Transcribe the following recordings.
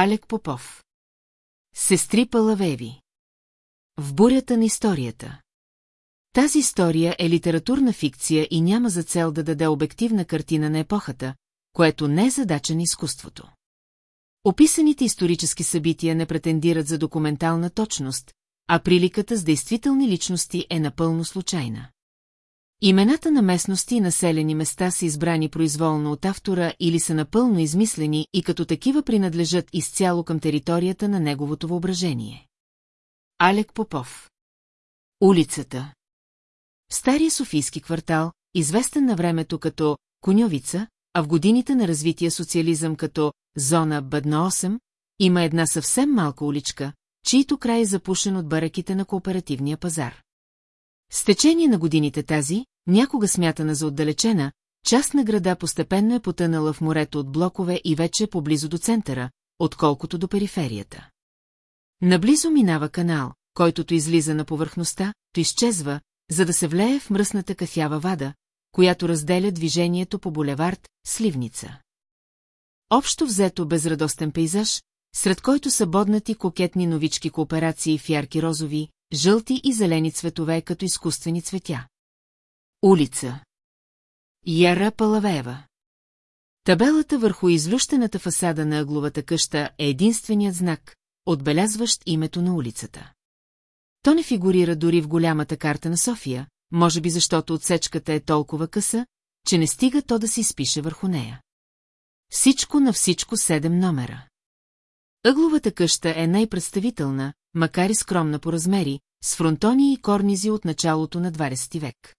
Алек Попов. Сестри Палавеви. В бурята на историята. Тази история е литературна фикция и няма за цел да даде обективна картина на епохата, което не е задача на изкуството. Описаните исторически събития не претендират за документална точност, а приликата с действителни личности е напълно случайна. Имената на местности и населени места са избрани произволно от автора или са напълно измислени и като такива принадлежат изцяло към територията на неговото въображение. Алек Попов Улицата стария Софийски квартал, известен на времето като Коньовица, а в годините на развитие социализъм като Зона Бъдна 8, има една съвсем малка уличка, чието край е запушен от бараките на кооперативния пазар. С течение на годините тази, някога смятана за отдалечена, част на града постепенно е потънала в морето от блокове и вече е поблизо до центъра, отколкото до периферията. Наблизо минава канал, който то излиза на повърхността, то изчезва, за да се влее в мръсната кафява вада, която разделя движението по булевард Сливница. Общо взето безрадостен пейзаж, сред който са боднати кокетни новички кооперации в ярки розови, жълти и зелени цветове като изкуствени цветя. Улица Яра Палавеева Табелата върху излющената фасада на ъгловата къща е единственият знак, отбелязващ името на улицата. То не фигурира дори в голямата карта на София, може би защото отсечката е толкова къса, че не стига то да се изпише върху нея. Всичко на всичко седем номера. Ъгловата къща е най-представителна, макар и скромна по размери, с фронтони и корнизи от началото на 20 век.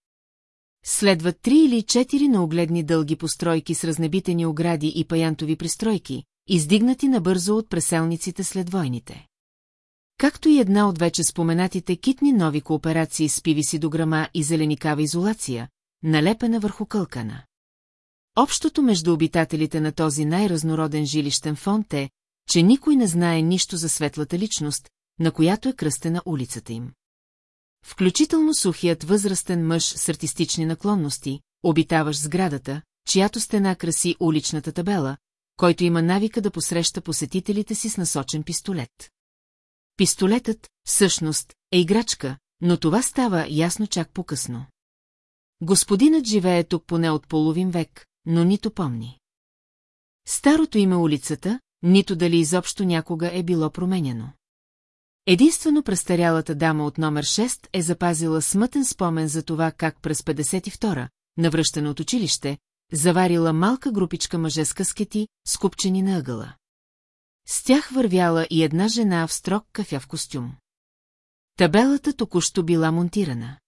Следват три или четири наогледни дълги постройки с разнебитени огради и паянтови пристройки, издигнати набързо от преселниците след войните. Както и една от вече споменатите китни нови кооперации с пивиси до грама и зеленикава изолация, налепена върху кълкана. Общото между обитателите на този най-разнороден жилищен фонд е, че никой не знае нищо за светлата личност, на която е кръстена улицата им. Включително сухият възрастен мъж с артистични наклонности, обитаващ сградата, чиято стена краси уличната табела, който има навика да посреща посетителите си с насочен пистолет. Пистолетът, всъщност, е играчка, но това става ясно чак по-късно. Господинът живее тук поне от половин век, но нито помни. Старото име улицата, нито дали изобщо някога е било променено. Единствено престарялата дама от номер 6 е запазила смътен спомен за това как през 52-а, навръщана от училище, заварила малка групичка мъже с каскети, скупчени на ъгъла. С тях вървяла и една жена в строг кафяв костюм. Табелата току-що била монтирана.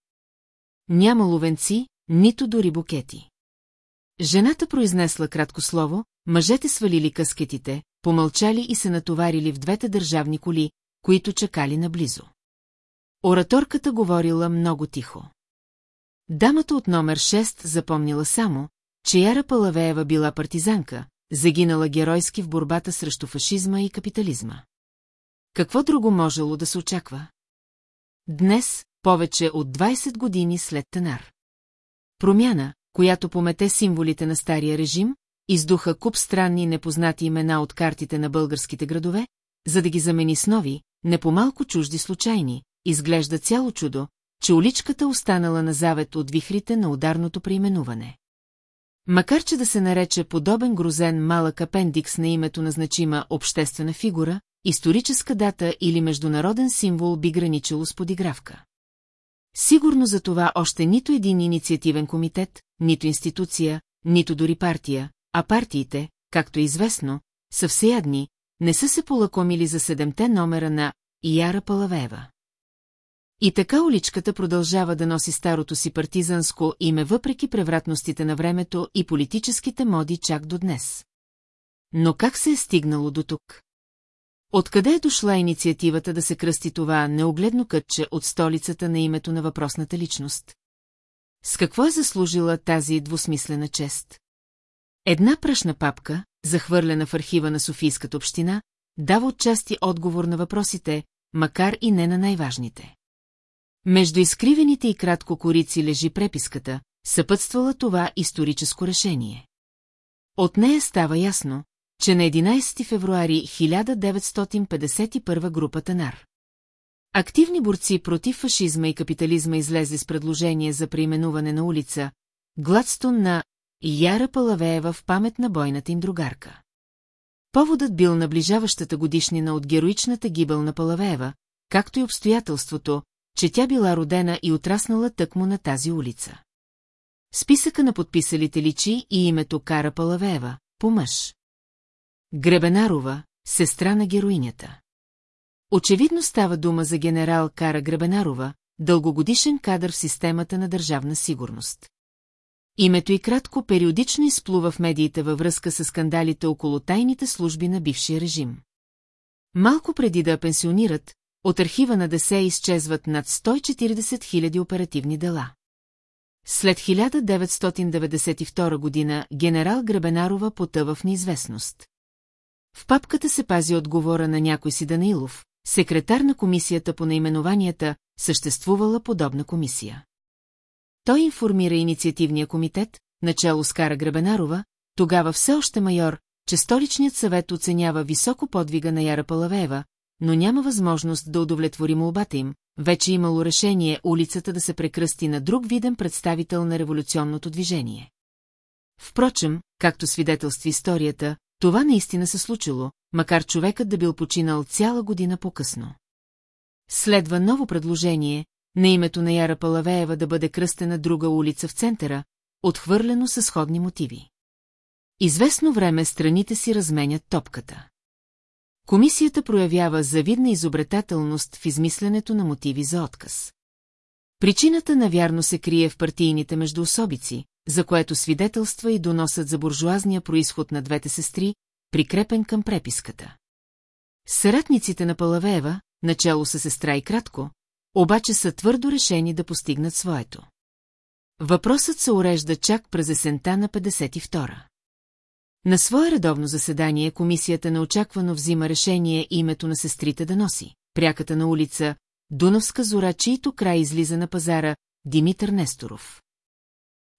Няма ловенци, нито дори букети. Жената произнесла кратко слово, мъжете свалили каскетите, помълчали и се натоварили в двете държавни коли, които чакали наблизо. Ораторката говорила много тихо. Дамата от номер 6 запомнила само, че Яра Палавеева била партизанка, загинала геройски в борбата срещу фашизма и капитализма. Какво друго можело да се очаква? Днес, повече от 20 години след Тенар. Промяна, която помете символите на стария режим, издуха куп странни непознати имена от картите на българските градове, за да ги замени с нови, не по-малко чужди случайни, изглежда цяло чудо, че уличката останала на завет от вихрите на ударното преименуване. Макар че да се нарече подобен грозен малък апендикс на името на значима обществена фигура, историческа дата или международен символ би граничило с подигравка. Сигурно за това още нито един инициативен комитет, нито институция, нито дори партия, а партиите, както е известно, са всеядни, не са се полакомили за седемте номера на Яра Палавеева. И така уличката продължава да носи старото си партизанско име въпреки превратностите на времето и политическите моди чак до днес. Но как се е стигнало до тук? Откъде е дошла инициативата да се кръсти това неогледно кътче от столицата на името на въпросната личност? С какво е заслужила тази двусмислена чест? Една прашна папка, захвърлена в архива на Софийската община, дава отчасти отговор на въпросите, макар и не на най-важните. Между изкривените и кратко корици лежи преписката, съпътствала това историческо решение. От нея става ясно, че на 11 февруари 1951 групата НАР. Активни борци против фашизма и капитализма излезе с предложение за преименуване на улица Гладстон на Яра Палавеева в памет на бойната им другарка. Поводът бил наближаващата годишнина от героичната гибел на Палавеева, както и обстоятелството, че тя била родена и отраснала тъкмо на тази улица. Списъка на подписалите личи и името Кара Палавеева, по мъж. Гребенарова, сестра на героинята. Очевидно става дума за генерал Кара Гребенарова, дългогодишен кадър в системата на държавна сигурност. Името и кратко периодично изплува в медиите във връзка с скандалите около тайните служби на бившия режим. Малко преди да пенсионират, от архива на ДСЕ изчезват над 140 000 оперативни дела. След 1992 година генерал Гребенарова потъва в неизвестност. В папката се пази отговора на някой си Данилов, секретар на комисията по наименованията, съществувала подобна комисия. Той информира инициативния комитет, начало с Кара Гребенарова, тогава все още майор, че столичният съвет оценява високо подвига на Яра Палавеева, но няма възможност да удовлетвори молбата им, вече имало решение улицата да се прекръсти на друг виден представител на революционното движение. Впрочем, както свидетелства историята, това наистина се случило, макар човекът да бил починал цяла година по-късно. Следва ново предложение, на името на Яра Палавеева да бъде кръстена друга улица в центъра, отхвърлено със сходни мотиви. Известно време страните си разменят топката. Комисията проявява завидна изобретателност в измисленето на мотиви за отказ. Причината навярно се крие в партийните междуособици, за което свидетелства и доносът за буржуазния происход на двете сестри, прикрепен към преписката. Съратниците на Палавеева, начало са сестра и кратко, обаче са твърдо решени да постигнат своето. Въпросът се урежда чак през есента на 52-а. На свое редовно заседание комисията неочаквано взима решение името на сестрите да носи. Пряката на улица, Дунавска зора, чието край излиза на пазара, Димитър Несторов.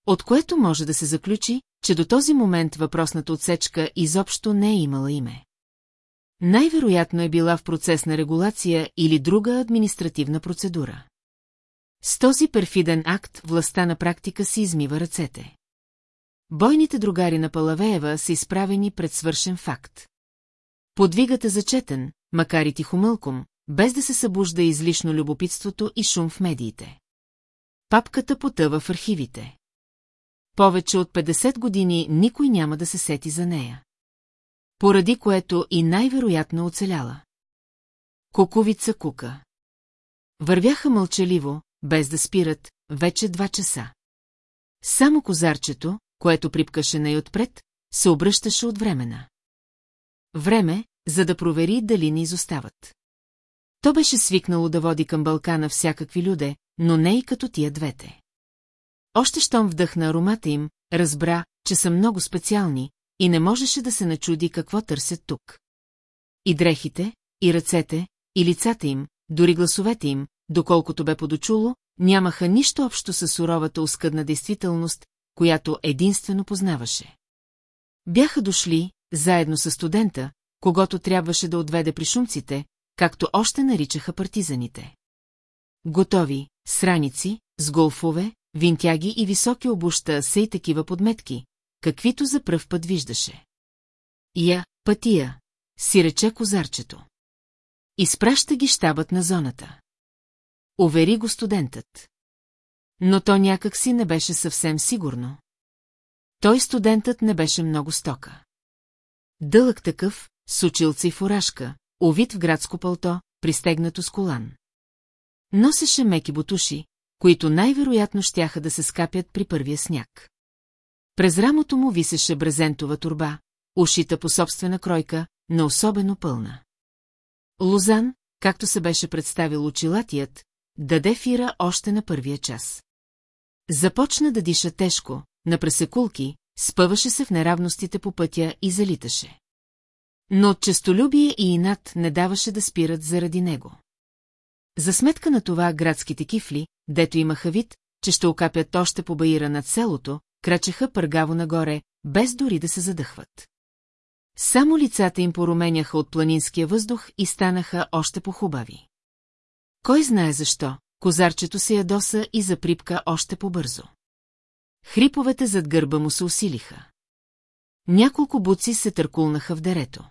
От което може да се заключи, че до този момент въпросната отсечка изобщо не е имала име. Най-вероятно е била в процес на регулация или друга административна процедура. С този перфиден акт властта на практика си измива ръцете. Бойните другари на Палавеева са изправени пред свършен факт. Подвигът е зачетен, макар и тихомълком, без да се събужда излишно любопитството и шум в медиите. Папката потъва в архивите. Повече от 50 години никой няма да се сети за нея. Поради което и най-вероятно оцеляла. Куковица кука. Вървяха мълчаливо, без да спират, вече два часа. Само козарчето, което припкаше най-отпред, се обръщаше от времена. Време, за да провери дали ни изостават. То беше свикнало да води към Балкана всякакви люде, но не и като тия двете. Още щом вдъхна аромата им, разбра, че са много специални и не можеше да се начуди какво търсят тук. И дрехите, и ръцете, и лицата им, дори гласовете им, доколкото бе подочуло, нямаха нищо общо с суровата оскъдна действителност, която единствено познаваше. Бяха дошли, заедно с студента, когато трябваше да отведе при шумците, както още наричаха партизаните. Готови, сраници, с голфове, винтяги и високи обуща са и такива подметки, каквито за пръв път виждаше. Я, пътия, си рече козарчето. Изпраща ги щабът на зоната. Увери го студентът. Но то някак си не беше съвсем сигурно. Той студентът не беше много стока. Дълъг такъв, с училца и фуражка, овит в градско пълто, пристегнато с колан. Носеше меки бутуши, които най-вероятно щяха да се скапят при първия сняг. През рамото му висеше брезентова турба, ушита по собствена кройка, но особено пълна. Лозан, както се беше представил очилатият, даде фира още на първия час. Започна да диша тежко, на пресекулки, спъваше се в неравностите по пътя и залиташе. Но от честолюбие и инат не даваше да спират заради него. За сметка на това градските кифли, дето имаха вид, че ще окапят още по баира над селото, крачеха пъргаво нагоре, без дори да се задъхват. Само лицата им поруменяха от планинския въздух и станаха още по-хубави. Кой знае защо, козарчето се ядоса и заприпка още по-бързо. Хриповете зад гърба му се усилиха. Няколко буци се търкулнаха в дерето.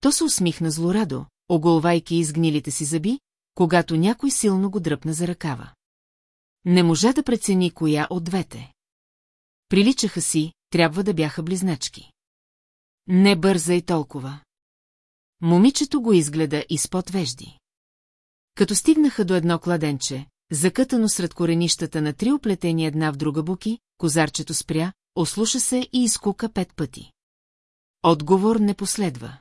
То се усмихна злорадо, оголвайки изгнилите си зъби, когато някой силно го дръпна за ръкава. Не можа да прецени коя от двете. Приличаха си, трябва да бяха близначки. Не бърза и толкова. Момичето го изгледа изпод вежди. Като стигнаха до едно кладенче, закътано сред коренищата на три оплетени една в друга буки, козарчето спря, ослуша се и изкука пет пъти. Отговор не последва.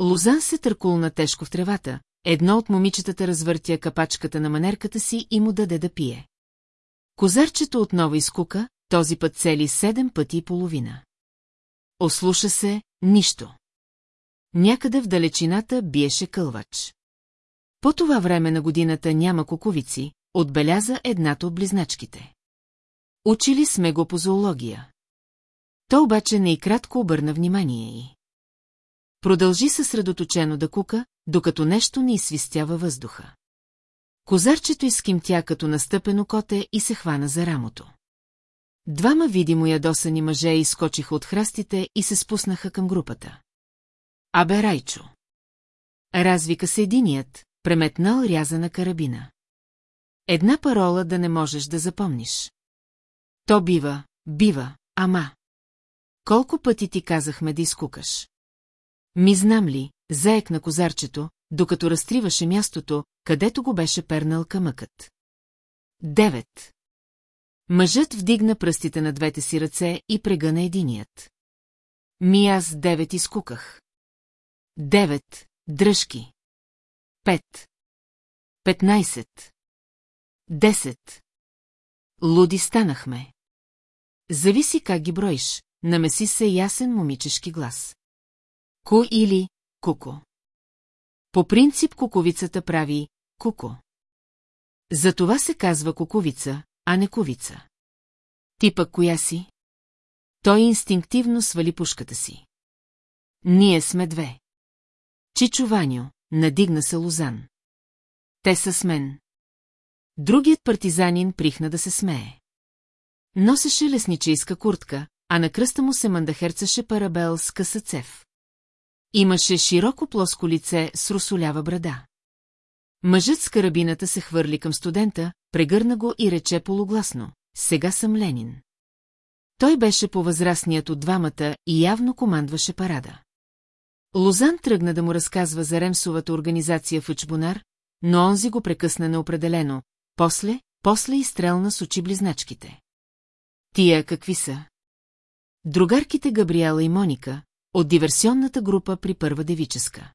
Лозан се търкулна тежко в тревата, едно от момичетата развъртя капачката на манерката си и му даде да пие. Козарчето отново изкука, този път цели седем пъти и половина. Ослуша се, нищо. Някъде в далечината биеше кълвач. По това време на годината няма куковици, отбеляза едната от близначките. Учили сме го по зоология. То обаче не и кратко обърна внимание й. Продължи съсредоточено да кука, докато нещо не извистява въздуха. Козарчето изкимтя като настъпено коте и се хвана за рамото. Двама видимо ядосани мъже изскочиха от храстите и се спуснаха към групата. Абе, Райчо! Развика се единият, преметнал рязана карабина. Една парола да не можеш да запомниш. То бива, бива, ама. Колко пъти ти казахме да изкукаш? Ми знам ли, заек на козарчето, докато разтриваше мястото, където го беше пернал камъкът. Девет. Мъжът вдигна пръстите на двете си ръце и прегъна единият. Ми аз девет изкуках. Девет, дръжки. Пет. Петнайсет. Десет. Луди станахме. Зависи как ги броиш, намеси се ясен момичешки глас. Ку или куко. По принцип куковицата прави куко. За това се казва куковица, а не ковица. Ти пък коя си? Той инстинктивно свали пушката си. Ние сме две. Чичо Ваню, надигна се Лозан. Те са с мен. Другият партизанин прихна да се смее. Носеше лесничейска куртка, а на кръста му се мандахерцаше парабел с къса цев. Имаше широко плоско лице с русолява брада. Мъжът с карабината се хвърли към студента, прегърна го и рече полугласно. Сега съм Ленин. Той беше по-възрастният от двамата и явно командваше парада. Лозан тръгна да му разказва за Ремсовата организация в Учбонар, но онзи го прекъсна неопределено. После, после изстрелна с очи близначките. Тия какви са? Другарките Габриела и Моника, от диверсионната група при първа девическа.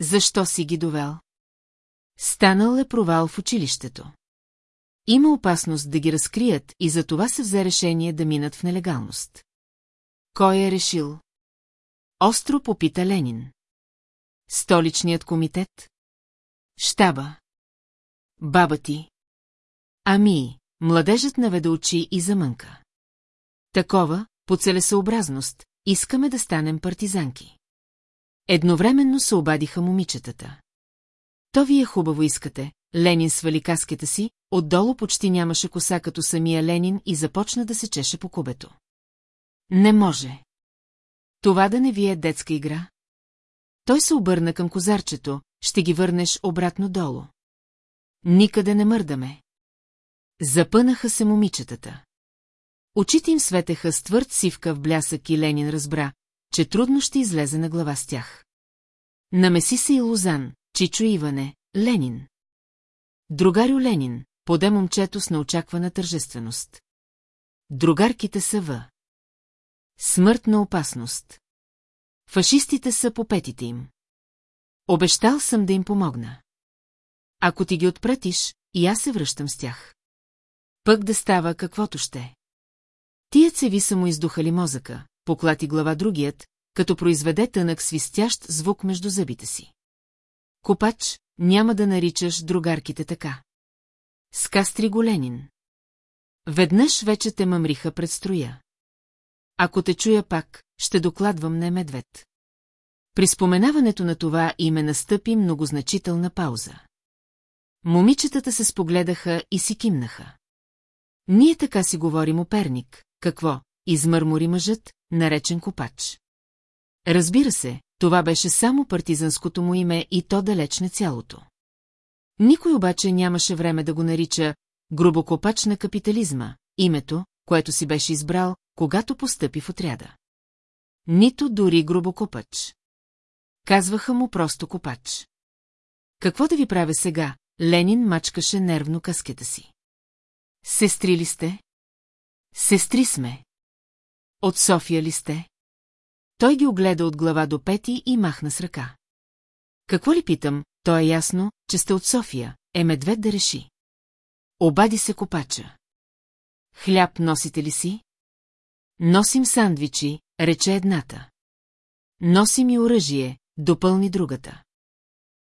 Защо си ги довел? Станал е провал в училището. Има опасност да ги разкрият и за това се взе решение да минат в нелегалност. Кой е решил? Остро попита Ленин. Столичният комитет? Штаба. Баба ти. Ами, младежът наведе очи и замънка. Такова, по целесъобразност, искаме да станем партизанки. Едновременно се обадиха момичетата. То вие хубаво искате, Ленин свали каската си, отдолу почти нямаше коса като самия Ленин и започна да се чеше по кубето. Не може. Това да не ви е детска игра? Той се обърна към козарчето, ще ги върнеш обратно долу. Никъде не мърдаме. Запънаха се момичетата. Очите им светеха с твърд сивка в блясък и Ленин разбра, че трудно ще излезе на глава с тях. Намеси се и Лозан, Чичо Иване, Ленин. Другарю Ленин, поде момчето с неочаквана тържественост. Другарките са в. Смъртна опасност. Фашистите са по петите им. Обещал съм да им помогна. Ако ти ги отпратиш, и аз се връщам с тях. Пък да става каквото ще. Тия цеви са му издухали мозъка, поклати глава другият, като произведе тънък свистящ звук между зъбите си. Копач, няма да наричаш другарките така. Скастри го Ленин. Веднъж вече те мъмриха пред строя. Ако те чуя пак, ще докладвам на медвед. При споменаването на това име настъпи многозначителна пауза. Момичетата се спогледаха и си кимнаха. Ние така си говорим оперник, какво, измърмори мъжът, наречен копач. Разбира се, това беше само партизанското му име и то далеч не цялото. Никой обаче нямаше време да го нарича грубокопач на капитализма, името, което си беше избрал, когато постъпи в отряда. Нито дори грубокопач. Казваха му просто копач. Какво да ви правя сега? Ленин мачкаше нервно каскета си. Сестри ли сте? Сестри сме. От София ли сте? Той ги огледа от глава до пети и махна с ръка. Какво ли питам, то е ясно, че сте от София, е медвед да реши. Обади се копача. Хляб носите ли си? Носим сандвичи, рече едната. Носим и оръжие, допълни другата.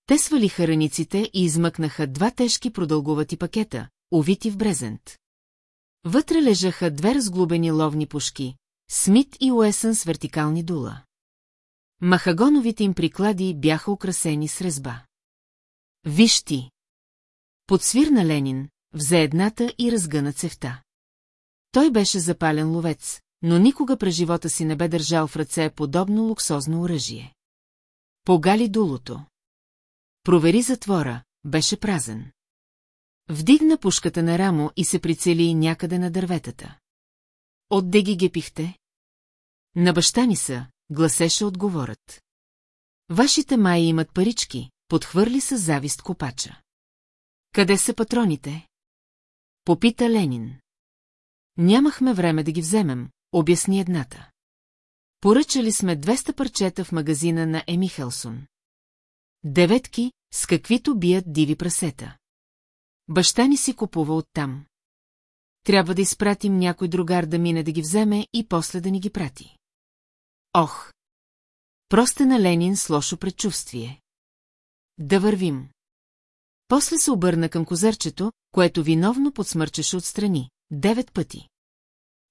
Те свалиха раниците и измъкнаха два тежки продълговати пакета, увити в брезент. Вътре лежаха две разглубени ловни пушки, Смит и Уесън с вертикални дула. Махагоновите им приклади бяха украсени с резба. Виж ти! Подсвирна Ленин, взе едната и разгъна цевта. Той беше запален ловец, но никога през живота си не бе държал в ръце подобно луксозно оръжие. Погали дулото. Провери затвора, беше празен. Вдигна пушката на рамо и се прицели някъде на дърветата. Отде ги гепихте? На баща ни са, гласеше отговорът. Вашите майи имат парички, подхвърли с завист копача. Къде са патроните? Попита Ленин. Нямахме време да ги вземем, обясни едната. Поръчали сме 200 парчета в магазина на Еми Хелсон. Деветки, с каквито бият диви прасета. Баща ни си купува оттам. Трябва да изпратим някой другар да мине да ги вземе и после да ни ги прати. Ох! Просто на Ленин с лошо предчувствие. Да вървим. После се обърна към козърчето, което виновно подсмърчеше отстрани, девет пъти.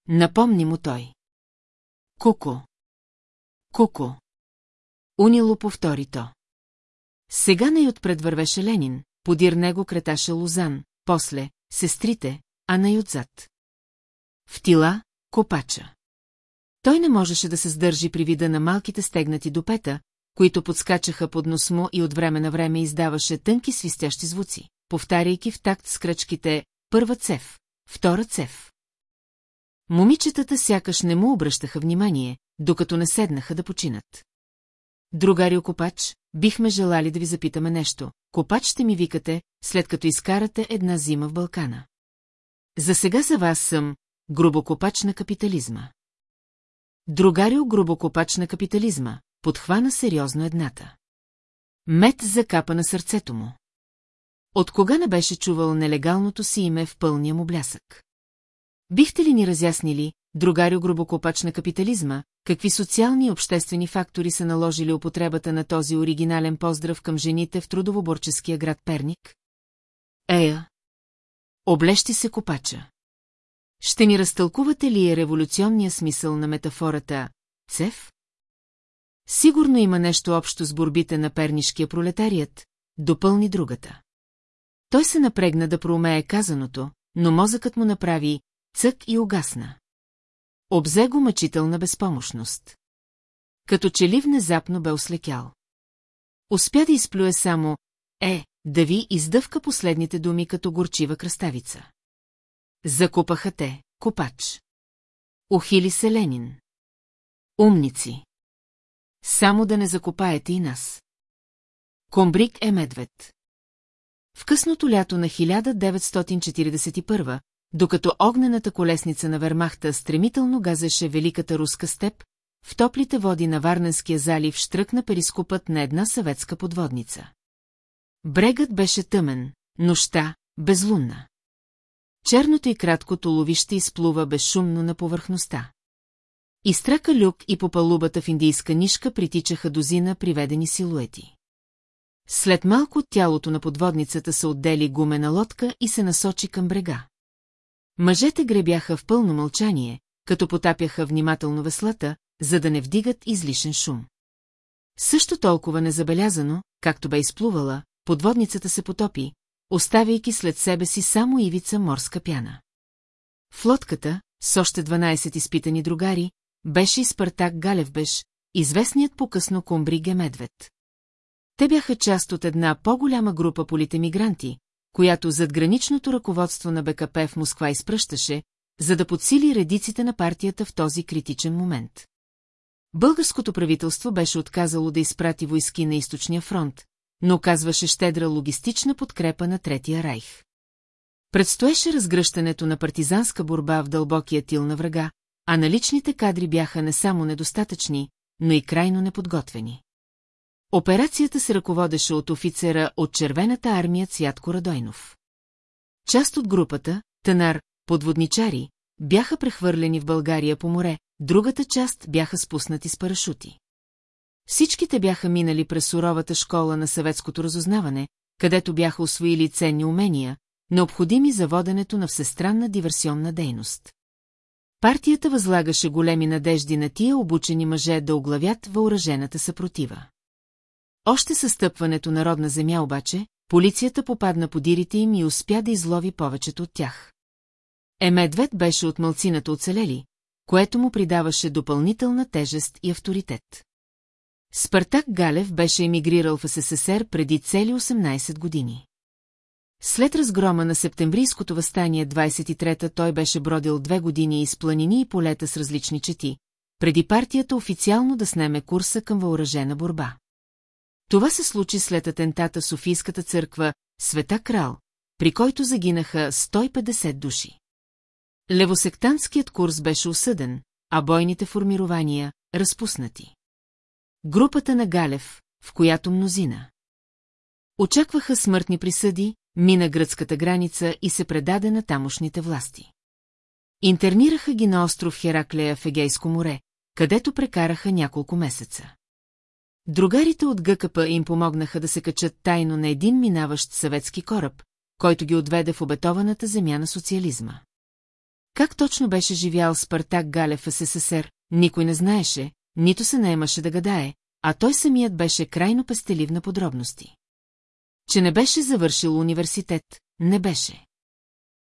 Напомни му той. Куко. Куко. Унило повтори то. Сега най-отпред вървеше Ленин, подир него креташе Лозан, после – сестрите, а най-отзад. В тила – копача. Той не можеше да се сдържи при вида на малките стегнати допета, които подскачаха под нос му и от време на време издаваше тънки свистящи звуци, повтаряйки в такт с кръчките «първа цев», «втора цев». Момичетата сякаш не му обръщаха внимание, докато не седнаха да починат. Другарио Копач, бихме желали да ви запитаме нещо. Копач ще ми викате, след като изкарате една зима в Балкана. За сега за вас съм грубокопач на капитализма. Другарио грубокопач на капитализма, подхвана сериозно едната. Мет закапа на сърцето му. От кога не беше чувал нелегалното си име в пълния му блясък? Бихте ли ни разяснили, другарио грубокопач на капитализма, какви социални и обществени фактори са наложили употребата на този оригинален поздрав към жените в трудовоборческия град Перник? Ея. Облещи се копача. Ще ни разтълкувате ли е революционния смисъл на метафората «цев»? Сигурно има нещо общо с борбите на пернишкия пролетарият, допълни другата. Той се напрегна да проумее казаното, но мозъкът му направи цък и угасна. Обзе го мъчителна безпомощност. Като че ли внезапно бе ослекял. Успя да изплюе само «е», да ви издъвка последните думи като горчива кръставица. Закупаха те, копач. Охили се Ленин. Умници. Само да не закопаете и нас. Комбрик е медвед. В късното лято на 1941, докато огнената колесница на Вермахта стремително газеше великата руска степ, в топлите води на Варненския залив штръкна перископът на една съветска подводница. Брегът беше тъмен, нощта – безлунна. Черното и краткото ловище изплува безшумно на повърхността. Изтрака люк и по палубата в индийска нишка притичаха дозина приведени силуети. След малко от тялото на подводницата се отдели гумена лодка и се насочи към брега. Мъжете гребяха в пълно мълчание, като потапяха внимателно веслата, за да не вдигат излишен шум. Също толкова незабелязано, както бе изплувала, подводницата се потопи, оставяйки след себе си само ивица морска пяна. В лодката, с още 12 изпитани другари, беше и Спартак Галевбеш, известният по-късно Комбриге Медвед. Те бяха част от една по-голяма група политемигранти, която зад граничното ръководство на БКП в Москва изпръщаше, за да подсили редиците на партията в този критичен момент. Българското правителство беше отказало да изпрати войски на източния фронт, но оказваше щедра логистична подкрепа на Третия райх. Предстоеше разгръщането на партизанска борба в дълбокия тил на врага, а наличните кадри бяха не само недостатъчни, но и крайно неподготвени. Операцията се ръководеше от офицера от червената армия Цятко Радойнов. Част от групата, Танар, подводничари, бяха прехвърлени в България по море, другата част бяха спуснати с парашути. Всичките бяха минали през суровата школа на съветското разузнаване, където бяха освоили ценни умения, необходими за воденето на всестранна диверсионна дейност. Партията възлагаше големи надежди на тия обучени мъже да оглавят въоръжената съпротива. Още със стъпването на родна земя обаче, полицията попадна по дирите им и успя да излови повечето от тях. Емедвед беше от мълцината оцелели, което му придаваше допълнителна тежест и авторитет. Спартак Галев беше емигрирал в СССР преди цели 18 години. След разгрома на септемврийското възстание 23-та той беше бродил две години из планини и полета с различни чети, преди партията официално да снеме курса към въоръжена борба. Това се случи след атентата в Софийската църква Света Крал, при който загинаха 150 души. Левосектантският курс беше осъден, а бойните формирования – разпуснати. Групата на Галев, в която мнозина. Очакваха смъртни присъди, мина гръцката граница и се предаде на тамошните власти. Интернираха ги на остров Хераклея в Егейско море, където прекараха няколко месеца. Другарите от ГКП им помогнаха да се качат тайно на един минаващ съветски кораб, който ги отведе в обетованата земя на социализма. Как точно беше живял Спартак Галев в СССР, никой не знаеше, нито се наемаше да гадае, а той самият беше крайно пестелив на подробности. Че не беше завършил университет, не беше.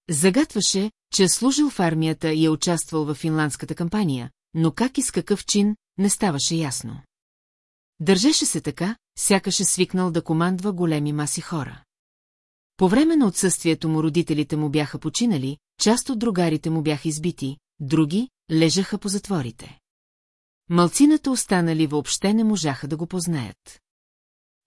Загатваше, че е служил в армията и е участвал в финландската кампания, но как и с какъв чин, не ставаше ясно. Държеше се така, сякаш е свикнал да командва големи маси хора. По време на отсъствието му родителите му бяха починали, част от другарите му бяха избити, други лежаха по затворите. Малцината останали въобще не можаха да го познаят.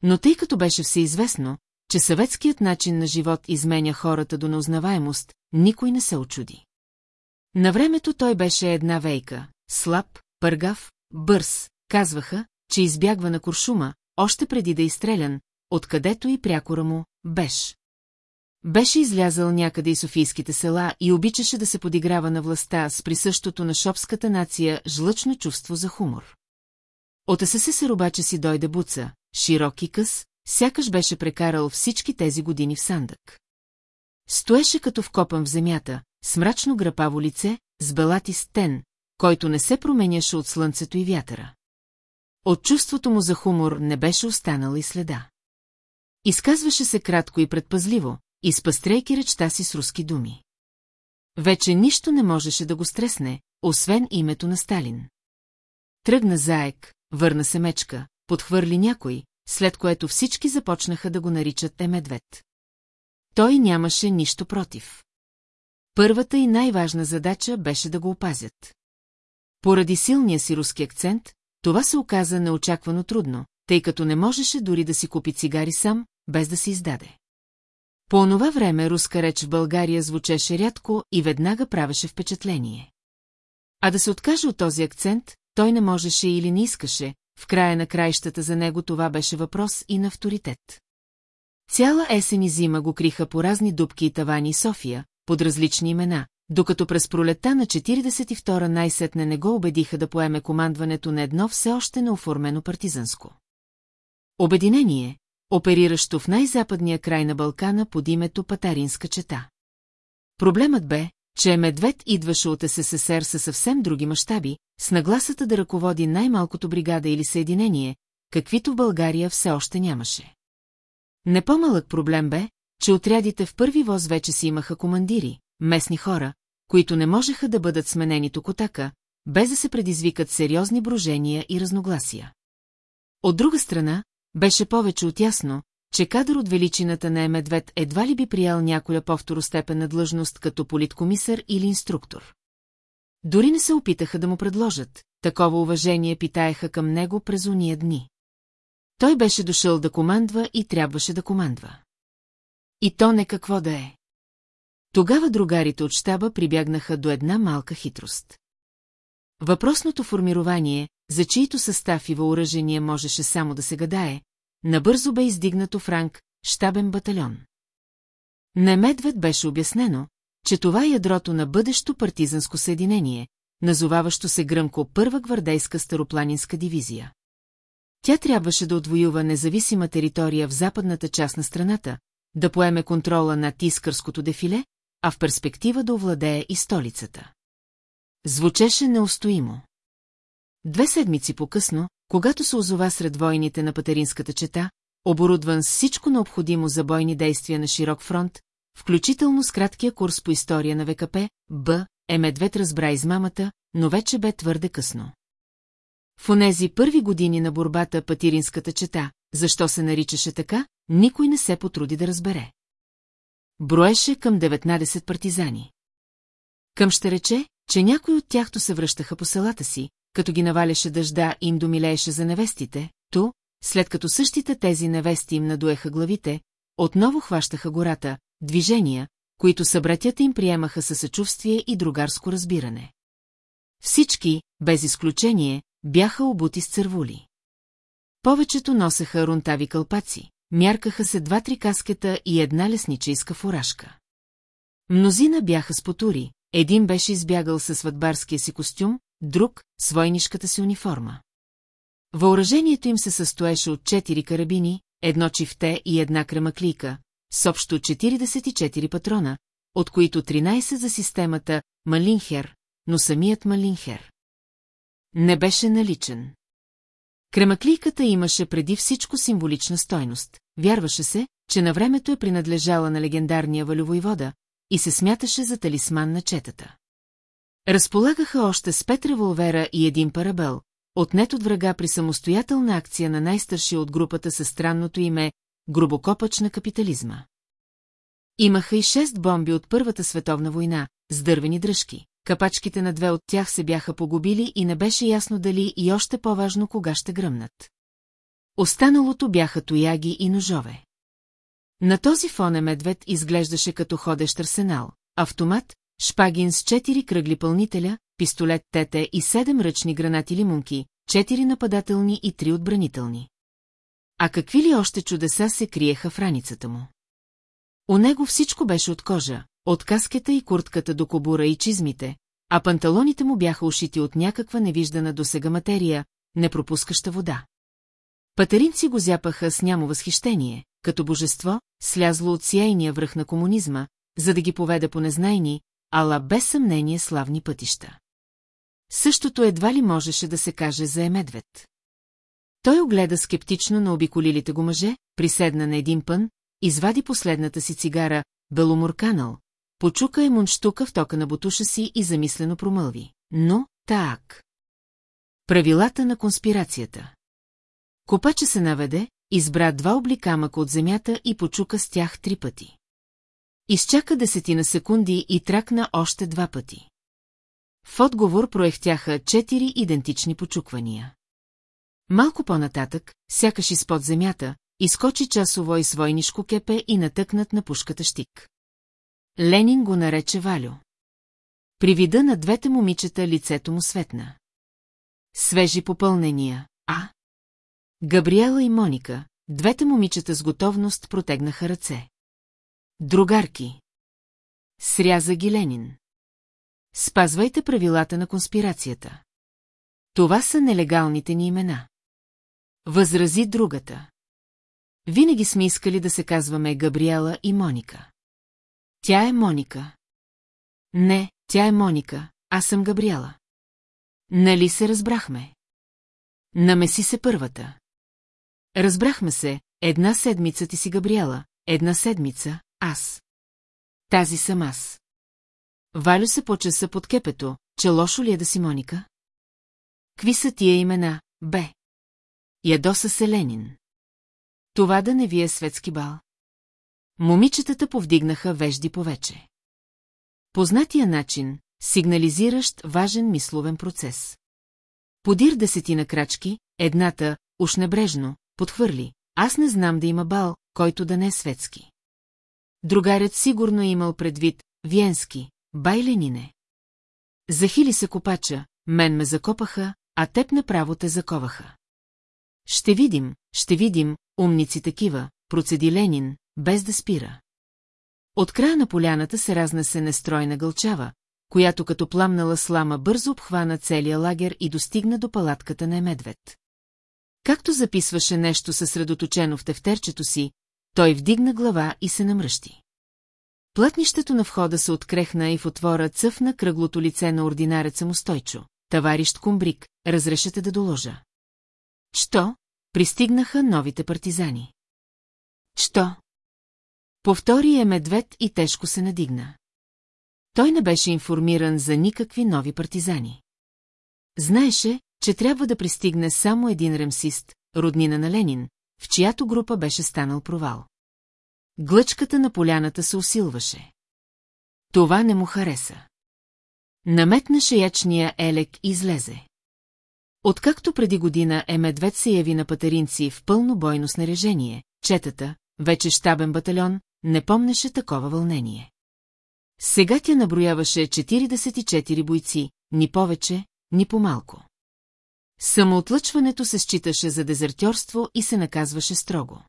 Но тъй като беше всеизвестно, че съветският начин на живот изменя хората до неузнаваемост, никой не се очуди. На времето той беше една вейка, слаб, пъргав, бърз, казваха, че избягва на куршума, още преди да е изстрелян, откъдето и прякора му, беше. Беше излязъл някъде и Софийските села и обичаше да се подиграва на властта с присъщото на шопската нация жлъчно чувство за хумор. От СССР обаче си дойде буца, широк и къс, сякаш беше прекарал всички тези години в сандък. Стоеше като вкопан в земята, с мрачно грапаво лице, с белати стен, който не се променяше от слънцето и вятъра. От чувството му за хумор не беше останала и следа. Изказваше се кратко и предпазливо, изпъстрейки речта си с руски думи. Вече нищо не можеше да го стресне, освен името на Сталин. Тръгна заек, върна се мечка, подхвърли някой, след което всички започнаха да го наричат Емедвед. Той нямаше нищо против. Първата и най-важна задача беше да го опазят. Поради силния си руски акцент, това се оказа неочаквано трудно, тъй като не можеше дори да си купи цигари сам, без да се издаде. По онова време руска реч в България звучеше рядко и веднага правеше впечатление. А да се откаже от този акцент, той не можеше или не искаше, в края на краищата за него това беше въпрос и на авторитет. Цяла есен и зима го криха по разни дубки и тавани София, под различни имена, докато през пролета на 42-а най-сетне не го убедиха да поеме командването на едно все още неоформено партизанско. Обединение, опериращо в най-западния край на Балкана под името Патаринска чета. Проблемът бе, че Медвед идваше от СССР със съвсем други мащаби, с нагласата да ръководи най-малкото бригада или съединение, каквито в България все още нямаше. Не по-малък проблем бе, че отрядите в първи воз вече си имаха командири, местни хора, които не можеха да бъдат сменени токотака, без да се предизвикат сериозни брожения и разногласия. От друга страна, беше повече от ясно, че кадър от величината на Емедвед едва ли би приял някоя по-второстепенна длъжност като политкомисар или инструктор. Дори не се опитаха да му предложат, такова уважение питаеха към него през уния дни. Той беше дошъл да командва и трябваше да командва. И то не какво да е. Тогава другарите от щаба прибягнаха до една малка хитрост. Въпросното формирование, за чието състав и въоръжение можеше само да се гадае, набързо бе издигнато в ранг штабен батальон. На беше обяснено, че това е ядрото на бъдещо партизанско съединение, назоваващо се гръмко Първа гвардейска старопланинска дивизия. Тя трябваше да отвоюва независима територия в западната част на страната, да поеме контрола над Искърското дефиле, а в перспектива да овладее и столицата. Звучеше неустоимо. Две седмици по-късно, когато се озова сред войните на патеринската чета, оборудван с всичко необходимо за бойни действия на широк фронт, включително с краткия курс по история на ВКП, Б, е Медвед разбра измамата, но вече бе твърде късно. В онези първи години на борбата патиринската чета, защо се наричаше така, никой не се потруди да разбере. Броеше към 19 партизани. Към ще рече, че някой от тяхто се връщаха по селата си, като ги наваляше дъжда и им домилееше за невестите, то, след като същите тези невести им надуеха главите, отново хващаха гората, движения, които събратята им приемаха със съчувствие и другарско разбиране. Всички, без изключение, бяха обути с цървули. Повечето носеха рунтави кълпаци, мяркаха се два-три каскета и една лесничийска фуражка. Мнозина бяха с потури, един беше избягал със сватбарския си костюм, друг – с войнишката си униформа. Въоръжението им се състоеше от четири карабини, едно чифте и една кремаклийка, с общо 44 патрона, от които 13 за системата Малинхер, но самият Малинхер не беше наличен. Кремаклийката имаше преди всичко символична стойност. Вярваше се, че на времето е принадлежала на легендарния валювойвода и се смяташе за талисман на четата. Разполагаха още с пет револвера и един парабел, отнет от врага при самостоятелна акция на най-старшия от групата със странното име «Грубокопач на капитализма». Имаха и шест бомби от Първата световна война, с дървени дръжки. Капачките на две от тях се бяха погубили и не беше ясно дали и още по-важно кога ще гръмнат. Останалото бяха тояги и ножове. На този фон е медвед изглеждаше като ходещ арсенал, автомат, шпагин с четири кръгли пълнителя, пистолет тете и седем ръчни гранати лимунки, четири нападателни и три отбранителни. А какви ли още чудеса се криеха в раницата му? У него всичко беше от кожа, от каскета и куртката до кобура и чизмите, а панталоните му бяха ушити от някаква невиждана досега материя, не пропускаща вода. Патеринци го зяпаха с нямо възхищение, като божество, слязло от сияйния връх на комунизма, за да ги поведе по незнайни, ала без съмнение славни пътища. Същото едва ли можеше да се каже за Емедвед. Той огледа скептично на обиколилите го мъже, приседна на един пън, извади последната си цигара, беломорканал, почука и мунштука в тока на бутуша си и замислено промълви. Но, так. Правилата на конспирацията. Копача се наведе, избра два обликамъка от земята и почука с тях три пъти. Изчака десетина секунди и тракна още два пъти. В отговор проехтяха четири идентични почуквания. Малко по-нататък, сякаш изпод земята, изкочи часово и свойнишко кепе и натъкнат на пушката щик. Ленин го нарече Валю. При вида на двете момичета лицето му светна. Свежи попълнения, а? Габриела и Моника, двете момичета с готовност протегнаха ръце. Другарки. Сряза ги Ленин. Спазвайте правилата на конспирацията. Това са нелегалните ни имена. Възрази другата. Винаги сме искали да се казваме Габриела и Моника. Тя е Моника. Не, тя е Моника, аз съм Габриела. Нали се разбрахме? Намеси се първата. Разбрахме се, една седмица ти си Габриела, една седмица, аз. Тази съм аз. Валю се почеса под кепето, че лошо ли е да си Моника? Кви са тия имена, бе? Ядоса се Ленин. Това да не ви е светски бал. Момичетата повдигнаха вежди повече. Познатия начин, сигнализиращ важен мисловен процес. Подир десетина крачки, едната, уж небрежно, подхвърли. Аз не знам да има бал, който да не е светски. Другарят сигурно е имал предвид Виенски, бай Ленине. Захили се копача, мен ме закопаха, а теб направо те заковаха. Ще видим, ще видим, умници такива, процеди Ленин, без да спира. От края на поляната се разнесе нестройна гълчава, която като пламнала слама бързо обхвана целия лагер и достигна до палатката на Емедвед. Както записваше нещо съсредоточено в тефтерчето си, той вдигна глава и се намръщи. Плътнището на входа се открехна и в отвора цъфна кръглото лице на ординареца му Стойчо. Таварищ Кумбрик, разрешете да доложа. Що? Пристигнаха новите партизани. Що? Повтори е медвед и тежко се надигна. Той не беше информиран за никакви нови партизани. Знаеше, че трябва да пристигне само един ремсист, роднина на Ленин, в чиято група беше станал провал. Глъчката на поляната се усилваше. Това не му хареса. Наметнаше ячния елек и излезе. Откакто преди година е медвед се яви на патеринци в пълно бойно снаряжение, четата, вече щабен батальон, не помнеше такова вълнение. Сега тя наброяваше 44 бойци, ни повече, ни по-малко. Самоотлъчването се считаше за дезертьорство и се наказваше строго.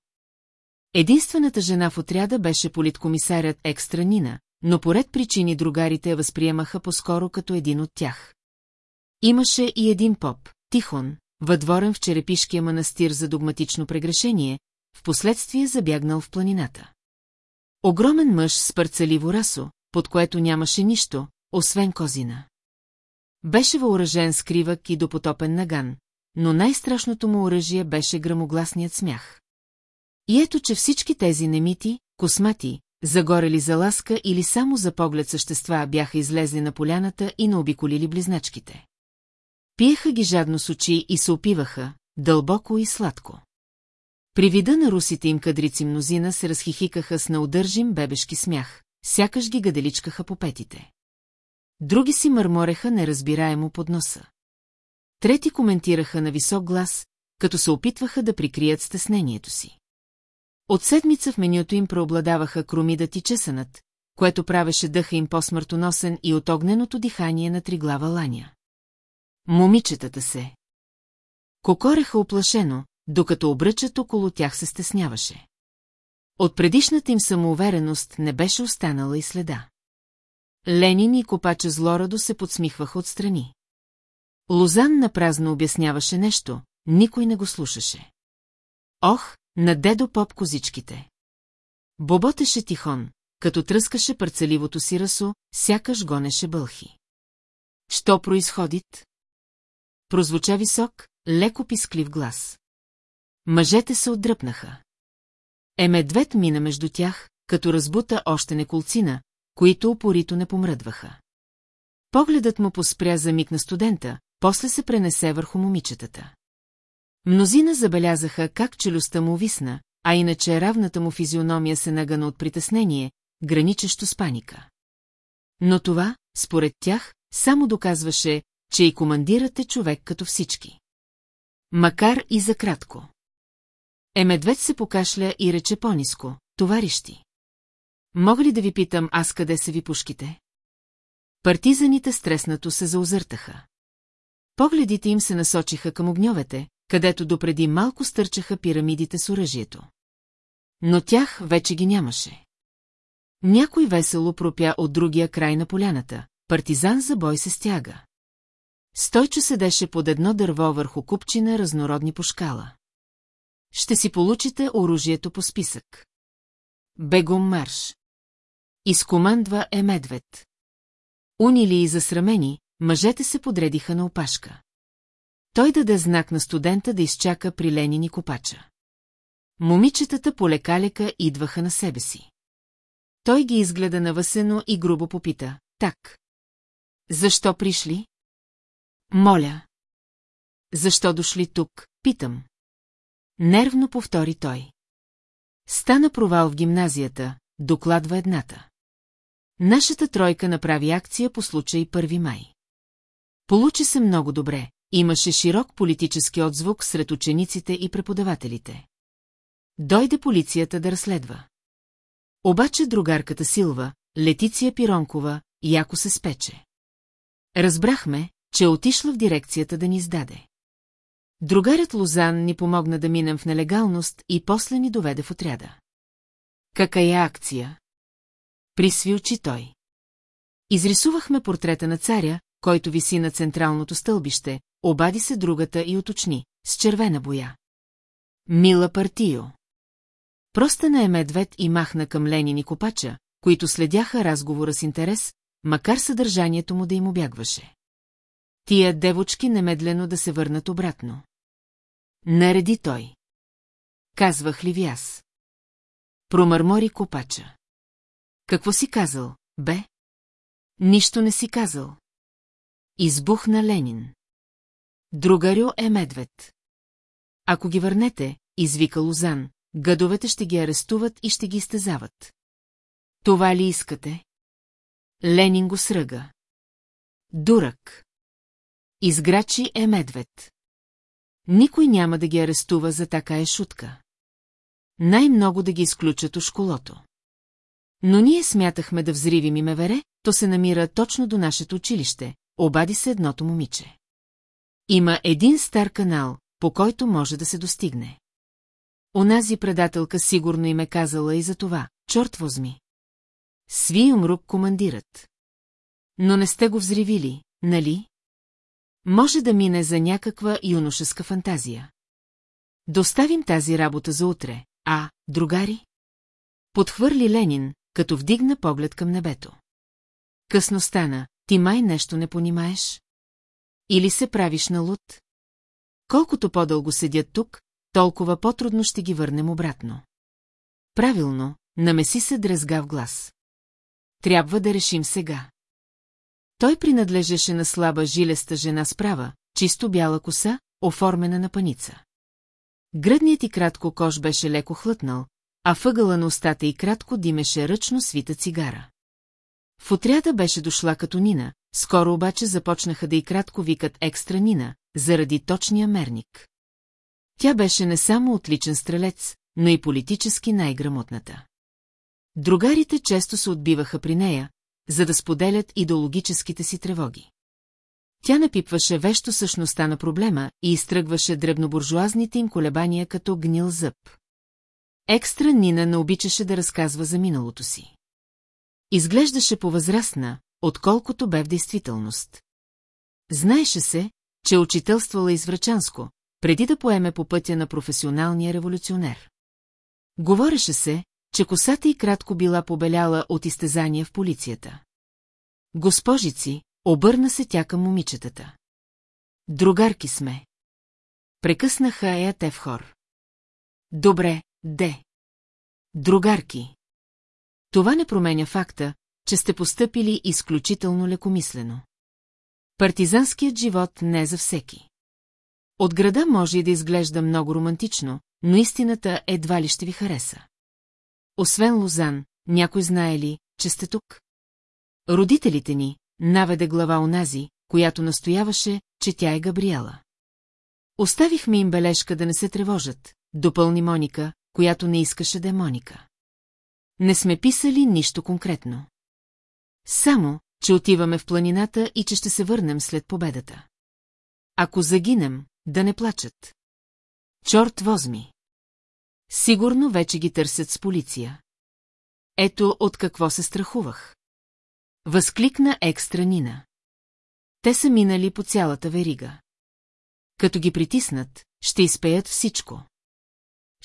Единствената жена в отряда беше политкомисарят Екстра Нина, но поред причини другарите я възприемаха по-скоро като един от тях. Имаше и един поп, Тихон, въдворен в черепишкия манастир за догматично прегрешение, в последствие забягнал в планината. Огромен мъж с парцеливо расо, под което нямаше нищо, освен козина. Беше въоръжен с кривък и допотопен наган, но най-страшното му оръжие беше грамогласният смях. И ето, че всички тези немити, космати, загорели за ласка или само за поглед същества бяха излезли на поляната и наобиколили близначките. Пиеха ги жадно с очи и се опиваха, дълбоко и сладко. При вида на русите им кадрици мнозина се разхихикаха с неудържим бебешки смях, сякаш ги гаделичкаха по петите. Други си мърмореха неразбираемо под носа. Трети коментираха на висок глас, като се опитваха да прикрият стеснението си. От седмица в менюто им преобладаваха кромидът и чесънът, което правеше дъха им по-смъртоносен и от огненото дихание на триглава ланя. Момичетата се. Кокореха оплашено, докато обръчът около тях се стесняваше. От предишната им самоувереност не беше останала и следа. Ленин и копача Злорадо се подсмихваха отстрани. Лозан напразно обясняваше нещо, никой не го слушаше. Ох, на дедо поп козичките. Боботеше тихон, като тръскаше парцеливото си расо, сякаш гонеше бълхи. Що произходит? Прозвуча висок, леко писклив глас. Мъжете се отдръпнаха. Е мина между тях, като разбута още неколцина, които упорито не помръдваха. Погледът му поспря за миг на студента, после се пренесе върху момичетата. Мнозина забелязаха как челюстта му висна, а иначе равната му физиономия се нагана от притеснение, граничещо с паника. Но това, според тях, само доказваше, че и командирът е човек като всички. Макар и за кратко. Е медвед се покашля и рече по-ниско, товарищи. Мога ли да ви питам аз къде са ви пушките? Партизаните стреснато се заозъртаха. Погледите им се насочиха към огньовете, където допреди малко стърчаха пирамидите с оръжието. Но тях вече ги нямаше. Някой весело пропя от другия край на поляната. Партизан за бой се стяга. Стойчо седеше под едно дърво върху купчина разнородни пушкала. Ще си получите оръжието по списък. Бегом марш. Изкомандва е медвед. Унили и засрамени, мъжете се подредиха на опашка. Той даде знак на студента да изчака при Ленин и Копача. Момичетата полека-лека идваха на себе си. Той ги изгледа навъсено и грубо попита. Так. Защо пришли? Моля. Защо дошли тук, питам. Нервно повтори той. Стана провал в гимназията, докладва едната. Нашата тройка направи акция по случай 1 май. Получи се много добре, имаше широк политически отзвук сред учениците и преподавателите. Дойде полицията да разследва. Обаче другарката Силва, Летиция Пиронкова, яко се спече. Разбрахме, че е отишла в дирекцията да ни издаде. Другарят Лозан ни помогна да минем в нелегалност и после ни доведе в отряда. Какая акция? Присви очи той. Изрисувахме портрета на царя, който виси на централното стълбище, обади се другата и уточни, с червена боя. Мила партио. Проста на е медвед и махна към Ленин и Копача, които следяха разговора с интерес, макар съдържанието му да им обягваше. Тия девочки немедлено да се върнат обратно. Нареди той. Казвах ли ви аз? Промърмори Копача. Какво си казал, бе? Нищо не си казал. Избухна Ленин. Другарю е медвед. Ако ги върнете, извика Лозан, гъдовете ще ги арестуват и ще ги изтезават. Това ли искате? Ленин го сръга. Дурак. Изграчи е медвед. Никой няма да ги арестува за така е шутка. Най-много да ги изключат от школото. Но ние смятахме да взривим и мевере, то се намира точно до нашето училище, обади се едното момиче. Има един стар канал, по който може да се достигне. Онази предателка сигурно им е казала и за това, чорт возми. Сви умрук командират. Но не сте го взривили, нали? Може да мине за някаква юношеска фантазия. Доставим тази работа за утре, а, другари? Подхвърли Ленин, като вдигна поглед към небето. Късно стана, ти май нещо не понимаеш? Или се правиш на луд? Колкото по-дълго седят тук, толкова по-трудно ще ги върнем обратно. Правилно, намеси се дрезга в глас. Трябва да решим сега. Той принадлежеше на слаба жилеста жена справа, чисто бяла коса, оформена на паница. Гръдният и кратко кош беше леко хлътнал, а въгъла на устата и кратко димеше ръчно свита цигара. В отряда беше дошла като Нина, скоро обаче започнаха да и кратко викат екстра Нина, заради точния мерник. Тя беше не само отличен стрелец, но и политически най-грамотната. Другарите често се отбиваха при нея, за да споделят идеологическите си тревоги. Тя напипваше вещо същността на проблема и изтръгваше дребнобуржуазните им колебания като гнил зъб. Екстра Нина не обичаше да разказва за миналото си. Изглеждаше повъзрастна, отколкото бе в действителност. Знаеше се, че учителствала изврачанско, преди да поеме по пътя на професионалния революционер. Говореше се, че косата и кратко била побеляла от изтезания в полицията. Госпожици, обърна се тя към момичетата. Другарки сме. Прекъснаха я те в хор. Добре, де. Другарки. Това не променя факта, че сте постъпили изключително лекомислено. Партизанският живот не е за всеки. От града може и да изглежда много романтично, но истината едва ли ще ви хареса. Освен Лозан, някой знае ли, че сте тук? Родителите ни, наведе глава онази, която настояваше, че тя е Габриела. Оставихме им бележка да не се тревожат, допълни Моника, която не искаше да е Моника. Не сме писали нищо конкретно. Само, че отиваме в планината и че ще се върнем след победата. Ако загинем, да не плачат. Чорт возми. Сигурно вече ги търсят с полиция. Ето от какво се страхувах. Възкликна екстра Нина. Те са минали по цялата верига. Като ги притиснат, ще изпеят всичко.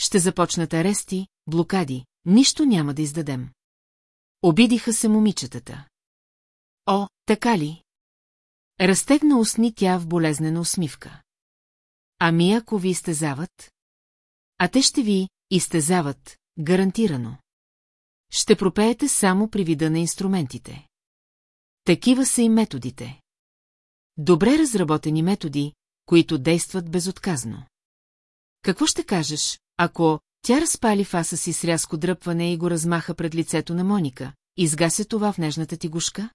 Ще започнат арести, блокади, нищо няма да издадем. Обидиха се момичетата. О, така ли? Разтегна устни тя в болезнена усмивка. Ами ако ви изтезават? А те ще ви изтезават, гарантирано. Ще пропеете само при вида на инструментите. Такива са и методите. Добре разработени методи, които действат безотказно. Какво ще кажеш, ако тя разпали фаса си с рязко дръпване и го размаха пред лицето на Моника, изгася това в нежната ти гушка?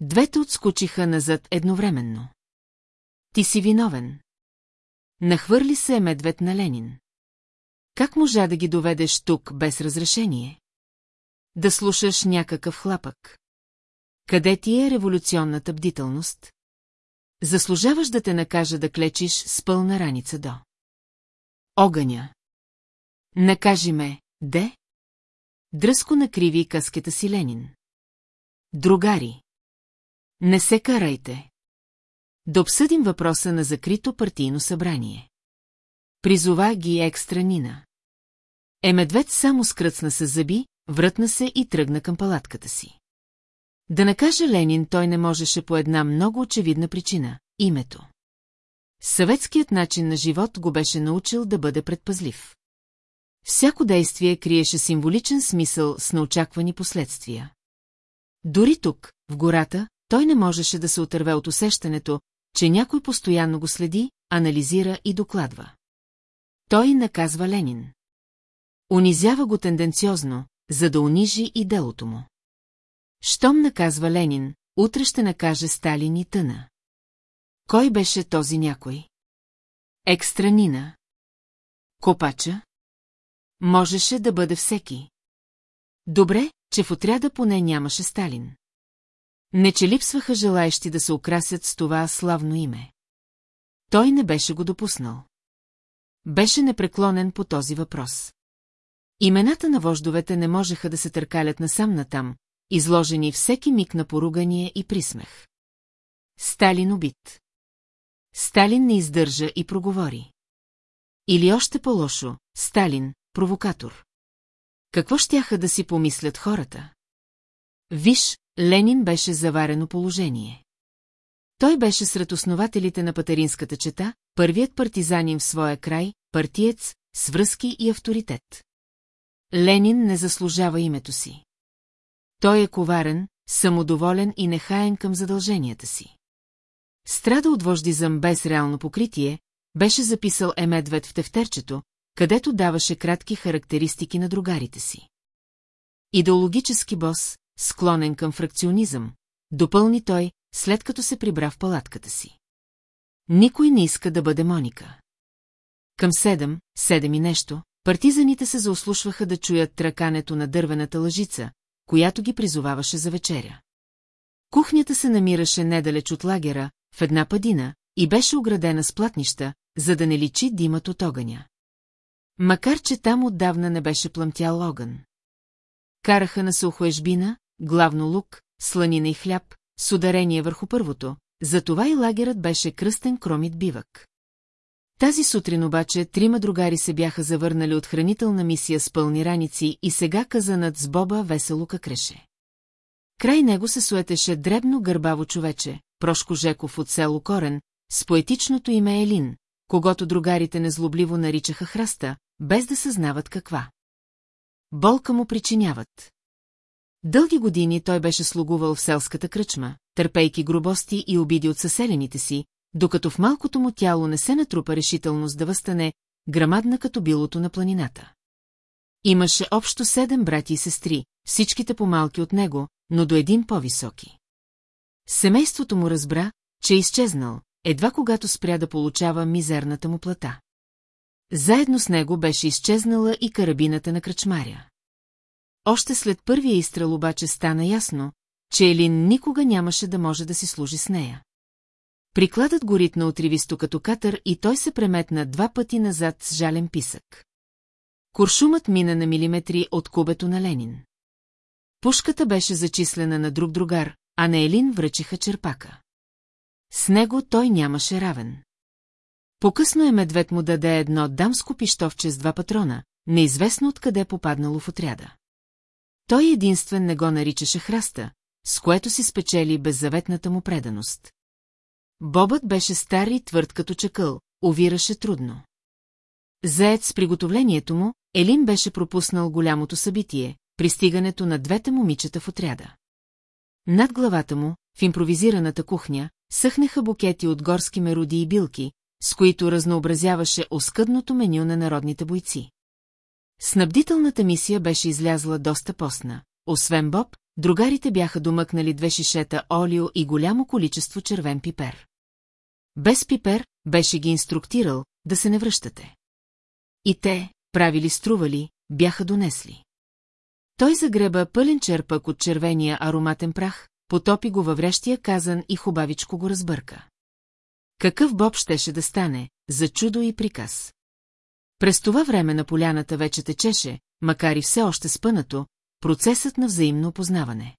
Двете отскочиха назад едновременно. Ти си виновен. Нахвърли се медвед на Ленин. Как можа да ги доведеш тук без разрешение? Да слушаш някакъв хлапък. Къде ти е революционната бдителност? Заслужаваш да те накажа да клечиш с пълна раница до. Огъня. Накажи ме, де? Дръско накриви каскета си Ленин. Другари. Не се карайте. Да обсъдим въпроса на закрито партийно събрание. Призова ги екстра Нина. Е само скръцна с зъби, врътна се и тръгна към палатката си. Да накаже Ленин той не можеше по една много очевидна причина – името. Съветският начин на живот го беше научил да бъде предпазлив. Всяко действие криеше символичен смисъл с неочаквани последствия. Дори тук, в гората, той не можеше да се отърве от усещането, че някой постоянно го следи, анализира и докладва. Той наказва Ленин. Унизява го тенденциозно, за да унижи и делото му. Щом наказва Ленин, утре ще накаже Сталин и тъна. Кой беше този някой? Екстранина. Копача? Можеше да бъде всеки. Добре, че в отряда поне нямаше Сталин. Не че липсваха желаещи да се украсят с това славно име. Той не беше го допуснал. Беше непреклонен по този въпрос. Имената на вождовете не можеха да се търкалят насам натам, изложени всеки миг на поругание и присмех. Сталин убит. Сталин не издържа и проговори. Или още по-лошо, Сталин, провокатор. Какво щяха да си помислят хората? Виж, Ленин беше заварено положение. Той беше сред основателите на патеринската чета, първият партизанин в своя край, партиец, с връзки и авторитет. Ленин не заслужава името си. Той е коварен, самодоволен и нехаен към задълженията си. Страда от вождизъм без реално покритие, беше записал Емедвед в тефтерчето, където даваше кратки характеристики на другарите си. Идеологически бос, склонен към фракционизъм, допълни той, след като се прибра в палатката си. Никой не иска да бъде Моника. Към седем, седем и нещо, партизаните се заослушваха да чуят тракането на дървената лъжица, която ги призоваваше за вечеря. Кухнята се намираше недалеч от лагера, в една падина, и беше оградена с платнища, за да не личи димът от огъня. Макар, че там отдавна не беше плъмтял огън. Караха на сухоежбина, главно лук, сланина и хляб, с ударение върху първото, затова и лагерът беше кръстен кромит бивък. Тази сутрин обаче трима другари се бяха завърнали от хранителна мисия с пълни раници и сега казанът с Боба весело какреше. Край него се суетеше дребно гърбаво човече, Прошко Жеков от село Корен, с поетичното име Елин, когато другарите незлобливо наричаха храста, без да съзнават каква. Болка му причиняват. Дълги години той беше слугувал в селската кръчма, търпейки грубости и обиди от съселените си, докато в малкото му тяло не се натрупа решителност да възстане, грамадна като билото на планината. Имаше общо седем брати и сестри, всичките по-малки от него, но до един по-високи. Семейството му разбра, че е изчезнал, едва когато спря да получава мизерната му плата. Заедно с него беше изчезнала и карабината на кръчмаря. Още след първия изстрел обаче стана ясно, че Елин никога нямаше да може да си служи с нея. Прикладът го ритна отривисто като катър и той се преметна два пъти назад с жален писък. Куршумът мина на милиметри от кубето на Ленин. Пушката беше зачислена на друг другар, а на Елин връчиха черпака. С него той нямаше равен. Покъсно е медвед му даде едно дамско пищовче с два патрона, неизвестно откъде попаднало в отряда. Той единствен не го наричаше храста, с което си спечели беззаветната му преданост. Бобът беше стар и твърд като чакъл, овираше трудно. Заед с приготовлението му, Елин беше пропуснал голямото събитие – пристигането на двете момичета в отряда. Над главата му, в импровизираната кухня, съхнеха букети от горски мероди и билки, с които разнообразяваше оскъдното меню на народните бойци. Снабдителната мисия беше излязла доста постна. Освен Боб, другарите бяха домъкнали две шишета олио и голямо количество червен пипер. Без пипер беше ги инструктирал да се не връщате. И те, правили стрували, бяха донесли. Той загреба пълен черпък от червения ароматен прах, потопи го във врящия казан и хубавичко го разбърка. Какъв Боб щеше да стане, за чудо и приказ. През това време на поляната вече течеше, макар и все още спънато, процесът на взаимно опознаване.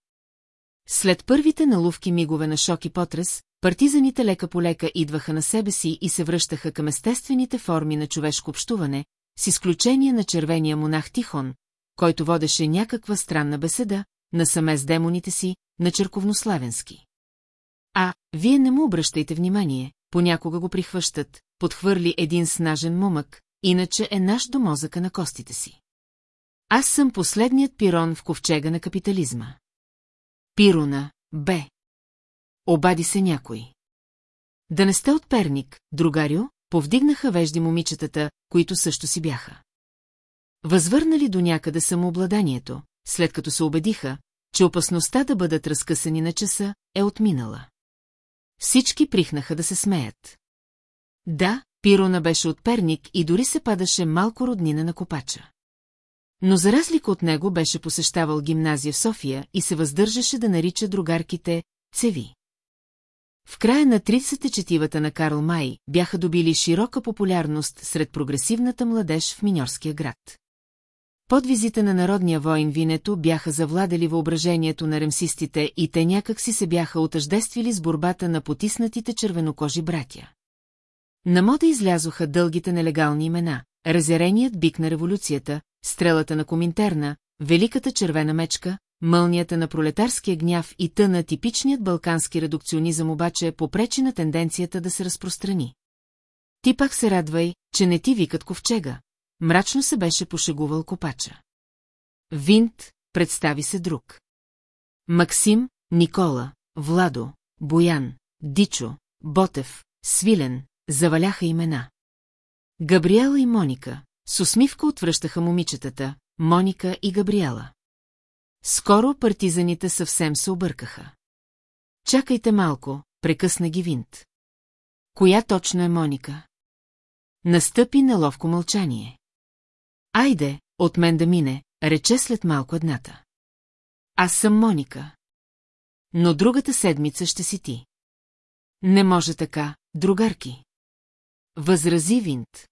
След първите наловки мигове на шок и потрес, партизаните лека по лека идваха на себе си и се връщаха към естествените форми на човешко общуване, с изключение на червения монах Тихон, който водеше някаква странна беседа, насаме с демоните си, на черковнославенски. А, вие не му обръщайте внимание, понякога го прихващат, подхвърли един снажен момък, иначе е наш до мозъка на костите си. Аз съм последният пирон в ковчега на капитализма. Пирона, Б. Обади се някой. Да не сте от Перник, другарю, повдигнаха вежди момичетата, които също си бяха. Възвърнали до някъде самообладанието, след като се убедиха, че опасността да бъдат разкъсани на часа е отминала. Всички прихнаха да се смеят. Да, Пирона беше от Перник и дори се падаше малко роднина на копача. Но за разлика от него беше посещавал гимназия в София и се въздържаше да нарича другарките «цеви». В края на 30-те на Карл Май бяха добили широка популярност сред прогресивната младеж в Миньорския град. Подвизите на народния воин Винето бяха завладели въображението на ремсистите и те някак си се бяха отъждествили с борбата на потиснатите червенокожи братя. На мода излязоха дългите нелегални имена, разяреният бик на революцията, стрелата на Коминтерна, великата червена мечка, мълнията на пролетарския гняв и тъна типичният балкански редукционизъм обаче попречи на тенденцията да се разпространи. Ти пак се радвай, че не ти викат ковчега. Мрачно се беше пошегувал копача. Винт, представи се друг. Максим, Никола, Владо, Боян, Дичо, Ботев, Свилен, заваляха имена. Габриела и Моника, с усмивка отвръщаха момичетата, Моника и Габриела. Скоро партизаните съвсем се объркаха. Чакайте малко, прекъсна ги винт. Коя точно е Моника? Настъпи неловко мълчание. Айде, от мен да мине, рече след малко едната. Аз съм Моника. Но другата седмица ще си ти. Не може така, другарки. Възрази Винт.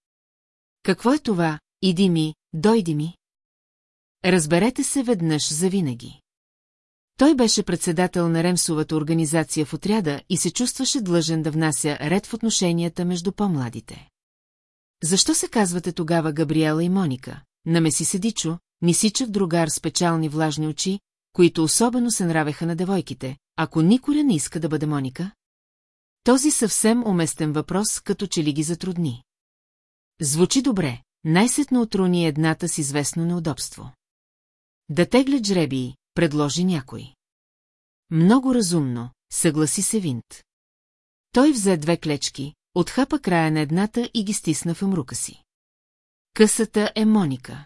Какво е това? Иди ми, дойди ми. Разберете се веднъж завинаги. Той беше председател на Ремсовата организация в отряда и се чувстваше длъжен да внася ред в отношенията между по-младите. Защо се казвате тогава Габриела и Моника? Намеси се Дичо, нисичав другар с печални влажни очи, които особено се нравеха на девойките, ако николя не иска да бъде Моника? Този съвсем уместен въпрос, като че ли ги затрудни. Звучи добре, най-сетно отруни едната с известно неудобство. Да теглят жребии, предложи някой. Много разумно, съгласи се Винт. Той взе две клечки, отхапа края на едната и ги стисна в мрука си. Късата е Моника.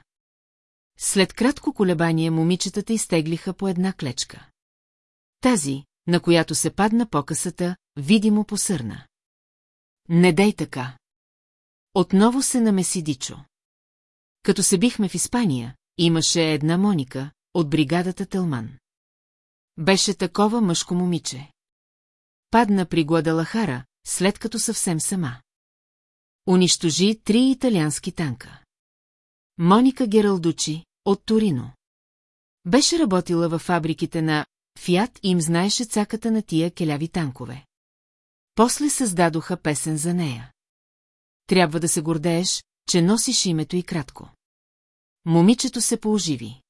След кратко колебание момичетата изтеглиха по една клечка. Тази, на която се падна покъсата, видимо посърна. Не дай така. Отново се намеси Дичо. Като се бихме в Испания, имаше една Моника от бригадата Телман. Беше такова мъжко момиче. Падна при Гладалахара, след като съвсем сама. Унищожи три италиански танка. Моника Гералдучи, от Торино. Беше работила във фабриките на Фиат и им знаеше цаката на тия келяви танкове. После създадоха песен за нея. Трябва да се гордееш, че носиш името и кратко. Момичето се пооживи.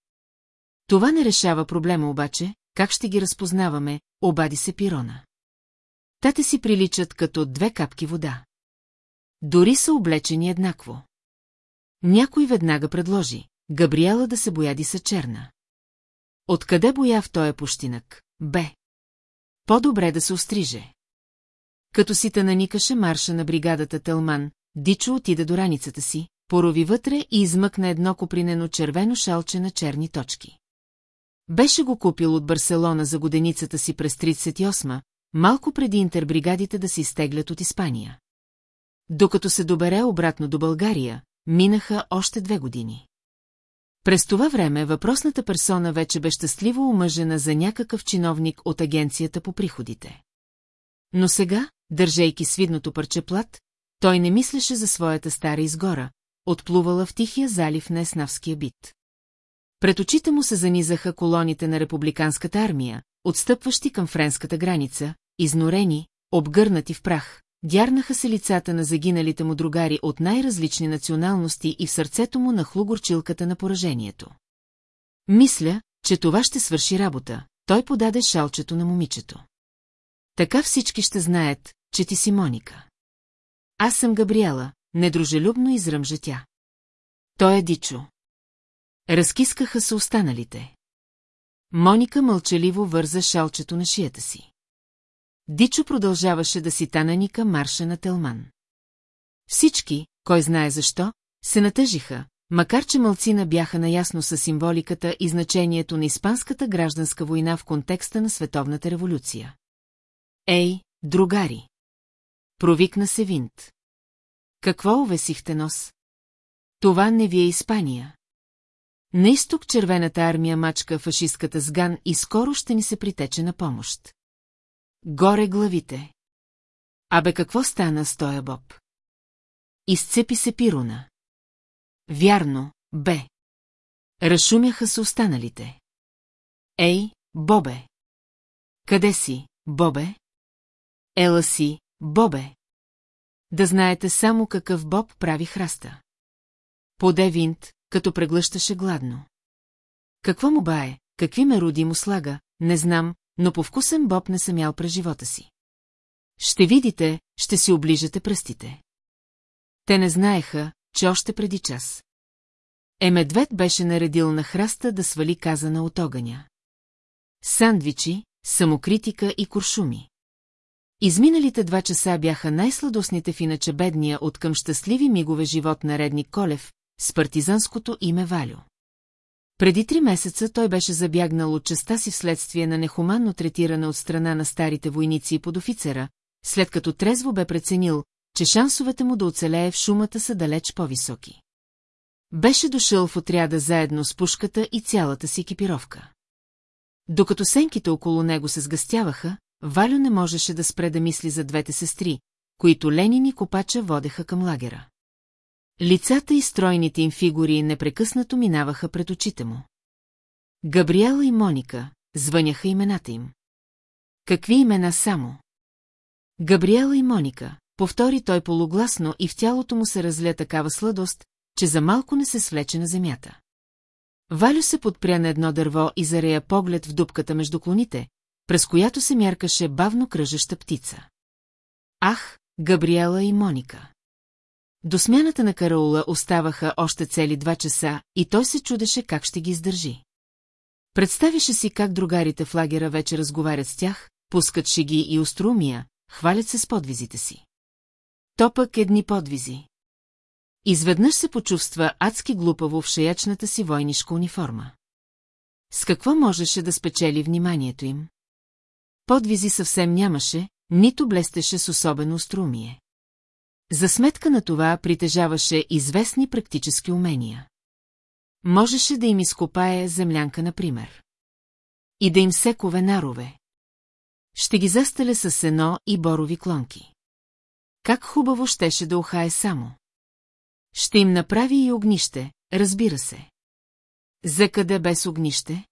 Това не решава проблема обаче, как ще ги разпознаваме, обади се Пирона. Тате си приличат като две капки вода. Дори са облечени еднакво. Някой веднага предложи, Габриела да се бояди са черна. Откъде боя в тоя пущинък? Б. По-добре да се остриже. Като си наникаше марша на бригадата Телман, Дичо отида до раницата си, порови вътре и измъкна едно копринено червено шалче на черни точки. Беше го купил от Барселона за годеницата си през 38 малко преди интербригадите да се изтеглят от Испания. Докато се добере обратно до България, минаха още две години. През това време въпросната персона вече бе щастливо омъжена за някакъв чиновник от агенцията по приходите. Но сега, държейки свидното парче плат, той не мислеше за своята стара изгора, отплувала в тихия залив на Еснавския бит. Пред очите му се занизаха колоните на републиканската армия, отстъпващи към френската граница, изнорени, обгърнати в прах, дярнаха се лицата на загиналите му другари от най-различни националности и в сърцето му нахлу горчилката на поражението. Мисля, че това ще свърши работа, той подаде шалчето на момичето. Така всички ще знаят, че ти си Моника. Аз съм Габриела, недружелюбно изръмжа тя. Той е Дичо. Разкискаха се останалите. Моника мълчаливо върза шалчето на шията си. Дичо продължаваше да си тананика марша на Телман. Всички, кой знае защо, се натъжиха, макар че мълцина бяха наясно с символиката и значението на Испанската гражданска война в контекста на Световната революция. Ей, другари! Провикна се Винт. Какво увесихте нос? Това не ви е Испания. На изток червената армия мачка фашистката сган и скоро ще ни се притече на помощ. Горе главите. Абе какво стана с тоя боб? Изцепи се пируна. Вярно, бе. Разшумяха се останалите. Ей, Бобе! Къде си, Бобе? Ела си, Бобе! Да знаете само какъв Боб прави храста. Поде винт, като преглъщаше гладно. Какво му бае, какви меруди му слага, не знам, но по вкусен Боб не съм ял през живота си. Ще видите, ще си оближете пръстите. Те не знаеха, че още преди час. Е медвед беше наредил на храста да свали казана от огъня. Сандвичи, самокритика и куршуми. Изминалите два часа бяха най-сладостните в иначе бедния от към щастливи мигове живот на редник Колев, с партизанското име Валю. Преди три месеца той беше забягнал от частта си вследствие на нехуманно третиране от страна на старите войници и подофицера, след като трезво бе преценил, че шансовете му да оцелее в шумата са далеч по-високи. Беше дошъл в отряда заедно с пушката и цялата си екипировка. Докато сенките около него се сгъстяваха, Валю не можеше да спре да мисли за двете сестри, които Ленин и Копача водеха към лагера. Лицата и стройните им фигури непрекъснато минаваха пред очите му. Габриела и Моника, звъняха имената им. Какви имена само? Габриела и Моника, повтори той полугласно и в тялото му се разля такава сладост, че за малко не се свлече на земята. Валю се подпря на едно дърво и зарея поглед в дупката между клоните, през която се мяркаше бавно кръжеща птица. Ах, Габриела и Моника! До смяната на караула оставаха още цели два часа и той се чудеше как ще ги издържи. Представише си как другарите в лагера вече разговарят с тях, пускат шеги и острумия, хвалят се с подвизите си. То пък едни подвизи. Изведнъж се почувства адски глупаво в шеячната си войнишка униформа. С какво можеше да спечели вниманието им? Подвизи съвсем нямаше, нито блестеше с особено острумие. За сметка на това притежаваше известни практически умения. Можеше да им изкопае землянка, например. И да им секове нарове. Ще ги застеле с сено и борови клонки. Как хубаво щеше да ухае само. Ще им направи и огнище, разбира се. За къде без огнище?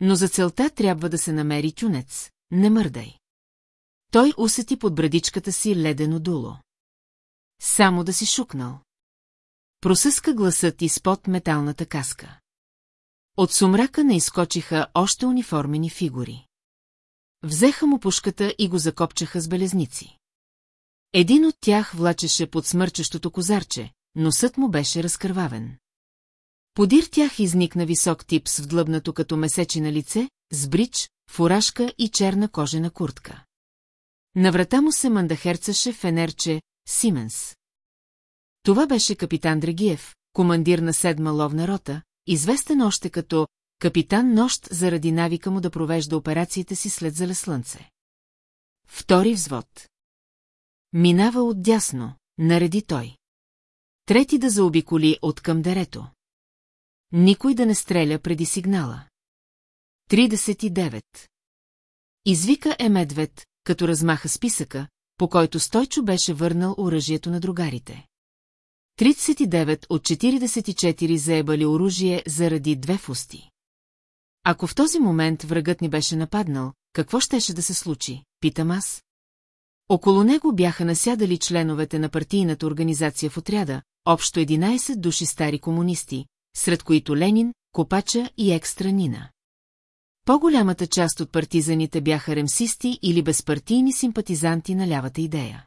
Но за целта трябва да се намери тюнец, не мърдай. Той усети под брадичката си ледено дуло. Само да си шукнал. Просъска гласът изпод металната каска. От сумрака не изкочиха още униформени фигури. Взеха му пушката и го закопчаха с белезници. Един от тях влачеше под смърчещото козарче, носът му беше разкървавен. Подир тях изникна висок тип с вдлъбнато като месечи на лице, с брич, фуражка и черна кожена куртка. На врата му се мандахерцаше фенерче Сименс. Това беше капитан Драгиев, командир на седма ловна рота, известен още като капитан Нощ заради навика му да провежда операциите си след зале слънце. Втори взвод. Минава отдясно, нареди той. Трети да заобиколи от към дерето. Никой да не стреля преди сигнала. 39. Извика е медвед, като размаха списъка, по който Стойчо беше върнал оръжието на другарите. 39 от 44 заебали оръжие заради две фусти. Ако в този момент врагът ни беше нападнал, какво щеше да се случи, питам аз? Около него бяха насядали членовете на партийната организация в отряда, общо 11 души стари комунисти, сред които Ленин, Копача и Екстра Нина. По-голямата част от партизаните бяха ремсисти или безпартийни симпатизанти на лявата идея.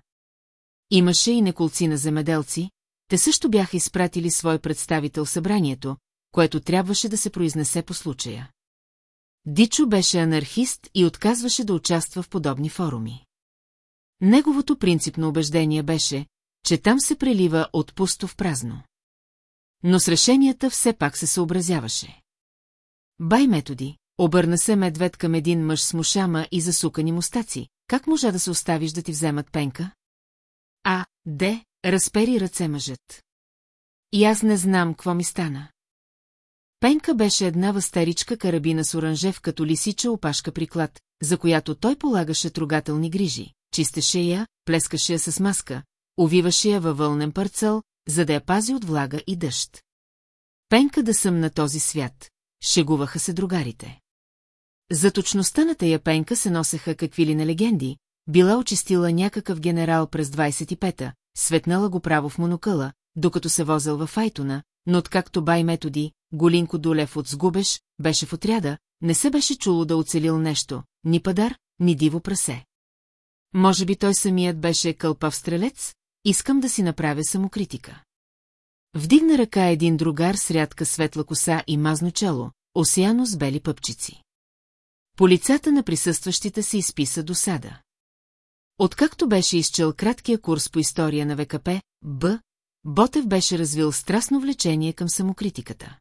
Имаше и неколци на земеделци, те също бяха изпратили свой представител събранието, което трябваше да се произнесе по случая. Дичо беше анархист и отказваше да участва в подобни форуми. Неговото принципно убеждение беше, че там се прелива от пусто в празно. Но с решенията все пак се съобразяваше. Бай методи, обърна се медвед към един мъж с мушама и засукани мустаци. Как можа да се оставиш да ти вземат пенка? А, де, разпери ръце мъжът. И аз не знам, какво ми стана. Пенка беше една възстаричка карабина с оранжев като лисича опашка приклад, за която той полагаше трогателни грижи. Чистеше я, плескаше я с маска, увиваше я във вълнен парцел, за да я пази от влага и дъжд. Пенка да съм на този свят, шегуваха се другарите. За точността на тая пенка се носеха какви ли на легенди, била очистила някакъв генерал през 25-та, светнала го право в монокъла, докато се возил във Файтона, но откакто бай методи, Голинко Долев от сгубеш, беше в отряда, не се беше чуло да оцелил нещо, ни падар, ни диво прасе. Може би той самият беше кълпав стрелец? Искам да си направя самокритика. Вдигна ръка един другар с рядка светла коса и мазно чело, осяно с бели пъпчици. По лицата на присъстващите се изписа досада. Откакто беше изчел краткия курс по история на ВКП, Б, Ботев беше развил страстно влечение към самокритиката.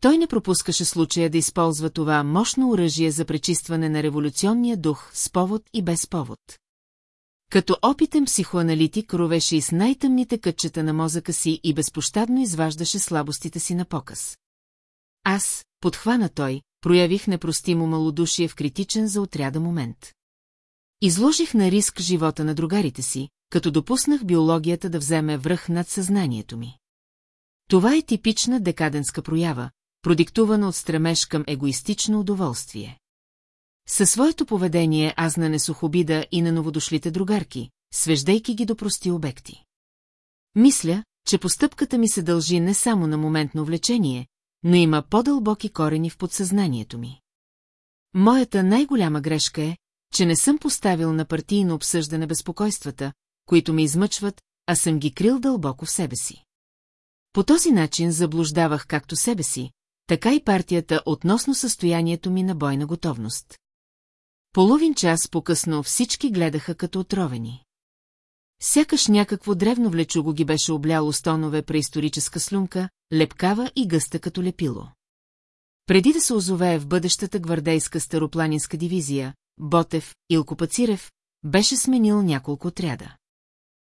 Той не пропускаше случая да използва това мощно оръжие за пречистване на революционния дух с повод и без повод. Като опитен психоаналитик ровеше и с най-тъмните кътчета на мозъка си и безпощадно изваждаше слабостите си на показ. Аз, подхвана той, проявих непростимо малодушие в критичен за отряда момент. Изложих на риск живота на другарите си, като допуснах биологията да вземе връх над съзнанието ми. Това е типична декаденска проява, продиктувана от стремеж към егоистично удоволствие. Със своето поведение аз нанесох обида и на новодошлите другарки, свеждайки ги до прости обекти. Мисля, че постъпката ми се дължи не само на моментно влечение, но има по-дълбоки корени в подсъзнанието ми. Моята най-голяма грешка е, че не съм поставил на партийно обсъждане безпокойствата, които ме измъчват, а съм ги крил дълбоко в себе си. По този начин заблуждавах както себе си, така и партията относно състоянието ми на бойна готовност. Половин час по-късно всички гледаха като отровени. Сякаш някакво древно влечуго ги беше обляло стонове преисторическа слюнка, лепкава и гъста като лепило. Преди да се озовее в бъдещата гвардейска старопланинска дивизия, Ботев, Илко Пацирев, беше сменил няколко отряда.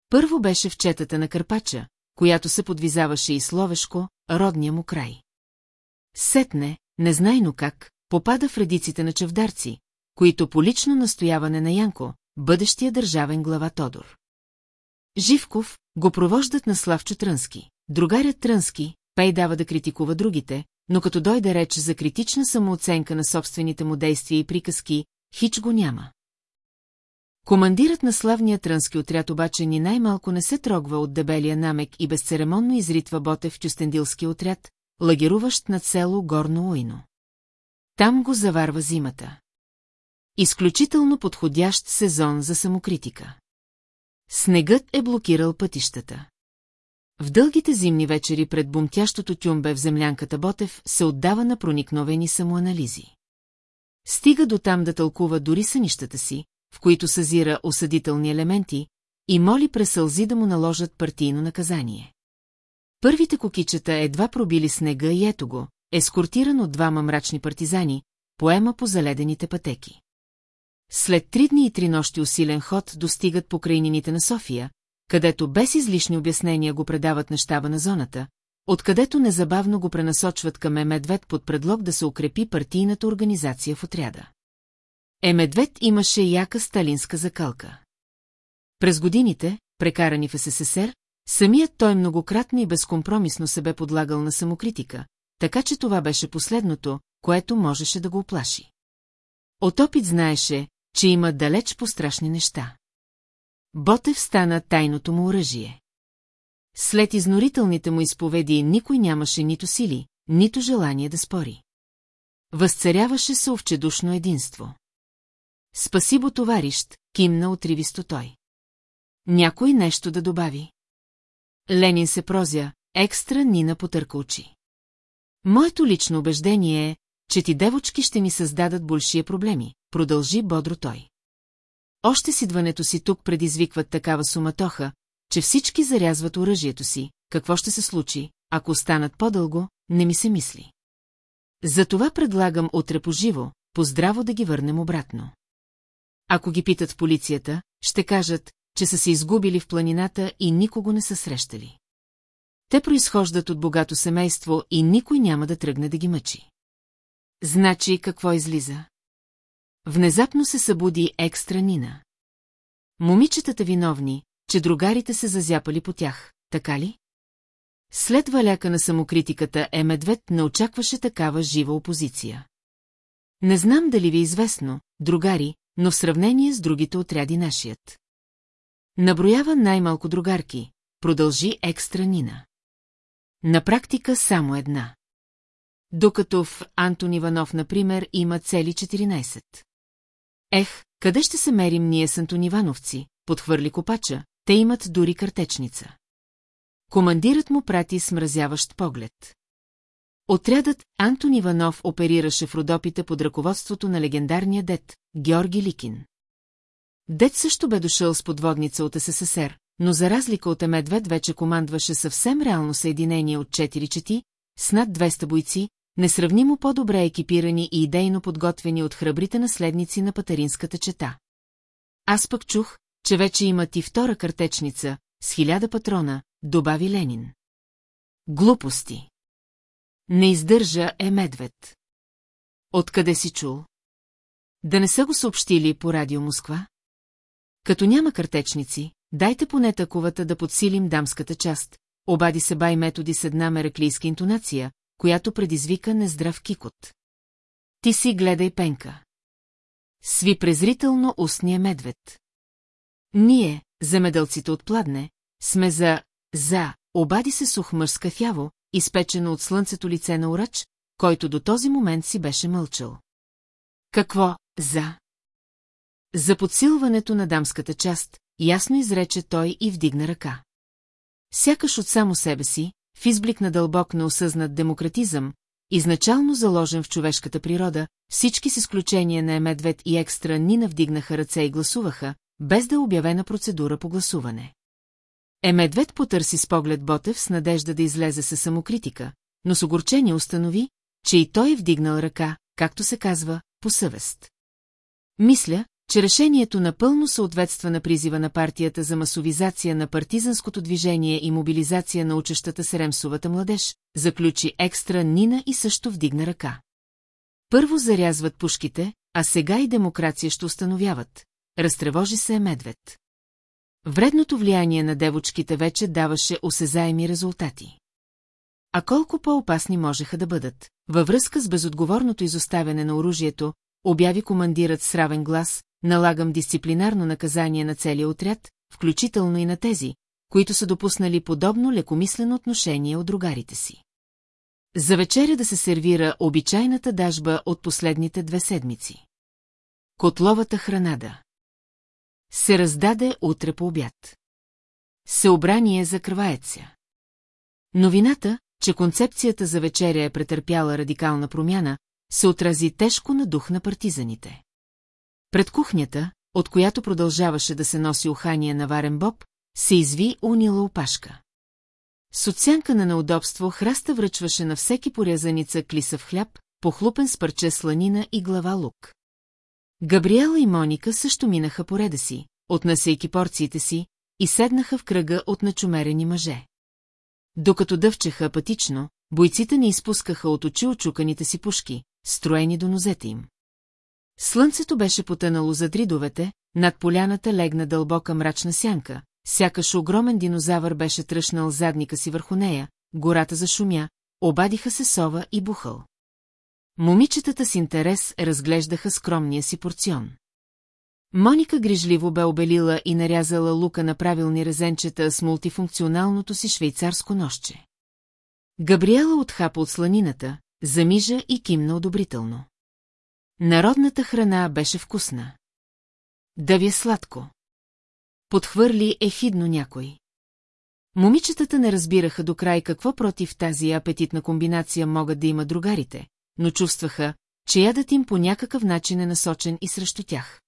Първо беше в четата на Карпача, която се подвизаваше и словешко, родния му край. Сетне, незнайно как, попада в редиците на чевдарци, които по лично настояване на Янко, бъдещия държавен глава Тодор. Живков го провождат на Славчо Трънски. Другарят Трънски, пей дава да критикува другите, но като дойде реч за критична самооценка на собствените му действия и приказки, хич го няма. Командирът на славния трънски отряд обаче ни най-малко не се трогва от дебелия намек и безцеремонно изритва Ботев Чустендилски отряд, лагеруващ над село Горно Уйно. Там го заварва зимата. Изключително подходящ сезон за самокритика. Снегът е блокирал пътищата. В дългите зимни вечери пред бумтящото тюмбе в землянката Ботев се отдава на проникновени самоанализи. Стига до там да тълкува дори сънищата си, в които съзира осъдителни елементи, и моли през сълзи да му наложат партийно наказание. Първите кокичета едва пробили снега и ето го, ескортиран от двама мрачни партизани, поема по заледените пътеки. След три дни и три нощи усилен ход достигат по крайнините на София, където без излишни обяснения го предават на щаба на зоната, откъдето незабавно го пренасочват към Емедвед под предлог да се укрепи партийната организация в отряда. Емедвед имаше яка сталинска закалка. През годините, прекарани в СССР, самият той многократно и безкомпромисно се бе подлагал на самокритика, така че това беше последното, което можеше да го оплаши. От опит знаеше, че има далеч по-страшни неща. Ботев стана тайното му оръжие. След изнорителните му изповеди никой нямаше нито сили, нито желание да спори. Възцаряваше се овчедушно единство. Спасибо, товарищ, кимна отривисто той. Някой нещо да добави. Ленин се прозя, екстра Нина потърка очи. Моето лично убеждение е, че ти девочки ще ни създадат большие проблеми, продължи бодро той. Още с идването си тук предизвикват такава суматоха, че всички зарязват оръжието си, какво ще се случи, ако останат по-дълго, не ми се мисли. Затова предлагам утре поживо, поздраво да ги върнем обратно. Ако ги питат в полицията, ще кажат, че са се изгубили в планината и никого не са срещали. Те произхождат от богато семейство и никой няма да тръгне да ги мъчи. Значи какво излиза? Внезапно се събуди екстра Нина. Момичетата виновни, че другарите се зазяпали по тях, така ли? След валяка на самокритиката е медвед не очакваше такава жива опозиция. Не знам дали ви е известно, другари, но в сравнение с другите отряди нашият. Наброява най-малко другарки, продължи екстра Нина. На практика само една. Докато в Антон Иванов, например, има цели 14. Ех, къде ще се мерим ние с Антонивановци, подхвърли копача, те имат дори картечница. Командирът му прати смразяващ поглед. Отрядът Антон Иванов оперираше в Родопите под ръководството на легендарния дед, Георги Ликин. Дед също бе дошъл с подводница от СССР, но за разлика от Емедвед вече командваше съвсем реално съединение от 4 чети, с над 200 бойци, несравнимо по-добре екипирани и идейно подготвени от храбрите наследници на патаринската чета. Аз пък чух, че вече имат и втора картечница, с хиляда патрона, добави Ленин. Глупости. Не издържа е медвед. Откъде си чул? Да не са го съобщили по радио Москва? Като няма картечници, дайте поне таковата да подсилим дамската част, обади се бай методи с една мераклийска интонация, която предизвика нездрав кикот. Ти си гледай пенка. Сви презрително устния медвед. Ние, замедълците от пладне, сме за... за... Обади се сух мъж скафяво, изпечено от слънцето лице на урач, който до този момент си беше мълчал. Какво за? За подсилването на дамската част, ясно изрече той и вдигна ръка. Сякаш от само себе си, в изблик на дълбок неосъзнат демократизъм, изначално заложен в човешката природа, всички с изключение на Емедвед и Екстра Нина вдигнаха ръце и гласуваха, без да е обявена процедура по гласуване. Емедвед потърси с поглед Ботев с надежда да излезе със самокритика, но с огорчение установи, че и той е вдигнал ръка, както се казва, по съвест. Мисля, че решението напълно съответства на призива на партията за масовизация на партизанското движение и мобилизация на учещата Серемсовата младеж, заключи екстра Нина и също вдигна ръка. Първо зарязват пушките, а сега и демокрация ще установяват. Разтревожи се медвед. Вредното влияние на девочките вече даваше осезаеми резултати. А колко по-опасни можеха да бъдат, във връзка с безотговорното изоставяне на оръжието, обяви командирът с равен глас, налагам дисциплинарно наказание на целия отряд, включително и на тези, които са допуснали подобно лекомислено отношение от другарите си. За вечеря да се сервира обичайната дажба от последните две седмици. Котловата храна да. Се раздаде утре по обяд. Съобрание за кръваеца. Новината, че концепцията за вечеря е претърпяла радикална промяна, се отрази тежко на дух на партизаните. Пред кухнята, от която продължаваше да се носи ухание на варен боб, се изви унила опашка. С оценка на неудобство храста връчваше на всеки порязаница клисав хляб, похлупен с парче сланина и глава лук. Габриела и Моника също минаха по реда си, отнасяйки порциите си, и седнаха в кръга от начумерени мъже. Докато дъвчеха апатично, бойците не изпускаха от очи очуканите си пушки, строени до нозете им. Слънцето беше потънало зад ридовете, над поляната легна дълбока мрачна сянка, сякаш огромен динозавър беше тръщнал задника си върху нея, гората зашумя, обадиха се сова и бухъл. Момичетата с интерес разглеждаха скромния си порцион. Моника грижливо бе обелила и нарязала лука на правилни резенчета с мултифункционалното си швейцарско нощче. Габриела отхапа от сланината, замижа и кимна одобрително. Народната храна беше вкусна. Да ви е сладко. Подхвърли ехидно някой. Момичетата не разбираха до край какво против тази апетитна комбинация могат да има другарите, но чувстваха, че ядът им по някакъв начин е насочен и срещу тях.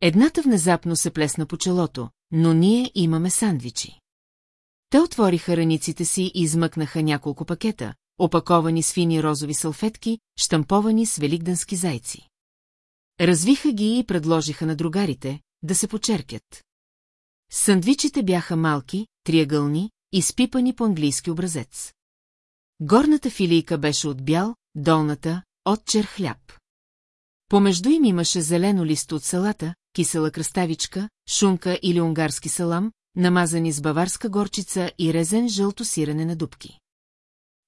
Едната внезапно се плесна по челото, но ние имаме сандвичи. Те отвориха раниците си и измъкнаха няколко пакета, опаковани с фини розови салфетки, штамповани с великденски зайци. Развиха ги и предложиха на другарите да се почеркят. Сандвичите бяха малки, триъгълни, изпипани по английски образец. Горната филийка беше от бял, долната – от чер хляб. Помежду им имаше зелено листо от салата, кисела кръставичка, шунка или унгарски салам, намазани с баварска горчица и резен жълто сирене на дубки.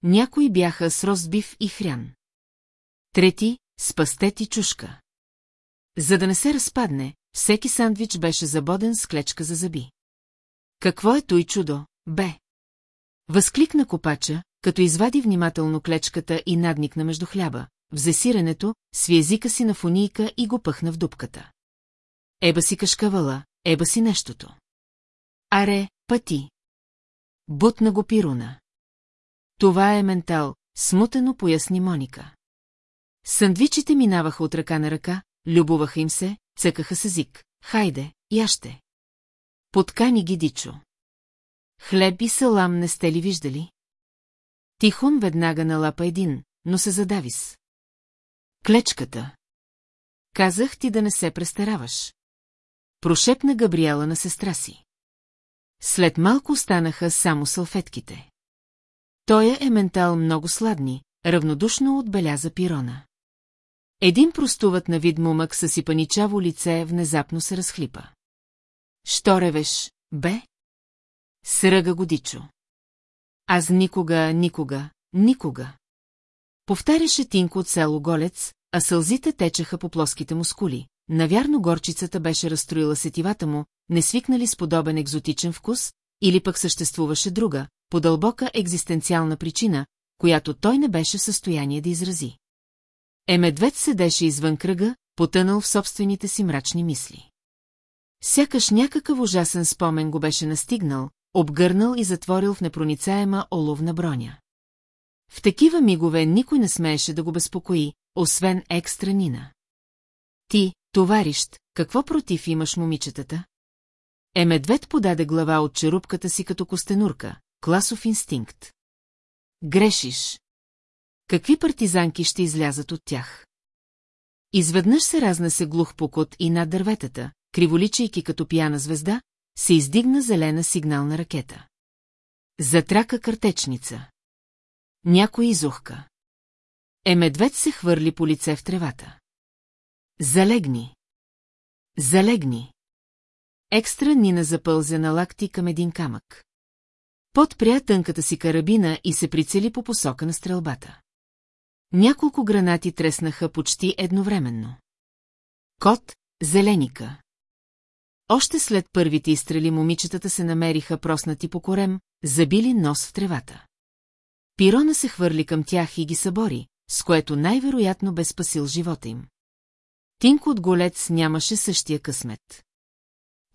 Някои бяха с розбив и хрян. Трети – с пастет и чушка. За да не се разпадне, всеки сандвич беше забоден с клечка за зъби. Какво е той чудо, бе? Възкликна копача, като извади внимателно клечката и надникна между хляба, взе сиренето, сви езика си на фунийка и го пъхна в дупката. Еба си кашкавала, еба си нещото. Аре, пъти. Бутна го пируна. Това е ментал, смутено поясни Моника. Сандвичите минаваха от ръка на ръка, любуваха им се, цъкаха с език. Хайде, яще. Подкани ги дичо. Хлеб и салам не сте ли виждали? Тихон веднага налапа един, но се задави с. Клечката. Казах ти да не се престараваш. Прошепна Габриела на сестра си. След малко останаха само салфетките. Той е ментал много сладни, равнодушно отбеляза пирона. Един простуват на вид мумък с паничаво лице внезапно се разхлипа. Що ревеш, бе? Сръга годичо. Аз никога, никога, никога. Повтаряше Тинко от село Голец, а сълзите течеха по плоските му скули. Навярно горчицата беше разстроила сетивата му, не свикнали с подобен екзотичен вкус, или пък съществуваше друга, подълбока екзистенциална причина, която той не беше в състояние да изрази. Емедвед седеше извън кръга, потънал в собствените си мрачни мисли. Сякаш някакъв ужасен спомен го беше настигнал, обгърнал и затворил в непроницаема оловна броня. В такива мигове никой не смееше да го безпокои, освен екстра Нина. Ти, товарищ, какво против имаш момичетата? Е медвед подаде глава от черупката си като костенурка, класов инстинкт. Грешиш. Какви партизанки ще излязат от тях? Изведнъж се разнесе глух покот и над дърветата, криволичайки като пияна звезда, се издигна зелена сигнална ракета. Затрака картечница. Някой изухка. Е медвед се хвърли по лице в тревата. Залегни. Залегни. Екстра Нина запълзе на лакти към един камък. Подпря тънката си карабина и се прицели по посока на стрелбата. Няколко гранати треснаха почти едновременно. Кот, зеленика. Още след първите изстрели момичетата се намериха проснати по корем, забили нос в тревата. Пирона се хвърли към тях и ги събори, с което най-вероятно бе спасил живота им. Тинко от голец нямаше същия късмет.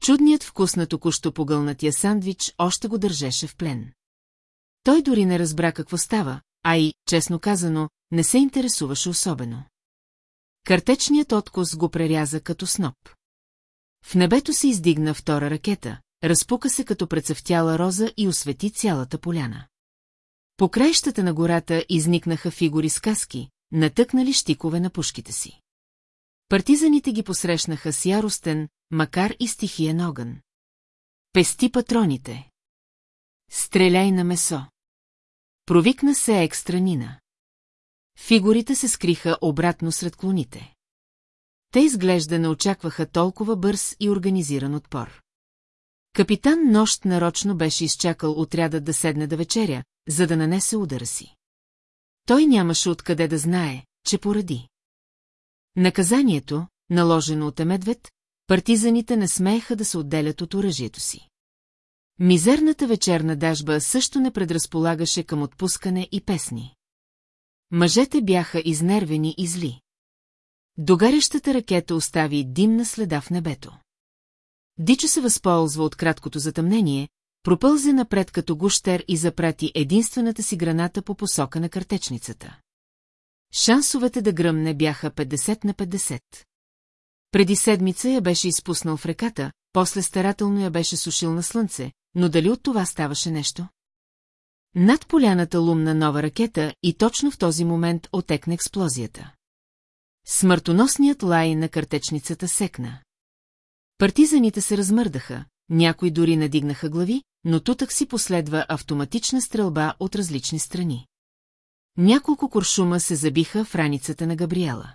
Чудният вкус на току-що погълнатия сандвич още го държеше в плен. Той дори не разбра какво става, а и, честно казано, не се интересуваше особено. Картечният откос го преряза като сноп. В небето се издигна втора ракета, разпука се като прецъфтяла роза и освети цялата поляна. По краищата на гората изникнаха фигури с каски, натъкнали щикове на пушките си. Партизаните ги посрещнаха с яростен, макар и стихиен огън. Пести патроните. Стреляй на месо. Провикна се екстранина. Фигурите се скриха обратно сред клоните. Те изглежда не очакваха толкова бърз и организиран отпор. Капитан Нощ нарочно беше изчакал отряда да седне да вечеря, за да нанесе удара си. Той нямаше откъде да знае, че поради. Наказанието, наложено от Емедвед, партизаните не смееха да се отделят от оръжието си. Мизерната вечерна дажба също не предразполагаше към отпускане и песни. Мъжете бяха изнервени и зли. Догарящата ракета остави димна следа в небето. Дичо се възползва от краткото затъмнение, пропълзе напред като гущер и запрати единствената си граната по посока на картечницата. Шансовете да гръмне бяха 50 на 50. Преди седмица я беше изпуснал в реката, после старателно я беше сушил на слънце, но дали от това ставаше нещо? Над поляната лумна нова ракета и точно в този момент отекна експлозията. Смъртоносният лай на картечницата секна. Партизаните се размърдаха, някои дори надигнаха глави, но тутък си последва автоматична стрелба от различни страни. Няколко куршума се забиха в раницата на Габриела.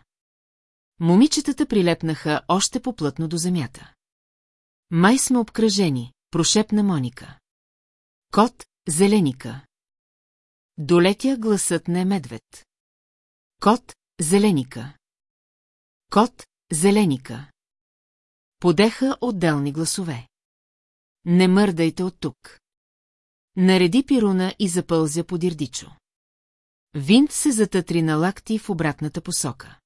Момичетата прилепнаха още поплътно до земята. Май сме обкръжени, прошепна Моника. Кот, зеленика. Долетя гласът на медвед. Кот, зеленика. Кот, зеленика. Подеха отделни гласове. Не мърдайте от тук. Нареди пируна и запълзя по дирдичо. Винт се затътри на лакти в обратната посока.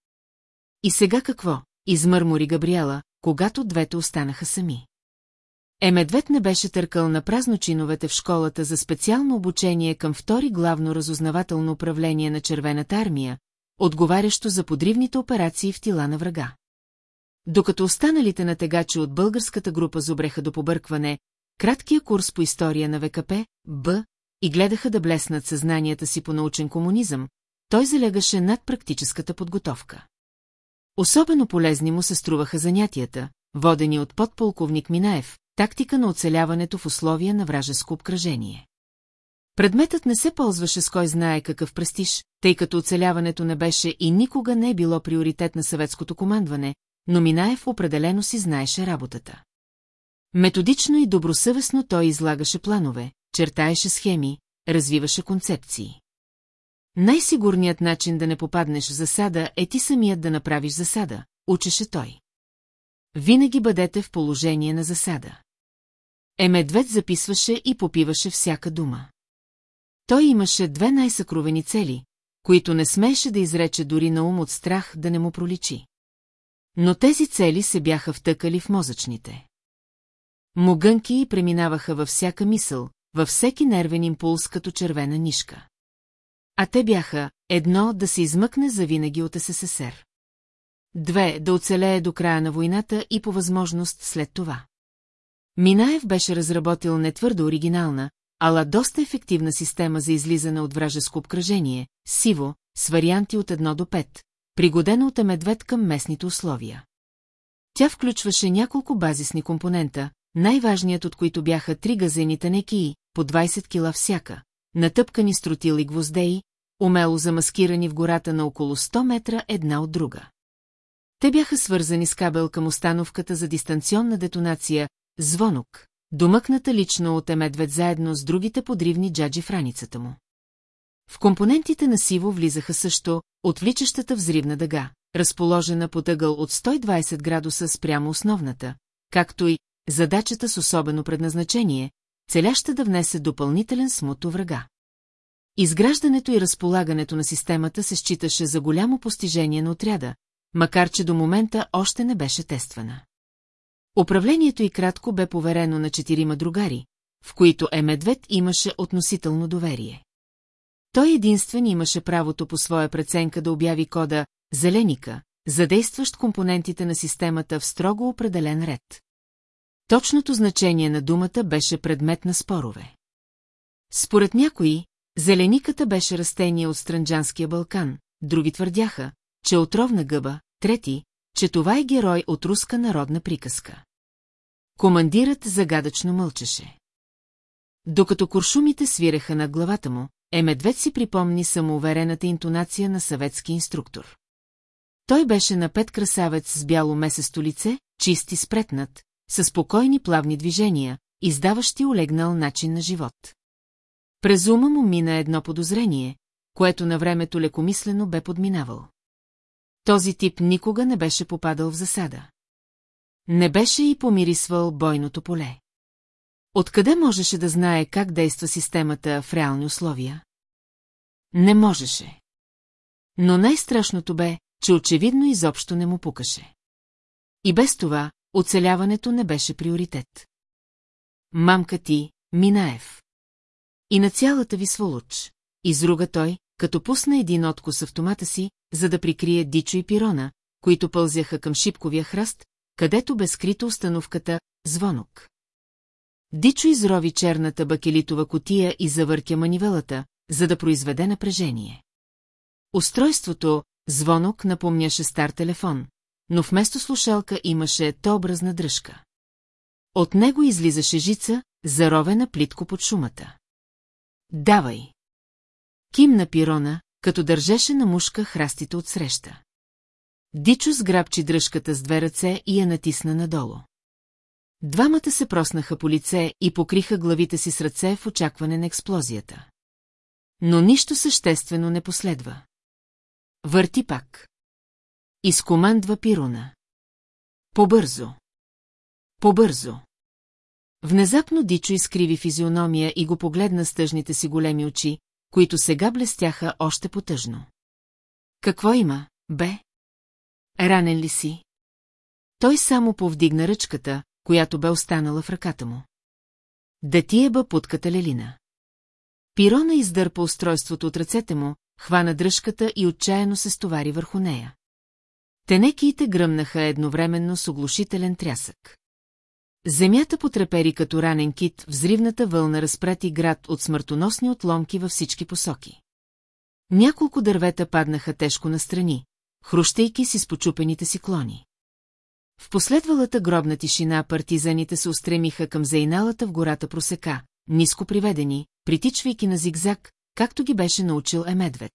И сега какво? Измърмори Габриела, когато двете останаха сами. Емедвед не беше търкал на празночиновете в школата за специално обучение към втори главно разузнавателно управление на Червената армия, отговарящо за подривните операции в тила на врага. Докато останалите натегачи от българската група зобреха до побъркване, краткия курс по история на ВКП, Б, и гледаха да блеснат съзнанията си по научен комунизъм, той залягаше над практическата подготовка. Особено полезни му се струваха занятията, водени от подполковник Минаев, тактика на оцеляването в условия на вражеско обкръжение. Предметът не се ползваше с кой знае какъв престиж, тъй като оцеляването не беше и никога не е било приоритет на съветското командване, но Минаев определено си знаеше работата. Методично и добросъвестно той излагаше планове, чертаеше схеми, развиваше концепции. Най-сигурният начин да не попаднеш в засада е ти самият да направиш засада, учеше той. Винаги бъдете в положение на засада. Емедвед записваше и попиваше всяка дума. Той имаше две най-съкровени цели, които не смееше да изрече дори на ум от страх да не му проличи. Но тези цели се бяха втъкали в мозъчните. Могънки и преминаваха във всяка мисъл, във всеки нервен импулс като червена нишка. А те бяха едно да се измъкне завинаги от СССР. Две да оцелее до края на войната и по възможност след това. Минаев беше разработил не твърдо оригинална, ала доста ефективна система за излизане от вражеско обкръжение, сиво, с варианти от 1 до 5, пригодена от медвед към местните условия. Тя включваше няколко базисни компонента, най-важният от които бяха три газени танеки по 20 кила всяка, натъпкани с тротил и гвоздеи, умело замаскирани в гората на около 100 метра една от друга. Те бяха свързани с кабел към установката за дистанционна детонация «Звонок», домъкната лично от Емедвед заедно с другите подривни джаджи в раницата му. В компонентите на сиво влизаха също отвличащата взривна дъга, разположена под ъгъл от 120 градуса спрямо основната, както и задачата с особено предназначение, целяща да внесе допълнителен смут врага. Изграждането и разполагането на системата се считаше за голямо постижение на отряда, макар че до момента още не беше тествана. Управлението и кратко бе поверено на четирима другари, в които Емедвед имаше относително доверие. Той единствен имаше правото по своя преценка да обяви кода «Зеленика», задействащ компонентите на системата в строго определен ред. Точното значение на думата беше предмет на спорове. Според някои, зелениката беше растение от Странджанския Балкан, други твърдяха, че е отровна гъба, трети, че това е герой от руска народна приказка. Командирът загадъчно мълчеше. Докато куршумите свиреха над главата му, Емедвед си припомни самоуверената интонация на съветски инструктор. Той беше на пет красавец с бяло месесто лице, чист и спретнат, със спокойни плавни движения, издаващи олегнал начин на живот. През ума му мина едно подозрение, което на времето лекомислено бе подминавал. Този тип никога не беше попадал в засада. Не беше и помирисвал бойното поле. Откъде можеше да знае как действа системата в реални условия? Не можеше. Но най-страшното бе, че очевидно изобщо не му пукаше. И без това, оцеляването не беше приоритет. Мамка ти, Минаев. И на цялата ви сволоч, изруга той, като пусна един откос автомата си, за да прикрие Дичо и Пирона, които пълзяха към шипковия храст, където бе скрита установката «Звонок». Дичо изрови черната бакелитова котия и завъртя манивелата, за да произведе напрежение. Устройството «Звонок» напомняше стар телефон, но вместо слушалка имаше то образна дръжка. От него излизаше жица, заровена плитко под шумата. Давай! Ким на пирона, като държеше на мушка храстите от среща. Дичо сграбчи дръжката с две ръце и я натисна надолу. Двамата се проснаха по лице и покриха главите си с ръце в очакване на експлозията. Но нищо съществено не последва. Върти пак. Изкомандва Пируна. Побързо. Побързо. Внезапно Дичо изкриви физиономия и го погледна с тъжните си големи очи, които сега блестяха още потъжно. Какво има, бе? Ранен ли си? Той само повдигна ръчката, която бе останала в ръката му. Да ти еба путката Лелина. Пирона издърпа устройството от ръцете му, хвана дръжката и отчаяно се стовари върху нея. Тенекиите гръмнаха едновременно с оглушителен трясък. Земята потрепери като ранен кит, взривната вълна разпрати град от смъртоносни отломки във всички посоки. Няколко дървета паднаха тежко настрани, хрущейки си с почупените си клони. В последвалата гробна тишина партизаните се устремиха към зейналата в гората просека, ниско приведени, притичвайки на зигзаг, както ги беше научил Емедвед.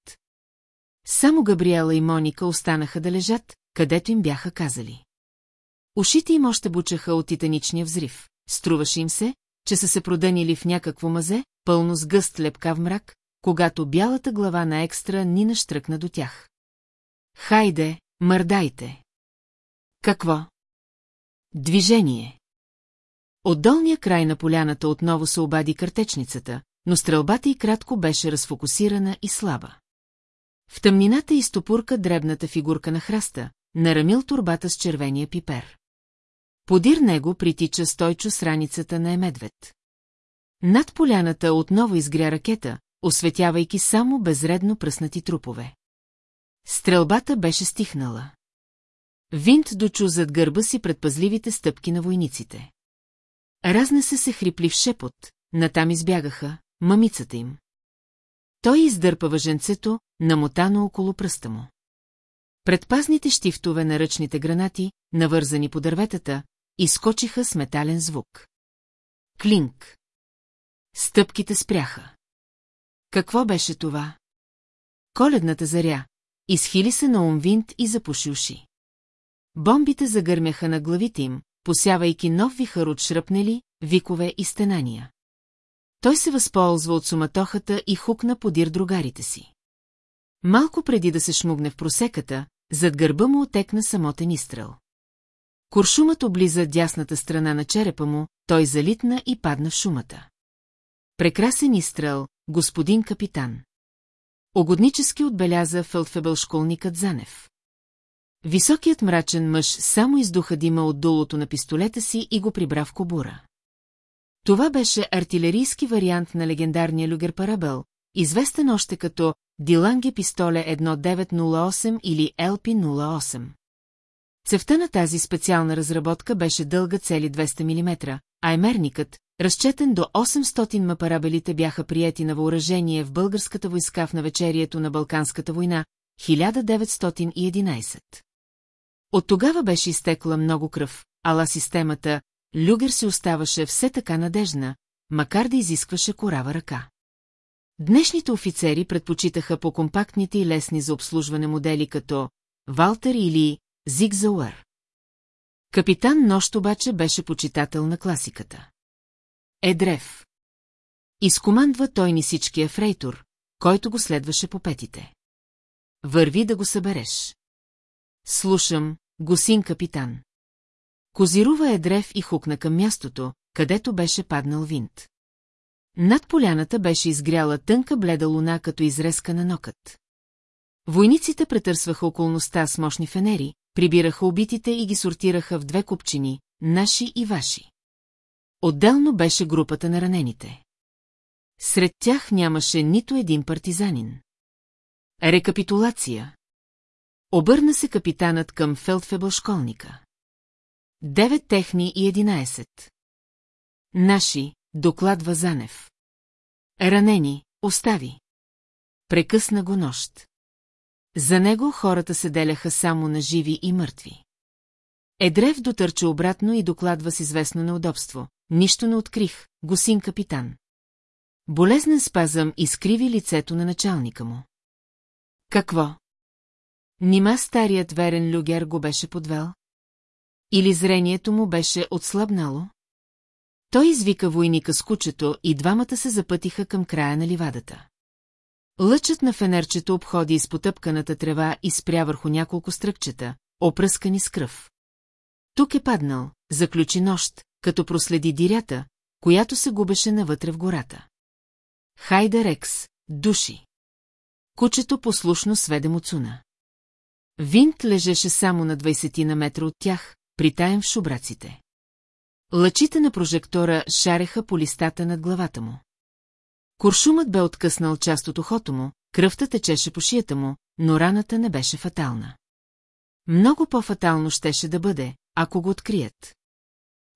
Само Габриела и Моника останаха да лежат, където им бяха казали. Ушите им още бучаха от титаничния взрив. Струваше им се, че са се продънили в някакво мазе, пълно с гъст лепка в мрак, когато бялата глава на екстра ни наштръкна до тях. Хайде, мърдайте! Какво? Движение. От долния край на поляната отново се обади картечницата, но стрелбата й кратко беше разфокусирана и слаба. В тъмнината изтопурка дребната фигурка на храста, нарамил турбата с червения пипер. Подир него притича стойчо с раницата на емедвед. Над поляната отново изгря ракета, осветявайки само безредно пръснати трупове. Стрелбата беше стихнала. Винт дочу зад гърба си предпазливите стъпки на войниците. Разнесе се хриплив шепот, натам избягаха, мамицата им. Той издърпа въженцето, намотано около пръста му. Предпазните щифтове на ръчните гранати, навързани по дърветата, изкочиха с метален звук. Клинк. Стъпките спряха. Какво беше това? Коледната заря. Изхили се на умвинт и запуши уши. Бомбите загърмяха на главите им, посявайки нов вихър от шръпнели, викове и стенания. Той се възползва от суматохата и хукна подир другарите си. Малко преди да се шмугне в просеката, зад гърба му отекна самотен изстрел. Куршумът облиза дясната страна на черепа му, той залитна и падна в шумата. Прекрасен изстрел, господин капитан. Огоднически отбеляза фелдфебелшколникът Занев. Високият мрачен мъж само издуха дима от дулото на пистолета си и го прибра в кобура. Това беше артилерийски вариант на легендарния люгер Парабел, известен още като Диланге пистоле 1908 или LP-08. Цевта на тази специална разработка беше дълга цели 200 мм, а емерникът, разчетен до 800 м парабелите бяха приети на въоръжение в българската войска в навечерието на Балканската война, 1911. От тогава беше изтекла много кръв, ала системата Люгер си оставаше все така надежна, макар да изискваше корава ръка. Днешните офицери предпочитаха по компактните и лесни за обслужване модели като Валтер или Зигзауър. Капитан Нощ обаче беше почитател на класиката. Едрев. Изкомандва той ни всичкия фрейтор, който го следваше по петите. Върви да го събереш. Слушам, госин капитан. Козирува Едрев и хукна към мястото, където беше паднал винт. Над поляната беше изгряла тънка бледа луна като изрезка на нокът. Войниците претърсваха околността с мощни фенери, прибираха убитите и ги сортираха в две купчини, наши и ваши. Отделно беше групата на ранените. Сред тях нямаше нито един партизанин. Рекапитулация. Обърна се капитанът към фелдфебъл-школника. Девет техни и единайсет. Наши, докладва Занев. Ранени, остави. Прекъсна го нощ. За него хората се деляха само на живи и мъртви. Едрев дотърча обратно и докладва с известно неудобство. Нищо не открих, госин капитан. Болезнен спазъм изкриви лицето на началника му. Какво? Нима старият верен люгер го беше подвел? Или зрението му беше отслабнало? Той извика войника с кучето и двамата се запътиха към края на ливадата. Лъчът на фенерчето обходи изпотъпканата трева и спря върху няколко стръкчета, опръскани с кръв. Тук е паднал, заключи нощ, като проследи дирята, която се губеше навътре в гората. Хайде Рекс, души. Кучето послушно сведе муцуна. Винт лежеше само на 20 на метра от тях, притаен в шубраците. Лъчите на прожектора шареха по листата над главата му. Куршумът бе откъснал част от ухото му, кръвта течеше по шията му, но раната не беше фатална. Много по-фатално щеше да бъде, ако го открият.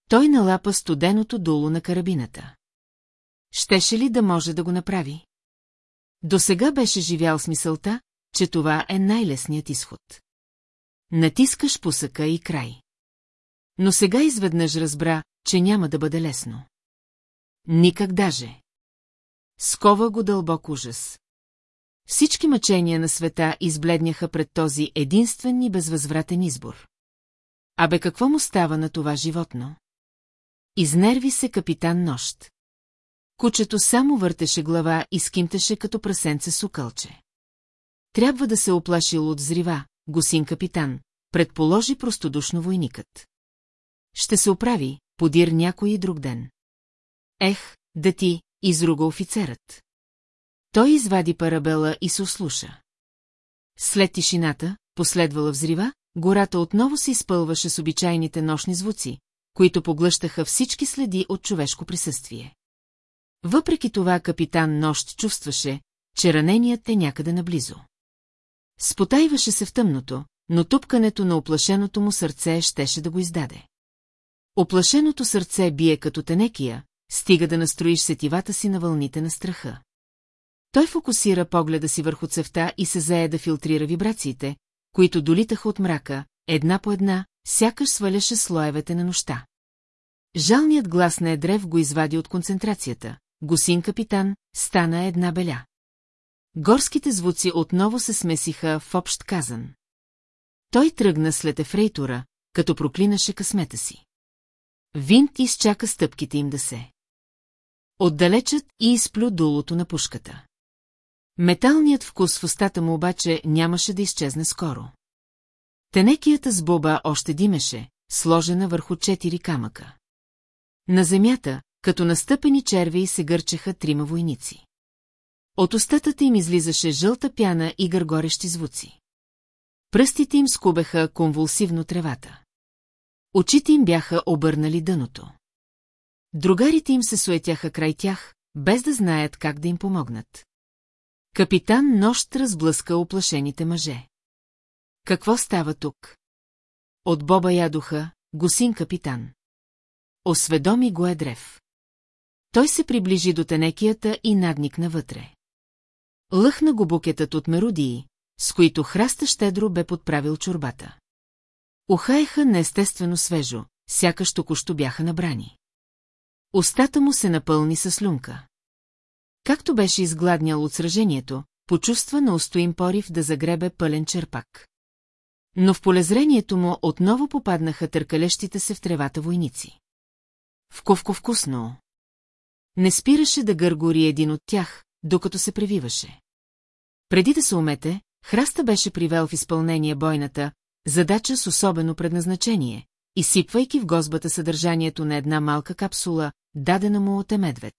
Той налапа студеното дуло на карабината. Щеше ли да може да го направи? До сега беше живял с мисълта, че това е най-лесният изход. Натискаш пусъка и край. Но сега изведнъж разбра, че няма да бъде лесно. Никак даже. Скова го дълбок ужас. Всички мъчения на света избледняха пред този единствен и безвъзвратен избор. Абе какво му става на това животно? Изнерви се капитан Нощ. Кучето само въртеше глава и скимтеше като прасенце сукълче. Трябва да се оплашил от зрива, госин капитан, предположи простодушно войникът. Ще се оправи, подир някой и друг ден. Ех, да ти, изруга офицерът. Той извади парабела и се услуша. След тишината, последвала взрива, гората отново се изпълваше с обичайните нощни звуци, които поглъщаха всички следи от човешко присъствие. Въпреки това капитан Нощ чувстваше, че раненият е някъде наблизо. Спотайваше се в тъмното, но тупкането на оплашеното му сърце щеше да го издаде. Оплашеното сърце бие като тенекия, стига да настроиш сетивата си на вълните на страха. Той фокусира погледа си върху цевта и се зае да филтрира вибрациите, които долитаха от мрака, една по една, сякаш сваляше слоевете на нощта. Жалният глас на Едрев го извади от концентрацията. Госин капитан, стана една беля. Горските звуци отново се смесиха в общ казан. Той тръгна след ефрейтора, като проклинаше късмета си. Винт изчака стъпките им да се. Отдалечат и изплю дулото на пушката. Металният вкус в устата му обаче нямаше да изчезне скоро. Тенекията с боба още димеше, сложена върху четири камъка. На земята, като настъпени червеи се гърчеха трима войници. От устатата им излизаше жълта пяна и гъргорещи звуци. Пръстите им скубеха конвулсивно тревата. Очите им бяха обърнали дъното. Другарите им се суетяха край тях, без да знаят как да им помогнат. Капитан Нощ разблъска оплашените мъже. Какво става тук? От Боба ядоха, гусин капитан. Осведоми го Едрев. Той се приближи до тенекията и надникна вътре. Лъхна го букетът от мерудии, с които храста щедро бе подправил чорбата. Ухаеха неестествено свежо, сякаш току-що бяха набрани. Остата му се напълни с люнка. Както беше изгладнял от сражението, почувства на устоим порив да загребе пълен черпак. Но в полезрението му отново попаднаха търкалещите се в тревата войници. Вковко вкусно. Не спираше да гъргори един от тях, докато се превиваше. Преди да се умете, Храста беше привел в изпълнение бойната, задача с особено предназначение, изсипвайки в гозбата съдържанието на една малка капсула, дадена му от Емедвед.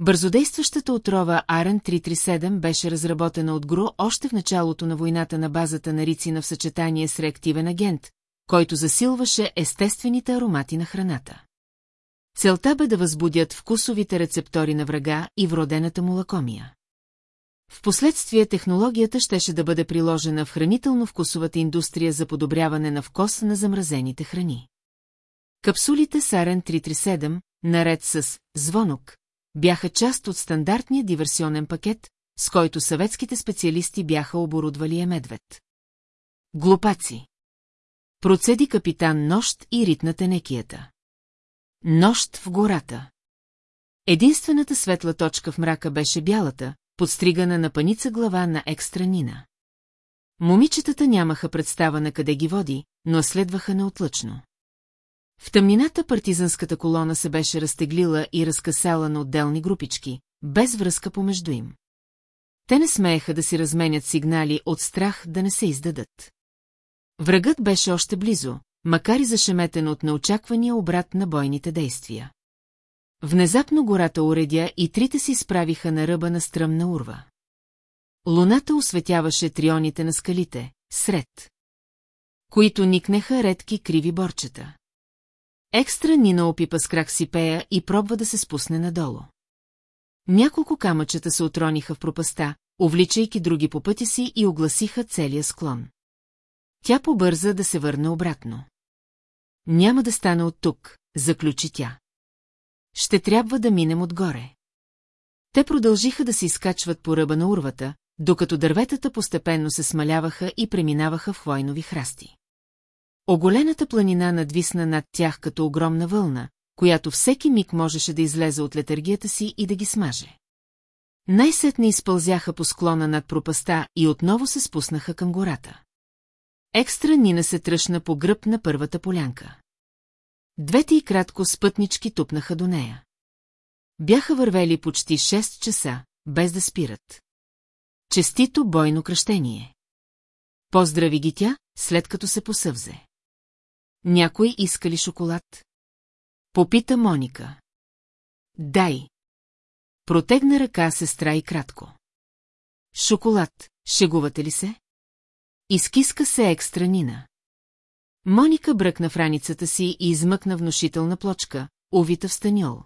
Бързодействащата отрова Арен 337 беше разработена от ГРУ още в началото на войната на базата на Рицина в съчетание с реактивен агент, който засилваше естествените аромати на храната. Целта бе да възбудят вкусовите рецептори на врага и вродената му лакомия. Впоследствие технологията щеше да бъде приложена в хранително-вкусовата индустрия за подобряване на вкуса на замразените храни. Капсулите Сарен 337, наред с «Звонок», бяха част от стандартния диверсионен пакет, с който съветските специалисти бяха оборудвали Емедвед. Глупаци. Процеди капитан Нощ и ритна тенекията. Нощ в гората. Единствената светла точка в мрака беше бялата, подстригана на паница глава на екстранина. Момичетата нямаха представа на къде ги води, но следваха неотлъчно. В тъмнината партизанската колона се беше разтеглила и разкасала на отделни групички, без връзка помежду им. Те не смееха да си разменят сигнали от страх да не се издадат. Врагът беше още близо, макар и зашеметен от неочаквания обрат на бойните действия. Внезапно гората уредя и трите си справиха на ръба на стръмна урва. Луната осветяваше трионите на скалите, сред които никнеха редки криви борчета. Екстра Нина опипа с крак си пея и пробва да се спусне надолу. Няколко камъчета се отрониха в пропаста, увличайки други по пътя си и огласиха целия склон. Тя побърза да се върне обратно. Няма да стане от тук, заключи тя. Ще трябва да минем отгоре. Те продължиха да се изкачват по ръба на урвата, докато дърветата постепенно се смаляваха и преминаваха в хвойнови храсти. Оголената планина надвисна над тях като огромна вълна, която всеки миг можеше да излезе от летаргията си и да ги смаже. Най-сетне изпълзяха по склона над пропаста и отново се спуснаха към гората. Екстра Нина се тръщна по гръб на първата полянка. Двете и кратко спътнички тупнаха до нея. Бяха вървели почти 6 часа, без да спират. Честито бойно кръщение. Поздрави ги тя, след като се посъвзе. Някой иска ли шоколад? Попита Моника. Дай. Протегна ръка сестра и кратко. Шоколад, шегувате ли се? Изкиска се екстра Нина. Моника бръкна в раницата си и измъкна внушителна плочка, увита в станьол.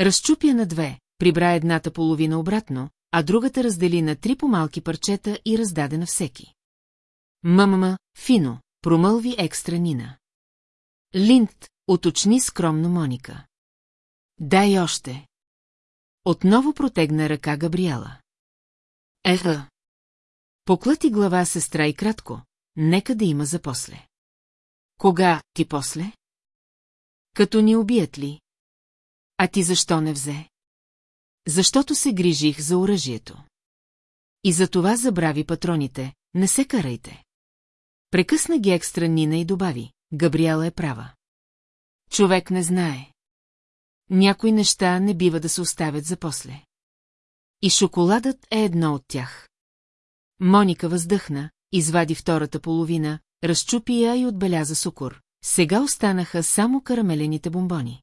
Разчупя на две, прибра едната половина обратно, а другата раздели на три по-малки парчета и раздаде на всеки. Мамама, фино, промълви екстра Нина. Линд, уточни скромно Моника. Дай още. Отново протегна ръка Габриела. Еха. Поклати глава сестра и кратко, нека да има за после. Кога ти после? Като ни убият ли? А ти защо не взе? Защото се грижих за оръжието. И за това забрави патроните, не се карайте. Прекъсна ги екстра Нина и добави, Габриела е права. Човек не знае. Някои неща не бива да се оставят за после. И шоколадът е едно от тях. Моника въздъхна, извади втората половина, разчупи я и отбеляза сукор. Сега останаха само карамелените бомбони.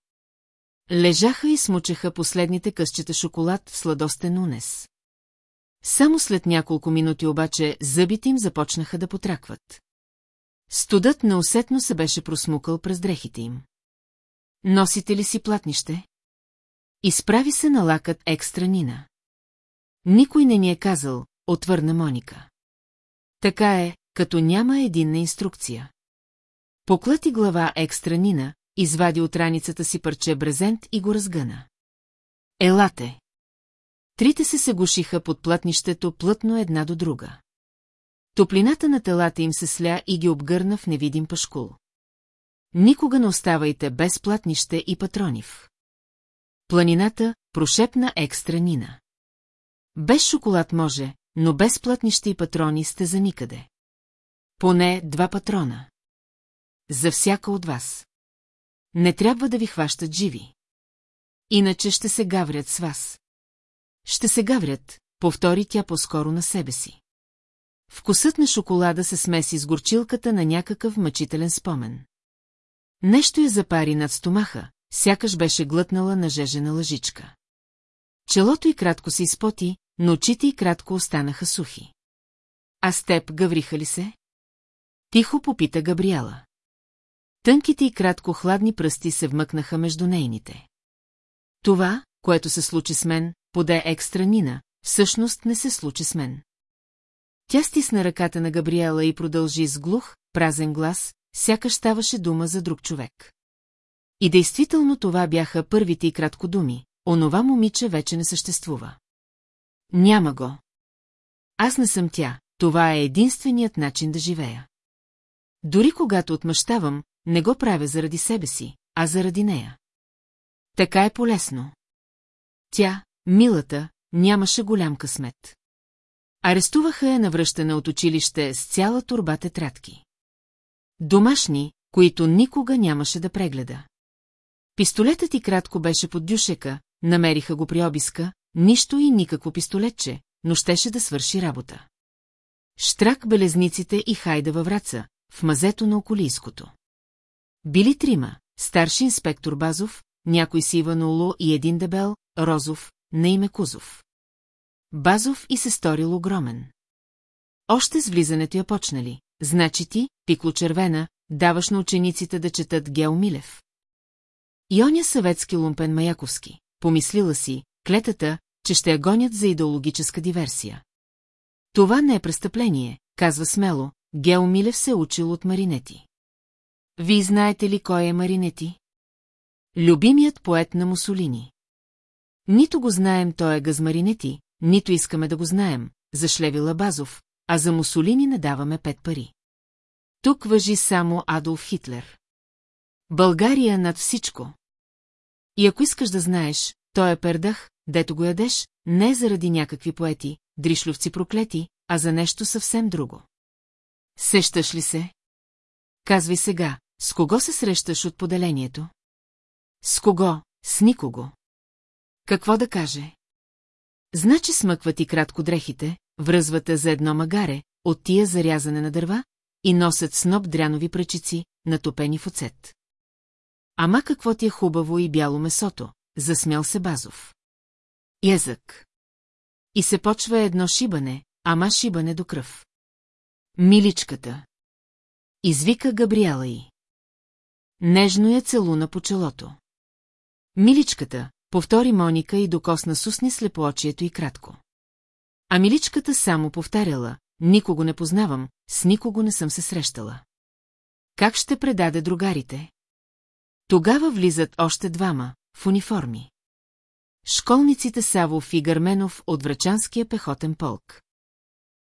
Лежаха и смучеха последните късчета шоколад в сладостен унес. Само след няколко минути обаче зъбите им започнаха да потракват. Студът неусетно се беше просмукал през дрехите им. Носите ли си платнище? Изправи се на лакът екстра Нина. Никой не ни е казал, отвърна Моника. Така е, като няма единна инструкция. Поклати глава екстра Нина, извади от раницата си парче брезент и го разгъна. Елате! Трите се сегушиха под плътнището плътно една до друга. Топлината на телата им се сля и ги обгърна в невидим пашкул. Никога не оставайте без платнище и патронив. Планината прошепна екстра Нина. Без шоколад може, но без платнище и патрони сте за никъде. Поне два патрона. За всяка от вас. Не трябва да ви хващат живи. Иначе ще се гаврят с вас. Ще се гаврят, повтори тя по-скоро на себе си. Вкусът на шоколада се смеси с горчилката на някакъв мъчителен спомен. Нещо я запари над стомаха, сякаш беше глътнала на жежена лъжичка. Челото й кратко се изпоти, но очите й кратко останаха сухи. А с теб гавриха ли се? Тихо попита Габриела. Тънките и кратко хладни пръсти се вмъкнаха между нейните. Това, което се случи с мен, поде екстра Нина, всъщност не се случи с мен. Тя стисна ръката на Габриела и продължи с глух, празен глас, сякаш ставаше дума за друг човек. И действително това бяха първите и кратко думи, онова момиче вече не съществува. Няма го. Аз не съм тя, това е единственият начин да живея. Дори когато отмъщавам, не го правя заради себе си, а заради нея. Така е полезно. Тя, милата, нямаше голям късмет. Арестуваха я на връщане от училище с цяла турба тетрадки. Домашни, които никога нямаше да прегледа. Пистолетът и кратко беше под дюшека, намериха го при обиска, нищо и никакво пистолетче, но щеше да свърши работа. Штрак белезниците и хайда във враца, в мазето на околийското. Били трима, старши инспектор Базов, някой си Иваноло и един дебел, Розов, на име Кузов. Базов и се сторил огромен. Още с влизането я почнали. Значи ти, пикло червена, даваш на учениците да четат Гео Милев. И оня съветски лумпен Маяковски, помислила си, клетата, че ще я гонят за идеологическа диверсия. Това не е престъпление, казва смело, Гео Милев се учил от Маринети. Вие знаете ли кой е Маринети? Любимият поет на Мусолини. Нито го знаем той е Газмаринети, нито искаме да го знаем, зашлевила Базов, а за Мусолини не даваме пет пари. Тук въжи само Адолф Хитлер. България над всичко. И ако искаш да знаеш, той е пердах, дето го ядеш, не заради някакви поети, дришловци проклети, а за нещо съвсем друго. Сещаш ли се? Казвай сега, с кого се срещаш от поделението? С кого? С никого. Какво да каже? Значи смъкват и кратко дрехите, връзвата за едно магаре, от тия зарязане на дърва, и носят сноп дрянови пръчици, натопени в оцет. Ама какво ти е хубаво и бяло месото, засмял се Базов. Язък. И се почва едно шибане, ама шибане до кръв. Миличката. Извика Габриела и. Нежно я целуна по челото. Миличката, повтори Моника и докосна сусни слепоочието и кратко. А миличката само повтаряла, никого не познавам, с никого не съм се срещала. Как ще предаде другарите? Тогава влизат още двама, в униформи. Школниците Савов и Гърменов от Врачанския пехотен полк.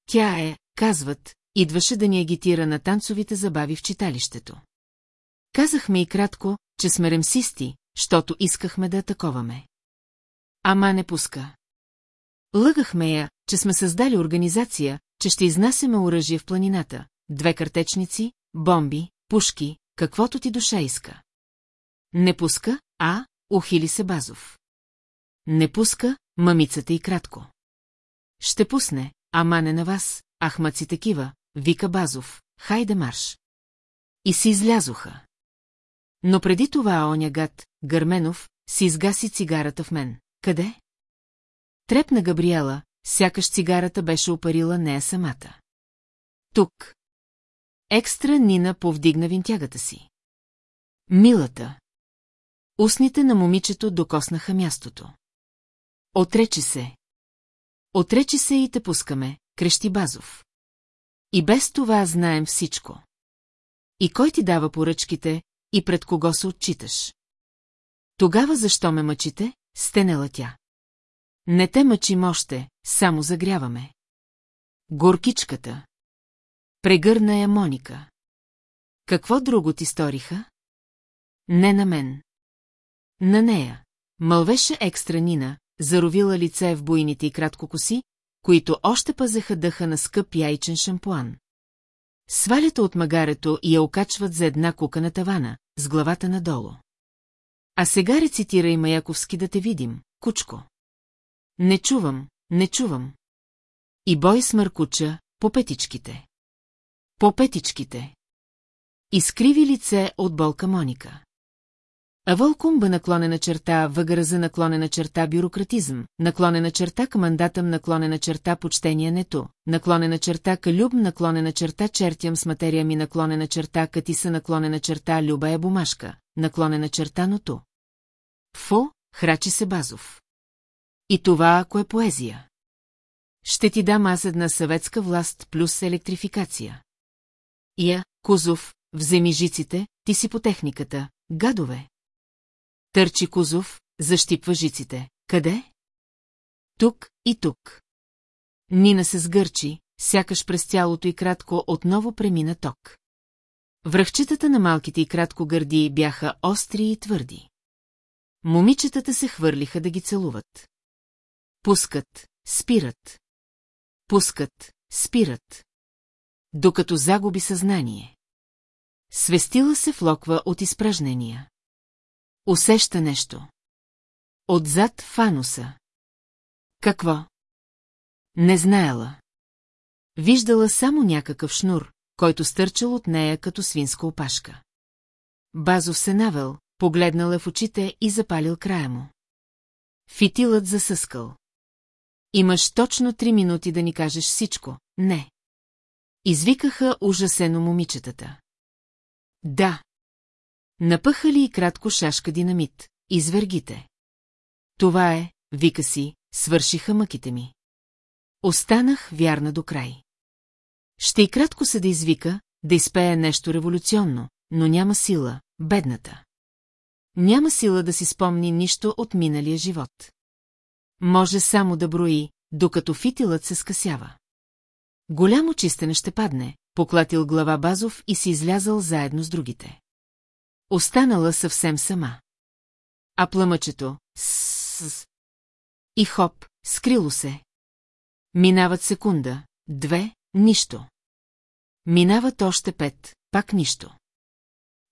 Тя е, казват, идваше да ни агитира на танцовите забави в читалището. Казахме и кратко, че сме ремсисти, щото искахме да атаковаме. Ама не пуска. Лъгахме я, че сме създали организация, че ще изнасяме оръжие в планината, две картечници, бомби, пушки, каквото ти душа иска. Не пуска, а, ухили се Базов. Не пуска, мамицата и кратко. Ще пусне, ама не на вас, ахмаци такива, вика Базов, хайде марш. И си излязоха. Но преди това оня гад, Гърменов, си изгаси цигарата в мен. Къде? Трепна Габриела, сякаш цигарата беше опарила нея самата. Тук. Екстра Нина повдигна винтягата си. Милата. Устните на момичето докоснаха мястото. Отречи се. Отречи се и те пускаме, крещи Базов. И без това знаем всичко. И кой ти дава поръчките, и пред кого се отчиташ? Тогава защо ме мъчите? Стенела тя. Не те мъчим още, само загряваме. Горкичката. Прегърна я Моника. Какво друго ти сториха? Не на мен. На нея. Мълвеше екстра Нина, заровила лице в буйните и кратко коси, които още пазеха дъха на скъп яйчен шампуан. Свалята от магарето и я окачват за една кука на тавана, с главата надолу. А сега рецитирай Маяковски да те видим, кучко. Не чувам, не чувам. И бой смъркуча по петичките. По петичките. Изкриви лице от болка Моника. А вълком бе наклонена черта, въгърза наклонена черта бюрократизъм, наклонена черта към мандатъм, наклонена черта почтението, наклонена черта калюб, наклонена черта чертям с материя ми, наклонена черта катиса, наклонена черта люба е бумашка, наклонена черта ното. Фо, храчи се Базов. И това, ако е поезия. Ще ти дам аз една съветска власт плюс електрификация. Я, Кузов, вземи жиците, ти си по техниката, гадове. Търчи Кузов, защипва жиците. Къде? Тук и тук. Нина се сгърчи, сякаш през тялото и кратко отново премина ток. Връхчетата на малките и кратко гърди бяха остри и твърди. Момичетата се хвърлиха да ги целуват. Пускат, спират. Пускат, спират. Докато загуби съзнание. Свестила се влоква от изпражнения. Усеща нещо. Отзад фануса. Какво? Не знаела. Виждала само някакъв шнур, който стърчал от нея като свинска опашка. Базов се навел, погледнал в очите и запалил края му. Фитилът засъскал. Имаш точно три минути да ни кажеш всичко, не. Извикаха ужасено момичетата. Да. Напъхали и кратко шашка динамит. Извергите. Това е, вика си, свършиха мъките ми. Останах вярна до край. Ще и кратко се да извика, да изпее нещо революционно, но няма сила, бедната. Няма сила да си спомни нищо от миналия живот. Може само да брои, докато фитилът се скъсява. Голямо чистене ще падне, поклатил глава Базов и си излязал заедно с другите. Останала съвсем сама. А пламъчето с и хоп, скрило се. Минават секунда, две, нищо. Минават още пет, пак нищо.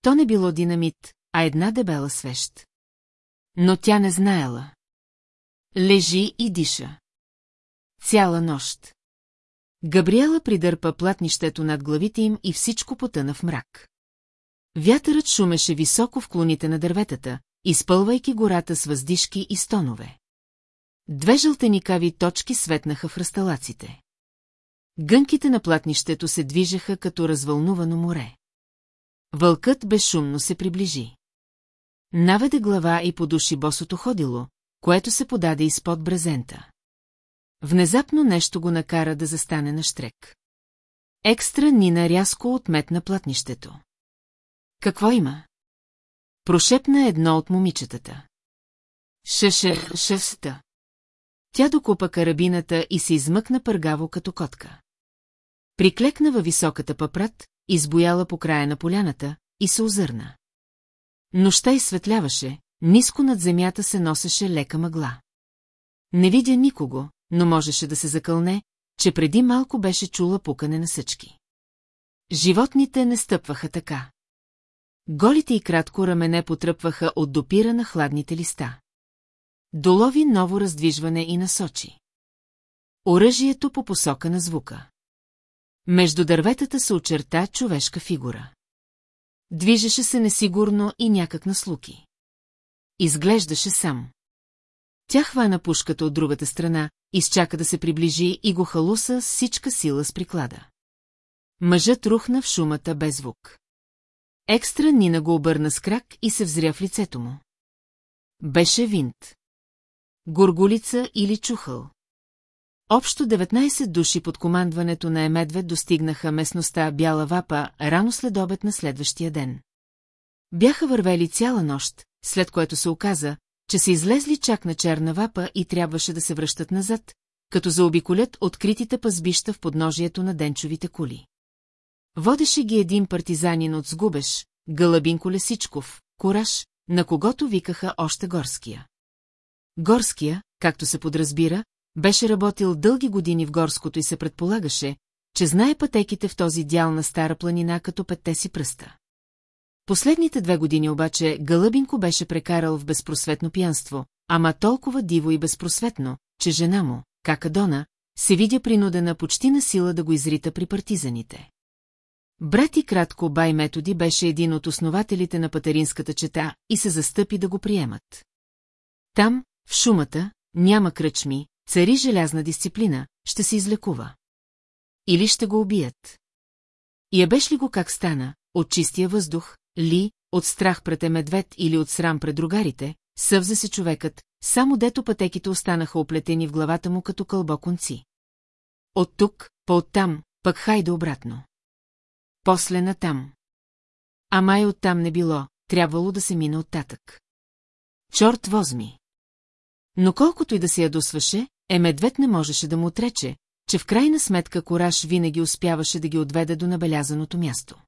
То не било динамит, а една дебела свещ. Но тя не знаела. Лежи и диша. Цяла нощ. Габриела придърпа платнището над главите им и всичко потъна в мрак. Вятърът шумеше високо в клоните на дърветата, изпълвайки гората с въздишки и стонове. Две жълтеникави точки светнаха в расталаците. Гънките на платнището се движеха като развълнувано море. Вълкът безшумно се приближи. Наведе глава и подуши босото ходило, което се подаде изпод брезента. Внезапно нещо го накара да застане на штрек. Екстра Нина рязко отметна платнището. Какво има? Прошепна едно от момичетата. Шеше, шеста. Тя докупа карабината и се измъкна пъргаво като котка. Приклекна във високата папрат, избояла по края на поляната и се озърна. Нощта изсветляваше, ниско над земята се носеше лека мъгла. Не видя никого, но можеше да се закълне, че преди малко беше чула пукане на съчки. Животните не стъпваха така. Голите и кратко рамене потръпваха от допира на хладните листа. Долови ново раздвижване и насочи. Оръжието по посока на звука. Между дърветата се очерта човешка фигура. Движеше се несигурно и някак на слуки. изглеждаше сам. Тя хвана пушката от другата страна, изчака да се приближи и го халуса с всичка сила с приклада. Мъжът рухна в шумата без звук. Екстра Нина го обърна с крак и се взря в лицето му. Беше винт. Горголица или чухъл. Общо 19 души под командването на Емедвед достигнаха местността Бяла Вапа рано след обед на следващия ден. Бяха вървели цяла нощ, след което се оказа, че са излезли чак на черна вапа и трябваше да се връщат назад, като заобиколят откритите пазбища в подножието на денчовите кули. Водеше ги един партизанин от Сгубеш, Гълъбинко Лесичков, Кораж, на когото викаха още Горския. Горския, както се подразбира, беше работил дълги години в горското и се предполагаше, че знае пътеките в този дял на Стара планина като петте си пръста. Последните две години обаче Гълъбинко беше прекарал в безпросветно пиянство, ама толкова диво и безпросветно, че жена му, Какадона, се видя принудена почти на сила да го изрита при партизаните. Брат и кратко Бай Методи беше един от основателите на патеринската чета и се застъпи да го приемат. Там, в шумата, няма кръчми, цари желязна дисциплина, ще се излекува. Или ще го убият. И ебеш ли го как стана, от чистия въздух, ли, от страх пред медвед или от срам пред другарите, съвзе се човекът, само дето пътеките останаха оплетени в главата му като кълбо конци. От тук, по-оттам, пък хайде обратно. После натам. А май оттам не било, трябвало да се мине оттатък. Чорт возми. Но колкото и да се ядосваше, е медвед не можеше да му отрече, че в крайна сметка кораж винаги успяваше да ги отведе до набелязаното място.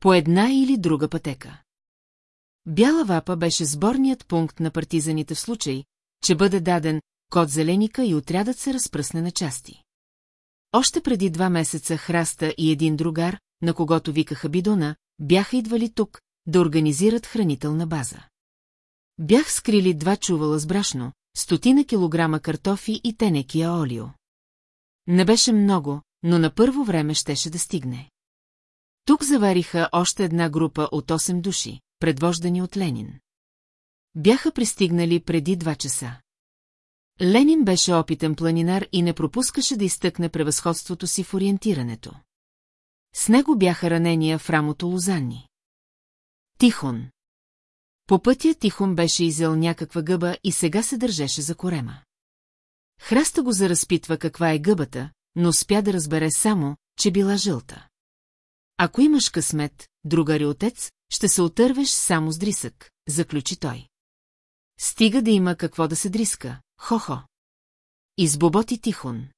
По една или друга пътека. Бяла вапа беше сборният пункт на партизаните в случай, че бъде даден код зеленика и отрядът се разпръсне на части. Още преди два месеца Храста и един другар, на когото викаха Бидона, бяха идвали тук да организират хранителна база. Бях скрили два чувала с брашно, стотина килограма картофи и тенекия олио. Не беше много, но на първо време щеше да стигне. Тук завариха още една група от 8 души, предвождани от Ленин. Бяха пристигнали преди два часа. Ленин беше опитен планинар и не пропускаше да изтъкне превъзходството си в ориентирането. С него бяха ранения в рамото Лозанни. Тихон. По пътя Тихон беше изел някаква гъба и сега се държеше за корема. Храста го заразпитва каква е гъбата, но спя да разбере само, че била жълта. Ако имаш късмет, другари отец, ще се отървеш само с дрисък, заключи той. Стига да има какво да се дриска, хо-хо. Избоботи Тихон.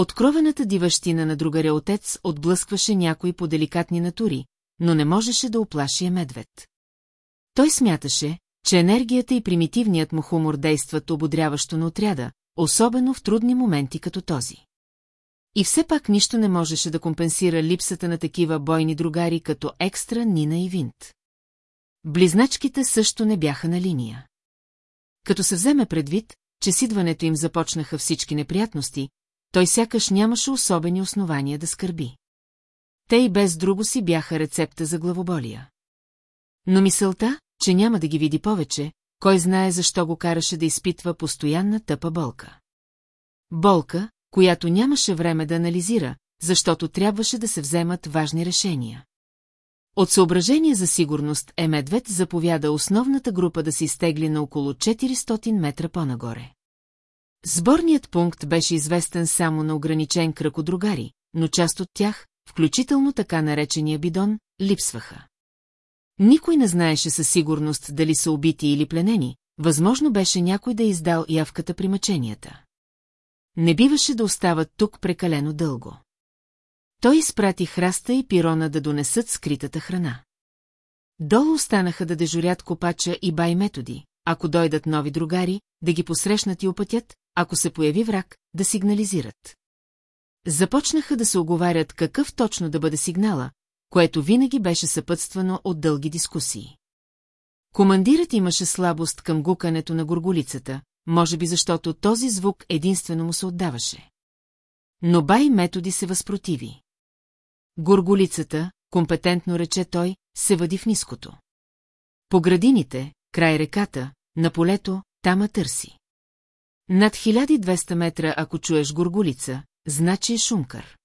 Откровената диващина на другаря отец отблъскваше някои по деликатни натури, но не можеше да оплаши медвед. Той смяташе, че енергията и примитивният му хумор действат ободряващо на отряда, особено в трудни моменти като този. И все пак нищо не можеше да компенсира липсата на такива бойни другари като екстра Нина и Винт. Близначките също не бяха на линия. Като се вземе предвид, че с идването им започнаха всички неприятности, той сякаш нямаше особени основания да скърби. Те и без друго си бяха рецепта за главоболия. Но мисълта, че няма да ги види повече, кой знае защо го караше да изпитва постоянна тъпа болка. Болка, която нямаше време да анализира, защото трябваше да се вземат важни решения. От съображение за сигурност е Медвед заповяда основната група да се изтегли на около 400 метра по-нагоре. Сборният пункт беше известен само на ограничен кръг от другари, но част от тях, включително така наречения бидон, липсваха. Никой не знаеше със сигурност дали са убити или пленени, възможно беше някой да е издал явката при мъченията. Не биваше да остават тук прекалено дълго. Той изпрати храста и пирона да донесат скритата храна. Долу останаха да дежурят копача и бай методи, ако дойдат нови другари, да ги посрещнат и опътят, ако се появи враг, да сигнализират. Започнаха да се оговарят какъв точно да бъде сигнала, което винаги беше съпътствано от дълги дискусии. Командирът имаше слабост към гукането на горголицата, може би защото този звук единствено му се отдаваше. Но бай методи се възпротиви. Горголицата, компетентно рече той, се въди в ниското. По градините, край реката, на полето, тама търси. Над 1200 метра, ако чуеш горгулица, значи е шумкър.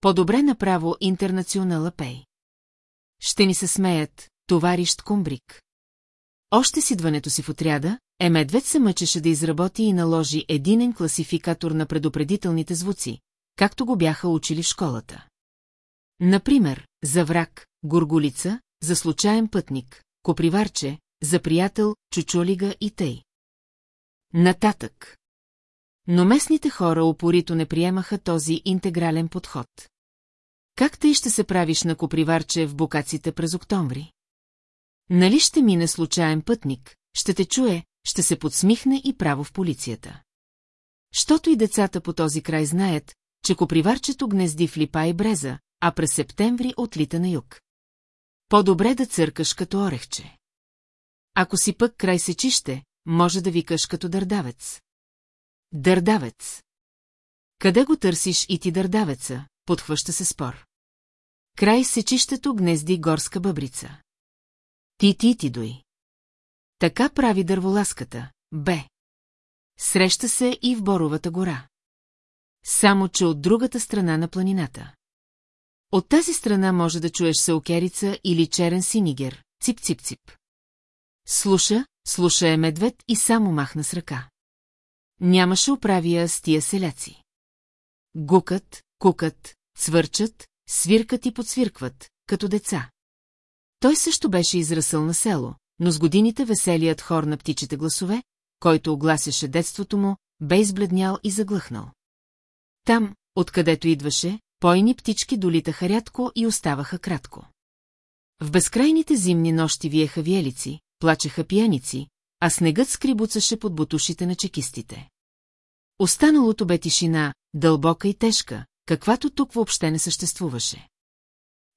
По-добре направо интернационала пей. Ще ни се смеят, товарищ Кумбрик. Още с идването си в отряда, е медвед се мъчеше да изработи и наложи единен класификатор на предупредителните звуци, както го бяха учили в школата. Например, за враг, горголица, за случайен пътник, коприварче, за приятел, чучолига и тъй. Нататък. Но местните хора упорито не приемаха този интегрален подход. Как тъй ще се правиш на коприварче в букаците през октомври? Нали ще мине случайен пътник, ще те чуе, ще се подсмихне и право в полицията. Щото и децата по този край знаят, че коприварчето гнезди в липа и бреза, а през септември отлита на юг. По-добре да църкаш като орехче. Ако си пък край сечище, може да викаш като дърдавец. Дърдавец. Къде го търсиш и ти дърдавеца, подхваща се спор. Край сечището гнезди горска бъбрица. Ти ти ти дой. Така прави дърволаската, бе. Среща се и в Боровата гора. Само, че от другата страна на планината. От тази страна може да чуеш саукерица или черен синигер, цип-цип-цип. Слуша, слуша е медвед и само махна с ръка. Нямаше оправия с тия селяци. Гукат, кукат, цвърчат, свиркат и подсвиркват, като деца. Той също беше израсъл на село, но с годините веселият хор на птичите гласове, който огласяше детството му, бе избледнял и заглъхнал. Там, откъдето идваше, пойни птички долитаха рядко и оставаха кратко. В безкрайните зимни нощи виеха виелици, плачеха пияници, а снегът скрибуцаше под бутушите на чекистите. Останалото бе тишина, дълбока и тежка, каквато тук въобще не съществуваше.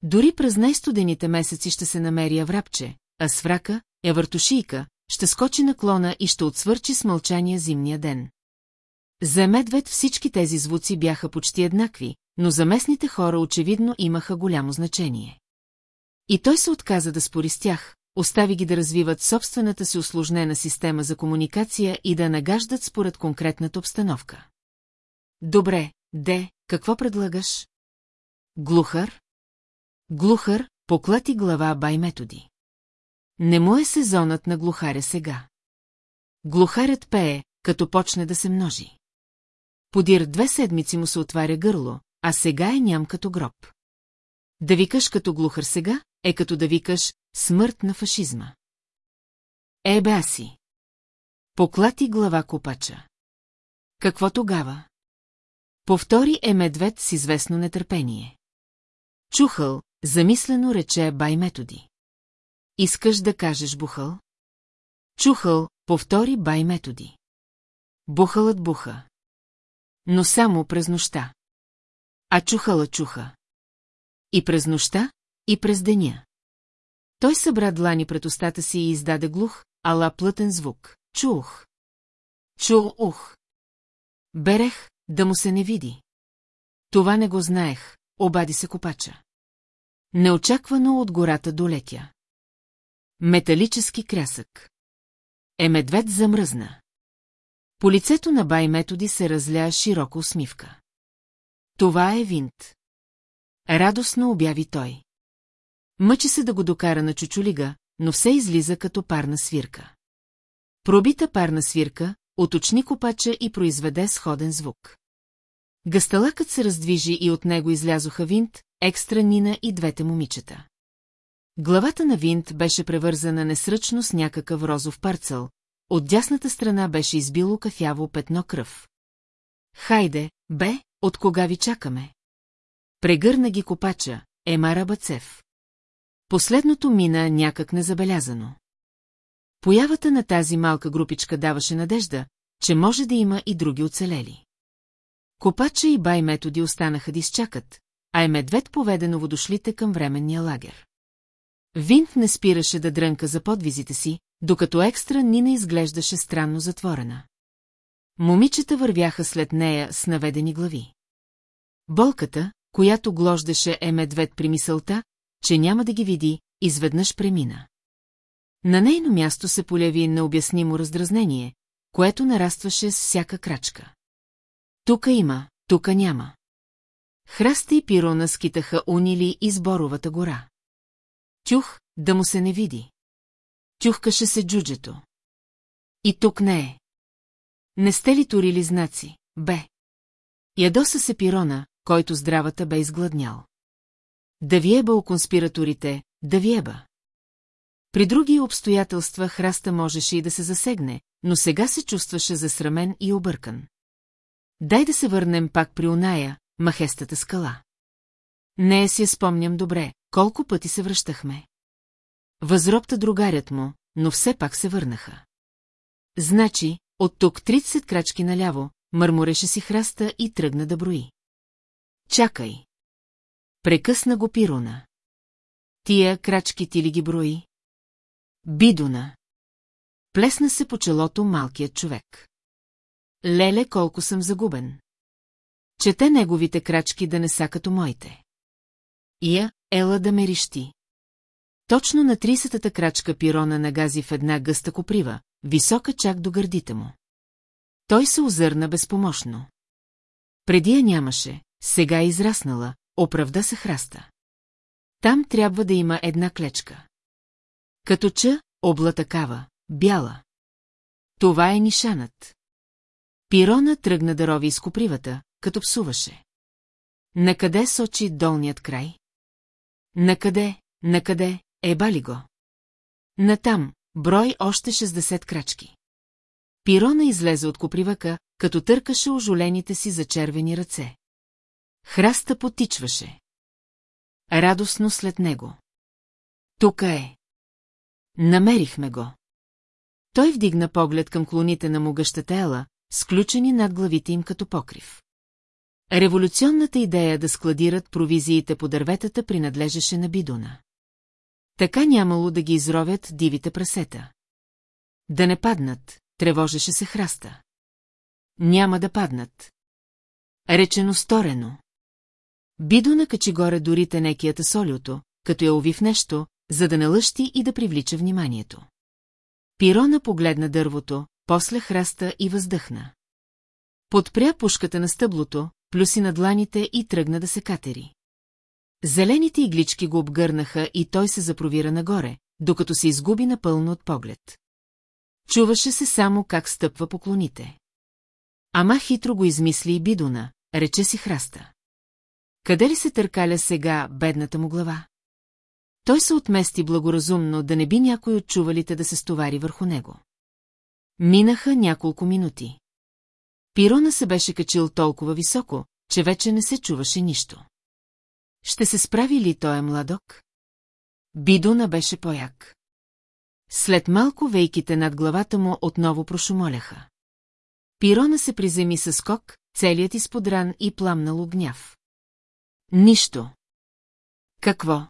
Дори през най-студените месеци ще се намери аврапче, а сврака, въртушийка, ще скочи на клона и ще отсвърчи с мълчания зимния ден. За медвед всички тези звуци бяха почти еднакви, но за местните хора очевидно имаха голямо значение. И той се отказа да спори с тях, остави ги да развиват собствената си осложнена система за комуникация и да нагаждат според конкретната обстановка. Добре, де, какво предлагаш? Глухър? Глухър, поклати глава бай методи. Не му е сезонът на глухаря сега. Глухарят пее, като почне да се множи. Подир две седмици му се отваря гърло, а сега е ням като гроб. Да викаш като глухар сега, е като да викаш смърт на фашизма. Е, бе си. Поклати глава копача. Какво тогава? Повтори е медвед с известно нетърпение. Чухъл, замислено рече бай методи. Искаш да кажеш бухъл? Чухъл, повтори бай методи. Бухалът буха. Но само през нощта. А чухала чуха. И през нощта, и през деня. Той събра длани пред устата си и издаде глух, ала плътен звук. Чух. Чух. Берех, да му се не види. Това не го знаех, обади се копача. Неочаквано от гората долетя. Металически крясък. Е медвед замръзна. По лицето на бай методи се разля широка усмивка. Това е винт. Радостно обяви той. Мъчи се да го докара на чучулига, но все излиза като парна свирка. Пробита парна свирка, уточни копача и произведе сходен звук. Гасталакът се раздвижи и от него излязоха Винт, екстра Нина и двете момичета. Главата на Винт беше превързана несръчно с някакъв розов парцел, от дясната страна беше избило кафяво петно кръв. Хайде, бе, от кога ви чакаме? Прегърна ги копача, Емара Бацев. Последното мина някак незабелязано. Появата на тази малка групичка даваше надежда, че може да има и други оцелели. Копача и бай методи останаха да изчакат, а е медвед поведе новодошлите към временния лагер. Винт не спираше да дрънка за подвизите си, докато екстра Нина изглеждаше странно затворена. Момичета вървяха след нея с наведени глави. Болката, която глождаше е медвед при мисълта, че няма да ги види, изведнъж премина. На нейно място се поляви необяснимо раздразнение, което нарастваше с всяка крачка. Тука има, тука няма. Храста и пирона скитаха унили из Боровата гора. Тюх, да му се не види. Тюхкаше се джуджето. И тук не е. Не сте ли турили знаци, бе? Ядоса се пирона, който здравата бе изгладнял. Да виеба у конспираторите, да виеба. При други обстоятелства храста можеше и да се засегне, но сега се чувстваше засрамен и объркан. Дай да се върнем пак при оная, махестата скала. Не си я спомням добре, колко пъти се връщахме. Възробта другарят му, но все пак се върнаха. Значи, от тук 30 крачки наляво, мърмореше си храста и тръгна да брои. Чакай. Прекъсна го Пируна. Тия крачки ти ли ги брои? Бидуна. Плесна се по челото малкият човек. Леле, колко съм загубен. Чете неговите крачки да не са като моите. Ия, ела да ме рищи. Точно на 30-та крачка пирона нагази в една гъста коприва, висока чак до гърдите му. Той се озърна безпомощно. Преди я нямаше, сега е израснала, оправда се храста. Там трябва да има една клечка. Като ча, обла такава, бяла. Това е нишанът. Пирона тръгна да рови из копривата, като псуваше. Накъде сочи долният край? Накъде, накъде, еба ли го? Натам, брой още 60 крачки. Пирона излезе от копривака, като търкаше ожолените си за червени ръце. Храста потичваше. Радостно след него. Тука е. Намерихме го. Той вдигна поглед към клоните на могъщата ела, сключени над главите им като покрив. Революционната идея да складират провизиите по дърветата принадлежеше на Бидуна. Така нямало да ги изровят дивите прасета. Да не паднат, тревожеше се храста. Няма да паднат. Речено сторено. Бидо накачи горе дори тенекията солюто, като я уви в нещо, за да не лъщи и да привлича вниманието. Пирона погледна дървото, после храста и въздъхна. Подпря пушката на стъблото, плюси на дланите и тръгна да се катери. Зелените иглички го обгърнаха и той се запровира нагоре, докато се изгуби напълно от поглед. Чуваше се само как стъпва по клоните. Ама хитро го измисли и Бидуна, рече си храста. Къде ли се търкаля сега бедната му глава? Той се отмести благоразумно да не би някой от чувалите да се стовари върху него. Минаха няколко минути. Пирона се беше качил толкова високо, че вече не се чуваше нищо. Ще се справи ли той младок? Бидуна беше пояк. След малко вейките над главата му отново прошумоляха. Пирона се приземи със скок, целият изподран и пламнал гняв. Нищо. Какво?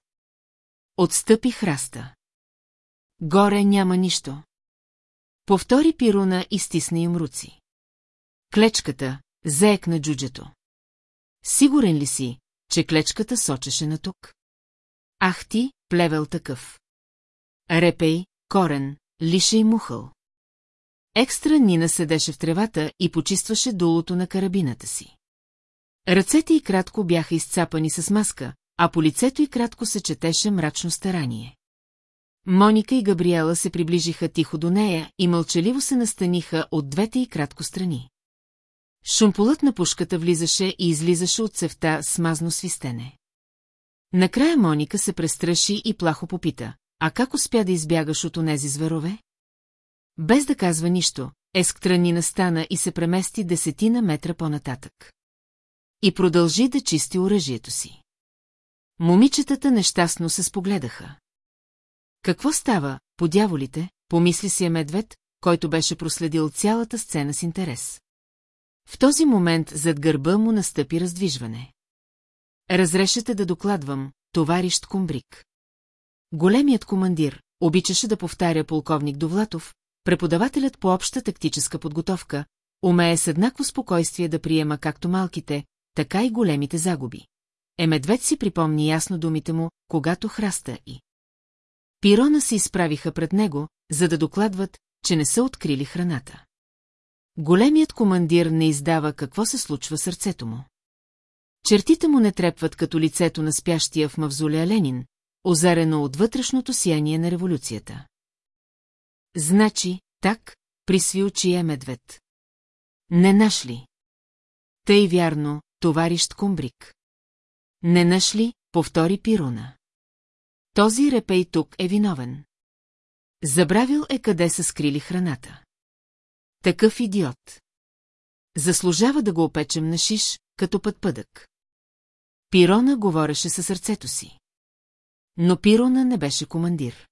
Отстъпи храста. Горе няма нищо. Повтори Пируна и стисна им руци. Клечката, заек на джуджето. Сигурен ли си, че клечката сочеше на тук? Ах ти, плевел такъв. Репей, корен, лише и мухъл. Екстра Нина седеше в тревата и почистваше дулото на карабината си. Ръцете й кратко бяха изцапани с маска, а по лицето й кратко се четеше мрачно старание. Моника и Габриела се приближиха тихо до нея и мълчаливо се настаниха от двете и кратко страни. Шумполът на пушката влизаше и излизаше от цевта с мазно свистене. Накрая Моника се престраши и плахо попита, а как успя да избягаш от онези зверове? Без да казва нищо, Есктранина настана и се премести десетина метра по-нататък. И продължи да чисти оръжието си. Момичетата нещастно се спогледаха. Какво става, по дяволите, помисли си е медвед, който беше проследил цялата сцена с интерес. В този момент зад гърба му настъпи раздвижване. Разрешете да докладвам, товарищ Кумбрик. Големият командир обичаше да повтаря полковник Довлатов, преподавателят по обща тактическа подготовка, умее с еднакво спокойствие да приема както малките, така и големите загуби. Е медвед си припомни ясно думите му, когато храста и Пирона се изправиха пред него, за да докладват, че не са открили храната. Големият командир не издава какво се случва сърцето му. Чертите му не трепват като лицето на спящия в мавзолея Ленин, озарено от вътрешното сияние на революцията. Значи, так, присви очи е медвед. Не нашли. Тъй вярно, товарищ Кумбрик. Не нашли, повтори Пируна. Този репей тук е виновен. Забравил е къде са скрили храната. Такъв идиот. Заслужава да го опечем на шиш, като път. Пирона говореше със сърцето си. Но Пирона не беше командир.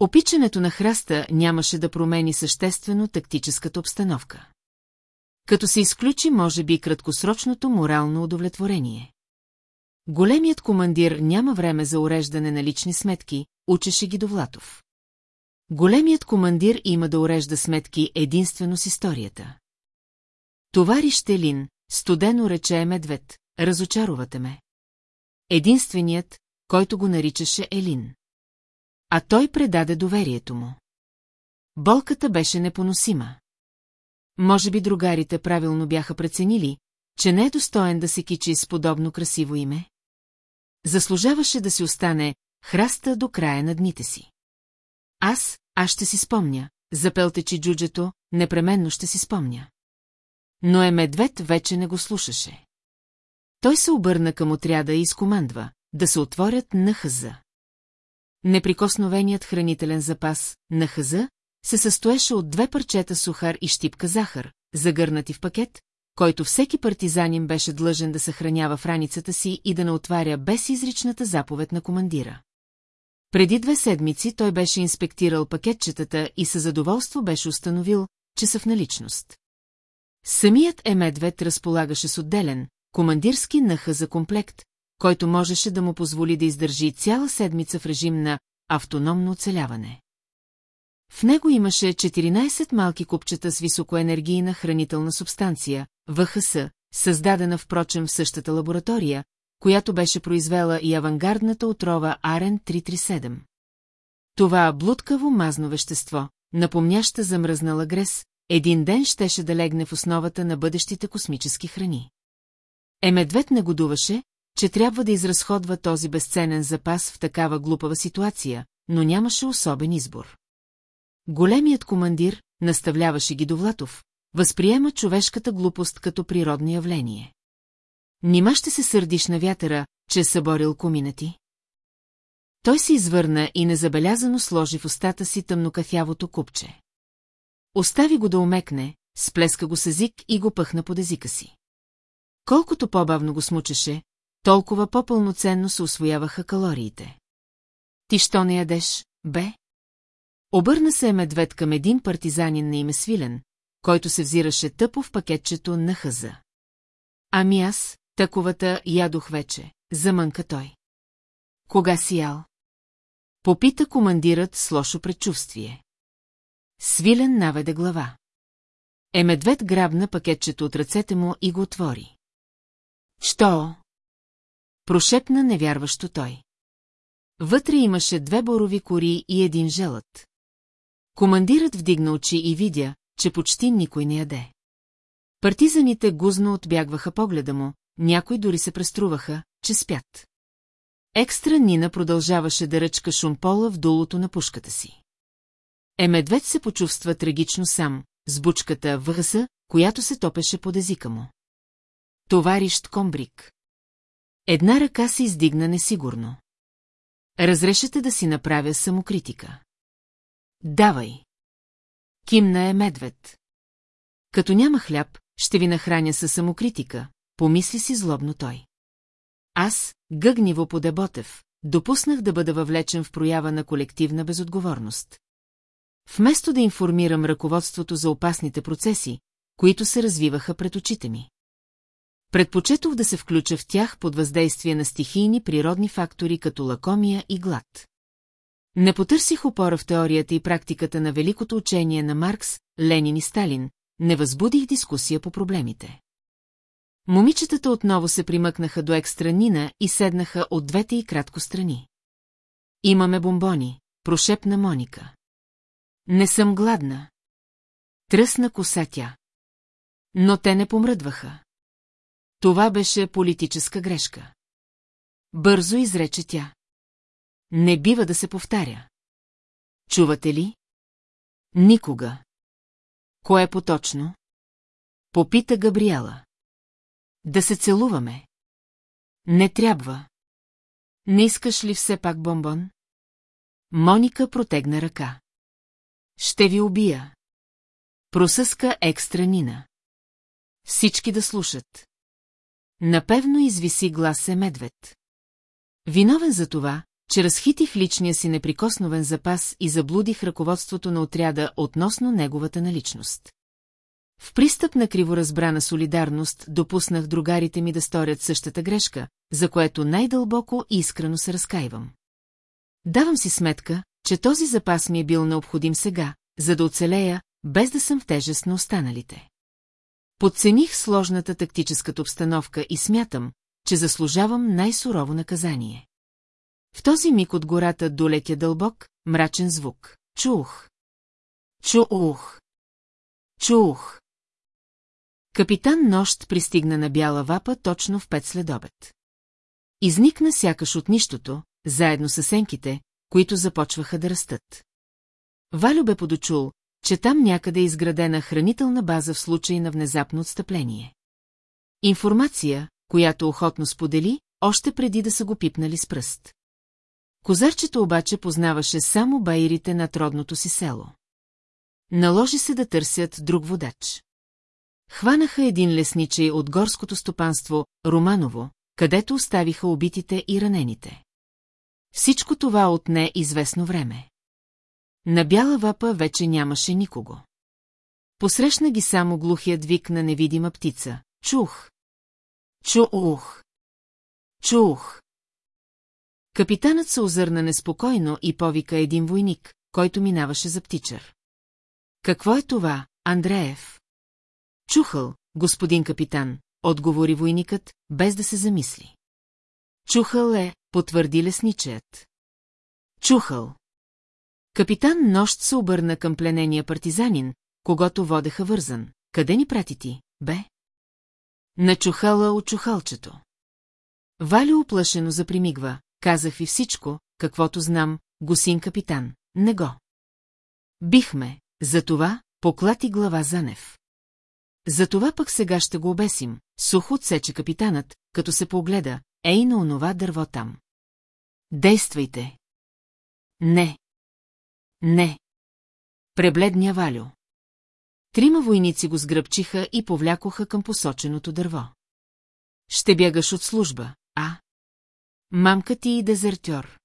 Опичането на храста нямаше да промени съществено тактическата обстановка. Като се изключи, може би, краткосрочното морално удовлетворение. Големият командир няма време за уреждане на лични сметки, учеше ги Довлатов. Големият командир има да урежда сметки единствено с историята. Товари Щелин, студено рече медвед, разочаровате ме. Единственият, който го наричаше Елин. А той предаде доверието му. Болката беше непоносима. Може би другарите правилно бяха преценили, че не е достоен да се кичи с подобно красиво име? Заслужаваше да си остане храста до края на дните си. Аз, аз ще си спомня, запелтечи джуджето, непременно ще си спомня. Но е медвед вече не го слушаше. Той се обърна към отряда и изкомандва да се отворят на хъза. Неприкосновеният хранителен запас на хъза се състоеше от две парчета сухар и щипка захар, загърнати в пакет, който всеки партизанин беше длъжен да съхранява в раницата си и да не отваря без изричната заповед на командира. Преди две седмици той беше инспектирал пакетчетата и със задоволство беше установил, че са в наличност. Самият Емедвед разполагаше с отделен, командирски нъха за комплект, който можеше да му позволи да издържи цяла седмица в режим на автономно оцеляване. В него имаше 14 малки купчета с високоенергийна хранителна субстанция, ВХС, създадена впрочем в същата лаборатория, която беше произвела и авангардната отрова Арен 337. Това блудкаво мазно вещество, напомняща замръзнала грес, един ден щеше да легне в основата на бъдещите космически храни. Емедвед негодуваше, че трябва да изразходва този безценен запас в такава глупава ситуация, но нямаше особен избор. Големият командир, наставляваше ги Довлатов, възприема човешката глупост като природно явление. Нима ще се сърдиш на вятъра, че е съборил коминати? Той се извърна и незабелязано сложи в устата си тъмнокафявото купче. Остави го да умекне, сплеска го с език и го пъхна под езика си. Колкото по-бавно го смучеше, толкова по-пълноценно се освояваха калориите. Ти що не ядеш, бе? Обърна се медвед към един партизанин на име Свилен, който се взираше тъпо в пакетчето на хъза. Ами аз, таковата, ядох вече, замънка той. Кога си ял? Попита командирът с лошо предчувствие. Свилен наведе глава. Е медвед грабна пакетчето от ръцете му и го отвори. Що? Прошепна невярващо той. Вътре имаше две борови кори и един желът. Командирът вдигна очи и видя, че почти никой не яде. Партизаните гузно отбягваха погледа му, някои дори се преструваха, че спят. Екстра Нина продължаваше да ръчка шумпола в дулото на пушката си. Е се почувства трагично сам, с бучката въгъса, която се топеше под езика му. Товарищ Комбрик. Една ръка се издигна несигурно. Разрешете да си направя самокритика. Давай. Кимна е медвед. Като няма хляб, ще ви нахраня със самокритика, помисли си злобно той. Аз, гъгниво по Деботев, допуснах да бъда въвлечен в проява на колективна безотговорност. Вместо да информирам ръководството за опасните процеси, които се развиваха пред очите ми. Предпочетох да се включа в тях под въздействие на стихийни природни фактори като лакомия и глад. Не потърсих опора в теорията и практиката на великото учение на Маркс, Ленин и Сталин, не възбудих дискусия по проблемите. Момичетата отново се примъкнаха до екстранина и седнаха от двете и кратко страни. Имаме бомбони, прошепна Моника. Не съм гладна. Тръсна коса тя. Но те не помръдваха. Това беше политическа грешка. Бързо изрече тя. Не бива да се повтаря. Чувате ли? Никога. Кое поточно? Попита Габриела. Да се целуваме. Не трябва. Не искаш ли все пак бомбон? Моника протегна ръка. Ще ви убия. Просъска екстра Нина. Всички да слушат. Напевно извиси глас е медвед. Виновен за това, че разхитих личния си неприкосновен запас и заблудих ръководството на отряда относно неговата наличност. В пристъп на криворазбрана солидарност допуснах другарите ми да сторят същата грешка, за което най-дълбоко и искрено се разкаивам. Давам си сметка, че този запас ми е бил необходим сега, за да оцелея, без да съм в тежест на останалите. Подцених сложната тактическата обстановка и смятам, че заслужавам най-сурово наказание. В този миг от гората долетя дълбок, мрачен звук. Чух. Чух. Чух. Капитан Нощ пристигна на бяла вапа точно в пет следобед. Изникна сякаш от нищото, заедно с сенките, които започваха да растат. Валю бе подочул, че там някъде е изградена хранителна база в случай на внезапно отстъпление. Информация, която охотно сподели, още преди да са го пипнали с пръст. Козарчето обаче познаваше само байерите на трудното си село. Наложи се да търсят друг водач. Хванаха един лесничей от горското стопанство, Романово, където оставиха убитите и ранените. Всичко това отне известно време. На бяла вапа вече нямаше никого. Посрещна ги само глухият вик на невидима птица. Чух! Чух! Чух! Капитанът се озърна неспокойно и повика един войник, който минаваше за птичър. Какво е това, Андреев? Чухал, господин капитан, отговори войникът, без да се замисли. Чухал е, потвърди лесничеят. Чухал. Капитан Нощ се обърна към пленения партизанин, когато водеха вързан. Къде ни прати ти, бе? Начухала от чухалчето. Валю оплашено запримигва. Казах ви всичко, каквото знам, госин капитан. Не го. Бихме, затова поклати глава Занев. Затова пък сега ще го обесим, сухо отсече капитанът, като се погледа, ей на онова дърво там. Действайте. Не. Не. Пребледня Валю. Трима войници го сгръбчиха и повлякоха към посоченото дърво. Ще бягаш от служба, а? Мамка ти и дезертьор.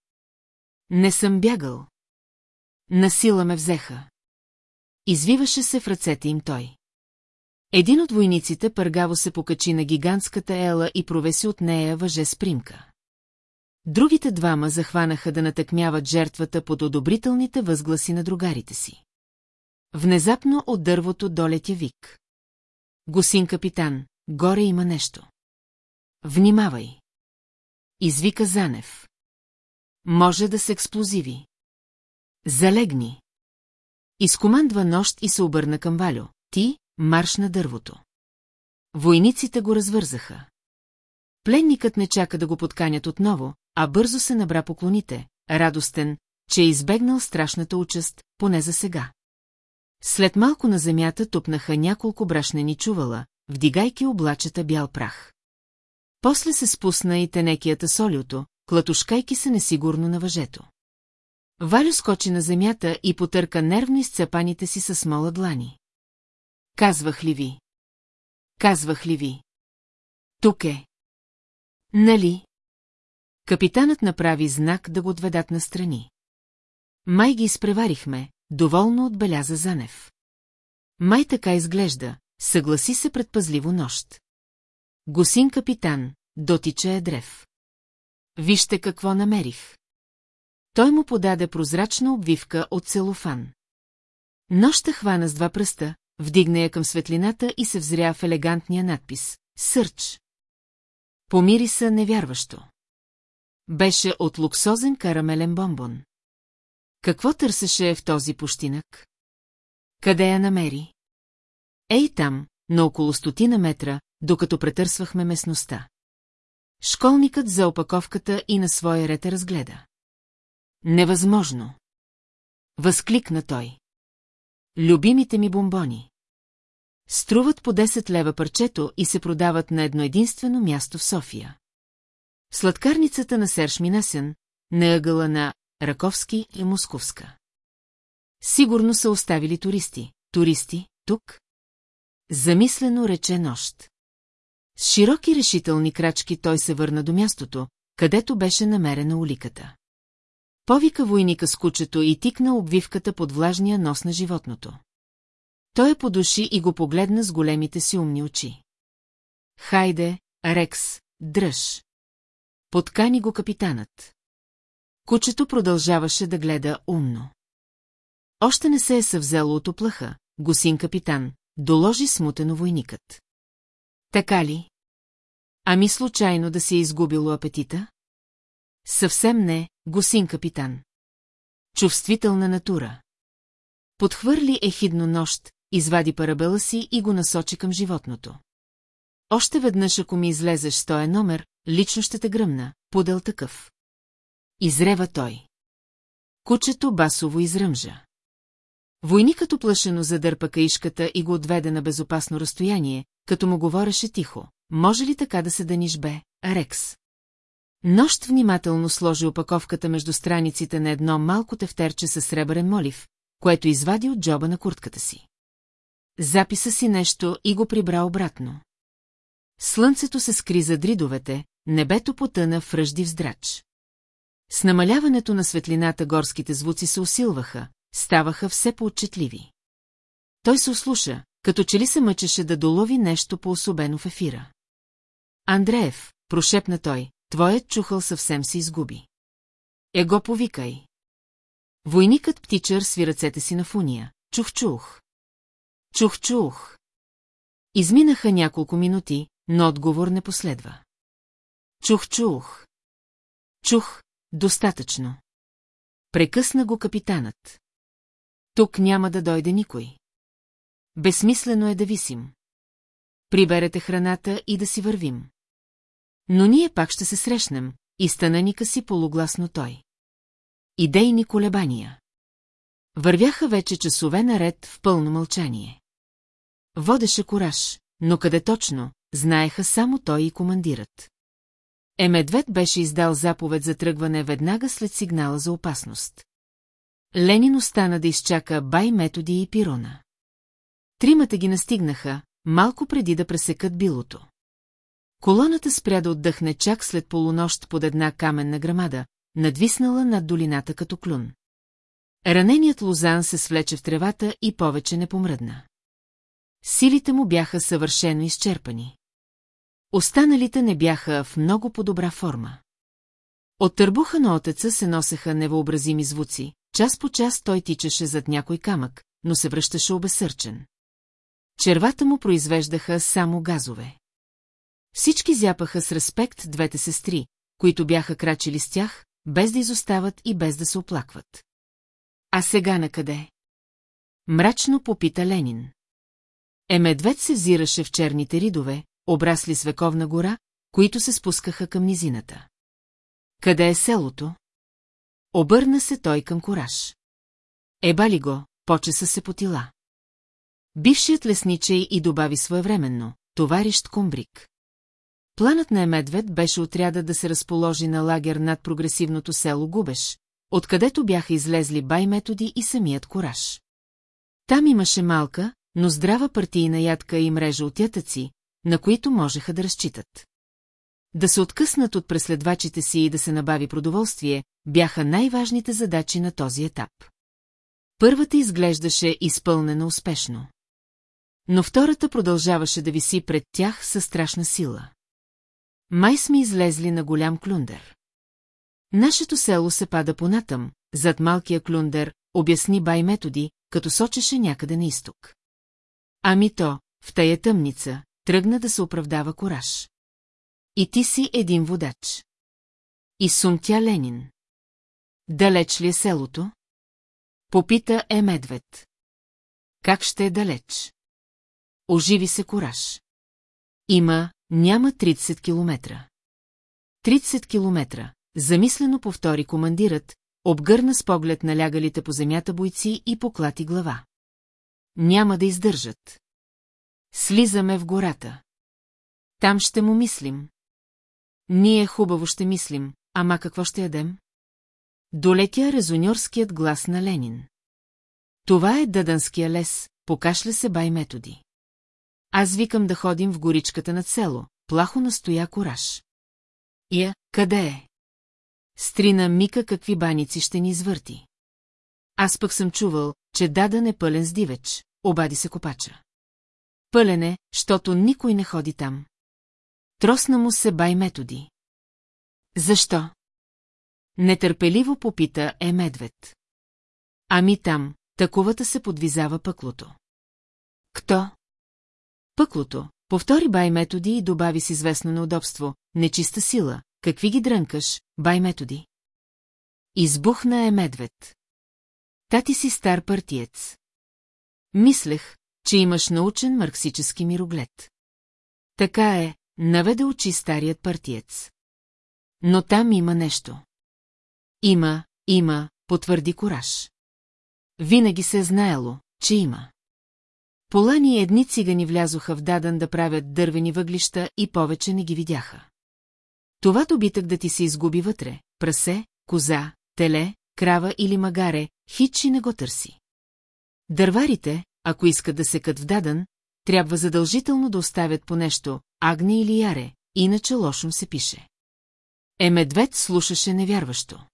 Не съм бягал. Насила ме взеха. Извиваше се в ръцете им той. Един от войниците пъргаво се покачи на гигантската ела и провеси от нея въже с примка. Другите двама захванаха да натъкмяват жертвата под одобрителните възгласи на другарите си. Внезапно от дървото долетя вик. Госин капитан, горе има нещо. Внимавай! Извика Занев. Може да се експлозиви. Залегни. Изкомандва нощ и се обърна към Валю. Ти, марш на дървото. Войниците го развързаха. Пленникът не чака да го подканят отново, а бързо се набра поклоните, радостен, че е избегнал страшната участ, поне за сега. След малко на земята тупнаха няколко брашнени чувала, вдигайки облачета бял прах. После се спусна и тенекията солюто, клатушкайки се несигурно на въжето. Валю скочи на земята и потърка нервно изцепаните си със смола длани. Казвах ли ви? Казвах ли ви? Тук е. Нали? Капитанът направи знак да го отведат настрани. Май ги изпреварихме, доволно отбеляза Занев. Май така изглежда, съгласи се предпазливо нощ. Госин капитан, дотича е древ. Вижте какво намерих. Той му подаде прозрачна обвивка от целофан. Нощта хвана с два пръста, вдигна я към светлината и се взря в елегантния надпис «Сърч». Помири се невярващо. Беше от луксозен карамелен бомбон. Какво търсеше в този пущинък? Къде я намери? Ей там, на около стотина метра, докато претърсвахме местността. Школникът за опаковката и на своя ред разгледа. Невъзможно! Възкликна той. Любимите ми бомбони. Струват по 10 лева парчето и се продават на едно единствено място в София. Сладкарницата на Серж Минасен, на на Раковски и Московска. Сигурно са оставили туристи. Туристи, тук? Замислено рече нощ. С широки решителни крачки той се върна до мястото, където беше намерена уликата. Повика войника с кучето и тикна обвивката под влажния нос на животното. Той я подуши и го погледна с големите си умни очи. Хайде, Рекс, дръж. Подкани го капитанът. Кучето продължаваше да гледа умно. Още не се е съвзело от оплаха, госин капитан, доложи смутено войникът. Така ли? Ами случайно да си е изгубило апетита? Съвсем не, госин капитан. Чувствителна натура. Подхвърли ехидно нощ, извади парабела си и го насочи към животното. Още веднъж, ако ми излезеш с този номер, лично ще те гръмна, подел такъв. Изрева той. Кучето басово изръмжа. Войникът оплашено задърпа каишката и го отведе на безопасно разстояние, като му говореше тихо. Може ли така да се даниш бе, Рекс? Нощ внимателно сложи опаковката между страниците на едно малко тефтерче със сребърен молив, което извади от джоба на куртката си. Записа си нещо и го прибра обратно. Слънцето се скри за дридовете, небето потъна в ръжди вздрач. С намаляването на светлината горските звуци се усилваха, ставаха все по-отчетливи. Той се ослуша, като че ли се мъчеше да долови нещо по-особено в ефира. Андреев, прошепна той, твоят чухъл съвсем се изгуби. Е го повикай. Войникът птичър сви ръцете си на фуния. Чух-чух. Чух-чух. Изминаха няколко минути, но отговор не последва. Чух-чух. Чух, достатъчно. Прекъсна го капитанът. Тук няма да дойде никой. Безсмислено е да висим. Приберете храната и да си вървим. Но ние пак ще се срещнем, и стананика си полугласно той. Идейни колебания. Вървяха вече часове наред в пълно мълчание. Водеше кораж, но къде точно, знаеха само той и командират. Емедвед беше издал заповед за тръгване веднага след сигнала за опасност. Ленин остана да изчака бай методи и пирона. Тримата ги настигнаха, малко преди да пресекат билото. Колоната спря да отдъхне чак след полунощ под една каменна грамада, надвиснала над долината като клюн. Раненият Лозан се свлече в тревата и повече не помръдна. Силите му бяха съвършено изчерпани. Останалите не бяха в много по-добра форма. От търбуха на отеца се носеха невъобразими звуци, час по час той тичаше зад някой камък, но се връщаше обесърчен. Червата му произвеждаха само газове. Всички зяпаха с респект двете сестри, които бяха крачили с тях, без да изостават и без да се оплакват. А сега накъде? Мрачно попита Ленин. Емедвед се взираше в черните ридове, обрасли с вековна гора, които се спускаха към низината. Къде е селото? Обърна се той към кораж. Еба ли го, почеса се потила. Бившият лесничей и добави своевременно, товарищ Кумбрик. Планът на Емедвед беше отряда да се разположи на лагер над прогресивното село Губеш, откъдето бяха излезли бай методи и самият кораж. Там имаше малка, но здрава партийна ядка и мрежа от ятъци, на които можеха да разчитат. Да се откъснат от преследвачите си и да се набави продоволствие, бяха най-важните задачи на този етап. Първата изглеждаше изпълнена успешно. Но втората продължаваше да виси пред тях със страшна сила. Май сме излезли на голям клюндер. Нашето село се пада понатъм, зад малкия клюндер, обясни бай методи, като сочеше някъде на изток. Ами то, в тая тъмница, тръгна да се оправдава кораж. И ти си един водач. И сумтя Ленин. Далеч ли е селото? Попита е медвед. Как ще е далеч? Оживи се кораж. Има, няма 30 километра. 30 километра, замислено повтори командирът, обгърна с поглед на лягалите по земята бойци и поклати глава. Няма да издържат. Слизаме в гората. Там ще му мислим. Ние хубаво ще мислим, ама какво ще ядем? Долетя резоньорският глас на Ленин. Това е дъданския лес, покашля се бай методи. Аз викам да ходим в горичката на село, плахо настоя кораж. Я, къде е? Стрина Мика какви баници ще ни извърти. Аз пък съм чувал, че Дадан е пълен с дивеч, обади се копача. Пълен е, щото никой не ходи там. Тросна му се бай методи. Защо? Нетърпеливо попита е медвед. Ами там, таковата се подвизава пъклото. Кто? Пъклото, повтори бай методи и добави с известно неудобство, нечиста сила, какви ги дрънкаш, бай методи. Избухна е медвед. Тати си стар партиец. Мислех, че имаш научен марксически мироглед. Така е, наведе очи старият партиец. Но там има нещо. Има, има, потвърди кораж. Винаги се е знаело, че има. Полани и едни цигани влязоха в Дадан да правят дървени въглища и повече не ги видяха. Това добитък да ти се изгуби вътре, прасе, коза, теле, крава или магаре, хичи не го търси. Дърварите, ако искат да се кът в Дадан, трябва задължително да оставят по нещо, агне или яре, иначе лошом се пише. Е медвед слушаше невярващо.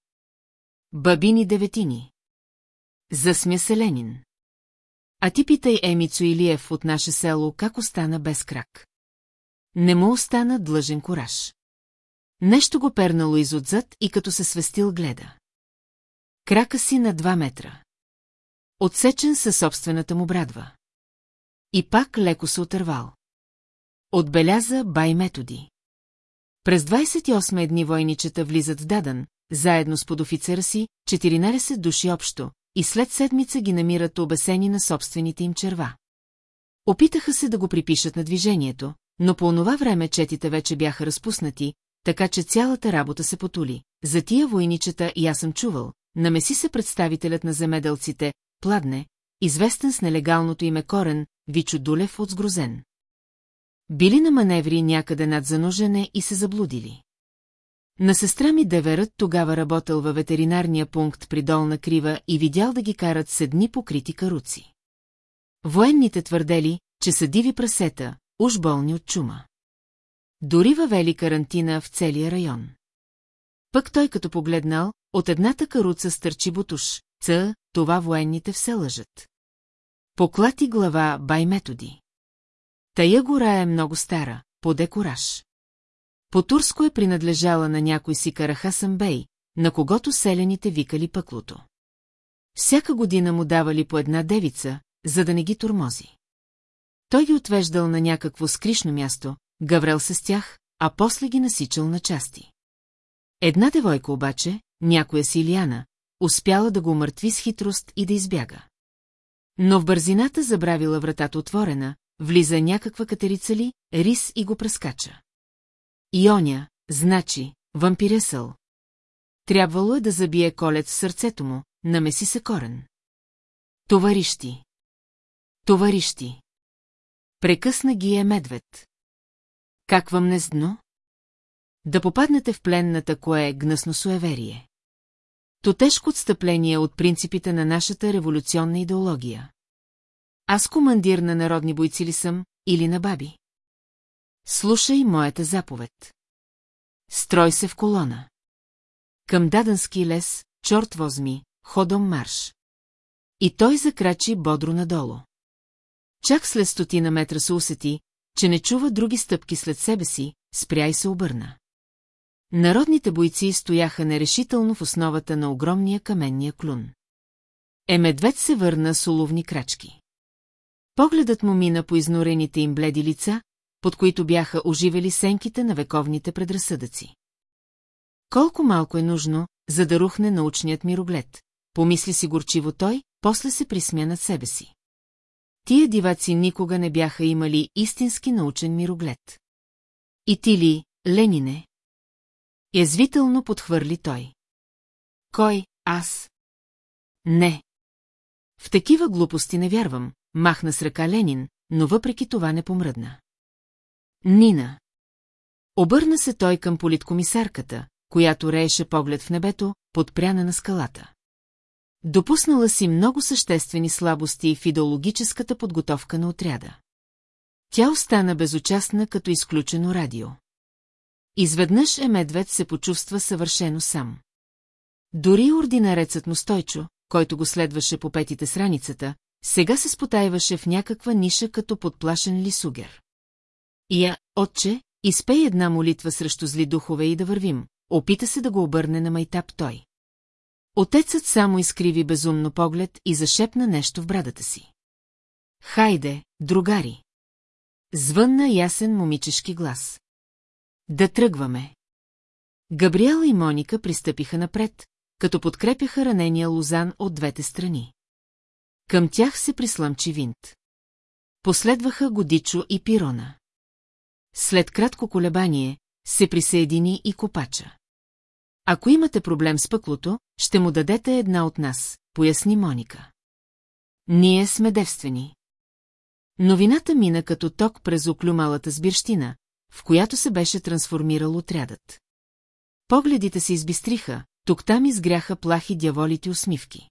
Бабини деветини. Засмя се Ленин. А ти питай Емицо Илиев от наше село как остана без крак. Не му остана длъжен кораж. Нещо го пернало изотзад и като се свестил гледа. Крака си на два метра. Отсечен със собствената му брадва. И пак леко се отървал. Отбеляза бай методи. През 28 дни войничета влизат в Дадан, заедно с подофицера си, 14 души общо, и след седмица ги намират обесени на собствените им черва. Опитаха се да го припишат на движението, но по онова време четите вече бяха разпуснати, така че цялата работа се потули. За тия войничета и аз съм чувал, намеси се представителят на земеделците, Пладне, известен с нелегалното име Корен, Вичо Дулев от сгрозен. Били на маневри някъде над занужене и се заблудили. На сестра ми Деверът тогава работил във ветеринарния пункт при Долна Крива и видял да ги карат с едни покрити каруци. Военните твърдели, че са диви прасета, уж болни от чума. Дори въвели карантина в целия район. Пък той като погледнал, от едната каруца стърчи бутуш, ц, това военните все лъжат. Поклати глава бай методи. Тая гора е много стара, поде кораж. По-турско е принадлежала на някой си Карахасан Бей, на когото селените викали пъклото. Всяка година му давали по една девица, за да не ги турмози. Той ги отвеждал на някакво скришно място, гаврел се с тях, а после ги насичал на части. Една девойка обаче, някоя си Илиана, успяла да го умъртви с хитрост и да избяга. Но в бързината забравила вратата отворена, влиза някаква катерица ли, рис и го прескача. Ионя, значи, вампиресъл. Трябвало е да забие колец в сърцето му, намеси се корен. Товарищи. Товарищи. Прекъсна ги е медвед. Как вам? Да попаднете в плен на такое гнъсно суеверие. То тежко отстъпление от принципите на нашата революционна идеология. Аз командир на народни бойци ли съм, или на баби? Слушай моята заповед. Строй се в колона. Към Дадански лес, чорт возми, ходом марш. И той закрачи бодро надолу. Чак след стотина метра се усети, че не чува други стъпки след себе си, спря и се обърна. Народните бойци стояха нерешително в основата на огромния каменния клун. Е се върна с уловни крачки. Погледът му мина по изнорените им бледи лица, под които бяха оживели сенките на вековните предразсъдъци. Колко малко е нужно, за да рухне научният мироглед, помисли си горчиво той, после се присмя над себе си. Тия диваци никога не бяха имали истински научен мироглед. И ти ли, Ленине? Язвително подхвърли той. Кой, аз? Не. В такива глупости не вярвам, махна с ръка Ленин, но въпреки това не помръдна. Нина. Обърна се той към политкомисарката, която рееше поглед в небето, подпряна на скалата. Допуснала си много съществени слабости в идеологическата подготовка на отряда. Тя остана безучастна като изключено радио. Изведнъж Емедвед се почувства съвършено сам. Дори ординарецът му Стойчо, който го следваше по петите сраницата, сега се спотайваше в някаква ниша като подплашен лисугер. Я, отче, изпей една молитва срещу зли духове и да вървим, опита се да го обърне на майтап той. Отецът само изкриви безумно поглед и зашепна нещо в брадата си. Хайде, другари! Звънна ясен момичешки глас. Да тръгваме. Габриела и Моника пристъпиха напред, като подкрепяха ранения Лозан от двете страни. Към тях се прислъмчи винт. Последваха Годичо и Пирона. След кратко колебание се присъедини и Копача. Ако имате проблем с пъклото, ще му дадете една от нас, поясни Моника. Ние сме девствени. Новината мина като ток през оклюмалата сбирщина, в която се беше трансформирал отрядът. Погледите се избистриха, тук-там изгряха плахи дяволите усмивки.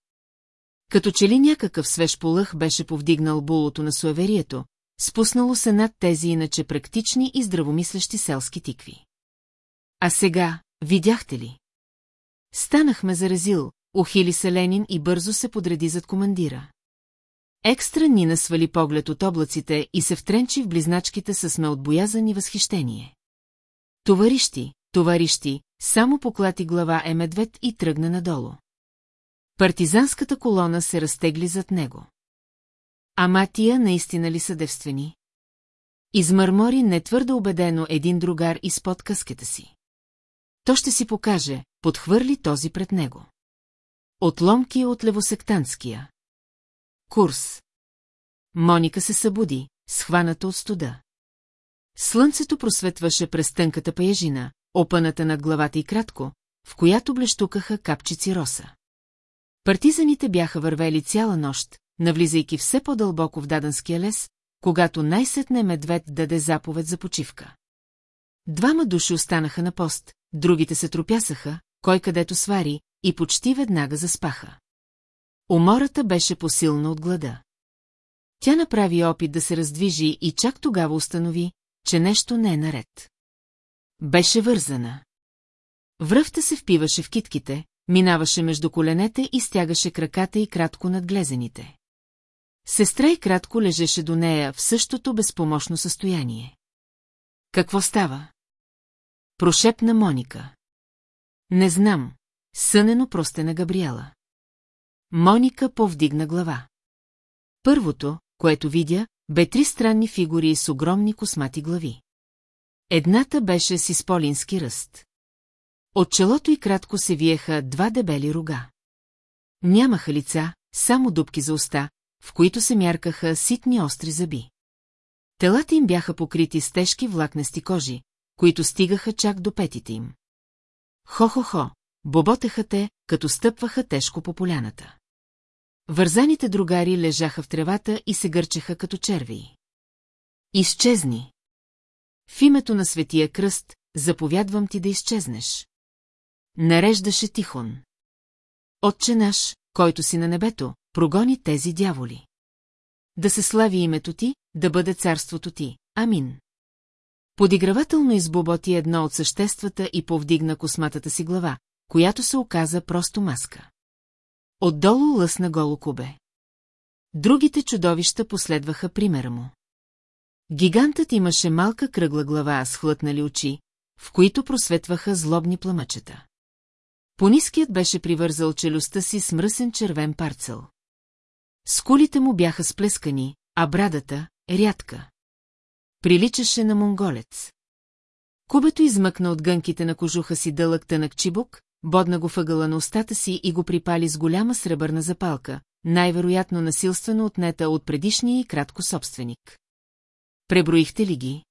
Като че ли някакъв свеж полъх беше повдигнал булото на суеверието, спуснало се над тези иначе практични и здравомислещи селски тикви. А сега, видяхте ли? Станахме за резил, ухили се Ленин и бързо се подреди зад командира. Екстра Нина свали поглед от облаците и се втренчи в близначките с отбоязан и възхищение. Товарищи, товарищи, само поклати глава е медвед и тръгна надолу. Партизанската колона се разтегли зад него. Ама тия наистина ли са девствени? Измърмори нетвърдо убедено един другар изпод къската си. То ще си покаже, подхвърли този пред него. Отломки от левосектантския. Курс. Моника се събуди, схваната от студа. Слънцето просветваше през тънката паяжина, опъната над главата и кратко, в която блещукаха капчици роса. Партизаните бяха вървели цяла нощ, навлизайки все по-дълбоко в Даданския лес, когато най-сетне медвед даде заповед за почивка. Двама души останаха на пост, другите се тропясаха, кой където свари, и почти веднага заспаха. Умората беше посилна от глада. Тя направи опит да се раздвижи и чак тогава установи, че нещо не е наред. Беше вързана. Връвта се впиваше в китките, минаваше между коленете и стягаше краката и кратко над глезените. Сестра и кратко лежеше до нея в същото безпомощно състояние. Какво става? Прошепна Моника. Не знам. Сънено простена Габриела. Моника повдигна глава. Първото, което видя, бе три странни фигури с огромни космати глави. Едната беше с изполински ръст. От челото и кратко се виеха два дебели рога. Нямаха лица, само дубки за уста, в които се мяркаха ситни остри зъби. Телата им бяха покрити с тежки влакнести кожи, които стигаха чак до петите им. Хо-хо-хо, боботеха те, като стъпваха тежко по поляната. Вързаните другари лежаха в тревата и се гърчеха като червии. Изчезни! В името на Светия кръст, заповядвам ти да изчезнеш. Нареждаше Тихон. Отче наш, който си на небето, прогони тези дяволи. Да се слави името ти, да бъде царството ти. Амин. Подигравателно избоботи едно от съществата и повдигна косматата си глава, която се оказа просто маска. Отдолу лъсна голо кубе. Другите чудовища последваха примера му. Гигантът имаше малка кръгла глава с хлътнали очи, в които просветваха злобни пламъчета. Пониският беше привързал челюстта си с мръсен червен парцел. Скулите му бяха сплескани, а брадата – рядка. Приличаше на монголец. Кубето измъкна от гънките на кожуха си дълъг тънък чибук, бодна го въгъла на устата си и го припали с голяма сребърна запалка, най-вероятно насилствено отнета от предишния и кратко собственик. Преброихте ли ги?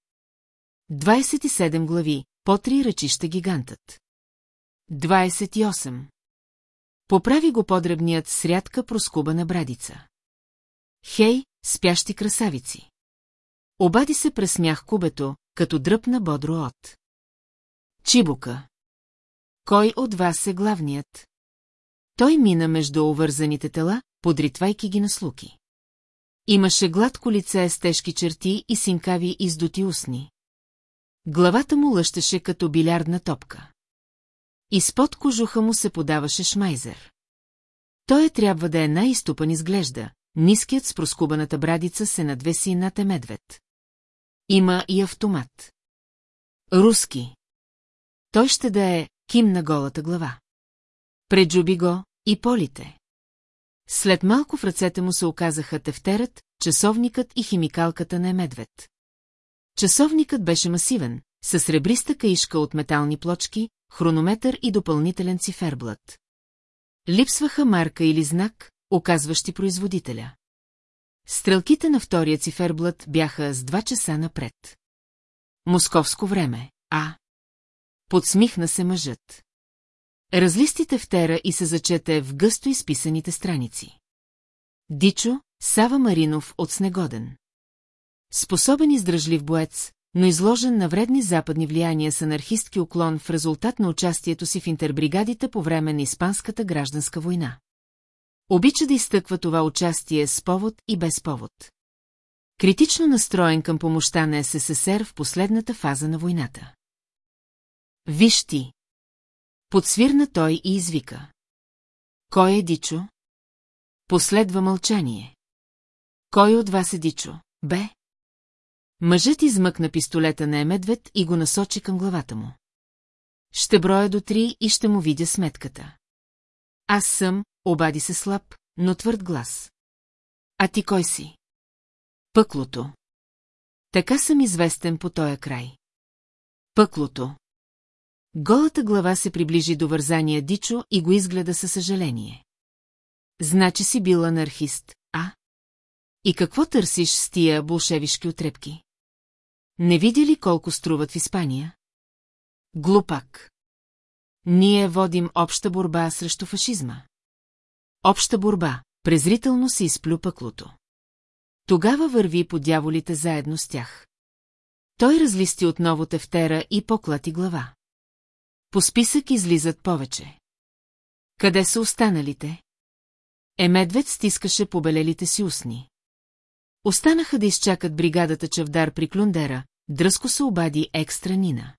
27 глави, по три ръчища гигантът. 28. Поправи го подребният с рядка проскубана брадица. Хей, спящи красавици! Обади се пресмях кубето, като дръпна бодро от. Чибука. Кой от вас е главният? Той мина между овързаните тела, подритвайки ги на слуки. Имаше гладко лице с тежки черти и синкави издути устни. Главата му лъщеше като билярдна топка. Изпод кожуха му се подаваше шмайзер. Той е трябва да е най-изтупан изглежда, ниският с проскубаната брадица се надвеси над медвед. Има и автомат. Руски. Той ще да е ким на голата глава. Преджуби го и полите. След малко в ръцете му се оказаха тефтерът, часовникът и химикалката на медвед. Часовникът беше масивен, с сребриста каишка от метални плочки, хронометър и допълнителен циферблат. Липсваха марка или знак, оказващи производителя. Стрелките на втория циферблат бяха с два часа напред. Московско време, а? Подсмихна се мъжът. Разлистите в тера и се зачете в гъсто изписаните страници. Дичо, Сава Маринов от Снегоден. Способен издръжлив боец, но изложен на вредни западни влияния с анархистки уклон в резултат на участието си в интербригадите по време на Испанската гражданска война. Обича да изтъква това участие с повод и без повод. Критично настроен към помощта на СССР в последната фаза на войната. Виж ти! Подсвирна той и извика. Кой е Дичо? Последва мълчание. Кой от вас е Дичо, бе? Мъжът измъкна пистолета на Емедвед и го насочи към главата му. Ще броя до три и ще му видя сметката. Аз съм, обади се слаб, но твърд глас. А ти кой си? Пъклото. Така съм известен по тоя край. Пъклото. Голата глава се приближи до вързания Дичо и го изгледа със съжаление. Значи си бил анархист, а? И какво търсиш с тия болшевишки отрепки? Не види ли колко струват в Испания? Глупак. Ние водим обща борба срещу фашизма. Обща борба, презрително се изплю пъклото. Тогава върви по дяволите заедно с тях. Той разлисти отново тефтера и поклати глава. По списък излизат повече. Къде са останалите? Емедвед стискаше побелелите си устни. Останаха да изчакат бригадата Чавдар при Клюндера, дръско се обади екстра Нина.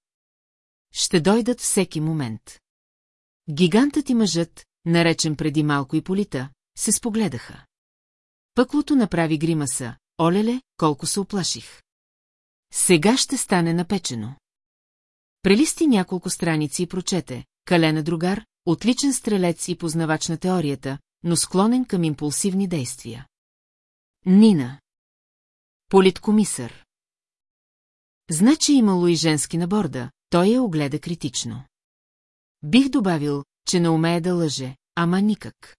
Ще дойдат всеки момент. Гигантът и мъжът, наречен преди малко и полита, се спогледаха. Пъклото направи гримаса, олеле, колко се оплаших. Сега ще стане напечено. Прелисти няколко страници и прочете. Калена другар, отличен стрелец и познавач на теорията, но склонен към импулсивни действия. Нина. Политкомисър. Значи имало и женски на борда, той я огледа критично. Бих добавил, че не умее да лъже, ама никак.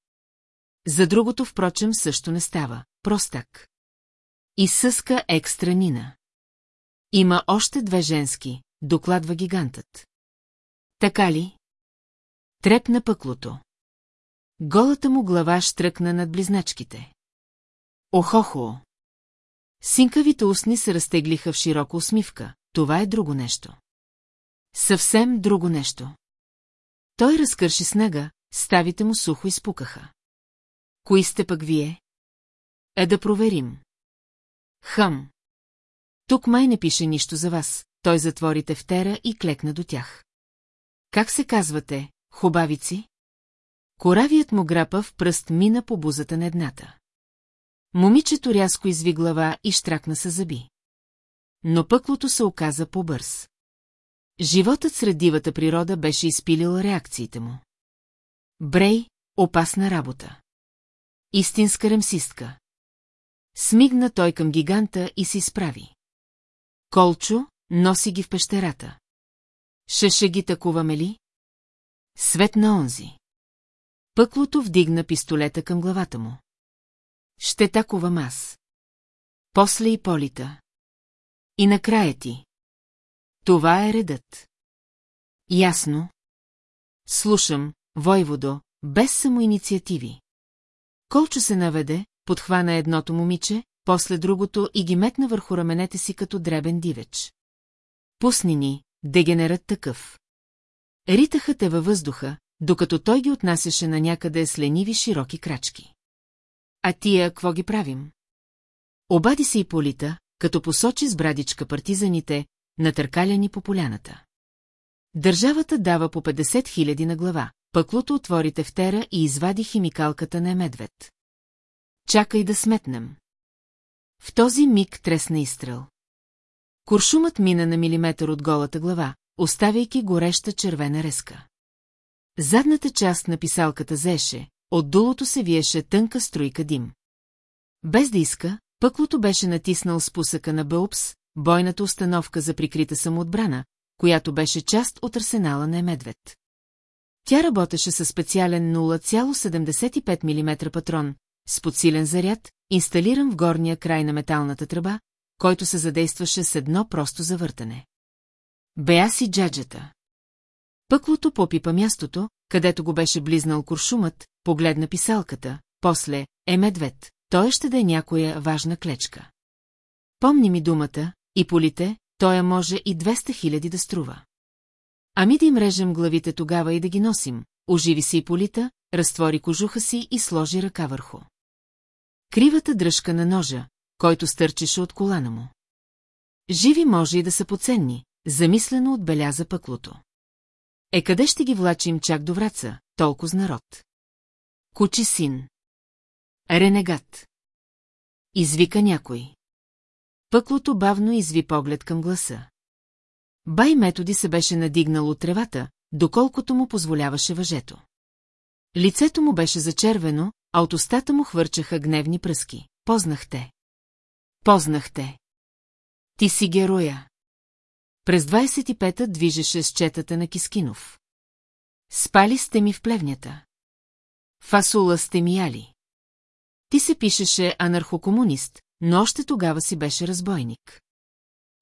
За другото, впрочем, също не става, простак. И съска екстра Нина. Има още две женски, докладва гигантът. Така ли? Трепна пъклото. Голата му глава штръкна над близначките. Охохо! Синкавите устни се разтеглиха в широка усмивка. Това е друго нещо. Съвсем друго нещо. Той разкърши снега, ставите му сухо изпукаха. Кои сте пък вие? Е да проверим. Хъм. Тук май не пише нищо за вас, той затвори тефтера и клекна до тях. Как се казвате, хубавици? Коравият му грапа в пръст мина по бузата на едната. Момичето рязко изви глава и штракна се зъби. Но пъклото се оказа по-бърз. Животът сред дивата природа беше изпилил реакциите му. Брей, опасна работа. Истинска ремсистка. Смигна той към гиганта и се изправи. Колчо, носи ги в пещерата. Шеше ги такуваме ли? Свет на онзи. Пъклото вдигна пистолета към главата му. Ще таковам аз. После и Полита. И накрая ти. Това е редът. Ясно. Слушам, Войводо, без самоинициативи. Колчо се наведе, подхвана едното момиче, после другото и ги метна върху раменете си като дребен дивеч. Пусни ни, дегенерат такъв. Ритаха те във въздуха, докато той ги отнасяше на някъде с лениви широки крачки. А тия, какво ги правим? Обади се и Полита, като посочи с брадичка партизаните, натъркаляни по поляната. Държавата дава по 50 хиляди на глава, пъклото отвори тефтера и извади химикалката на медвед. Чакай да сметнем. В този миг тресна изстрел. Куршумът мина на милиметър от голата глава, оставяйки гореща червена резка. Задната част на писалката зеше, от дулото се виеше тънка струйка дим. Без да иска, пъклото беше натиснал спусъка на Бълпс, бойната установка за прикрита самоотбрана, която беше част от арсенала на Емедвед. Тя работеше със специален 0,75 мм патрон, с подсилен заряд, инсталиран в горния край на металната тръба, който се задействаше с едно просто завъртане. Беа си джаджата. Пъклото попипа мястото, където го беше близнал куршумът, погледна писалката, после е медвед, той ще да е някоя важна клечка. Помни ми думата, и полите, той може и 200 хиляди да струва. Ами да им режем главите тогава и да ги носим, оживи си и полита, разтвори кожуха си и сложи ръка върху. Кривата дръжка на ножа, който стърчеше от колана му. Живи може и да са поценни, замислено отбеляза пъклото. Е къде ще ги влачим чак до враца, толкова с народ? Кучи син. Ренегат. Извика някой. Пъклото бавно изви поглед към гласа. Бай Методи се беше надигнал от тревата, доколкото му позволяваше въжето. Лицето му беше зачервено, а от устата му хвърчаха гневни пръски. Познахте. Познахте. Ти си героя. През 25-та движеше с четата на Кискинов. Спали сте ми в плевнята. Фасула сте ми яли. Ти се пишеше анархокомунист, но още тогава си беше разбойник.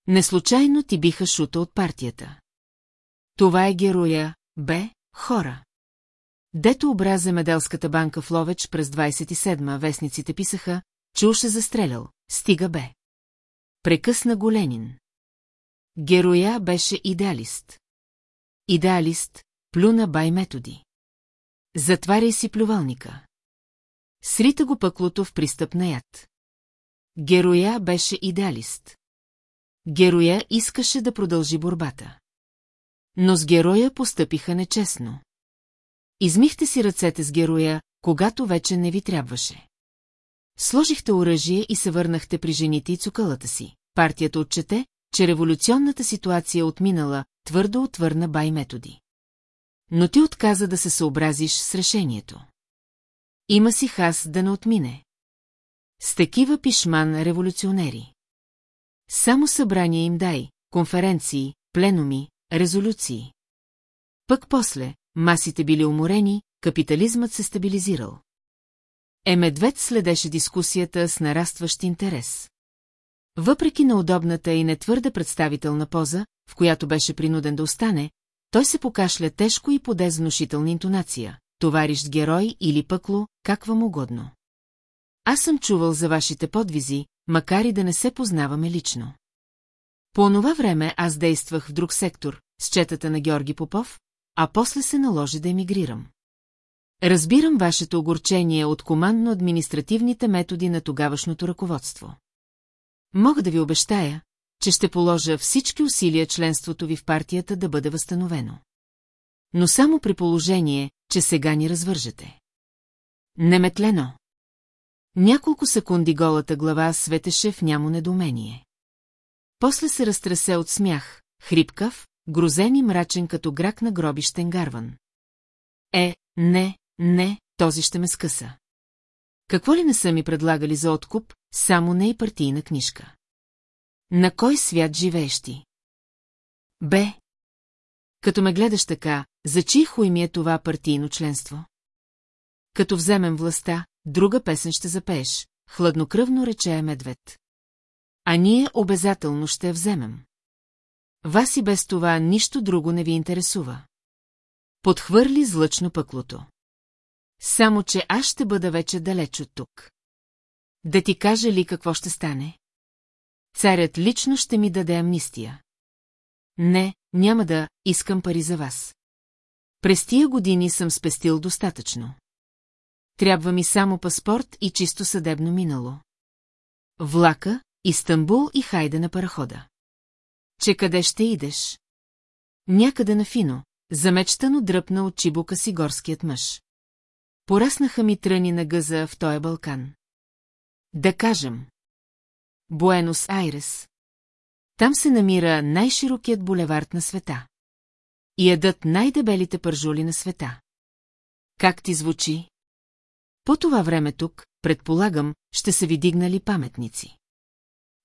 Неслучайно ти биха шута от партията. Това е героя, бе, хора. Дето образа Меделската банка в Ловеч през 27-ма вестниците писаха, че уж е застрелял, стига бе. Прекъсна го Ленин. Героя беше идеалист. Идеалист, плюна бай методи. Затваряй си плювалника. Срита го пъклото в пристъп на яд. Героя беше идеалист. Героя искаше да продължи борбата. Но с героя постъпиха нечестно. Измихте си ръцете с героя, когато вече не ви трябваше. Сложихте оръжие и се върнахте при жените и цукалата си. Партията отчете, че революционната ситуация е отминала, твърдо отвърна бай методи. Но ти отказа да се съобразиш с решението. Има си хас да не отмине. С такива пишман революционери. Само събрание им дай, конференции, пленуми, резолюции. Пък после, масите били уморени, капитализмът се стабилизирал. Е следеше дискусията с нарастващ интерес. Въпреки на удобната и нетвърда представителна поза, в която беше принуден да остане, той се покашля тежко и поде с внушителна интонация, товарищ герой или пъкло, как вам угодно. Аз съм чувал за вашите подвизи, макар и да не се познаваме лично. По онова време аз действах в друг сектор, с четата на Георги Попов, а после се наложи да емигрирам. Разбирам вашето огорчение от командно-административните методи на тогавашното ръководство. Мога да ви обещая, че ще положа всички усилия членството ви в партията да бъде възстановено. Но само при положение, че сега ни развържете. Неметлено. Няколко секунди голата глава светеше в нямо недоумение. После се разтресе от смях, хрипкав, грозен и мрачен като грак на гробищен гарван. Е, не, не, този ще ме скъса. Какво ли не са ми предлагали за откуп, само не и партийна книжка. На кой свят живеещи? Бе. Като ме гледаш така, за чий хуй ми е това партийно членство? Като вземем властта, друга песен ще запееш, хладнокръвно рече медвед. А ние обязателно ще я вземем. Вас и без това нищо друго не ви интересува. Подхвърли злъчно пъклото. Само, че аз ще бъда вече далеч от тук. Да ти кажа ли какво ще стане? Царят лично ще ми даде амнистия. Не, няма да, искам пари за вас. През тия години съм спестил достатъчно. Трябва ми само паспорт и чисто съдебно минало. Влака, Истанбул и хайде на парахода. Че къде ще идеш? Някъде на фино, замечтано дръпна от чибука си горският мъж. Пораснаха ми тръни на гъза в този Балкан. Да кажем. Буенос Айрес. Там се намира най-широкият булевард на света. И ядат най-дебелите пържули на света. Как ти звучи? По това време тук, предполагам, ще са ви дигнали паметници.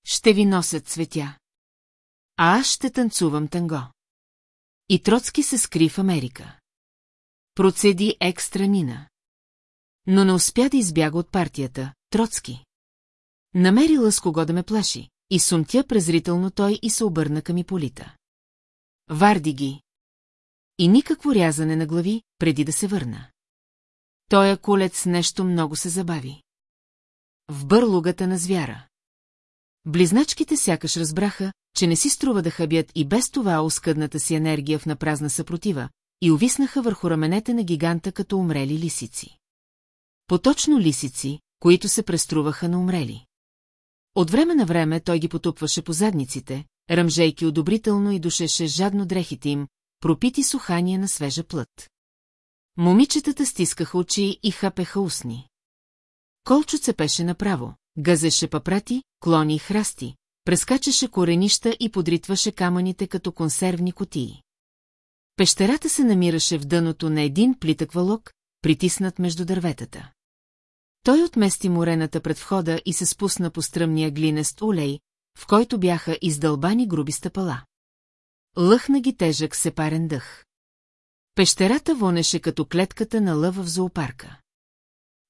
Ще ви носят цветя. А аз ще танцувам танго. И Троцки се скри в Америка. Процеди екстра Нина. Но не успя да избяга от партията, Троцки. Намерила с кого да ме плаши, и сумтя презрително той и се обърна към Иполита. Варди ги. И никакво рязане на глави, преди да се върна. Тоя кулец нещо много се забави. В бърлугата на звяра. Близначките сякаш разбраха, че не си струва да хабят и без това оскъдната си енергия в напразна съпротива, и увиснаха върху раменете на гиганта като умрели лисици. Поточно лисици, които се преструваха на умрели. От време на време той ги потупваше по задниците, ръмжейки одобрително и душеше жадно дрехите им, пропити сухания на свежа плът. Момичетата стискаха очи и хапеха устни. Колчо цепеше направо, газеше папрати, клони и храсти, прескачаше коренища и подритваше камъните като консервни котии. Пещерата се намираше в дъното на един плитък валок, притиснат между дърветата. Той отмести морената пред входа и се спусна по стръмния глинест улей, в който бяха издълбани груби стъпала. Лъхна ги тежък сепарен дъх. Пещерата вонеше като клетката на лъва в зоопарка.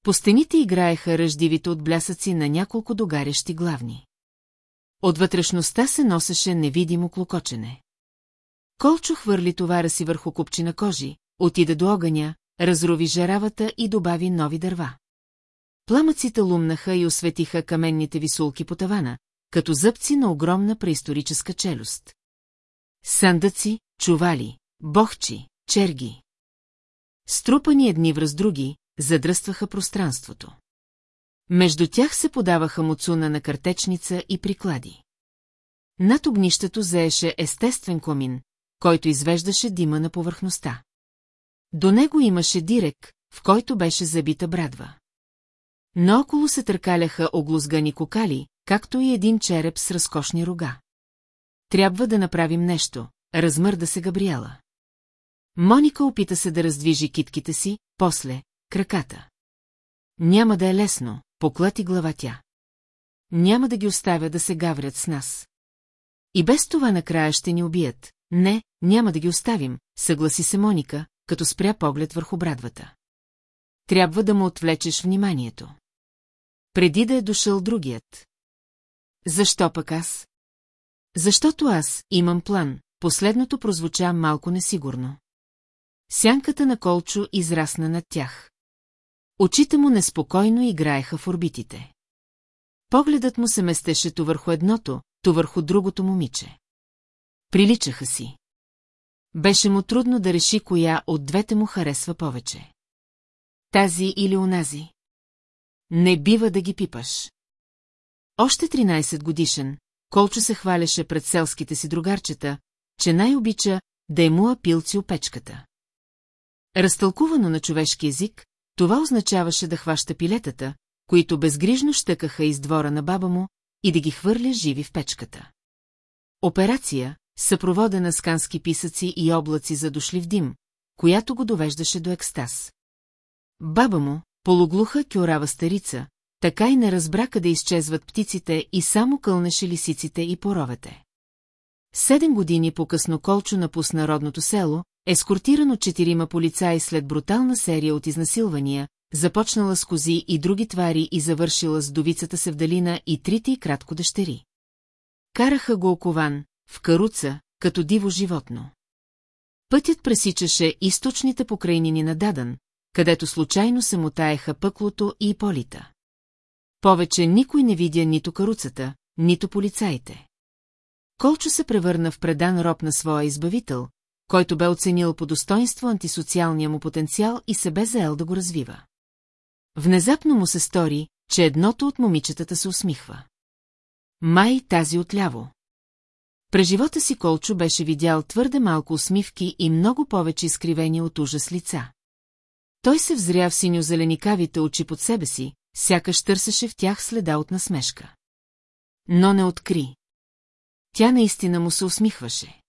По стените играеха ръждивите от блясъци на няколко догарящи главни. От вътрешността се носеше невидимо клокочене. Колчо хвърли товара си върху купчина кожи, отида до огъня, разрови жаравата и добави нови дърва. Пламъците лумнаха и осветиха каменните висулки по тавана, като зъбци на огромна преисторическа челюст. Сандъци, чували, бохчи, черги. Струпани едни връз други, задръстваха пространството. Между тях се подаваха муцуна на картечница и приклади. Над огнището заеше естествен комин, който извеждаше дима на повърхността. До него имаше дирек, в който беше забита брадва. Наоколо се търкаляха оглузгани кокали, както и един череп с разкошни рога. Трябва да направим нещо, размърда се Габриела. Моника опита се да раздвижи китките си, после – краката. Няма да е лесно, поклати глава тя. Няма да ги оставя да се гаврят с нас. И без това накрая ще ни убият. Не, няма да ги оставим, съгласи се Моника, като спря поглед върху брадвата. Трябва да му отвлечеш вниманието. Преди да е дошъл другият. Защо пък аз? Защото аз имам план, последното прозвуча малко несигурно. Сянката на Колчо израсна над тях. Очите му неспокойно играеха в орбитите. Погледът му се местеше то върху едното, то върху другото момиче. Приличаха си. Беше му трудно да реши коя от двете му харесва повече. Тази или онази. Не бива да ги пипаш. Още 13 годишен, Колчо се хваляше пред селските си другарчета, че най-обича да е муа пилци опечката. Разтълкувано на човешки език, това означаваше да хваща пилетата, които безгрижно щъкаха из двора на баба му и да ги хвърля живи в печката. Операция, съпроводена с кански писъци и облаци за дошлив дим, която го довеждаше до екстаз. Баба му, полуглуха кюрава старица, така и не разбра къде изчезват птиците и само кълнеше лисиците и поровете. Седем години по-късно Колчо напусна родното село, ескортиран от четирима полицаи след брутална серия от изнасилвания, започнала с кози и други твари и завършила с довицата Севдалина и трите и кратко дъщери. Караха го окован, в каруца, като диво животно. Пътят пресичаше източните покрайнини на Дадан, където случайно се мутаеха пъклото и Иполита. Повече никой не видя нито каруцата, нито полицаите. Колчо се превърна в предан роб на своя избавител, който бе оценил по достоинство антисоциалния му потенциал и се бе заел да го развива. Внезапно му се стори, че едното от момичетата се усмихва. Май тази отляво. През живота си Колчо беше видял твърде малко усмивки и много повече изкривени от ужас лица. Той се взря в синьо-зеленикавите очи под себе си, сякаш търсеше в тях следа от насмешка. Но не откри. Тя наистина му се усмихваше.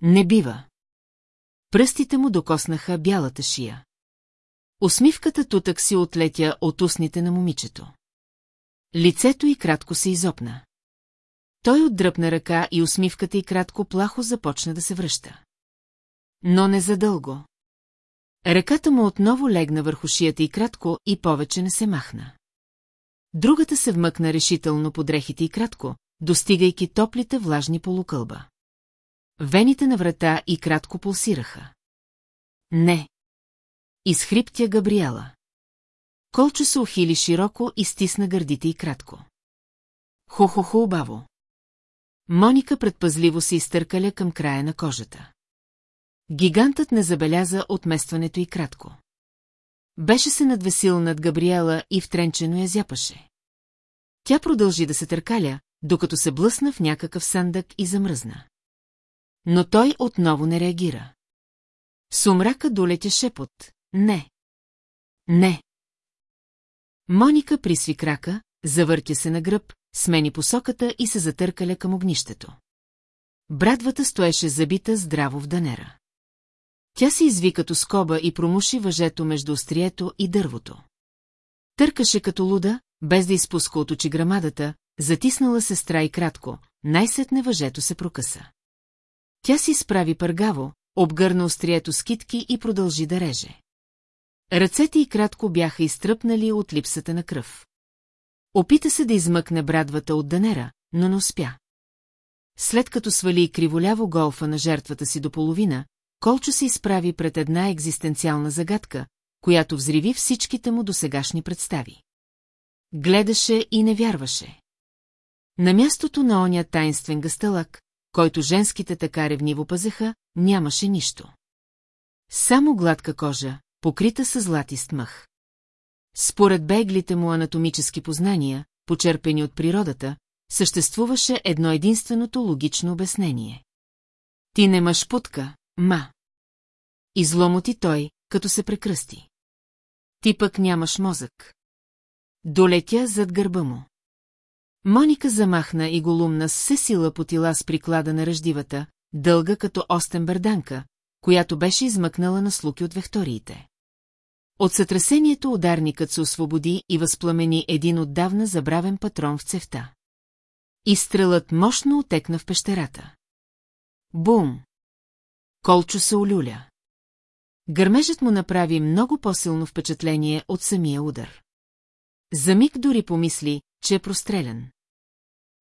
Не бива. Пръстите му докоснаха бялата шия. Усмивката тутък си отлетя от устните на момичето. Лицето й кратко се изопна. Той отдръпна ръка и усмивката й кратко плахо започна да се връща. Но не задълго. Ръката му отново легна върху шията и кратко и повече не се махна. Другата се вмъкна решително под дрехите и кратко, достигайки топлите влажни полукълба. Вените на врата и кратко пулсираха. Не. Изхриптя Габриела. Колчо се ухили широко и стисна гърдите и кратко. Хо-хо-хо баво. Моника предпазливо се изтъркаля към края на кожата. Гигантът не забеляза отместването и кратко. Беше се надвесил над Габриела и втренчено я зяпаше. Тя продължи да се търкаля, докато се блъсна в някакъв съндък и замръзна. Но той отново не реагира. Сумрака долетя шепот. Не. Не. Моника присви крака, завъртя се на гръб, смени посоката и се затъркаля към огнището. Брадвата стоеше забита здраво в данера. Тя се изви като скоба и промуши въжето между острието и дървото. Търкаше като луда, без да изпуска от очи грамадата, затиснала сестра и кратко, най-сетне въжето се прокъса. Тя си справи пъргаво, обгърна острието с китки и продължи да реже. Ръцете й кратко бяха изтръпнали от липсата на кръв. Опита се да измъкне брадвата от Данера, но не успя. След като свали криволяво голфа на жертвата си до половина, Колчо се изправи пред една екзистенциална загадка, която взриви всичките му досегашни представи. Гледаше и не вярваше. На мястото на оня тайнствен гасталък, който женските така ревниво пазеха, нямаше нищо. Само гладка кожа, покрита с златист мъх. Според беглите му анатомически познания, почерпени от природата, съществуваше едно единственото логично обяснение. Ти немаш путка, ма. Изломоти той, като се прекръсти. Ти пък нямаш мозък. Долетя зад гърба му. Моника замахна и голумна с все сила по тила с приклада на ръждивата, дълга като остен берданка, която беше измъкнала на слуки от векториите. От сътресението ударникът се освободи и възпламени един отдавна забравен патрон в цевта. И стрелът мощно отекна в пещерата. Бум! Колчо се олюля. Гърмежът му направи много по-силно впечатление от самия удар. За миг дори помисли, че е прострелян.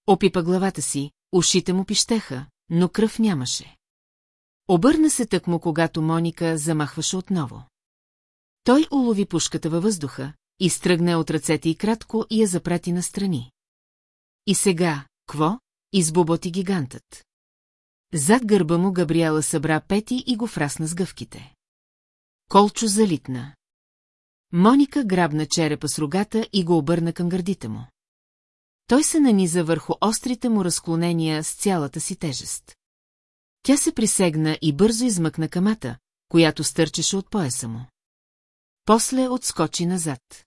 Опипа главата си, ушите му пищеха, но кръв нямаше. Обърна се тъкмо, когато Моника замахваше отново. Той улови пушката във въздуха, изтръгна от ръцете и кратко и я запрати настрани. И сега, кво? Избоботи гигантът. Зад гърба му Габриела събра пети и го фрасна с гъвките. Колчо залитна. Моника грабна черепа с рогата и го обърна към гърдите му. Той се наниза върху острите му разклонения с цялата си тежест. Тя се присегна и бързо измъкна камата, която стърчеше от пояса му. После отскочи назад.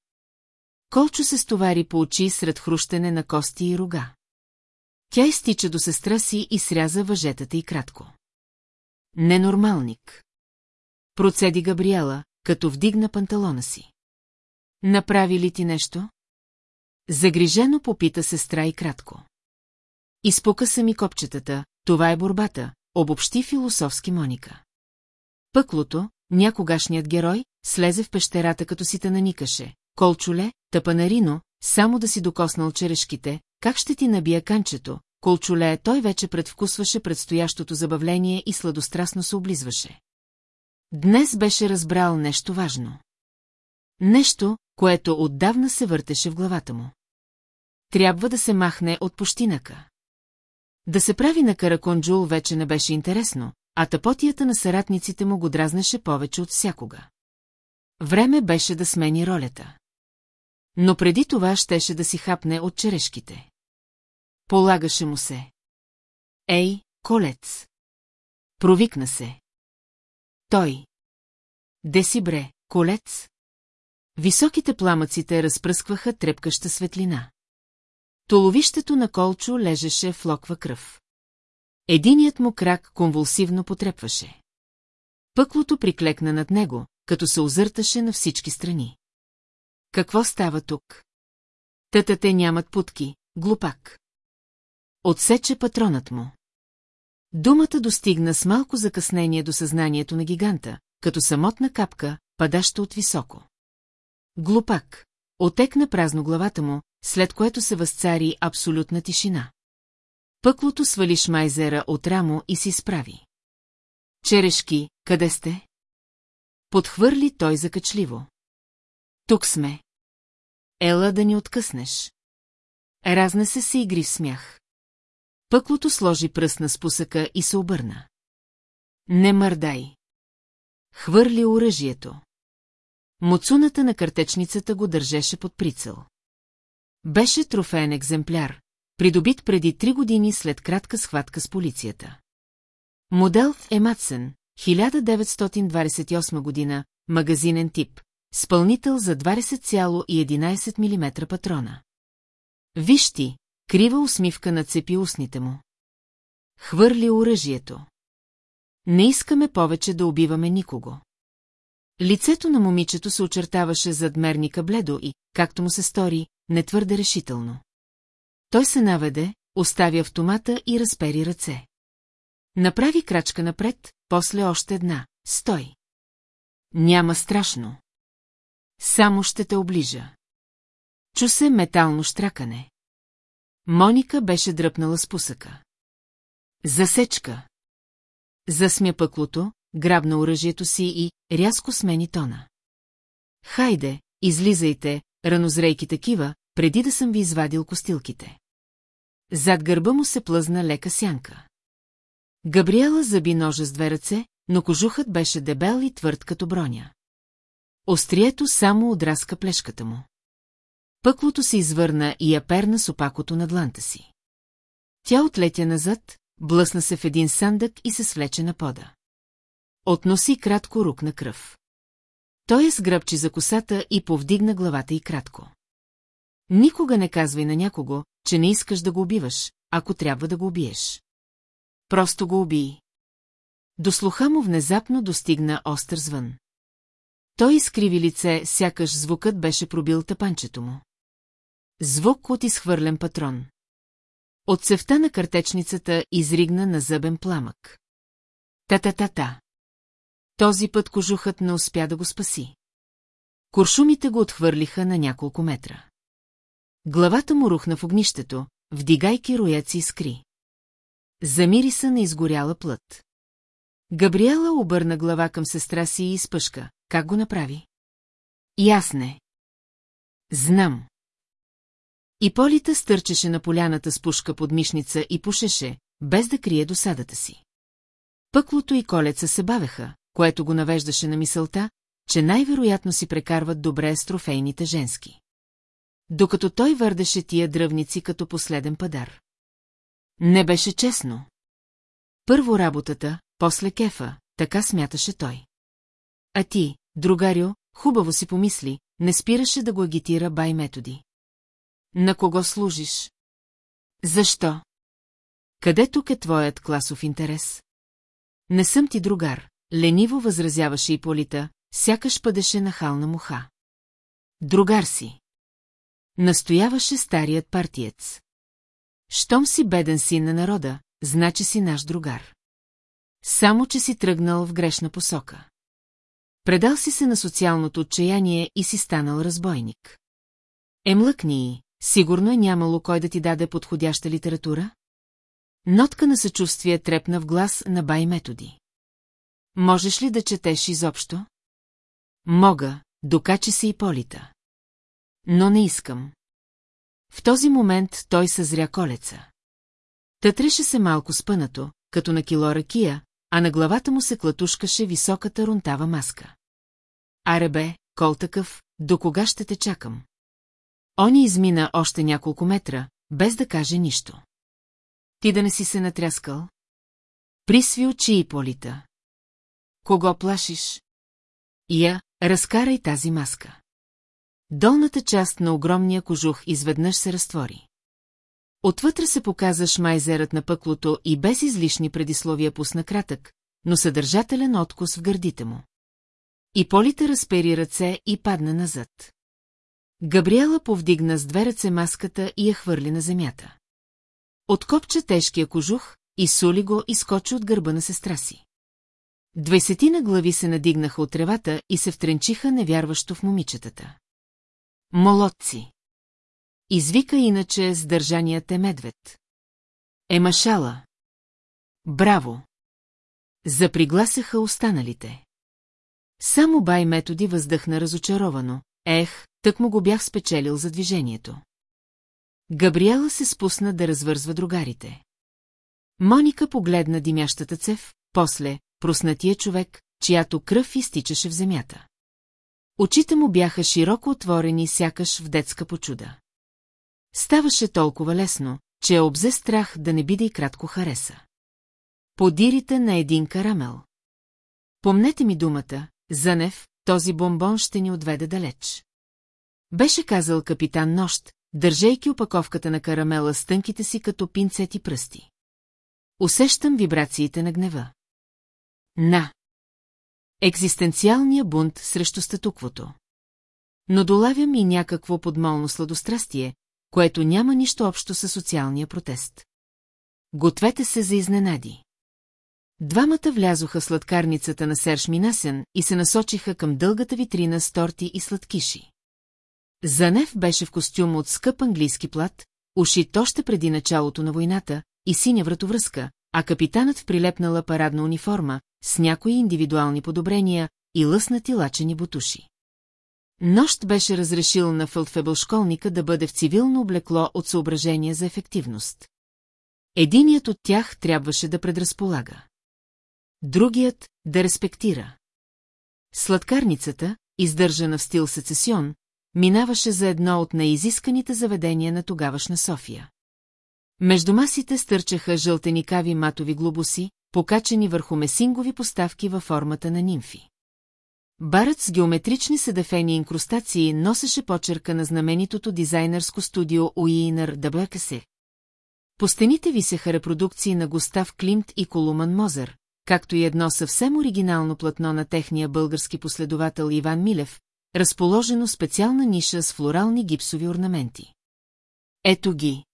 Колчо се стовари по очи сред хрущене на кости и рога. Тя изтича до сестра си и сряза въжетата и кратко. Ненормалник. Процеди Габриела, като вдигна панталона си. Направи ли ти нещо? Загрижено попита сестра и кратко. Изпука са ми копчетата, това е борбата, обобщи философски Моника. Пъклото, някогашният герой, слезе в пещерата като си те наникаше. Колчуле, тъпанарино, само да си докоснал черешките, как ще ти набия канчето, колчуле, той вече предвкусваше предстоящото забавление и сладострастно се облизваше. Днес беше разбрал нещо важно. Нещо, което отдавна се въртеше в главата му. Трябва да се махне от пощинака. Да се прави на Караконджул вече не беше интересно, а тъпотията на съратниците му го дразнеше повече от всякога. Време беше да смени ролята. Но преди това щеше да си хапне от черешките. Полагаше му се. Ей, колец! Провикна се. Той. Де си бре, колец? Високите пламъците разпръскваха трепкаща светлина. Толовището на Колчо лежеше в локва кръв. Единият му крак конвулсивно потрепваше. Пъклото приклекна над него, като се озърташе на всички страни. Какво става тук? Тътате нямат путки, глупак. Отсече патронът му. Думата достигна с малко закъснение до съзнанието на гиганта, като самотна капка, падаща от високо. Глупак. Отекна празно главата му, след което се възцари абсолютна тишина. Пъклото свали шмайзера от рамо и си справи. Черешки, къде сте? Подхвърли той закачливо. Тук сме. Ела да ни откъснеш. Разнесе се игри в смях. Пъклото сложи пръст на спусъка и се обърна. Не мърдай. Хвърли оръжието. Моцуната на картечницата го държеше под прицел. Беше трофеен екземпляр, придобит преди три години след кратка схватка с полицията. Модел Ематсен, 1928 година, магазинен тип, спълнител за 20,11 мм патрона. Виж ти, крива усмивка нацепи устните му. Хвърли оръжието. Не искаме повече да убиваме никого. Лицето на момичето се очертаваше зад мерника бледо и, както му се стори, не твърде решително. Той се наведе, остави автомата и разпери ръце. Направи крачка напред, после още една. Стой. Няма страшно. Само ще те оближа. Чу се метално штракане. Моника беше дръпнала спусъка. Засечка. Засмя пъклото, грабна оръжието си и рязко смени тона. Хайде, излизайте, ранозрейки такива, преди да съм ви извадил костилките. Зад гърба му се плъзна лека сянка. Габриела заби ножа с две ръце, но кожухът беше дебел и твърд като броня. Острието само отраска плешката му. Пъклото се извърна и я перна с опакото на дланта си. Тя отлетя назад, блъсна се в един сандък и се свлече на пода. Относи кратко рук на кръв. Той е сгръбчи за косата и повдигна главата и кратко. Никога не казвай на някого, че не искаш да го убиваш, ако трябва да го убиеш. Просто го убий. До слуха му внезапно достигна остър звън. Той изкриви лице, сякаш звукът беше пробил тъпанчето му. Звук от изхвърлен патрон. От цевта на картечницата изригна на зъбен пламък. Та-та-та-та. Този път кожухът не успя да го спаси. Куршумите го отхвърлиха на няколко метра. Главата му рухна в огнището, вдигайки рояци искри. Замириса на изгоряла плът. Габриела обърна глава към сестра си и изпъшка. Как го направи? Ясне. Знам. И Полита стърчеше на поляната с пушка под мишница и пушеше, без да крие досадата си. Пъклото и колеца се бавеха, което го навеждаше на мисълта, че най-вероятно си прекарват добре с трофейните женски. Докато той върдеше тия дръвници като последен падар. Не беше честно. Първо работата, после кефа, така смяташе той. А ти, другарю, хубаво си помисли, не спираше да го агитира бай методи. На кого служиш? Защо? Къде тук е твоят класов интерес? Не съм ти другар, лениво възразяваше и Полита, сякаш падеше на хална муха. Другар си. Настояваше старият партиец. Щом си беден син на народа, значи си наш другар. Само, че си тръгнал в грешна посока. Предал си се на социалното отчаяние и си станал разбойник. Емлъкни, сигурно е нямало кой да ти даде подходяща литература? Нотка на съчувствие трепна в глас на бай методи. Можеш ли да четеш изобщо? Мога, докачи се и Полита. Но не искам. В този момент той съзря колеца. Тътреше се малко спънато, като на кило ракия, а на главата му се клатушкаше високата рунтава маска. Аре бе, кол такъв, до кога ще те чакам? Они измина още няколко метра, без да каже нищо. Ти да не си се натряскал? Присви очи и полита. Кого плашиш? Я, разкарай тази маска. Долната част на огромния кожух изведнъж се разтвори. Отвътре се показа шмайзерът на пъклото и без излишни предисловия пусна кратък, но съдържателен откус в гърдите му. И Полита разпери ръце и падна назад. Габриела повдигна с две ръце маската и я хвърли на земята. Откопча тежкия кожух, и сули го и скочи от гърба на сестра си. Двайсетина глави се надигнаха от тревата и се втренчиха невярващо в момичетата. Молодци! Извика иначе с е медвед. Емашала! Браво! Запригласяха останалите. Само бай методи въздъхна разочаровано. Ех, тък му го бях спечелил за движението. Габриела се спусна да развързва другарите. Моника погледна димящата цев, после проснатия човек, чиято кръв изтичаше в земята. Очите му бяха широко отворени, сякаш в детска почуда. Ставаше толкова лесно, че обзе страх да не биде и кратко хареса. Подирите на един карамел. Помнете ми думата, Занев, този бомбон ще ни отведе далеч. Беше казал капитан Нощ, държейки опаковката на карамела с тънките си като пинцети пръсти. Усещам вибрациите на гнева. На. Екзистенциалния бунт срещу статуквото. Но долавям и някакво подмолно сладострастие, което няма нищо общо с социалния протест. Гответе се за изненади. Двамата влязоха сладкарницата на Серж Минасен и се насочиха към дългата витрина с торти и сладкиши. Занев беше в костюм от скъп английски плат, ушит още преди началото на войната, и синя вратовръзка, а капитанът в прилепнала парадна униформа, с някои индивидуални подобрения и лъснати лачени бутуши. Нощ беше разрешил на фълтфебълшколника да бъде в цивилно облекло от съображение за ефективност. Единият от тях трябваше да предразполага. Другият – да респектира. Сладкарницата, издържана в стил сецесион, минаваше за едно от неизисканите заведения на тогавашна София. Между масите стърчаха жълтеникави матови глобуси, покачени върху месингови поставки във формата на нимфи. Барът с геометрични седефени инкрустации носеше почерка на знаменитото дизайнерско студио Уинър Даблакасе. По стените висеха репродукции на Густав Климт и Колуман Мозер, както и едно съвсем оригинално платно на техния български последовател Иван Милев, разположено специална ниша с флорални гипсови орнаменти. Ето ги.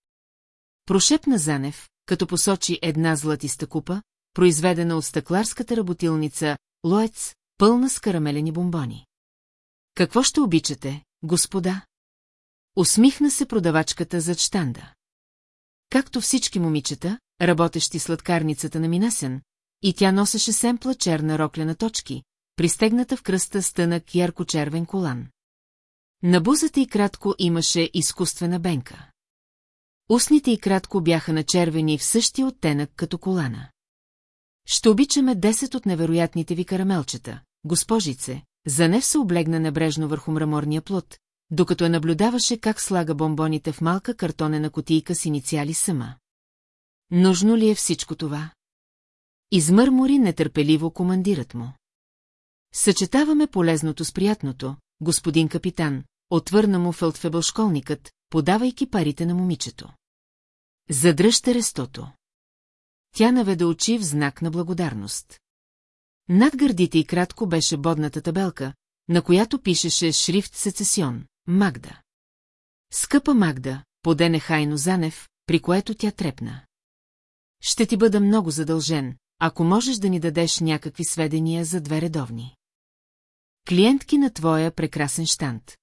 Прошепна Занев, като посочи една златиста купа, произведена от стъкларската работилница Лоец, пълна с карамелени бомбони. Какво ще обичате, господа? Усмихна се продавачката зад штанда. Както всички момичета, работещи сладкарницата на Минасен, и тя носеше семпла черна рокля на точки, пристегната в кръста с тънък ярко-червен колан. На бузата и кратко имаше изкуствена бенка. Устните и кратко бяха начервени в същия оттенък като колана. Ще обичаме 10 от невероятните ви карамелчета, госпожице, Занев се облегна небрежно върху мраморния плод, докато я наблюдаваше как слага бомбоните в малка картонена котийка с инициали сама. Нужно ли е всичко това? Измърмори нетърпеливо командират му. Съчетаваме полезното с приятното, господин капитан, отвърна му фелдфебълшколникът, подавайки парите на момичето. Задръжте рестото. Тя наведе очи в знак на благодарност. Над гърдите и кратко беше бодната табелка, на която пишеше шрифт сецесион – Магда. Скъпа Магда, поде нехайно Занев, при което тя трепна. ще ти бъда много задължен, ако можеш да ни дадеш някакви сведения за две редовни. Клиентки на твоя прекрасен штант.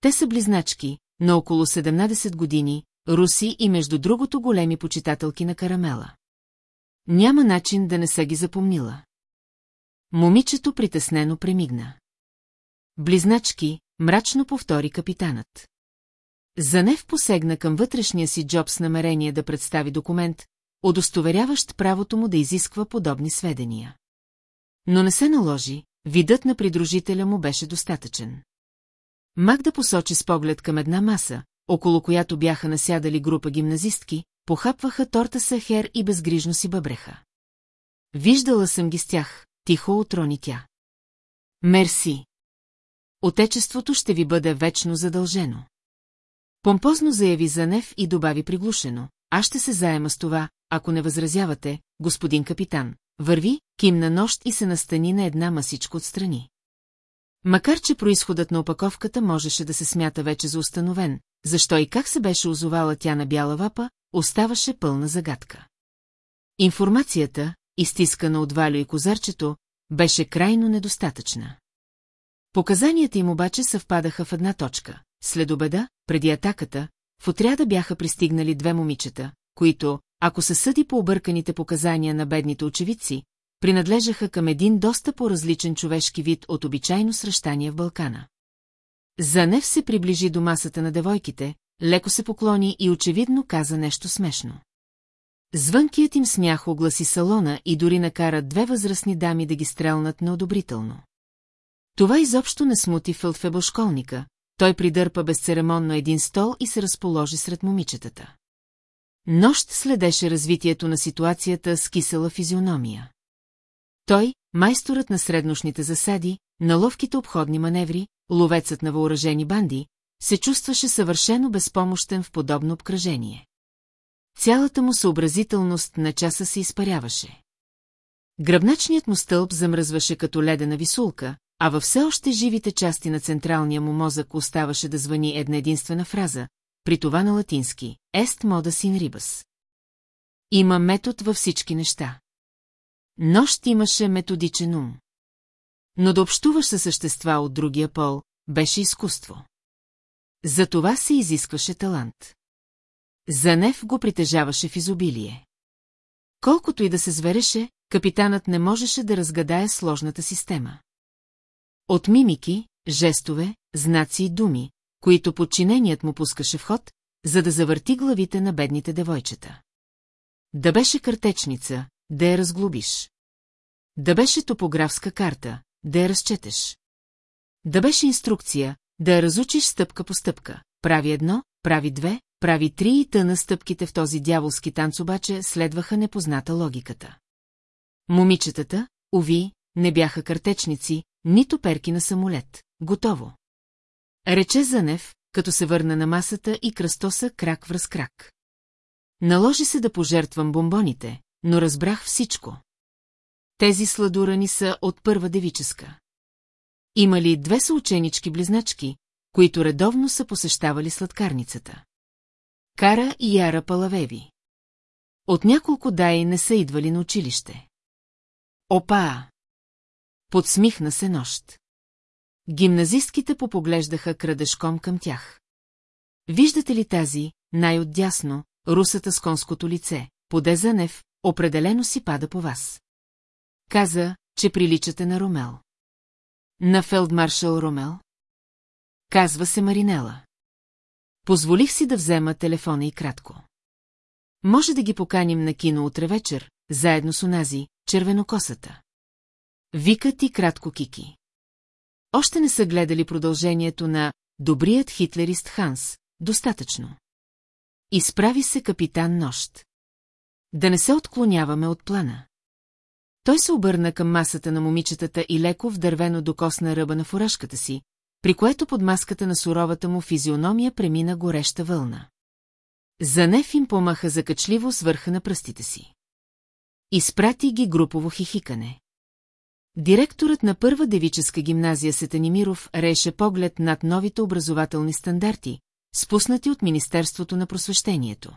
Те са близначки, на около 17 години, руси и между другото големи почитателки на карамела. Няма начин да не са ги запомнила. Момичето притеснено премигна. Близначки, мрачно повтори капитанът. Занев посегна към вътрешния си джоб с намерение да представи документ, удостоверяващ правото му да изисква подобни сведения. Но не се наложи, видът на придружителя му беше достатъчен. Магда посочи с поглед към една маса, около която бяха насядали група гимназистки, похапваха торта сахер и безгрижно си бъбреха. Виждала съм ги с тях, тихо отрони тя. Мерси. Отечеството ще ви бъде вечно задължено. Помпозно заяви Занев и добави приглушено. Аз ще се заема с това, ако не възразявате, господин капитан. Върви, кимна нощ и се настани на една масичка отстрани. Макар, че происходът на опаковката можеше да се смята вече за установен, защо и как се беше озовала тя на бяла вапа, оставаше пълна загадка. Информацията, изтискана от Валю и козарчето, беше крайно недостатъчна. Показанията им обаче съвпадаха в една точка. След обеда, преди атаката, в отряда бяха пристигнали две момичета, които, ако се съди по обърканите показания на бедните очевидци, принадлежаха към един доста по-различен човешки вид от обичайно срещание в Балкана. Занев се приближи до масата на девойките, леко се поклони и очевидно каза нещо смешно. Звънкият им смях огласи салона и дори накара две възрастни дами да ги стрелнат неодобрително. Това изобщо не смути фълтфебошколника, той придърпа безцеремонно един стол и се разположи сред момичетата. Нощ следеше развитието на ситуацията с кисела физиономия. Той, майсторът на средношните засади, на ловките обходни маневри, ловецът на въоръжени банди, се чувстваше съвършено безпомощен в подобно обкръжение. Цялата му съобразителност на часа се изпаряваше. Гръбначният му стълб замръзваше като ледена висулка, а във все още живите части на централния му мозък оставаше да звъни една единствена фраза, при това на латински «Ест мода син рибас». Има метод във всички неща. Нощ имаше методичен ум. Но да общуваш със същества от другия пол беше изкуство. За това се изискваше талант. Занев го притежаваше в изобилие. Колкото и да се звереше, капитанът не можеше да разгадае сложната система. От мимики, жестове, знаци и думи, които подчиненият му пускаше в ход, за да завърти главите на бедните девойчета. Да беше картечница, да я разглобиш. Да беше топографска карта, да я разчетеш. Да беше инструкция, да я разучиш стъпка по стъпка. Прави едно, прави две, прави три и тъна стъпките в този дяволски танц обаче следваха непозната логиката. Момичетата, уви, не бяха картечници, нито перки на самолет. Готово. Рече Занев, като се върна на масата и кръстоса крак връз крак. Наложи се да пожертвам бомбоните, но разбрах всичко. Тези сладурани са от първа девическа. Имали две съученички близначки, които редовно са посещавали сладкарницата. Кара и Яра Палавеви. От няколко дай не са идвали на училище. Опа! Подсмихна се нощ. Гимназистките попоглеждаха крадешком към тях. Виждате ли тази, най-отдясно, русата с конското лице, поде Занев, определено си пада по вас. Каза, че приличате на Ромел. На фелдмаршал Ромел? Казва се Маринела. Позволих си да взема телефона и кратко. Може да ги поканим на кино утре вечер, заедно с онази, червенокосата. Вика ти кратко Кики. Още не са гледали продължението на «Добрият хитлерист Ханс», достатъчно. Изправи се капитан Нощ. Да не се отклоняваме от плана. Той се обърна към масата на момичетата и леко в дървено докосна ръба на фуражката си, при което под маската на суровата му физиономия премина гореща вълна. Занев им помаха закачливо с върха на пръстите си. Изпрати ги групово хихикане. Директорът на първа девическа гимназия Сетанимиров реше поглед над новите образователни стандарти, спуснати от Министерството на просвещението.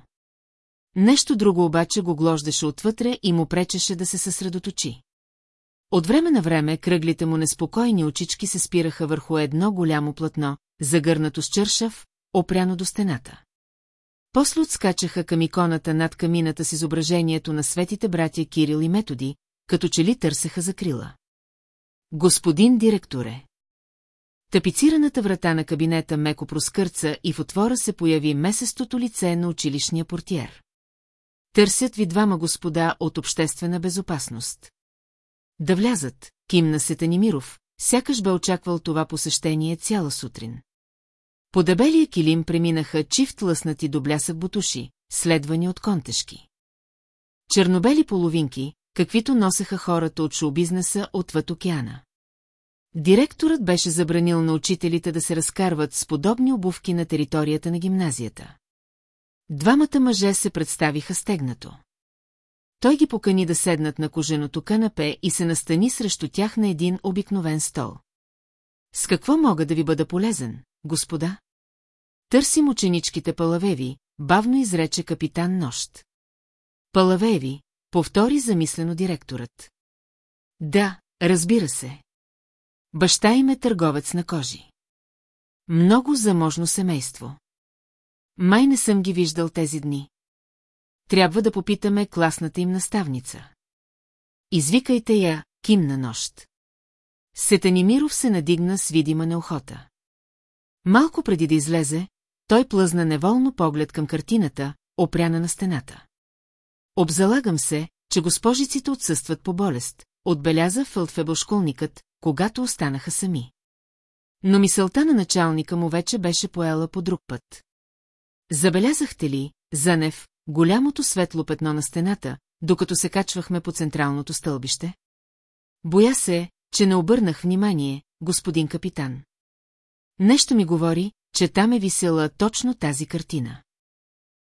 Нещо друго обаче го глождаше отвътре и му пречеше да се съсредоточи. От време на време кръглите му неспокойни очички се спираха върху едно голямо платно, загърнато с чершав, опряно до стената. После отскачаха към иконата над камината с изображението на светите братя Кирил и Методи, като че ли търсеха закрила. Господин директоре. Тапицираната врата на кабинета меко проскърца и в отвора се появи месестото лице на училищния портиер. Търсят ви двама господа от обществена безопасност. Да влязат, кимна се Танимиров, сякаш бе очаквал това посещение цяла сутрин. По дебелия килим преминаха чифт лъснати до блясък бутуши, следвани от контешки. Чернобели половинки, каквито носеха хората от шоу-бизнеса отвъд океана. Директорът беше забранил на учителите да се разкарват с подобни обувки на територията на гимназията. Двамата мъже се представиха стегнато. Той ги покани да седнат на коженото канапе и се настани срещу тях на един обикновен стол. С какво мога да ви бъда полезен, господа? Търсим ученичките Палавеви, бавно изрече капитан Нощ. Палавеви, повтори замислено директорът. Да, разбира се. Баща им е търговец на кожи. Много заможно семейство. Май не съм ги виждал тези дни. Трябва да попитаме класната им наставница. Извикайте я, кимна нощ. Сетанимиров се надигна с видима неохота. Малко преди да излезе, той плъзна неволно поглед към картината, опряна на стената. Обзалагам се, че госпожиците отсъстват по болест, отбеляза фълтфебошколникът, когато останаха сами. Но мисълта на началника му вече беше поела по друг път. Забелязахте ли, Занев, голямото светло петно на стената, докато се качвахме по централното стълбище? Боя се, че не обърнах внимание, господин капитан. Нещо ми говори, че там е висела точно тази картина.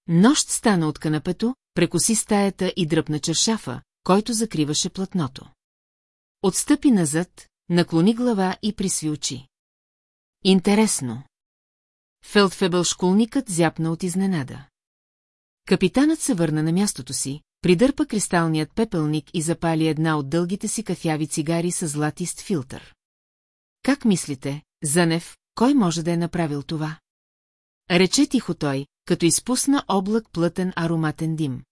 Нощ стана от канапето, прекоси стаята и дръпна чершафа, който закриваше платното. Отстъпи назад, наклони глава и присви очи. Интересно. Фелдфебъл-школникът зяпна от изненада. Капитанът се върна на мястото си, придърпа кристалният пепелник и запали една от дългите си кафяви цигари с златист филтър. Как мислите, Занев, кой може да е направил това? Рече тихо той, като изпусна облак плътен ароматен дим.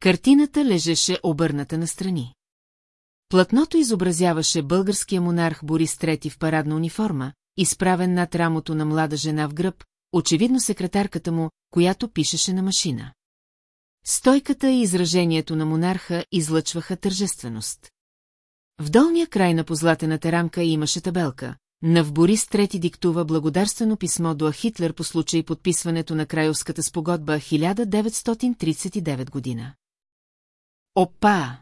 Картината лежеше обърната настрани. Платното изобразяваше българския монарх Борис III в парадна униформа, изправен над рамото на млада жена в гръб, очевидно секретарката му, която пишеше на машина. Стойката и изражението на монарха излъчваха тържественост. В долния край на позлатената рамка имаше табелка. Нав Борис трети диктува благодарствено писмо до Хитлер по случай подписването на Крайовската спогодба 1939 година. Опа!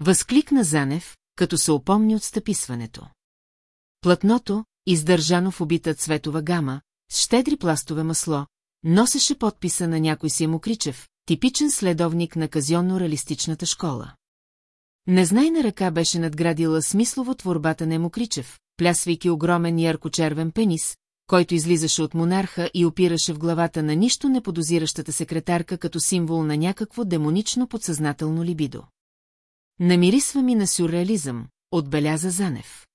Възкликна Занев, като се опомни от стъписването. Платното, издържано в обита цветова гама, с щедри пластове масло, носеше подписа на някой си Емокричев, типичен следовник на казионно-реалистичната школа. Незнайна ръка беше надградила смислово творбата на Емокричев, плясвайки огромен ярко-червен пенис, който излизаше от монарха и опираше в главата на нищо неподозиращата секретарка като символ на някакво демонично подсъзнателно либидо. Намирисва ми на сюрреализъм, отбеляза Занев.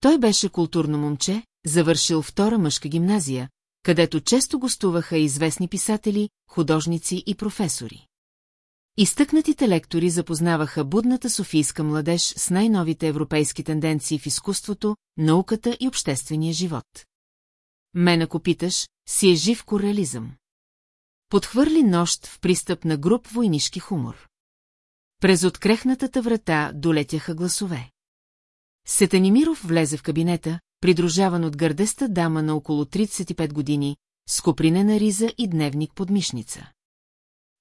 Той беше културно момче, завършил втора мъжка гимназия, където често гостуваха известни писатели, художници и професори. Изтъкнатите лектори запознаваха будната софийска младеж с най-новите европейски тенденции в изкуството, науката и обществения живот. Мен ако питаш, си е жив кореализъм. Подхвърли нощ в пристъп на груп войнишки хумор. През открехнатата врата долетяха гласове. Сетанимиров влезе в кабинета, придружаван от гърдеста дама на около 35 години, с копринена риза и дневник под мишница.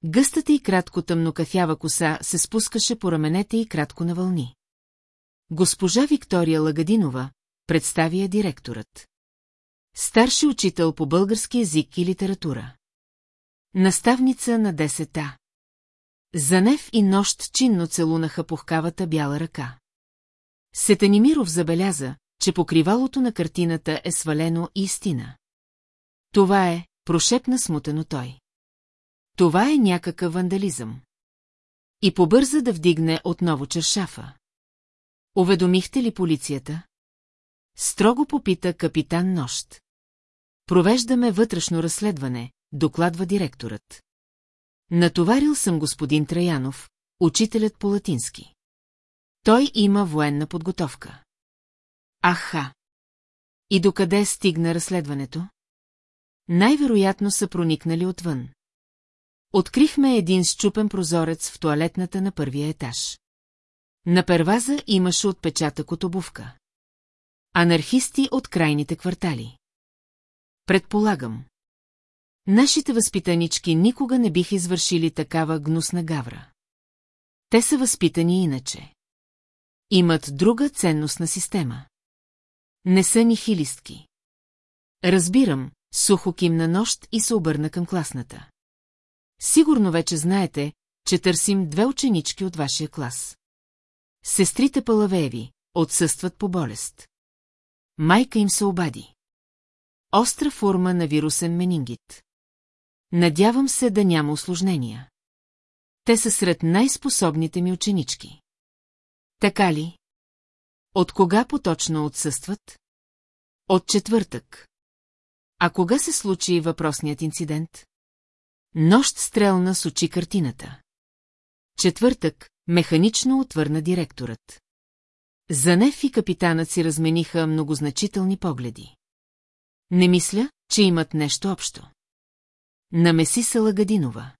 Гъстата и кратко тъмнокафява коса се спускаше по раменете и кратко на вълни. Госпожа Виктория Лагадинова, представи директорът. Старши учител по български язик и литература. Наставница на 10-та. Занев и нощ чинно целунаха пухкавата бяла ръка. Сетанимиров забеляза, че покривалото на картината е свалено истина. Това е, прошепна смутено той. Това е някакъв вандализъм. И побърза да вдигне отново чершафа. Уведомихте ли полицията? Строго попита капитан Нощ. Провеждаме вътрешно разследване, докладва директорът. Натоварил съм господин Траянов, учителят по латински. Той има военна подготовка. Аха! И докъде стигна разследването? Най-вероятно са проникнали отвън. Открихме един щупен прозорец в туалетната на първия етаж. На перваза имаше отпечатък от обувка. Анархисти от крайните квартали. Предполагам. Нашите възпитанички никога не биха извършили такава гнусна гавра. Те са възпитани иначе. Имат друга ценностна система. Не са ни хилистки. Разбирам, сухо кимна нощ и се обърна към класната. Сигурно вече знаете, че търсим две ученички от вашия клас. Сестрите Палавееви отсъстват по болест. Майка им се обади. Остра форма на вирусен менингит. Надявам се да няма осложнения. Те са сред най-способните ми ученички. Така ли? От кога поточно отсъстват? От четвъртък. А кога се случи въпросният инцидент? Нощ стрелна с очи картината. Четвъртък, механично отвърна директорът. Занев и капитанът си размениха многозначителни погледи. Не мисля, че имат нещо общо. Намеси се Лагадинова.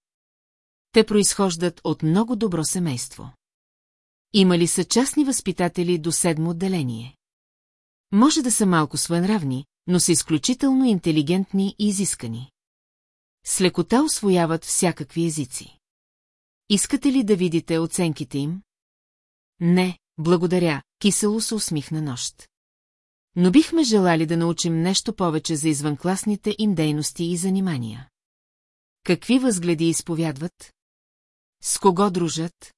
Те произхождат от много добро семейство. Имали са частни възпитатели до седмо отделение. Може да са малко своенравни, но са изключително интелигентни и изискани. С лекота освояват всякакви езици. Искате ли да видите оценките им? Не, благодаря, кисело се усмихна нощ. Но бихме желали да научим нещо повече за извънкласните им дейности и занимания. Какви възгледи изповядват? С кого дружат?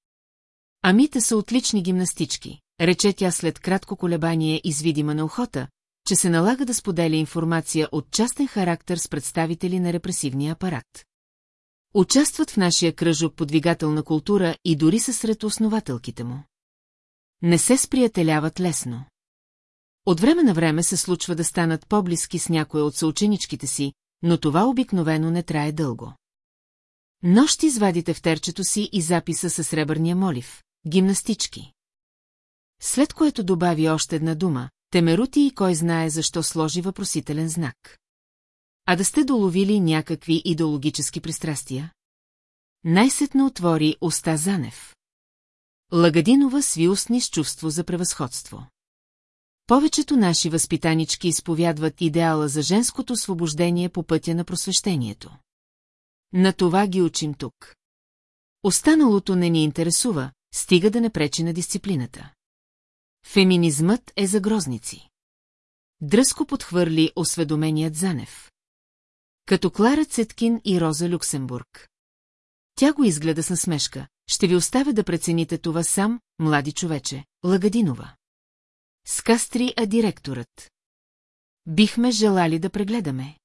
Амите са отлични гимнастички, рече тя след кратко колебание извидима на охота, че се налага да споделя информация от частен характер с представители на репресивния апарат. Участват в нашия кръжок по двигателна култура и дори са сред основателките му. Не се сприятеляват лесно. От време на време се случва да станат по-близки с някоя от съученичките си, но това обикновено не трае дълго. Нощ извади тефтерчето си и записа със сребърния молив – гимнастички. След което добави още една дума, темерути и кой знае защо сложи въпросителен знак. А да сте доловили някакви идеологически пристрастия? Най-сетно отвори уста Занев. Лагадинова сви устни с чувство за превъзходство. Повечето наши възпитанички изповядват идеала за женското освобождение по пътя на просвещението. На това ги учим тук. Останалото не ни интересува, стига да не пречи на дисциплината. Феминизмът е за грозници. Дръско подхвърли осведоменият Занев. Като Клара Цеткин и Роза Люксембург. Тя го изгледа с насмешка. Ще ви оставя да прецените това сам, млади човече, Лагадинова. Скастри, а директорът. Бихме желали да прегледаме.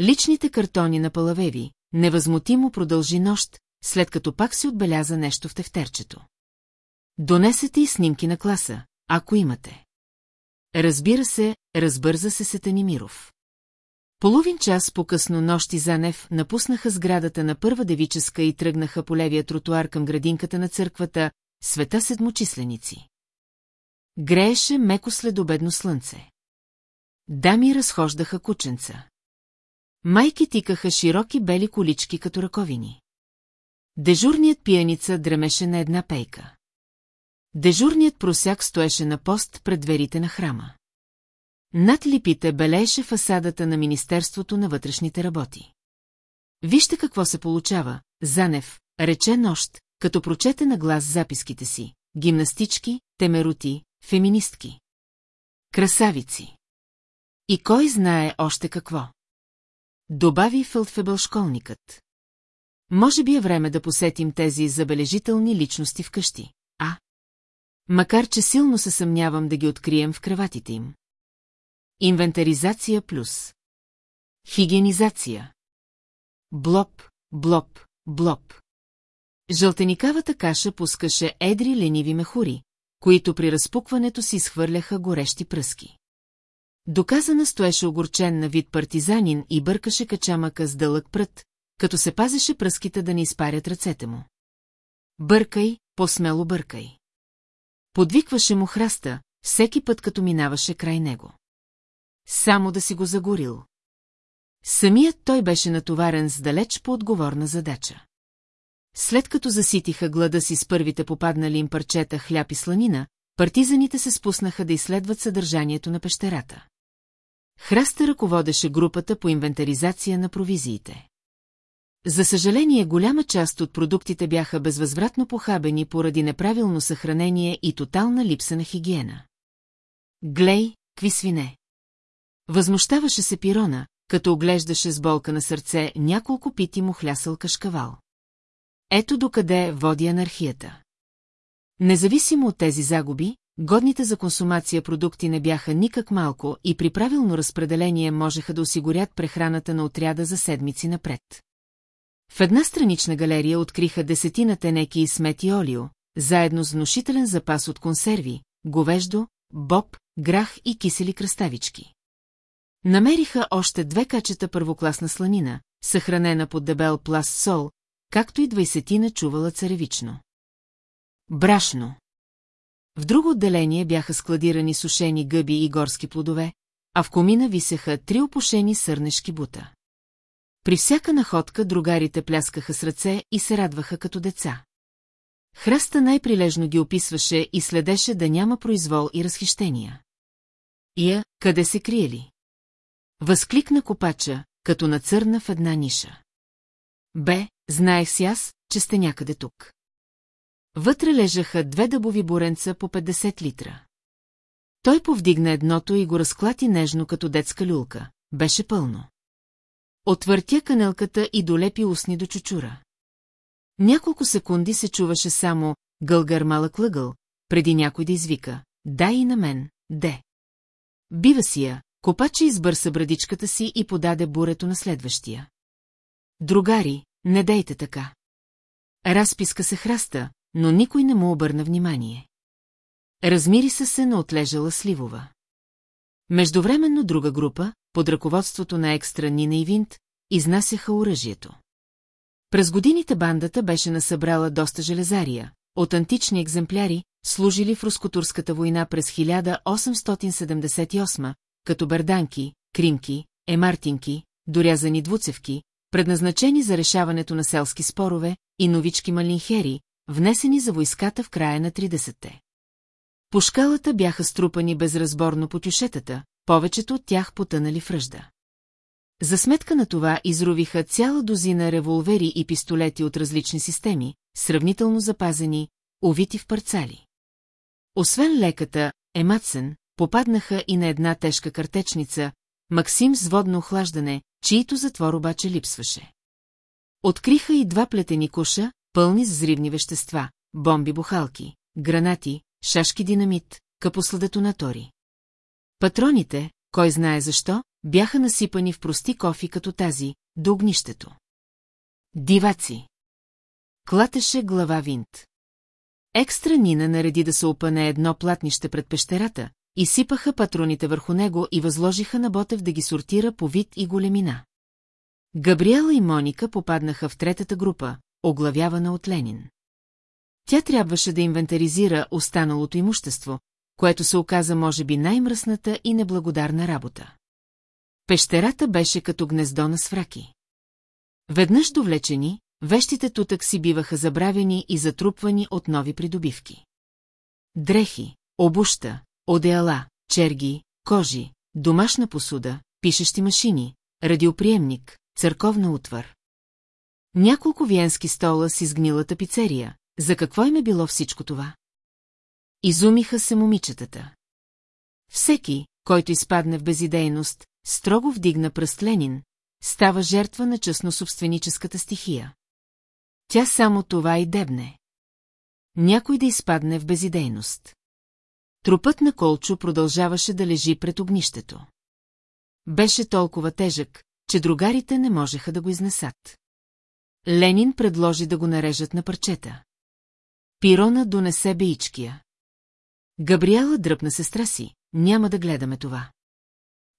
Личните картони на Палавеви, невъзмутимо продължи нощ, след като пак си отбеляза нещо в тефтерчето. Донесете и снимки на класа, ако имате. Разбира се, разбърза се Сетанимиров. Половин час по-късно нощи Занев напуснаха сградата на първа девическа и тръгнаха по левия тротуар към градинката на църквата Света Седмочисленици. Грееше меко следобедно слънце. Дами разхождаха кученца. Майки тикаха широки бели колички като ръковини. Дежурният пияница дремеше на една пейка. Дежурният просяк стоеше на пост пред дверите на храма. Над липите белееше фасадата на Министерството на вътрешните работи. Вижте какво се получава, Занев, рече нощ, като прочете на глас записките си. Гимнастички, темерути, феминистки. Красавици. И кой знае още какво? Добави Фълтфебъл школникът. Може би е време да посетим тези забележителни личности вкъщи, а? Макар, че силно се съмнявам да ги открием в креватите им. Инвентаризация плюс. Хигиенизация. Блоб, блоп, блоп. Жълтеникавата каша пускаше едри лениви мехури, които при разпукването си изхвърляха горещи пръски. Доказана стоеше огорчен на вид партизанин и бъркаше качамъка с дълъг прът, като се пазеше пръските да не изпарят ръцете му. Бъркай, по-смело бъркай. Подвикваше му храста, всеки път като минаваше край него. Само да си го загорил. Самият той беше натоварен с далеч по отговорна задача. След като заситиха глада си с първите попаднали им парчета хляб и сланина, партизаните се спуснаха да изследват съдържанието на пещерата. Храста ръководеше групата по инвентаризация на провизиите. За съжаление, голяма част от продуктите бяха безвъзвратно похабени поради неправилно съхранение и тотална липса на хигиена. Глей, кви свине. Възмущаваше се Пирона, като оглеждаше с болка на сърце няколко пити му хлясал кашкавал. Ето докъде води анархията. Независимо от тези загуби, годните за консумация продукти не бяха никак малко и при правилно разпределение можеха да осигурят прехраната на отряда за седмици напред. В една странична галерия откриха десетина тенеки и смети олио, заедно с внушителен запас от консерви, говеждо, боб, грах и кисели кръставички. Намериха още две качета първокласна сланина, съхранена под дебел пласт сол, както и двайсетина чувала царевично. Брашно. В друго отделение бяха складирани сушени гъби и горски плодове, а в комина висеха три опушени сърнешки бута. При всяка находка другарите пляскаха с ръце и се радваха като деца. Храста най-прилежно ги описваше и следеше да няма произвол и разхищения. Ия, къде се криели? Възкликна копача, като нацърна в една ниша. Бе, знаех си аз, че сте някъде тук. Вътре лежаха две дъбови буренца по 50 литра. Той повдигна едното и го разклати нежно като детска люлка. Беше пълно. Отвъртя канелката и долепи устни до чучура. Няколко секунди се чуваше само гългър малък лъгъл, преди някой да извика. Дай и на мен, де. Бива си я, копаче избърса брадичката си и подаде бурето на следващия. Другари, не дейте така. Разписка се храста, но никой не му обърна внимание. Размириса се на отлежала Сливова. Междувременно друга група, под ръководството на екстра Нина и Винт, изнасяха оръжието. През годините бандата беше насъбрала доста железария, от антични екземпляри, служили в рускотурската война през 1878, като берданки, кримки, емартинки, дорязани двуцевки, предназначени за решаването на селски спорове, и новички малинхери, внесени за войската в края на 30-те. По шкалата бяха струпани безразборно по тюшетата, повечето от тях потънали в ръжда. За сметка на това изровиха цяла дозина револвери и пистолети от различни системи, сравнително запазени, увити в парцали. Освен леката, Ематсен, попаднаха и на една тежка картечница, Максим с водно охлаждане, чието затвор обаче липсваше. Откриха и два плетени куша, пълни с взривни вещества, бомби-бухалки, гранати, шашки динамит, капосладетонатори. Патроните, кой знае защо, бяха насипани в прости кофи като тази, до огнището. Диваци. Клатеше глава винт. Екстра Нина нареди да се опане едно платнище пред пещерата, изсипаха патроните върху него и възложиха на Ботев да ги сортира по вид и големина. Габриела и Моника попаднаха в третата група, оглавявана от Ленин. Тя трябваше да инвентаризира останалото имущество, което се оказа може би най-мръсната и неблагодарна работа. Пещерата беше като гнездо на свраки. Веднъж довлечени, вещите тутък си биваха забравени и затрупвани от нови придобивки. Дрехи, обуща, одеяла, черги, кожи, домашна посуда, пишещи машини, радиоприемник, църковна утвар. Няколко виенски стола с изгнилата пицерия. За какво им е било всичко това? Изумиха се момичетата. Всеки, който изпадне в безидейност, строго вдигна пръст Ленин, става жертва на частно-собственическата стихия. Тя само това и дебне. Някой да изпадне в безидейност. Трупът на Колчо продължаваше да лежи пред огнището. Беше толкова тежък, че другарите не можеха да го изнесат. Ленин предложи да го нарежат на парчета. Пирона донесе беичкия. Габриела дръпна сестра си, няма да гледаме това.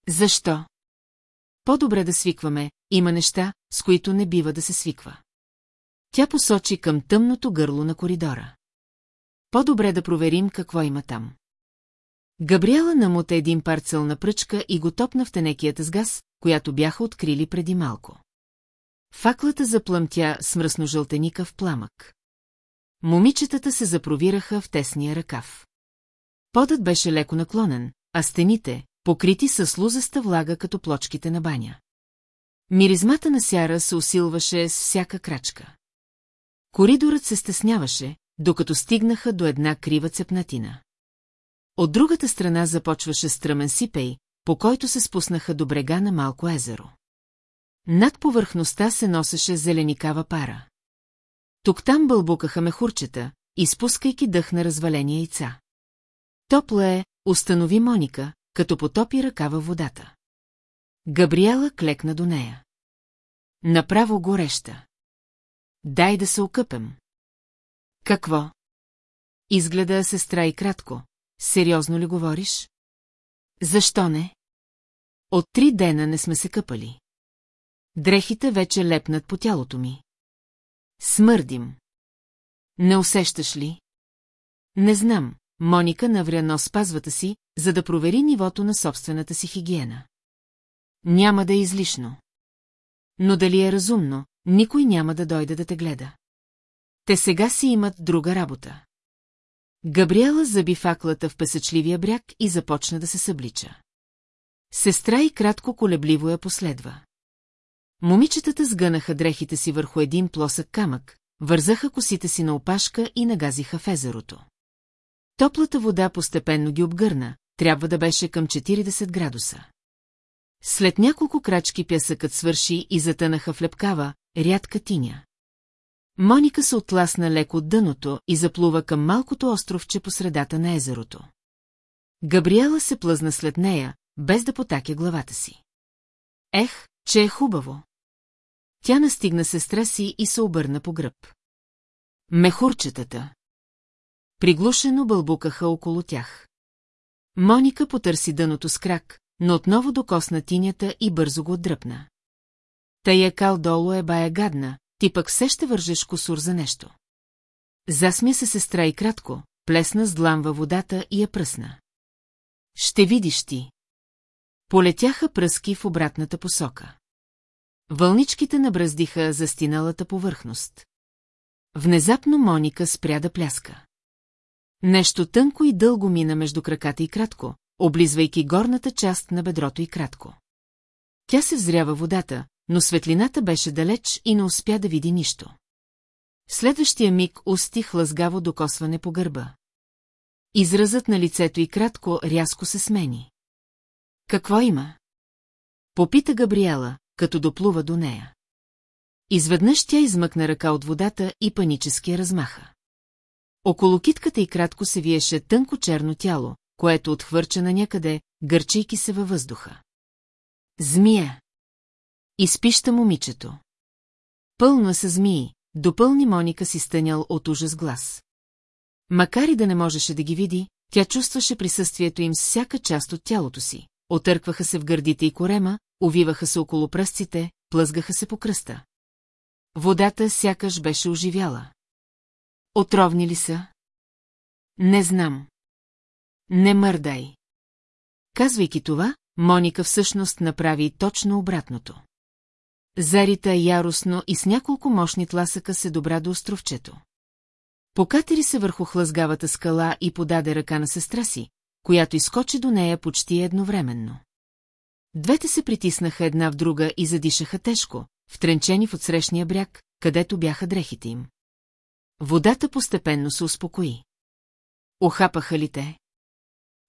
Защо? По-добре да свикваме, има неща, с които не бива да се свиква. Тя посочи към тъмното гърло на коридора. По-добре да проверим какво има там. Габриела намута един парцел на пръчка и го топна в тенекията с газ, която бяха открили преди малко. Факлата заплъмтя с мръсно-жълтеника в пламък. Момичетата се запровираха в тесния ръкав. Подът беше леко наклонен, а стените, покрити с лузаста влага като плочките на баня. Миризмата на сяра се усилваше с всяка крачка. Коридорът се стесняваше, докато стигнаха до една крива цепнатина. От другата страна започваше стръмен сипей, по който се спуснаха до брега на малко езеро. Над повърхността се носеше зеленикава пара. Тук-там бълбукаха мехурчета, изпускайки дъх на развалени яйца. Топла е, установи Моника, като потопи ръка във водата. Габриела клекна до нея. Направо гореща. Дай да се окъпем. Какво? Изгледа сестра и кратко. Сериозно ли говориш? Защо не? От три дена не сме се къпали. Дрехите вече лепнат по тялото ми. Смърдим. Не усещаш ли? Не знам, Моника навря нос спазвата си, за да провери нивото на собствената си хигиена. Няма да е излишно. Но дали е разумно, никой няма да дойде да те гледа. Те сега си имат друга работа. Габриела заби факлата в песъчливия бряг и започна да се съблича. Сестра и кратко колебливо я последва. Момичетата сгънаха дрехите си върху един плосък камък, вързаха косите си на опашка и нагазиха в езерото. Топлата вода постепенно ги обгърна, трябва да беше към 40 градуса. След няколко крачки пясъкът свърши и затънаха в лепкава, рядка тиня. Моника се отласна леко от дъното и заплува към малкото островче по средата на езерото. Габриела се плъзна след нея, без да потакя главата си. Ех, че е хубаво. Тя настигна сестра си и се обърна по гръб. Мехурчетата. Приглушено бълбукаха около тях. Моника потърси дъното с крак, но отново докосна тинята и бързо го отдръпна. Тая кал долу е бая гадна, ти пък все ще вържеш косур за нещо. Засмя се сестра и кратко, плесна с длан във водата и я пръсна. Ще видиш ти. Полетяха пръски в обратната посока. Вълничките набраздиха застиналата повърхност. Внезапно Моника спря да пляска. Нещо тънко и дълго мина между краката и кратко, облизвайки горната част на бедрото и кратко. Тя се взрява водата, но светлината беше далеч и не успя да види нищо. Следващия миг устих лъзгаво докосване по гърба. Изразът на лицето и кратко рязко се смени. Какво има? Попита Габриела, като доплува до нея. Изведнъж тя измъкна ръка от водата и панически размаха. Около китката и кратко се виеше тънко черно тяло, което отхвърча на някъде, гърчейки се във въздуха. Змия! Изпища момичето. Пълно са змии, допълни Моника си стънял от ужас глас. Макар и да не можеше да ги види, тя чувстваше присъствието им с всяка част от тялото си. Отъркваха се в гърдите и корема, увиваха се около пръстците, плъзгаха се по кръста. Водата сякаш беше оживяла. Отровни ли са? Не знам. Не мърдай. Казвайки това, Моника всъщност направи точно обратното. Зарита яростно и с няколко мощни тласъка се добра до островчето. Покатери се върху хлъзгавата скала и подаде ръка на сестра си, която изкочи до нея почти едновременно. Двете се притиснаха една в друга и задишаха тежко, втренчени в отсрещния бряг, където бяха дрехите им. Водата постепенно се успокои. Охапаха ли те?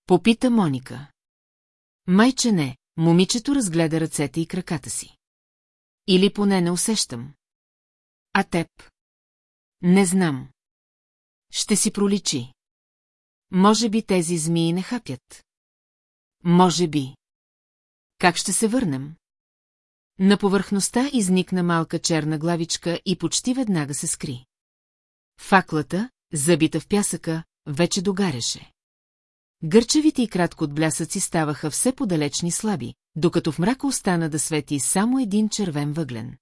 Попита Моника. Майче не, момичето разгледа ръцете и краката си. Или поне не усещам. А теб? Не знам. Ще си проличи. Може би тези змии не хапят. Може би. Как ще се върнем? На повърхността изникна малка черна главичка и почти веднага се скри. Факлата, забита в пясъка, вече догаряше. Гърчевите и кратко от блясъци ставаха все подалечни слаби, докато в мрака остана да свети само един червен въглен.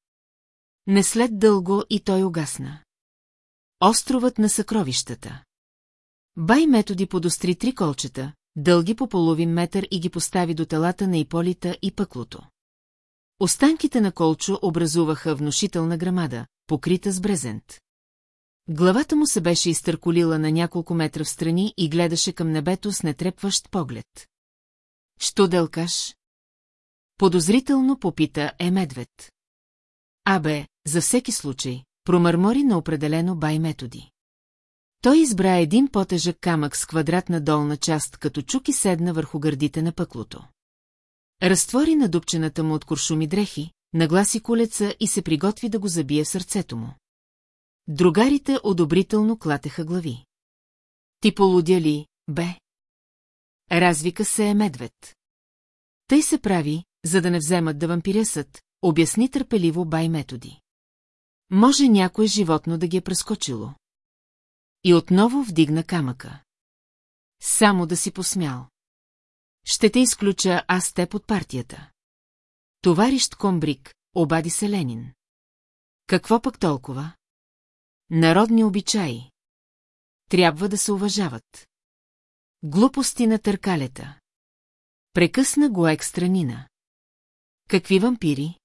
Не след дълго и той угасна. Островът на съкровищата. Бай методи подостри три колчета, дълги по половин метър и ги постави до телата на Иполита и пъклото. Останките на колчо образуваха внушителна грамада, покрита с брезент. Главата му се беше изтърколила на няколко метра в страни и гледаше към небето с нетрепващ поглед. Що делкаш? Подозрително попита е медвед. Абе, за всеки случай, промърмори на определено бай методи. Той избра един по-тежък камък с квадратна долна част, като чук и седна върху гърдите на пъклото. Разтвори надупчената му от куршуми дрехи, нагласи колеца и се приготви да го забие в сърцето му. Другарите одобрително клатеха глави. Ти полудя ли, бе? Развика се е медвед. Тъй се прави, за да не вземат да вампиресът, обясни търпеливо бай методи. Може някое животно да ги е прескочило. И отново вдигна камъка. Само да си посмял. Ще те изключа аз теб от партията. Товарищ Комбрик, обади се Ленин. Какво пък толкова? Народни обичаи. Трябва да се уважават. Глупости на търкалета. Прекъсна го екстранина. Какви вампири?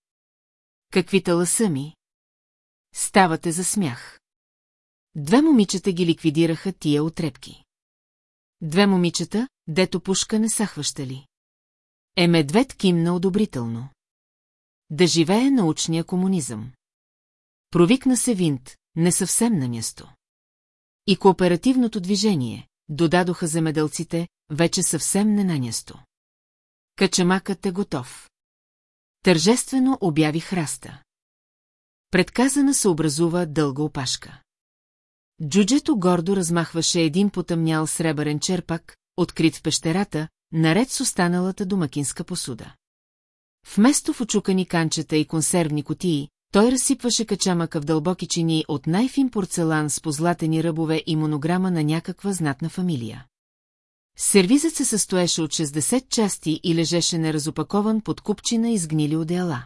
Какви таласъми? Ставате за смях. Две момичета ги ликвидираха тия отрепки. Две момичета, дето пушка не са хващали. Е медвед кимна одобрително. Да живее научния комунизъм. Провикна се винт, не съвсем на място. И кооперативното движение, додадоха земеделците, вече съвсем не на място. Качамакът е готов. Тържествено обяви храста. Предказана се образува дълга опашка. Джуджето гордо размахваше един потъмнял сребърен черпак, открит в пещерата, наред с останалата домакинска посуда. Вместо в очукани канчета и консервни котии, той разсипваше качамъка в дълбоки чини от най-фин порцелан с позлатени ръбове и монограма на някаква знатна фамилия. Сервизът се състоеше от 60 части и лежеше неразопакован под купчина изгнили одеяла.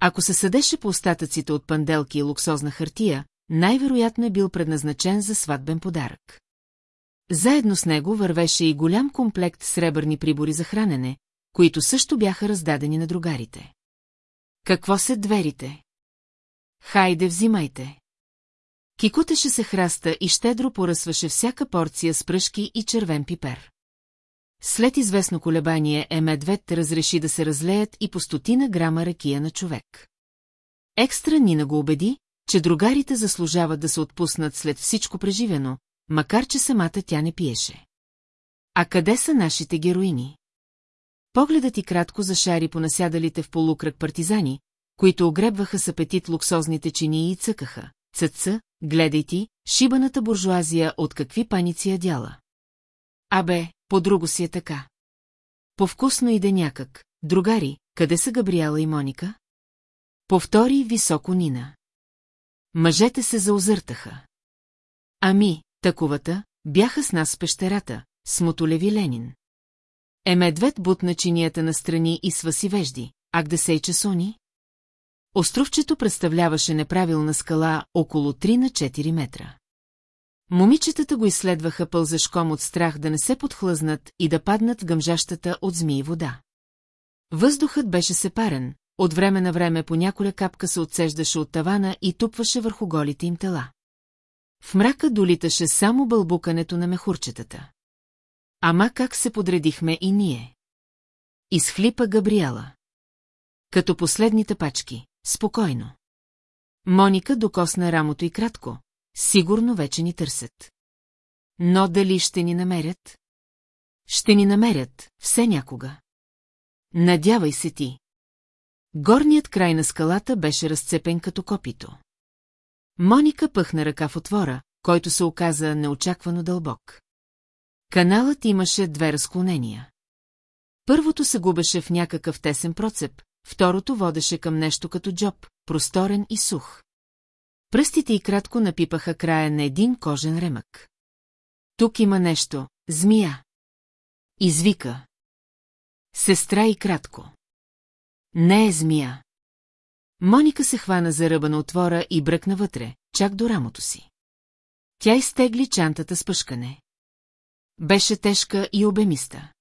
Ако се съдеше по остатъците от панделки и луксозна хартия, най-вероятно е бил предназначен за сватбен подарък. Заедно с него вървеше и голям комплект сребърни прибори за хранене, които също бяха раздадени на другарите. Какво се дверите? Хайде, взимайте. Кикутеше се храста и щедро поръсваше всяка порция с пръшки и червен пипер. След известно колебание е разреши да се разлеят и по стотина грама ракия на човек. Екстра Нина го убеди, че другарите заслужават да се отпуснат след всичко преживено, макар че самата тя не пиеше. А къде са нашите героини? Погледът и кратко зашари по насядалите в полукръг партизани, които огребваха с апетит луксозните чини и цъкаха. Цъца, гледай ти, шибаната буржуазия от какви паници ядяла. Абе, по-друго си е така. Повкусно иде някак. Другари, къде са Габриела и Моника? Повтори високо Нина. Мъжете се заозъртаха. Ами, таковата, бяха с нас в пещерата, с Ленин. Е бутна чинията на страни и сваси вежди, а где се и часони? Островчето представляваше неправилна скала около 3 на 4 метра. Момичетата го изследваха пълзашком от страх да не се подхлъзнат и да паднат гъмжащата от змии вода. Въздухът беше сепарен, от време на време по няколя капка се отсеждаше от тавана и тупваше върху голите им тела. В мрака долиташе само бълбукането на мехурчетата. Ама как се подредихме и ние? Изхлипа Габриела. Като последните пачки, спокойно. Моника докосна рамото и кратко. Сигурно вече ни търсят. Но дали ще ни намерят? Ще ни намерят, все някога. Надявай се ти. Горният край на скалата беше разцепен като копито. Моника пъхна ръка в отвора, който се оказа неочаквано дълбок. Каналът имаше две разклонения. Първото се губеше в някакъв тесен процеп, второто водеше към нещо като джоб, просторен и сух. Пръстите й кратко напипаха края на един кожен ремък. Тук има нещо, змия. Извика. Сестра и кратко. Не е змия. Моника се хвана за ръба на отвора и бръкна вътре, чак до рамото си. Тя изтегли чантата с пъшкане. Беше тежка и обемиста.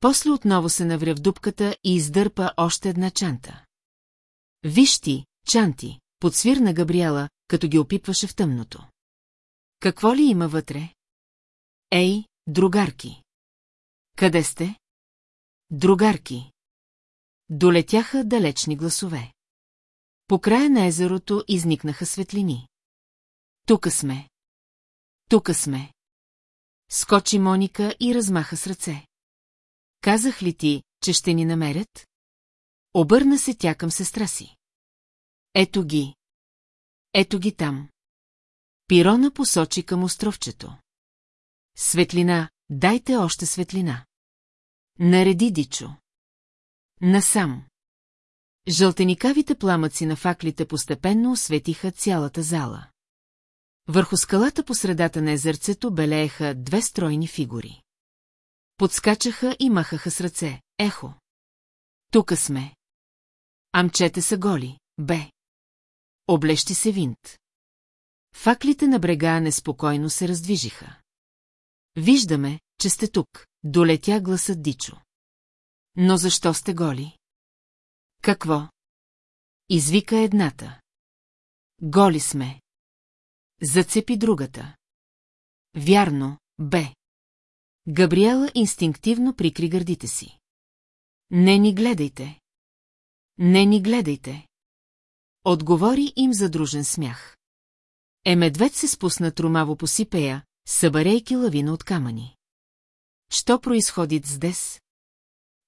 После отново се навря в дупката и издърпа още една чанта. Виж ти, чанти, подсвирна Габриела, като ги опипваше в тъмното. Какво ли има вътре? Ей, другарки! Къде сте? Другарки! Долетяха далечни гласове. По края на езерото изникнаха светлини. Тука сме. Тука сме. Скочи Моника и размаха с ръце. Казах ли ти, че ще ни намерят? Обърна се тя към сестра си. Ето ги. Ето ги там. Пирона посочи към островчето. Светлина, дайте още светлина. Нареди Дичо. Насам. Жълтеникавите пламъци на факлите постепенно осветиха цялата зала. Върху скалата по средата на езерцето белееха две стройни фигури. Подскачаха и махаха с ръце. Ехо. Тука сме. Амчете са голи, бе. Облещи се винт. Факлите на брега неспокойно се раздвижиха. Виждаме, че сте тук, долетя гласът Дичо. Но защо сте голи? Какво? Извика едната. Голи сме. Зацепи другата. Вярно, бе. Габриела инстинктивно прикри гърдите си. Не ни гледайте. Не ни гледайте. Отговори им задружен смях. Е се спусна трумаво по сипея, събарейки лавина от камъни. Що произходит с дес?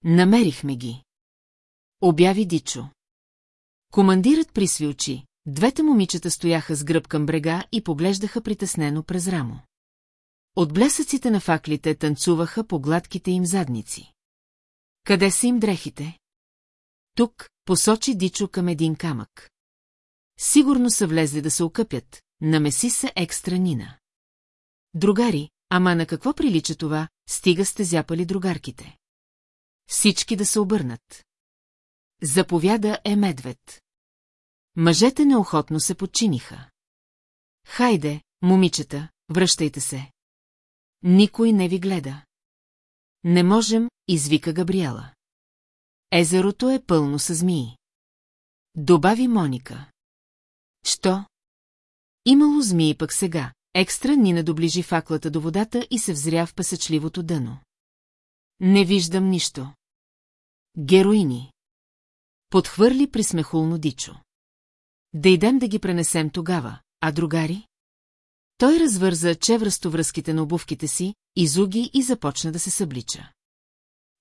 Намерихме ги. Обяви Дичо. Командирът присви очи, двете момичета стояха с гръб към брега и поглеждаха притеснено през рамо. От блясъците на факлите танцуваха по гладките им задници. Къде са им дрехите? Тук посочи Дичо към един камък. Сигурно са влезли да се окъпят, намеси се екстра Нина. Другари, ама на какво прилича това, стига сте зяпали другарките. Всички да се обърнат. Заповяда е медвед. Мъжете неохотно се подчиниха. Хайде, момичета, връщайте се. Никой не ви гледа. Не можем, извика Габриела. Езерото е пълно с змии. Добави Моника. Що? Имало змии пък сега. Екстра ни надоближи факлата до водата и се взря в песъчливото дъно. Не виждам нищо. Героини. Подхвърли присмехулно Дичо. Да идем да ги пренесем тогава, а другари? Той развърза чевръсто връзките на обувките си, изуги и започна да се съблича.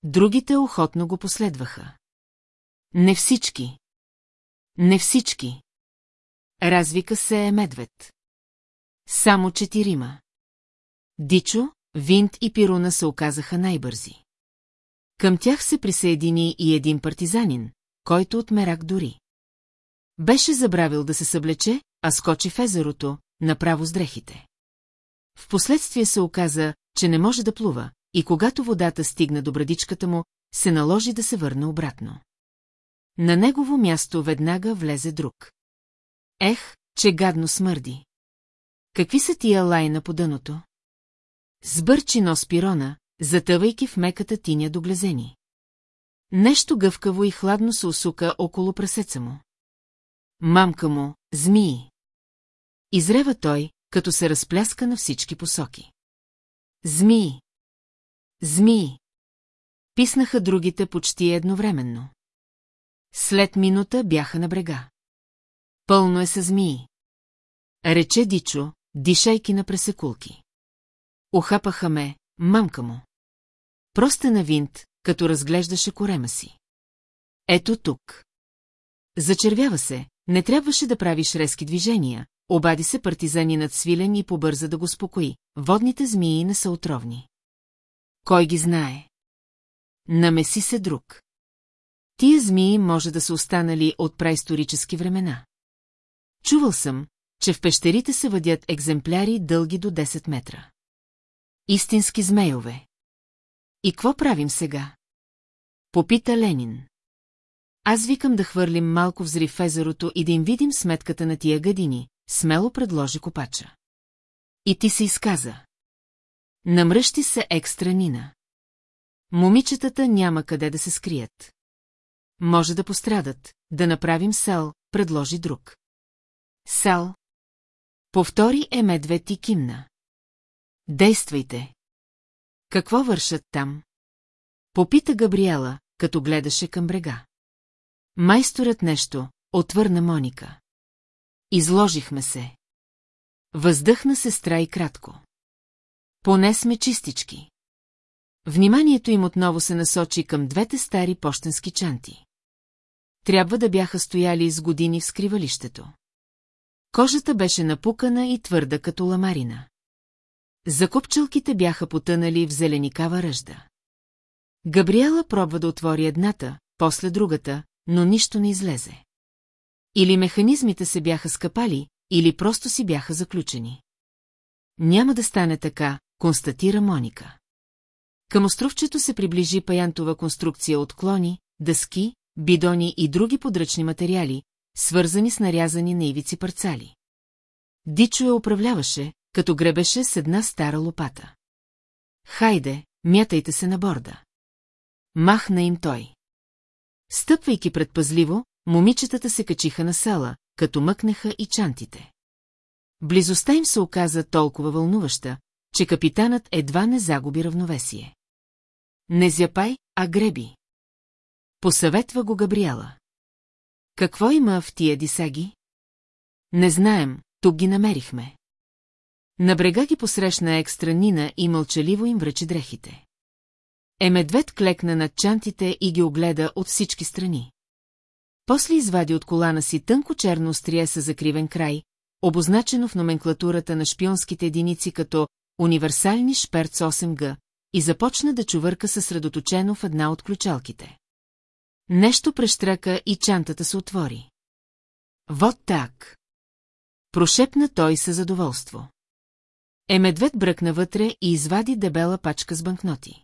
Другите охотно го последваха. Не всички. Не всички. Развика се е медвед. Само четирима. Дичо, Винт и Пируна се оказаха най-бързи. Към тях се присъедини и един партизанин, който от мерак дори. Беше забравил да се съблече, а скочи в езерото, направо с дрехите. Впоследствие се оказа, че не може да плува, и когато водата стигна до брадичката му, се наложи да се върне обратно. На негово място веднага влезе друг. Ех, че гадно смърди. Какви са тия лайна по дъното? Сбърчи нос пирона, затъвайки в меката тиня до глезени. Нещо гъвкаво и хладно се усука около прасеца му. Мамка му, змии. Изрева той, като се разпляска на всички посоки. Змии. Змии. Писнаха другите почти едновременно. След минута бяха на брега. Пълно е със змии. Рече Дичо, дишайки на пресекулки. Охапаха ме, мамка му. Просто на винт, като разглеждаше корема си. Ето тук. Зачервява се, не трябваше да правиш резки движения, обади се партизани над свилен и побърза да го спокои. Водните змии не са отровни. Кой ги знае? Намеси се друг. Тия змии може да са останали от праисторически времена. Чувал съм, че в пещерите се въдят екземпляри дълги до 10 метра. Истински змейове. И какво правим сега? Попита Ленин. Аз викам да хвърлим малко взрив в езерото и да им видим сметката на тия гадини, смело предложи копача. И ти се изказа. Намръщи се екстра Нина. Момичетата няма къде да се скрият. Може да пострадат, да направим сел, предложи друг. Сел. Повтори е медвед и кимна. Действайте. Какво вършат там? Попита Габриела, като гледаше към брега. Майсторът нещо, отвърна Моника. Изложихме се. Въздъхна сестра и кратко. Поне сме чистички. Вниманието им отново се насочи към двете стари почтенски чанти. Трябва да бяха стояли с години в скривалището. Кожата беше напукана и твърда като ламарина. Закопчалките бяха потънали в зеленикава ръжда. Габриела пробва да отвори едната, после другата, но нищо не излезе. Или механизмите се бяха скъпали, или просто си бяха заключени. Няма да стане така, констатира Моника. Към островчето се приближи паянтова конструкция от клони, дъски, бидони и други подръчни материали, свързани с нарязани на ивици парцали. Дичо я управляваше, като гребеше с една стара лопата. Хайде, мятайте се на борда. Махна им той. Стъпвайки предпазливо, момичетата се качиха на сала, като мъкнеха и чантите. Близостта им се оказа толкова вълнуваща, че капитанът едва не загуби равновесие. Не зяпай, а греби. Посъветва го Габриела. Какво има в тия дисаги? Не знаем, тук ги намерихме. На брега ги посрещна екстра Нина и мълчаливо им връчи дрехите. Е медвед клекна над чантите и ги огледа от всички страни. После извади от колана си тънко черно острие с закривен край, обозначено в номенклатурата на шпионските единици като универсални шперц 8Г, и започна да чувърка съсредоточено в една от ключалките. Нещо прещръка и чантата се отвори. Вот так. Прошепна той със задоволство. Е медвед бръкна вътре и извади дебела пачка с банкноти.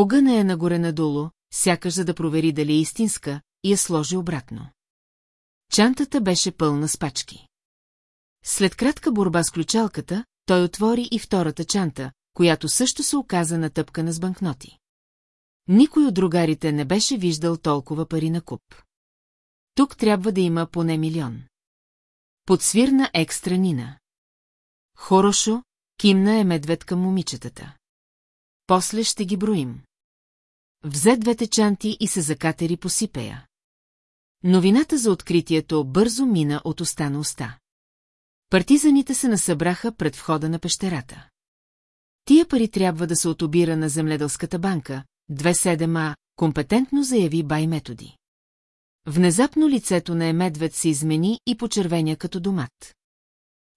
Огъна е нагоре-надолу, сякаш за да провери дали е истинска, и я сложи обратно. Чантата беше пълна с пачки. След кратка борба с ключалката, той отвори и втората чанта, която също се оказа натъпкана с банкноти. Никой от другарите не беше виждал толкова пари на куп. Тук трябва да има поне милион. Подсвирна екстра Нина. Хорошо, кимна е медвед към момичетата. После ще ги броим. Взе двете чанти и се закатери по сипея. Новината за откритието бързо мина от уста на уста. Партизаните се насъбраха пред входа на пещерата. Тия пари трябва да се отобира на земледелската банка, 27А, компетентно заяви бай методи. Внезапно лицето на Емедвед се измени и почервеня като домат.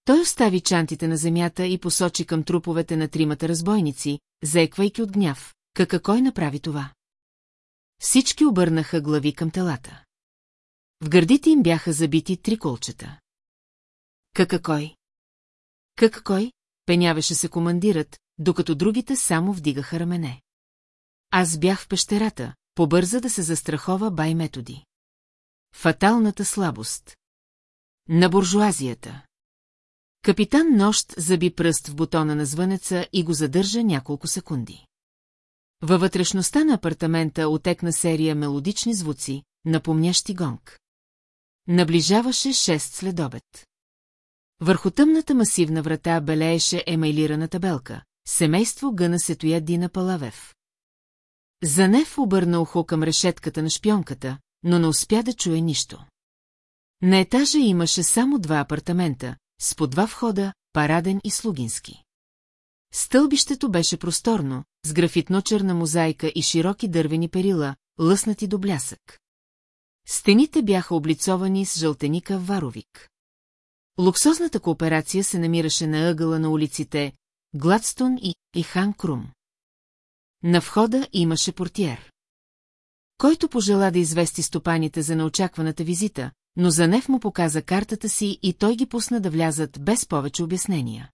Той остави чантите на земята и посочи към труповете на тримата разбойници, заеквайки от гняв. Кака кой направи това? Всички обърнаха глави към телата. В гърдите им бяха забити три колчета. Кака кой? Кака кой? Пенявеше се командират, докато другите само вдигаха рамене. Аз бях в пещерата, побърза да се застрахова бай методи. Фаталната слабост. На буржуазията. Капитан Нощ заби пръст в бутона на звънеца и го задържа няколко секунди. Във вътрешността на апартамента отекна серия мелодични звуци, напомнящи гонг. Наближаваше шест следобед. Върху тъмната масивна врата белееше емайлирана табелка. Семейство Гъна Сетоя Дина Палавев. Занев обърна ухо към решетката на шпионката, но не успя да чуе нищо. На етажа имаше само два апартамента, с по два входа, параден и слугински. Стълбището беше просторно, с графитно-черна мозайка и широки дървени перила, лъснати до блясък. Стените бяха облицовани с жълтеника варовик. Луксозната кооперация се намираше на ъгъла на улиците Гладстон и Ихан Крум. На входа имаше портиер. който пожела да извести стопаните за неочакваната визита, но Занев му показа картата си и той ги пусна да влязат без повече обяснения.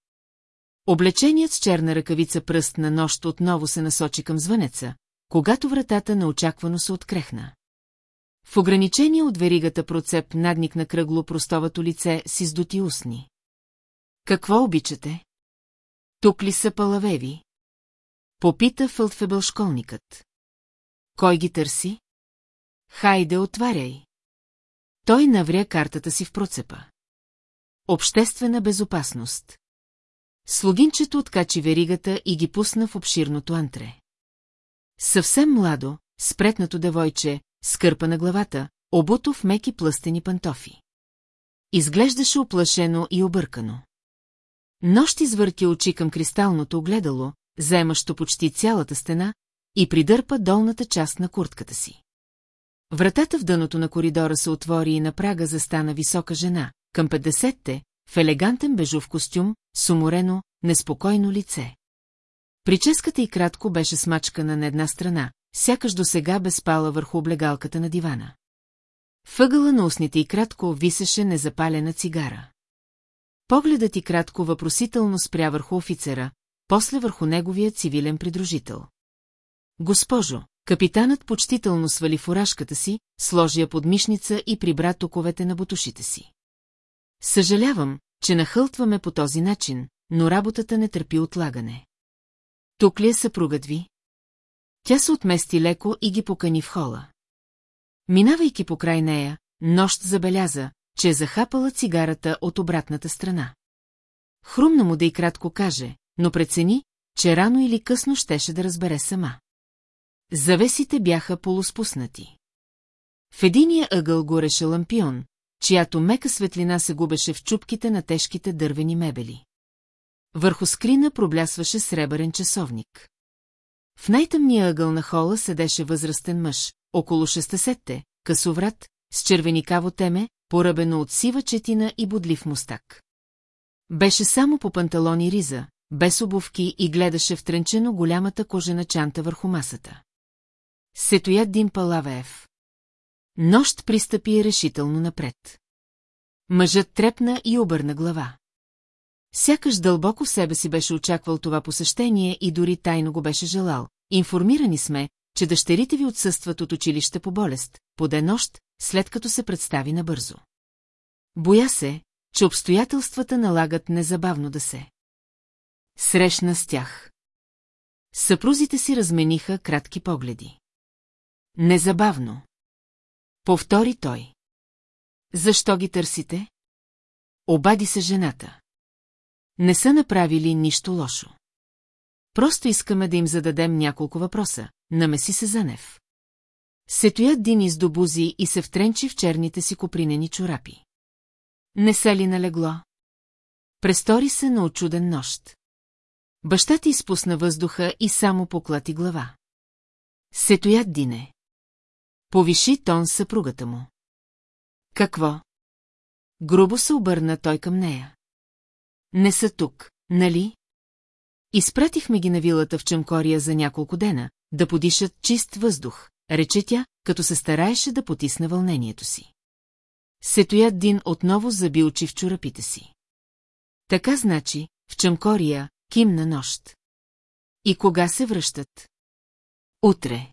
Облеченият с черна ръкавица пръст на нощ отново се насочи към звънеца, когато вратата неочаквано се открехна. В ограничение от веригата процеп надникна кръгло простовато лице с издути устни. Какво обичате? Тук ли са палавеви? Попита Фълтфебъл школникът. Кой ги търси? Хайде, отваряй. Той навря картата си в процепа. Обществена безопасност. Слугинчето откачи веригата и ги пусна в обширното антре. Съвсем младо, спретнато девойче, скърпа на главата, обуто в меки плъстени пантофи. Изглеждаше оплашено и объркано. Нощ извърти очи към кристалното огледало, заемащо почти цялата стена, и придърпа долната част на куртката си. Вратата в дъното на коридора се отвори и на прага застана висока жена, към 50-те, в елегантен бежов костюм, с уморено, неспокойно лице. Прическата й кратко беше смачкана на една страна, сякаш до сега бе спала върху облегалката на дивана. Въгъла на устните й кратко висеше незапалена цигара. Погледът и кратко въпросително спря върху офицера, после върху неговия цивилен придружител. Госпожо, капитанът почтително свали фуражката си, сложи я под мишница и прибра токовете на бутушите си. Съжалявам, че нахълтваме по този начин, но работата не търпи отлагане. Тук ли е съпругът ви? Тя се отмести леко и ги покани в хола. Минавайки по край нея, нощ забеляза, че е захапала цигарата от обратната страна. Хрумна му да и кратко каже, но прецени, че рано или късно щеше да разбере сама. Завесите бяха полуспуснати. В единия ъгъл гореше лампион, чиято мека светлина се губеше в чупките на тежките дървени мебели. Върху скрина проблясваше сребърен часовник. В най-тъмния ъгъл на хола седеше възрастен мъж, около 60-те, късоврат, с червеникаво теме, поръбено от сива четина и бодлив мустак. Беше само по панталони риза, без обувки и гледаше втренчено голямата кожена чанта върху масата. Сетоят Дим Палавеев. Нощ пристъпи решително напред. Мъжът трепна и обърна глава. Сякаш дълбоко в себе си беше очаквал това посещение и дори тайно го беше желал. Информирани сме, че дъщерите ви отсъстват от училище по болест, поде нощ, след като се представи набързо. Боя се, че обстоятелствата налагат незабавно да се. Срещна с тях. Съпрузите си размениха кратки погледи. Незабавно. Повтори той. Защо ги търсите? Обади се жената. Не са направили нищо лошо. Просто искаме да им зададем няколко въпроса. Намеси се Занев. Сетоят Дин до бузи и се втренчи в черните си копринени чорапи. Не са ли налегло? Престори се на очуден нощ. Баща ти изпусна въздуха и само поклати глава. Сетоят Дине. Повиши тон съпругата му. Какво? Грубо се обърна той към нея. Не са тук, нали? Изпратихме ги на вилата в Чемкория за няколко дена, да подишат чист въздух, рече тя, като се стараеше да потисне вълнението си. Сетоят Дин отново заби очи в чорапите си. Така значи, в Чемкория, кимна нощ. И кога се връщат? Утре.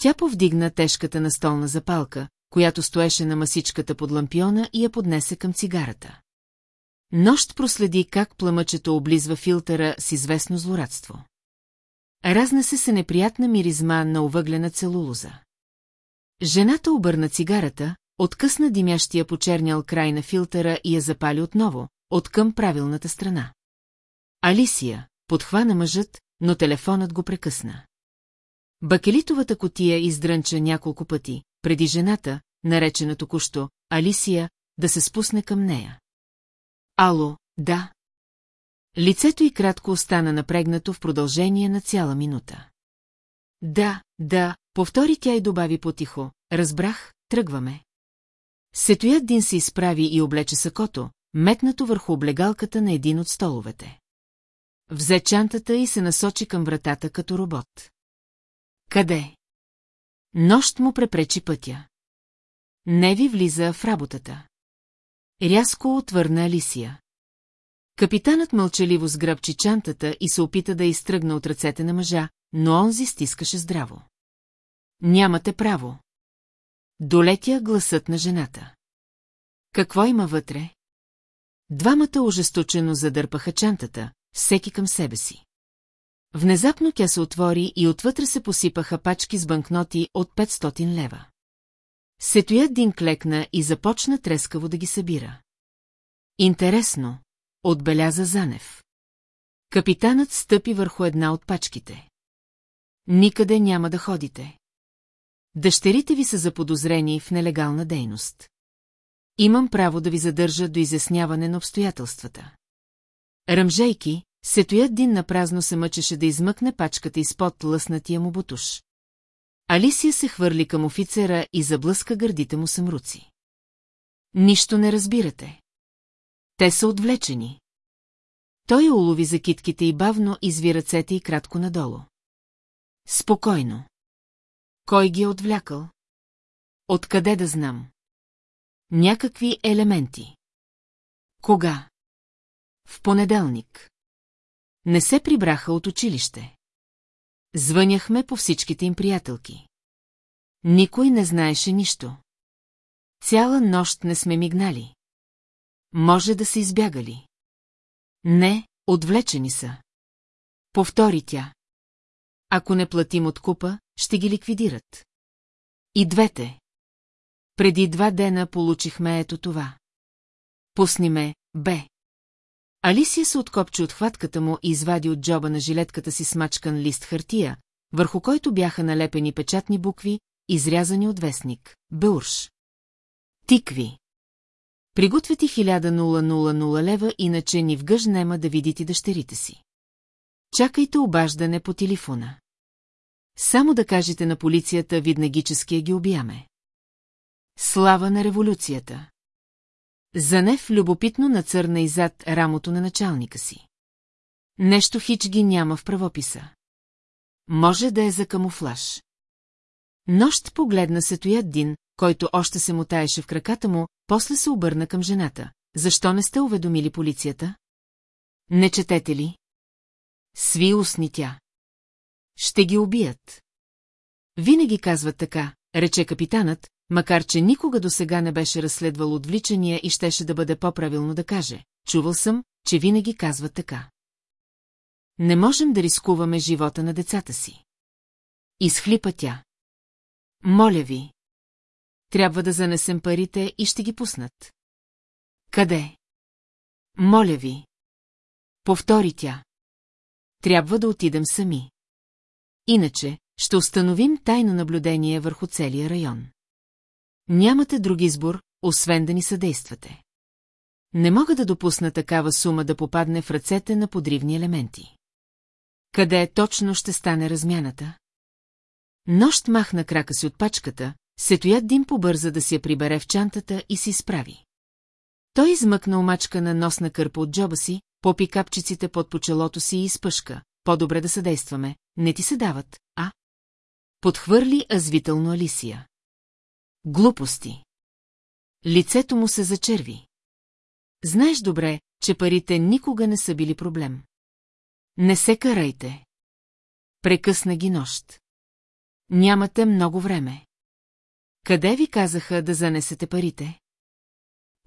Тя повдигна тежката настолна запалка, която стоеше на масичката под лампиона и я поднесе към цигарата. Нощ проследи как пламъчето облизва филтъра с известно злорадство. Разнесе се неприятна миризма на овъглена целулоза. Жената обърна цигарата, откъсна димящия почернял край на филтъра и я запали отново, откъм правилната страна. Алисия, подхвана мъжът, но телефонът го прекъсна. Бакелитовата котия издрънча няколко пъти, преди жената, наречена току-що, Алисия, да се спусне към нея. Ало, да. Лицето й кратко остана напрегнато в продължение на цяла минута. Да, да, повтори тя и добави потихо. Разбрах, тръгваме. Сетоят Дин се изправи и облече сакото, метнато върху облегалката на един от столовете. Взе чантата и се насочи към вратата като робот. Къде? Нощ му препречи пътя. Не ви влиза в работата. Рязко отвърна Алисия. Капитанът мълчаливо сграбчи чантата и се опита да изтръгна от ръцете на мъжа, но онзи стискаше здраво. Нямате право. Долетя гласът на жената. Какво има вътре? Двамата ожесточено задърпаха чантата, всеки към себе си. Внезапно тя се отвори и отвътре се посипаха пачки с банкноти от 500 лева. Сетоят Дин клекна и започна трескаво да ги събира. Интересно, отбеляза Занев. Капитанът стъпи върху една от пачките. Никъде няма да ходите. Дъщерите ви са заподозрени в нелегална дейност. Имам право да ви задържа до изясняване на обстоятелствата. Ръмжейки, Сетоят Дин напразно се мъчеше да измъкне пачката изпод лъснатия му бутуш. Алисия се хвърли към офицера и заблъска гърдите му съмруци. Нищо не разбирате. Те са отвлечени. Той улови за китките и бавно изви ръцете и кратко надолу. Спокойно. Кой ги е отвлякал? Откъде да знам? Някакви елементи. Кога? В понеделник. Не се прибраха от училище. Звъняхме по всичките им приятелки. Никой не знаеше нищо. Цяла нощ не сме мигнали. Може да са избягали. Не, отвлечени са. Повтори тя. Ако не платим от купа, ще ги ликвидират. И двете. Преди два дена получихме ето това. Пусни ме, бе. Алисия се откопчи от хватката му и извади от джоба на жилетката си смачкан лист хартия, върху който бяха налепени печатни букви, изрязани от вестник. Бърш. Тикви. Приготвяти 1000 лева, иначе ни в гъж нема да видите дъщерите си. Чакайте обаждане по телефона. Само да кажете на полицията, виднагическия ги убияме. Слава на революцията! Занев любопитно нацърна иззад рамото на началника си. Нещо хич ги няма в правописа. Може да е за камуфлаж. Нощ погледна се Тояддин, който още се мутаеше в краката му, после се обърна към жената. Защо не сте уведомили полицията? Не четете ли? Сви устни тя. Ще ги убият. Винаги казват така, рече капитанът, макар че никога до сега не беше разследвал отвличания и щеше да бъде по-правилно да каже. Чувал съм, че винаги казват така. Не можем да рискуваме живота на децата си. Изхлипа тя. Моля ви. Трябва да занесем парите и ще ги пуснат. Къде? Моля ви. Повтори тя. Трябва да отидем сами. Иначе, ще установим тайно наблюдение върху целия район. Нямате друг избор, освен да ни съдействате. Не мога да допусна такава сума да попадне в ръцете на подривни елементи. Къде точно ще стане размяната? Нощ махна крака си от пачката, сетоят дим побърза да си я прибере в чантата и си изправи. Той измъкна омачка на носна кърпа от джоба си, попи капчиците под почелото си и изпъшка. По-добре да съдействаме, не ти се дават, а? Подхвърли азвително Алисия. Глупости. Лицето му се зачерви. Знаеш добре, че парите никога не са били проблем. Не се карайте. Прекъсна ги нощ. Нямате много време. Къде ви казаха да занесете парите?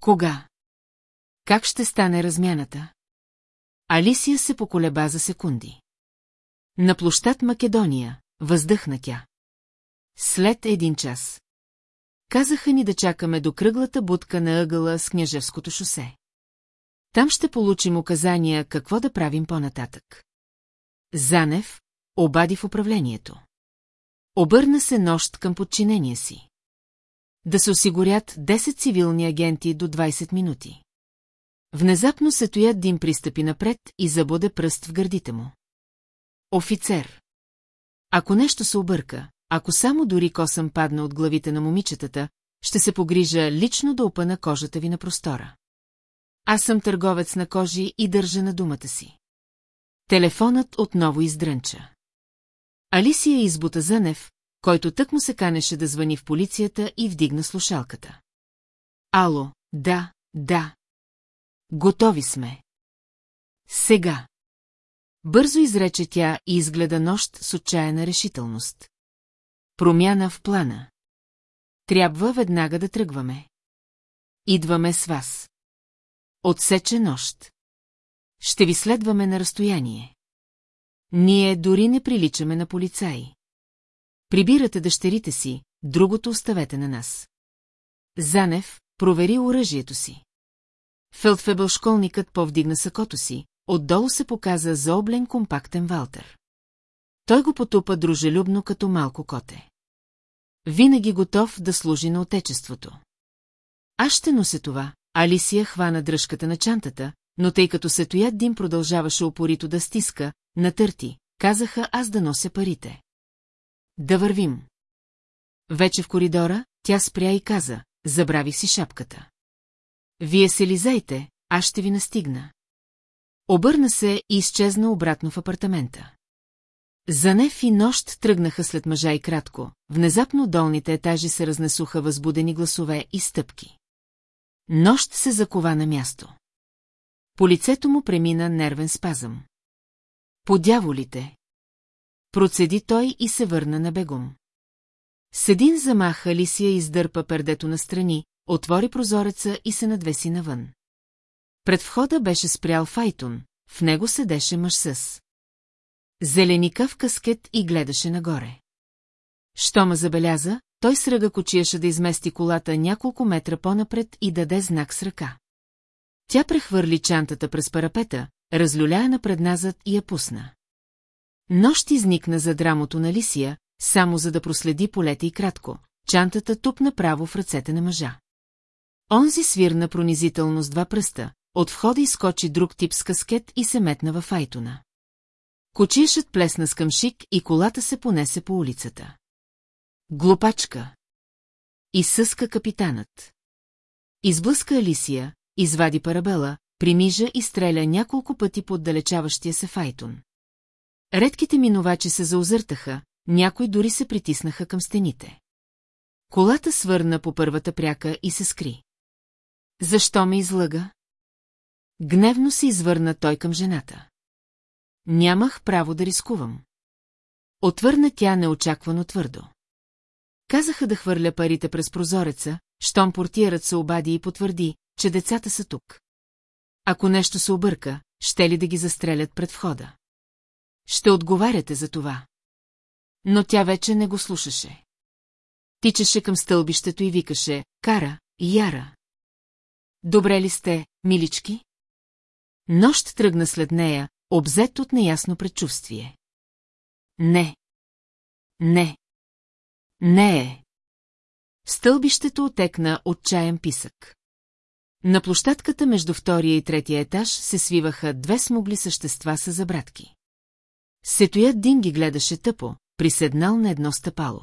Кога? Как ще стане размяната? Алисия се поколеба за секунди. На площад Македония, въздъхна тя. След един час. Казаха ни да чакаме до кръглата будка на ъгъла с Княжевското шосе. Там ще получим указания какво да правим по-нататък. Занев обади в управлението. Обърна се нощ към подчинения си. Да се осигурят 10 цивилни агенти до 20 минути. Внезапно се тоят Дим пристъпи напред и забуде пръст в гърдите му. Офицер. Ако нещо се обърка, ако само дори косъм падна от главите на момичетата, ще се погрижа лично да опъна кожата ви на простора. Аз съм търговец на кожи и държа на думата си. Телефонът отново издрънча. Алисия избута Занев, който тък му се канеше да звъни в полицията и вдигна слушалката. Ало, да, да. Готови сме. Сега. Бързо изрече тя и изгледа нощ с отчаяна решителност. Промяна в плана. Трябва веднага да тръгваме. Идваме с вас. Отсече нощ. Ще ви следваме на разстояние. Ние дори не приличаме на полицаи. Прибирате дъщерите си, другото оставете на нас. Занев провери оръжието си. Фелдфебъл школникът повдигна сакото си, отдолу се показа заоблен компактен Валтер. Той го потупа дружелюбно като малко коте. Винаги готов да служи на отечеството. Аз ще нося това, Алисия хвана дръжката на чантата, но тъй като сетоят Дим продължаваше опорито да стиска, натърти, казаха аз да нося парите. Да вървим. Вече в коридора, тя спря и каза, забравих си шапката. Вие се лизайте, аз ще ви настигна. Обърна се и изчезна обратно в апартамента. За Неф и нощ тръгнаха след мъжа и кратко, внезапно долните етажи се разнесуха възбудени гласове и стъпки. Нощ се закова на място. По лицето му премина нервен спазъм. По дяволите. Процеди той и се върна на бегом. Седин замах Алисия издърпа пердето настрани, отвори прозореца и се надвеси навън. Пред входа беше спрял Файтун, в него седеше мъж с. Зеленикав каскет и гледаше нагоре. Що ме забеляза, той сръга кочияше да измести колата няколко метра по-напред и даде знак с ръка. Тя прехвърли чантата през парапета, разлюляя напредназад и я пусна. Нощ изникна за драмото на Лисия, само за да проследи полета и кратко. Чантата туп направо в ръцете на мъжа. Онзи свирна пронизително с два пръста, от входа изкочи друг тип с каскет и се метна във Айтона. Кочиешът плесна с къмшик и колата се понесе по улицата. Глупачка! Изсъска капитанът. Изблъска Алисия, извади парабела, примижа и стреля няколко пъти по отдалечаващия се Файтон. Редките минувачи се заозъртаха, някои дори се притиснаха към стените. Колата свърна по първата пряка и се скри. Защо ме излъга? Гневно се извърна той към жената. Нямах право да рискувам. Отвърна тя неочаквано твърдо. Казаха да хвърля парите през прозореца, щом портиерът се обади и потвърди, че децата са тук. Ако нещо се обърка, ще ли да ги застрелят пред входа? Ще отговаряте за това. Но тя вече не го слушаше. Тичаше към стълбището и викаше, кара, яра. Добре ли сте, милички? Нощ тръгна след нея, обзет от неясно предчувствие. Не. Не. Не е. Стълбището отекна отчаян писък. На площадката между втория и третия етаж се свиваха две смогли същества с забратки. Сетоят Дин ги гледаше тъпо, приседнал на едно стъпало.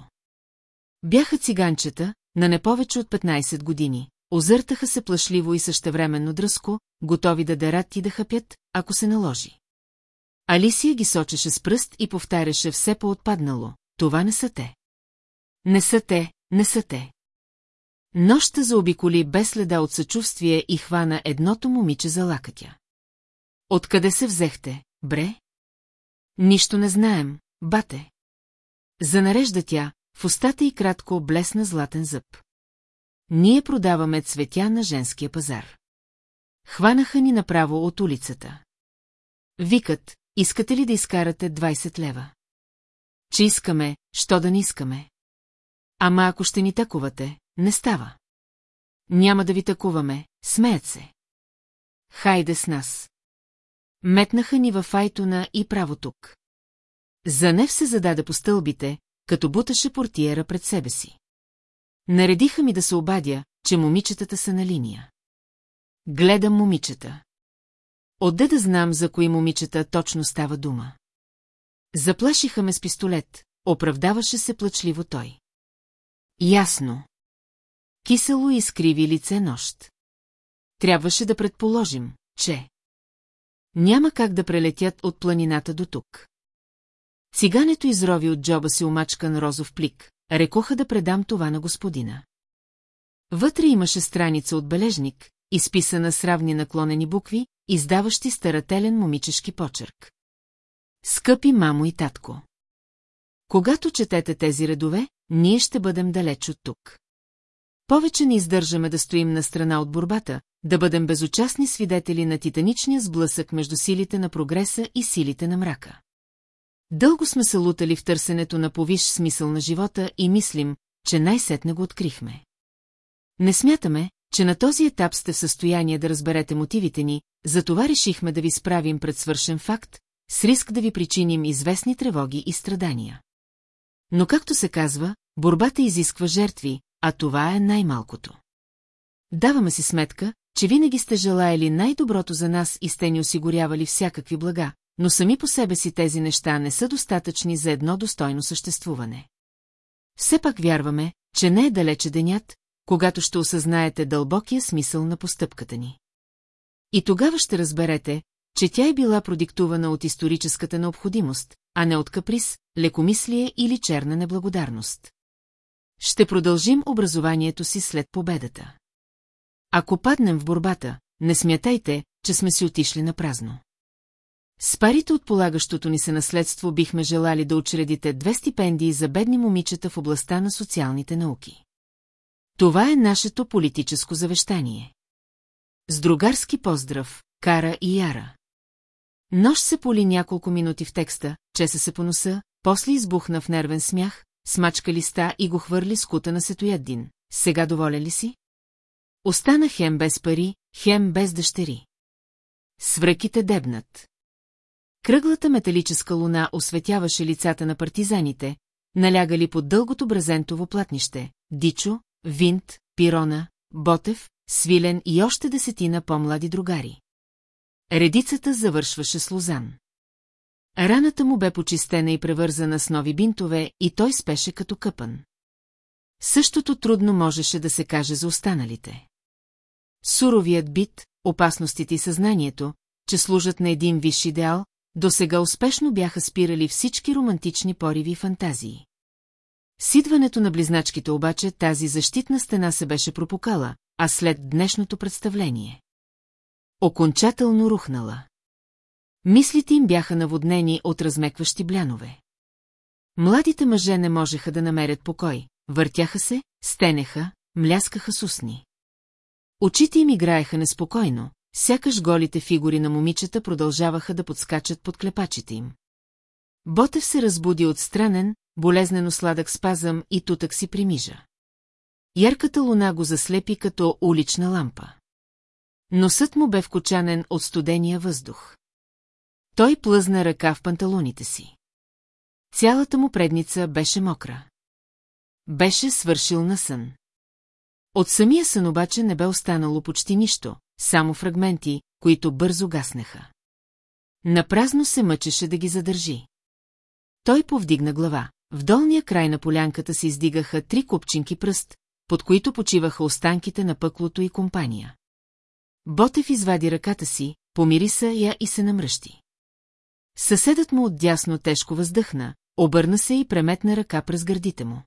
Бяха циганчета, на не повече от 15 години, озъртаха се плашливо и същевременно дръско, готови да дерат и да хапят, ако се наложи. Алисия ги сочеше с пръст и повтаряше все по-отпаднало. Това не са те. Не са те, не са те. Нощта заобиколи без следа от съчувствие и хвана едното момиче за лакътя. Откъде се взехте, бре? Нищо не знаем, бате. Занарежда тя, в устата и кратко блесна златен зъб. Ние продаваме цветя на женския пазар. Хванаха ни направо от улицата. Викат, искате ли да изкарате 20 лева? Че искаме, що да не искаме? Ама ако ще ни такувате, не става. Няма да ви такуваме, смеят се. Хайде с нас. Метнаха ни във Айтона и право тук. Занев се зададе по стълбите, като буташе портиера пред себе си. Наредиха ми да се обадя, че момичетата са на линия. Гледам момичета. Отде да знам за кои момичета точно става дума. Заплашиха ме с пистолет, оправдаваше се плачливо той. Ясно. Кисело изкриви лице нощ. Трябваше да предположим, че... Няма как да прелетят от планината до тук. Цигането изрови от джоба си омачкан розов плик, рекоха да предам това на господина. Вътре имаше страница от бележник, изписана с равни наклонени букви, издаващи старателен момичешки почерк. Скъпи мамо и татко! Когато четете тези редове, ние ще бъдем далеч от тук. Повече не издържаме да стоим на страна от борбата, да бъдем безучастни свидетели на титаничния сблъсък между силите на прогреса и силите на мрака. Дълго сме се лутали в търсенето на повиш смисъл на живота и мислим, че най-сетне го открихме. Не смятаме, че на този етап сте в състояние да разберете мотивите ни, затова решихме да ви справим пред свършен факт, с риск да ви причиним известни тревоги и страдания. Но както се казва, борбата изисква жертви, а това е най-малкото. Даваме си сметка, че винаги сте желаяли най-доброто за нас и сте ни осигурявали всякакви блага, но сами по себе си тези неща не са достатъчни за едно достойно съществуване. Все пак вярваме, че не е далече денят, когато ще осъзнаете дълбокия смисъл на постъпката ни. И тогава ще разберете, че тя е била продиктувана от историческата необходимост, а не от каприз, лекомислие или черна неблагодарност. Ще продължим образованието си след победата. Ако паднем в борбата, не смятайте, че сме си отишли на празно. С парите от полагащото ни се наследство бихме желали да учредите две стипендии за бедни момичета в областта на социалните науки. Това е нашето политическо завещание. С другарски поздрав, Кара и Яра. Нож се поли няколко минути в текста, чеса се по носа, после избухна в нервен смях, смачка листа и го хвърли с кута на Сетояддин. Сега доволен ли си? Остана хем без пари, хем без дъщери. Свръките дебнат. Кръглата металическа луна осветяваше лицата на партизаните, налягали под дългото брезентово платнище, Дичо, Винт, Пирона, Ботев, Свилен и още десетина по-млади другари. Редицата завършваше с Лозан. Раната му бе почистена и превързана с нови бинтове и той спеше като къпан. Същото трудно можеше да се каже за останалите. Суровият бит, опасностите и съзнанието, че служат на един висш идеал, до сега успешно бяха спирали всички романтични пориви и фантазии. С идването на близначките обаче тази защитна стена се беше пропукала, а след днешното представление. Окончателно рухнала. Мислите им бяха наводнени от размекващи блянове. Младите мъже не можеха да намерят покой, въртяха се, стенеха, мляскаха с устни. Очите им играеха неспокойно, сякаш голите фигури на момичета продължаваха да подскачат под клепачите им. Ботев се разбуди от странен, болезнено сладък спазъм и тутък си примижа. Ярката луна го заслепи като улична лампа. Носът му бе вкочанен от студения въздух. Той плъзна ръка в панталоните си. Цялата му предница беше мокра. Беше свършил на сън. От самия сън обаче не бе останало почти нищо, само фрагменти, които бързо гаснеха. Напразно се мъчеше да ги задържи. Той повдигна глава. В долния край на полянката се издигаха три купчинки пръст, под които почиваха останките на пъклото и компания. Ботев извади ръката си, помириса я и се намръщи. Съседът му отдясно тежко въздъхна, обърна се и преметна ръка през гърдите му.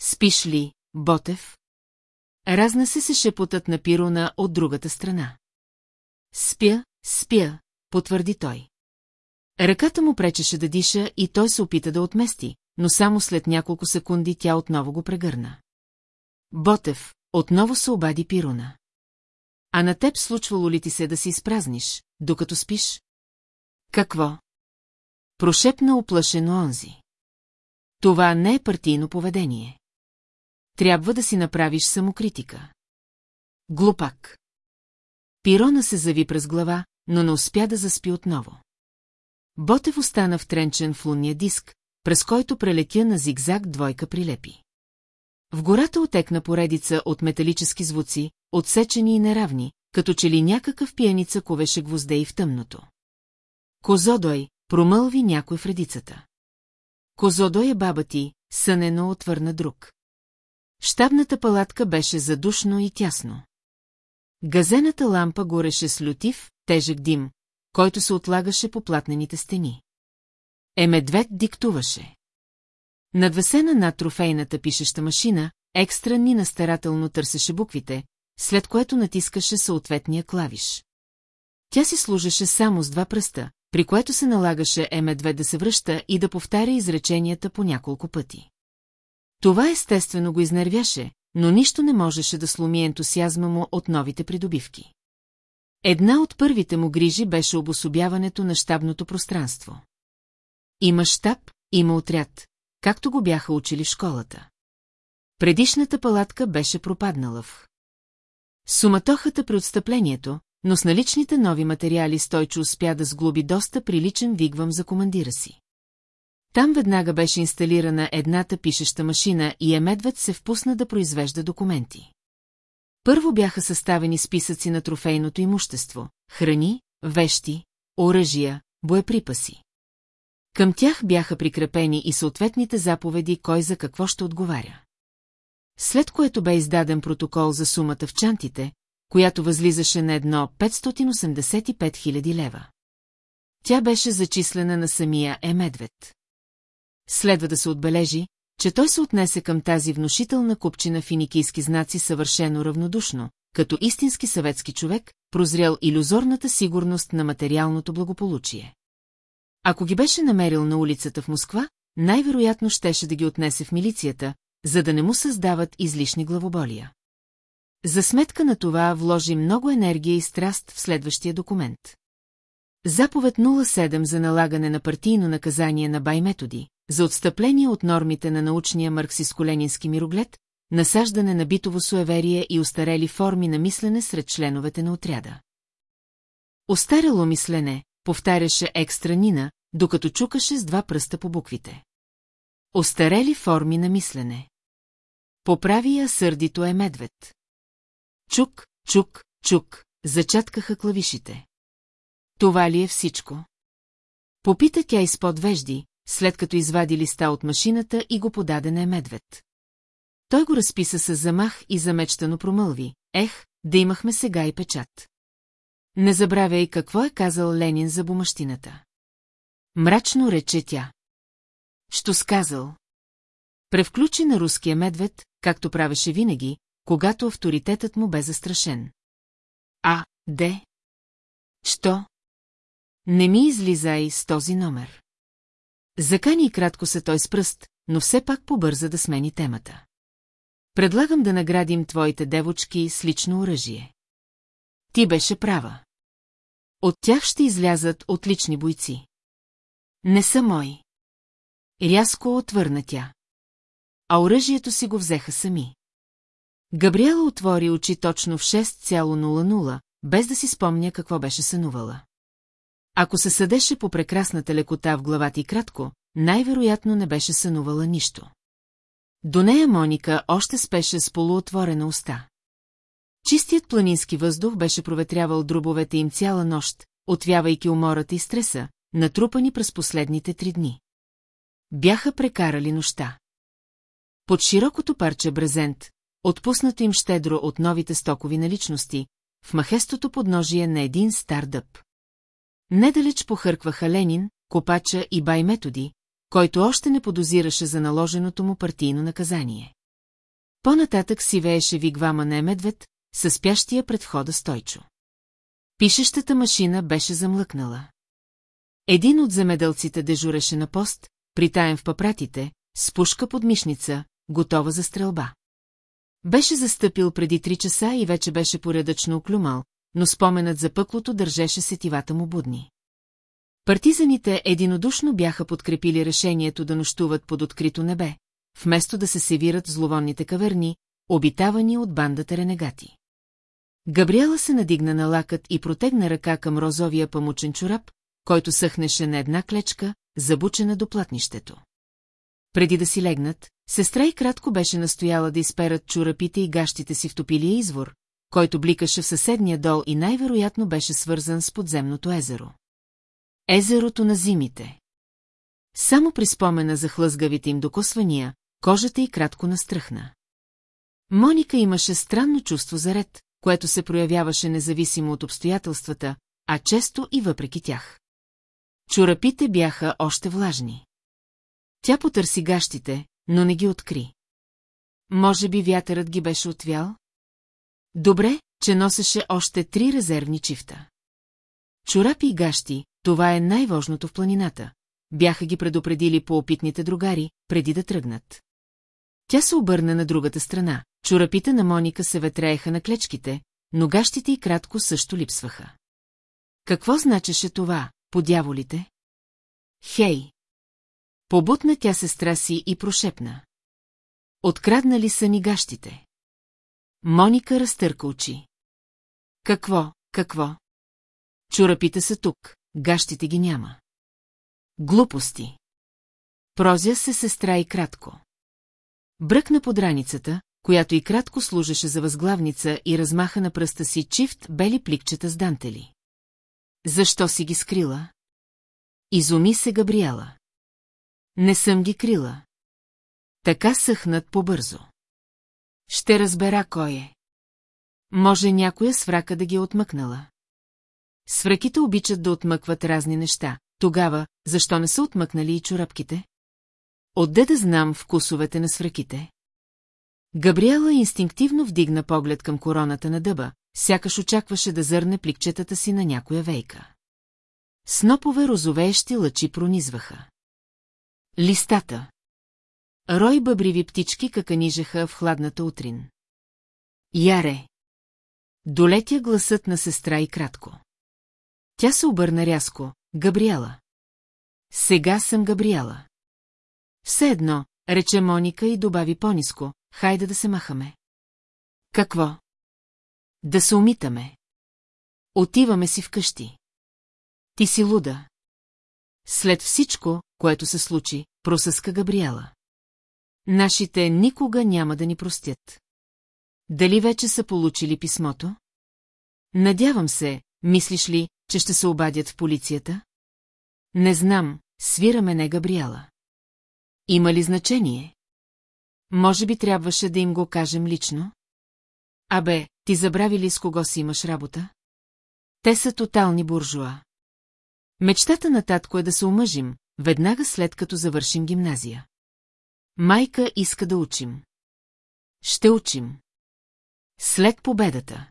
Спиш ли, Ботев? Разна се се шепотът на пирона от другата страна. Спя, спя, потвърди той. Ръката му пречеше да диша и той се опита да отмести, но само след няколко секунди тя отново го прегърна. Ботев, отново се обади пируна. А на теб случвало ли ти се да си изпразниш, докато спиш? Какво? Прошепна оплашено онзи. Това не е партийно поведение. Трябва да си направиш самокритика. Глупак. Пирона се зави през глава, но не успя да заспи отново. Ботев остана втренчен в лунния диск, през който прелетя на зигзаг двойка прилепи. В гората отекна поредица от металически звуци, отсечени и неравни, като че ли някакъв пиеница ковеше гвозде и в тъмното. Козодой, промълви някой в редицата. Козодой е баба ти, сънено отвърна друг. Штабната палатка беше задушно и тясно. Газената лампа гореше с лютив, тежък дим, който се отлагаше по платнените стени. Е медвед диктуваше. Надвесена над трофейната пишеща машина, екстра Нина старателно търсеше буквите, след което натискаше съответния клавиш. Тя си служеше само с два пръста, при което се налагаше е медвед да се връща и да повтаря изреченията по няколко пъти. Това естествено го изнервяше, но нищо не можеше да сломи ентусиазма му от новите придобивки. Една от първите му грижи беше обособяването на щабното пространство. Има щаб, има отряд, както го бяха учили в школата. Предишната палатка беше пропаднала в. Суматохата при отстъплението, но с наличните нови материали Стойчо успя да сглоби доста приличен вигвам за командира си. Там веднага беше инсталирана едната пишеща машина и Емедвед се впусна да произвежда документи. Първо бяха съставени списъци на трофейното имущество – храни, вещи, оръжия, боеприпаси. Към тях бяха прикрепени и съответните заповеди кой за какво ще отговаря. След което бе издаден протокол за сумата в чантите, която възлизаше на едно 585 000 лева. Тя беше зачислена на самия Емедвед. Следва да се отбележи, че той се отнесе към тази внушителна купчина финикийски знаци съвършено равнодушно, като истински съветски човек, прозрял иллюзорната сигурност на материалното благополучие. Ако ги беше намерил на улицата в Москва, най-вероятно щеше да ги отнесе в милицията, за да не му създават излишни главоболия. За сметка на това вложи много енергия и страст в следващия документ. Заповед 07 за налагане на партийно наказание на байметоди, за отстъпление от нормите на научния марксиско-ленински мироглед, насаждане на битово суеверие и устарели форми на мислене сред членовете на отряда. Остарело мислене, повтаряше екстра Нина, докато чукаше с два пръста по буквите. Остарели форми на мислене. Поправи я сърдито е медвед. Чук, чук, чук, зачаткаха клавишите. Това ли е всичко? Попита тя изпод вежди, след като извади листа от машината и го подаде на медвед. Той го разписа с замах и замечтано промълви. Ех, да имахме сега и печат. Не забравяй какво е казал Ленин за бумащината. Мрачно рече тя. Що сказал? Превключи на руския медвед, както правеше винаги, когато авторитетът му бе застрашен. А, де? Що? Не ми излизай с този номер. Закани и кратко се той с пръст, но все пак побърза да смени темата. Предлагам да наградим твоите девочки с лично оръжие. Ти беше права. От тях ще излязат отлични бойци. Не са мои. Рязко отвърна тя. А оръжието си го взеха сами. Габриела отвори очи точно в 6,00, без да си спомня какво беше сънувала. Ако се съдеше по прекрасната лекота в главата и кратко, най-вероятно не беше сънувала нищо. До нея Моника още спеше с полуотворена уста. Чистият планински въздух беше проветрявал дробовете им цяла нощ, отвявайки умората и стреса, натрупани през последните три дни. Бяха прекарали нощта. Под широкото парче брезент, отпуснато им щедро от новите стокови наличности, в махестото подножие на един стар дъб. Недалеч похъркваха Ленин, Копача и Бай Методи, който още не подозираше за наложеното му партийно наказание. По-нататък си вееше вигвама на Емедвед, със спящия пред входа Стойчо. Пишещата машина беше замлъкнала. Един от земеделците дежуреше на пост, притаен в папратите, с пушка под мишница, готова за стрелба. Беше застъпил преди три часа и вече беше поредъчно оклюмал, но споменът за пъклото държеше сетивата му будни. Партизаните единодушно бяха подкрепили решението да нощуват под открито небе, вместо да се севират в зловонните каверни, обитавани от бандата ренегати. Габриела се надигна на лакът и протегна ръка към розовия памучен чорап, който съхнеше на една клечка, забучена до платнището. Преди да си легнат, сестра и кратко беше настояла да изперат чорапите и гащите си в топилия извор, който бликаше в съседния дол и най-вероятно беше свързан с подземното езеро. Езерото на зимите. Само при спомена за хлъзгавите им докосвания, кожата й кратко настръхна. Моника имаше странно чувство за ред, което се проявяваше независимо от обстоятелствата, а често и въпреки тях. Чорапите бяха още влажни. Тя потърси гащите, но не ги откри. Може би вятърът ги беше отвял? Добре, че носеше още три резервни чифта. Чорапи и гащи, това е най-важното в планината. Бяха ги предупредили по опитните другари, преди да тръгнат. Тя се обърна на другата страна. Чорапите на Моника се ветрееха на клечките, но гащите й кратко също липсваха. Какво значеше това, по дяволите? Хей! Побутна тя сестра си и прошепна. Откраднали са ни гащите. Моника разтърка очи. Какво, какво? Чорапите са тук, гащите ги няма. Глупости. Прозя се сестра и кратко. Бръкна под раницата, която и кратко служеше за възглавница и размаха на пръста си чифт бели пликчета с дантели. Защо си ги скрила? Изуми се Габриела. Не съм ги крила. Така съхнат побързо. Ще разбера кой е. Може някоя сврака да ги е отмъкнала. Свраките обичат да отмъкват разни неща. Тогава, защо не са отмъкнали и чорапките? Отде да знам вкусовете на свраките? Габриела инстинктивно вдигна поглед към короната на дъба, сякаш очакваше да зърне пликчетата си на някоя вейка. Снопове розовеещи лъчи пронизваха. Листата. Рой бъбриви птички каканижеха в хладната утрин. Яре. Долетя гласът на сестра и кратко. Тя се обърна рязко. Габриела. Сега съм Габриела. Все едно, рече Моника и добави по-ниско, хайде да се махаме. Какво? Да се умитаме. Отиваме си вкъщи. Ти си луда. След всичко, което се случи, просъска Габриела. Нашите никога няма да ни простят. Дали вече са получили писмото? Надявам се, мислиш ли, че ще се обадят в полицията? Не знам, свираме не Габриела. Има ли значение? Може би трябваше да им го кажем лично? Абе, ти забрави ли с кого си имаш работа? Те са тотални буржуа. Мечтата на татко е да се омъжим, веднага след като завършим гимназия. Майка иска да учим. Ще учим. След победата.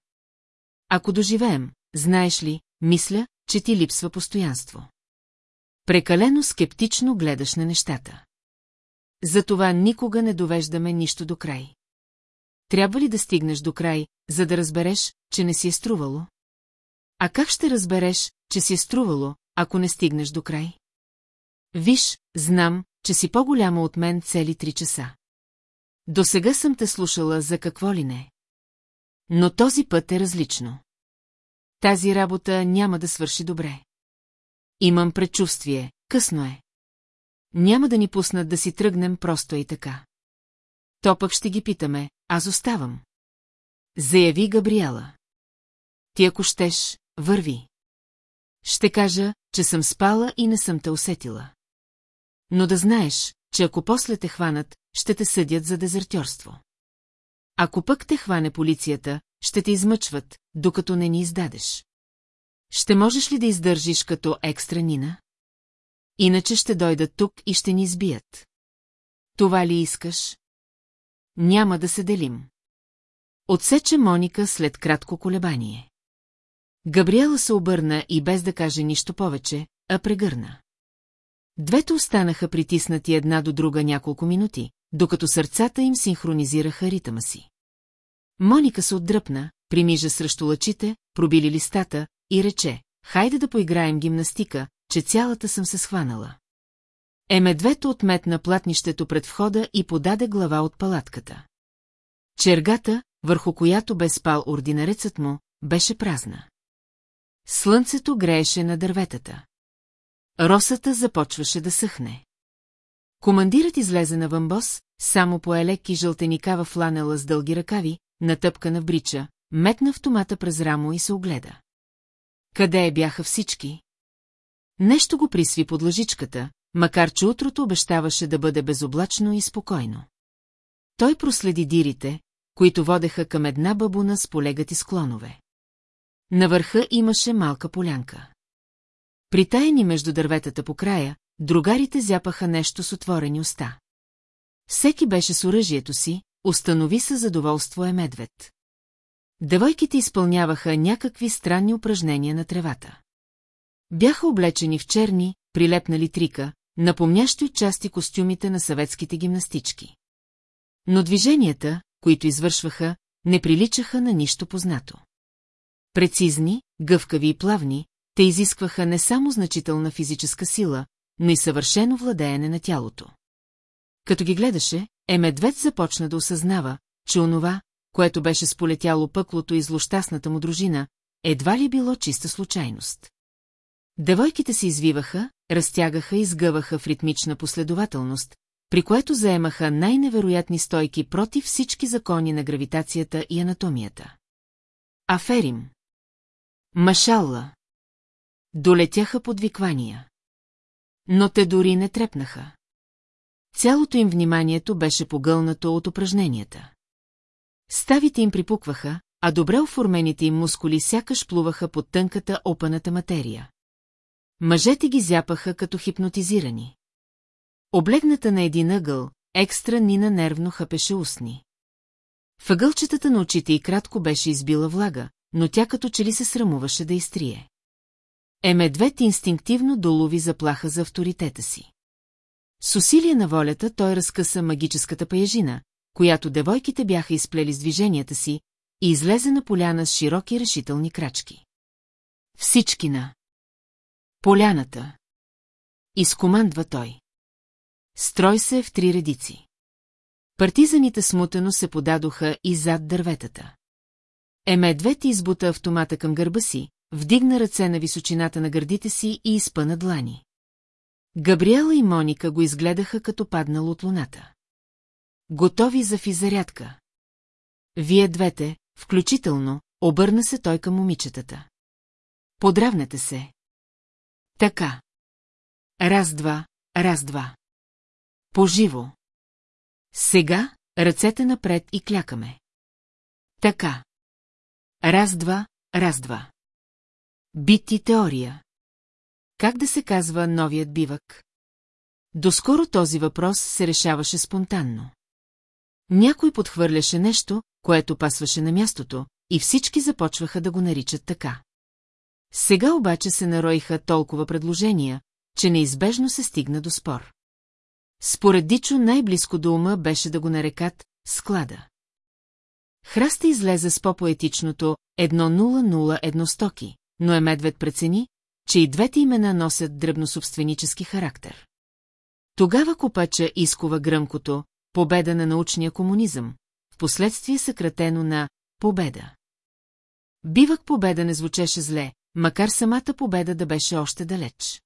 Ако доживеем, знаеш ли, мисля, че ти липсва постоянство. Прекалено скептично гледаш на нещата. Затова никога не довеждаме нищо до край. Трябва ли да стигнеш до край, за да разбереш, че не си е струвало? А как ще разбереш, че си е струвало, ако не стигнеш до край? Виж, знам, че си по-голяма от мен цели три часа. До сега съм те слушала за какво ли не. Но този път е различно. Тази работа няма да свърши добре. Имам предчувствие, късно е. Няма да ни пуснат да си тръгнем просто и така. То пък ще ги питаме, аз оставам. Заяви Габриела. Ти ако щеш, върви. Ще кажа, че съм спала и не съм те усетила. Но да знаеш, че ако после те хванат, ще те съдят за дезертьорство. Ако пък те хване полицията, ще те измъчват, докато не ни издадеш. Ще можеш ли да издържиш като екстра Нина? Иначе ще дойдат тук и ще ни избият. Това ли искаш? Няма да се делим. Отсече Моника след кратко колебание. Габриела се обърна и без да каже нищо повече, а прегърна. Двете останаха притиснати една до друга няколко минути, докато сърцата им синхронизираха ритъма си. Моника се отдръпна, примижа срещу лъчите, пробили листата и рече, хайде да поиграем гимнастика, че цялата съм се схванала. Е медвето отметна платнището пред входа и подаде глава от палатката. Чергата, върху която бе спал ординарецът му, беше празна. Слънцето грееше на дърветата. Росата започваше да съхне. Командирът излезе на въмбос, само по елек и жълтеникава фланела с дълги ръкави, натъпкана в брича, метна автомата през рамо и се огледа. Къде бяха всички? Нещо го присви под лъжичката, макар че утрото обещаваше да бъде безоблачно и спокойно. Той проследи дирите, които водеха към една бабуна с полегати склонове. На върха имаше малка полянка. Притаяни между дърветата по края, другарите зяпаха нещо с отворени уста. Всеки беше с оръжието си, установи със задоволство е медвед. Девойките изпълняваха някакви странни упражнения на тревата. Бяха облечени в черни, прилепнали трика, напомнящи части костюмите на съветските гимнастички. Но движенията, които извършваха, не приличаха на нищо познато. Прецизни, гъвкави и плавни, те изискваха не само значителна физическа сила, но и съвършено владеене на тялото. Като ги гледаше, Емедвед започна да осъзнава, че онова, което беше сполетяло пъклото и злощастната му дружина, едва ли било чиста случайност. Девойките се извиваха, разтягаха и сгъваха в ритмична последователност, при което заемаха най-невероятни стойки против всички закони на гравитацията и анатомията. Аферим. Машалла. Долетяха подвиквания. Но те дори не трепнаха. Цялото им вниманието беше погълнато от упражненията. Ставите им припукваха, а добре оформените им мускули сякаш плуваха под тънката опаната материя. Мъжете ги зяпаха като хипнотизирани. Облегната на един ъгъл, екстра Нина нервно хъпеше устни. Въгълчетата на очите и кратко беше избила влага, но тя като че ли се срамуваше да изтрие. Е инстинктивно долови заплаха за авторитета си. С усилие на волята той разкъса магическата паяжина, която девойките бяха изплели с движенията си, и излезе на поляна с широки решителни крачки. Всички на поляната. Изкомандва той. Строй се в три редици. Партизаните смутено се подадоха и зад дърветата. Емедвет избута автомата към гърба си, вдигна ръце на височината на гърдите си и изпъна длани. Габриела и Моника го изгледаха като паднал от луната. Готови за физарядка. Вие двете, включително, обърна се той към момичетата. Подравнете се. Така. Раз-два, раз-два. Поживо. Сега, ръцете напред и клякаме. Така. Раз-два, раз-два. Бити теория. Как да се казва новият бивък? Доскоро този въпрос се решаваше спонтанно. Някой подхвърляше нещо, което пасваше на мястото, и всички започваха да го наричат така. Сега обаче се нароиха толкова предложения, че неизбежно се стигна до спор. Според Дичо най-близко до ума беше да го нарекат «склада». Храста излезе с по-поетичното 1001 стоки, но е медвед прецени, че и двете имена носят дръбнособственически характер. Тогава копача изкова гръмкото «Победа на научния комунизъм», в последствие съкратено на «Победа». Бивък победа не звучеше зле, макар самата победа да беше още далеч.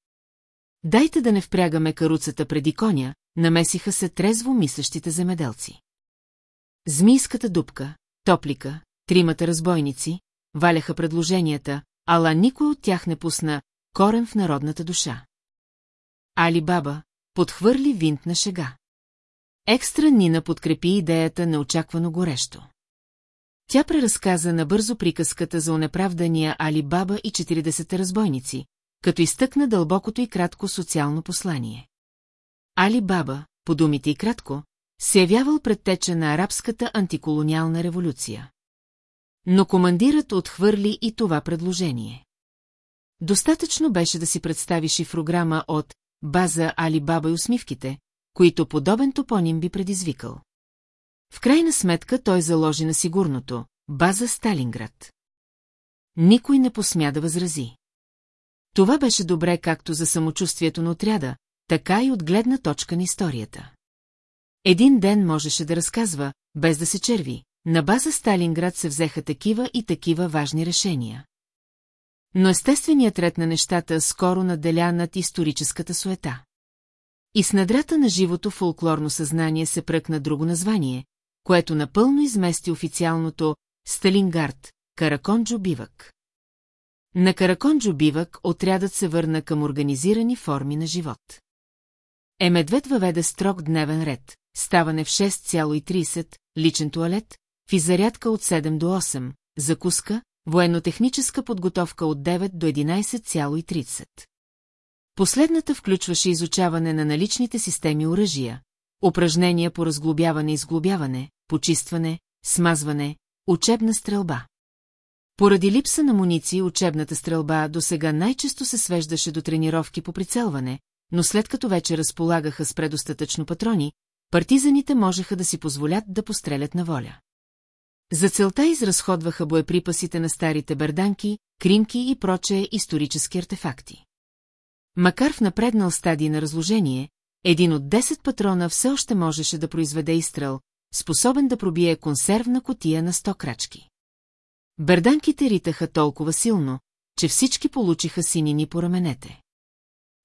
Дайте да не впрягаме каруцата преди коня, намесиха се трезво мислещите земеделци. Змийската дупка, топлика, тримата разбойници, валяха предложенията, ала никой от тях не пусна корен в народната душа. Али Баба подхвърли винт на шега. Екстра Нина подкрепи идеята неочаквано горещо. Тя преразказа набързо приказката за онеправдания Али Баба и 40 разбойници, като изтъкна дълбокото и кратко социално послание. Али Баба, по думите и кратко, се явявал предтеча на арабската антиколониална революция. Но командирът отхвърли и това предложение. Достатъчно беше да си представи шифрограма от база Али Баба и усмивките, които подобен топоним би предизвикал. В крайна сметка той заложи на сигурното – база Сталинград. Никой не посмя да възрази. Това беше добре както за самочувствието на отряда, така и от гледна точка на историята. Един ден можеше да разказва, без да се черви, на база Сталинград се взеха такива и такива важни решения. Но естественият ред на нещата скоро наделя над историческата суета. И с надрата на живото фолклорно съзнание се пръкна друго название, което напълно измести официалното Сталингард, Караконджо бивък. На Караконджо бивък отрядът се върна към организирани форми на живот. Е медвед въведе строг дневен ред, ставане в 6,30, личен туалет, физарядка от 7 до 8, закуска, военно-техническа подготовка от 9 до 11,30. Последната включваше изучаване на наличните системи оръжия, упражнения по разглобяване и сглобяване, почистване, смазване, учебна стрелба. Поради липса на муниции учебната стрелба до сега най-често се свеждаше до тренировки по прицелване, но след като вече разполагаха с предостатъчно патрони, партизаните можеха да си позволят да пострелят на воля. За целта изразходваха боеприпасите на старите берданки, кримки и прочее исторически артефакти. Макар в напреднал стадий на разложение, един от 10 патрона все още можеше да произведе изстрел, способен да пробие консервна котия на 100 крачки. Берданките ритаха толкова силно, че всички получиха синини по раменете.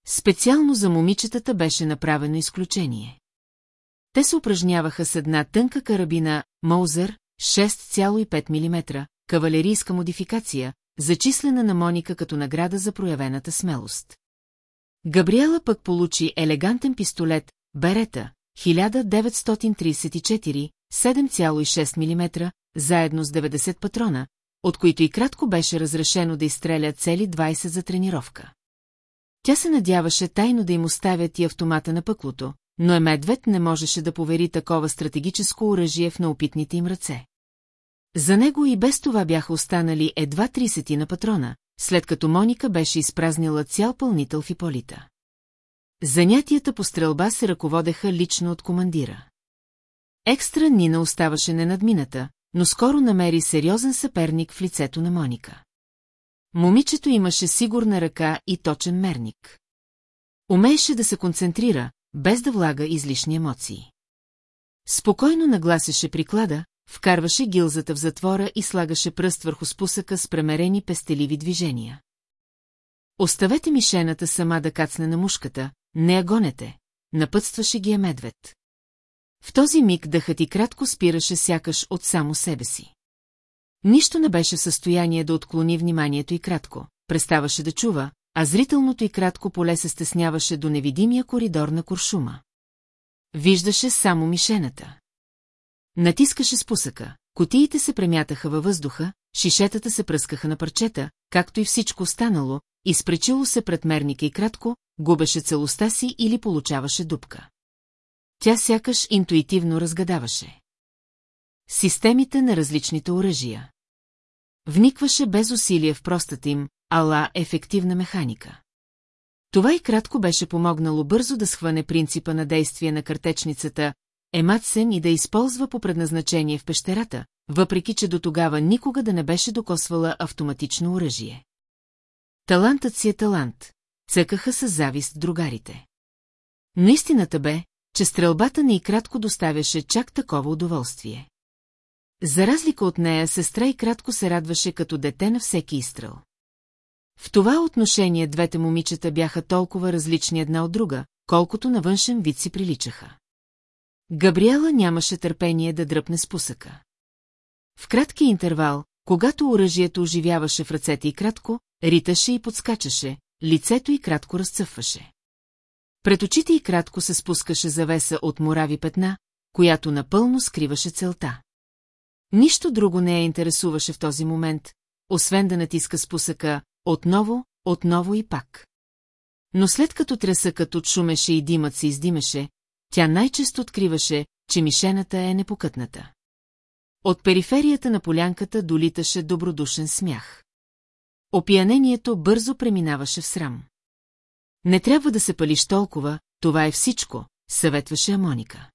Специално за момичетата беше направено изключение. Те се упражняваха с една тънка карабина Моузер 6,5 мм, кавалерийска модификация, зачислена на Моника като награда за проявената смелост. Габриела пък получи елегантен пистолет Берета 1934, 7,6 мм, заедно с 90 патрона, от които и кратко беше разрешено да изстреля цели 20 за тренировка. Тя се надяваше тайно да им оставят и автомата на пъклото, но е медвед не можеше да повери такова стратегическо оръжие в неопитните им ръце. За него и без това бяха останали едва 30 на патрона, след като Моника беше изпразнила цял пълнител в Иполита. Занятията по стрелба се ръководеха лично от командира. Екстра Нина оставаше ненадмината, но скоро намери сериозен съперник в лицето на Моника. Момичето имаше сигурна ръка и точен мерник. Умееше да се концентрира, без да влага излишни емоции. Спокойно нагласяше приклада, вкарваше гилзата в затвора и слагаше пръст върху спусъка с премерени пестеливи движения. Оставете мишената сама да кацне на мушката, не я гонете, напътстваше ги е медвед. В този миг дъхът и кратко спираше сякаш от само себе си. Нищо не беше в състояние да отклони вниманието и кратко, преставаше да чува, а зрителното и кратко поле се стесняваше до невидимия коридор на куршума. Виждаше само мишената. Натискаше спусъка, котиите се премятаха във въздуха, шишетата се пръскаха на парчета, както и всичко останало, изпречило се пред мерника и кратко, губеше целостта си или получаваше дупка. Тя сякаш интуитивно разгадаваше. Системите на различните оръжия. Вникваше без усилие в простата им, ала ефективна механика. Това и кратко беше помогнало бързо да схване принципа на действие на картечницата Ематсен и да използва по предназначение в пещерата, въпреки че до тогава никога да не беше докосвала автоматично оръжие. Талантът си е талант, цъкаха с завист другарите. Но истината бе, че стрелбата не и кратко доставяше чак такова удоволствие. За разлика от нея, сестра и кратко се радваше като дете на всеки изстрел. В това отношение двете момичета бяха толкова различни една от друга, колкото на външен вид си приличаха. Габриела нямаше търпение да дръпне спусъка. В кратки интервал, когато оръжието оживяваше в ръцете и кратко, риташе и подскачаше, лицето и кратко разцъфваше. Пред очите и кратко се спускаше завеса от морави петна, която напълно скриваше целта. Нищо друго не я интересуваше в този момент, освен да натиска спусъка отново, отново и пак. Но след като тресъкът от шумеше и димът се издимеше, тя най-често откриваше, че мишената е непокътната. От периферията на полянката долиташе добродушен смях. Опиянението бързо преминаваше в срам. Не трябва да се палиш толкова, това е всичко, съветваше Амоника.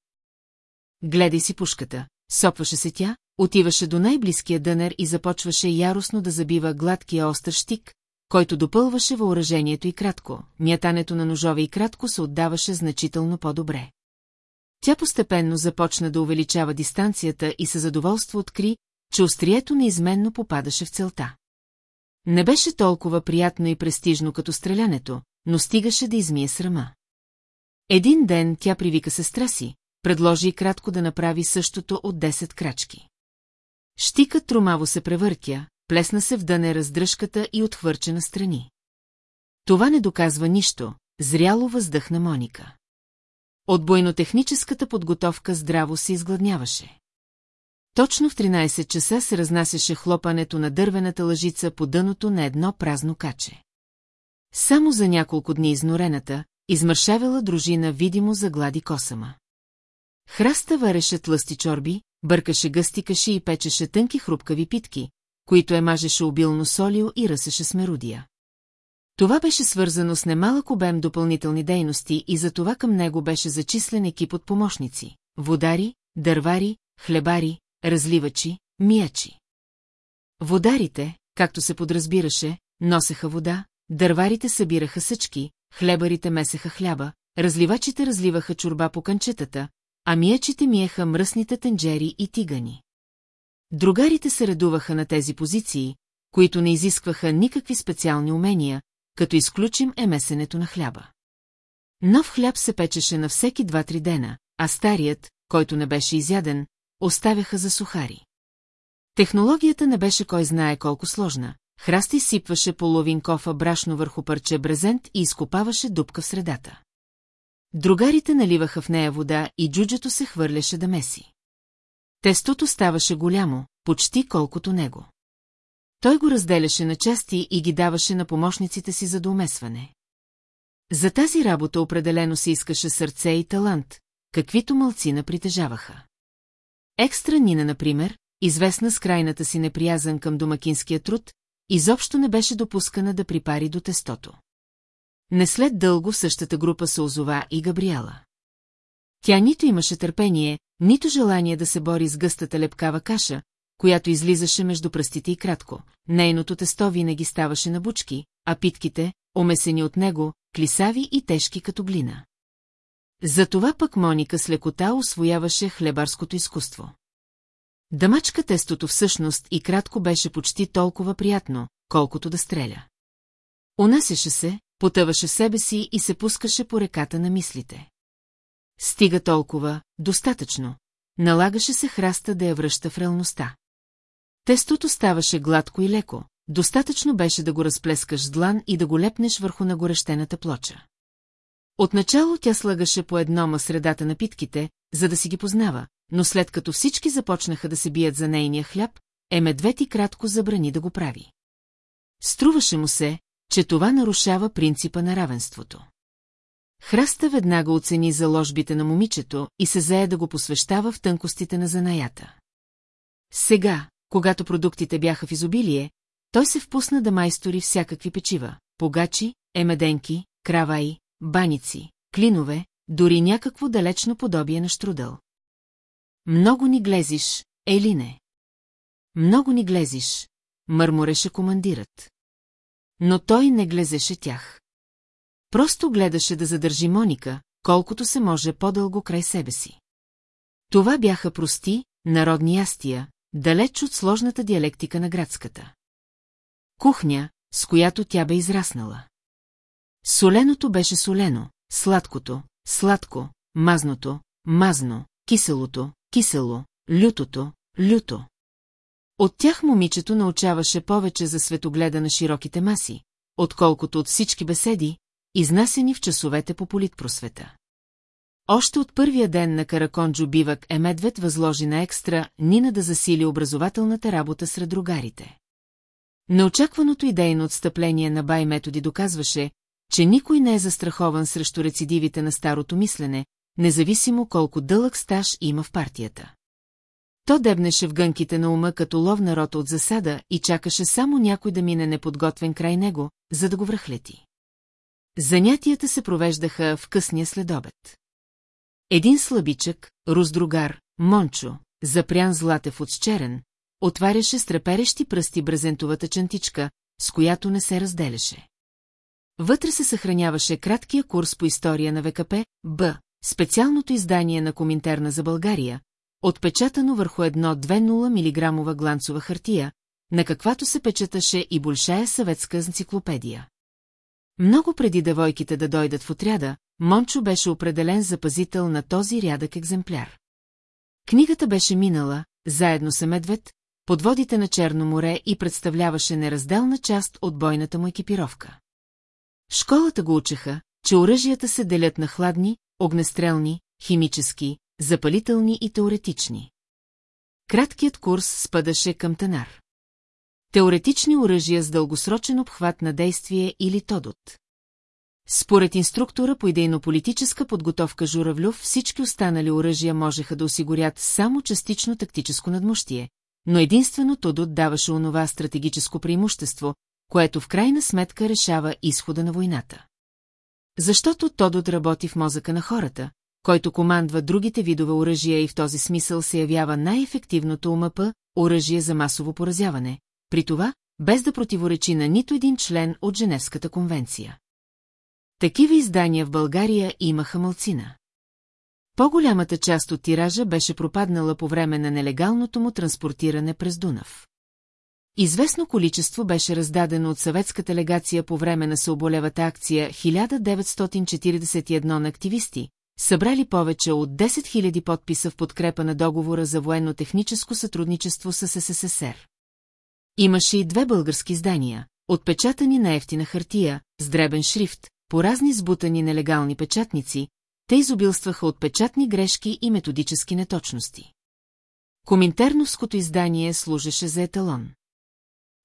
Гледай си пушката, сопваше се тя, отиваше до най-близкия дънер и започваше яростно да забива гладкия остър щик, който допълваше въоръжението и кратко, мятането на ножове и кратко се отдаваше значително по-добре. Тя постепенно започна да увеличава дистанцията и със задоволство откри, че острието неизменно попадаше в целта. Не беше толкова приятно и престижно като стрелянето, но стигаше да измие срама. Един ден тя привика сестра си, предложи и кратко да направи същото от 10 крачки. Штикът тромаво се превъртя, плесна се в дъне раздръжката и отхвърча на страни. Това не доказва нищо, зряло въздъхна Моника. От бойнотехническата подготовка здраво се изгладняваше. Точно в 13 часа се разнасяше хлопането на дървената лъжица по дъното на едно празно каче. Само за няколко дни изнорената, измършавела дружина видимо заглади косама. Храста вареше тлъсти чорби, бъркаше гъсти каши и печеше тънки хрупкави питки, които е мажеше обилно солио и ръсеше с мерудия. Това беше свързано с немалък обем допълнителни дейности и за това към него беше зачислен екип от помощници – водари, дървари, хлебари, разливачи, миячи. Водарите, както се подразбираше, носеха вода, дърварите събираха съчки, хлебарите месеха хляба, разливачите разливаха чорба по канчетата, а миячите миеха мръсните тенджери и тигани. Другарите се редуваха на тези позиции, които не изискваха никакви специални умения, като изключим емесенето на хляба. Нов хляб се печеше на всеки два-три дена, а старият, който не беше изяден, оставяха за сухари. Технологията не беше кой знае колко сложна. Храсти сипваше половин кофа брашно върху парче брезент и изкопаваше дупка в средата. Другарите наливаха в нея вода и джуджето се хвърляше да меси. Тестото ставаше голямо, почти колкото него. Той го разделяше на части и ги даваше на помощниците си за доумесване. За тази работа определено се искаше сърце и талант, каквито мълцина притежаваха. Екстра Нина, например, известна с крайната си неприязан към домакинския труд, изобщо не беше допускана да припари до тестото. Не след дълго същата група се озова и Габриела. Тя нито имаше търпение, нито желание да се бори с гъстата лепкава каша, която излизаше между пръстите и кратко. Нейното тесто винаги ставаше на бучки, а питките, омесени от него, клисави и тежки като глина. Затова пък Моника с лекота освояваше хлебарското изкуство. Дамачка тестото всъщност и кратко беше почти толкова приятно, колкото да стреля. Унасяше се, потъваше себе си и се пускаше по реката на мислите. Стига толкова, достатъчно. Налагаше се храста да я връща в реалността. Тестото ставаше гладко и леко, достатъчно беше да го разплескаш с длан и да го лепнеш върху нагорещената плоча. Отначало тя слагаше по еднома средата на питките, за да си ги познава, но след като всички започнаха да се бият за нейния хляб, е и кратко забрани да го прави. Струваше му се, че това нарушава принципа на равенството. Храста веднага оцени заложбите на момичето и се зае да го посвещава в тънкостите на занаята. Сега, когато продуктите бяха в изобилие, той се впусна да майстори всякакви печива, погачи, емеденки, краваи, баници, клинове, дори някакво далечно подобие на штрудъл. Много ни глезиш, Елине. Много ни глезиш, мърмореше командирът. Но той не глезеше тях. Просто гледаше да задържи Моника, колкото се може по-дълго край себе си. Това бяха прости, народни ястия, далеч от сложната диалектика на градската. Кухня, с която тя бе израснала. Соленото беше солено, сладкото, сладко, мазното, мазно, киселото, кисело, лютото, люто. От тях момичето научаваше повече за светогледа на широките маси, отколкото от всички беседи, изнасени в часовете по политпросвета. Още от първия ден на Караконджо бивък е Медвед възложи на екстра Нина да засили образователната работа сред другарите. Неочакваното идейно отстъпление на бай методи доказваше, че никой не е застрахован срещу рецидивите на старото мислене, независимо колко дълъг стаж има в партията. То дебнеше в гънките на ума като лов на рота от засада и чакаше само някой да мине неподготвен край него, за да го връхлети. Занятията се провеждаха в късния следобед. Един слабичък, руздругар, Мончо, запрян златев от черен, отваряше с треперещи пръсти брезентовата чантичка, с която не се разделяше. Вътре се съхраняваше краткия курс по история на ВКП, Б, специалното издание на Коминтерна за България, отпечатано върху едно 2,0 мг гланцова хартия, на каквато се печаташе и большая съветска енциклопедия. Много преди девойките да дойдат в отряда, Мончо беше определен за пазител на този рядък екземпляр. Книгата беше минала, заедно с Медвед, под водите на Черно море и представляваше неразделна част от бойната му екипировка. Школата го учеха, че оръжията се делят на хладни, огнестрелни, химически, запалителни и теоретични. Краткият курс спадаше към Танар. Теоретични оръжия с дългосрочен обхват на действие или Тодот. Според инструктора по идейно-политическа подготовка Журавлюв всички останали оръжия можеха да осигурят само частично тактическо надмощие, но единствено Тодот даваше онова стратегическо преимущество, което в крайна сметка решава изхода на войната. Защото Тодот работи в мозъка на хората, който командва другите видове оръжия и в този смисъл се явява най-ефективното УМП, оръжие за масово поразяване, при това, без да противоречи на нито един член от Женевската конвенция. Такива издания в България имаха мълцина. По-голямата част от тиража беше пропаднала по време на нелегалното му транспортиране през Дунав. Известно количество беше раздадено от съветската легация по време на съоболевата акция 1941 на активисти, събрали повече от 10 000 подписа в подкрепа на договора за военно-техническо сътрудничество с СССР. Имаше и две български издания, отпечатани на ефтина хартия, с дребен шрифт, по разни сбутани нелегални печатници, те изобилстваха от печатни грешки и методически неточности. Коминтерновското издание служеше за еталон.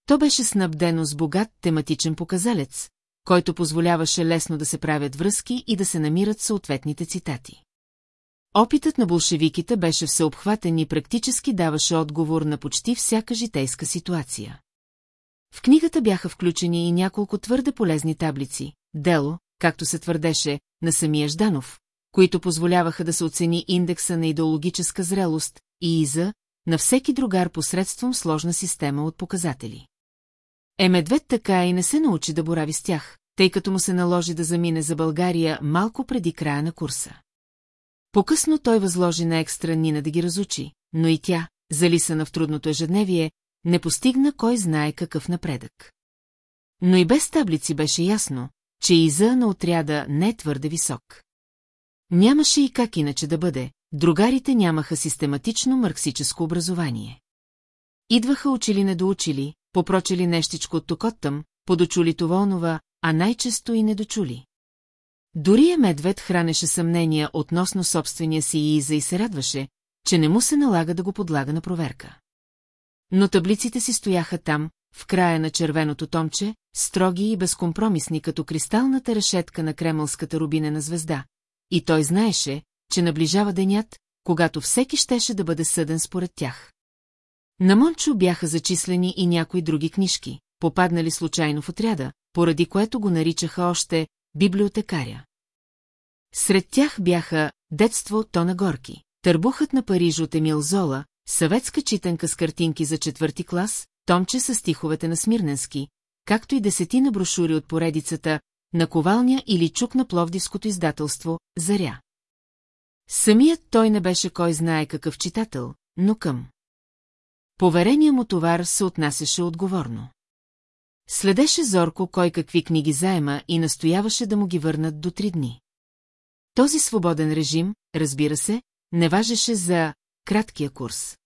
То беше снабдено с богат тематичен показалец, който позволяваше лесно да се правят връзки и да се намират съответните цитати. Опитът на болшевиките беше всеобхватен и практически даваше отговор на почти всяка житейска ситуация. В книгата бяха включени и няколко твърде полезни таблици, дело, както се твърдеше, на самия Жданов, които позволяваха да се оцени индекса на идеологическа зрелост и иза на всеки другар посредством сложна система от показатели. Е медвед така и не се научи да борави с тях, тъй като му се наложи да замине за България малко преди края на курса. По-късно той възложи на екстра Нина да ги разучи, но и тя, залисана в трудното ежедневие, не постигна кой знае какъв напредък. Но и без таблици беше ясно, че иза на отряда не е твърде висок. Нямаше и как иначе да бъде, другарите нямаха систематично марксическо образование. Идваха учили недоучили, попрочели нещичко от токоттъм, подочули това онова, а най-често и недочули. Дори е медвед хранеше съмнения относно собствения си и Иза и се радваше, че не му се налага да го подлага на проверка. Но таблиците си стояха там, в края на червеното томче, строги и безкомпромисни като кристалната решетка на кремълската рубинена звезда, и той знаеше, че наближава денят, когато всеки щеше да бъде съден според тях. На Мончо бяха зачислени и някои други книжки, попаднали случайно в отряда, поради което го наричаха още библиотекаря. Сред тях бяха «Детство Тона Горки», Търбухът на Париж от Емил Зола, съветска читанка с картинки за четвърти клас, томче с стиховете на Смирненски, както и десетина брошури от поредицата на ковалня или чук на Пловдивското издателство «Заря». Самият той не беше кой знае какъв читател, но към. Поверения му товар се отнасяше отговорно. Следеше зорко кой какви книги заема и настояваше да му ги върнат до три дни. Този свободен режим, разбира се, не важеше за краткия курс.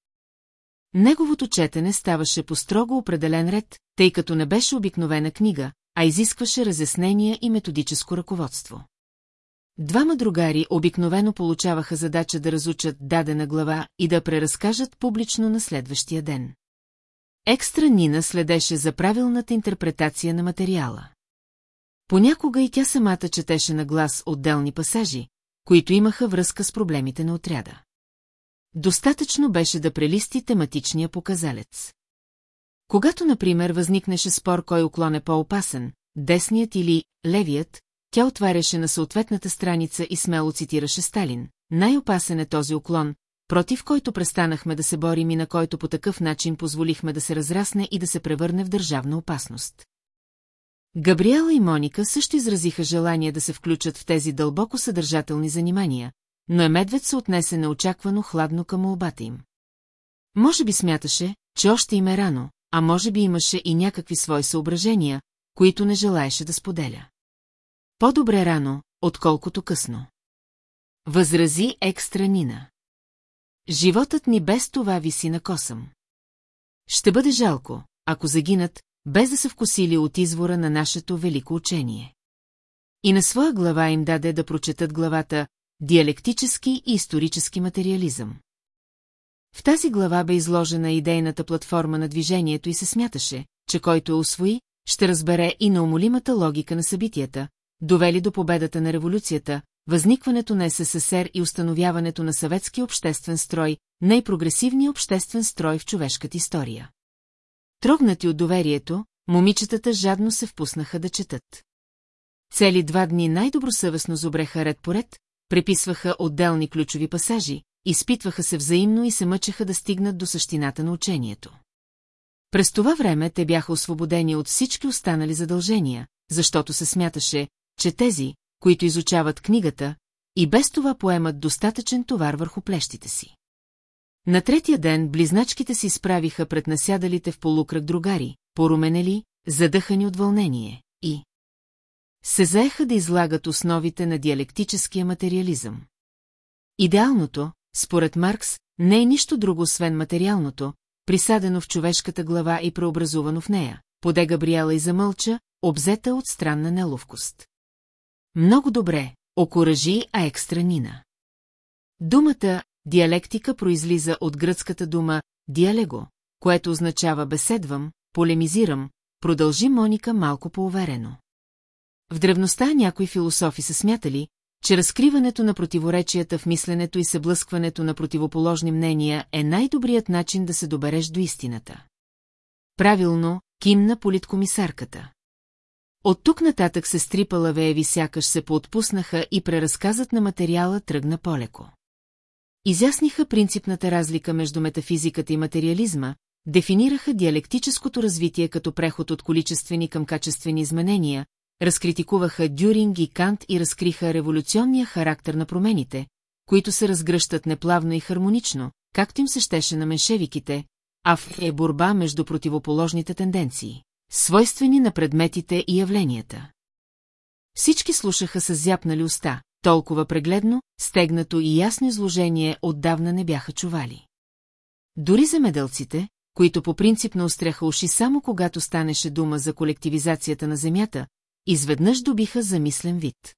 Неговото четене ставаше по строго определен ред, тъй като не беше обикновена книга, а изискваше разяснения и методическо ръководство. Двама другари обикновено получаваха задача да разучат дадена глава и да преразкажат публично на следващия ден. Екстра Нина следеше за правилната интерпретация на материала. Понякога и тя самата четеше на глас отделни пасажи, които имаха връзка с проблемите на отряда. Достатъчно беше да прелисти тематичния показалец. Когато, например, възникнеше спор кой уклон е по-опасен, десният или левият, тя отваряше на съответната страница и смело цитираше Сталин. Най-опасен е този уклон, против който престанахме да се борим и на който по такъв начин позволихме да се разрасне и да се превърне в държавна опасност. Габриела и Моника също изразиха желание да се включат в тези дълбоко съдържателни занимания, но Емедвед се отнесе неочаквано хладно към молбата им. Може би смяташе, че още им е рано, а може би имаше и някакви свои съображения, които не желаеше да споделя. По-добре рано, отколкото късно. Възрази екстра Нина. Животът ни без това виси на косъм. Ще бъде жалко, ако загинат, без да са вкусили от извора на нашето велико учение. И на своя глава им даде да прочетат главата «Диалектически и исторически материализъм». В тази глава бе изложена идейната платформа на движението и се смяташе, че който я освои, ще разбере и неумолимата логика на събитията, довели до победата на революцията, възникването на СССР и установяването на съветски обществен строй, най-прогресивния обществен строй в човешката история. Трогнати от доверието, момичетата жадно се впуснаха да четат. Цели два дни най-добросъвестно зобреха ред по ред, преписваха отделни ключови пасажи, изпитваха се взаимно и се мъчеха да стигнат до същината на учението. През това време те бяха освободени от всички останали задължения, защото се смяташе, че тези, които изучават книгата, и без това поемат достатъчен товар върху плещите си. На третия ден близначките си изправиха пред насядалите в полукръг другари, поруменели, задъхани от вълнение, и се заеха да излагат основите на диалектическия материализъм. Идеалното, според Маркс, не е нищо друго освен материалното, присадено в човешката глава и преобразувано в нея. Поде Габриела и замълча, обзета от странна неловкост. Много добре, окоръжи, а екстра Нина. Думата диалектика произлиза от гръцката дума диалего, което означава беседвам, полемизирам, продължи Моника малко поуверено. В древността някои философи са смятали, че разкриването на противоречията в мисленето и съблъскването на противоположни мнения е най-добрият начин да се добереш до истината. Правилно, кимна политкомисарката. От тук нататък се стрипала вееви сякаш се поотпуснаха и преразказът на материала тръгна полеко. Изясниха принципната разлика между метафизиката и материализма, дефинираха диалектическото развитие като преход от количествени към качествени изменения, разкритикуваха Дюринг и Кант и разкриха революционния характер на промените, които се разгръщат неплавно и хармонично, както им се щеше на меншевиките, а в е борба между противоположните тенденции, свойствени на предметите и явленията. Всички слушаха с зяпнали уста, толкова прегледно, стегнато и ясно изложение отдавна не бяха чували. Дори земеделците, които по принцип наостряха уши само когато станеше дума за колективизацията на земята, изведнъж добиха замислен вид.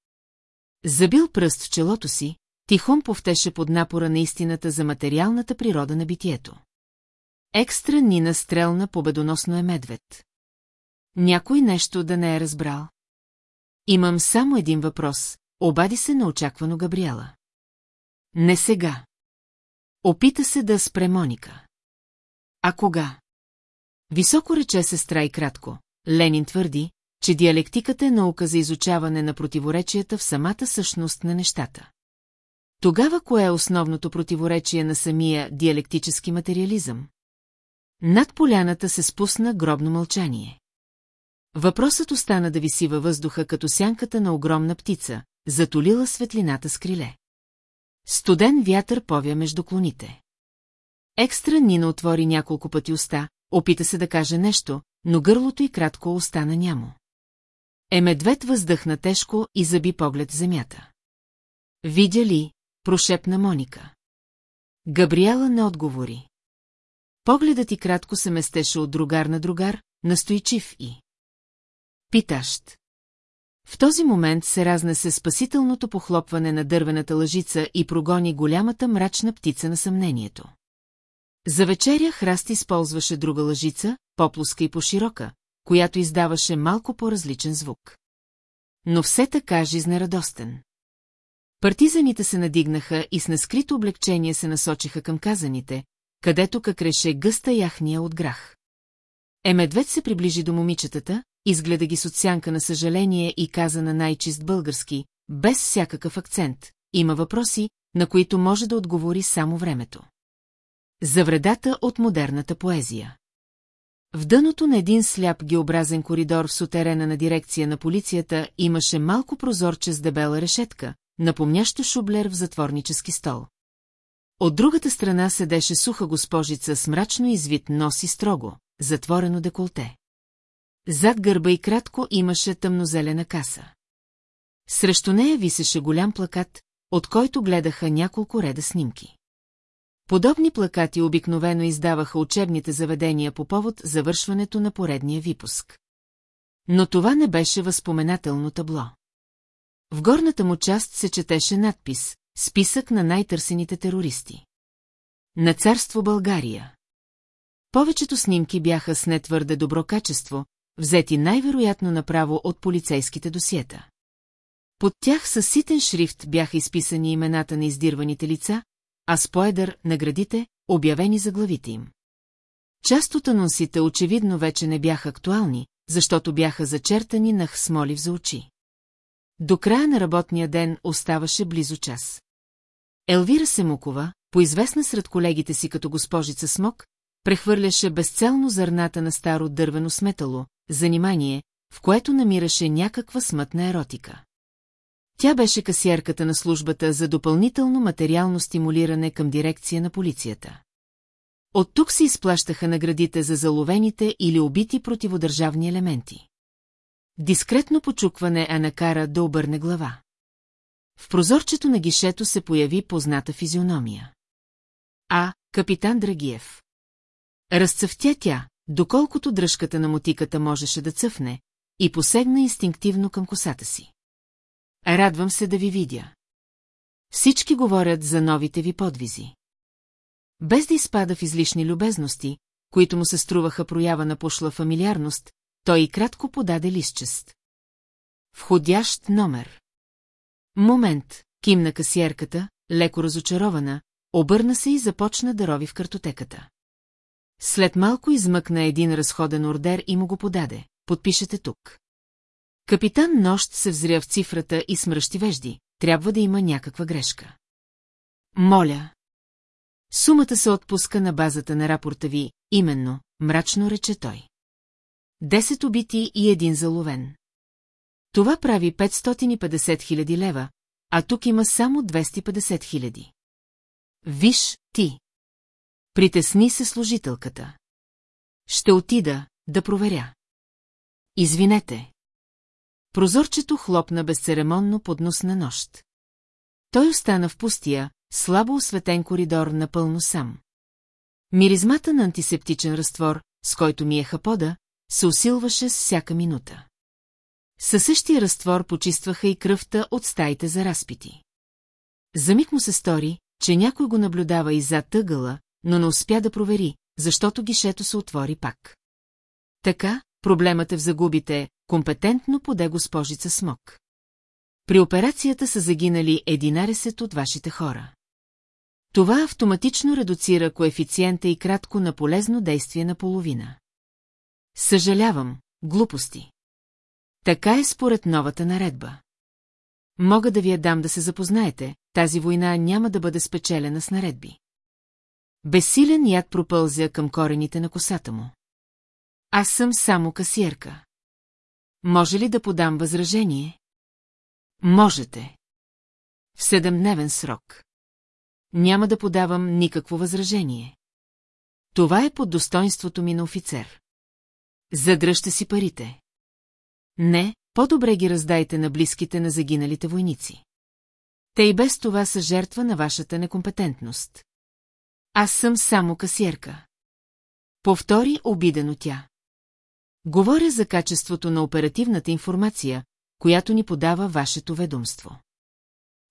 Забил пръст в челото си, тихом повтеше под напора на истината за материалната природа на битието. Екстра Нина стрелна победоносно е медвед. Някой нещо да не е разбрал. Имам само един въпрос, обади се неочаквано Габриела. Не сега. Опита се да спре Моника. А кога? Високо рече сестра и кратко. Ленин твърди, че диалектиката е наука за изучаване на противоречията в самата същност на нещата. Тогава кое е основното противоречие на самия диалектически материализъм? Над поляната се спусна гробно мълчание. Въпросът остана да виси във въздуха като сянката на огромна птица, затолила светлината с криле. Студен вятър повя между клоните. Екстра Нина отвори няколко пъти уста, опита се да каже нещо, но гърлото й кратко остана нямо. Е въздъхна тежко и заби поглед в земята. Видя ли, прошепна Моника. Габриела не отговори. Погледът ти кратко се местеше от другар на другар, настойчив и... Питащ. В този момент се разнесе спасителното похлопване на дървената лъжица и прогони голямата мрачна птица на съмнението. За вечеря Храст използваше друга лъжица, по-плоска и по-широка, която издаваше малко по-различен звук. Но все така жизнерадостен. Партизаните се надигнаха и с нескрито облегчение се насочиха към казаните, където какреше гъста яхния от грах. Емедвед се приближи до момичетата, изгледа ги с отсянка на съжаление и каза на най-чист български, без всякакъв акцент. Има въпроси, на които може да отговори само времето. За вредата от модерната поезия. В дъното на един сляп геобразен коридор в сутерена на дирекция на полицията имаше малко прозорче с дебела решетка, напомнящо шублер в затворнически стол. От другата страна седеше суха госпожица с мрачно извит нос и строго, затворено деколте. Зад гърба и кратко имаше тъмнозелена каса. Срещу нея висеше голям плакат, от който гледаха няколко реда снимки. Подобни плакати обикновено издаваха учебните заведения по повод завършването на поредния випуск. Но това не беше възпоменателно табло. В горната му част се четеше надпис «Списък на най-търсените терористи». На царство България. Повечето снимки бяха с нетвърде добро качество, взети най-вероятно направо от полицейските досиета. Под тях със ситен шрифт бяха изписани имената на издирваните лица, а с поедър наградите, обявени за главите им. Част от анонсите очевидно вече не бяха актуални, защото бяха зачертани на хсмолив за очи. До края на работния ден оставаше близо час. Елвира Семукова, поизвестна сред колегите си като госпожица Смок, прехвърляше безцелно зърната на старо дървено сметало, занимание, в което намираше някаква смътна еротика. Тя беше касиерката на службата за допълнително материално стимулиране към дирекция на полицията. От тук се изплащаха наградите за заловените или убити противодържавни елементи. Дискретно почукване а накара да обърне глава. В прозорчето на гишето се появи позната физиономия. А, капитан Драгиев. Разцъфтя тя, доколкото дръжката на мотиката можеше да цъфне, и посегна инстинктивно към косата си. Радвам се да ви видя. Всички говорят за новите ви подвизи. Без да изпада в излишни любезности, които му се струваха проява на пошла фамилиарност, той и кратко подаде листчест. Входящ номер. Момент, кимна касиерката, леко разочарована, обърна се и започна да рови в картотеката. След малко измъкна един разходен ордер и му го подаде. Подпишете тук. Капитан Нощ се взря в цифрата и смръщи вежди. Трябва да има някаква грешка. Моля. Сумата се отпуска на базата на рапорта ви, именно, мрачно рече той. Десет убити и един заловен. Това прави 550 хиляди лева, а тук има само 250 хиляди. Виж, ти. Притесни се служителката. Ще отида да проверя. Извинете. Прозорчето хлопна безцеремонно под нос на нощ. Той остана в пустия, слабо осветен коридор напълно сам. Миризмата на антисептичен разтвор, с който миеха пода, се усилваше с всяка минута. Със същия разтвор почистваха и кръвта от стаите за разпити. За миг му се стори, че някой го наблюдава и зад тъгъла, но не успя да провери, защото гишето се отвори пак. Така, проблемът е в загубите, компетентно поде госпожица Смок. При операцията са загинали 11 от вашите хора. Това автоматично редуцира коефициента и кратко на полезно действие на половина. Съжалявам, глупости. Така е според новата наредба. Мога да ви я дам да се запознаете, тази война няма да бъде спечелена с наредби. Бесилен яд пропълзя към корените на косата му. Аз съм само касиерка. Може ли да подам възражение? Можете. В седемдневен срок. Няма да подавам никакво възражение. Това е под достоинството ми на офицер. Задръжте си парите. Не, по-добре ги раздайте на близките на загиналите войници. Те и без това са жертва на вашата некомпетентност. Аз съм само касиерка. Повтори обидено тя. Говоря за качеството на оперативната информация, която ни подава вашето ведомство.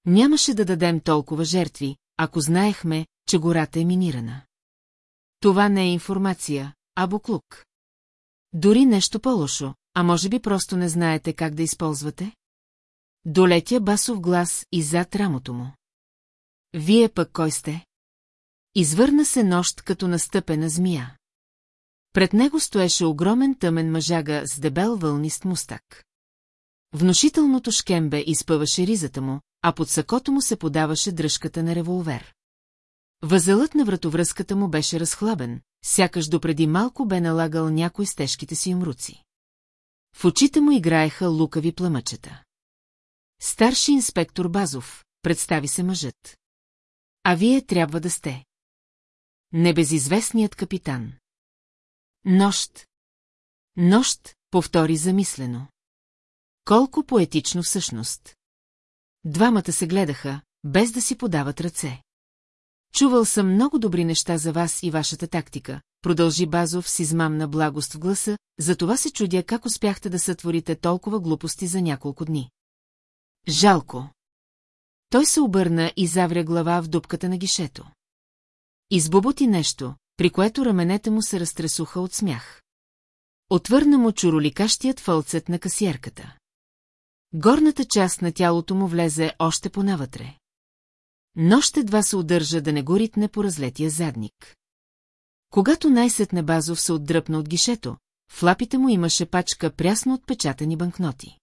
Нямаше да дадем толкова жертви, ако знаехме, че гората е минирана. Това не е информация, а буклук. Дори нещо по-лошо, а може би просто не знаете как да използвате? Долетя басов глас и зад рамото му. Вие пък кой сте? Извърна се нощ като настъпена змия. Пред него стоеше огромен тъмен мъжага с дебел вълнист мустак. Внушителното шкембе изпъваше ризата му, а под сакото му се подаваше дръжката на револвер. Възелът на вратовръзката му беше разхлабен, сякаш допреди малко бе налагал някой с тежките си умруци. В очите му играеха лукави пламъчета. Старши инспектор Базов, представи се мъжът. А вие трябва да сте. Небезизвестният капитан. Нощ. Нощ, повтори замислено. Колко поетично всъщност. Двамата се гледаха, без да си подават ръце. Чувал съм много добри неща за вас и вашата тактика, продължи Базов с измамна благост в гласа, затова се чудя как успяхте да сътворите толкова глупости за няколко дни. Жалко. Той се обърна и завря глава в дупката на гишето. Избоботи нещо, при което раменете му се разтресуха от смях. Отвърна му чуроликащият фълцет на касиерката. Горната част на тялото му влезе още понавътре. Нощ едва се удържа да не го ритне по разлетия задник. Когато най-сетне Базов се отдръпна от гишето, в лапите му имаше пачка прясно отпечатани банкноти.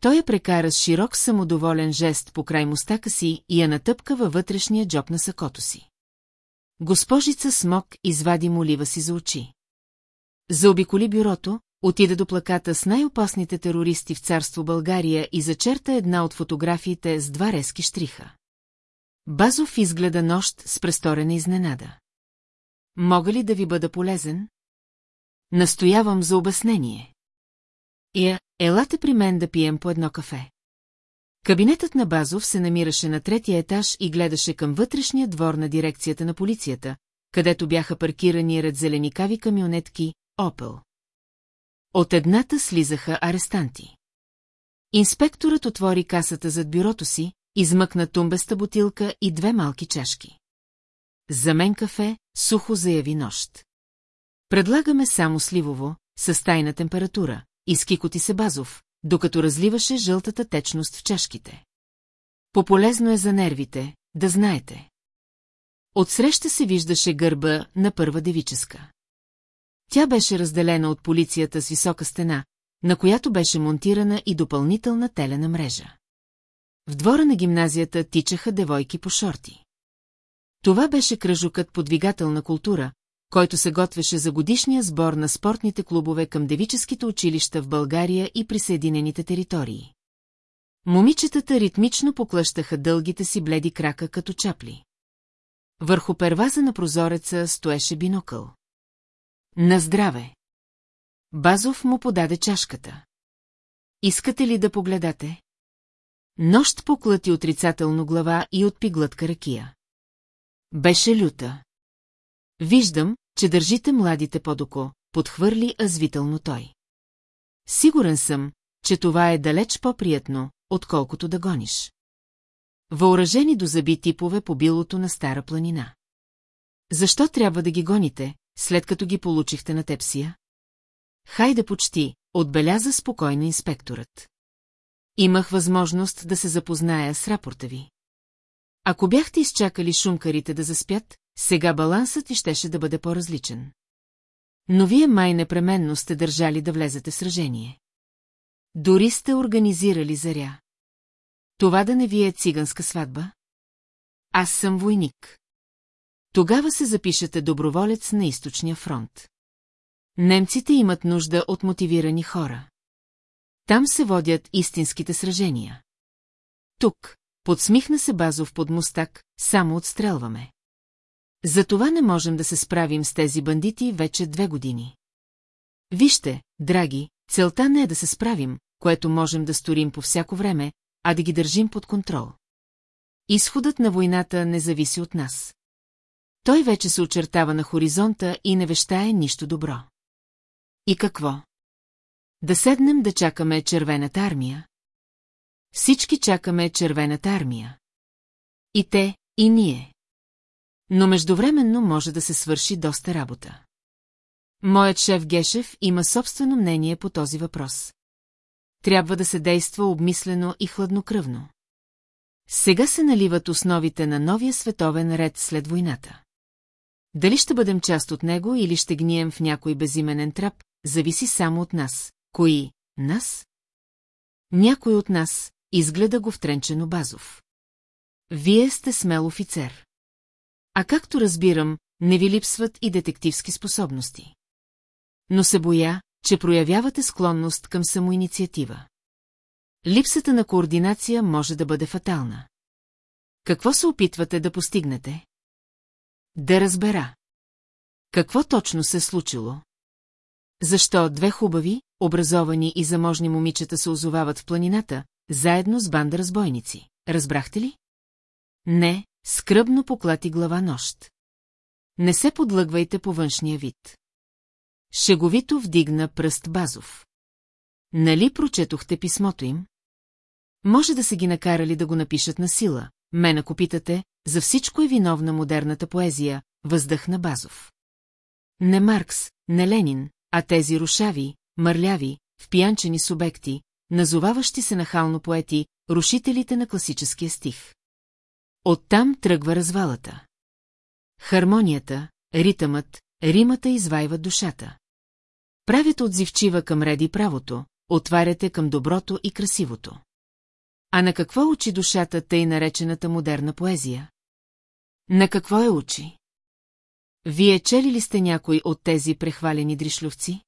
Той я прекара с широк самодоволен жест по край мустака си и я натъпка във вътрешния джоб на сакото си. Госпожица Смок извади молива си за очи. Заобиколи бюрото, отида до плаката с най-опасните терористи в царство България и зачерта една от фотографиите с два резки штриха. Базов изгледа нощ с престорена изненада. Мога ли да ви бъда полезен? Настоявам за обяснение. Я, елате при мен да пием по едно кафе. Кабинетът на Базов се намираше на третия етаж и гледаше към вътрешния двор на дирекцията на полицията, където бяха паркирани ред зеленикави камионетки «Опел». От едната слизаха арестанти. Инспекторът отвори касата зад бюрото си, измъкна тумбеста бутилка и две малки чашки. За мен кафе, сухо заяви нощ. Предлагаме само сливово, с тайна температура, изкикоти се базов, докато разливаше жълтата течност в чашките. Пополезно е за нервите, да знаете. Отсреща се виждаше гърба на първа девическа. Тя беше разделена от полицията с висока стена, на която беше монтирана и допълнителна телена мрежа. В двора на гимназията тичаха девойки по шорти. Това беше кръжукът по двигателна култура, който се готвеше за годишния сбор на спортните клубове към девическите училища в България и присъединените територии. Момичетата ритмично поклъщаха дългите си бледи крака като чапли. Върху перваза на прозореца стоеше бинокъл. На здраве! Базов му подаде чашката. Искате ли да погледате? Нощ поклати отрицателно глава и отпи глътка ракия. Беше люта. Виждам, че държите младите под-око, подхвърли азвително той. Сигурен съм, че това е далеч по-приятно, отколкото да гониш. Въоръжени до зъби типове по билото на Стара планина. Защо трябва да ги гоните, след като ги получихте на тепсия? Хайде почти, отбеляза спокойно инспекторът. Имах възможност да се запозная с рапорта ви. Ако бяхте изчакали шумкарите да заспят, сега балансът и щеше да бъде по-различен. Но вие май непременно сте държали да влезете в сражение. Дори сте организирали заря. Това да не ви е циганска сватба? Аз съм войник. Тогава се запишете доброволец на източния фронт. Немците имат нужда от мотивирани хора. Там се водят истинските сражения. Тук, подсмихна се Базов под мустак, само отстрелваме. Затова не можем да се справим с тези бандити вече две години. Вижте, драги, целта не е да се справим, което можем да сторим по всяко време, а да ги държим под контрол. Изходът на войната не зависи от нас. Той вече се очертава на хоризонта и не вещае нищо добро. И какво? Да седнем да чакаме червената армия? Всички чакаме червената армия. И те, и ние. Но междувременно може да се свърши доста работа. Моят шеф Гешев има собствено мнение по този въпрос. Трябва да се действа обмислено и хладнокръвно. Сега се наливат основите на новия световен ред след войната. Дали ще бъдем част от него или ще гнием в някой безименен трап, зависи само от нас. Кои? Нас? Някой от нас изгледа го втренчено Базов. Вие сте смел офицер. А както разбирам, не ви липсват и детективски способности. Но се боя, че проявявате склонност към самоинициатива. Липсата на координация може да бъде фатална. Какво се опитвате да постигнете? Да разбера. Какво точно се е случило? Защо две хубави, образовани и заможни момичета се озовават в планината, заедно с банда разбойници? Разбрахте ли? Не, скръбно поклати глава нощ. Не се подлъгвайте по външния вид. Шеговито вдигна пръст Базов. Нали прочетохте писмото им? Може да се ги накарали да го напишат на сила. Мен ако питате, за всичко е виновна модерната поезия, въздъхна Базов. Не Маркс, не Ленин, а тези рушави, мърляви, впиянчени субекти, назоваващи се нахално поети, рушителите на класическия стих. Оттам тръгва развалата. Хармонията, ритъмът, римата извайват душата. Правят отзивчива към реди правото, отваряте към доброто и красивото. А на какво учи душата тъй наречената модерна поезия? На какво е учи? Вие чели ли сте някой от тези прехвалени дришлювци?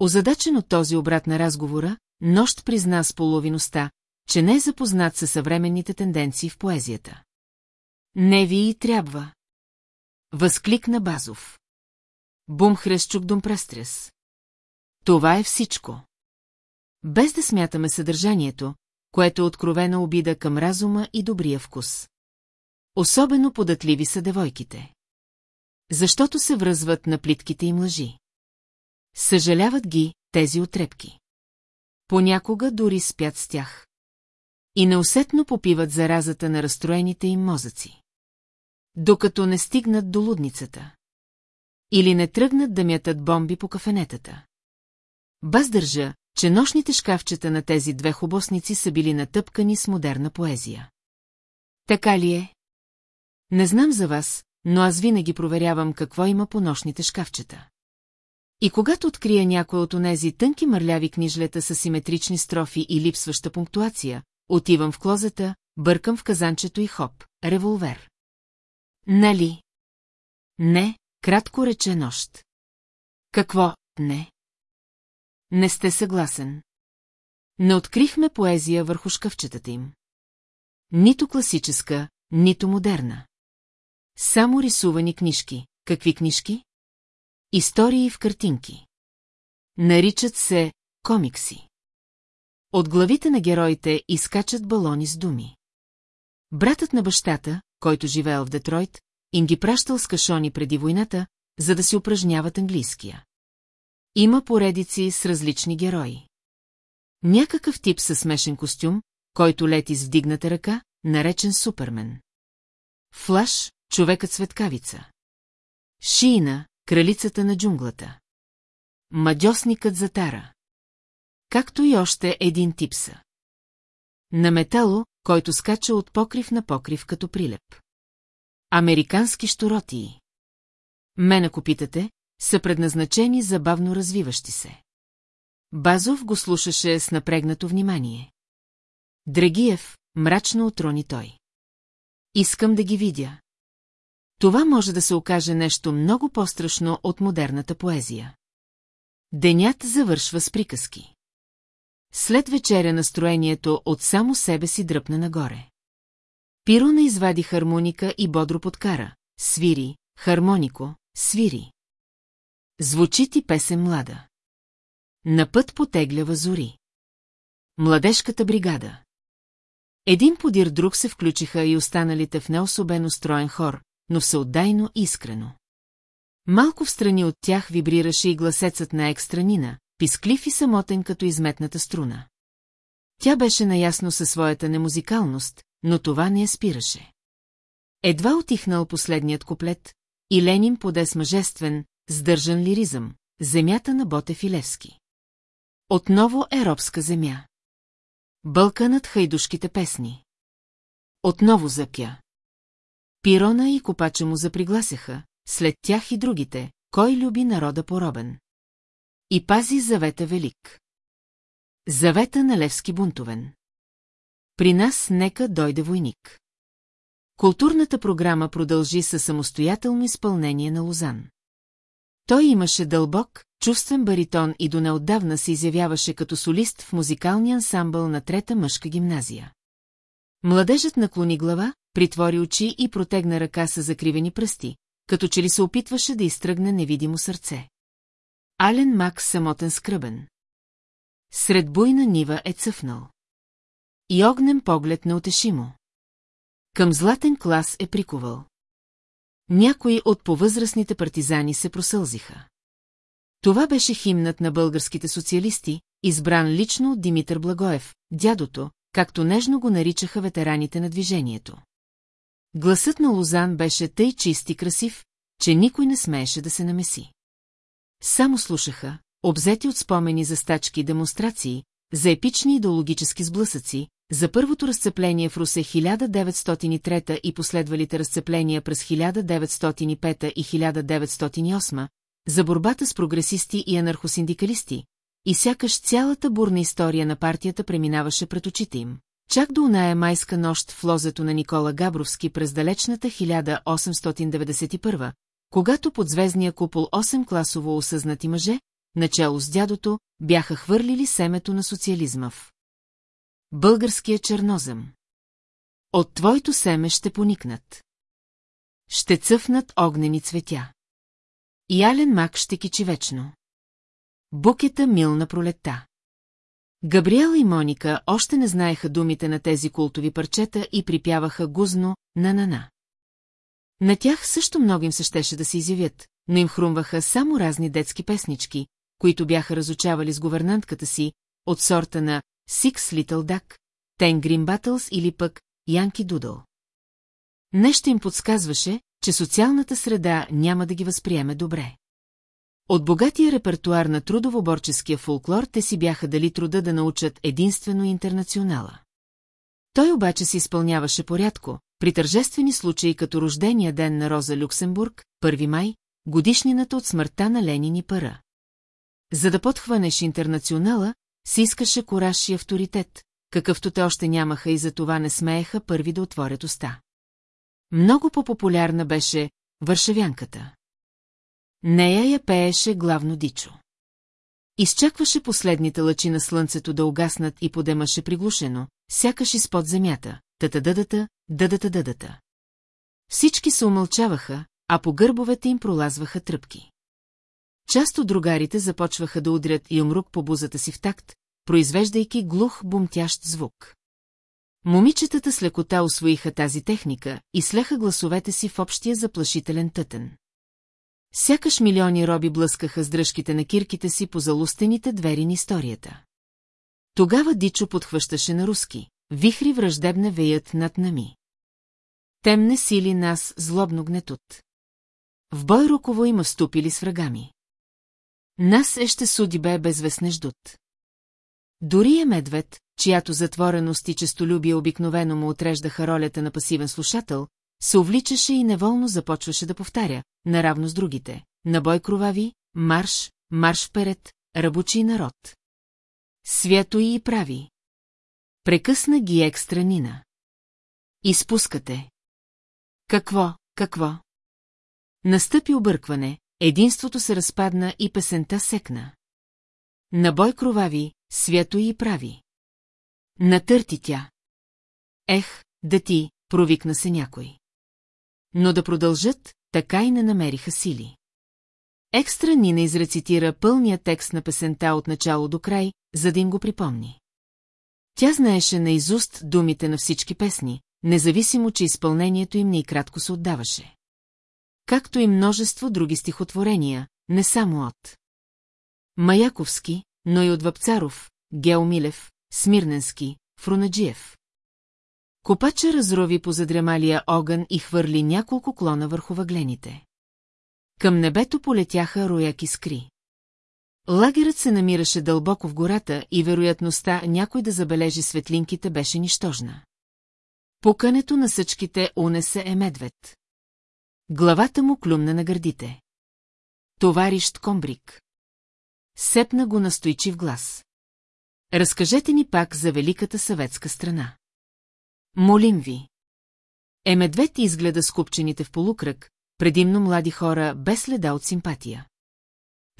Озадачен от този обрат на разговора, Нощ призна с половиността, че не е запознат със съвременните тенденции в поезията. Не ви и трябва. Възкликна Базов. Бум хрещук дом престрес. Това е всичко. Без да смятаме съдържанието, което е откровена обида към разума и добрия вкус. Особено податливи са девойките. Защото се връзват на плитките им лъжи. Съжаляват ги тези отрепки. Понякога дори спят с тях. И неусетно попиват заразата на разстроените им мозъци. Докато не стигнат до лудницата. Или не тръгнат да мятат бомби по кафенетата. Баз държа, че нощните шкафчета на тези две хубосници са били натъпкани с модерна поезия. Така ли е? Не знам за вас, но аз винаги проверявам какво има по нощните шкафчета. И когато открия някой от онези тънки мърляви книжлета с симетрични строфи и липсваща пунктуация, отивам в клозета, бъркам в казанчето и хоп, револвер. Нали? Не, кратко рече нощ. Какво, не? Не сте съгласен. Не открихме поезия върху шкафчетата им. Нито класическа, нито модерна. Само рисувани книжки. Какви книжки? Истории в картинки. Наричат се комикси. От главите на героите изкачат балони с думи. Братът на бащата, който живеел в Детройт, им ги пращал с кашони преди войната, за да си упражняват английския. Има поредици с различни герои. Някакъв тип със смешен костюм, който лети с вдигната ръка, наречен Супермен. Флаш, човекът светкавица. Шиина, кралицата на джунглата. Мадьосникът за тара. Както и още един тип са. На метало, който скача от покрив на покрив като прилеп. Американски щуротии. Мен, ако питате, са предназначени за бавно развиващи се. Базов го слушаше с напрегнато внимание. Драгиев, мрачно отрони той. Искам да ги видя. Това може да се окаже нещо много по-страшно от модерната поезия. Денят завършва с приказки. След вечеря настроението от само себе си дръпна нагоре. Пирона извади хармоника и бодро подкара. Свири, хармонико, свири. Звучи ти песен млада. На път потегля възори. Младежката бригада. Един подир друг се включиха и останалите в неособено строен хор, но всеотдайно искрено. Малко встрани от тях вибрираше и гласецът на екстранина, писклив и самотен като изметната струна. Тя беше наясно със своята немузикалност, но това не я спираше. Едва отихнал последният куплет, и Ленин поде с мъжествен, сдържан лиризъм, земята на Ботев и Левски. Отново е робска земя. Бълканът хайдушките песни. Отново запя. Пирона и копача му запригласяха, след тях и другите, кой люби народа поробен. И пази завета велик. Завета на Левски бунтовен. При нас нека дойде войник. Културната програма продължи със самостоятелно изпълнение на Лозан. Той имаше дълбок, чувствен баритон и до неотдавна се изявяваше като солист в музикалния ансамбъл на Трета мъжка гимназия. Младежът наклони глава, притвори очи и протегна ръка с закривени пръсти, като че ли се опитваше да изтръгне невидимо сърце. Ален Мак самотен скръбен. Сред буйна нива е цъфнал. И огнен поглед неотешимо. Към златен клас е приковал. Някои от повъзрастните партизани се просълзиха. Това беше химнат на българските социалисти, избран лично от Димитър Благоев, дядото, както нежно го наричаха ветераните на движението. Гласът на Лозан беше тъй чист и красив, че никой не смееше да се намеси. Само слушаха, обзети от спомени за стачки и демонстрации, за епични идеологически сблъсъци, за първото разцепление в Русе 1903 и последвалите разцепления през 1905 и 1908, за борбата с прогресисти и анархосиндикалисти, и сякаш цялата бурна история на партията преминаваше пред очите им. Чак до оная майска нощ в лозето на Никола Габровски през далечната 1891, когато под звездния купол 8-класово осъзнати мъже, начало с дядото, бяха хвърлили семето на социализма в българския чернозем. От твоето семе ще поникнат. Ще цъфнат огнени цветя. И ален мак ще кичи вечно. Букета мил на пролетта. Габриела и Моника още не знаеха думите на тези култови парчета и припяваха гузно «на-на-на». На тях също много им се щеше да се изявят, но им хрумваха само разни детски песнички, които бяха разучавали с говернантката си, от сорта на Six Little Duck, Ten Green Battles или пък Янки Дудъл. Нещо им подсказваше, че социалната среда няма да ги възприеме добре. От богатия репертуар на трудовоборческия фолклор те си бяха дали труда да научат единствено интернационала. Той обаче се изпълняваше порядко, при тържествени случаи като рождения ден на Роза Люксембург, 1 май, годишнината от смъртта на Ленин и Пара. За да подхванеш интернационала, си искаше кораж и авторитет, какъвто те още нямаха и за това не смееха първи да отворят уста. Много по-популярна беше Вършавянката. Нея я пееше главно Дичо. Изчакваше последните лъчи на слънцето да угаснат и подемаше приглушено, сякаш изпод земята, тата-дъдата, дъдата-дъдата. Всички се умълчаваха, а по гърбовете им пролазваха тръпки. Част от другарите започваха да удрят и умрук по бузата си в такт, произвеждайки глух бумтящ звук. Момичетата с лекота освоиха тази техника и слеха гласовете си в общия заплашителен тътен. Сякаш милиони роби блъскаха с дръжките на кирките си по залустените двери на историята. Тогава Дичо подхващаше на руски. Вихри враждебна веят над нами. Темне сили нас злобно гнетут. В бой руково има вступили с врагами. Нас е ще безвестне ждут. Дори е медвед, чиято затвореност и честолюбие обикновено му отреждаха ролята на пасивен слушател, се увличаше и неволно започваше да повтаря, наравно с другите. На бой кровави, марш, марш вперед, рабочий народ. Свято и прави. Прекъсна ги екстра Нина. Изпускате. Какво, какво? Настъпи объркване, единството се разпадна и песента секна. На бой кровави, свято и прави. Натърти тя. Ех, да ти, провикна се някой. Но да продължат, така и не намериха сили. Екстра Нина изрецитира пълния текст на песента от начало до край, за да им го припомни. Тя знаеше наизуст думите на всички песни, независимо, че изпълнението им не и кратко се отдаваше. Както и множество други стихотворения, не само от Маяковски, но и от Вапцаров, Геомилев, Смирненски, Фрунаджиев. Копача разрови по задремалия огън и хвърли няколко клона върху въглените. Към небето полетяха рояк искри. Лагерът се намираше дълбоко в гората и вероятността някой да забележи светлинките беше нищожна. Пукането на съчките унесе е медвед. Главата му клюмна на гърдите. Товарищ Комбрик. Сепна го настойчив глас. Разкажете ни пак за великата съветска страна. Молим ви. Е медвед изгледа скупчените в полукръг, предимно млади хора без следа от симпатия.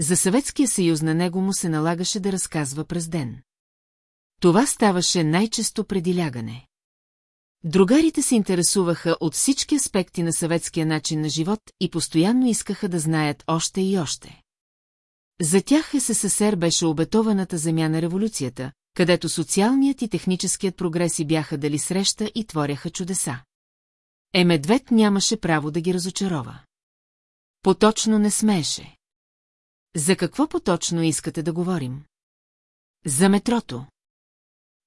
За Съветския съюз на него му се налагаше да разказва през ден. Това ставаше най-често преди лягане. Другарите се интересуваха от всички аспекти на съветския начин на живот и постоянно искаха да знаят още и още. За тях СССР беше обетованата земя на революцията, където социалният и техническият прогреси бяха дали среща и творяха чудеса. Е медвед нямаше право да ги разочарова. Поточно не смееше. За какво поточно искате да говорим? За метрото.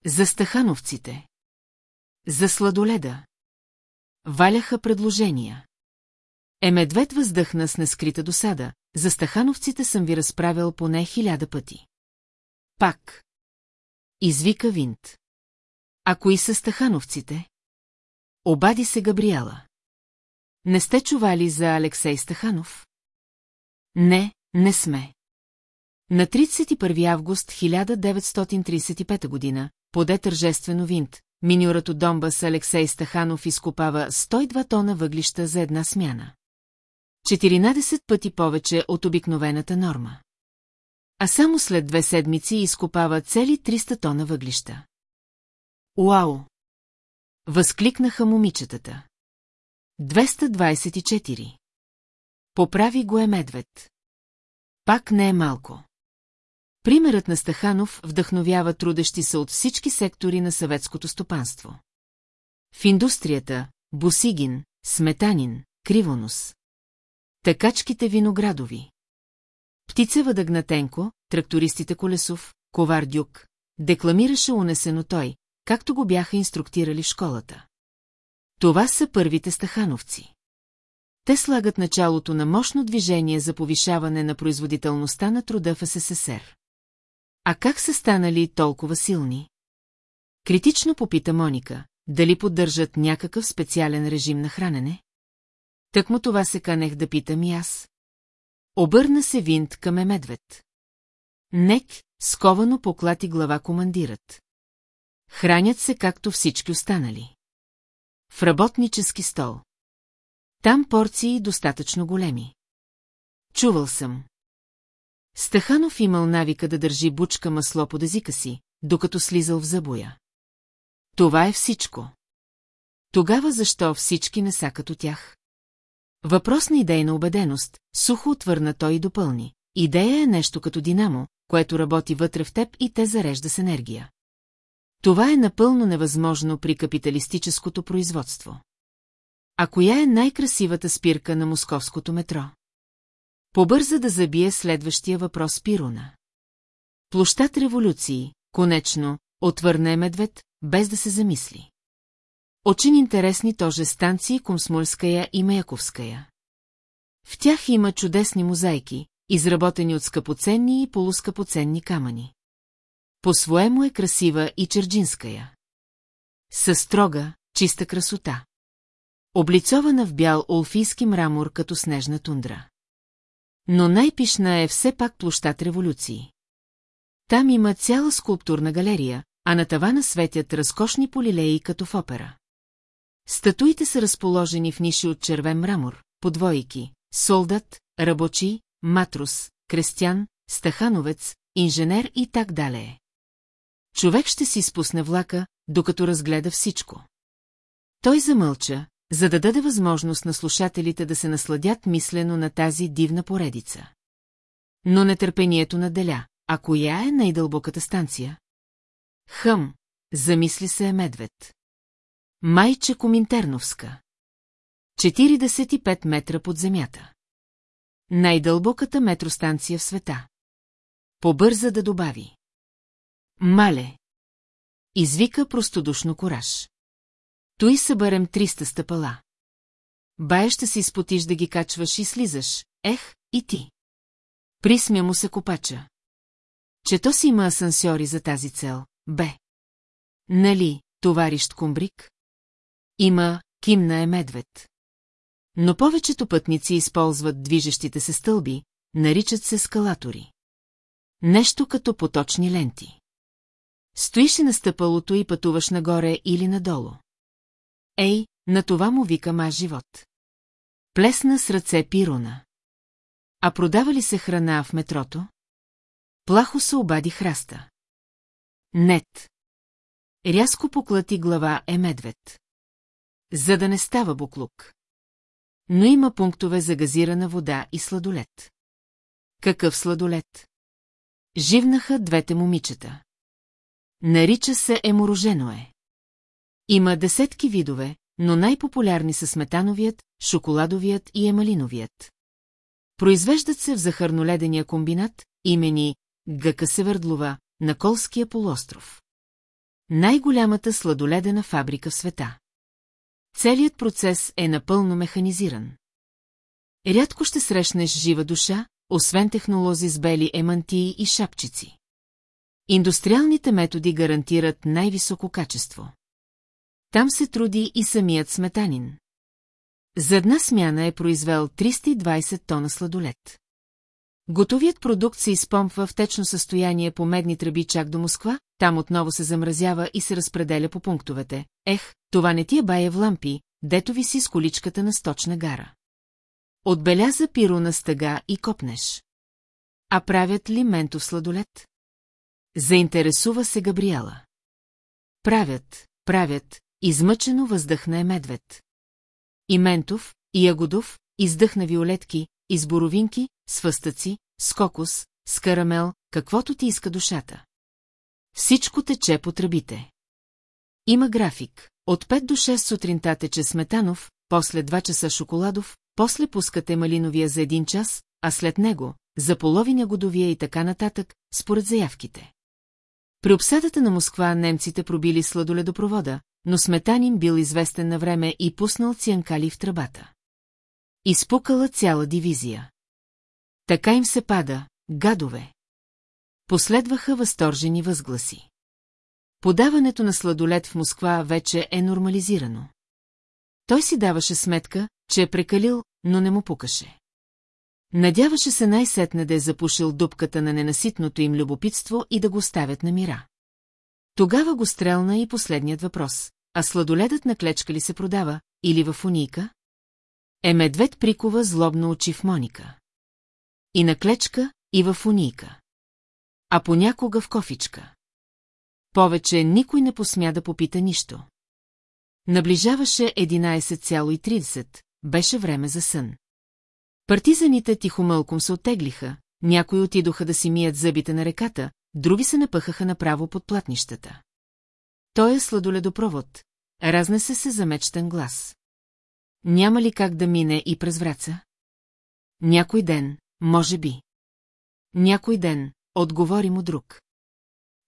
За стахановците. За сладоледа. Валяха предложения. Е медвед въздъхна с нескрита досада, за стахановците съм ви разправил поне хиляда пъти. Пак. Извика Винт. А кои са стахановците? Обади се Габриела. Не сте чували за Алексей Стаханов? Не, не сме. На 31 август 1935 година, поде тържествено винт, миньорът от Донбас Алексей Стаханов изкопава 102 тона въглища за една смяна. 14 пъти повече от обикновената норма. А само след две седмици изкопава цели 300 тона въглища. Уау! Възкликнаха момичетата. 224. Поправи го е медвед. Пак не е малко. Примерът на Стаханов вдъхновява трудещи се от всички сектори на съветското стопанство. В индустрията – Босигин, Сметанин, Кривонос. Такачките виноградови. Птицева Дъгнатенко, трактористите Колесов, Ковар Дюк, декламираше унесено той, както го бяха инструктирали в школата. Това са първите стахановци. Те слагат началото на мощно движение за повишаване на производителността на труда в СССР. А как са станали толкова силни? Критично попита Моника, дали поддържат някакъв специален режим на хранене? Так му това се канех да питам и аз. Обърна се винт към е медвед. Нек, сковано поклати глава командират. Хранят се както всички останали. В работнически стол. Там порции достатъчно големи. Чувал съм. Стаханов имал навика да държи бучка масло под езика си, докато слизал в забоя. Това е всичко. Тогава защо всички не са като тях? Въпрос на идейна убеденост, сухо отвърна той и допълни. Идея е нещо като динамо, което работи вътре в теб и те зарежда с енергия. Това е напълно невъзможно при капиталистическото производство. А коя е най-красивата спирка на московското метро? Побърза да забие следващия въпрос Пируна. Площад революции, конечно, отвърне медвед, без да се замисли. Очень интересни тоже станции Комсмольская и Маяковская. В тях има чудесни мозайки, изработени от скъпоценни и полускъпоценни камъни. По-своему е красива и Черджинская. Със строга, чиста красота. Облицована в бял олфийски мрамор като снежна тундра. Но най-пишна е все пак площад революции. Там има цяла скулптурна галерия, а на тавана светят разкошни полилеи като в опера. Статуите са разположени в ниши от червен мрамор, подвойки, солдат, рабочи, матрос, крестян, стахановец, инженер и так далее. Човек ще си спусне влака, докато разгледа всичко. Той замълча, за да даде възможност на слушателите да се насладят мислено на тази дивна поредица. Но нетърпението наделя, а коя е най-дълбоката станция? Хъм, замисли се е медвед. Майче Коминтерновска. 45 метра под земята. Най-дълбоката метростанция в света. Побърза да добави. Мале. Извика простодушно кораж. Той съберем 300 стъпала. Бая ще си спотиш да ги качваш и слизаш, ех, и ти. Присмя му се копача. Че то си има асансьори за тази цел, бе. Нали, товарищ Кумбрик? Има, кимна е медвед. Но повечето пътници използват движещите се стълби, наричат се скалатори. Нещо като поточни ленти. Стоиш на стъпалото и пътуваш нагоре или надолу. Ей, на това му вика маж живот. Плесна с ръце пируна. А продава ли се храна в метрото? Плахо се обади храста. Нет. Рязко поклати глава е медвед. За да не става буклук. Но има пунктове за газирана вода и сладолет. Какъв сладолет? Живнаха двете момичета. Нарича се емороженое. Има десетки видове, но най-популярни са сметановият, шоколадовият и емалиновият. Произвеждат се в захарноледения комбинат, имени Гъка Севердлова, на Колския полуостров. Най-голямата сладоледена фабрика в света. Целият процес е напълно механизиран. Рядко ще срещнеш жива душа, освен технолози с бели емантии и шапчици. Индустриалните методи гарантират най-високо качество. Там се труди и самият сметанин. За една смяна е произвел 320 тона сладолет. Готовият продукт се изпомпва в течно състояние по медни тръби чак до Москва, там отново се замразява и се разпределя по пунктовете. Ех, това не ти е бая в лампи, дето ви си с количката на сточна гара. Отбеляза пиро на стъга и копнеш. А правят ли ментов сладолет? Заинтересува се Габриела. Правят, правят, измъчено въздъхна е медвед. И ментов, и ягодов, издъхна виолетки, и с с фъстъци, с кокос, с карамел, каквото ти иска душата. Всичко тече по тръбите. Има график. От 5 до 6 сутринта тече сметанов, после 2 часа шоколадов, после пускате малиновия за един час, а след него, за половина годовия и така нататък, според заявките. При обсадата на Москва немците пробили сладоледопровода, но Сметанин бил известен на време и пуснал цианкали в тръбата. Изпукала цяла дивизия. Така им се пада, гадове. Последваха възторжени възгласи. Подаването на сладолет в Москва вече е нормализирано. Той си даваше сметка, че е прекалил, но не му пукаше. Надяваше се най-сетне да е запушил дупката на ненаситното им любопитство и да го ставят на мира. Тогава го стрелна и последният въпрос. А сладоледът на клечка ли се продава, или в унийка? Е медвед прикова злобно очи в Моника. И на клечка, и в унийка. А понякога в кофичка. Повече никой не посмя да попита нищо. Наближаваше 11,30, беше време за сън. Партизаните тихомълком се оттеглиха, някои отидоха да си мият зъбите на реката, други се напъхаха направо под платнищата. Той е сладоледопровод. Разнесе се замечтен глас. Няма ли как да мине и през враца? Някой ден, може би. Някой ден, отговори му друг.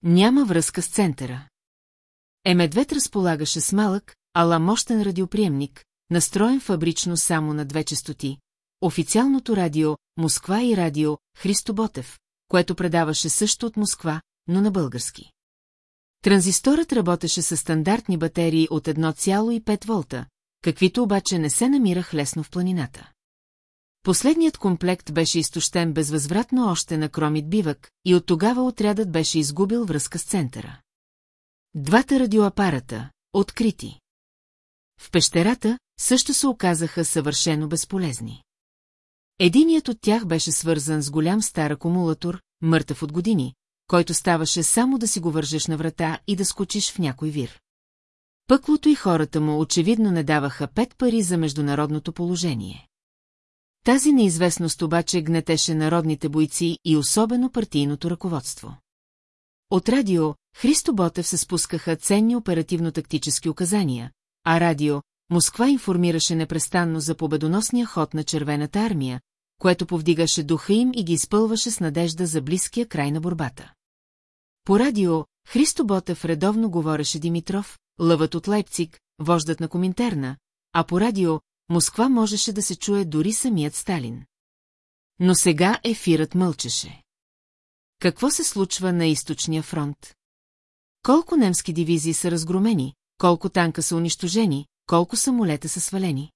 Няма връзка с центъра. Емедвед разполагаше с малък, ала мощен радиоприемник, настроен фабрично само на две частоти, официалното радио Москва и радио Христо Ботев, което предаваше също от Москва, но на български. Транзисторът работеше с стандартни батерии от 1,5 волта, каквито обаче не се намирах лесно в планината. Последният комплект беше изтощен безвъзвратно още на Кромит бивък и от тогава отрядът беше изгубил връзка с центъра. Двата радиоапарата, открити. В пещерата също се оказаха съвършено безполезни. Единият от тях беше свързан с голям стар акумулатор, мъртъв от години, който ставаше само да си го вържеш на врата и да скочиш в някой вир. Пъклото и хората му очевидно не даваха пет пари за международното положение. Тази неизвестност обаче гнетеше народните бойци и особено партийното ръководство. От радио Христо Ботев се спускаха ценни оперативно-тактически указания, а радио Москва информираше непрестанно за победоносния ход на червената армия, което повдигаше духа им и ги изпълваше с надежда за близкия край на борбата. По радио Христо Ботев редовно говореше Димитров, лъвът от Лейпциг, вождат на Коминтерна, а по радио Москва можеше да се чуе дори самият Сталин. Но сега ефирът мълчеше. Какво се случва на източния фронт? Колко немски дивизии са разгромени, колко танка са унищожени, колко самолета са свалени?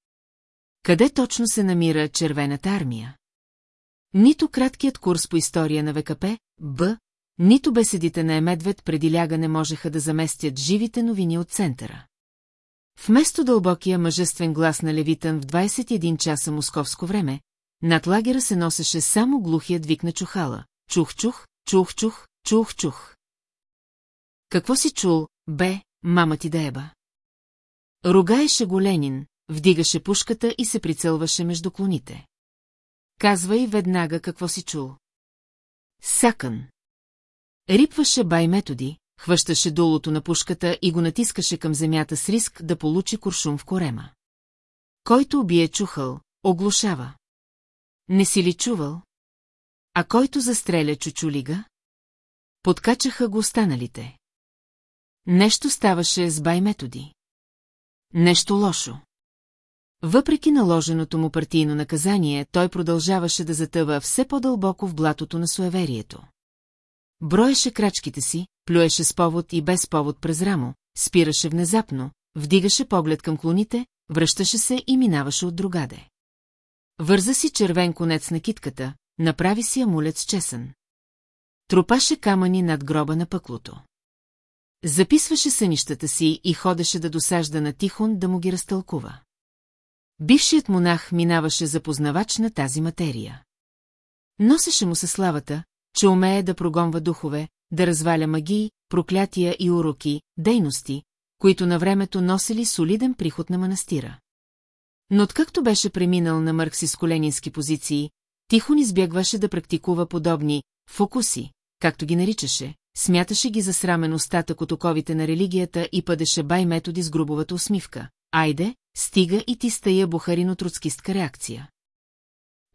Къде точно се намира червената армия? Нито краткият курс по история на ВКП, Б, нито беседите на Емедвед преди лягане можеха да заместят живите новини от центъра. Вместо дълбокия мъжествен глас на Левитън в 21 часа московско време, над лагера се носеше само глухият вик на чухала. Чух-чух, чух-чух, чух-чух. Какво си чул, бе, мама ти да еба? Ругаеше го Ленин, вдигаше пушката и се прицелваше между клоните. Казвай веднага какво си чул. Сакън. Рипваше бай методи, хващаше долото на пушката и го натискаше към земята с риск да получи куршум в корема. Който убие чухъл, оглушава. Не си ли чувал? А който застреля чучулига? Подкачаха го останалите. Нещо ставаше с бай методи. Нещо лошо. Въпреки наложеното му партийно наказание, той продължаваше да затъва все по-дълбоко в блатото на суеверието. Броеше крачките си, плюеше с повод и без повод през рамо, спираше внезапно, вдигаше поглед към клоните, връщаше се и минаваше от другаде. Върза си червен конец на китката, направи си амулет с чесън. Тропаше камъни над гроба на пъклото. Записваше сънищата си и ходеше да досажда на Тихон да му ги разтълкува. Бившият монах минаваше за познавач на тази материя. Носеше му се славата, че умее да прогонва духове, да разваля магии, проклятия и уроки, дейности, които на времето носили солиден приход на манастира. Но откакто беше преминал на марксиско-ленински позиции, Тихон избягваше да практикува подобни фокуси, както ги наричаше, смяташе ги за срамен остатък от оковите на религията и пъдеше бай методи с грубовата усмивка. Айде, стига и ти стая бухарино-троцкистка реакция.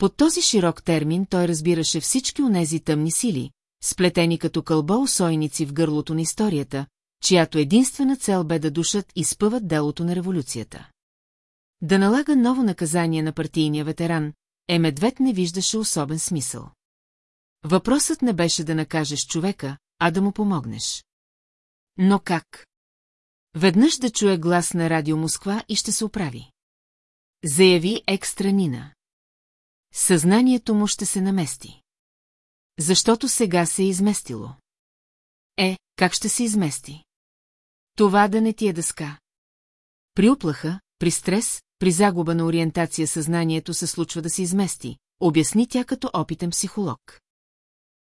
Под този широк термин той разбираше всички онези тъмни сили, сплетени като кълбо усойници в гърлото на историята, чиято единствена цел бе да душат и спъват делото на революцията. Да налага ново наказание на партийния ветеран, е медвед не виждаше особен смисъл. Въпросът не беше да накажеш човека, а да му помогнеш. Но как? Веднъж да чуе глас на радио Москва и ще се оправи. Заяви екстранина. Съзнанието му ще се намести. Защото сега се е изместило. Е, как ще се измести? Това да не ти е дъска. При уплаха, при стрес, при загуба на ориентация съзнанието се случва да се измести, обясни тя като опитен психолог.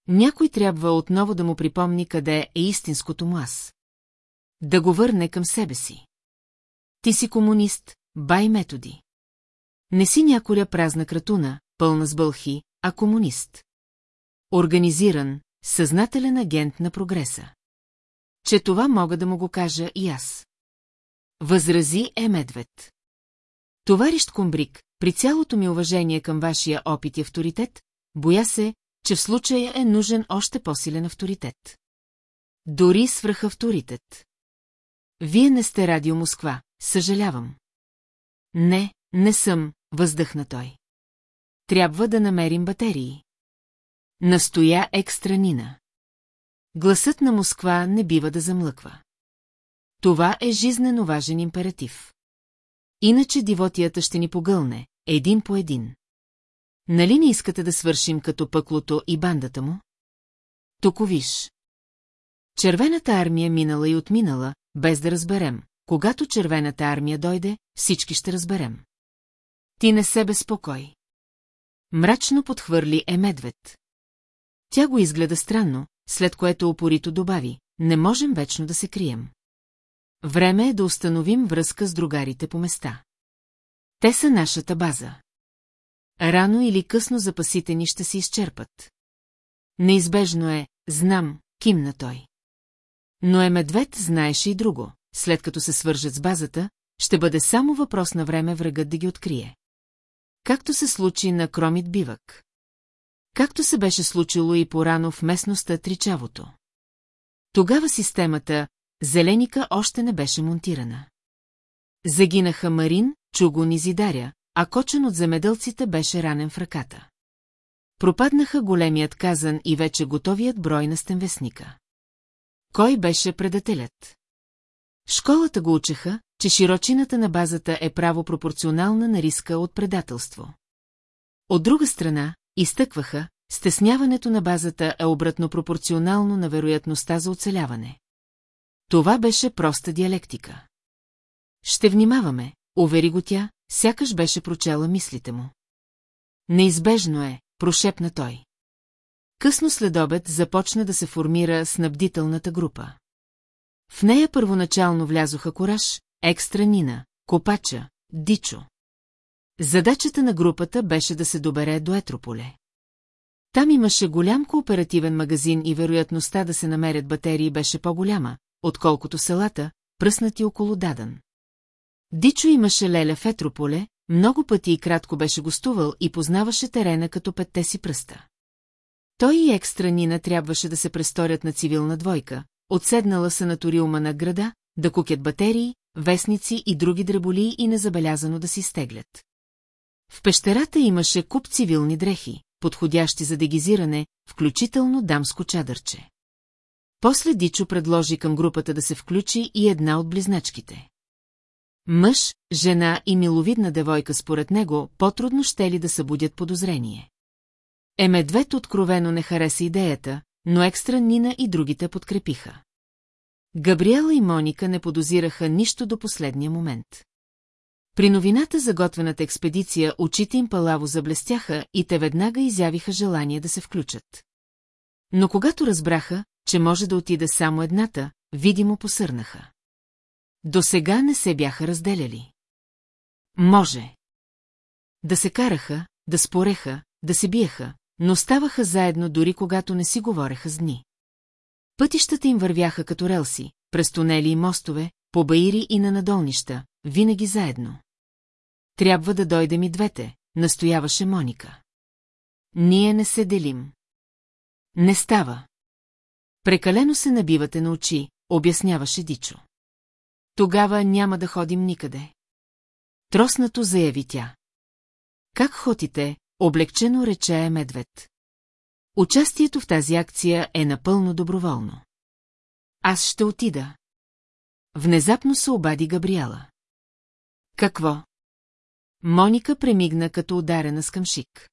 Някой трябва отново да му припомни къде е истинското му аз. Да го върне към себе си. Ти си комунист, бай методи. Не си няколя празна кратуна, пълна с бълхи, а комунист. Организиран, съзнателен агент на прогреса. Че това мога да му го кажа и аз. Възрази е медвед. Товарищ Комбрик, при цялото ми уважение към вашия опит и авторитет, боя се, че в случая е нужен още по-силен авторитет. Дори свръх авторитет. Вие не сте радио Москва, съжалявам. Не, не съм, въздъхна той. Трябва да намерим батерии. Настоя екстранина. Гласът на Москва не бива да замлъква. Това е жизнено важен императив. Иначе дивотията ще ни погълне, един по един. Нали не искате да свършим като пъклото и бандата му? Токо виж. Червената армия минала и отминала, без да разберем. Когато червената армия дойде, всички ще разберем. Ти не се безпокой. Мрачно подхвърли е медвед. Тя го изгледа странно, след което опорито добави, не можем вечно да се крием. Време е да установим връзка с другарите по места. Те са нашата база. Рано или късно запасите ни ще се изчерпат. Неизбежно е, знам, кимна той. Но е медвед знаеше и друго. След като се свържат с базата, ще бъде само въпрос на време врагът да ги открие. Както се случи на Кромит Бивък. Както се беше случило и порано в местността Тричавото. Тогава системата Зеленика още не беше монтирана. Загинаха Марин, Чугун и Зидаря, а кочен от земеделците беше ранен в ръката. Пропаднаха големият казан и вече готовият брой на стенвестника. Кой беше предателят? Школата го учеха, че широчината на базата е право пропорционална на риска от предателство. От друга страна, изтъкваха, стесняването на базата е обратно пропорционално на вероятността за оцеляване. Това беше проста диалектика. Ще внимаваме, увери го тя, сякаш беше прочела мислите му. Неизбежно е, прошепна той. Късно след обед започна да се формира снабдителната група. В нея първоначално влязоха Кораж, Екстра Нина, Копача, Дичо. Задачата на групата беше да се добере до Етрополе. Там имаше голям кооперативен магазин и вероятността да се намерят батерии беше по-голяма, отколкото селата, пръснати около Дадан. Дичо имаше леля в Етрополе, много пъти и кратко беше гостувал и познаваше терена като петте си пръста. Той и екстра Нина трябваше да се престорят на цивилна двойка, отседнала санаториума на града, да кукят батерии, вестници и други дреболи и незабелязано да си стеглят. В пещерата имаше куп цивилни дрехи, подходящи за дегизиране, включително дамско чадърче. После Дичо предложи към групата да се включи и една от близначките. Мъж, жена и миловидна девойка според него по-трудно ще ли да събудят подозрение. Емедвет откровено не хареса идеята, но екстра Нина и другите подкрепиха. Габриела и Моника не подозираха нищо до последния момент. При новината за готвената експедиция очите им палаво заблестяха и те веднага изявиха желание да се включат. Но когато разбраха, че може да отида само едната, видимо посърнаха. До сега не се бяха разделяли. Може. Да се караха, да спореха, да се биеха, но ставаха заедно дори когато не си говореха с дни. Пътищата им вървяха като релси, през тунели и мостове, по баири и на надолнища, винаги заедно. Трябва да дойдем и двете, настояваше Моника. Ние не се делим. Не става. Прекалено се набивате на очи, обясняваше Дичо. Тогава няма да ходим никъде. Троснато заяви тя. Как ходите, облегчено рече Медвед. Участието в тази акция е напълно доброволно. Аз ще отида. Внезапно се обади Габриела. Какво? Моника премигна като ударена с къмшик.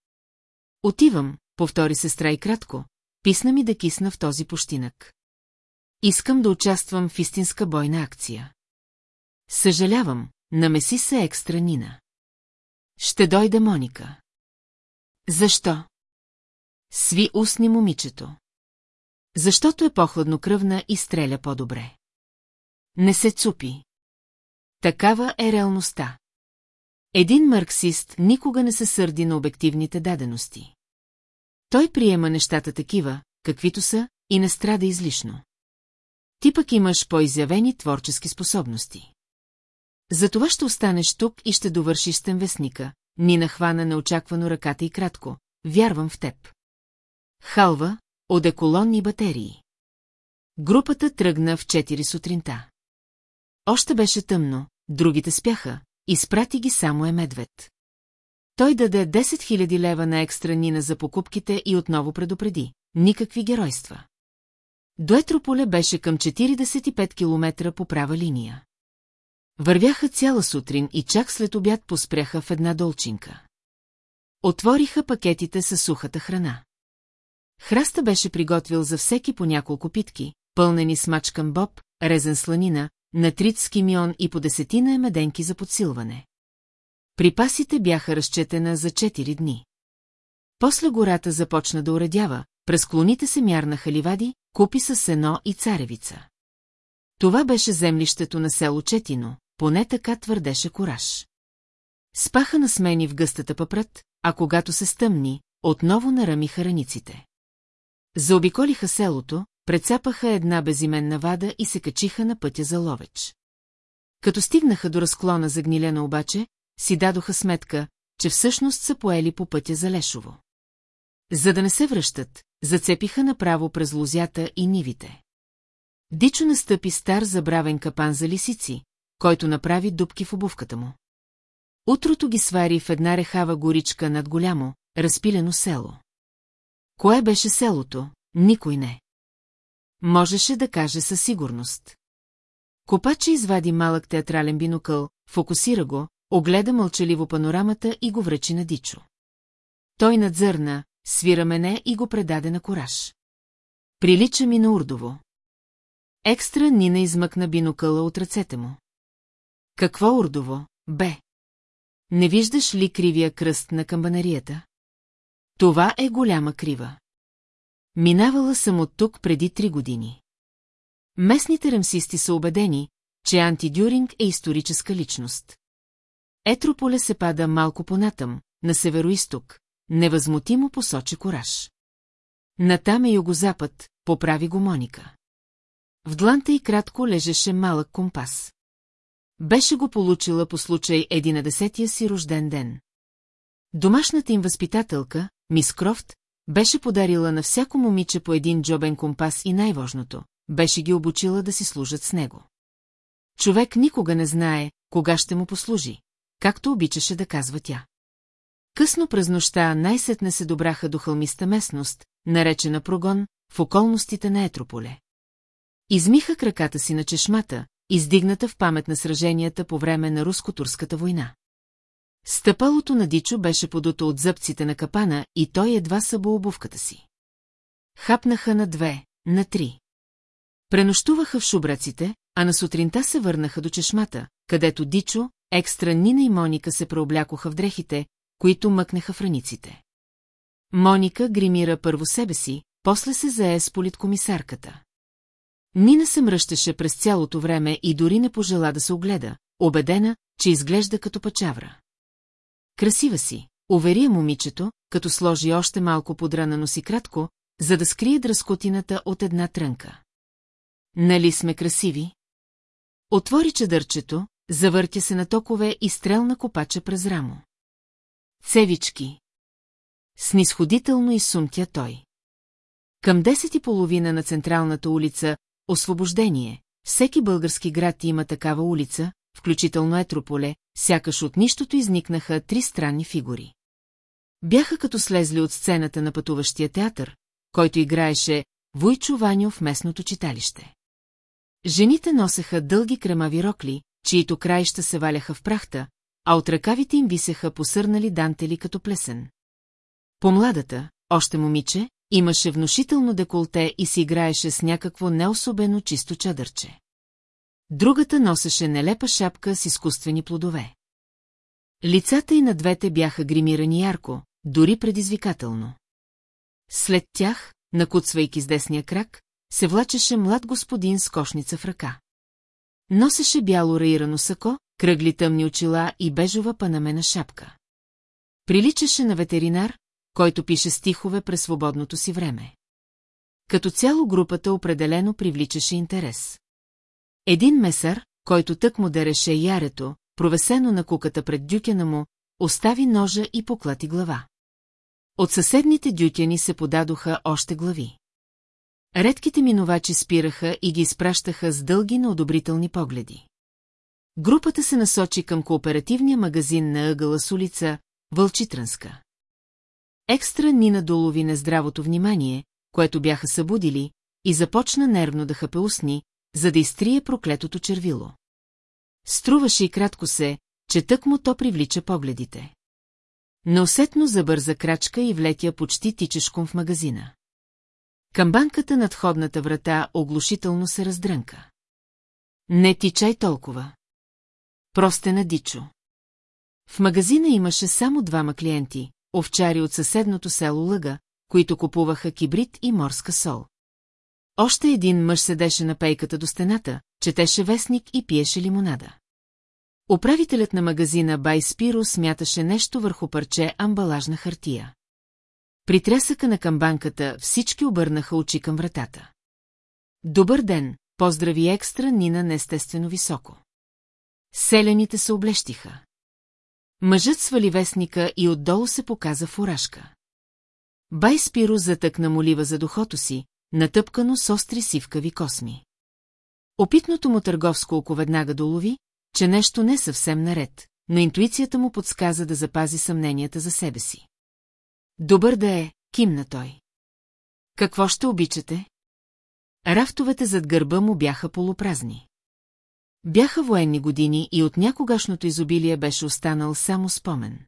Отивам, повтори сестра и кратко, писна ми да кисна в този пощинък. Искам да участвам в истинска бойна акция. Съжалявам, намеси се екстра Нина. Ще дойде Моника. Защо? Сви устни момичето. Защото е по-хладнокръвна и стреля по-добре. Не се цупи. Такава е реалността. Един марксист никога не се сърди на обективните дадености. Той приема нещата такива, каквито са, и не страда излишно. Ти пък имаш по-изявени творчески способности. Затова ще останеш тук и ще довършиш стенвестника. Ни нахвана неочаквано ръката и кратко. Вярвам в теб. Халва, одеколон и батерии. Групата тръгна в 4 сутринта. Още беше тъмно, другите спяха, изпрати ги само е медвед. Той даде 10 000 лева на екстра Нина за покупките и отново предупреди. Никакви геройства. Дуетрополе беше към 45 км по права линия. Вървяха цяла сутрин и чак след обяд поспряха в една долчинка. Отвориха пакетите със сухата храна. Храста беше приготвил за всеки по няколко питки, пълнени с мачкан боб, резен сланина, натриц с кимион и по десетина емеденки за подсилване. Припасите бяха разчетена за 4 дни. После гората започна да уредява, през клоните се мярнаха ливади, купи с сено и царевица. Това беше землището на село Четино, поне така твърдеше кораж. Спаха на смени в гъстата пъпрат, а когато се стъмни, отново нарамиха раниците. Заобиколиха селото, прецапаха една безименна вада и се качиха на пътя за ловеч. Като стигнаха до разклона за гнилена обаче, си дадоха сметка, че всъщност са поели по пътя за Лешово. За да не се връщат, зацепиха направо през лозята и нивите. Дичо настъпи стар забравен капан за лисици, който направи дубки в обувката му. Утрото ги свари в една рехава горичка над голямо, разпилено село. Кое беше селото? Никой не. Можеше да каже със сигурност. Копача извади малък театрален бинокъл, фокусира го, огледа мълчаливо панорамата и го връчи на Дичо. Той надзърна, свира мене и го предаде на кораж. Прилича ми на урдово. Екстра Нина измъкна бинокъла от ръцете му. Какво урдово, бе? Не виждаш ли кривия кръст на камбанарията? Това е голяма крива. Минавала съм от тук преди три години. Местните рамсисти са убедени, че Антидюринг е историческа личност. Етрополе се пада малко понатъм, на североисток, невъзмутимо посочи кораж. Натам е югозапад, поправи го Моника. В дланта и кратко лежеше малък компас. Беше го получила по случай единадесетия си рожден ден. Домашната им възпитателка, мис Крофт, беше подарила на всяко момиче по един джобен компас и най-важното, беше ги обучила да си служат с него. Човек никога не знае, кога ще му послужи, както обичаше да казва тя. Късно през нощта най-сетне се добраха до хълмиста местност, наречена Прогон, в околностите на Етрополе. Измиха краката си на чешмата, издигната в памет на сраженията по време на руско-турската война. Стъпалото на Дичо беше подуто от зъбците на капана и той едва събо обувката си. Хапнаха на две, на три. Пренощуваха в шубраците, а на сутринта се върнаха до чешмата, където Дичо, екстра Нина и Моника се преоблякоха в дрехите, които мъкнеха в раниците. Моника гримира първо себе си, после се зае с политкомисарката. Нина се мръщеше през цялото време и дори не пожела да се огледа, убедена, че изглежда като пачавра. Красива си, увери момичето, като сложи още малко подра на носи кратко, за да скрие дръскотината от една трънка. Нали сме красиви? Отвори чадърчето, завъртя се на токове и стрелна копача през рамо. Цевички. Снисходително изсумтя той. Към десет и половина на централната улица Освобождение. Всеки български град има такава улица, включително Етрополе, сякаш от нищото изникнаха три странни фигури. Бяха като слезли от сцената на пътуващия театър, който играеше Войчо Ваньо в местното читалище. Жените носеха дълги кремави рокли, чието краища се валяха в прахта, а от ръкавите им висеха посърнали дантели като плесен. Помладата, още момиче, имаше внушително деколте и си играеше с някакво неособено чисто чадърче. Другата носеше нелепа шапка с изкуствени плодове. Лицата и на двете бяха гримирани ярко, дори предизвикателно. След тях, накуцвайки с десния крак, се влачеше млад господин с кошница в ръка. Носеше бяло раирано сако, кръгли тъмни очила и бежова панамена шапка. Приличаше на ветеринар, който пише стихове през свободното си време. Като цяло групата определено привличаше интерес. Един месар, който тък му дереше ярето, провесено на куката пред дюкена му, остави ножа и поклати глава. От съседните дютяни се подадоха още глави. Редките минувачи спираха и ги изпращаха с дълги неодобрителни погледи. Групата се насочи към кооперативния магазин на ъгъла с улица Вълчитрънска. Екстра Нина долови нездравото внимание, което бяха събудили, и започна нервно да хапе устни, за да изтрие проклетото червило. Струваше и кратко се, че тък му то привлича погледите. Неусетно забърза крачка и влетя почти тичешком в магазина. Към банката над входната врата оглушително се раздрънка. Не тичай толкова. Просте на Дичо. В магазина имаше само двама клиенти, овчари от съседното село Лъга, които купуваха кибрид и морска сол. Още един мъж седеше на пейката до стената, четеше вестник и пиеше лимонада. Управителят на магазина Бай Спиро смяташе нещо върху парче амбалажна хартия. При трясъка на камбанката всички обърнаха очи към вратата. Добър ден, поздрави екстра Нина неестествено високо. Селените се облещиха. Мъжът свали вестника и отдолу се показа фуражка. Бай Спиро затъкна молива за духото си, натъпкано с остри сивкави косми. Опитното му търговско око веднага долови, че нещо не е съвсем наред, но интуицията му подсказа да запази съмненията за себе си. Добър да е, кимна той. Какво ще обичате? Рафтовете зад гърба му бяха полупразни. Бяха военни години и от някогашното изобилие беше останал само спомен.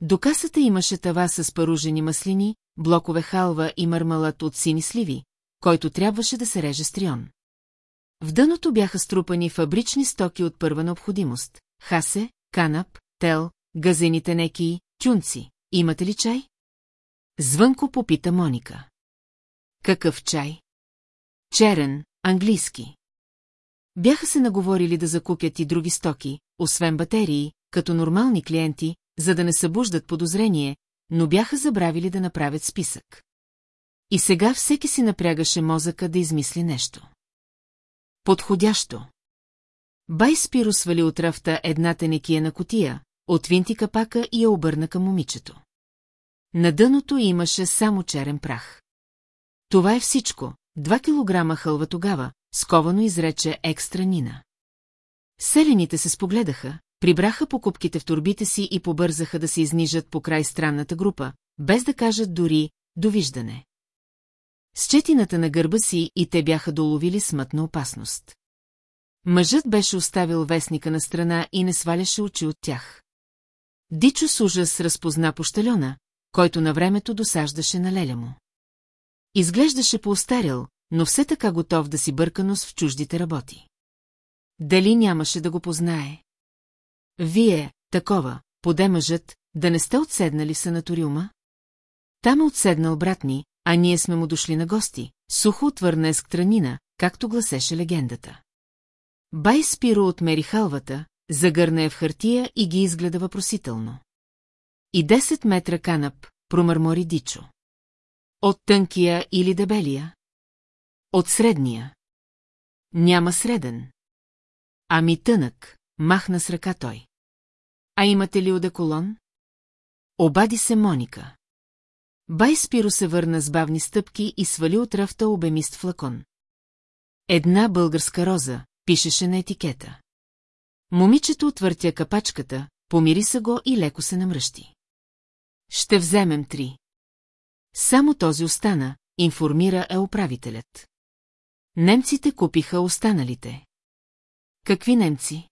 До касата имаше тава с паружени маслини, блокове халва и мармалат от сини сливи, който трябваше да се реже с трион. В дъното бяха струпани фабрични стоки от първа необходимост – хасе, канап, тел, газените неки, тюнци. Имате ли чай? Звънко попита Моника. Какъв чай? Черен, английски. Бяха се наговорили да закупят и други стоки, освен батерии, като нормални клиенти, за да не събуждат подозрение, но бяха забравили да направят списък. И сега всеки си напрягаше мозъка да измисли нещо. Подходящо. Бай Спиро свали от рафта едната некия на котия, отвинти капака и я обърна към момичето. На дъното имаше само черен прах. Това е всичко, два килограма хълва тогава, сковано изрече екстра Нина. Селените се спогледаха, прибраха покупките в турбите си и побързаха да се изнижат по край странната група, без да кажат дори «довиждане». с четината на гърба си и те бяха доловили смътна опасност. Мъжът беше оставил вестника на страна и не сваляше очи от тях. Дичо с ужас разпозна пощалена, който на времето досаждаше на леля му. Изглеждаше поостарял, но все така готов да си бърка нос в чуждите работи. Дали нямаше да го познае? Вие, такова, поде мъжът, да не сте отседнали в санаториума? Там е отседнал брат ни, а ние сме му дошли на гости, сухо отвърна ескранина, както гласеше легендата. Бай Спиро отмери халвата, загърна я в хартия и ги изгледа въпросително. И 10 метра канап, промърмори Дичо. От тънкия или дебелия? От средния. Няма среден. Ами тънък, махна с ръка той. А имате ли одеколон? Обади се Моника. Бай Спиро се върна с бавни стъпки и свали от рафта обемист флакон. Една българска роза, пишеше на етикета. Момичето отвъртя капачката, помириса го и леко се намръщи. Ще вземем три. Само този остана, информира е управителят. Немците купиха останалите. Какви немци?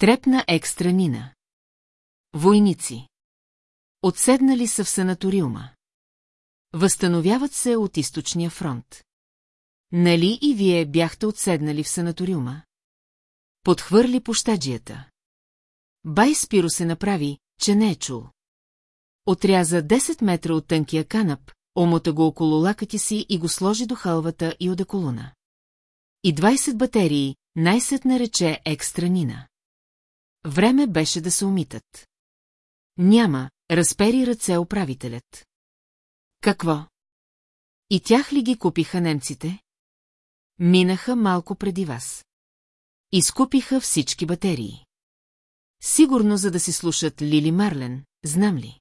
Трепна екстра Нина. Войници. Отседнали са в санаториума. Възстановяват се от източния фронт. Нали и вие бяхте отседнали в санаториума? Подхвърли пощаджията. Бай Спиро се направи, че не е чул. Отряза 10 метра от тънкия канап, омота го около лакъти си и го сложи до халвата и одеколуна. И 20 батерии, най-сетне рече екстранина. Време беше да се умитат. Няма, разпери ръце управителят. Какво? И тях ли ги купиха немците? Минаха малко преди вас. Изкупиха всички батерии. Сигурно за да си слушат Лили Марлен, знам ли.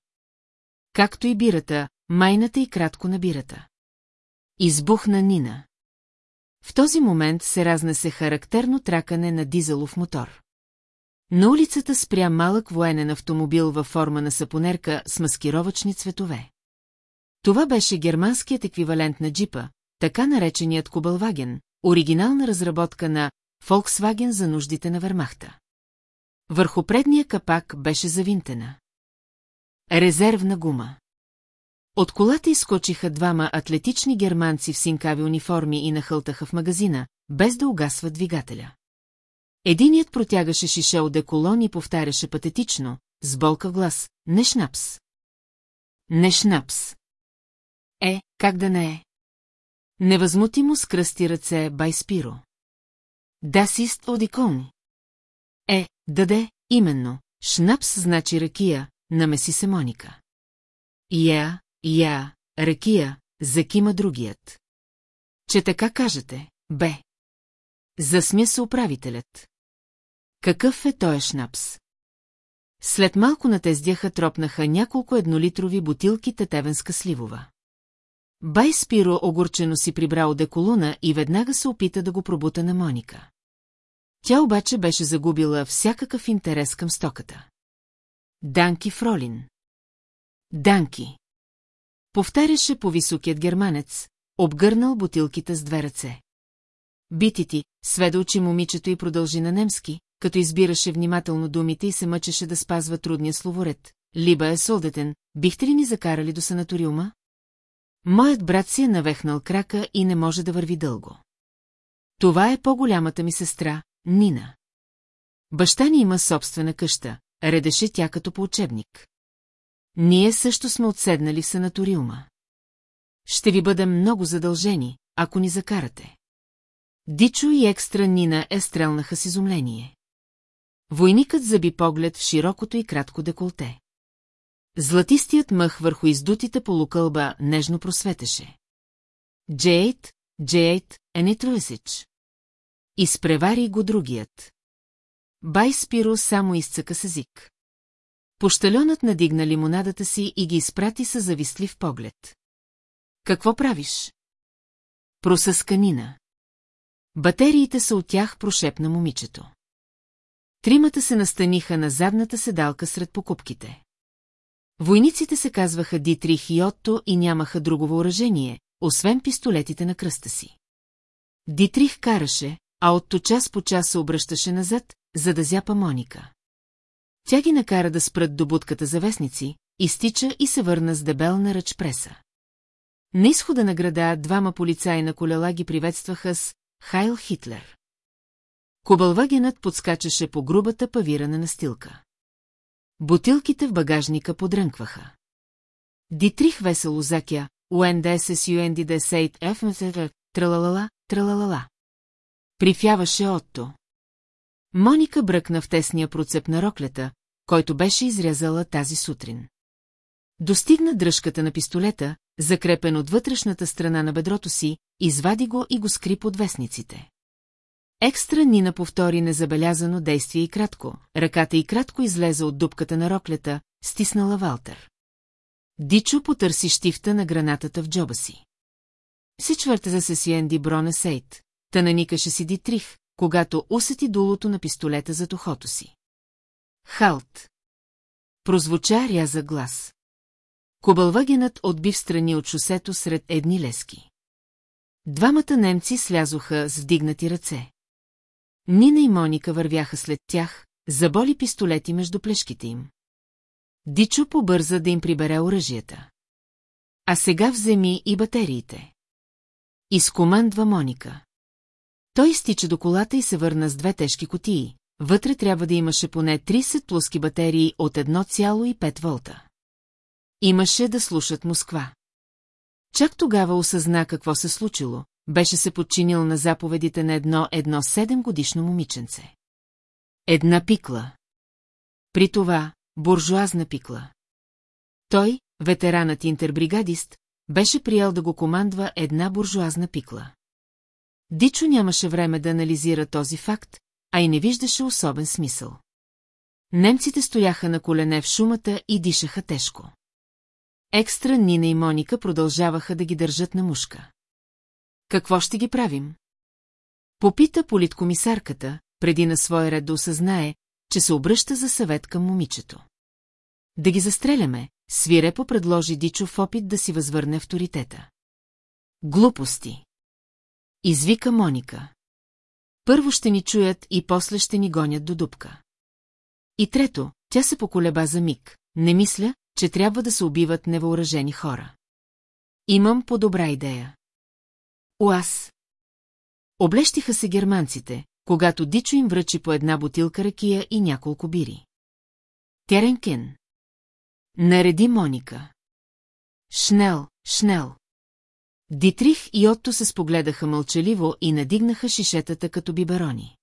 Както и бирата, майната и кратко на бирата. Избухна Нина. В този момент се разнесе характерно тракане на дизелов мотор. На улицата спря малък военен автомобил във форма на сапонерка с маскировачни цветове. Това беше германският еквивалент на джипа, така нареченият Кубълваген, оригинална разработка на Volkswagen за нуждите на Вермахта. Върху предния капак беше завинтена. Резервна гума. От колата изскочиха двама атлетични германци в синкави униформи и нахълтаха в магазина, без да угасват двигателя. Единият протягаше шише от деколон и повтаряше патетично, с болка в глас, не шнапс. Не шнапс. Е, как да не е? Невъзмутимо скръсти ръце Байспиро. Да сист одикон. Е, даде, именно, шнапс значи ракия, намеси се Моника. Я, я, ракия, закима другият. Че така кажете, бе. Засмя се управителят. Какъв е той шнапс? След малко натездяха тропнаха няколко еднолитрови бутилки тетевенска сливова. Бай Спиро огорчено си прибрал деколуна и веднага се опита да го пробута на Моника. Тя обаче беше загубила всякакъв интерес към стоката. Данки Фролин. Данки. Повтаряше по-високият германец, обгърнал бутилките с две ръце. Бити ти, очи момичето и продължи на немски, като избираше внимателно думите и се мъчеше да спазва трудния словоред. Либа е солдетен, бихте ли ни закарали до санаториума? Моят брат си е навехнал крака и не може да върви дълго. Това е по-голямата ми сестра, Нина. Баща ни има собствена къща, редеше тя като по учебник. Ние също сме отседнали в санаториума. Ще ви бъдем много задължени, ако ни закарате. Дичо и екстра Нина е стрелнаха с изумление. Войникът заби поглед в широкото и кратко деколте. Златистият мъх върху издутите полукълба нежно просветеше. Джейт, Джейт, Енитрулесич. Изпревари го другият. Бай Спиро само изцъка с език. Пощалонът надигна лимонадата си и ги изпрати с завистлив поглед. Какво правиш? Просъсканина. Батериите са от тях, прошепна момичето. Тримата се настаниха на задната седалка сред покупките. Войниците се казваха Дитрих и Отто и нямаха друго въоръжение, освен пистолетите на кръста си. Дитрих караше, а от час по час се обръщаше назад, за да зяпа Моника. Тя ги накара да спрат до будката за вестници, изтича и се върна с дебелна ръчпреса. На изхода на града двама полицаи на колела ги приветстваха с «Хайл Хитлер». Кобълвагенът подскачаше по грубата павирана настилка. Бутилките в багажника подрънкваха. Дитрих весело закя, UNDSS UNDD тралалала, тралалала. Прифяваше Отто. Моника бръкна в тесния процеп на роклята, който беше изрязала тази сутрин. Достигна дръжката на пистолета, закрепен от вътрешната страна на бедрото си, извади го и го скри под вестниците. Екстра Нина повтори незабелязано действие и кратко, ръката и кратко излезе от дупката на роклята, стиснала Валтер. Дичо потърси щифта на гранатата в джоба си. Сичвърте за сесиенди Брона Сейт, та наникаше си Дитрих, когато усети дулото на пистолета за тухото си. Халт. Прозвуча ряза глас. Кобълвагенът отби в страни от шосето сред едни лески. Двамата немци слязоха с вдигнати ръце. Нина и Моника вървяха след тях, заболи пистолети между плешките им. Дичо побърза да им прибере оръжията. А сега вземи и батериите. Изкомандва Моника. Той изтича до колата и се върна с две тежки котии. Вътре трябва да имаше поне 30 плоски батерии от 1,5 волта. Имаше да слушат Москва. Чак тогава осъзна какво се случило, беше се подчинил на заповедите на едно едно седем годишно момиченце. Една пикла. При това, буржуазна пикла. Той, ветеранът интербригадист, беше приял да го командва една буржуазна пикла. Дичо нямаше време да анализира този факт, а и не виждаше особен смисъл. Немците стояха на колене в шумата и дишаха тежко. Екстра Нина и Моника продължаваха да ги държат на мушка. Какво ще ги правим? Попита политкомисарката, преди на своя ред да осъзнае, че се обръща за съвет към момичето. Да ги застреляме, свирепо предложи Дичо в опит да си възвърне авторитета. Глупости. Извика Моника. Първо ще ни чуят и после ще ни гонят до дупка. И трето, тя се поколеба за миг. Не мисля, че трябва да се убиват невъоръжени хора. Имам по-добра идея. Уаз. Облещиха се германците, когато Дичо им връчи по една бутилка ракия и няколко бири. Теренкен. Нареди Моника. Шнел, Шнел. Дитрих и Отто се спогледаха мълчаливо и надигнаха шишетата като биберони.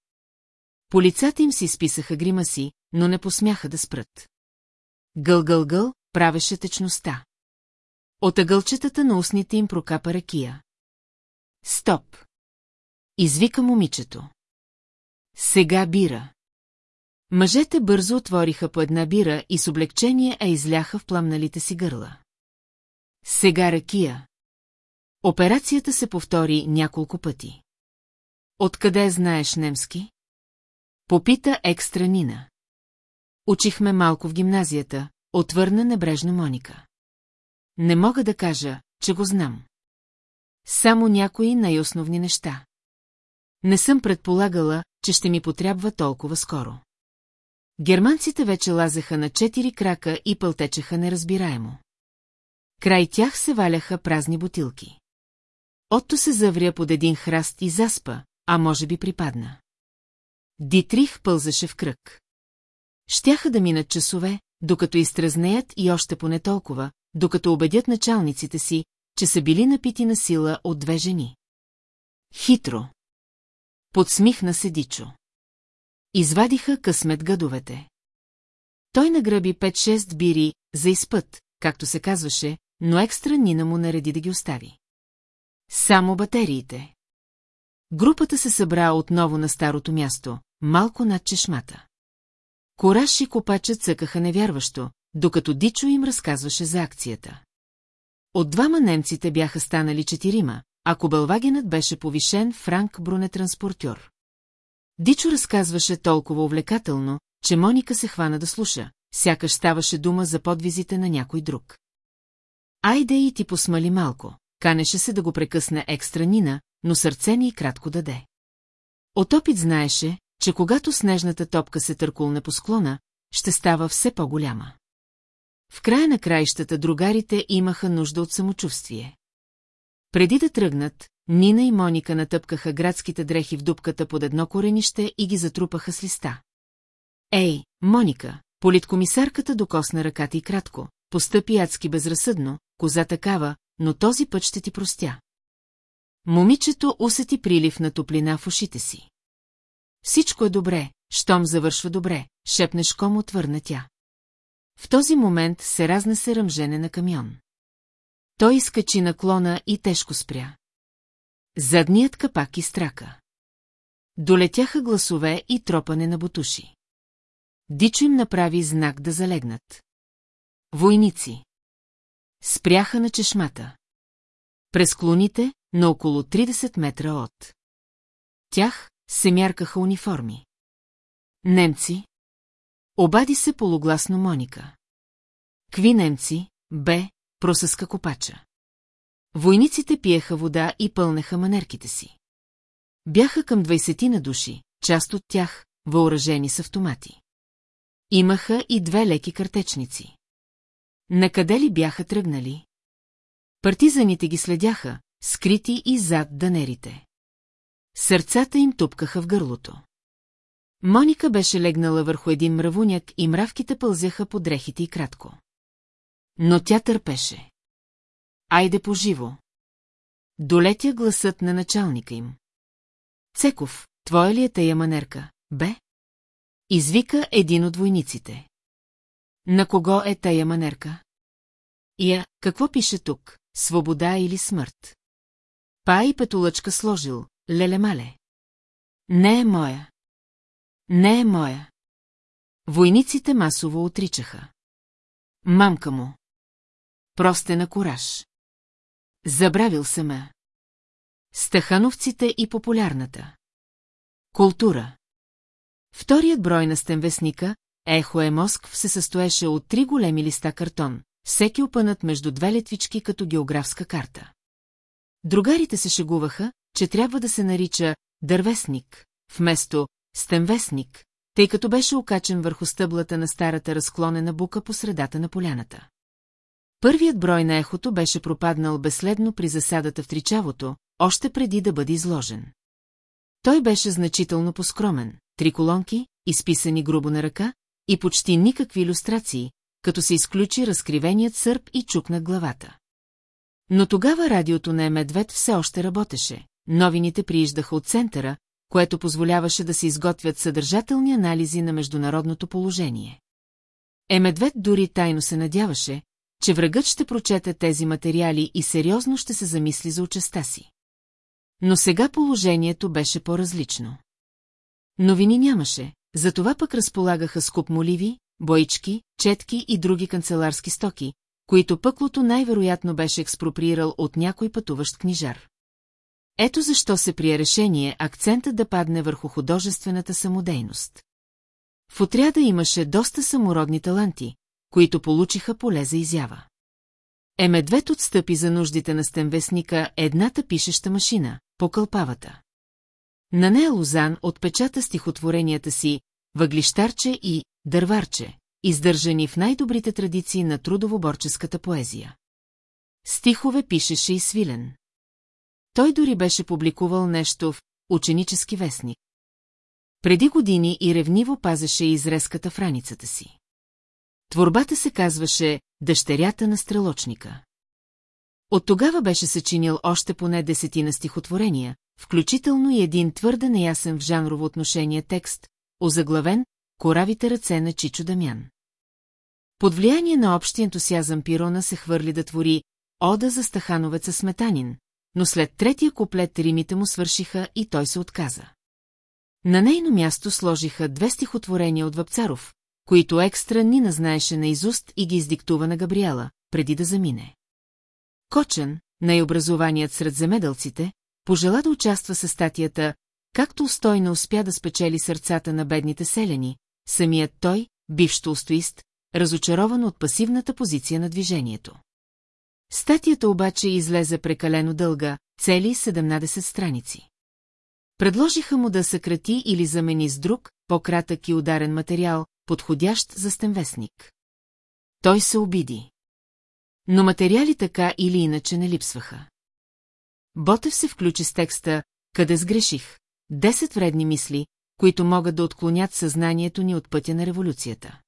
Полицата им си изписаха грима си, но не посмяха да спрат. Гъл-гъл-гъл правеше течността. От ъгълчетата на устните им прокапа ракия. Стоп! Извика момичето. Сега бира. Мъжете бързо отвориха по една бира и с облегчение а изляха в пламналите си гърла. Сега ракия. Операцията се повтори няколко пъти. Откъде знаеш немски? Попита екстра Нина. Учихме малко в гимназията, отвърна небрежно Моника. Не мога да кажа, че го знам. Само някои най-основни неща. Не съм предполагала, че ще ми потрябва толкова скоро. Германците вече лазеха на четири крака и пълтечеха неразбираемо. Край тях се валяха празни бутилки. Отто се завря под един храст и заспа, а може би припадна. Дитрих пълзаше в кръг. Щяха да минат часове, докато изтръзнеят и още поне толкова, докато убедят началниците си, че са били напити на сила от две жени. Хитро. Подсмихна се Дичо. Извадиха късмет гъдовете. Той награби 5-6 бири за изпът, както се казваше, но екстра Нина му нареди да ги остави. Само батериите. Групата се събра отново на старото място, малко над чешмата. Кораш и копача цъкаха невярващо, докато Дичо им разказваше за акцията. От двама немците бяха станали четирима, а Кобълвагенът беше повишен франк бронетранспортьор. Дичо разказваше толкова увлекателно, че Моника се хвана да слуша, сякаш ставаше дума за подвизите на някой друг. Айде и ти посмали малко, канеше се да го прекъсне екстра Нина, но сърце ни и кратко даде. От опит знаеше, че когато снежната топка се търкулне по склона, ще става все по-голяма. В края на краищата другарите имаха нужда от самочувствие. Преди да тръгнат, Нина и Моника натъпкаха градските дрехи в дупката под едно коренище и ги затрупаха с листа. Ей, Моника, политкомисарката докосна ръката и кратко, постъпи адски безразсъдно, коза такава, но този път ще ти простя. Момичето усети прилив на топлина в ушите си. Всичко е добре, щом завършва добре, шепнешком отвърна тя. В този момент се разнесе ръмжене на камион. Той изкачи наклона и тежко спря. Задният капак изтрака. Долетяха гласове и тропане на бутуши. Дичо им направи знак да залегнат. Войници. Спряха на чешмата. През клоните, на около 30 метра от. Тях се мяркаха униформи. Немци. Обади се полугласно Моника. Кви немци, бе, просъска копача. Войниците пиеха вода и пълнеха манерките си. Бяха към 20 на души, част от тях, въоръжени с автомати. Имаха и две леки картечници. Накъде ли бяха тръгнали? Партизаните ги следяха, скрити и зад данерите. Сърцата им тупкаха в гърлото. Моника беше легнала върху един мравуняк и мравките пълзяха по дрехите и кратко. Но тя търпеше. Айде поживо. Долетя гласът на началника им. Цеков, твоя ли е тая манерка, бе? Извика един от войниците. На кого е тая манерка? Я, какво пише тук? Свобода или смърт? Па и петолъчка сложил, леле-мале. Не е моя. Не е моя. Войниците масово отричаха. Мамка му. Просте на кураж. Забравил се ме. Стахановците и популярната. Култура. Вторият брой на стенвестника, Ехо е Москв, се състоеше от три големи листа картон, всеки опънат между две летвички като географска карта. Другарите се шегуваха, че трябва да се нарича дървесник, вместо стенвестник, тъй като беше окачен върху стъблата на старата разклонена бука по средата на поляната. Първият брой на ехото беше пропаднал безследно при засадата в Тричавото, още преди да бъде изложен. Той беше значително поскромен, три колонки, изписани грубо на ръка, и почти никакви иллюстрации, като се изключи разкривеният сърп и чук на главата. Но тогава радиото на Емедвед все още работеше, новините прииждаха от центъра, което позволяваше да се изготвят съдържателни анализи на международното положение. Емедвед дори тайно се надяваше, че врагът ще прочете тези материали и сериозно ще се замисли за участа си. Но сега положението беше по-различно. Новини нямаше, затова пък разполагаха с куп моливи, боички, четки и други канцеларски стоки, които пъклото най-вероятно беше експроприирал от някой пътуващ книжар. Ето защо се прие решение акцентът да падне върху художествената самодейност. В отряда имаше доста самородни таланти, които получиха поле за изява. Емедвед отстъпи за нуждите на стенвестника едната пишеща машина, покълпавата. На нея Лозан отпечата стихотворенията си «Въглищарче» и «Дърварче», издържани в най-добрите традиции на трудовоборческата поезия. Стихове пишеше и Свилен. Той дори беше публикувал нещо в ученически вестник. Преди години и ревниво пазеше изрезката в раницата си. Творбата се казваше «Дъщерята на стрелочника». От тогава беше съчинил още поне десетина стихотворения, включително и един твърде неясен в жанрово отношение текст, озаглавен «Коравите ръце на Чичо Дамян». Под влияние на общия ентусиазъм Пирона се хвърли да твори «Ода за стахановеца сметанин», но след третия куплет римите му свършиха и той се отказа. На нейно място сложиха две стихотворения от Вапцаров, които екстра Нина знаеше наизуст и ги издиктува на Габриела, преди да замине. Кочен, най-образованият сред земеделците, пожела да участва със статията, както устойно успя да спечели сърцата на бедните селени, самият той, бивш толстоист, разочарован от пасивната позиция на движението. Статията обаче излезе прекалено дълга, цели 17 страници. Предложиха му да съкрати или замени с друг, по-кратък и ударен материал, подходящ за стенвестник. Той се обиди. Но материали така или иначе не липсваха. Ботев се включи с текста «Къде сгреших?» Десет вредни мисли, които могат да отклонят съзнанието ни от пътя на революцията.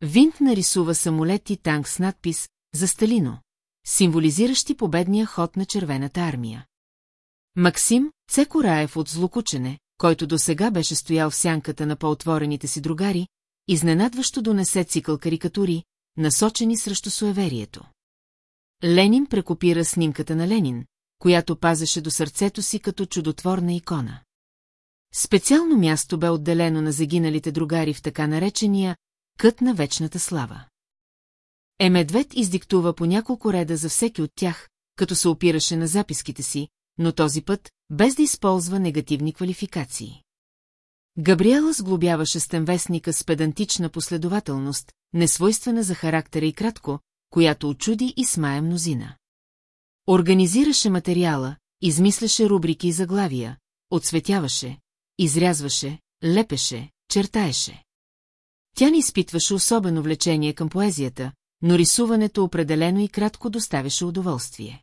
Винт нарисува самолет и танк с надпис «За Сталино», символизиращи победния ход на червената армия. Максим Цеко Раев от злокучене, който до сега беше стоял в сянката на по-отворените си другари, изненадващо донесе цикъл карикатури, насочени срещу суеверието. Ленин прекопира снимката на Ленин, която пазеше до сърцето си като чудотворна икона. Специално място бе отделено на загиналите другари в така наречения «кът на вечната слава». Емедвед издиктува по няколко реда за всеки от тях, като се опираше на записките си, но този път, без да използва негативни квалификации. Габриела сглобяваше стенвестника с педантична последователност, несвойствена за характера и кратко, която очуди и смая мнозина. Организираше материала, измисляше рубрики и заглавия, отсветяваше, изрязваше, лепеше, чертаеше. Тя не изпитваше особено влечение към поезията, но рисуването определено и кратко доставяше удоволствие.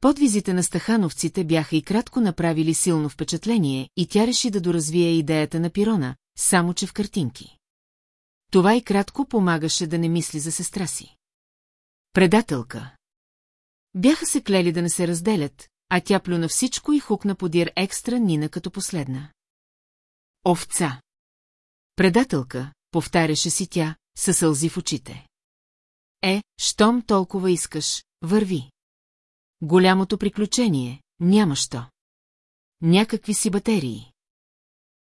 Подвизите на стахановците бяха и кратко направили силно впечатление и тя реши да доразвие идеята на пирона, само че в картинки. Това и кратко помагаше да не мисли за сестра си. Предателка. Бяха се клели да не се разделят, а тя плюна всичко и хукна подир екстра Нина като последна. Овца. Предателка, повтаряше си тя, със сълзи в очите. Е, щом толкова искаш, върви. Голямото приключение, няма що. Някакви си батерии.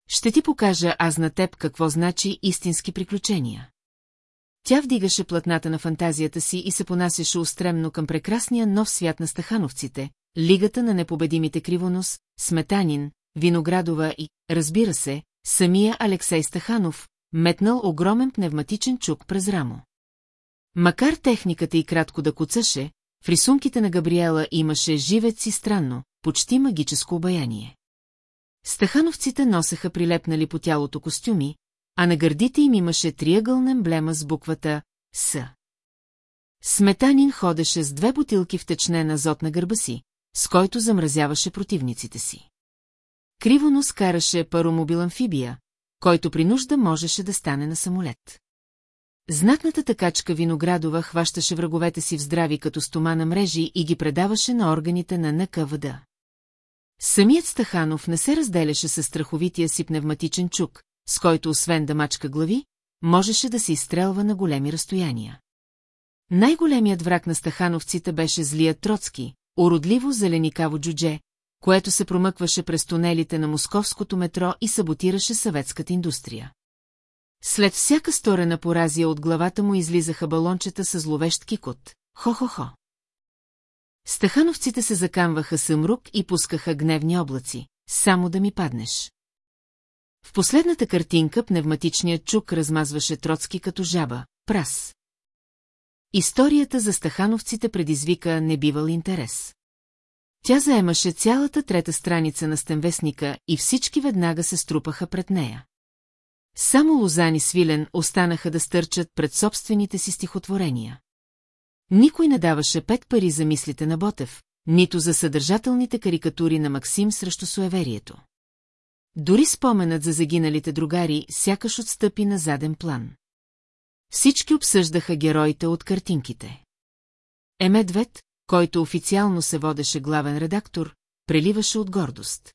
Ще ти покажа аз на теб какво значи истински приключения. Тя вдигаше платната на фантазията си и се понасяше устремно към прекрасния нов свят на стахановците, лигата на непобедимите Кривонос, Сметанин, Виноградова и, разбира се, самия Алексей Стаханов, метнал огромен пневматичен чук през рамо. Макар техниката и кратко да куцаше, в рисунките на Габриела имаше живец и странно, почти магическо обаяние. Стахановците носеха прилепнали по тялото костюми, а на гърдите им имаше триъгълна емблема с буквата С. Сметанин ходеше с две бутилки в течнен азот на гърба си, с който замразяваше противниците си. Кривонос караше паромобил амфибия, който при нужда можеше да стане на самолет. Знатната такачка Виноградова хващаше враговете си в здрави като стомана мрежи и ги предаваше на органите на НКВД. Самият Стаханов не се разделяше с страховития си пневматичен чук, с който освен да мачка глави, можеше да се изстрелва на големи разстояния. Най-големият враг на стахановците беше злият Троцки, уродливо зеленикаво джудже, което се промъкваше през тунелите на московското метро и саботираше съветската индустрия. След всяка сторена поразия от главата му излизаха балончета с зловещ кикот. Хо-хо-хо. Стахановците се закамваха съмрук и пускаха гневни облаци. Само да ми паднеш. В последната картинка пневматичният чук размазваше Троцки като жаба, прас. Историята за стахановците предизвика небивал интерес. Тя заемаше цялата трета страница на стенвестника и всички веднага се струпаха пред нея. Само Лозан и Свилен останаха да стърчат пред собствените си стихотворения. Никой не даваше пет пари за мислите на Ботев, нито за съдържателните карикатури на Максим срещу суеверието. Дори споменът за загиналите другари сякаш отстъпи на заден план. Всички обсъждаха героите от картинките. Емедвед, който официално се водеше главен редактор, преливаше от гордост.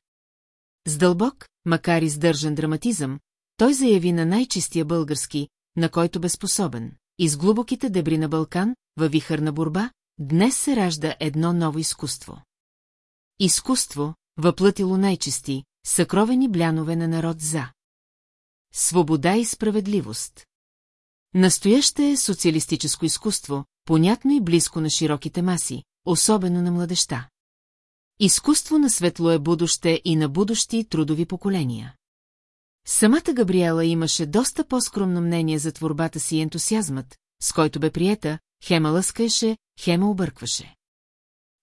С дълбок, макар и сдържан драматизъм, той заяви на най-чистия български, на който бе способен. Из глубоките дебри на Балкан, във вихърна борба, днес се ражда едно ново изкуство. Изкуство, въплътило най-чисти, съкровени блянове на народ за. Свобода и справедливост. Настояще е социалистическо изкуство, понятно и близко на широките маси, особено на младеща. Изкуство на светло е будоще и на будущи трудови поколения. Самата Габриела имаше доста по-скромно мнение за творбата си и ентусиазмът, с който бе приета, хема лъскаеше, хема объркваше.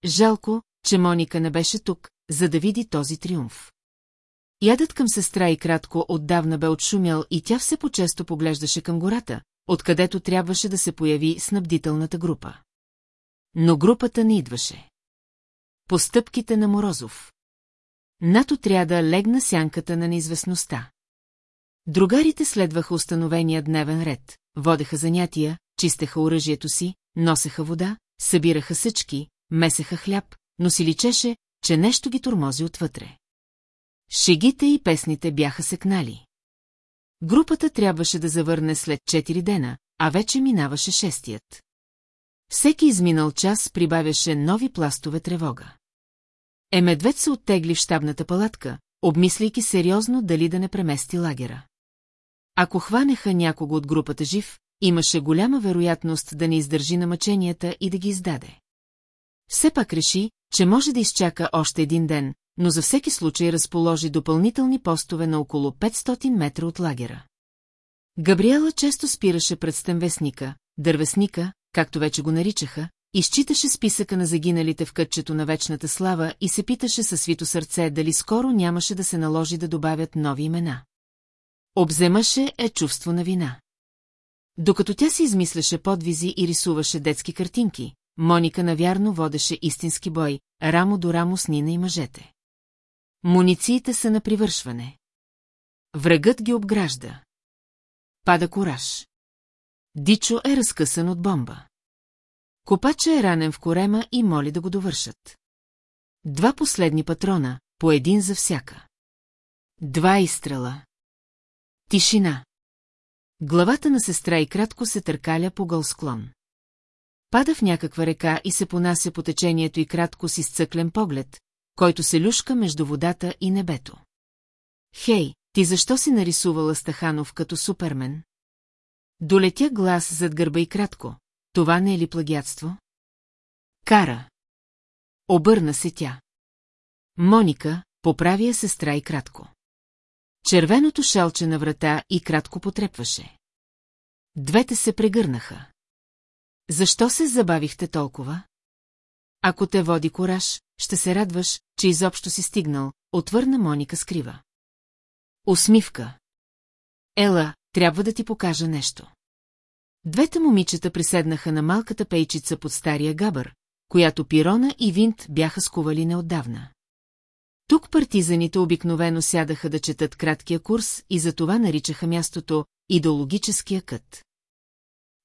Жалко, че Моника не беше тук, за да види този триумф. Ядът към сестра и кратко отдавна бе отшумял и тя все по-често поглеждаше към гората, откъдето трябваше да се появи снабдителната група. Но групата не идваше. По стъпките на Морозов. Над отряда легна сянката на неизвестността. Другарите следваха установения дневен ред, водеха занятия, чистеха оръжието си, носеха вода, събираха съчки, месеха хляб, но си личеше, че нещо ги тормози отвътре. Шегите и песните бяха секнали. Групата трябваше да завърне след 4 дена, а вече минаваше шестият. Всеки изминал час прибавяше нови пластове тревога. Емедвед се оттегли в щабната палатка, обмисляйки сериозно дали да не премести лагера. Ако хванеха някого от групата жив, имаше голяма вероятност да не издържи на мъченията и да ги издаде. Все пак реши, че може да изчака още един ден, но за всеки случай разположи допълнителни постове на около 500 метра от лагера. Габриела често спираше пред стенвестника, дървесника, както вече го наричаха, изчиташе списъка на загиналите в кътчето на вечната слава и се питаше със свито сърце дали скоро нямаше да се наложи да добавят нови имена. Обземаше е чувство на вина. Докато тя си измисляше подвизи и рисуваше детски картинки, Моника навярно водеше истински бой, рамо до рамо с Нина и мъжете. Мунициите са на привършване. Врагът ги обгражда. Пада кораж. Дичо е разкъсан от бомба. Копача е ранен в корема и моли да го довършат. Два последни патрона, по един за всяка. Два изстрела. Тишина. Главата на сестра и кратко се търкаля по гол склон. Пада в някаква река и се понася по течението и кратко с изцъклен поглед, който се люшка между водата и небето. Хей, ти защо си нарисувала Стаханов като супермен? Долетя глас зад гърба и кратко. Това не е ли плагиатство? Кара. Обърна се тя. Моника, поправи я сестра и кратко. Червеното шалче на врата и кратко потрепваше. Двете се прегърнаха. Защо се забавихте толкова? Ако те води кораж, ще се радваш, че изобщо си стигнал, отвърна Моника скрива. Усмивка. Ела, трябва да ти покажа нещо. Двете момичета приседнаха на малката пейчица под стария габър, която пирона и винт бяха скували неотдавна. Тук партизаните обикновено сядаха да четат краткия курс и за това наричаха мястото идеологическия кът.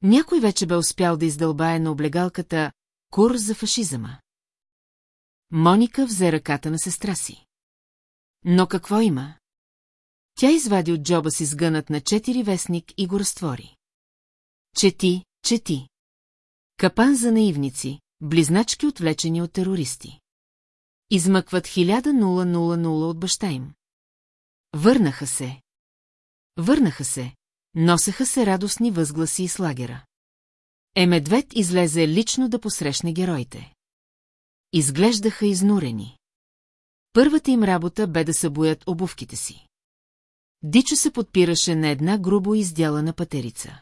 Някой вече бе успял да издълбае на облегалката курс за фашизъма. Моника взе ръката на сестра си. Но какво има? Тя извади от джоба си сгънат на четири вестник и го разтвори. Чети, чети. Капан за наивници, близначки отвлечени от терористи. Измъкват 1000 от баща им. Върнаха се. Върнаха се, носеха се радостни възгласи и слагера. Емедвед излезе лично да посрещне героите. Изглеждаха изнурени. Първата им работа бе да събуят обувките си. Дичо се подпираше на една грубо издялана патерица.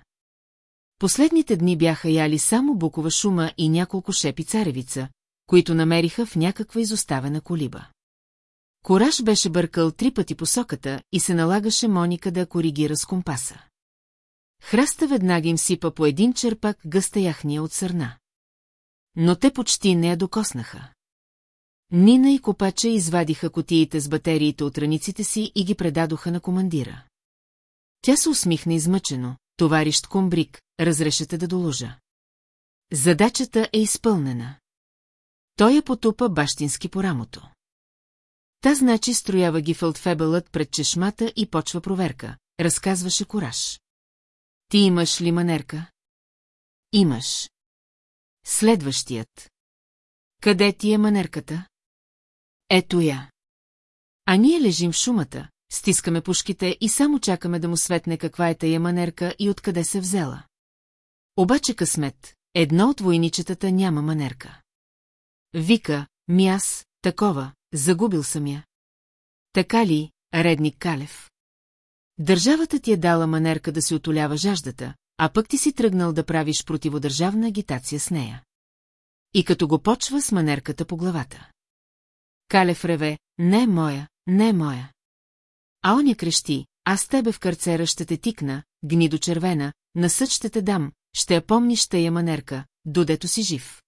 Последните дни бяха яли само букова шума и няколко шепи царевица, които намериха в някаква изоставена колиба. Кораж беше бъркал три пъти посоката и се налагаше Моника да коригира с компаса. Храста веднага им сипа по един черпак гъста яхния от сърна. Но те почти не я докоснаха. Нина и Копача извадиха котиите с батериите от раниците си и ги предадоха на командира. Тя се усмихна измъчено, товарищ Комбрик, разрешете да доложа. Задачата е изпълнена. Той я потупа бащински по рамото. Та значи строява ги фелдфебелът пред чешмата и почва проверка, разказваше Кораж. Ти имаш ли манерка? Имаш. Следващият. Къде ти е манерката? Ето я. А ние лежим в шумата, стискаме пушките и само чакаме да му светне каква е тая манерка и откъде се взела. Обаче късмет, едно от войничетата няма манерка. Вика, ми аз, такова, загубил съм я. Така ли, редник Калев? Държавата ти е дала манерка да се отолява жаждата, а пък ти си тръгнал да правиш противодържавна агитация с нея. И като го почва с манерката по главата. Калев реве, не е моя, не е моя. А оня крещи, аз тебе в карцера ще те тикна, гнидо червена, на съд ще те дам, ще я помниш тая манерка, додето си жив.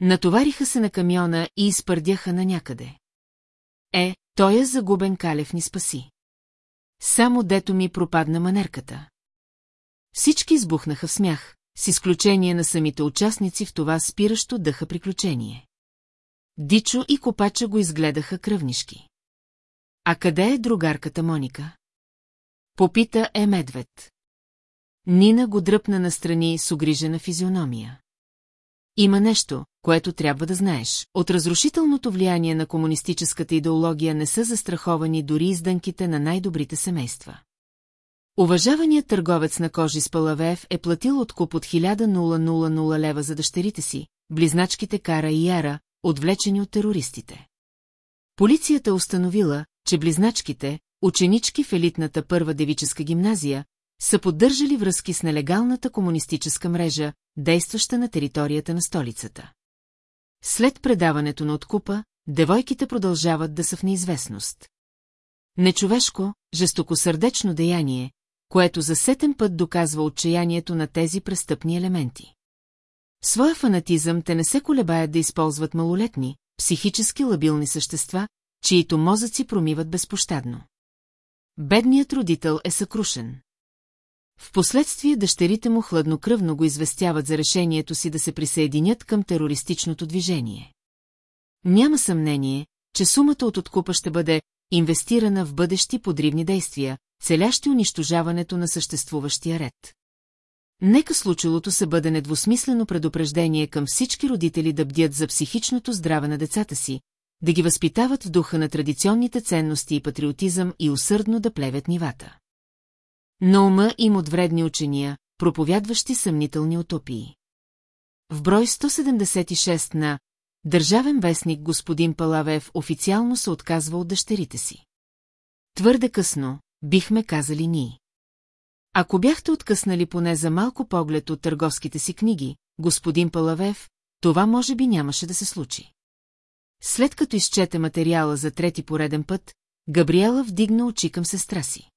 Натовариха се на камиона и изпърдяха на някъде. Е, той е загубен Калев ни спаси. Само дето ми пропадна манерката. Всички избухнаха в смях, с изключение на самите участници в това спиращо дъха приключение. Дичо и Копача го изгледаха кръвнишки. А къде е другарката Моника? Попита е медвед. Нина го дръпна настрани с огрижена физиономия. Има нещо, което трябва да знаеш. От разрушителното влияние на комунистическата идеология не са застраховани дори издънките на най-добрите семейства. Уважаваният търговец на кожи с Палавеев е платил откуп от 1000 лева за дъщерите си, близначките Кара и Яра, отвлечени от терористите. Полицията установила, че близначките, ученички в елитната първа девическа гимназия, са поддържали връзки с нелегалната комунистическа мрежа, действаща на територията на столицата. След предаването на откупа, девойките продължават да са в неизвестност. Нечовешко, жестокосърдечно деяние, което за сетен път доказва отчаянието на тези престъпни елементи. Своя фанатизъм те не се колебаят да използват малолетни, психически лабилни същества, чието мозъци промиват безпощадно. Бедният родител е съкрушен. Впоследствие дъщерите му хладнокръвно го известяват за решението си да се присъединят към терористичното движение. Няма съмнение, че сумата от откупа ще бъде инвестирана в бъдещи подривни действия, целящи унищожаването на съществуващия ред. Нека случилото се бъде недвусмислено предупреждение към всички родители да бдят за психичното здраве на децата си, да ги възпитават в духа на традиционните ценности и патриотизъм и усърдно да плевят нивата. На ума им от вредни учения, проповядващи съмнителни утопии. В брой 176 на Държавен вестник господин Палавев официално се отказва от дъщерите си. Твърде късно, бихме казали ние. Ако бяхте откъснали поне за малко поглед от търговските си книги, господин Палавев, това може би нямаше да се случи. След като изчете материала за трети пореден път, Габриела вдигна очи към сестра си.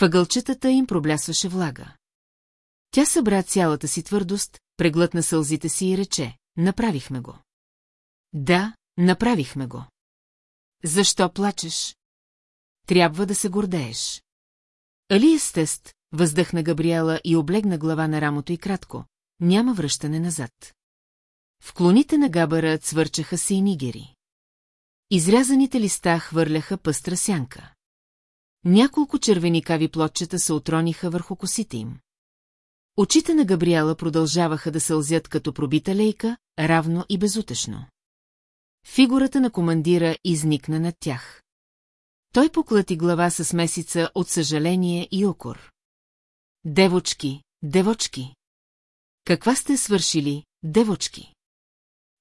Въгълчетата им проблясваше влага. Тя събра цялата си твърдост, преглътна сълзите си и рече, направихме го. Да, направихме го. Защо плачеш? Трябва да се гордееш. Али естест, въздъхна Габриела и облегна глава на рамото и кратко. Няма връщане назад. В клоните на габара цвърчаха се и нигери. Изрязаните листа хвърляха пъстра сянка. Няколко червеникави плотчета се отрониха върху косите им. Очите на Габриела продължаваха да сълзят като пробита лейка, равно и безутешно. Фигурата на командира изникна над тях. Той поклати глава с месица от съжаление и окор. Девочки, девочки! Каква сте свършили, девочки?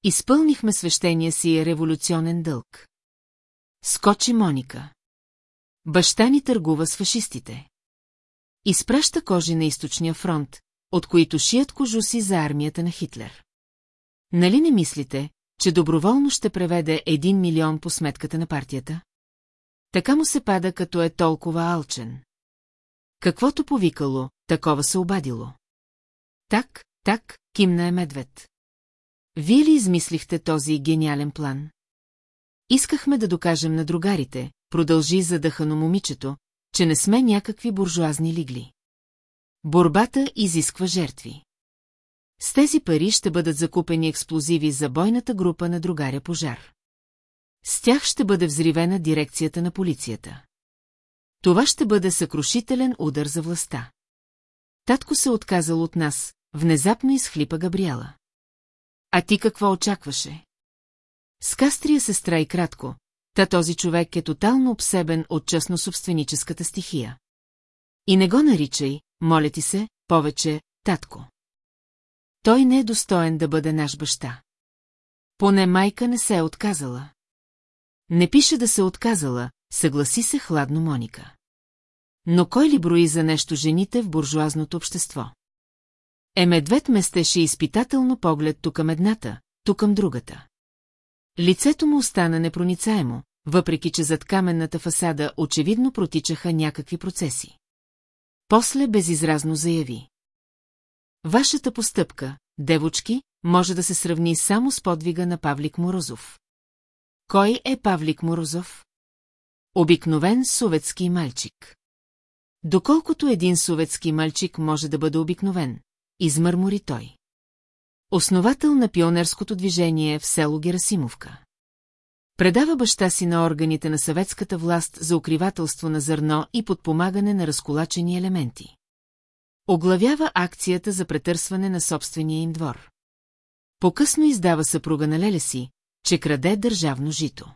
Изпълнихме свещения си революционен дълг. Скочи Моника. Баща ни търгува с фашистите. Изпраща кожи на източния фронт, от които шият кожуси за армията на Хитлер. Нали не мислите, че доброволно ще преведе един милион по сметката на партията? Така му се пада, като е толкова алчен. Каквото повикало, такова се обадило. Так, так, кимна е медвед. Вие ли измислихте този гениален план? Искахме да докажем на другарите, продължи задъхано момичето, че не сме някакви буржуазни лигли. Борбата изисква жертви. С тези пари ще бъдат закупени експлозиви за бойната група на другаря пожар. С тях ще бъде взривена дирекцията на полицията. Това ще бъде съкрушителен удар за властта. Татко се отказал от нас, внезапно изхлипа Габриела. А ти какво очакваше? С Кастрия сестра и кратко, та този човек е тотално обсебен от частно-собственическата стихия. И не го наричай, моля ти се, повече, татко. Той не е достоен да бъде наш баща. Поне майка не се е отказала. Не пише да се отказала, съгласи се хладно Моника. но кой ли брои за нещо жените в буржуазното общество? Е медвед местеше изпитателно поглед тук към едната, тук към другата. Лицето му остана непроницаемо, въпреки че зад каменната фасада очевидно протичаха някакви процеси. После безизразно заяви. Вашата постъпка, девочки, може да се сравни само с подвига на Павлик Морозов. Кой е Павлик Морозов? Обикновен советски мальчик. Доколкото един советски мальчик може да бъде обикновен, измърмори той. Основател на пионерското движение в село Герасимовка. Предава баща си на органите на съветската власт за укривателство на зърно и подпомагане на разколачени елементи. Оглавява акцията за претърсване на собствения им двор. По-късно издава съпруга на леля си, че краде държавно жито.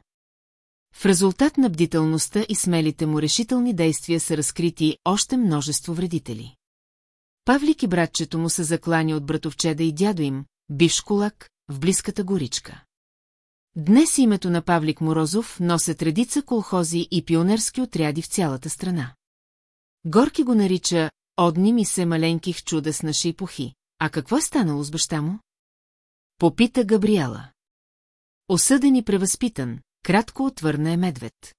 В резултат на бдителността и смелите му решителни действия са разкрити още множество вредители. Павлик и братчето му са заклани от братовчеда и дядо им, бивш кулак, в близката горичка. Днес името на Павлик Морозов носят редица колхози и пионерски отряди в цялата страна. Горки го нарича «Одни ми се маленьких чудесна шипохи». А какво е станало с баща му? Попита Габриела. Осъден и превъзпитан, кратко отвърна е медвед.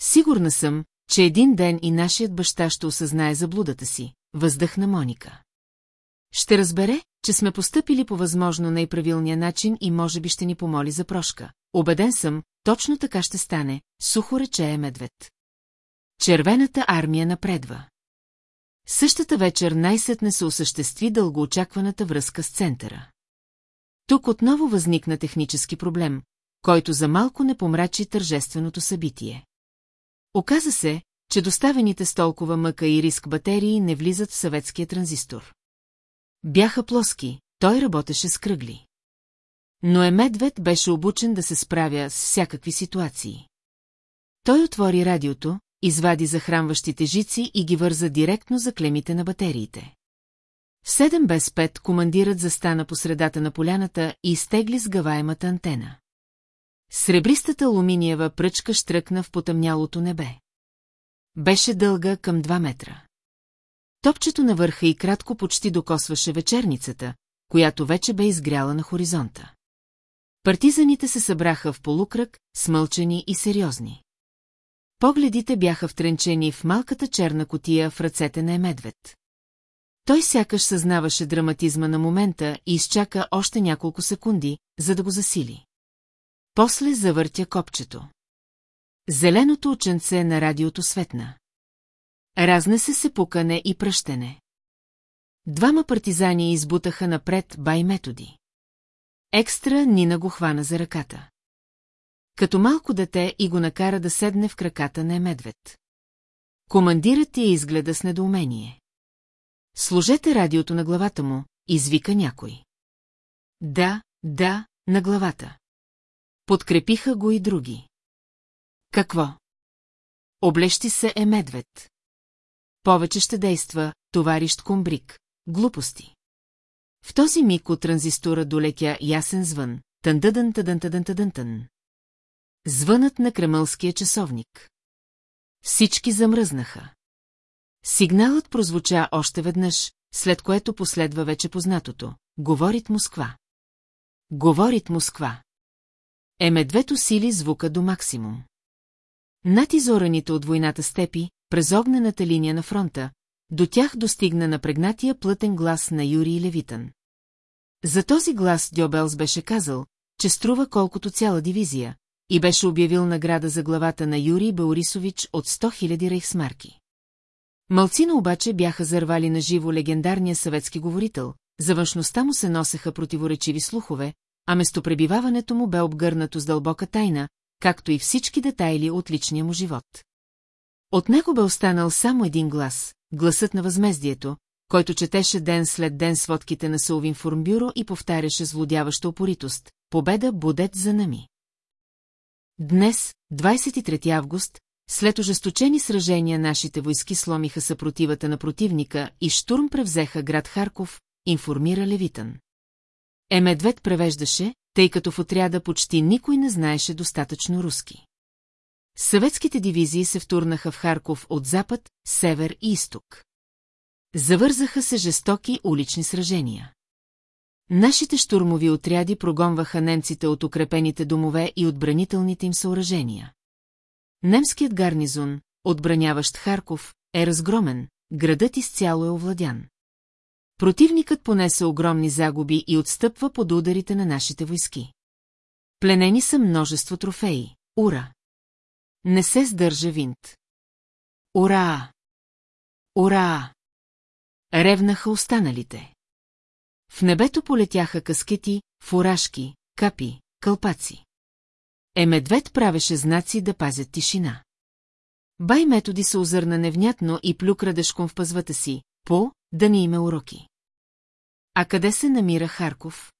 Сигурна съм, че един ден и нашият баща ще осъзнае заблудата си, въздъхна Моника. Ще разбере, че сме постъпили по възможно най-правилния начин и може би ще ни помоли за прошка. Обеден съм, точно така ще стане, сухо рече е медвед. Червената армия напредва. Същата вечер най-сетне се осъществи дългоочакваната връзка с центъра. Тук отново възникна технически проблем, който за малко не помрачи тържественото събитие. Оказа се, че доставените с толкова мъка и риск батерии не влизат в съветския транзистор. Бяха плоски, той работеше с кръгли. Но Емедвед беше обучен да се справя с всякакви ситуации. Той отвори радиото, извади захранващите жици и ги върза директно за клемите на батериите. В 7 без 5 командирът застана по средата на поляната и изтегли сгъваемата антена. Сребристата алуминиева пръчка штръкна в потъмнялото небе. Беше дълга към 2 метра. Топчето на върха и кратко почти докосваше вечерницата, която вече бе изгряла на хоризонта. Партизаните се събраха в полукръг, смълчени и сериозни. Погледите бяха втренчени в малката черна котия в ръцете на Емедвед. Той сякаш съзнаваше драматизма на момента и изчака още няколко секунди, за да го засили. После завъртя копчето. Зеленото ученце на радиото светна. Разнесе се пукане и пръщене. Двама партизани избутаха напред бай методи. Екстра Нина го хвана за ръката. Като малко дете и го накара да седне в краката на медвед. Командирът я изгледа с недоумение. Сложете радиото на главата му, извика някой. Да, да, на главата. Подкрепиха го и други. Какво? Облещи се е медвед. Повече ще действа, товарищ Комбрик. Глупости. В този миг от транзистора долетя ясен звън. Тъндъдън тъдън тъдън тъдън тън. Звънът на кремълския часовник. Всички замръзнаха. Сигналът прозвуча още веднъж, след което последва вече познатото. Говорит Москва. Говорит Москва. Е медвето сили звука до максимум. Над изораните от войната степи, през огнената линия на фронта, до тях достигна напрегнатия плътен глас на Юрий Левитън. За този глас Дьобелс беше казал, че струва колкото цяла дивизия, и беше обявил награда за главата на Юрий Баурисович от 100 000 рейхсмарки. Малцина обаче бяха зарвали на живо легендарния съветски говорител, за външността му се носеха противоречиви слухове, а местопребиваването му бе обгърнато с дълбока тайна, както и всички детайли от личния му живот. От него бе останал само един глас, гласът на възмездието, който четеше ден след ден сводките на Сълвинформбюро и повтаряше злодяваща опоритост. Победа будет за нами. Днес, 23 август, след ожесточени сражения нашите войски сломиха съпротивата на противника и штурм превзеха град Харков, информира Левитън. Е медвед превеждаше, тъй като в отряда почти никой не знаеше достатъчно руски. Съветските дивизии се втурнаха в Харков от запад, север и изток. Завързаха се жестоки улични сражения. Нашите штурмови отряди прогонваха немците от укрепените домове и отбранителните им съоръжения. Немският гарнизон, отбраняващ Харков, е разгромен, градът изцяло е овладян. Противникът понесе огромни загуби и отстъпва под ударите на нашите войски. Пленени са множество трофеи. Ура! Не се сдържа винт. Ура! Ура! Ревнаха останалите. В небето полетяха каскети, фуражки, капи, кълпаци. Е медвед правеше знаци да пазят тишина. Бай методи се озърна невнятно и плю крадешком в пазвата си, по, да не има уроки. А къде се намира Харков?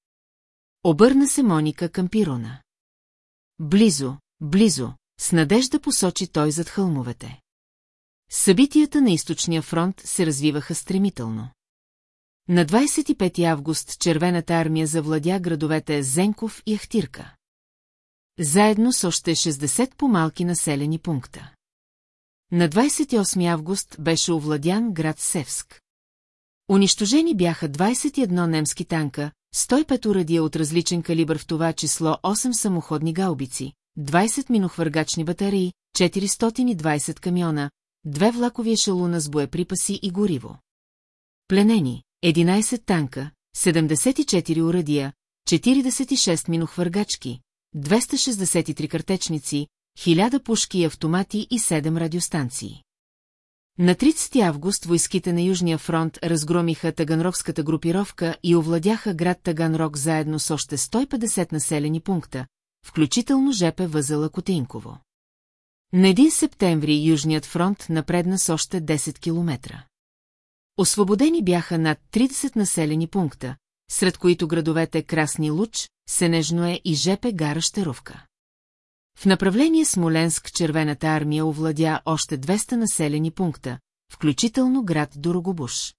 Обърна се Моника към пирона. Близо, близо, с надежда посочи той зад хълмовете. Събитията на източния фронт се развиваха стремително. На 25 август червената армия завладя градовете Зенков и Ахтирка. Заедно с още 60 по-малки населени пункта. На 28 август беше овладян град Севск. Унищожени бяха 21 немски танка, 105 урадия от различен калибър в това число 8 самоходни гаубици, 20 минохвъргачни батареи, 420 камиона, две влакови ешелуна с боеприпаси и гориво. Пленени, 11 танка, 74 урадия, 46 минохвъргачки, 263 картечници, 1000 пушки и автомати и 7 радиостанции. На 30 август войските на Южния фронт разгромиха Таганрогската групировка и овладяха град Таганрог заедно с още 150 населени пункта, включително ЖП възела Котинково. На 1 септември Южният фронт напредна с още 10 километра. Освободени бяха над 30 населени пункта, сред които градовете Красни Луч, Сенежное и Жепе Гара Щеровка. В направление Смоленск червената армия овладя още 200 населени пункта, включително град Дорогобуш.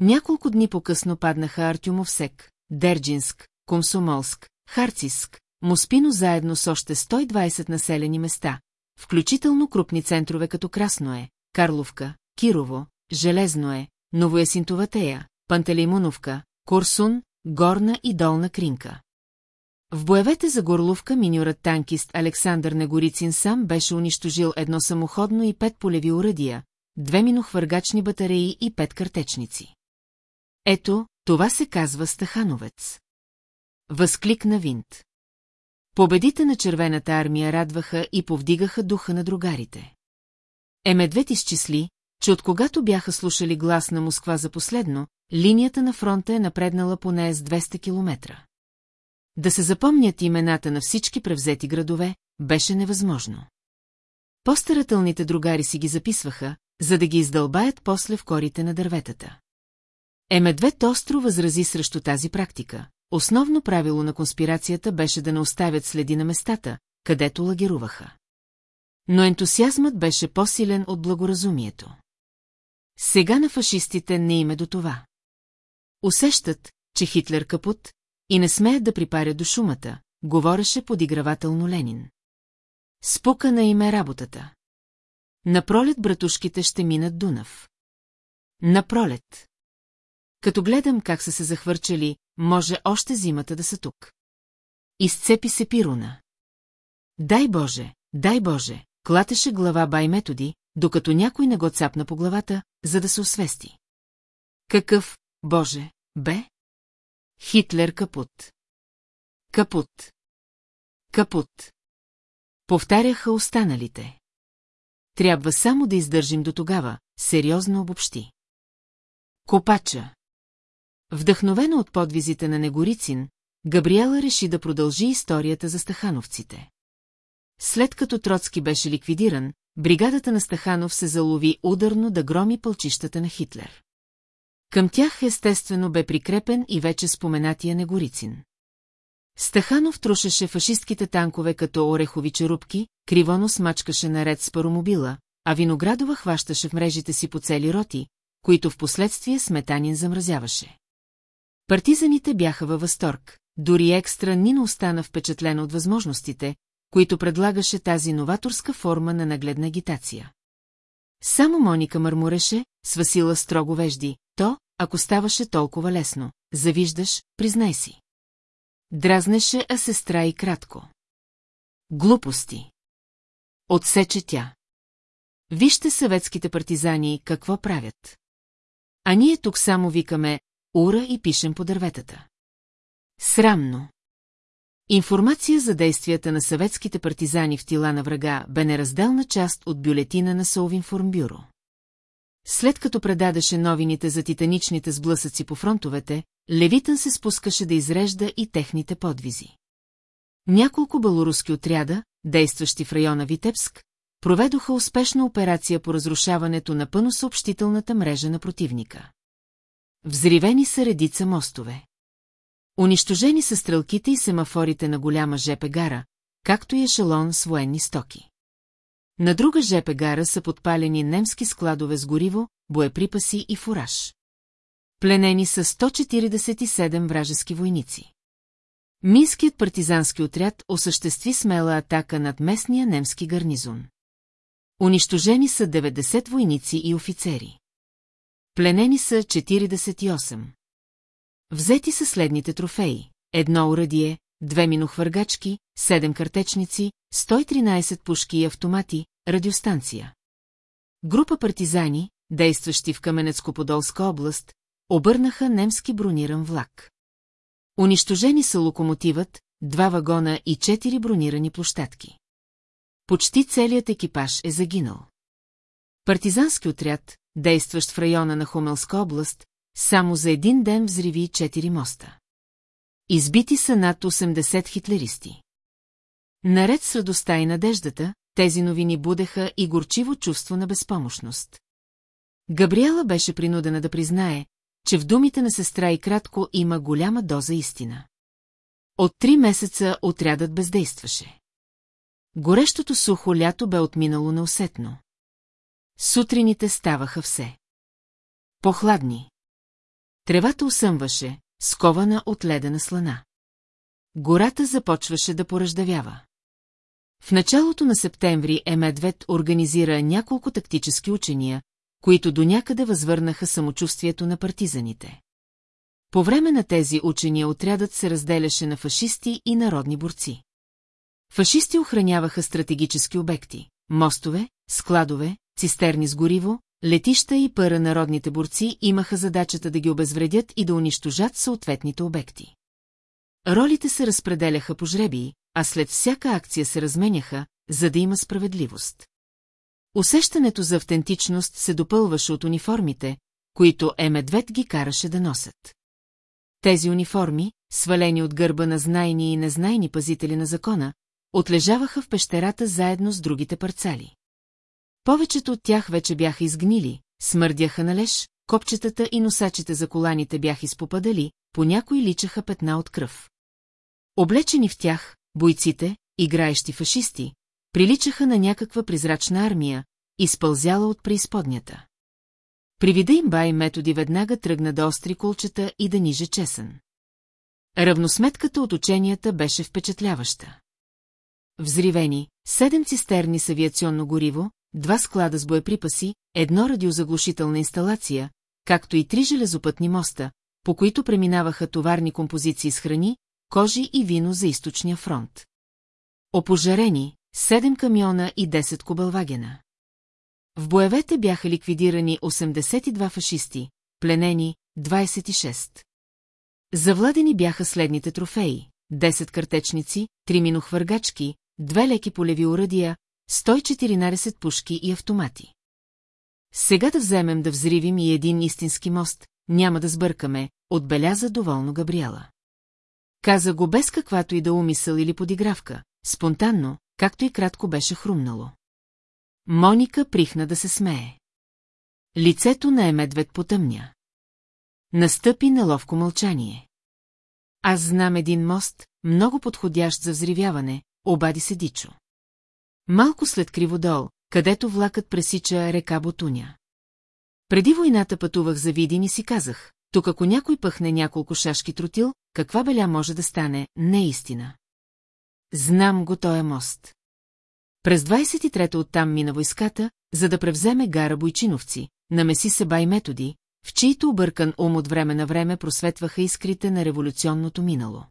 Няколко дни по-късно паднаха Артюмовсек, Дерджинск, Комсомолск, Харциск, Моспино заедно с още 120 населени места, включително крупни центрове като Красное, Карловка, Кирово, Железное, Новоясинтоватея, Пантелеймоновка, Курсун, Горна и Долна Кринка. В боевете за Горловка миньорът танкист Александър Негорицин сам беше унищожил едно самоходно и пет полеви уръдия, две минохвъргачни батареи и пет картечници. Ето, това се казва Стахановец. Възкликна Винт. Победите на червената армия радваха и повдигаха духа на другарите. Емедвед изчисли, че от когато бяха слушали глас на Москва за последно, линията на фронта е напреднала поне с 200 километра. Да се запомнят имената на всички превзети градове, беше невъзможно. По-старателните другари си ги записваха, за да ги издълбаят после в корите на дърветата. Емедвед остро възрази срещу тази практика. Основно правило на конспирацията беше да не оставят следи на местата, където лагеруваха. Но ентусиазмът беше по-силен от благоразумието. Сега на фашистите не име до това. Усещат, че Хитлер капут, и не смеят да припаря до шумата, говореше подигравателно Ленин. Спука на име работата. Напролет братушките ще минат Дунав. Напролет. Като гледам как са се захвърчали, може още зимата да са тук. Изцепи се пируна. Дай Боже, дай Боже, клатеше глава бай методи, докато някой не го цапна по главата, за да се освести. Какъв, Боже, бе? Хитлер капут. Капут. Капут. Повтаряха останалите. Трябва само да издържим до тогава, сериозно обобщи. Копача. Вдъхновена от подвизите на Негорицин, Габриела реши да продължи историята за стахановците. След като Троцки беше ликвидиран, бригадата на Стаханов се залови ударно да громи пълчищата на Хитлер. Към тях естествено бе прикрепен и вече споменатия Негорицин. Стаханов трушеше фашистките танкове като орехови черупки, кривоно смачкаше наред с паромобила, а Виноградова хващаше в мрежите си по цели роти, които в последствие Сметанин замразяваше. Партизаните бяха във възторг, дори екстра Нино остана впечатлена от възможностите, които предлагаше тази новаторска форма на нагледна агитация. Само Моника мърмуреше, свасила строго вежди, то, ако ставаше толкова лесно, завиждаш, признай си. Дразнеше, а сестра и кратко. Глупости. Отсече тя. Вижте съветските партизани какво правят. А ние тук само викаме «Ура» и пишем по дърветата. Срамно. Информация за действията на съветските партизани в тила на врага бе неразделна част от бюлетина на Совинформбюро. След като предадеше новините за титаничните сблъсъци по фронтовете, Левитън се спускаше да изрежда и техните подвизи. Няколко белоруски отряда, действащи в района Витебск, проведоха успешна операция по разрушаването на пъносъобщителната мрежа на противника. Взривени са редица мостове. Унищожени са стрелките и семафорите на голяма ЖП гара, както и ешелон с военни стоки. На друга ЖП гара са подпалени немски складове с гориво, боеприпаси и фураж. Пленени са 147 вражески войници. Минският партизански отряд осъществи смела атака над местния немски гарнизон. Унищожени са 90 войници и офицери. Пленени са 48. Взети са следните трофеи. Едно урадие, две минохвъргачки, 7 картечници, 113 пушки и автомати, радиостанция. Група партизани, действащи в Каменецко-Подолска област, обърнаха немски брониран влак. Унищожени са локомотивът, два вагона и четири бронирани площадки. Почти целият екипаж е загинал. Партизански отряд, действащ в района на Хумелска област, само за един ден взриви четири моста. Избити са над 80 хитлеристи. Наред с радостта и надеждата, тези новини будеха и горчиво чувство на безпомощност. Габриела беше принудена да признае, че в думите на сестра и кратко има голяма доза истина. От три месеца отрядът бездействаше. Горещото сухо лято бе отминало неусетно. Сутрините ставаха все. Похладни. Тревата усъмваше, скована от ледена слана. Гората започваше да поръждавява. В началото на септември Емедвед организира няколко тактически учения, които до някъде възвърнаха самочувствието на партизаните. По време на тези учения отрядът се разделяше на фашисти и народни борци. Фашисти охраняваха стратегически обекти – мостове, складове, цистерни с гориво, летища и пъра народните борци имаха задачата да ги обезвредят и да унищожат съответните обекти. Ролите се разпределяха по жребии, а след всяка акция се разменяха, за да има справедливост. Усещането за автентичност се допълваше от униформите, които Емедвед ги караше да носят. Тези униформи, свалени от гърба на знайни и незнайни пазители на закона, отлежаваха в пещерата заедно с другите парцали. Повечето от тях вече бяха изгнили, смърдяха на леж, копчетата и носачите за коланите бяха изпопадали, по някои личаха петна от кръв. Облечени в тях, бойците, играещи фашисти, приличаха на някаква призрачна армия, изпълзяла от преизподнята. При вида им бай методи веднага тръгна да остри колчета и да ниже чесън. Равносметката от ученията беше впечатляваща. Взривени, седем цистерни с авиационно гориво, два склада с боеприпаси, едно радиозаглушителна инсталация, както и три железопътни моста, по които преминаваха товарни композиции с храни, кожи и вино за източния фронт. Опожарени, 7 камиона и 10 кубълвагена. В боевете бяха ликвидирани 82 фашисти, пленени 26. Завладени бяха следните трофеи. 10 картечници, 3 минохвъргачки, 2 леки полеви уръдия, 114 пушки и автомати. Сега да вземем да взривим и един истински мост, няма да сбъркаме, отбеляза доволно Габриела. Каза го без каквато и да умисъл или подигравка, спонтанно, както и кратко беше хрумнало. Моника прихна да се смее. Лицето на Емедвед потъмня. Настъпи неловко мълчание. Аз знам един мост, много подходящ за взривяване, обади се Дичо. Малко след Криводол, където влакът пресича река Ботуня. Преди войната пътувах за Видин и си казах, тук ако някой пъхне няколко шашки тротил, каква беля може да стане, не истина. Знам го той е мост. През 23-та оттам мина войската, за да превземе гара Бойчиновци, намеси се бай методи, в чието объркан ум от време на време просветваха искрите на революционното минало.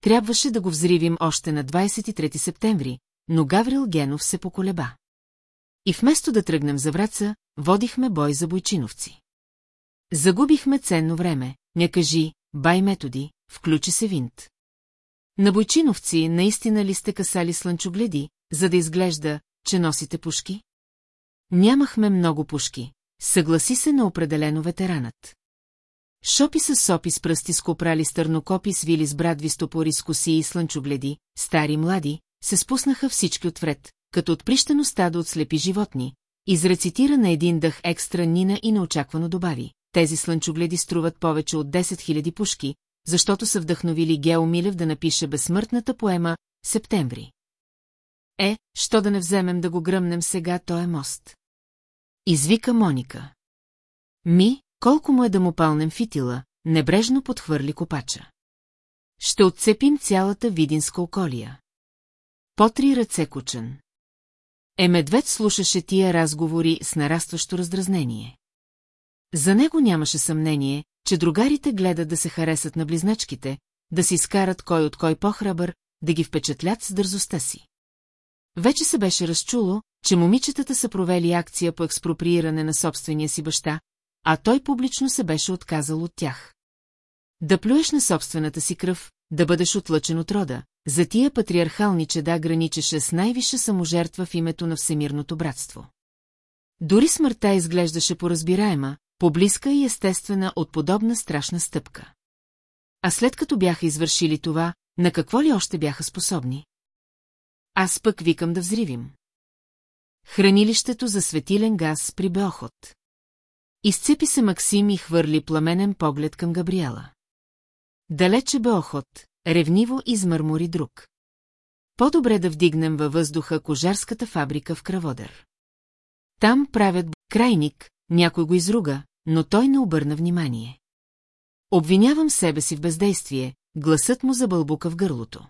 Трябваше да го взривим още на 23 септември, но Гаврил Генов се поколеба. И вместо да тръгнем за враца, водихме бой за бойчиновци. Загубихме ценно време, ня кажи, бай методи, включи се винт. На бойчиновци наистина ли сте касали слънчогледи, за да изглежда, че носите пушки? Нямахме много пушки, съгласи се на определено ветеранът. Шопи с сопи с пръсти с копрали стърнокопи свили с брадви стопори с коси и слънчогледи, стари млади, се спуснаха всички отвред, като отприщено стадо от слепи животни, изрецитира на един дъх екстра Нина и неочаквано добави. Тези слънчогледи струват повече от 10 000 пушки, защото са вдъхновили Гео Милев да напише безсмъртната поема «Септември». Е, що да не вземем да го гръмнем сега, то е мост. Извика Моника. Ми, колко му е да му палнем фитила, небрежно подхвърли копача. Ще отцепим цялата видинска околия. Потри ръце кучен. Е медвед слушаше тия разговори с нарастващо раздразнение. За него нямаше съмнение, че другарите гледат да се харесат на близначките, да си изкарат кой от кой по-храбър, да ги впечатлят с дързостта си. Вече се беше разчуло, че момичетата са провели акция по експроприиране на собствения си баща, а той публично се беше отказал от тях. Да плюеш на собствената си кръв, да бъдеш отлъчен от рода, за тия патриархални чеда граничеше с най-висша саможертва в името на всемирното братство. Дори смъртта изглеждаше поразбираема, поблизка и естествена от подобна страшна стъпка. А след като бяха извършили това, на какво ли още бяха способни? Аз пък викам да взривим. Хранилището за светилен газ при Беохот. Изцепи се Максим и хвърли пламенен поглед към Габриела. Далече Беохот, ревниво измърмори друг. По-добре да вдигнем във въздуха кожарската фабрика в Краводър. Там правят крайник, някой го изруга, но той не обърна внимание. Обвинявам себе си в бездействие, гласът му забълбука в гърлото.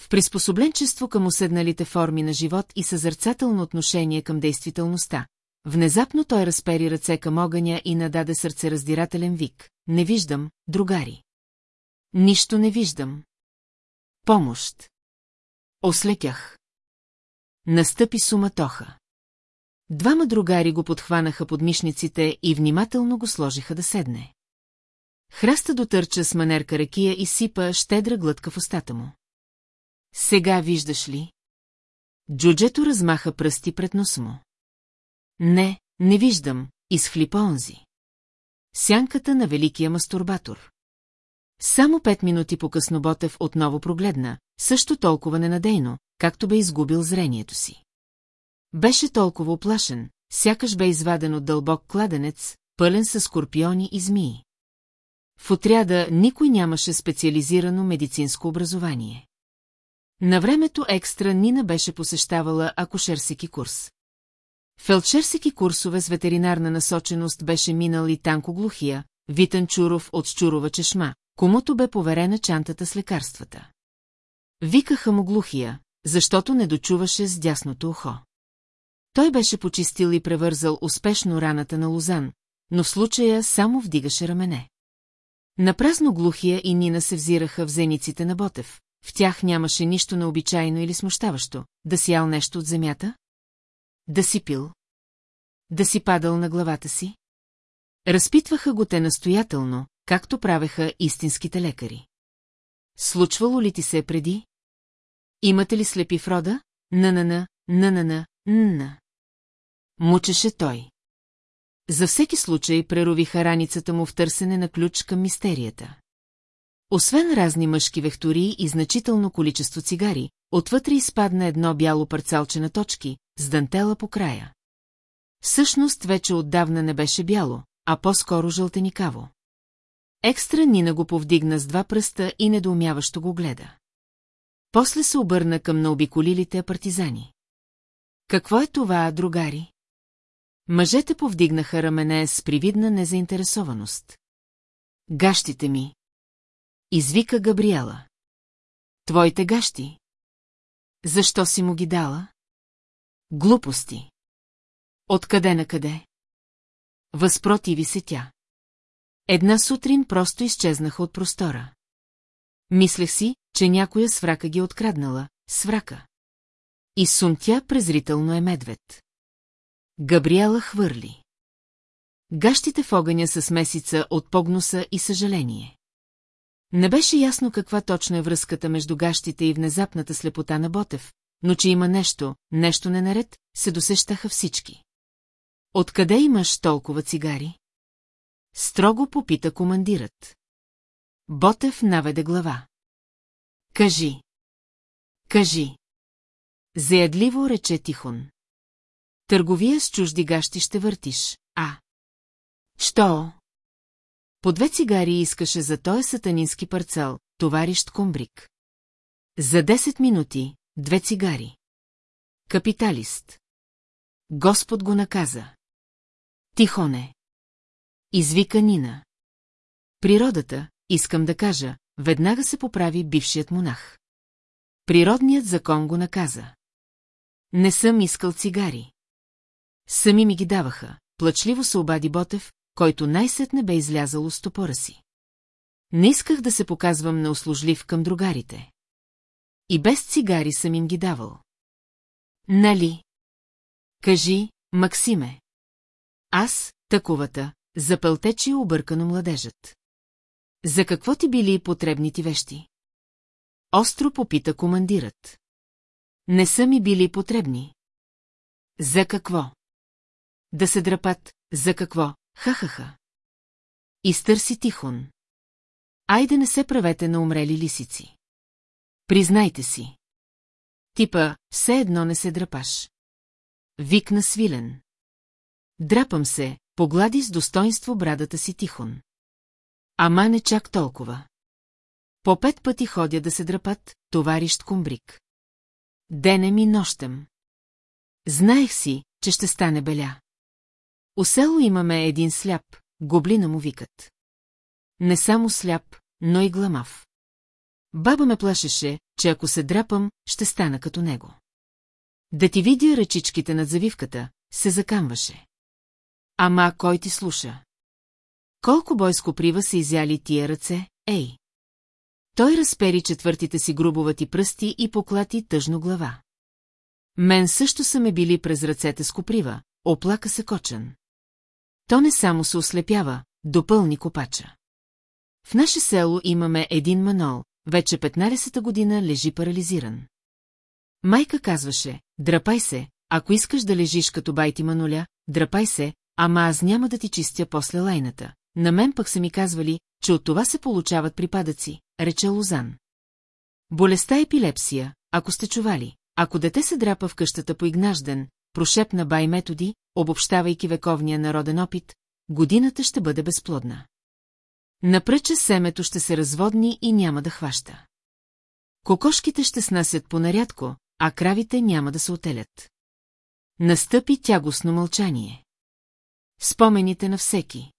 В приспособленчество към уседналите форми на живот и съзърцателно отношение към действителността. Внезапно той разпери ръце към огъня и нададе сърцераздирателен вик. Не виждам, другари. Нищо не виждам. Помощ. Ослекях. Настъпи суматоха. Двама другари го подхванаха под мишниците и внимателно го сложиха да седне. Храста дотърча с манерка ракия и сипа щедра глътка в устата му. Сега виждаш ли? Джуджето размаха пръсти пред нос му. Не, не виждам, изхлипа онзи. Сянката на великия мастурбатор. Само пет минути по-късно Ботев отново прогледна, също толкова ненадейно, както бе изгубил зрението си. Беше толкова оплашен, сякаш бе изваден от дълбок кладенец, пълен с скорпиони и змии. В отряда никой нямаше специализирано медицинско образование. На времето екстра Нина беше посещавала акушерсики курс. Фелчерсики курсове с ветеринарна насоченост беше минал и Танко Глухия, Витан Чуров от Чурова чешма, комуто бе поверена чантата с лекарствата. Викаха му Глухия, защото не дочуваше с дясното ухо. Той беше почистил и превързал успешно раната на Лозан, но в случая само вдигаше рамене. Напразно глухия и Нина се взираха в зениците на Ботев. В тях нямаше нищо необичайно или смущаващо. Да си нещо от земята? Да си пил? Да си падал на главата си? Разпитваха го те настоятелно, както правеха истинските лекари. Случвало ли ти се преди? Имате ли слепи в рода? На-на-на, на-на-на, на Мучеше той. За всеки случай преровиха раницата му в търсене на ключ към мистерията. Освен разни мъжки вехтори и значително количество цигари, отвътре изпадна едно бяло парцалче на точки, с дантела по края. Всъщност вече отдавна не беше бяло, а по-скоро жълтеникаво. Екстра Нина го повдигна с два пръста и недоумяващо го гледа. После се обърна към наобиколилите партизани. Какво е това, другари? Мъжете повдигнаха рамене с привидна незаинтересованост. Гащите ми. Извика Габриела. Твоите гащи. Защо си му ги дала? Глупости. Откъде на къде? Възпротиви се тя. Една сутрин просто изчезнаха от простора. Мислех си, че някоя сврака ги откраднала, сврака. И сумтя презрително е медвед. Габриела хвърли. Гащите в огъня с месица от погноса и съжаление. Не беше ясно каква точно е връзката между гащите и внезапната слепота на Ботев, но че има нещо, нещо ненаред, се досещаха всички. Откъде имаш толкова цигари? Строго попита командирът. Ботев наведе глава. Кажи. Кажи. Заядливо рече Тихон. Търговия с чужди гащи ще въртиш, а? Що? По две цигари искаше за този сатанински парцел, товарищ Комбрик. За 10 минути, две цигари. Капиталист. Господ го наказа. Тихоне. Извика Нина. Природата, искам да кажа, веднага се поправи бившият монах. Природният закон го наказа. Не съм искал цигари. Сами ми ги даваха, плачливо се обади Ботев, който най-сетне бе излязал с топора си. Не исках да се показвам неуслужлив към другарите. И без цигари съм им ги давал. Нали? Кажи, Максиме. Аз, таковата, запълтечи объркано младежът. За какво ти били потребни ти вещи? Остро попита командирът. Не са ми били потребни. За какво? Да се драпат, за какво, ха-ха-ха. Изтърси Тихон. Айде не се правете на умрели лисици. Признайте си. Типа, все едно не се драпаш. Викна свилен. Драпам се, поглади с достоинство брадата си Тихон. Ама не чак толкова. По пет пъти ходя да се драпат, товарищ Комбрик. Денем и нощем. Знаех си, че ще стане беля. У село имаме един сляп, гоблина му викат. Не само сляп, но и гламав. Баба ме плашеше, че ако се драпам, ще стана като него. Да ти видя ръчичките над завивката, се закамваше. Ама кой ти слуша? Колко бойско прива са изяли тия ръце, ей! Той разпери четвъртите си грубовати пръсти и поклати тъжно глава. Мен също са ме били през ръцете с коприва, оплака се кочен. То не само се ослепява, допълни копача. В наше село имаме един манол, вече 15-та година лежи парализиран. Майка казваше, драпай се, ако искаш да лежиш като байти мануля, драпай се, ама аз няма да ти чистя после лайната. На мен пък са ми казвали, че от това се получават припадъци, рече Лозан. Болестта е епилепсия, ако сте чували. Ако дете се драпа в къщата по игнажден, прошепна бай методи, обобщавайки вековния народен опит, годината ще бъде безплодна. Напрече семето ще се разводни и няма да хваща. Кокошките ще снасят понарядко, а кравите няма да се отелят. Настъпи тягостно мълчание. Спомените на всеки.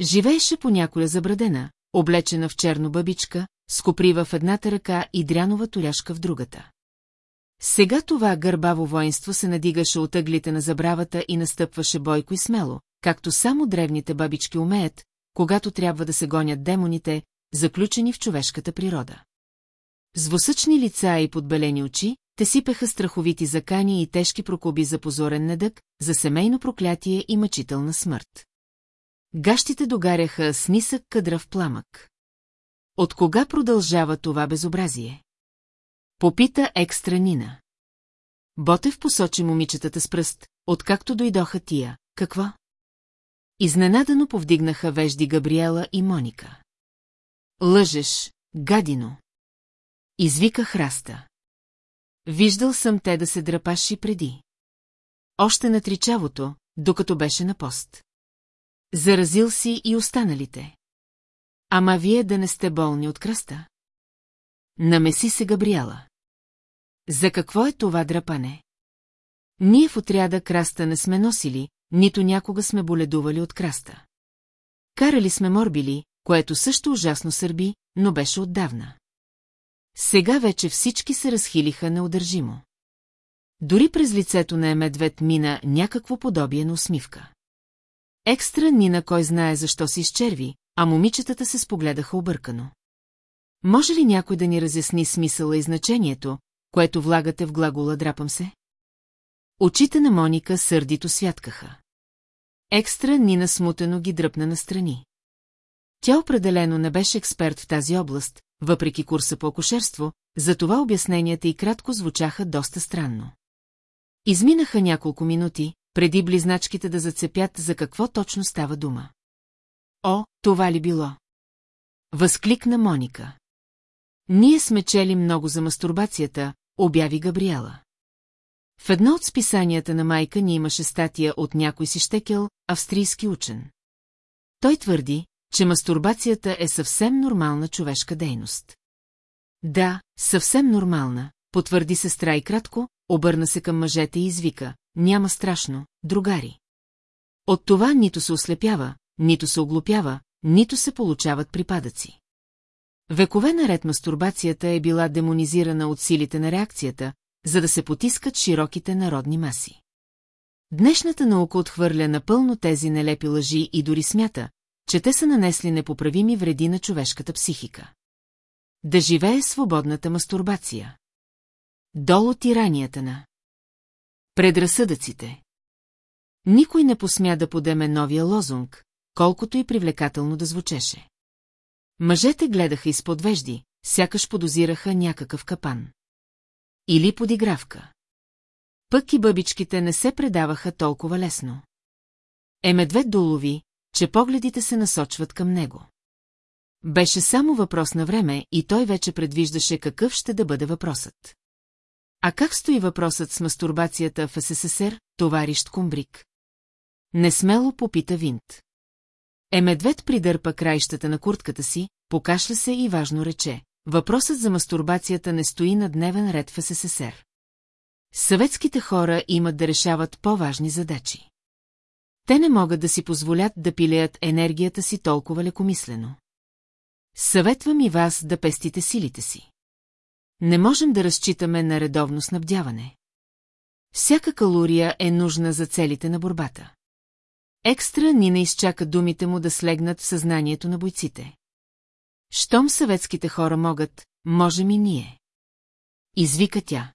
Живееше по няколя забрадена, облечена в черно бабичка, с коприва в едната ръка и дрянова толяшка в другата. Сега това гърбаво воинство се надигаше от ъглите на забравата и настъпваше бойко и смело, както само древните бабички умеят, когато трябва да се гонят демоните, заключени в човешката природа. С восъчни лица и подбелени очи, те сипеха страховити закани и тежки прокуби за позорен недък, за семейно проклятие и мъчителна смърт. Гащите догаряха с нисък кадрав пламък. От кога продължава това безобразие? Попита екстра Нина. Ботев посочи момичетата с пръст, откакто дойдоха тия. Какво? Изненадано повдигнаха вежди Габриела и Моника. Лъжеш, гадино. Извика храста. Виждал съм те да се драпаши преди. Още на тричавото, докато беше на пост. Заразил си и останалите. Ама вие да не сте болни от кръста? Намеси се Габриела. За какво е това драпане? Ние в отряда краста не сме носили, нито някога сме боледували от краста. Карали сме морбили, което също ужасно сърби, но беше отдавна. Сега вече всички се разхилиха неудържимо. Дори през лицето на Емедвед мина някакво подобие на усмивка. Екстра Нина кой знае защо се изчерви, а момичетата се спогледаха объркано. Може ли някой да ни разясни смисъла и значението, което влагате в глагола «драпам се»? Очите на Моника сърдито святкаха. Екстра Нина смутено ги дръпна настрани. Тя определено не беше експерт в тази област, въпреки курса по акушерство, затова обясненията и кратко звучаха доста странно. Изминаха няколко минути, преди близначките да зацепят за какво точно става дума. О, това ли било? Възкликна Моника. Ние сме чели много за мастурбацията, обяви Габриела. В едно от списанията на майка ни имаше статия от някой си щекел, австрийски учен. Той твърди, че мастурбацията е съвсем нормална човешка дейност. Да, съвсем нормална, потвърди сестра и кратко, обърна се към мъжете и извика, няма страшно, другари. От това нито се ослепява, нито се оглупява, нито се получават припадъци. Векове наред мастурбацията е била демонизирана от силите на реакцията, за да се потискат широките народни маси. Днешната наука отхвърля напълно тези нелепи лъжи и дори смята, че те са нанесли непоправими вреди на човешката психика. Да живее свободната мастурбация. Долу тиранията на. Предразсъдъците. Никой не посмя да подеме новия лозунг, колкото и привлекателно да звучеше. Мъжете гледаха изпод вежди, сякаш подозираха някакъв капан. Или подигравка. Пък и бъбичките не се предаваха толкова лесно. Е медвед долови, че погледите се насочват към него. Беше само въпрос на време и той вече предвиждаше какъв ще да бъде въпросът. А как стои въпросът с мастурбацията в СССР, товарищ Кумбрик? Несмело попита Винт. Е медвед придърпа краищата на куртката си, покашля се и важно рече. Въпросът за мастурбацията не стои на дневен ред в СССР. Съветските хора имат да решават по-важни задачи. Те не могат да си позволят да пилеят енергията си толкова лекомислено. Съветвам и вас да пестите силите си. Не можем да разчитаме на редовно снабдяване. Всяка калория е нужна за целите на борбата. Екстра Нина изчака думите му да слегнат в съзнанието на бойците. Щом съветските хора могат, можем и ние. Извика тя.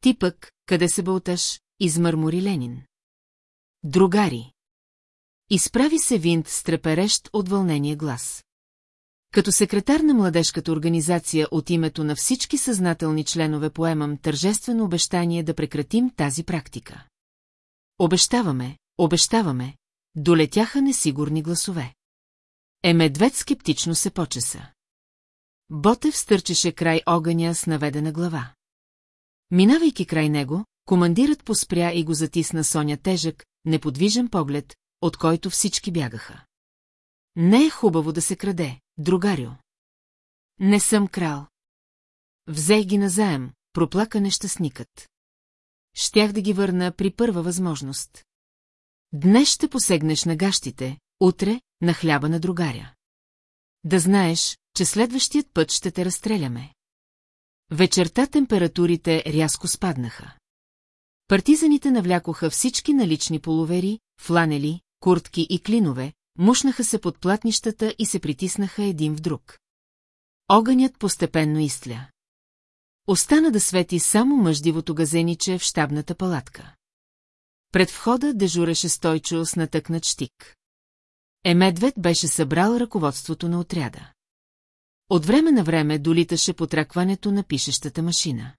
Ти пък, къде се бълташ, измърмори Ленин. Другари. Изправи се Винт с треперещ от вълнение глас. Като секретар на младежката организация от името на всички съзнателни членове поемам тържествено обещание да прекратим тази практика. Обещаваме, обещаваме, долетяха несигурни гласове. Е медвед скептично се почеса. Ботев стърчеше край огъня с наведена глава. Минавайки край него, командирът поспря и го затисна Соня тежък, неподвижен поглед, от който всички бягаха. Не е хубаво да се краде, другарю. Не съм крал. Взех ги назаем, проплака нещастникът. Щях да ги върна при първа възможност. Днес ще посегнеш на гащите, утре – на хляба на другаря. Да знаеш, че следващият път ще те разстреляме. Вечерта температурите рязко спаднаха. Партизаните навлякоха всички налични половери, фланели, куртки и клинове, мушнаха се под платнищата и се притиснаха един в друг. Огънят постепенно изтля. Остана да свети само мъждивото газениче в щабната палатка. Пред входа дежуреше стойчо с натъкнат щик. Емедвед беше събрал ръководството на отряда. От време на време долиташе потракването на пишещата машина.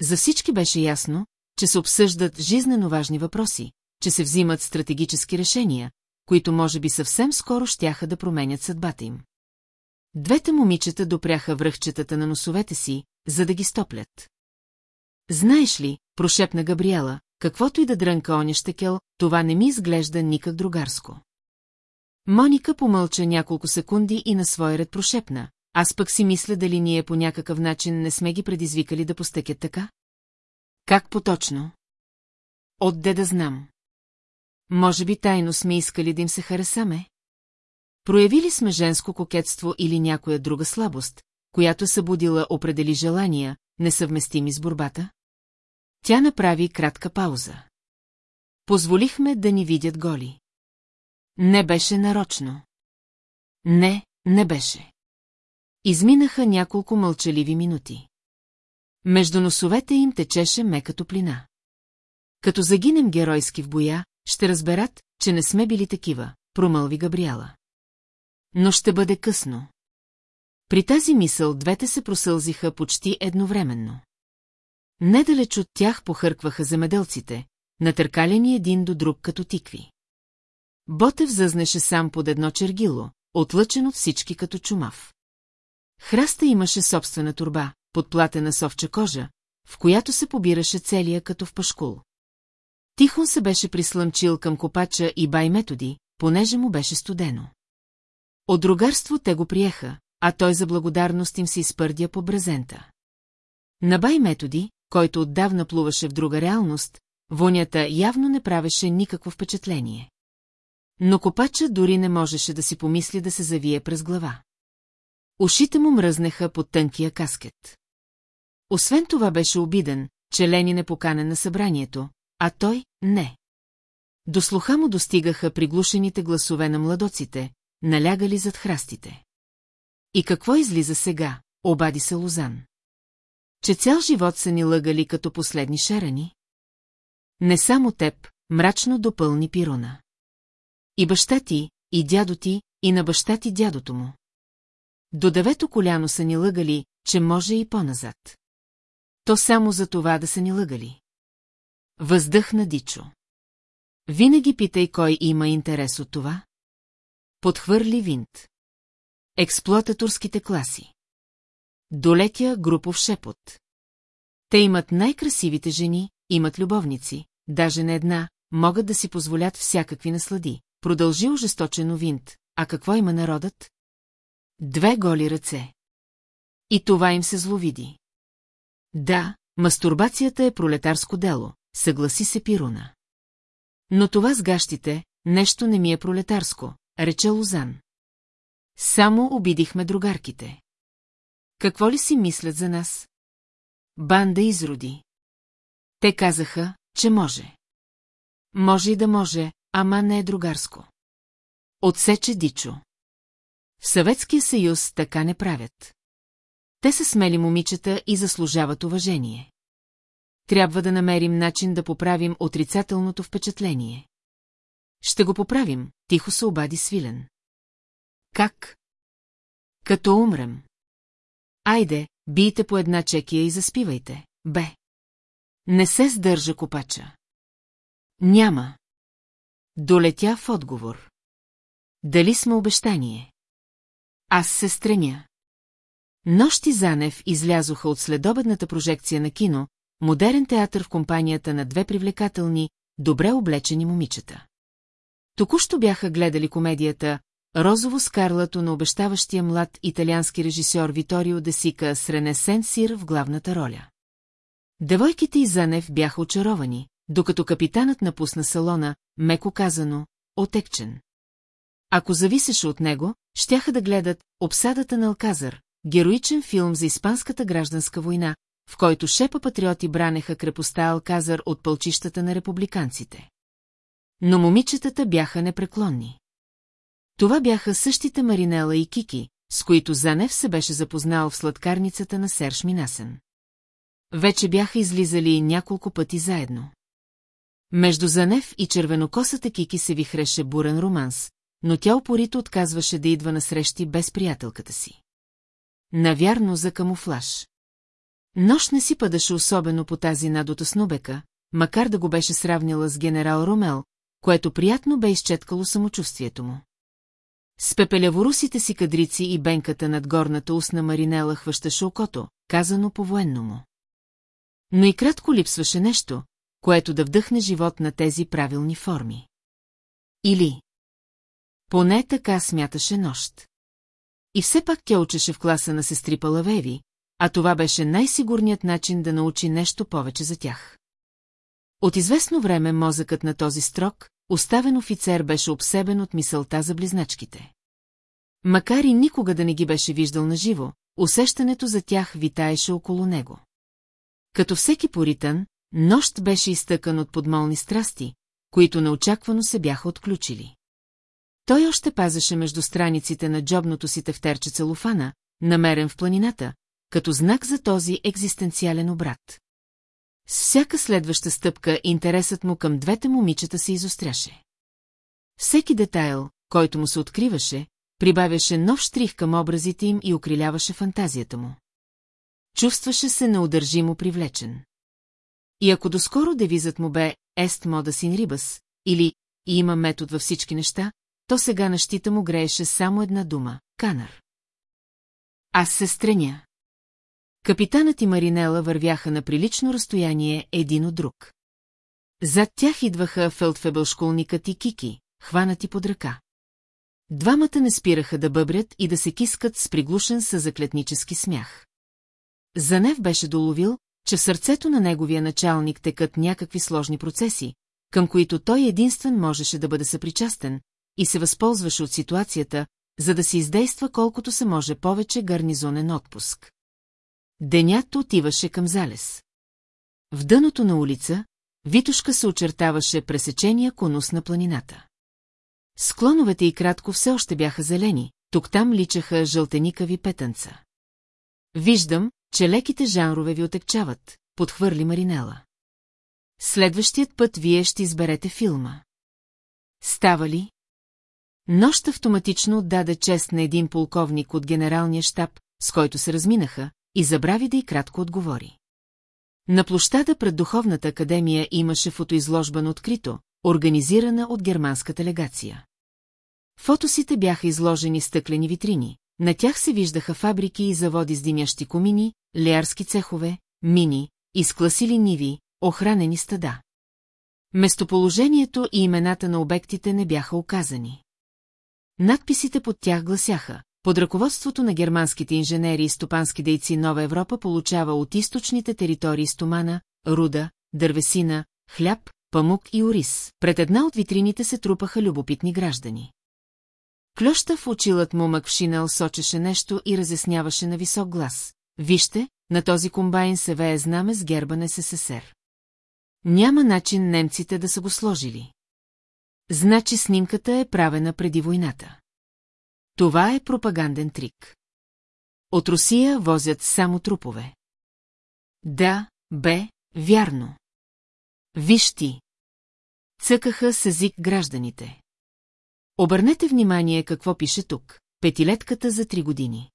За всички беше ясно, че се обсъждат жизнено важни въпроси, че се взимат стратегически решения, които може би съвсем скоро щяха да променят съдбата им. Двете момичета допряха връхчетата на носовете си, за да ги стоплят. Знаеш ли, прошепна Габриела, каквото и да дрънка оня щекел, това не ми изглежда никак другарско. Моника помълча няколко секунди и на свой ред прошепна. Аз пък си мисля дали ние по някакъв начин не сме ги предизвикали да постъкят така? Как поточно? Отде да знам. Може би тайно сме искали да им се харесаме? Проявили сме женско кокетство или някоя друга слабост, която събудила определи желания, несъвместими с борбата? Тя направи кратка пауза. Позволихме да ни видят голи. Не беше нарочно. Не, не беше. Изминаха няколко мълчаливи минути. Между носовете им течеше мека топлина. Като загинем геройски в боя, ще разберат, че не сме били такива, промълви Габриела. Но ще бъде късно. При тази мисъл двете се просълзиха почти едновременно. Недалеч от тях похъркваха земеделците, натъркалени един до друг като тикви. Ботев зъзнеше сам под едно чергило, отлъчен от всички като чумав. Храста имаше собствена турба, подплатена с овча кожа, в която се побираше целия като в пашкул. Тихон се беше прислънчил към копача и бай методи, понеже му беше студено. От другарство те го приеха, а той за благодарност им се изпърдя по брезента. На бай методи, който отдавна плуваше в друга реалност, вонята явно не правеше никакво впечатление. Но копача дори не можеше да си помисли да се завие през глава. Ушите му мръзнеха под тънкия каскет. Освен това беше обиден, че Ленин е поканен на събранието, а той – не. До слуха му достигаха приглушените гласове на младоците, налягали зад храстите. И какво излиза сега, обади се Лозан. Че цял живот са ни лъгали като последни шарани? Не само теб, мрачно допълни Пируна. И баща ти, и дядо ти, и на баща ти дядото му. До девето коляно са ни лъгали, че може и по-назад. То само за това да са ни лъгали. Въздъхна Дичо. Винаги питай кой има интерес от това. Подхвърли винт. Експлуататорските класи. Долетя групов шепот. Те имат най-красивите жени, имат любовници, даже не една, могат да си позволят всякакви наслади. Продължи ожесточено винт. А какво има народът? Две голи ръце. И това им се зловиди. Да, мастурбацията е пролетарско дело, съгласи се Пируна. Но това с гащите, нещо не ми е пролетарско, рече Лозан. Само обидихме другарките. Какво ли си мислят за нас? Банда изроди. Те казаха, че може. Може и да може, ама не е другарско. Отсече Дичо. В Съветския съюз така не правят. Те са смели момичета и заслужават уважение. Трябва да намерим начин да поправим отрицателното впечатление. Ще го поправим, тихо се обади Свилен. Как? Като умрем. Айде, бийте по една чекия и заспивайте, бе. Не се сдържа копача. Няма. Долетя в отговор. Дали сме обещание? Аз се стремя. Нощи Занев излязоха от следобедната прожекция на кино, модерен театър в компанията на две привлекателни, добре облечени момичета. Току-що бяха гледали комедията Розово скарлато на обещаващия млад италиански режисьор Виторио Десика с Рене Сен-Сир в главната роля. Девойките и Занев бяха очаровани, докато капитанът напусна салона, меко казано, отекчен. Ако зависеше от него, щяха да гледат «Обсадата на Алказар», героичен филм за Испанската гражданска война, в който шепа патриоти бранеха крепостта Алказар от пълчищата на републиканците. Но момичетата бяха непреклонни. Това бяха същите Маринела и Кики, с които Занев се беше запознал в сладкарницата на Серж Минасен. Вече бяха излизали няколко пъти заедно. Между Занев и червенокосата Кики се вихреше бурен романс, но тя упорито отказваше да идва на срещи без приятелката си. Навярно за камуфлаж. Нощ не си падаше особено по тази надота снобека, макар да го беше сравнила с генерал Ромел, което приятно бе изчеткало самочувствието му. С пепеляворусите си кадрици и бенката над горната устна Маринела хващаше окото, казано по-военно му. Но и кратко липсваше нещо, което да вдъхне живот на тези правилни форми. Или... Поне така смяташе нощ. И все пак тя учеше в класа на сестри Палавеви, а това беше най-сигурният начин да научи нещо повече за тях. От известно време мозъкът на този строк, оставен офицер беше обсебен от мисълта за близначките. Макар и никога да не ги беше виждал наживо, усещането за тях витаеше около него. Като всеки поритън, нощ беше изтъкан от подмолни страсти, които неочаквано се бяха отключили. Той още пазеше между страниците на джобното си тефтерче целофана, намерен в планината, като знак за този екзистенциален обрат. С всяка следваща стъпка интересът му към двете момичета се изостряше. Всеки детайл, който му се откриваше, прибавяше нов штрих към образите им и окриляваше фантазията му. Чувстваше се неудържимо привлечен. И ако доскоро девизът му бе «Ест мода син рибас» или «И има метод във всички неща», то сега на щита му грееше само една дума – канар. Аз се стреня. Капитанът и Маринела вървяха на прилично разстояние един от друг. Зад тях идваха фелдфебелшколникът и Кики, хванати под ръка. Двамата не спираха да бъбрят и да се кискат с приглушен със заклетнически смях. Занев беше доловил, че в сърцето на неговия началник текат някакви сложни процеси, към които той единствен можеше да бъде съпричастен, и се възползваше от ситуацията, за да се издейства колкото се може повече гарнизонен отпуск. Денят отиваше към залез. В дъното на улица, Витушка се очертаваше пресечения конус на планината. Склоновете и кратко все още бяха зелени, тук-там личаха жълтеникави петънца. Виждам, че леките жанрове ви отекчават, подхвърли Маринела. Следващият път вие ще изберете филма. Става ли? Нощ автоматично отдаде чест на един полковник от генералния щаб, с който се разминаха, и забрави да и кратко отговори. На площада пред Духовната академия имаше фотоизложба на открито, организирана от германската легация. Фотосите бяха изложени стъклени витрини, на тях се виждаха фабрики и заводи с димящи комини, леарски цехове, мини, изкласили ниви, охранени стада. Местоположението и имената на обектите не бяха оказани. Надписите под тях гласяха под ръководството на германските инженери и стопански дейци Нова Европа получава от източните територии стомана, руда, дървесина, хляб, памук и ориз. Пред една от витрините се трупаха любопитни граждани. Клюща в очилът му Макшинел сочеше нещо и разясняваше на висок глас. Вижте, на този комбайн се вее знаме с герба на СССР. Няма начин немците да са го сложили. Значи снимката е правена преди войната. Това е пропаганден трик. От Русия возят само трупове. Да, бе, вярно. Виж ти. Цъкаха с език гражданите. Обърнете внимание какво пише тук. Петилетката за три години.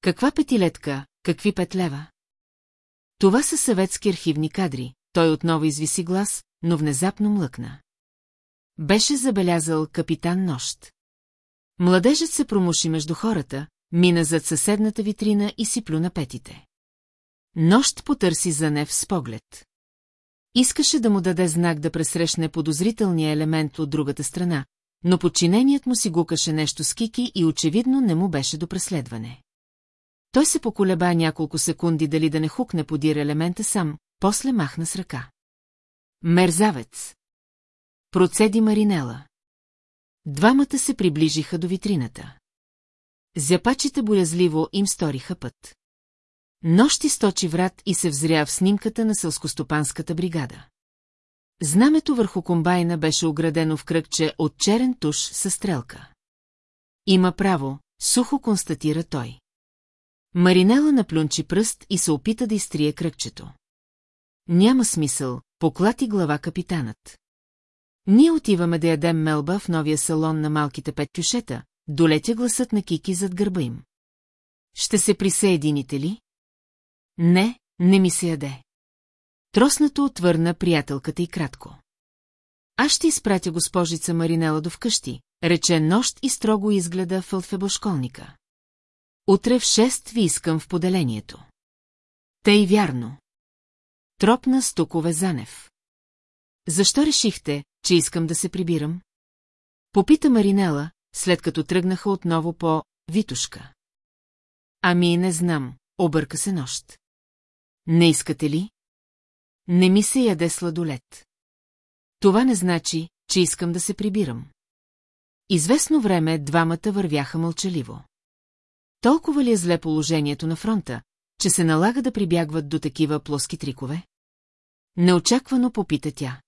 Каква петилетка, какви пет лева? Това са съветски архивни кадри, той отново извиси глас, но внезапно млъкна. Беше забелязал капитан Нощ. Младежът се промуши между хората, мина зад съседната витрина и си плю на петите. Нощ потърси за Нев с поглед. Искаше да му даде знак да пресрещне подозрителния елемент от другата страна, но подчиненият му си гукаше нещо с кики и очевидно не му беше до преследване. Той се поколеба няколко секунди дали да не хукне подир елемента сам, после махна с ръка. Мерзавец! Процеди Маринела. Двамата се приближиха до витрината. Зяпачите боязливо им сториха път. Нощи сточи врат и се взря в снимката на селскостопанската бригада. Знамето върху комбайна беше оградено в кръгче от черен туш със стрелка. Има право, сухо констатира той. Маринела наплюнчи пръст и се опита да изтрие кръгчето. Няма смисъл, поклати глава капитанът. Ние отиваме да ядем мелба в новия салон на малките пет кюшета, долетя гласът на Кики зад гърба им. Ще се присъедините ли? Не, не ми се яде. Троснато отвърна приятелката и кратко. Аз ще изпратя госпожица Маринела до вкъщи, рече нощ и строго изгледа фълтфебошколника. Утре в шест ви искам в поделението. Тъй вярно. Тропна стукове Занев. Защо решихте, че искам да се прибирам? Попита Маринела, след като тръгнаха отново по Витушка. Ами не знам, обърка се нощ. Не искате ли? Не ми се яде сладолет. Това не значи, че искам да се прибирам. Известно време двамата вървяха мълчаливо. Толкова ли е зле положението на фронта, че се налага да прибягват до такива плоски трикове? Неочаквано попита тя.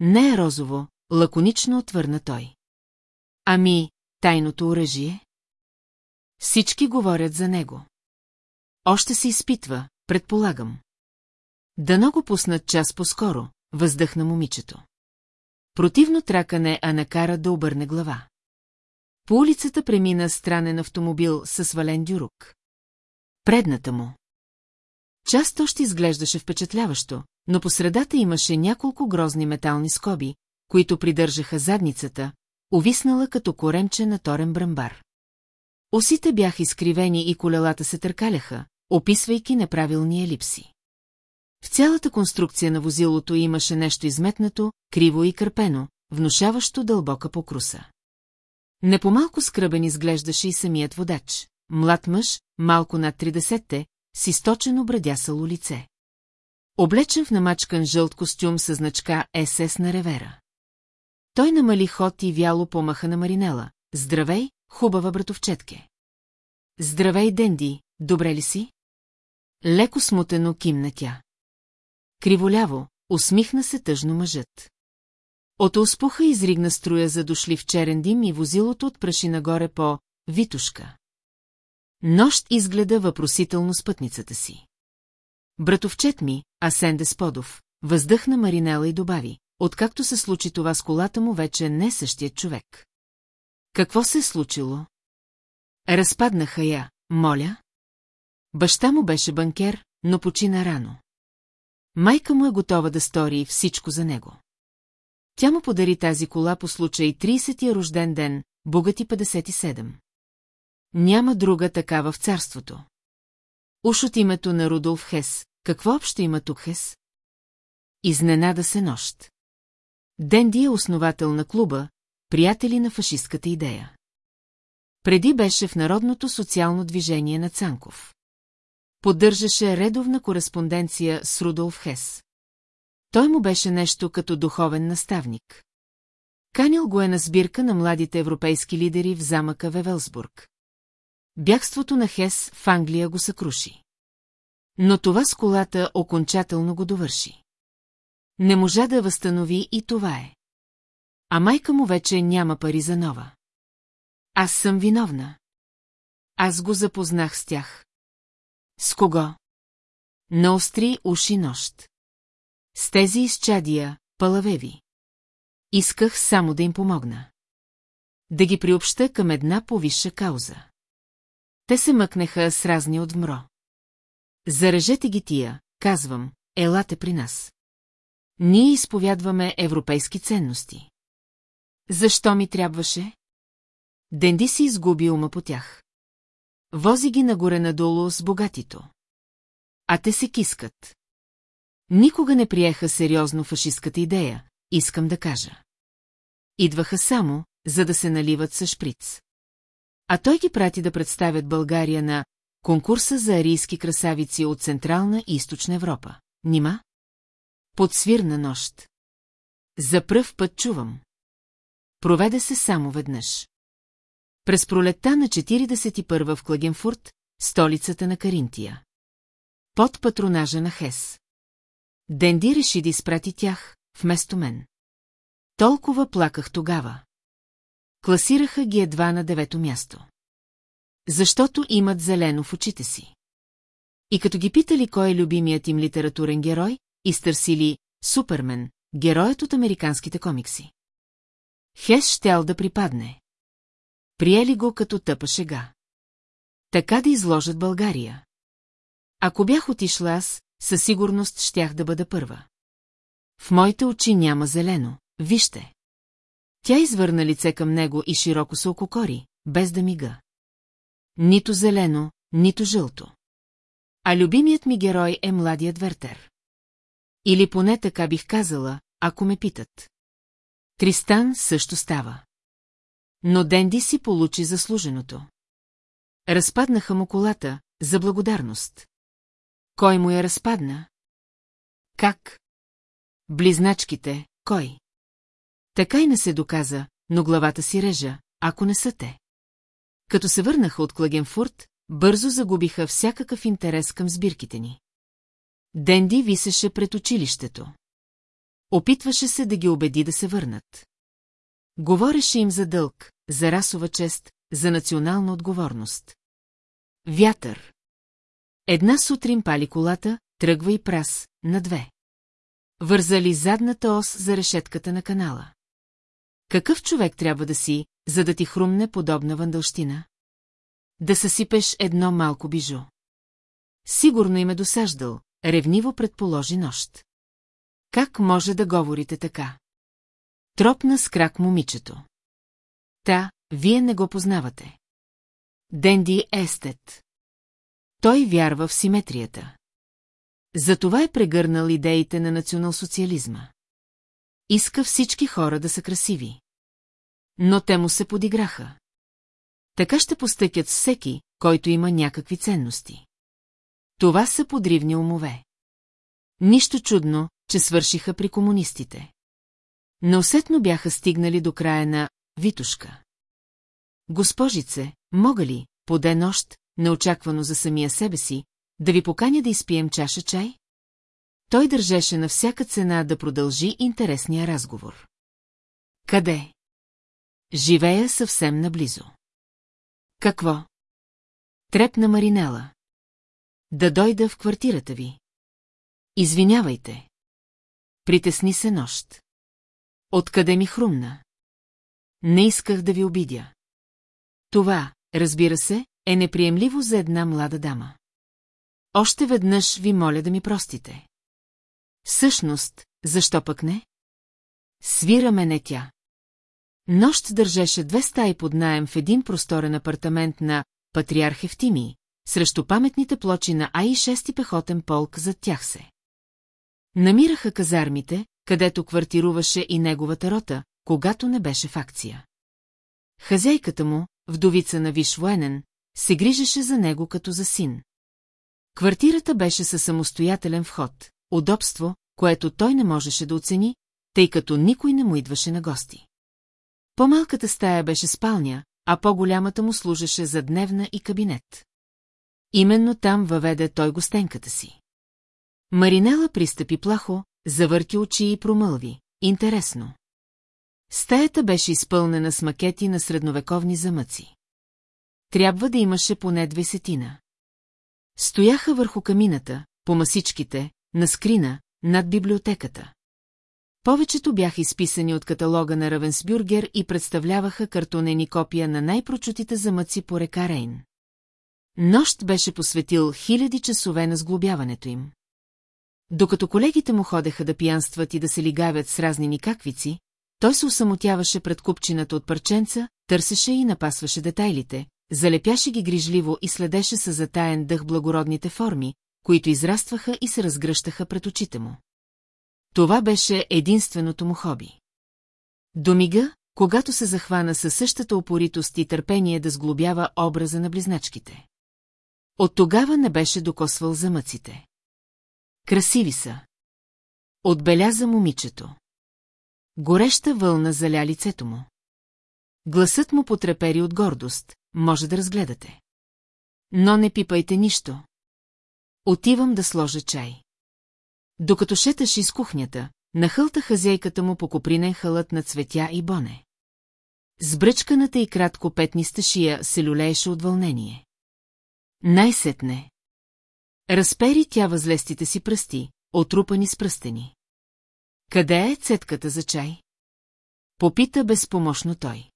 Не е розово, лаконично отвърна той. Ами, тайното оръжие? Всички говорят за него. Още се изпитва, предполагам. Дано го пуснат час по-скоро, въздъхна момичето. Противно тракане, а накара да обърне глава. По улицата премина странен автомобил със свален дюрук. Предната му. Част още изглеждаше впечатляващо, но по средата имаше няколко грозни метални скоби, които придържаха задницата, увиснала като коремче на торен брамбар. Осите бяха изкривени и колелата се търкаляха, описвайки неправилни елипси. В цялата конструкция на возилото имаше нещо изметнато, криво и кърпено, внушаващо дълбока покруса. Непомалко скръбен изглеждаше и самият водач. Млад мъж, малко над 30-те, с източено брадясало лице. Облечен в намачкан жълт костюм със значка СС на ревера. Той намали ход и вяло помаха на Маринела. Здравей, хубава братовчетке. Здравей, Денди, добре ли си? Леко смутено кимна тя. Криволяво, усмихна се тъжно мъжът. От успуха изригна струя за дошли в черен дим и возилото отпраши нагоре по Витушка. Нощ изгледа въпросително с пътницата си. Братовчет ми, Асен Десподов, въздъхна Маринела и добави, откакто се случи това с колата му вече не същият човек. Какво се е случило? Разпаднаха я, моля. Баща му беше банкер, но почина рано. Майка му е готова да стори всичко за него. Тя му подари тази кола по случай 30-я рожден ден, богати 57. Няма друга такава в царството. Уж от името на Рудолф Хес, какво общо има тук Хес? Изненада се нощ. Денди е основател на клуба, приятели на фашистката идея. Преди беше в Народното социално движение на Цанков. Поддържаше редовна кореспонденция с Рудолф Хес. Той му беше нещо като духовен наставник. Канил го е на сбирка на младите европейски лидери в замъка Вевелсбург. Бягството на Хес в Англия го съкруши. Но това с колата окончателно го довърши. Не можа да възстанови и това е. А майка му вече няма пари за нова. Аз съм виновна. Аз го запознах с тях. С кого? На остри уши нощ. С тези изчадия, палавеви. Исках само да им помогна. Да ги приобща към една повисша кауза. Те се мъкнеха с разни от вмро. Зарежете ги тия, казвам, елате при нас. Ние изповядваме европейски ценности. Защо ми трябваше? Денди си изгуби ума по тях. Вози ги нагоре-надолу с богатито. А те се кискат. Никога не приеха сериозно фашистката идея, искам да кажа. Идваха само, за да се наливат със шприц. А той ги прати да представят България на конкурса за арийски красавици от Централна и Източна Европа. Нима? Подсвирна нощ. За пръв път чувам. Проведе се само веднъж. През пролетта на 41 в Клагенфурт, столицата на Каринтия. Под патронажа на Хес. Денди реши да изпрати тях, вместо мен. Толкова плаках тогава. Класираха ги едва на девето място. Защото имат зелено в очите си. И като ги питали кой е любимият им литературен герой, изтърсили Супермен, героят от американските комикси. Хес щял да припадне. Приели го като тъпа шега. Така да изложат България. Ако бях отишла аз, със сигурност щях да бъда първа. В моите очи няма зелено, вижте. Тя извърна лице към него и широко се ококори, без да мига. Нито зелено, нито жълто. А любимият ми герой е младият Вертер. Или поне така бих казала, ако ме питат. Тристан също става. Но Денди си получи заслуженото. Разпаднаха му колата, за благодарност. Кой му я разпадна? Как? Близначките, кой? Така и не се доказа, но главата си режа, ако не са те. Като се върнаха от Клагенфурт, бързо загубиха всякакъв интерес към сбирките ни. Денди висеше пред училището. Опитваше се да ги убеди да се върнат. Говореше им за дълг, за расова чест, за национална отговорност. Вятър. Една сутрин пали колата, тръгва и прас, на две. Вързали задната ос за решетката на канала. Какъв човек трябва да си, за да ти хрумне подобна вандълщина? Да съсипеш едно малко бижу. Сигурно им е досаждал, ревниво предположи нощ. Как може да говорите така? Тропна с крак момичето. Та, вие не го познавате. Денди Естет. Той вярва в симетрията. Затова е прегърнал идеите на националсоциализма. Иска всички хора да са красиви. Но те му се подиграха. Така ще постъкят всеки, който има някакви ценности. Това са подривни умове. Нищо чудно, че свършиха при комунистите. Неусетно бяха стигнали до края на Витушка. Госпожице, мога ли, поде нощ, неочаквано за самия себе си, да ви поканя да изпием чаша чай? Той държеше на всяка цена да продължи интересния разговор. Къде? Живея съвсем наблизо. Какво? Трепна Маринела. Да дойда в квартирата ви. Извинявайте. Притесни се нощ. Откъде ми хрумна? Не исках да ви обидя. Това, разбира се, е неприемливо за една млада дама. Още веднъж ви моля да ми простите. Всъщност, защо пък не? Свира не тя. Нощ държеше две стаи под наем в един просторен апартамент на Патриарх Евтимий, срещу паметните плочи на АИ-6 пехотен полк зад тях се. Намираха казармите, където квартируваше и неговата рота, когато не беше в акция. Хазейката му, вдовица на Виш военен, се грижеше за него като за син. Квартирата беше със самостоятелен вход, удобство, което той не можеше да оцени, тъй като никой не му идваше на гости. По-малката стая беше спалня, а по-голямата му служеше за дневна и кабинет. Именно там въведе той гостенката си. Маринела пристъпи плахо, завърти очи и промълви. Интересно. Стаята беше изпълнена с макети на средновековни замъци. Трябва да имаше поне двесетина. Стояха върху камината, по масичките, на скрина, над библиотеката. Повечето бяха изписани от каталога на Равенсбюргер и представляваха картонени копия на най-прочутите замъци по река Рейн. Нощ беше посветил хиляди часове на сглобяването им. Докато колегите му ходеха да пиянстват и да се лигавят с разни никаквици, той се усамотяваше пред купчината от парченца, търсеше и напасваше детайлите, залепяше ги грижливо и следеше с затаен дъх благородните форми, които израстваха и се разгръщаха пред очите му. Това беше единственото му хоби. До мига, когато се захвана със същата опоритост и търпение да сглобява образа на близначките. От тогава не беше докосвал замъците. Красиви са. Отбеляза момичето. Гореща вълна заля лицето му. Гласът му потрепери от гордост, може да разгледате. Но не пипайте нищо. Отивам да сложа чай. Докато шеташ из кухнята, нахълта хазейката му по копринен халът на цветя и боне. Сбръчканата и кратко петниста шия се люлееше от вълнение. Най-сетне. Разпери тя възлестите си пръсти, отрупани с пръстени. Къде е цетката за чай? Попита безпомощно той.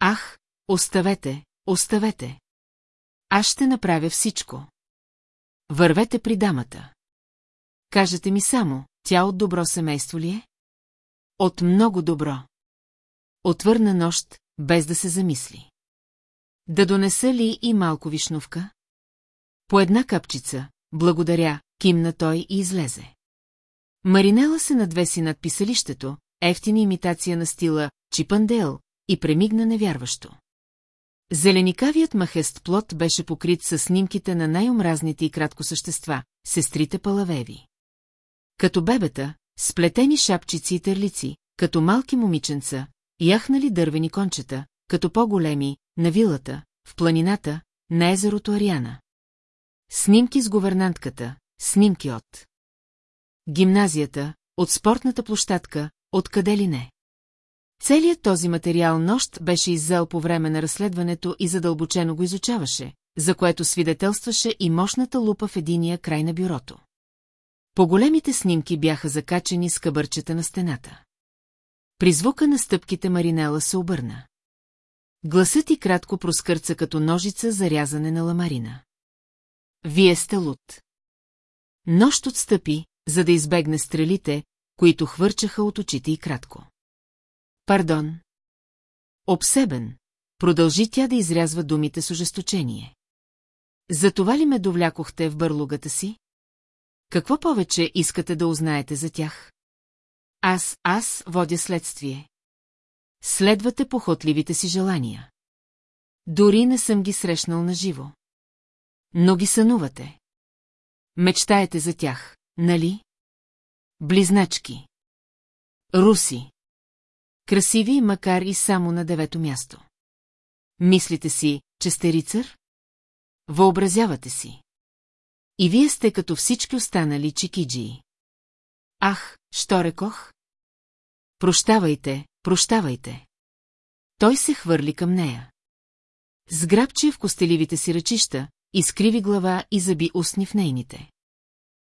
Ах, оставете, оставете. Аз ще направя всичко. Вървете при дамата. Кажете ми само, тя от добро семейство ли е? От много добро. Отвърна нощ, без да се замисли. Да донеса ли и малко вишнувка? По една капчица, благодаря, кимна той и излезе. Маринела се надвеси над писалището, ефтина имитация на стила Чипандел, и премигна невярващо. Зеленикавият махест плод беше покрит с снимките на най-омразните и кратко същества, сестрите Палавеви. Като бебета, сплетени шапчици и търлици, като малки момиченца, яхнали дървени кончета, като по-големи, на вилата, в планината, на езерото Ариана. Снимки с говернантката, снимки от гимназията, от спортната площадка, откъде ли не. Целият този материал нощ беше иззел по време на разследването и задълбочено го изучаваше, за което свидетелстваше и мощната лупа в единия край на бюрото. По големите снимки бяха закачени с къбърчета на стената. При звука на стъпките Маринела се обърна. Гласът ти кратко проскърца като ножица за рязане на ламарина. Вие сте луд. Нощ отстъпи, за да избегне стрелите, които хвърчаха от очите и кратко. Пардон. Обсебен, продължи тя да изрязва думите с ожесточение. Затова ли ме довлякохте в бърлугата си? Какво повече искате да узнаете за тях? Аз, аз водя следствие. Следвате похотливите си желания. Дори не съм ги срещнал на живо. Но ги сънувате. Мечтаете за тях, нали? Близначки. Руси. Красиви, макар и само на девето място. Мислите си, че сте рицар? Въобразявате си. И вие сте като всички останали чикиджии. Ах, що рекох? Прощавайте, прощавайте. Той се хвърли към нея. Сграбче в костеливите си ръчища, изкриви глава и заби устни в нейните.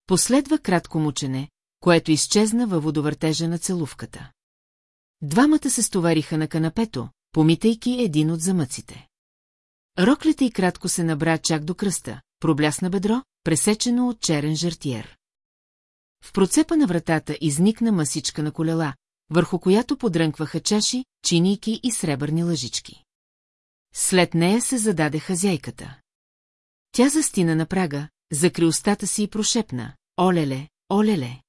Последва кратко мучене, което изчезна във водовъртежа на целувката. Двамата се стовариха на канапето, помитайки един от замъците. Роклята и кратко се набра чак до кръста, проблясна бедро, пресечено от черен жартиер. В процепа на вратата изникна масичка на колела, върху която подрънкваха чаши, чинийки и сребърни лъжички. След нея се зададе хазяйката. Тя застина на прага, закри устата си и прошепна. Олеле, олеле.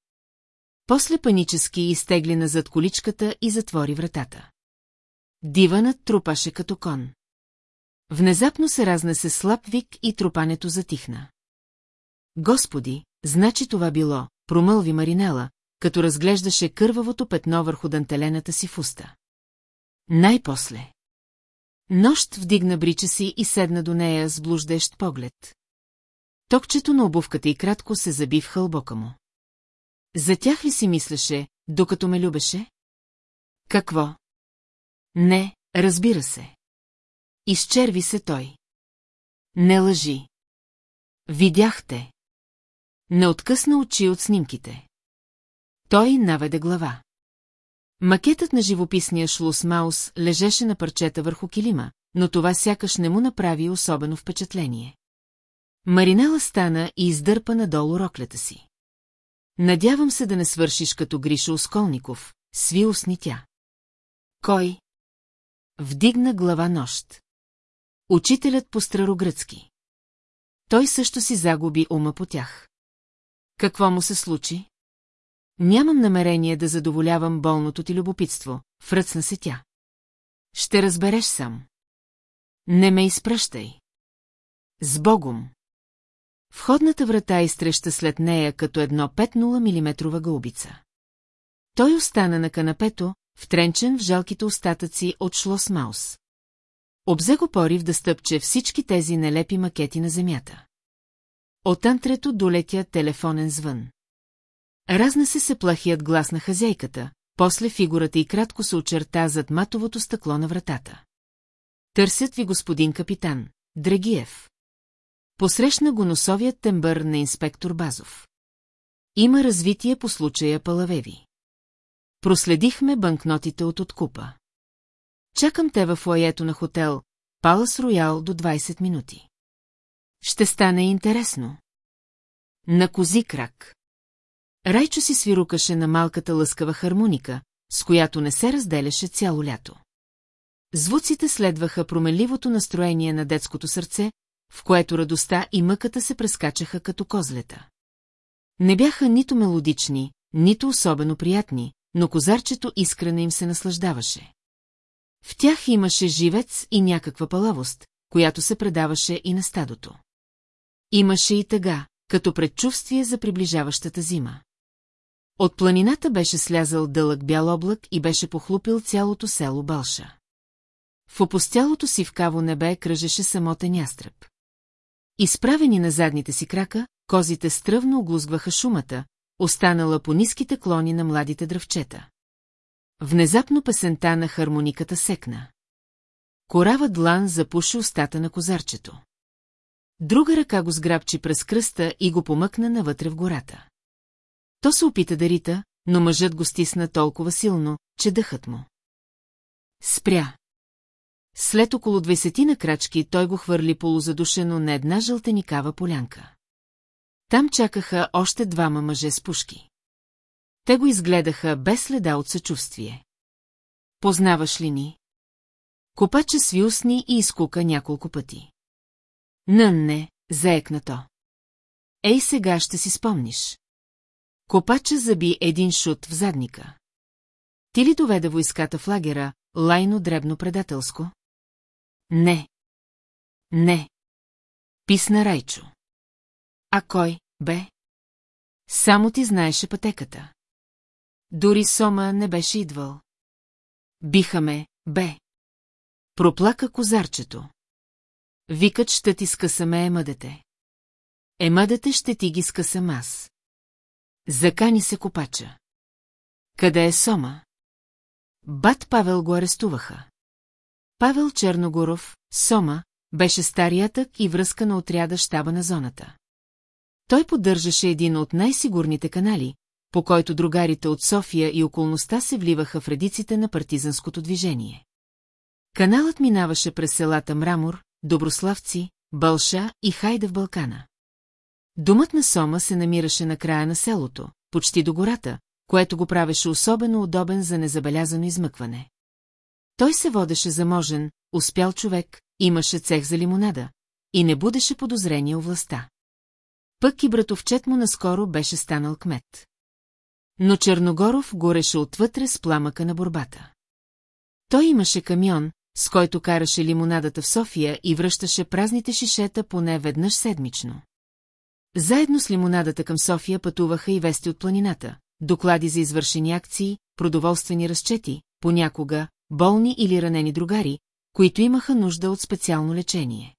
После панически изтегли назад количката и затвори вратата. Диванът трупаше като кон. Внезапно се разнесе слаб вик и трупането затихна. Господи, значи това било, промълви Маринела, като разглеждаше кървавото петно върху дантелената си фуста. Най-после. Нощ вдигна брича си и седна до нея с блуждещ поглед. Токчето на обувката и кратко се заби в хълбока му. За тях ли си мислеше, докато ме любеше? Какво? Не, разбира се. Изчерви се той. Не лъжи. Видяхте. Не откъсна очи от снимките. Той наведе глава. Макетът на живописния шлус Маус лежеше на парчета върху килима, но това сякаш не му направи особено впечатление. Маринела стана и издърпа надолу роклята си. Надявам се да не свършиш като Гриша Осколников, сви усни тя. Кой? Вдигна глава нощ. Учителят по старогръцки. Той също си загуби ума по тях. Какво му се случи? Нямам намерение да задоволявам болното ти любопитство, връцна се тя. Ще разбереш сам. Не ме изпръщай. С Богом. Входната врата изтреща след нея като едно 5-0 мм гълбица. Той остана на канапето, втренчен в жалките остатъци от Шлос Маус. Обзе го порив да стъпче всички тези нелепи макети на земята. От антрето долетя телефонен звън. Разнесе се плахият глас на хазяйката, после фигурата и кратко се очерта зад матовото стъкло на вратата. Търсят ви господин капитан, Драгиев. Посрещна го носовият тембър на инспектор Базов. Има развитие по случая Палавеви. Проследихме банкнотите от откупа. Чакам те в лаето на хотел Палас Роял до 20 минути. Ще стане интересно. На кози крак. Райчо си свирукаше на малката лъскава хармоника, с която не се разделяше цяло лято. Звуците следваха променливото настроение на детското сърце, в което радостта и мъката се прескачаха като козлета. Не бяха нито мелодични, нито особено приятни, но козарчето искрено им се наслаждаваше. В тях имаше живец и някаква палавост, която се предаваше и на стадото. Имаше и тъга, като предчувствие за приближаващата зима. От планината беше слязал дълъг бял облак и беше похлупил цялото село Балша. В опустялото си в каво небе кръжеше самотен ястреб. Изправени на задните си крака, козите стръвно оглузгваха шумата, останала по ниските клони на младите дръвчета. Внезапно песента на хармониката секна. Корава длан запуши устата на козарчето. Друга ръка го сграбчи през кръста и го помъкна навътре в гората. То се опита да рита, но мъжът го стисна толкова силно, че дъхът му. Спря. След около 20 на крачки той го хвърли полузадушено на една жълтеникава полянка. Там чакаха още двама мъже с пушки. Те го изгледаха без следа от съчувствие. Познаваш ли ни? Копача сви устни и изкука няколко пъти. Нънне, заекна то. Ей сега ще си спомниш. Копача заби един шут в задника. Ти ли доведе войската в лагера, лайно дребно предателско? Не. Не. Писна Райчо. А кой, бе? Само ти знаеше пътеката. Дори Сома не беше идвал. Биха ме, бе. Проплака козарчето. Викът ще ти скъсаме емъдете. Емъдете ще ти ги скъсам аз. Закани се копача. Къде е Сома? Бат Павел го арестуваха. Павел Черногоров, Сома, беше стариятък и връзка на отряда щаба на зоната. Той поддържаше един от най-сигурните канали, по който другарите от София и околността се вливаха в редиците на партизанското движение. Каналът минаваше през селата Мрамор, Доброславци, Бълша и Хайда в Балкана. Домът на Сома се намираше на края на селото, почти до гората, което го правеше особено удобен за незабелязано измъкване. Той се водеше заможен, успял човек, имаше цех за лимонада и не будеше подозрение у властта. Пък и братовчет му наскоро беше станал кмет. Но Черногоров гореше отвътре с пламъка на борбата. Той имаше камион, с който караше лимонадата в София и връщаше празните шишета поне веднъж седмично. Заедно с лимонадата към София пътуваха и вести от планината, доклади за извършени акции, продоволствени разчети, понякога болни или ранени другари, които имаха нужда от специално лечение.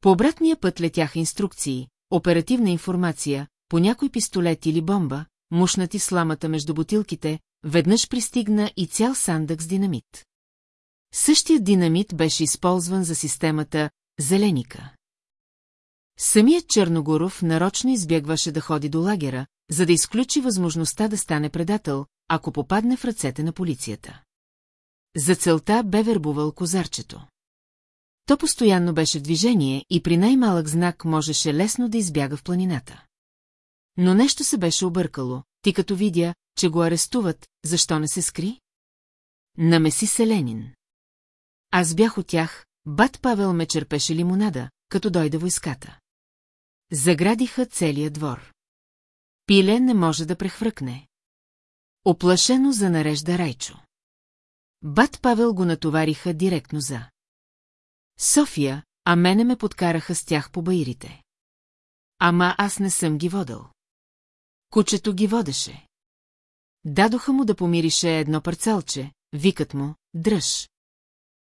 По обратния път летяха инструкции, оперативна информация, по някой пистолет или бомба, мушнати сламата между бутилките, веднъж пристигна и цял сандък с динамит. Същият динамит беше използван за системата «Зеленика». Самият Черногоров нарочно избягваше да ходи до лагера, за да изключи възможността да стане предател, ако попадне в ръцете на полицията. За целта бе вербувал козарчето. То постоянно беше в движение и при най-малък знак можеше лесно да избяга в планината. Но нещо се беше объркало, ти като видя, че го арестуват, защо не се скри? Намеси се Ленин. Аз бях от тях, бат Павел ме черпеше лимонада, като дойде войската. Заградиха целият двор. Пиле не може да прехвръкне. Оплашено занарежда Райчо. Бат Павел го натовариха директно за. София, а мене ме подкараха с тях по баирите. Ама аз не съм ги водил. Кучето ги водеше. Дадоха му да помирише едно парцалче, викат му, дръж.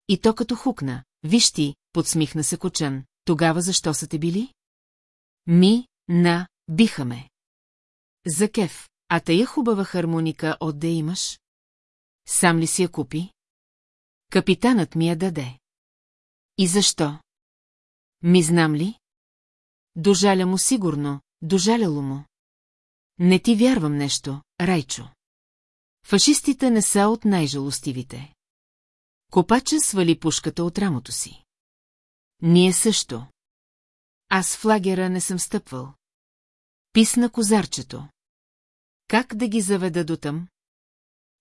И то като хукна, виж ти, подсмихна се кочан, тогава защо са те били? Ми, на, биха ме. За кеф, а тая хубава хармоника отде имаш? Сам ли си я купи? Капитанът ми я даде. И защо? Ми знам ли? Дожаля му сигурно, дожаляло му. Не ти вярвам нещо, Райчо. Фашистите не са от най-жалостивите. Копача свали пушката от рамото си. Ние също. Аз в лагера не съм стъпвал. Писна козарчето. Как да ги заведа дотъм?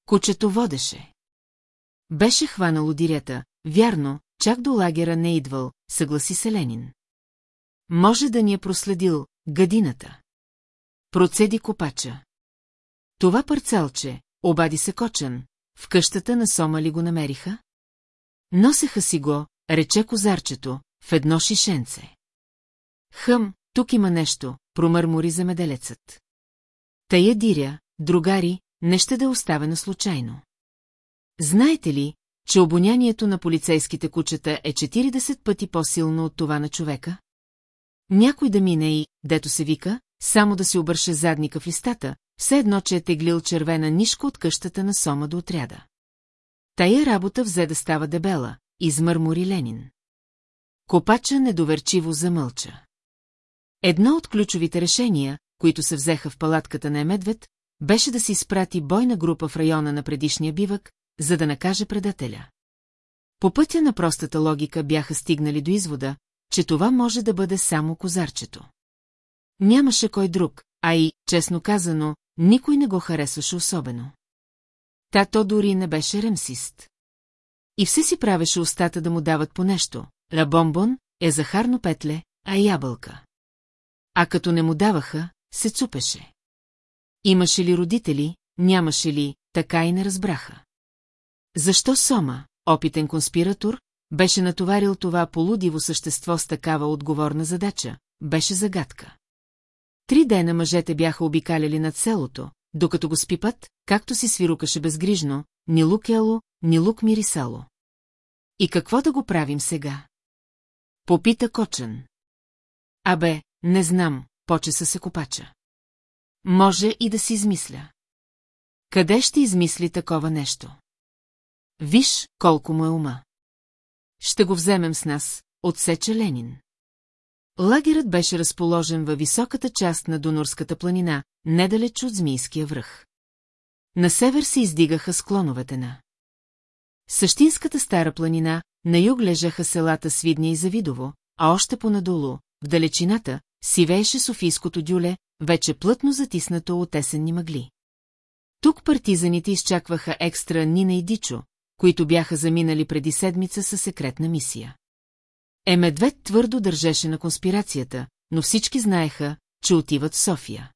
Кучето водеше. Беше хванало дирета, вярно, чак до лагера не идвал, съгласи се Ленин. Може да ни е проследил гадината. Процеди копача. Това парцалче, обади се кочен, в къщата на Сома ли го намериха? Носеха си го, рече козарчето, в едно шишенце. Хъм, тук има нещо, промърмори замеделецът. Тая диря, другари, не ще да е оставена случайно. Знаете ли, че обонянието на полицейските кучета е 40 пъти по-силно от това на човека? Някой да мине и, дето се вика, само да си обърше задника в листата, все едно, че е теглил червена нишка от къщата на Сома до отряда. Тая работа взе да става дебела, измърмори Ленин. Копача недоверчиво замълча. Едно от ключовите решения, които се взеха в палатката на Емедвед, беше да се изпрати бойна група в района на предишния бивък, за да накаже предателя. По пътя на простата логика бяха стигнали до извода, че това може да бъде само козарчето. Нямаше кой друг, а и, честно казано, никой не го харесваше особено. Та то дори не беше ремсист. И все си правеше устата да му дават по нещо. Рабомбон е захарно петле, а ябълка. А като не му даваха, се цупеше. Имаше ли родители, нямаше ли, така и не разбраха. Защо Сома, опитен конспиратор, беше натоварил това полудиво същество с такава отговорна задача, беше загадка. Три дена мъжете бяха обикаляли над селото, докато го спипат, както си свирукаше безгрижно, ни лук ело, ни лук мирисало. И какво да го правим сега? Попита Кочен. Абе, не знам, почеса се копача. Може и да си измисля. Къде ще измисли такова нещо? Виж, колко му е ума. Ще го вземем с нас, отсече Ленин. Лагерът беше разположен във високата част на Донорската планина, недалеч от Змийския връх. На север се издигаха склоновете на. Същинската стара планина, на юг лежаха селата Свидня и Завидово, а още понадолу, в далечината, сивееше Софийското дюле, вече плътно затиснато от есенни мъгли. Тук партизаните изчакваха екстра Нина и Дичо, които бяха заминали преди седмица със секретна мисия. Емедвед твърдо държеше на конспирацията, но всички знаеха, че отиват в София.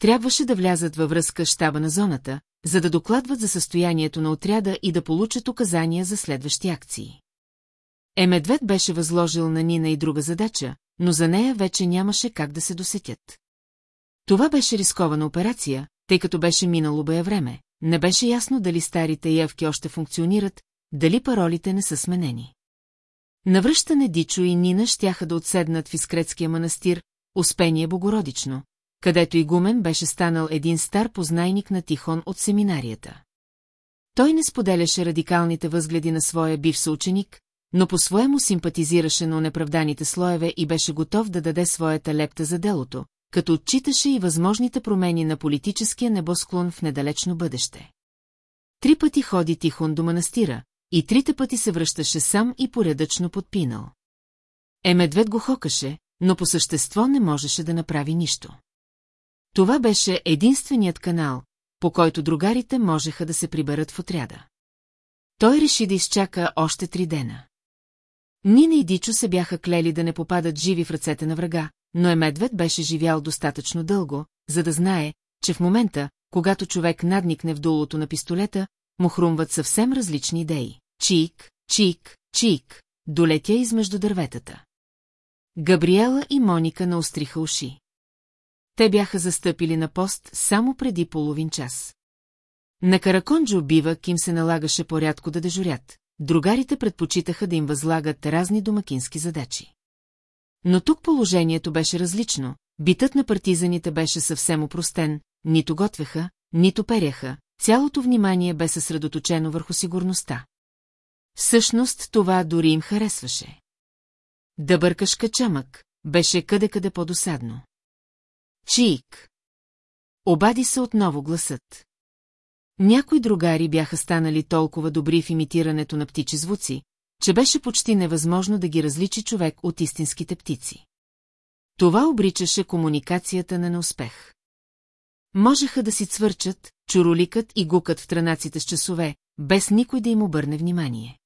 Трябваше да влязат във връзка щаба на зоната, за да докладват за състоянието на отряда и да получат указания за следващи акции. Емедвед беше възложил на Нина и друга задача, но за нея вече нямаше как да се досетят. Това беше рискована операция, тъй като беше минало бе време, не беше ясно дали старите явки още функционират, дали паролите не са сменени. Навръщане Дичо и Нина щяха да отседнат в Искретския манастир, Успение Богородично, където и Гумен беше станал един стар познайник на Тихон от семинарията. Той не споделяше радикалните възгледи на своя бив съученик, но по-своему симпатизираше на неправданите слоеве и беше готов да даде своята лепта за делото, като отчиташе и възможните промени на политическия небосклон в недалечно бъдеще. Три пъти ходи Тихон до манастира, и трите пъти се връщаше сам и поредъчно подпинал. Е, медвед го хокаше, но по същество не можеше да направи нищо. Това беше единственият канал, по който другарите можеха да се приберат в отряда. Той реши да изчака още три дена. Нина и Дичо се бяха клели да не попадат живи в ръцете на врага, но Емедвед беше живял достатъчно дълго, за да знае, че в момента, когато човек надникне в дулото на пистолета, му хрумват съвсем различни идеи. Чик, чик, чик, долетя измежду дърветата. Габриела и Моника наостриха уши. Те бяха застъпили на пост само преди половин час. На Караконджо бивък им се налагаше порядко да дежурят, другарите предпочитаха да им възлагат разни домакински задачи. Но тук положението беше различно, битът на партизаните беше съвсем упростен, нито готвеха, нито перяха, цялото внимание бе съсредоточено върху сигурността. Всъщност това дори им харесваше. Да бъркаш качамък, беше къде-къде по-досадно. Чик! Обади се отново гласът. Някои другари бяха станали толкова добри в имитирането на птичи звуци, че беше почти невъзможно да ги различи човек от истинските птици. Това обричаше комуникацията на неуспех. Можеха да си цвърчат, чуроликат и гукат в транаците с часове, без никой да им обърне внимание.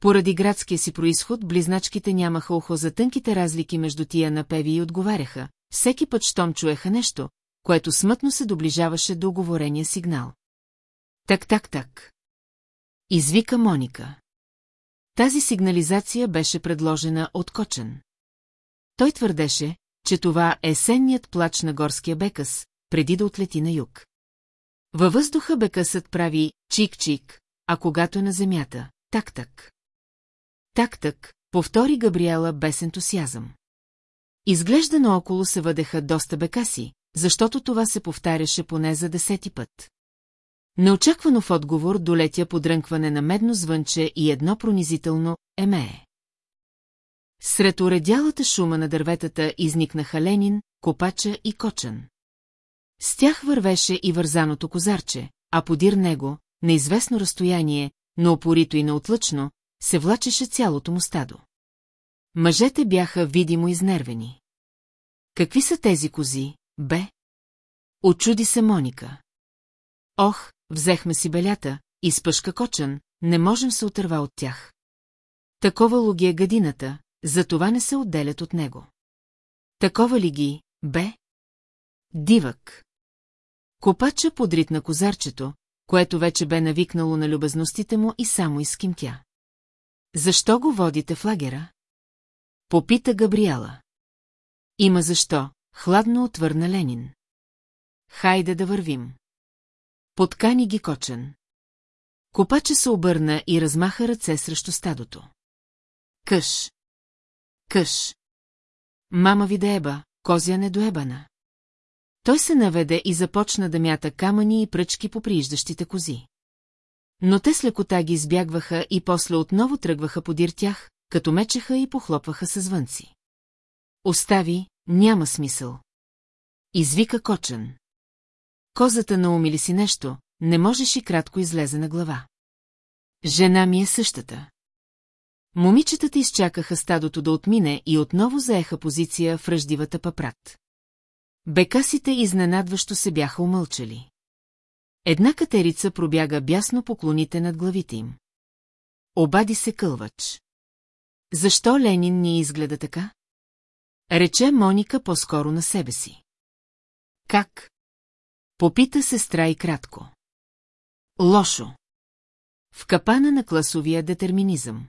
Поради градския си происход, близначките нямаха ухо за тънките разлики между тия напеви и отговаряха, всеки път, щом чуеха нещо, което смътно се доближаваше до оговорения сигнал. Так-так-так. Извика Моника. Тази сигнализация беше предложена от Кочен. Той твърдеше, че това е есенният плач на горския бекъс, преди да отлети на юг. Във въздуха бекъсът прави чик-чик, а когато е на земята, так-так. Так-так, повтори Габриела без ентусиазъм. Изглежда наоколо се въдеха доста бекаси, защото това се повтаряше поне за десети път. Неочаквано в отговор долетя подрънкване на медно звънче и едно пронизително «емее». Сред уредялата шума на дърветата изникнаха Ленин, Копача и Кочан. С тях вървеше и вързаното козарче, а подир него, на известно разстояние, но опорито и неотлъчно, се влачеше цялото му стадо. Мъжете бяха видимо изнервени. Какви са тези кози, бе? Очуди се Моника. Ох, взехме си белята, изпъшка кочан, не можем се отърва от тях. Такова логи е гадината, затова не се отделят от него. Такова ли ги, бе? Дивък. Копача подритна козарчето, което вече бе навикнало на любезностите му и само изкимтя. Защо го водите в лагера? Попита Габриела. Има защо, хладно отвърна Ленин. Хайде да вървим. Подкани ги кочен. Копача се обърна и размаха ръце срещу стадото. Къш. Къш. Мама ви да еба, козя недоебана. Той се наведе и започна да мята камъни и пръчки по прииждащите кози. Но те с лекота ги избягваха и после отново тръгваха подир тях, като мечеха и похлопваха с звънци. Остави, няма смисъл. Извика Кочен. Козата науми ли си нещо, не можеш и кратко излезе на глава. Жена ми е същата. Момичетата изчакаха стадото да отмине и отново заеха позиция в ръждивата папрат. Бекасите изненадващо се бяха умълчали. Една катерица пробяга бясно поклоните над главите им. Обади се кълвач. Защо Ленин ни изгледа така? Рече Моника по-скоро на себе си. Как? Попита сестра и кратко. Лошо. В капана на класовия детерминизъм.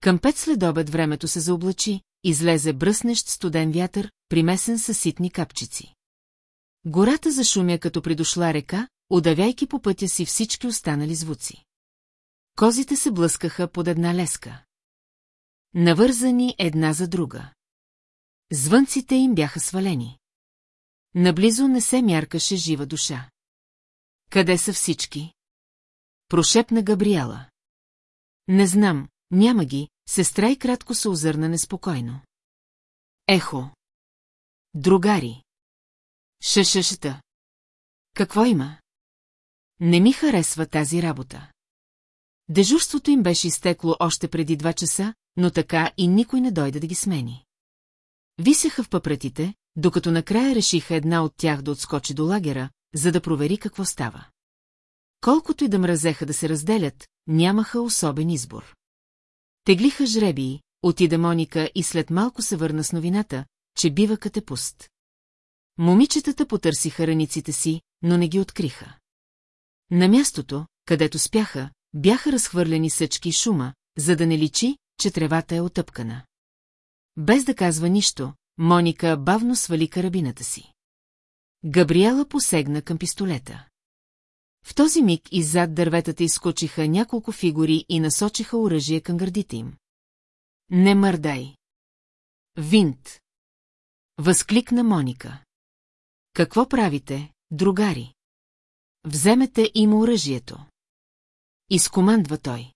Към пет следобед времето се заоблачи, излезе бръснещ студен вятър, примесен със ситни капчици. Гората зашумя като придошла река, удавяйки по пътя си всички останали звуци. Козите се блъскаха под една леска. Навързани една за друга. Звънците им бяха свалени. Наблизо не се мяркаше жива душа. Къде са всички? Прошепна Габриела. Не знам, няма ги, сестра и кратко се озърна неспокойно. Ехо. Другари. Шашашата. Какво има? Не ми харесва тази работа. Дежурството им беше изтекло още преди два часа, но така и никой не дойде да ги смени. Висеха в папретите, докато накрая решиха една от тях да отскочи до лагера, за да провери какво става. Колкото и да мразеха да се разделят, нямаха особен избор. Теглиха жребии, отида Моника и след малко се върна с новината, че бивакът е пуст. Момичетата потърсиха раниците си, но не ги откриха. На мястото, където спяха, бяха разхвърлени съчки и шума, за да не личи, че тревата е отъпкана. Без да казва нищо, Моника бавно свали карабината си. Габриела посегна към пистолета. В този миг иззад дърветата изкочиха няколко фигури и насочиха оръжие към гърдите им. Не мърдай! Винт! Възкликна Моника. Какво правите, другари? Вземете им оръжието. Изкомандва той.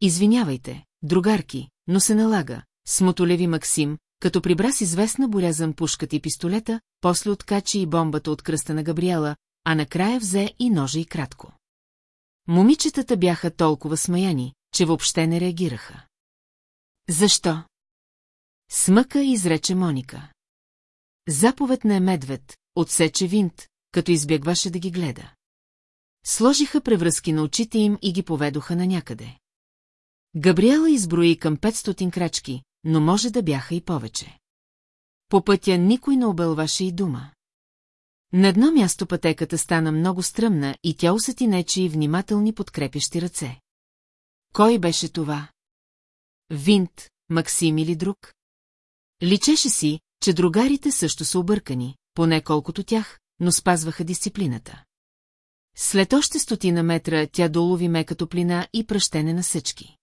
Извинявайте, другарки, но се налага, смотолеви Максим, като прибра с известна борязан пушката и пистолета, после откачи и бомбата от кръста на Габриела, а накрая взе и ножа и кратко. Момичетата бяха толкова смаяни, че въобще не реагираха. Защо? Смъка изрече Моника. Заповед на е медвед, отсече винт, като избягваше да ги гледа. Сложиха превръзки на очите им и ги поведоха на някъде. Габриела изброи към 500 крачки, но може да бяха и повече. По пътя никой не обелваше и дума. На едно място пътеката стана много стръмна и тя усети нечи и внимателни подкрепящи ръце. Кой беше това? Винт, Максим или друг? Личеше си, че другарите също са объркани, поне колкото тях, но спазваха дисциплината. След още стотина метра тя долови мека топлина и пръщене на съчки.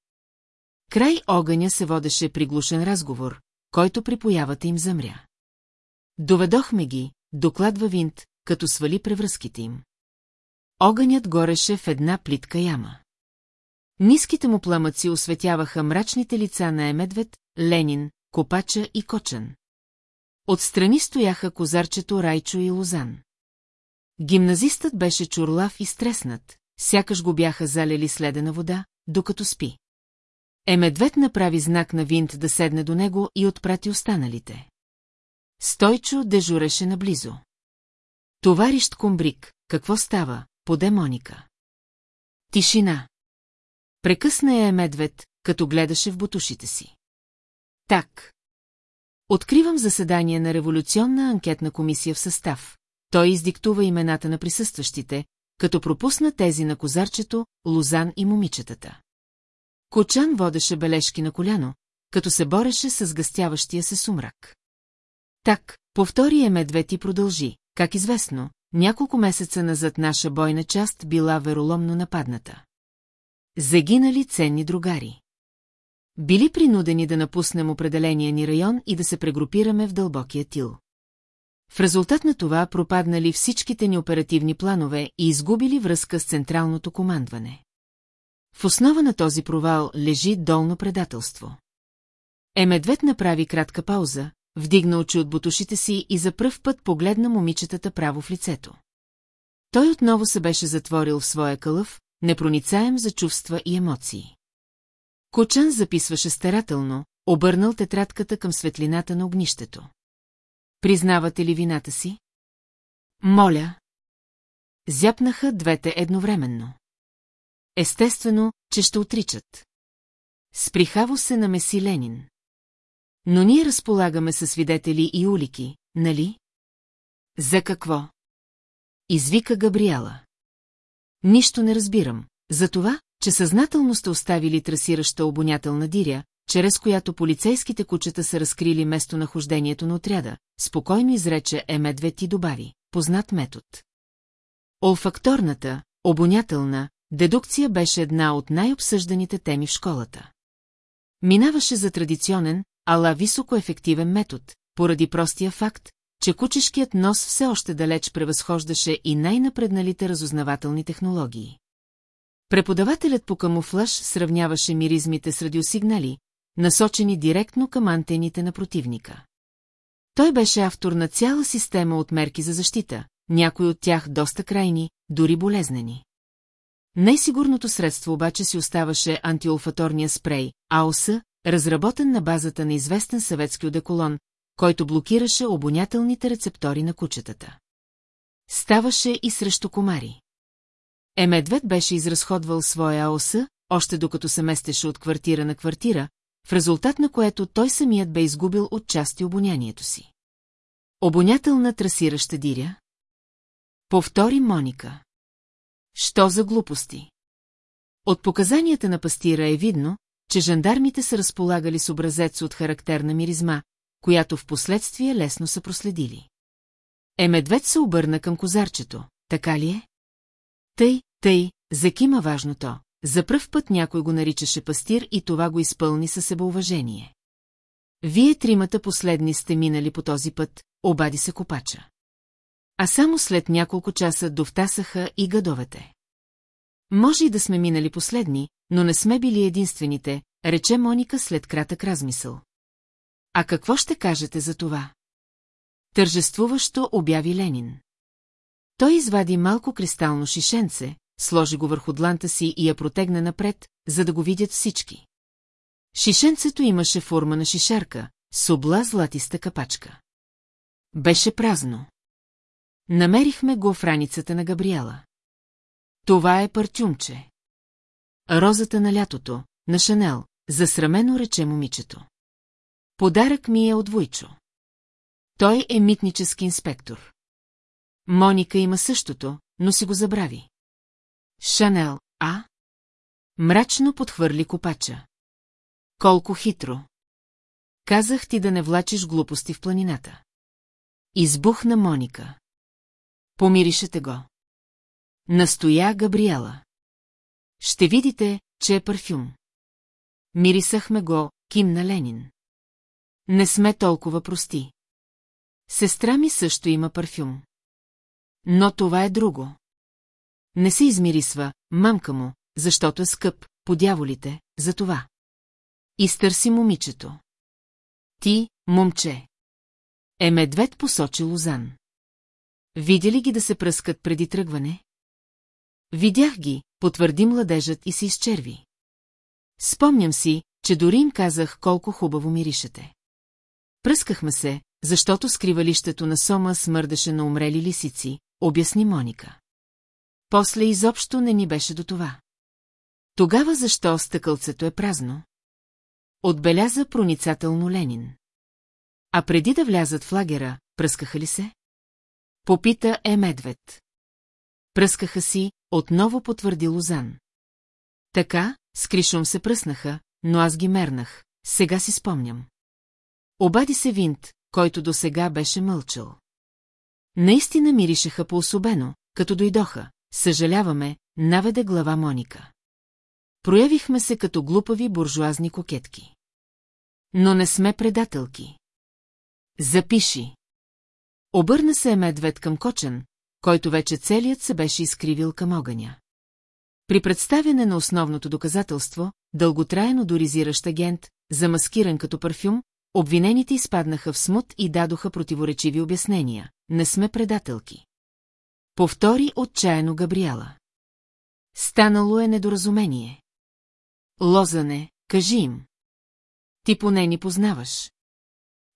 Край огъня се водеше приглушен разговор, който при появата им замря. Доведохме ги, докладва Винт, като свали превръзките им. Огънят гореше в една плитка яма. Ниските му пламъци осветяваха мрачните лица на Емедвед, Ленин, Копача и Кочан. Отстрани стояха козарчето Райчо и Лозан. Гимназистът беше чурлав и стреснат, сякаш го бяха залели следена вода, докато спи. Емедвед направи знак на Винт да седне до него и отпрати останалите. Стойчо дежуреше наблизо. Товарищ Комбрик, какво става, поде Моника. Тишина. Прекъсна е медвед, като гледаше в бутушите си. Так. Откривам заседание на революционна анкетна комисия в състав. Той издиктува имената на присъстващите, като пропусна тези на козарчето, Лозан и момичетата. Кочан водеше бележки на коляно, като се бореше с гъстяващия се сумрак. Так, повтори медвед и продължи, как известно, няколко месеца назад наша бойна част била вероломно нападната. Загинали ценни другари. Били принудени да напуснем определения ни район и да се прегрупираме в дълбокия тил. В резултат на това пропаднали всичките ни оперативни планове и изгубили връзка с централното командване. В основа на този провал лежи долно предателство. Емедвед направи кратка пауза, вдигна очи от бутушите си и за пръв път погледна момичетата право в лицето. Той отново се беше затворил в своя кълъв, непроницаем за чувства и емоции. Кочан записваше старателно, обърнал тетрадката към светлината на огнището. Признавате ли вината си? Моля. Зяпнаха двете едновременно. Естествено, че ще отричат. Сприхаво се намеси Ленин. Но ние разполагаме със свидетели и улики, нали? За какво? Извика Габриела. Нищо не разбирам. За това, че съзнателно сте оставили трасираща обонятелна диря, чрез която полицейските кучета са разкрили местонахождението на отряда, спокойно изрече Емедвет и добави, познат метод. Олфакторната, обонятелна, дедукция беше една от най-обсъжданите теми в школата. Минаваше за традиционен, ала високоефективен метод, поради простия факт, че кучешкият нос все още далеч превъзхождаше и най-напредналите разузнавателни технологии. Преподавателят по камуфлаж сравняваше миризмите с радиосигнали, насочени директно към антените на противника. Той беше автор на цяла система от мерки за защита, някои от тях доста крайни, дори болезнени. Най-сигурното средство обаче си оставаше антиолфаторния спрей, АОС, разработен на базата на известен съветски одеколон, който блокираше обонятелните рецептори на кучетата. Ставаше и срещу комари. Емедвед беше изразходвал своя АОС, още докато се местеше от квартира на квартира, в резултат на което той самият бе изгубил от части обонянието си. Обонятелна трасираща диря? Повтори Моника. Що за глупости? От показанията на пастира е видно, че жандармите са разполагали с образец от характерна миризма, която в последствие лесно са проследили. Е медвед се обърна към козарчето, така ли е? Тъй, тъй, закима важното. За пръв път някой го наричаше пастир и това го изпълни със себеуважение. Вие тримата последни сте минали по този път, обади се копача. А само след няколко часа довтасаха и гадовете. Може и да сме минали последни, но не сме били единствените, рече Моника след кратък размисъл. А какво ще кажете за това? Тържествуващо обяви Ленин. Той извади малко кристално шишенце, сложи го върху дланта си и я протегна напред, за да го видят всички. Шишенцето имаше форма на шишарка, с обла златиста капачка. Беше празно. Намерихме го в раницата на Габриела. Това е парчумче. Розата на лятото, на Шанел, засрамено рече момичето. Подарък ми е от Войчо. Той е митнически инспектор. Моника има същото, но си го забрави. Шанел, а? Мрачно подхвърли копача. Колко хитро. Казах ти да не влачиш глупости в планината. Избухна Моника. Помиришете го. Настоя Габриела. Ще видите, че е парфюм. Мирисахме го, кимна Ленин. Не сме толкова прости. Сестра ми също има парфюм. Но това е друго. Не се измирисва, мамка му, защото е скъп, по дяволите, за това. Изтърси момичето. Ти, момче. Е медвед посочи Лозан. Видя ли ги да се пръскат преди тръгване? Видях ги, потвърди младежът и се изчерви. Спомням си, че дори им казах колко хубаво миришете. Пръскахме се, защото скривалището на Сома смърдеше на умрели лисици, обясни Моника. После изобщо не ни беше до това. Тогава защо стъкълцето е празно? Отбеляза проницателно Ленин. А преди да влязат в лагера, пръскаха ли се? Попита е медвед. Пръскаха си, отново потвърди Лозан. Така, с Кришом се пръснаха, но аз ги мернах, сега си спомням. Обади се Винт, който до сега беше мълчал. Наистина миришеха по-особено, като дойдоха. Съжаляваме, наведе глава Моника. Проявихме се като глупави буржуазни кокетки. Но не сме предателки. Запиши. Обърна се медвед към Кочен, който вече целият се беше изкривил към огъня. При представяне на основното доказателство, дълготрайно доризиращ агент, замаскиран като парфюм, обвинените изпаднаха в смут и дадоха противоречиви обяснения. Не сме предателки. Повтори отчаяно Габриела. Станало е недоразумение. Лозане, кажи им. Ти поне ни познаваш.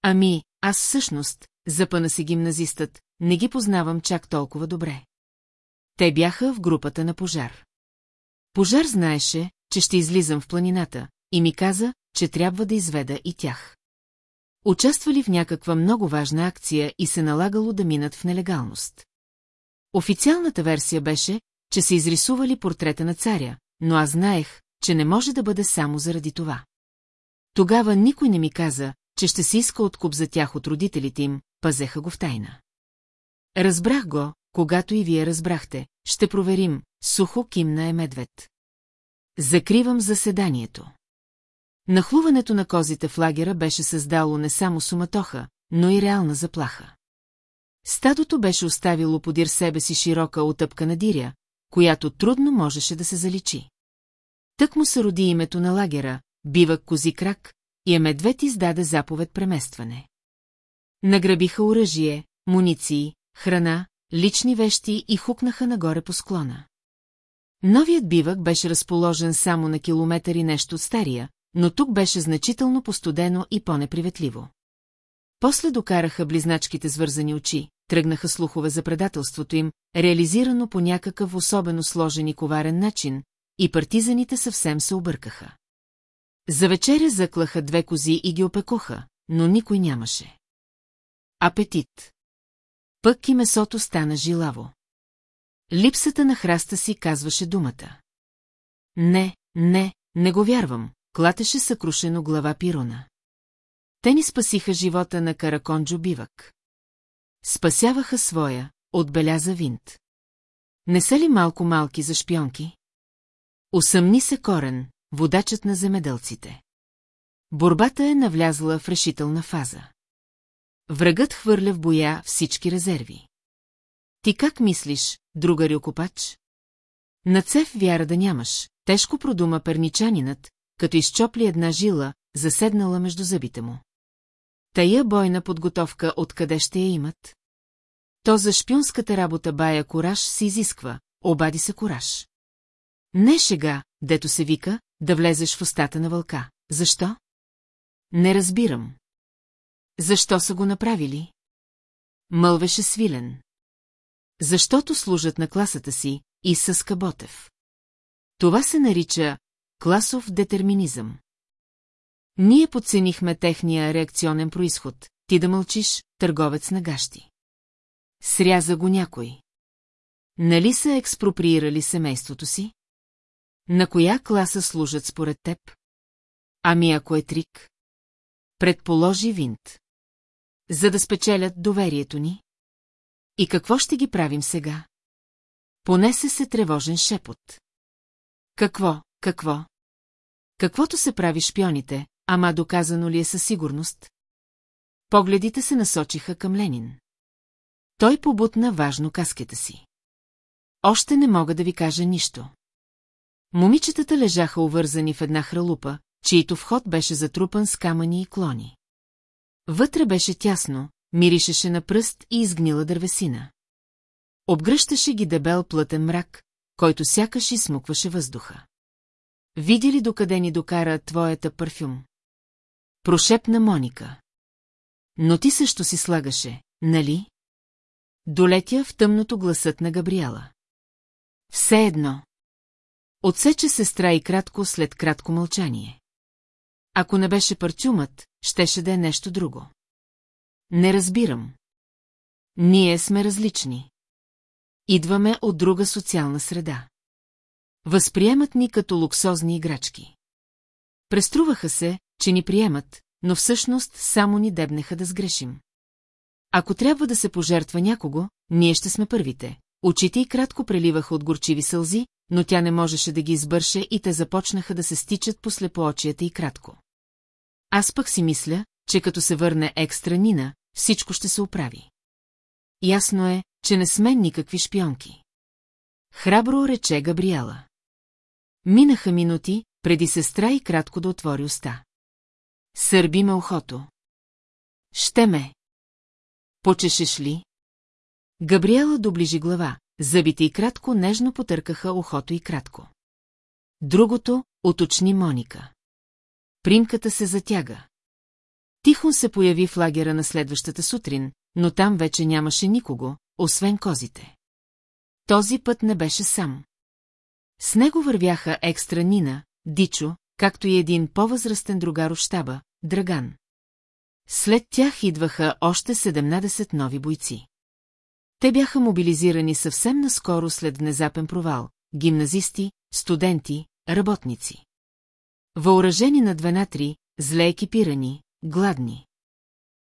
Ами, аз всъщност, запъна се гимназистът, не ги познавам чак толкова добре. Те бяха в групата на пожар. Пожар знаеше, че ще излизам в планината, и ми каза, че трябва да изведа и тях. Участвали в някаква много важна акция и се налагало да минат в нелегалност. Официалната версия беше, че се изрисували портрета на царя, но аз знаех, че не може да бъде само заради това. Тогава никой не ми каза, че ще се иска откуп за тях от родителите им, пазеха го в тайна. Разбрах го, когато и вие разбрахте, ще проверим, сухо кимна е медвед. Закривам заседанието. Нахлуването на козите в лагера беше създало не само суматоха, но и реална заплаха. Стадото беше оставило подир себе си широка отъпка на диря, която трудно можеше да се заличи. Тък му се роди името на лагера, бивък кози крак, и е издаде заповед преместване. Награбиха оръжие, муниции, храна, лични вещи и хукнаха нагоре по склона. Новият бивък беше разположен само на километър и нещо от стария, но тук беше значително постудено и по-неприветливо. После докараха близначките с вързани очи, тръгнаха слухове за предателството им, реализирано по някакъв особено сложен и коварен начин, и партизаните съвсем се объркаха. За вечеря заклаха две кози и ги опекоха, но никой нямаше. Апетит. Пък и месото стана жилаво. Липсата на храста си казваше думата. Не, не, не го вярвам, клатеше съкрушено глава Пирона. Те ни спасиха живота на Караконджо Бивък. Спасяваха своя, отбеляза Винт. Не са ли малко малки за шпионки? Усъмни се корен, водачът на земеделците. Борбата е навлязла в решителна фаза. Врагът хвърля в боя всички резерви. Ти как мислиш, друга окопач? На цев вяра да нямаш, тежко продума перничанинът, като изчопли една жила, заседнала между зъбите му. Тая бойна подготовка откъде ще я имат? То за шпионската работа бая кораж се изисква, обади се кораж. Не шега, дето се вика, да влезеш в устата на вълка. Защо? Не разбирам. Защо са го направили? Мълвеше свилен. Защото служат на класата си и с Каботев. Това се нарича класов детерминизъм. Ние подценихме техния реакционен происход. Ти да мълчиш, търговец на гащи. Сряза го някой. Нали са експроприирали семейството си? На коя класа служат според теб? Ами ако е трик? Предположи Винт. За да спечелят доверието ни? И какво ще ги правим сега? Понесе се тревожен шепот. Какво, какво? Каквото се прави шпионите, ама доказано ли е със сигурност? Погледите се насочиха към Ленин. Той побутна важно каскета си. Още не мога да ви кажа нищо. Момичетата лежаха увързани в една хралупа, чието вход беше затрупан с камъни и клони. Вътре беше тясно, миришеше на пръст и изгнила дървесина. Обгръщаше ги дебел плътен мрак, който сякаш и смукваше въздуха. Види ли докъде ни докара твоята парфюм? Прошепна Моника. Но ти също си слагаше, нали? Долетя в тъмното гласът на Габриела. Все едно. Отсече сестра и кратко след кратко мълчание. Ако не беше парчумът, щеше да е нещо друго. Не разбирам. Ние сме различни. Идваме от друга социална среда. Възприемат ни като луксозни играчки. Преструваха се, че ни приемат, но всъщност само ни дебнеха да сгрешим. Ако трябва да се пожертва някого, ние ще сме първите. Очите й кратко преливаха от горчиви сълзи, но тя не можеше да ги избърше и те започнаха да се стичат по слепоочията и кратко. Аз пък си мисля, че като се върне екстра Нина, всичко ще се оправи. Ясно е, че не сме никакви шпионки. Храбро рече Габриела. Минаха минути, преди сестра и кратко да отвори уста. Сърби ме ухото. Ще ме. Почешеш ли? Габриела доближи глава, зъбите и кратко нежно потъркаха ухото и кратко. Другото, уточни Моника. Примката се затяга. Тихон се появи в лагера на следващата сутрин, но там вече нямаше никого, освен козите. Този път не беше сам. С него вървяха екстра Нина, Дичо, както и един по-възрастен другар от щаба, Драган. След тях идваха още 17 нови бойци. Те бяха мобилизирани съвсем наскоро след внезапен провал – гимназисти, студенти, работници. Въоръжени на две на три, зле екипирани, гладни.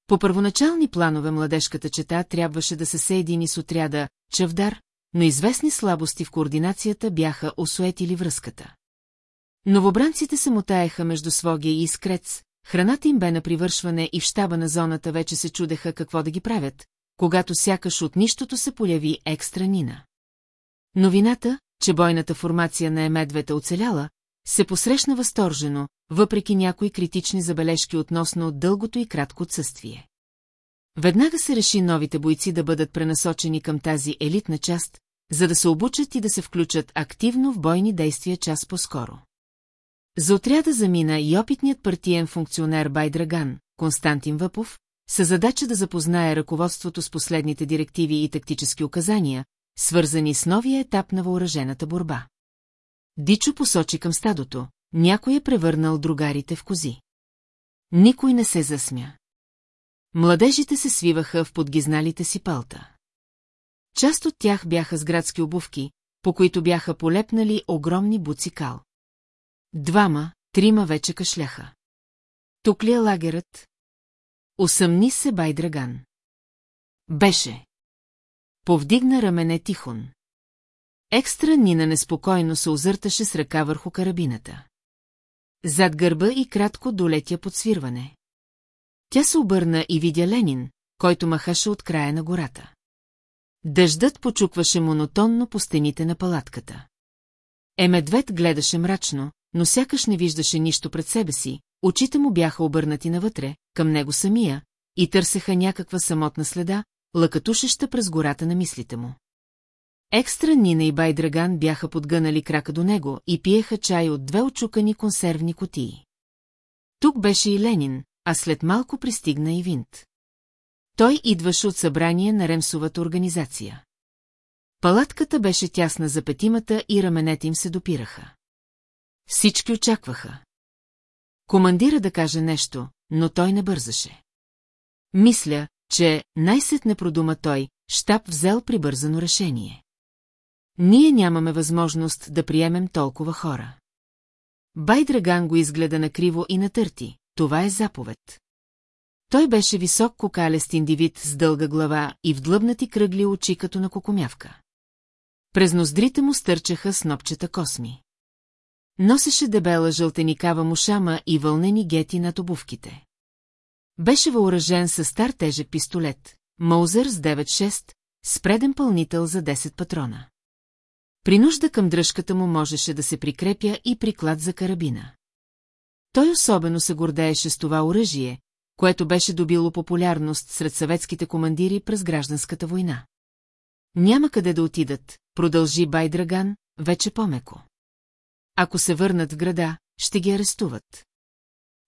По първоначални планове младежката чета трябваше да се съедини с отряда Чавдар, но известни слабости в координацията бяха осуетили връзката. Новобранците се мотаеха между Своге и Искрец, храната им бе на привършване и в щаба на зоната вече се чудеха какво да ги правят, когато сякаш от нищото се появи екстра Нина. Новината, че бойната формация на Емедвета оцеляла, се посрещна възторжено, въпреки някои критични забележки относно дългото и кратко отсъствие. Веднага се реши новите бойци да бъдат пренасочени към тази елитна част, за да се обучат и да се включат активно в бойни действия час по-скоро. За отряда замина и опитният партиен функционер Байдраган, Константин Въпов, със задача да запознае ръководството с последните директиви и тактически указания, свързани с новия етап на въоръжената борба. Дичо посочи към стадото, някой е превърнал другарите в кози. Никой не се засмя. Младежите се свиваха в подгизналите си палта. Част от тях бяха с градски обувки, по които бяха полепнали огромни буци кал. Двама, трима вече кашляха. Тук ли е лагерът? Осъмни се бай Драган. Беше. Повдигна рамене Тихон. Екстра Нина неспокойно се озърташе с ръка върху карабината. Зад гърба и кратко долетя подсвирване. Тя се обърна и видя Ленин, който махаше от края на гората. Дъждът почукваше монотонно по стените на палатката. Емедвед гледаше мрачно, но сякаш не виждаше нищо пред себе си, очите му бяха обърнати навътре, към него самия, и търсеха някаква самотна следа, лъкатушеща през гората на мислите му. Екстра Нина и Бай Драган бяха подгънали крака до него и пиеха чай от две очукани консервни котии. Тук беше и Ленин, а след малко пристигна и Винт. Той идваше от събрание на Ремсовата организация. Палатката беше тясна за петимата и раменете им се допираха. Всички очакваха. Командира да каже нещо, но той не бързаше. Мисля, че най-сетне продума той, щаб взел прибързано решение. Ние нямаме възможност да приемем толкова хора. Бай Драган го изгледа накриво и натърти. Това е заповед. Той беше висок кокалест индивид с дълга глава и вдлъбнати кръгли очи като на кокомявка. През ноздрите му стърчаха снопчета косми. Носеше дебела жълтеникава мушама и вълнени гети над обувките. Беше въоръжен със стар тежък пистолет, Моузър с 9-6, с преден пълнител за 10 патрона. При нужда към дръжката му можеше да се прикрепя и приклад за карабина. Той особено се гордееше с това оръжие, което беше добило популярност сред съветските командири през гражданската война. Няма къде да отидат, продължи Байдраган, вече по-меко. Ако се върнат в града, ще ги арестуват.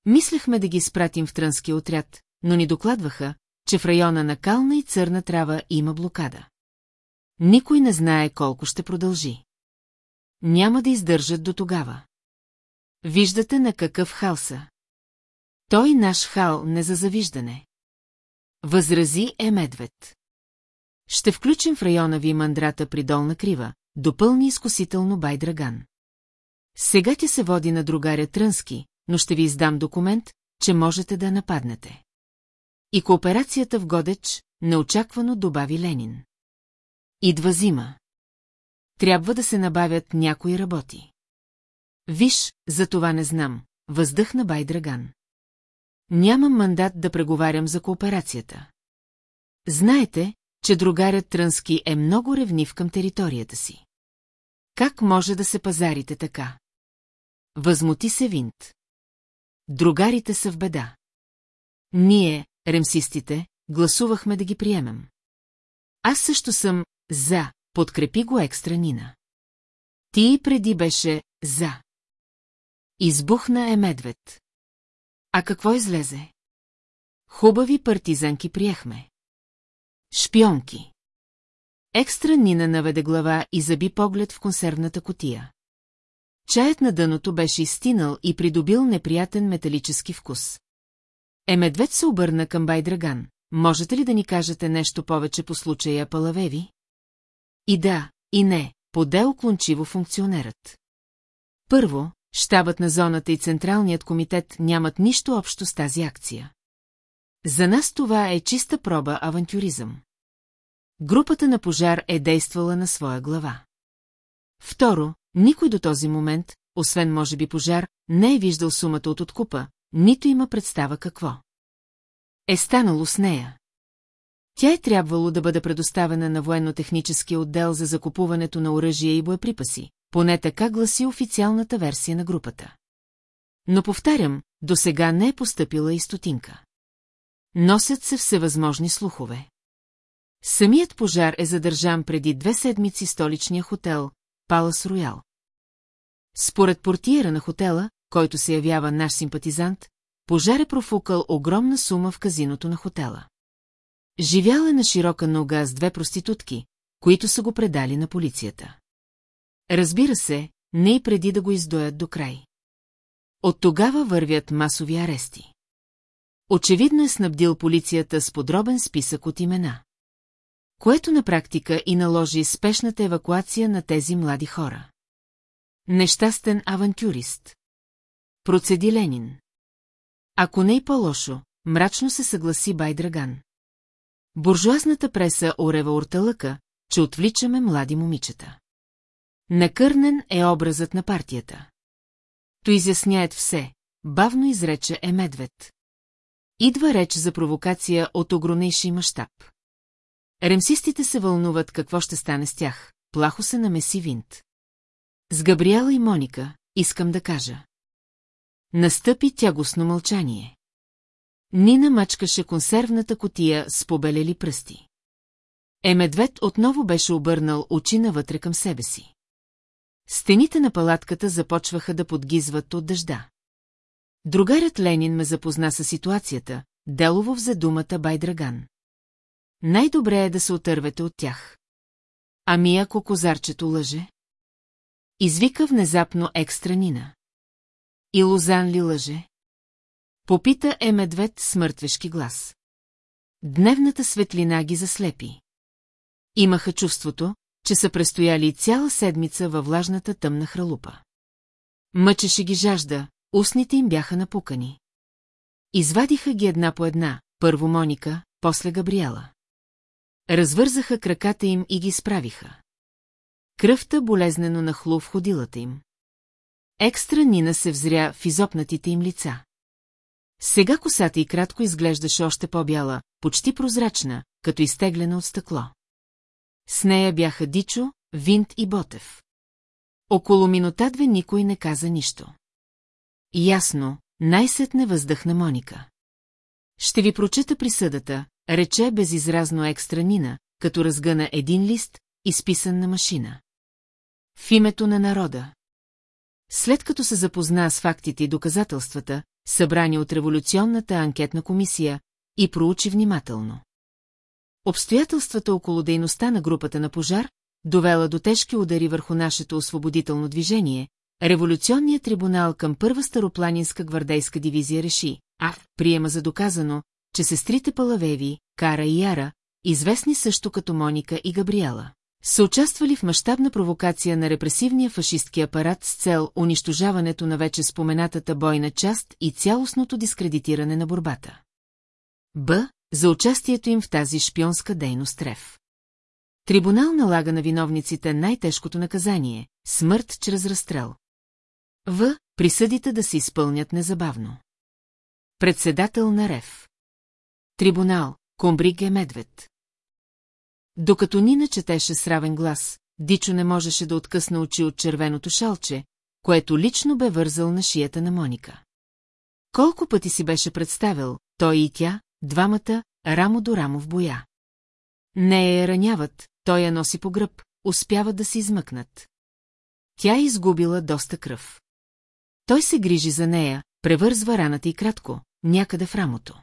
Мислехме да ги спратим в трънския отряд, но ни докладваха, че в района на Кална и Църна трава има блокада. Никой не знае колко ще продължи. Няма да издържат до тогава. Виждате на какъв хал са. Той наш хал не за завиждане. Възрази е медвед. Ще включим в района ви мандрата при долна крива, допълни изкусително Байдраган. Сега тя се води на другаря Трънски, но ще ви издам документ, че можете да нападнете. И кооперацията в Годеч неочаквано добави Ленин. Идва зима. Трябва да се набавят някои работи. Виж, за това не знам, въздъхна Байдраган. Нямам мандат да преговарям за кооперацията. Знаете, че другарят Трънски е много ревнив към територията си. Как може да се пазарите така? Възмути се Винт. Другарите са в беда. Ние, ремсистите, гласувахме да ги приемем. Аз също съм за, подкрепи го екстра Нина. Ти преди беше за. Избухна е медвед. А какво излезе? Хубави партизанки приехме. Шпионки. Екстра Нина наведе глава и заби поглед в консервната котия. Чаят на дъното беше изстинал и придобил неприятен металически вкус. Е се обърна към Байдраган. Можете ли да ни кажете нещо повече по случая Палавеви? И да, и не, поде оклончиво функционерът. Първо, щабът на зоната и Централният комитет нямат нищо общо с тази акция. За нас това е чиста проба авантюризъм. Групата на пожар е действала на своя глава. Второ, никой до този момент, освен може би пожар, не е виждал сумата от откупа, нито има представа какво. Е станало с нея. Тя е трябвало да бъде предоставена на военно-техническия отдел за закупуването на оръжие и боеприпаси, поне така гласи официалната версия на групата. Но повтарям, до сега не е поступила и стотинка. Носят се всевъзможни слухове. Самият пожар е задържан преди две седмици столичния хотел Палас Роял. Според портиера на хотела, който се явява наш симпатизант, пожар е профукал огромна сума в казиното на хотела. Живял е на широка нога с две проститутки, които са го предали на полицията. Разбира се, не и преди да го издоят до край. От тогава вървят масови арести. Очевидно е снабдил полицията с подробен списък от имена. Което на практика и наложи спешната евакуация на тези млади хора. Нещастен авантюрист. Процеди Ленин. Ако не и по-лошо, мрачно се съгласи Байдраган. Буржуазната преса орева орталъка, че отвличаме млади момичета. Накърнен е образът на партията. То изясняет все, бавно изрече е медвед. Идва реч за провокация от огромнейши мащаб. Ремсистите се вълнуват какво ще стане с тях, плахо се намеси Винт. С Габриела и Моника, искам да кажа. Настъпи тягостно мълчание. Нина мачкаше консервната котия с побелели пръсти. Е медвед отново беше обърнал очи навътре към себе си. Стените на палатката започваха да подгизват от дъжда. Другарят Ленин ме запозна с ситуацията, Делово взе думата Байдраган. Най-добре е да се отървете от тях. Ами ако козарчето лъже? Извика внезапно екстранина. И Лозан ли лъже? Попита е медвед с мъртвешки глас. Дневната светлина ги заслепи. Имаха чувството, че са престояли цяла седмица във влажната тъмна хралупа. Мъчеше ги жажда, устните им бяха напукани. Извадиха ги една по една, първо Моника, после Габриела. Развързаха краката им и ги справиха. Кръвта болезнено нахлу в ходилата им. Екстра Нина се взря в изопнатите им лица. Сега косата и кратко изглеждаше още по-бяла, почти прозрачна, като изтеглена от стъкло. С нея бяха Дичо, Винт и Ботев. Около минута-две никой не каза нищо. Ясно, най-сетне въздъхна Моника. Ще ви прочета присъдата, рече безизразно екстра Нина, като разгъна един лист, изписан на машина. В името на народа. След като се запозна с фактите и доказателствата, събрани от революционната анкетна комисия, и проучи внимателно. Обстоятелствата около дейността на групата на пожар, довела до тежки удари върху нашето освободително движение, революционният трибунал към първа старопланинска гвардейска дивизия реши, а приема за доказано, че сестрите Палавеви, Кара и Яра, известни също като Моника и Габриела, са участвали в мащабна провокация на репресивния фашистски апарат с цел унищожаването на вече споменатата бойна част и цялостното дискредитиране на борбата. Б. За участието им в тази шпионска дейност Рев. Трибунал налага на виновниците най-тежкото наказание – смърт чрез разстрел. В. Присъдите да се изпълнят незабавно. Председател на Рев. Трибунал – Комбриге Медвед. Докато Нина четеше с равен глас, Дичо не можеше да откъсна очи от червеното шалче, което лично бе вързал на шията на Моника. Колко пъти си беше представил, той и тя, двамата, рамо до рамо в боя. Не я раняват, той я носи по гръб, успяват да се измъкнат. Тя е изгубила доста кръв. Той се грижи за нея, превързва раната и кратко, някъде в рамото.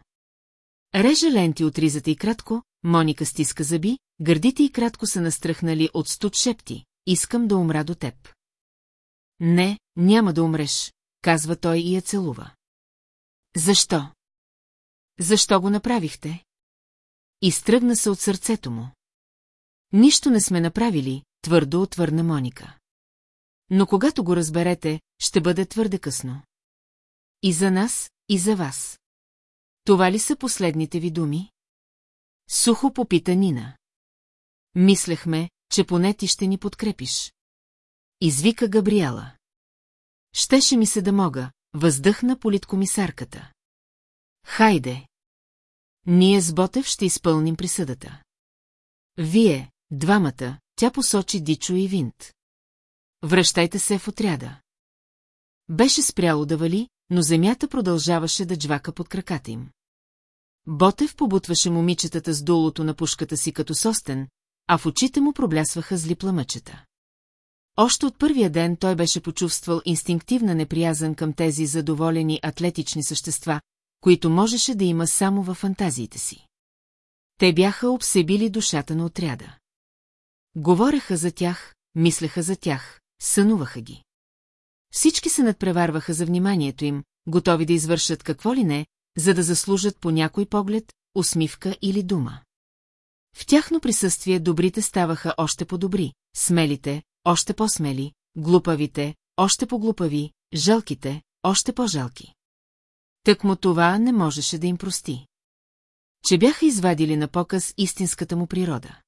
Реже ленти от ризата и кратко, Моника стиска зъби, гърдите и кратко са настръхнали от студ шепти. Искам да умра до теб. Не, няма да умреш, казва той и я целува. Защо? Защо го направихте? Изтръгна се от сърцето му. Нищо не сме направили, твърдо отвърна Моника. Но когато го разберете, ще бъде твърде късно. И за нас, и за вас. Това ли са последните ви думи? Сухо попита Нина. Мислехме, че поне ти ще ни подкрепиш. Извика Габриела. Щеше ми се да мога, въздъхна политкомисарката. Хайде! Ние с Ботев ще изпълним присъдата. Вие, двамата, тя посочи Дичо и Винт. Връщайте се в отряда. Беше спряло да вали, но земята продължаваше да джвака под краката им. Ботев побутваше момичетата с дулото на пушката си като состен, а в очите му проблясваха зли пламъчета. Още от първия ден той беше почувствал инстинктивна неприязан към тези задоволени атлетични същества, които можеше да има само във фантазиите си. Те бяха обсебили душата на отряда. Говореха за тях, мислеха за тях, сънуваха ги. Всички се надпреварваха за вниманието им, готови да извършат какво ли не, за да заслужат по някой поглед, усмивка или дума. В тяхно присъствие добрите ставаха още по-добри, смелите, още по-смели, глупавите, още по-глупави, жалките, още по-жалки. Тък му това не можеше да им прости. Че бяха извадили на показ истинската му природа.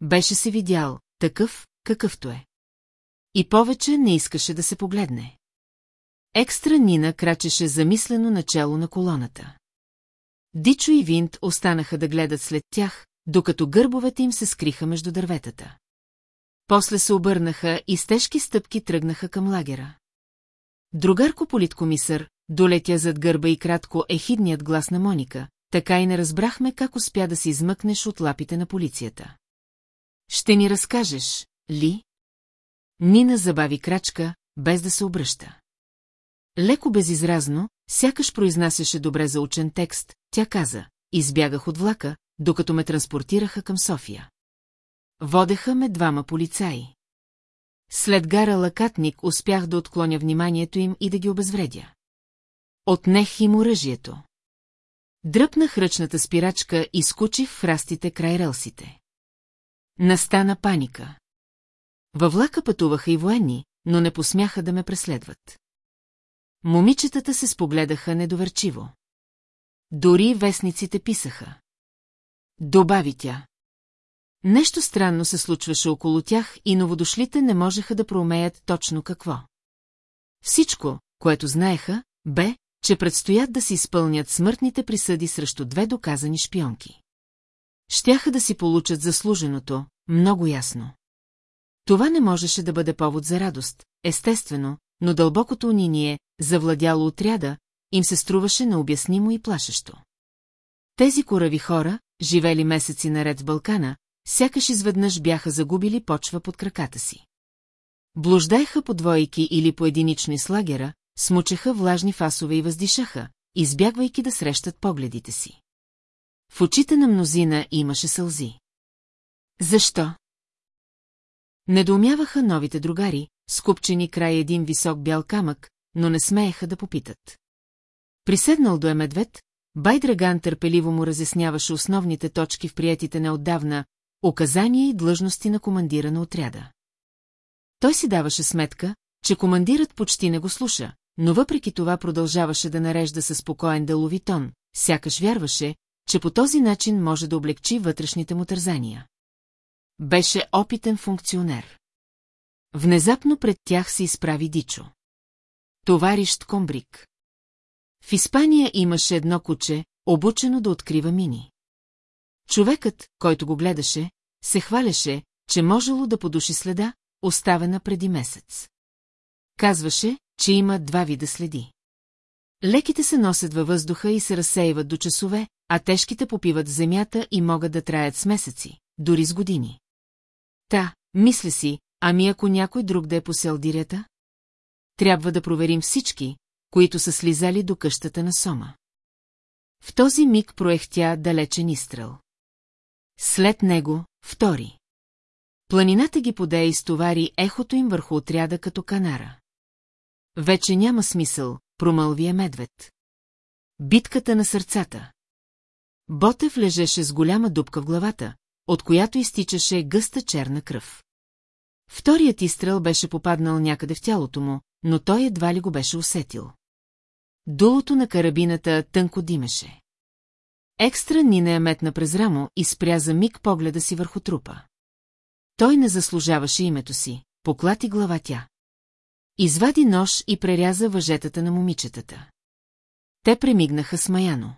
Беше се видял, такъв, какъвто е. И повече не искаше да се погледне. Екстра Нина крачеше замислено начало на колоната. Дичо и Винт останаха да гледат след тях, докато гърбовете им се скриха между дърветата. После се обърнаха и с тежки стъпки тръгнаха към лагера. Другарко политкомисър, долетя зад гърба и кратко ехидният глас на Моника, така и не разбрахме как успя да се измъкнеш от лапите на полицията. Ще ни разкажеш, ли? Нина забави крачка, без да се обръща. Леко безизразно, сякаш произнасяше добре за учен текст, тя каза, избягах от влака, докато ме транспортираха към София. Водеха ме двама полицаи. След гара лакатник успях да отклоня вниманието им и да ги обезвредя. Отнех им оръжието. Дръпнах ръчната спирачка и скучих в храстите край релсите. Настана паника. Във влака пътуваха и военни, но не посмяха да ме преследват. Момичетата се спогледаха недоверчиво. Дори вестниците писаха. Добави тя. Нещо странно се случваше около тях и новодошлите не можеха да проумеят точно какво. Всичко, което знаеха, бе, че предстоят да си изпълнят смъртните присъди срещу две доказани шпионки. Щяха да си получат заслуженото, много ясно. Това не можеше да бъде повод за радост, естествено, но дълбокото униние, завладяло отряда, им се струваше необяснимо и плашещо. Тези корави хора, живели месеци наред в Балкана, сякаш изведнъж бяха загубили почва под краката си. Блуждаеха по двойки или по единични с лагера, смучеха влажни фасове и въздишаха, избягвайки да срещат погледите си. В очите на мнозина имаше сълзи. Защо? Недоумяваха новите другари, скупчени край един висок бял камък, но не смееха да попитат. Приседнал до е медвед, Байдраган търпеливо му разясняваше основните точки в приятите неотдавна, указания и длъжности на командира на отряда. Той си даваше сметка, че командирът почти не го слуша, но въпреки това продължаваше да нарежда със спокоен делови тон, сякаш вярваше, че по този начин може да облегчи вътрешните му тързания. Беше опитен функционер. Внезапно пред тях се изправи Дичо. Товарищ Комбрик. В Испания имаше едно куче, обучено да открива мини. Човекът, който го гледаше, се хваляше, че можело да подуши следа, оставена преди месец. Казваше, че има два вида следи. Леките се носят във въздуха и се разсеиват до часове, а тежките попиват земята и могат да траят с месеци, дори с години. Та, мисля си, ами ако някой друг да е посел дирета? Трябва да проверим всички, които са слизали до къщата на Сома. В този миг проехтя далечен изстрел. След него, втори. Планината ги поде и стовари ехото им върху отряда като канара. Вече няма смисъл, промълвия медвед. Битката на сърцата. Ботев лежеше с голяма дупка в главата, от която изтичаше гъста черна кръв. Вторият изстрел беше попаднал някъде в тялото му, но той едва ли го беше усетил. Дулото на карабината тънко димеше. Екстра Нина я метна през рамо и спря за миг погледа си върху трупа. Той не заслужаваше името си, поклати глава тя. Извади нож и преряза въжетата на момичетата. Те премигнаха смаяно.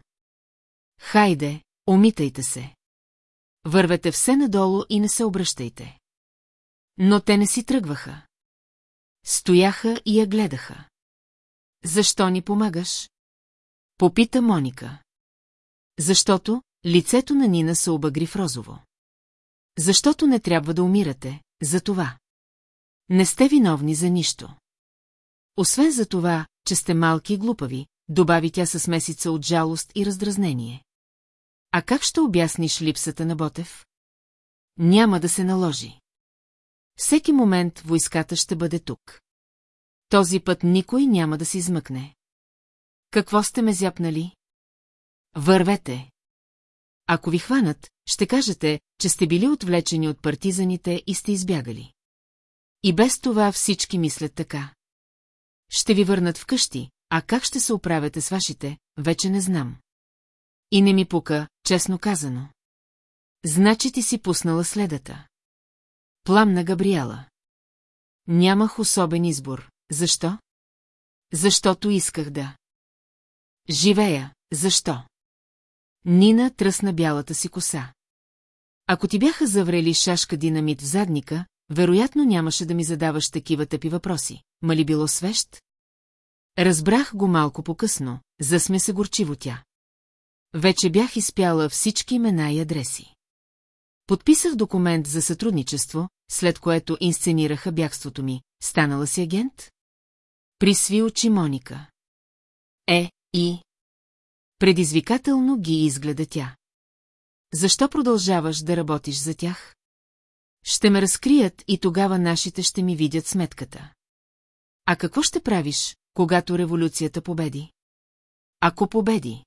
Хайде, умитайте се. Вървете все надолу и не се обръщайте. Но те не си тръгваха. Стояха и я гледаха. Защо ни помагаш? Попита Моника. Защото лицето на Нина се обагри в розово. Защото не трябва да умирате, за това. Не сте виновни за нищо. Освен за това, че сте малки и глупави, добави тя с месица от жалост и раздразнение. А как ще обясниш липсата на Ботев? Няма да се наложи. Всеки момент войската ще бъде тук. Този път никой няма да се измъкне. Какво сте ме зяпнали? Вървете. Ако ви хванат, ще кажете, че сте били отвлечени от партизаните и сте избягали. И без това всички мислят така. Ще ви върнат вкъщи, а как ще се оправяте с вашите, вече не знам. И не ми пука, честно казано. Значи ти си пуснала следата. Пламна Габриела. Нямах особен избор. Защо? Защото исках да. Живея. Защо? Нина тръсна бялата си коса. Ако ти бяха заврели шашка динамит в задника, вероятно нямаше да ми задаваш такива тъпи въпроси. Ма ли било свещ? Разбрах го малко по-късно, засме се горчиво тя. Вече бях изпяла всички имена и адреси. Подписах документ за сътрудничество, след което инсценираха бягството ми. Станала си агент? Присви очи Моника. Е, и... Предизвикателно ги изгледа тя. Защо продължаваш да работиш за тях? Ще ме разкрият и тогава нашите ще ми видят сметката. А какво ще правиш, когато революцията победи? Ако победи.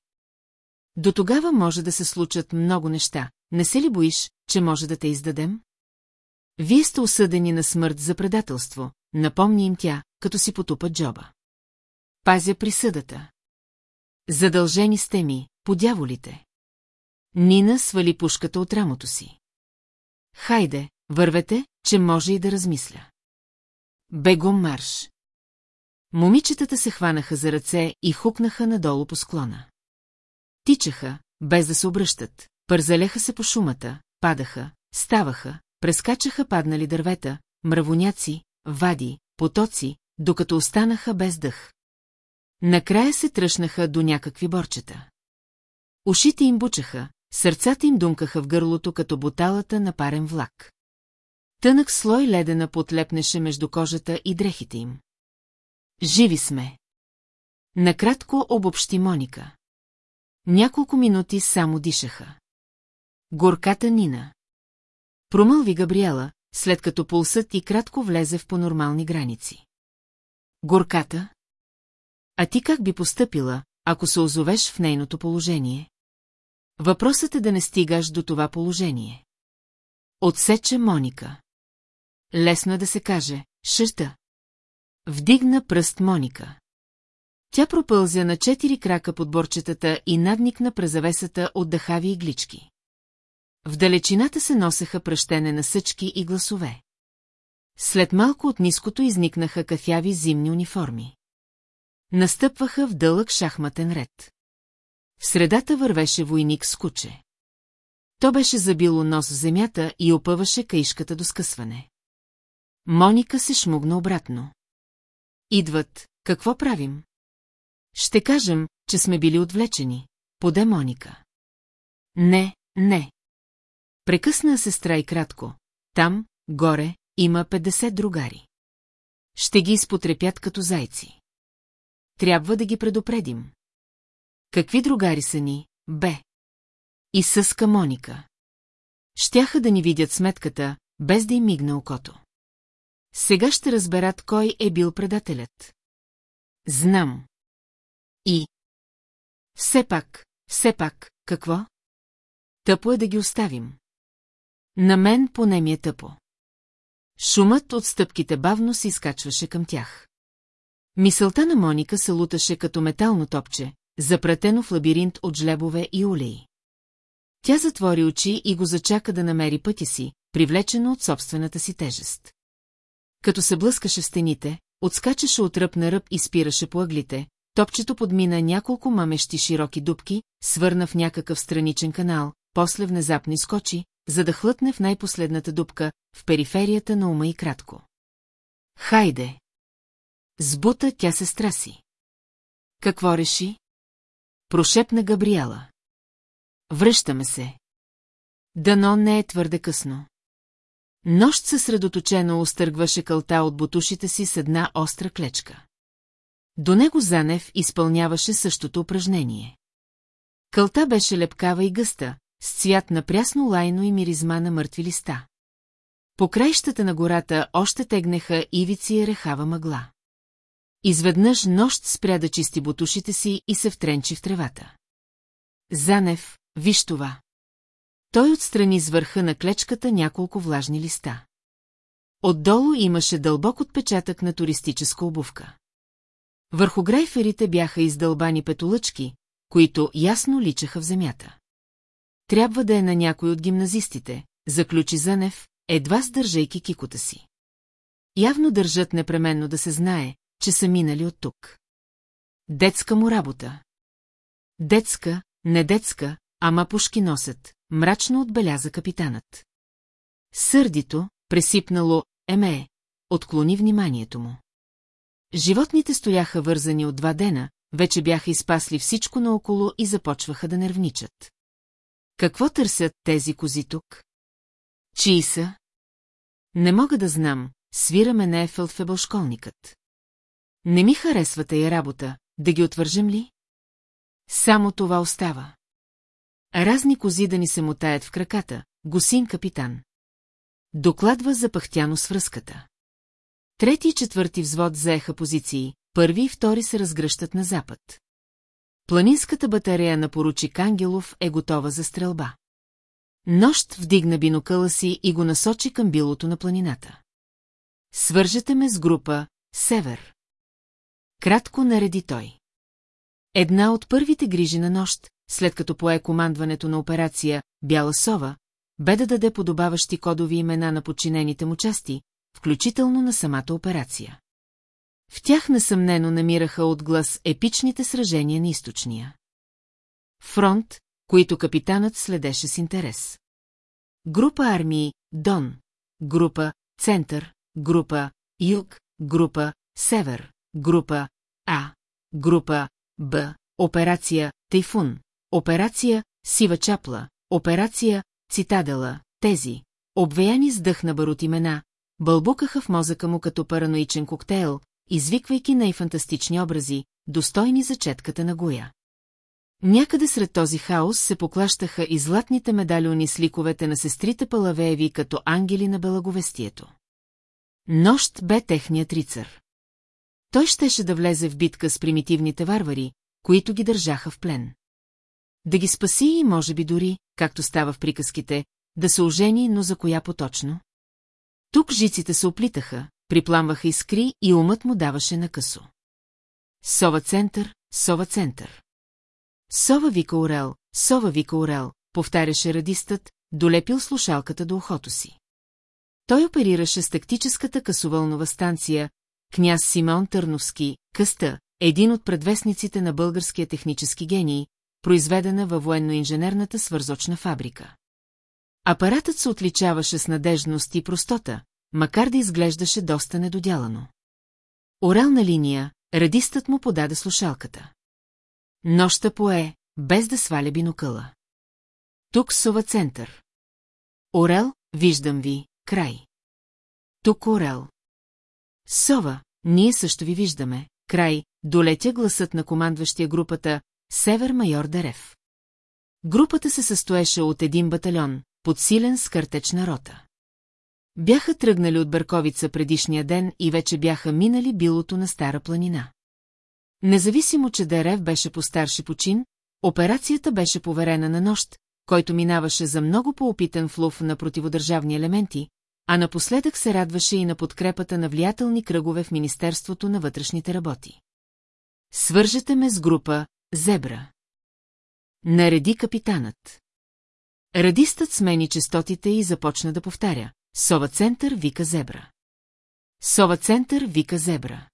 До тогава може да се случат много неща. Не се ли боиш, че може да те издадем? Вие сте осъдени на смърт за предателство, напомни им тя, като си потупа джоба. Пазя присъдата. Задължени сте ми, подяволите. Нина свали пушката от рамото си. Хайде, вървете, че може и да размисля. Бегом марш. Момичетата се хванаха за ръце и хукнаха надолу по склона. Тичаха, без да се обръщат, пързалеха се по шумата, падаха, ставаха, прескачаха паднали дървета, мравоняци, вади, потоци, докато останаха без дъх. Накрая се тръщнаха до някакви борчета. Ушите им бучаха, сърцата им думкаха в гърлото като буталата на парен влак. Тънък слой ледена подлепнеше между кожата и дрехите им. Живи сме. Накратко обобщи Моника. Няколко минути само дишаха. Горката Нина. Промълви Габриела, след като пулсът и кратко влезе в по-нормални граници. Горката? А ти как би постъпила, ако се озовеш в нейното положение? Въпросът е да не стигаш до това положение. Отсече Моника. Лесно е да се каже, шъща. Вдигна пръст Моника. Тя пропълзя на четири крака под борчетата и надникна през завесата от дахави иглички. В далечината се носеха пръщене на съчки и гласове. След малко от ниското изникнаха кафяви зимни униформи. Настъпваха в дълъг шахматен ред. В средата вървеше войник с куче. То беше забило нос в земята и опъваше каишката до скъсване. Моника се шмугна обратно. Идват, какво правим? Ще кажем, че сме били отвлечени, поде Моника. Не, не. Прекъсна сестра и кратко. Там, горе, има 50 другари. Ще ги изпотрепят като зайци. Трябва да ги предупредим. Какви другари са ни, бе? И съска Моника. Щяха да ни видят сметката, без да им мигне окото. Сега ще разберат кой е бил предателят. Знам. И. Все пак, все пак, какво? Тъпо е да ги оставим. На мен поне ми е тъпо. Шумът от стъпките бавно се изкачваше към тях. Мисълта на Моника се луташе като метално топче, запратено в лабиринт от жлебове и улеи. Тя затвори очи и го зачака да намери пътя си, привлечено от собствената си тежест. Като се блъскаше в стените, отскачаше от ръб на ръб и спираше по ъглите, топчето подмина няколко мамещи широки дубки, свърна в някакъв страничен канал, после внезапно изкочи, за да хлътне в най-последната дупка, в периферията на ума и кратко. Хайде! Сбута тя се страси. Какво реши? Прошепна Габриела. Връщаме се. Дано не е твърде късно. Нощ съсредоточено остъргваше кълта от бутушите си с една остра клечка. До него Занев изпълняваше същото упражнение. Кълта беше лепкава и гъста, с цвят на прясно лайно и миризма на мъртви листа. По краищата на гората още тегнеха ивици и рехава мъгла. Изведнъж нощ спря да чисти бутушите си и се втренчи в тревата. Занев, виж това. Той отстрани с върха на клечката няколко влажни листа. Отдолу имаше дълбок отпечатък на туристическа обувка. Върху грейферите бяха издълбани петолъчки, които ясно личаха в земята. Трябва да е на някой от гимназистите, заключи Занев, едва сдържайки кикота си. Явно държат непременно да се знае, че са минали от тук. Детска му работа. Детска, не детска, ама пушки носят, мрачно отбеляза капитанът. Сърдито, пресипнало, еме, отклони вниманието му. Животните стояха вързани от два дена, вече бяха изпасли всичко наоколо и започваха да нервничат. Какво търсят тези кози тук? Чии са? Не мога да знам, свираме на Ефел фебълшколникът. Не ми харесва тая работа, да ги отвържем ли? Само това остава. Разни кози да ни се мотаят в краката, гусин капитан. Докладва запахтяно свръзката. Трети и четвърти взвод заеха позиции, първи и втори се разгръщат на запад. Планинската батарея на поручик Ангелов е готова за стрелба. Нощ вдигна бинокъла си и го насочи към билото на планината. Свържете ме с група «Север». Кратко нареди той. Една от първите грижи на нощ, след като пое командването на операция «Бяла сова», бе да даде подобаващи кодови имена на подчинените му части, включително на самата операция. В тях несъмнено намираха от глас епичните сражения на източния. Фронт, които капитанът следеше с интерес. Група армии Дон, група Център, група Юг, група Север, група А, група Б, операция Тайфун, операция Сива чапла, операция Цитадела, тези, обвеяни с дъх на барут имена, бълбукаха в мозъка му като параноичен коктейл, извиквайки най-фантастични образи, достойни за четката на Гоя. Някъде сред този хаос се поклащаха и златните медалиони с ликовете на сестрите Палавееви като ангели на белаговестието. Нощ бе техният рицар. Той щеше да влезе в битка с примитивните варвари, които ги държаха в плен. Да ги спаси и може би дори, както става в приказките, да се ожени, но за коя поточно? Тук жиците се оплитаха, припламваха искри и умът му даваше на късо. Сова център, сова център. Сова вика Орел, сова вика Орел, повтаряше радистът, долепил слушалката до ухото си. Той оперираше с тактическата късовълнова станция, княз Симеон Търновски, къста, един от предвестниците на българския технически гений, произведена във военно-инженерната свързочна фабрика. Апаратът се отличаваше с надежност и простота, макар да изглеждаше доста недодялано. Орална линия, радистът му подаде слушалката. Нощта пое, без да сваля бинокъла. Тук сува център. Орел, виждам ви, край. Тук Орел. Сова, ние също ви виждаме, край, долетя гласът на командващия групата Север майор Дерев. Групата се състоеше от един батальон, подсилен с картечна рота. Бяха тръгнали от Бърковица предишния ден и вече бяха минали билото на Стара планина. Независимо, че Дерев беше по старши почин, операцията беше поверена на нощ, който минаваше за много по-опитен флув на противодържавни елементи, а напоследък се радваше и на подкрепата на влиятелни кръгове в Министерството на вътрешните работи. Свържете ме с група Зебра. Нареди капитанът. Радистът смени частотите и започна да повтаря. Сова център вика зебра. Сова център вика зебра.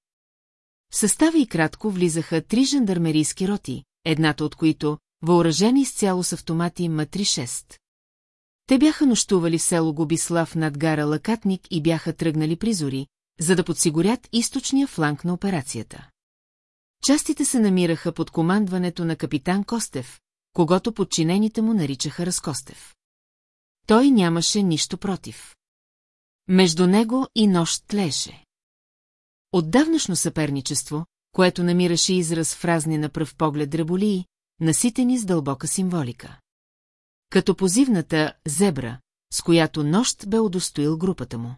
В състава и кратко влизаха три жандармерийски роти, едната от които, въоръжени изцяло с автомати М-36. Те бяха нощували в село Гобислав над гара Лакатник и бяха тръгнали призори, за да подсигурят източния фланг на операцията. Частите се намираха под командването на капитан Костев, когато подчинените му наричаха Разкостев. Той нямаше нищо против. Между него и нощ тлеше. Отдавнашно съперничество, което намираше израз в разни на пръв поглед дреболии, наситени с дълбока символика. Като позивната зебра, с която нощ бе удостоил групата му.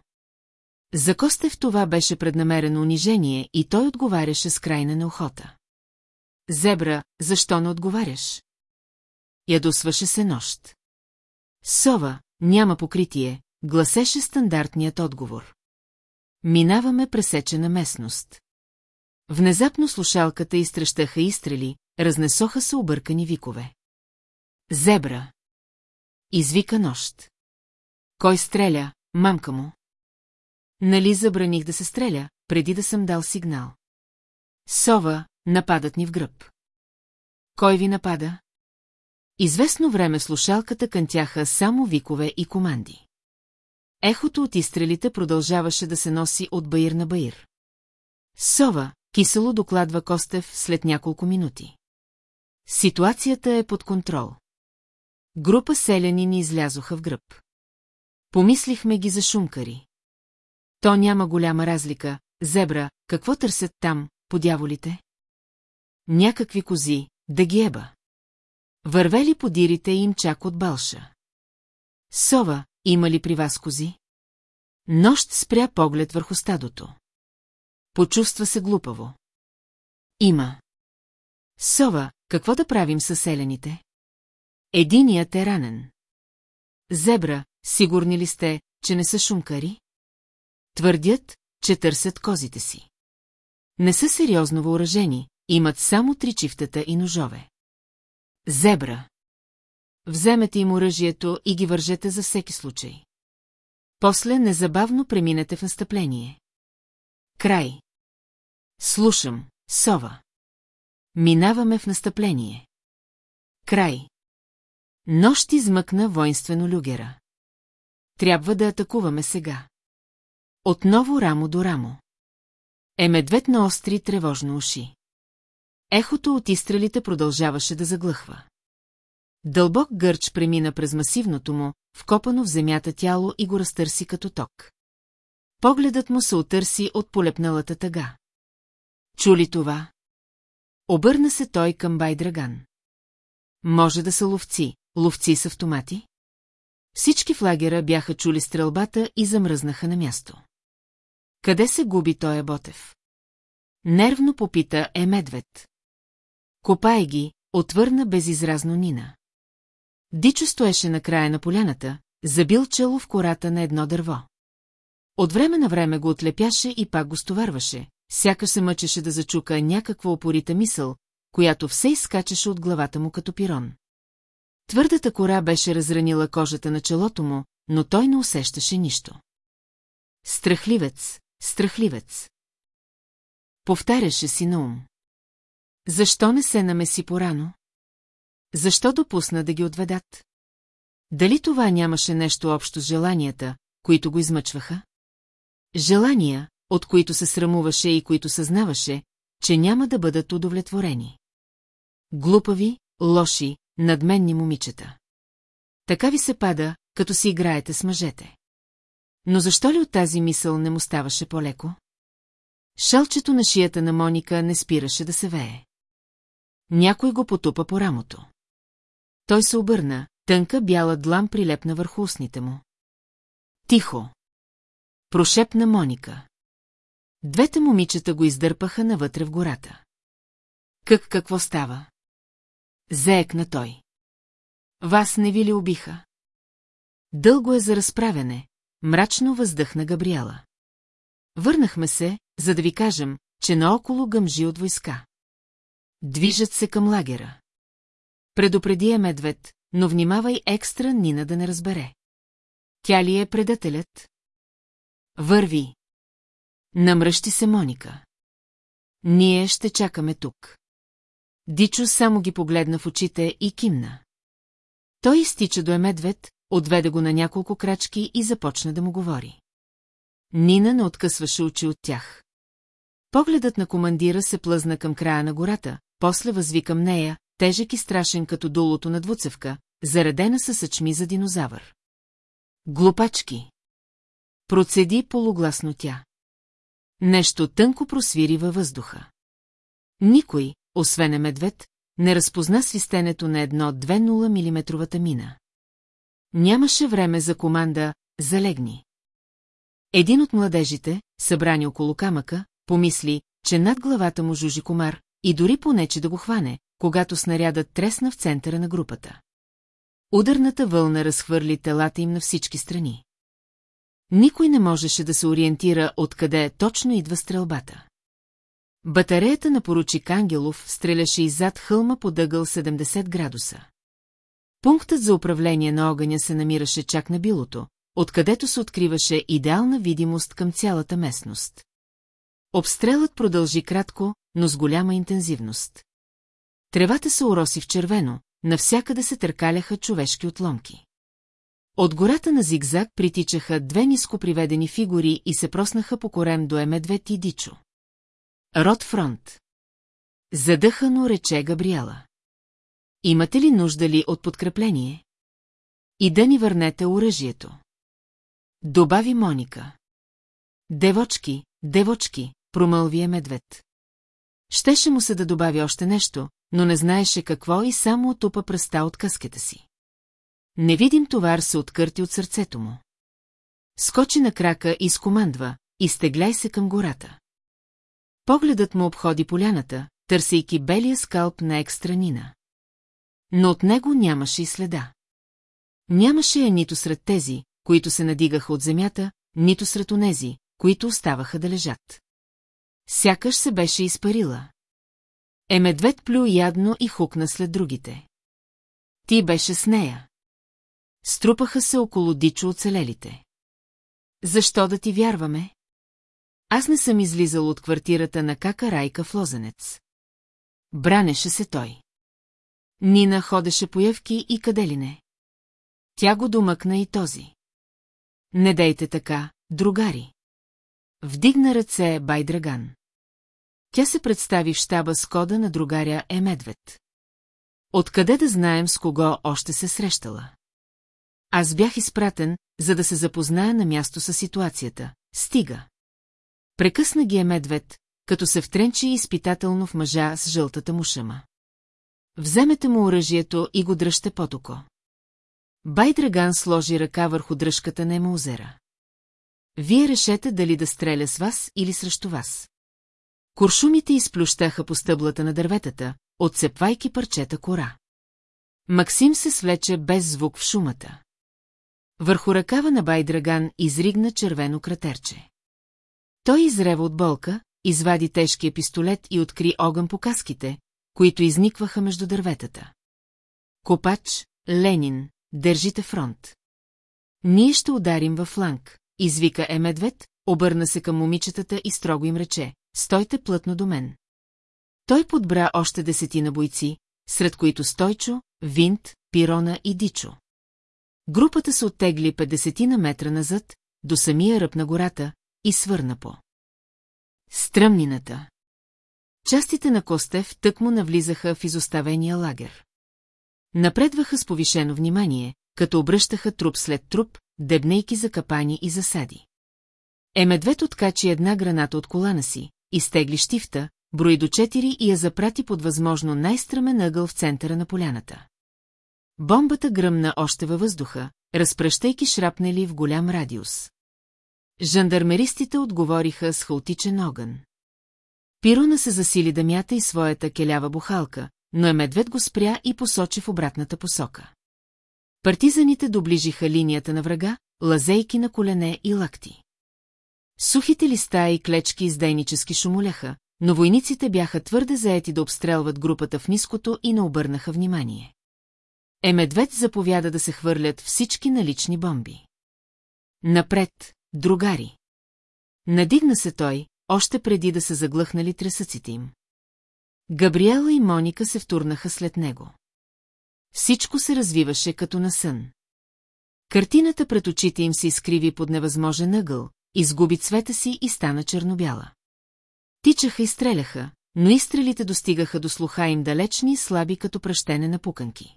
За Костев това беше преднамерено унижение и той отговаряше с крайна неохота. Зебра, защо не отговаряш? Ядосваше се нощ. Сова, няма покритие, гласеше стандартният отговор. Минаваме пресечена местност. Внезапно слушалката изтрещаха изстрели, разнесоха се объркани викове. Зебра! Извика нощ. Кой стреля, мамка му? Нали забраних да се стреля, преди да съм дал сигнал. Сова, нападат ни в гръб. Кой ви напада? Известно време слушалката кънтяха само викове и команди. Ехото от изстрелите продължаваше да се носи от баир на баир. Сова, кисело докладва Костев след няколко минути. Ситуацията е под контрол. Група селяни ни излязоха в гръб. Помислихме ги за шумкари. То няма голяма разлика. Зебра, какво търсят там, по дяволите? Някакви кози, да ги еба. Вървели подирите им чак от балша. Сова, има ли при вас кози? Нощ спря поглед върху стадото. Почувства се глупаво. Има. Сова, какво да правим с селените? Единият е ранен. Зебра, сигурни ли сте, че не са шумкари? Твърдят, че търсят козите си. Не са сериозно въоръжени, имат само три чифтата и ножове. Зебра. вземете им оръжието и ги вържете за всеки случай. После незабавно преминете в настъпление. Край. Слушам, сова. Минаваме в настъпление. Край. Нощ измъкна воинствено люгера. Трябва да атакуваме сега. Отново рамо до рамо. Е медвед на остри тревожно уши. Ехото от изстрелите продължаваше да заглъхва. Дълбок гърч премина през масивното му, вкопано в земята тяло и го разтърси като ток. Погледът му се отърси от полепналата тъга. Чули това? Обърна се той към Байдраган. Може да са ловци, ловци с автомати? Всички в лагера бяха чули стрелбата и замръзнаха на място. Къде се губи той Ботев? Нервно попита е медвед. Копай ги, отвърна безизразно Нина. Дичо стоеше на края на поляната, забил чело в кората на едно дърво. От време на време го отлепяше и пак го стоварваше, сякаш се мъчеше да зачука някаква опорита мисъл, която все изкачаше от главата му като пирон. Твърдата кора беше разранила кожата на челото му, но той не усещаше нищо. Страхливец, страхливец. Повтаряше си на ум. Защо не се намеси порано? Защо допусна да ги отведат? Дали това нямаше нещо общо с желанията, които го измъчваха? Желания, от които се срамуваше и които съзнаваше, че няма да бъдат удовлетворени. Глупави, лоши, надменни момичета. Така ви се пада, като си играете с мъжете. Но защо ли от тази мисъл не му ставаше по-леко? Шалчето на шията на Моника не спираше да се вее. Някой го потупа по рамото. Той се обърна, тънка бяла длан прилепна върху устните му. Тихо! Прошепна Моника. Двете момичета го издърпаха навътре в гората. Как какво става? Заекна той. Вас не ви ли убиха? Дълго е за разправяне, мрачно въздъхна Габриела. Върнахме се, за да ви кажем, че наоколо гъмжи от войска. Движат се към лагера. Предупреди е медвед, но внимавай екстра Нина да не разбере. Тя ли е предателят? Върви. Намръщи се Моника. Ние ще чакаме тук. Дичо само ги погледна в очите и кимна. Той изтича до Емедвед, отведе го на няколко крачки и започна да му говори. Нина не откъсваше очи от тях. Погледът на командира се плъзна към края на гората, после възви към нея, тежък и страшен като дулото на двуцевка, заредена със съчми за динозавър. Глупачки! Процеди полугласно тя. Нещо тънко просвири във въздуха. Никой, освен е медвед, не разпозна свистенето на едно 2-0 мм мина. Нямаше време за команда «Залегни». Един от младежите, събрани около камъка, помисли, че над главата му жужи комар и дори понече да го хване, когато снарядът тресна в центъра на групата. Ударната вълна разхвърли телата им на всички страни. Никой не можеше да се ориентира откъде точно идва стрелбата. Батареята на поручик Ангелов стреляше иззад хълма по дъгъл 70 градуса. Пунктът за управление на огъня се намираше чак на билото, откъдето се откриваше идеална видимост към цялата местност. Обстрелът продължи кратко, но с голяма интензивност. Тревата се уроси в червено, навсякъде се търкаляха човешки отломки. От гората на зигзаг притичаха две ниско приведени фигури и се проснаха по корем до Емедвет и Дичо. Род фронт. Задъхано рече Габриела. Имате ли нужда ли от подкрепление? И да ни върнете оръжието. Добави Моника. Девочки, девочки, промълви е медвед. Щеше му се да добави още нещо, но не знаеше какво и само отупа пръста от къската си. Невидим товар се откърти от сърцето му. Скочи на крака и скомандва, изтегляй се към гората. Погледът му обходи поляната, търсейки белия скалп на екстранина. Но от него нямаше и следа. Нямаше я нито сред тези, които се надигаха от земята, нито сред онези, които оставаха да лежат. Сякаш се беше изпарила. Е медвед плю ядно и хукна след другите. Ти беше с нея. Струпаха се около дичо оцелелите. Защо да ти вярваме? Аз не съм излизал от квартирата на кака Райка в Лозенец. Бранеше се той. Нина ходеше по явки и къде ли не. Тя го домъкна и този. Не дейте така, другари. Вдигна ръце Байдраган. Тя се представи в щаба с кода на другаря е Медвед. Откъде да знаем с кого още се срещала? Аз бях изпратен, за да се запозная на място с ситуацията. Стига. Прекъсна ги е Медвед, като се втренчи изпитателно в мъжа с жълтата му шама. Вземете му оръжието и го дръжте потоко. Байдраган сложи ръка върху дръжката на Емаузера. Вие решете дали да стреля с вас или срещу вас. Куршумите изплющаха по стъблата на дърветата, отцепвайки парчета кора. Максим се свлече без звук в шумата. Върху ръкава на Байдраган изригна червено кратерче. Той изрева от болка, извади тежкия пистолет и откри огън по каските, които изникваха между дърветата. Копач, Ленин, държите фронт. Ние ще ударим във фланг, извика е медвед, обърна се към момичетата и строго им рече, стойте плътно до мен. Той подбра още десетина бойци, сред които Стойчо, Винт, Пирона и Дичо. Групата се оттегли 50 на метра назад, до самия ръб на гората, и свърна по. Стръмнината. Частите на Костев тъкмо навлизаха в изоставения лагер. Напредваха с повишено внимание, като обръщаха труп след труп, дебнейки за капани и засади. Емедвед откачи една граната от колана си, изтегли щифта, брои до четири и я запрати под възможно най-стръмен ъгъл в центъра на поляната. Бомбата гръмна още във въздуха, разпръщайки шрапнели в голям радиус. Жандармеристите отговориха с хаотичен огън. Пирона се засили да мята и своята келява бухалка, но е го спря и посочи в обратната посока. Партизаните доближиха линията на врага, лазейки на колене и лакти. Сухите листа и клечки издайнически шумоляха, но войниците бяха твърде заети да обстрелват групата в ниското и не обърнаха внимание. Е медвед заповяда да се хвърлят всички налични бомби. Напред, другари! Надигна се той, още преди да са заглъхнали тресъците им. Габриела и Моника се втурнаха след него. Всичко се развиваше като на сън. Картината пред очите им се изкриви под невъзможен ъгъл, изгуби цвета си и стана чернобяла. Тичаха и стреляха, но изстрелите достигаха до слуха им далечни и слаби като пръщене на пуканки.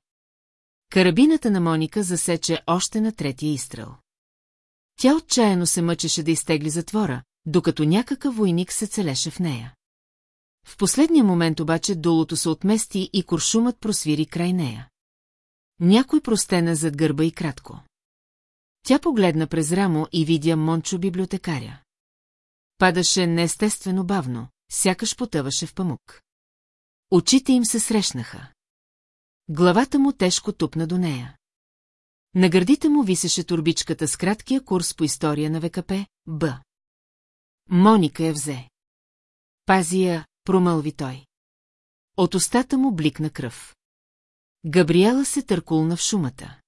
Карабината на Моника засече още на третия изстрел. Тя отчаяно се мъчеше да изтегли затвора, докато някакъв войник се целеше в нея. В последния момент обаче долото се отмести и куршумът просвири край нея. Някой простена зад гърба и кратко. Тя погледна през рамо и видя Мончо библиотекаря. Падаше неестествено бавно, сякаш потъваше в памук. Очите им се срещнаха. Главата му тежко тупна до нея. На гърдите му висеше турбичката с краткия курс по история на ВКП, Б. Моника я взе. Пази я, промълви той. От устата му бликна кръв. Габриела се търкулна в шумата.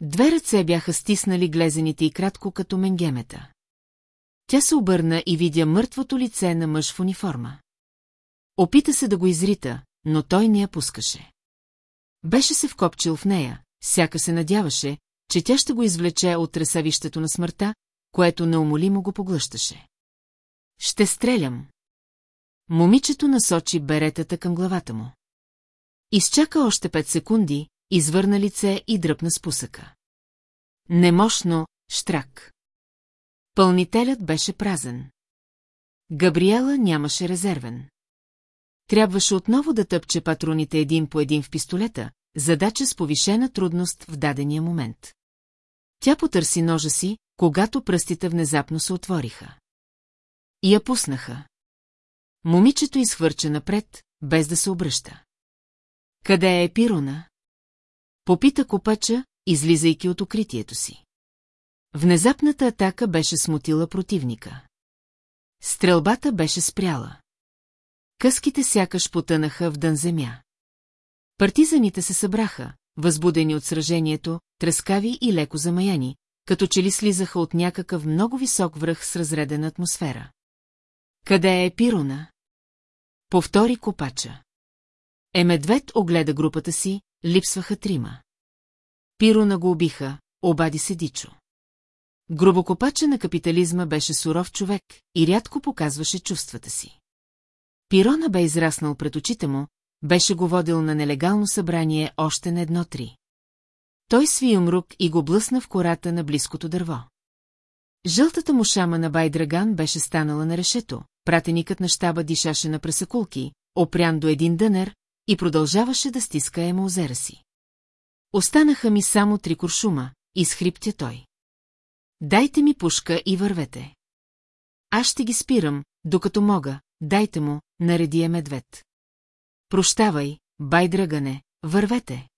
Две ръце бяха стиснали глезените и кратко като менгемета. Тя се обърна и видя мъртвото лице на мъж в униформа. Опита се да го изрита, но той не я пускаше. Беше се вкопчил в нея, сяка се надяваше, че тя ще го извлече от тресавището на смъртта, което неумолимо го поглъщаше. Ще стрелям. Момичето насочи беретата към главата му. Изчака още пет секунди, извърна лице и дръпна спусъка. Немощно, штрак. Пълнителят беше празен. Габриела нямаше резервен. Трябваше отново да тъпче патроните един по един в пистолета, задача с повишена трудност в дадения момент. Тя потърси ножа си, когато пръстите внезапно се отвориха. И я пуснаха. Момичето изхвърча напред, без да се обръща. Къде е Пирона? Попита копача, излизайки от укритието си. Внезапната атака беше смутила противника. Стрелбата беше спряла. Къските сякаш потънаха в дън земя. Партизаните се събраха, възбудени от сражението, трескави и леко замаяни, като че ли слизаха от някакъв много висок връх с разредена атмосфера. Къде е Пируна? Повтори копача. Е медвед огледа групата си, липсваха трима. Пируна го убиха, обади се Дичо. Грубокопача на капитализма беше суров човек и рядко показваше чувствата си. Пирона бе израснал пред очите му, беше го водил на нелегално събрание още на едно-три. Той сви умрук и го блъсна в кората на близкото дърво. Жълтата му шама на Байдраган беше станала на решето, пратеникът на щаба дишаше на пресакулки, опрян до един дънер и продължаваше да стиска емаузера си. Останаха ми само три куршума, изхриптя той. Дайте ми пушка и вървете. Аз ще ги спирам, докато мога, дайте му, нареди е медвед. Прощавай, бай драгане, вървете.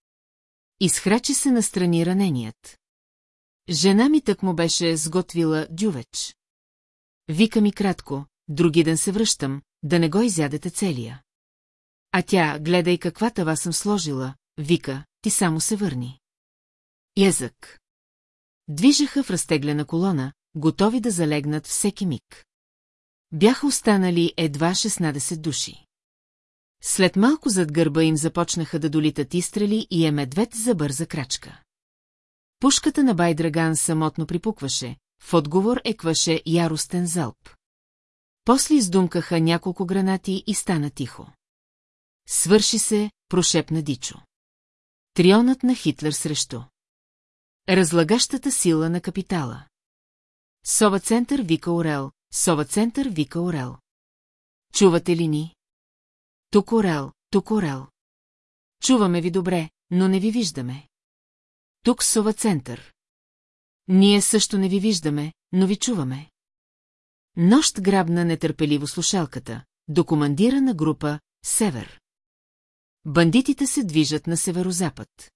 Изхрачи се настрани раненият. Жена ми так му беше сготвила дювеч. Вика ми кратко, други ден се връщам, да не го изядете целия. А тя, гледай каква тава съм сложила, вика, ти само се върни. Язък. Движеха в разтеглена колона, готови да залегнат всеки миг. Бяха останали едва 16 души. След малко зад гърба им започнаха да долитат изстрели и е медвед за бърза крачка. Пушката на Байдраган самотно припукваше, в отговор екваше яростен залп. После издумкаха няколко гранати и стана тихо. Свърши се, прошепна Дичо. Трионът на Хитлер срещу. Разлагащата сила на капитала. Сова център вика Орел, Сова център вика Орел. Чувате ли ни? Тук Орел, тук Орел. Чуваме ви добре, но не ви виждаме. Тук Сова център. Ние също не ви виждаме, но ви чуваме. Нощ грабна нетърпеливо слушалката, до командира на група Север. Бандитите се движат на северозапад.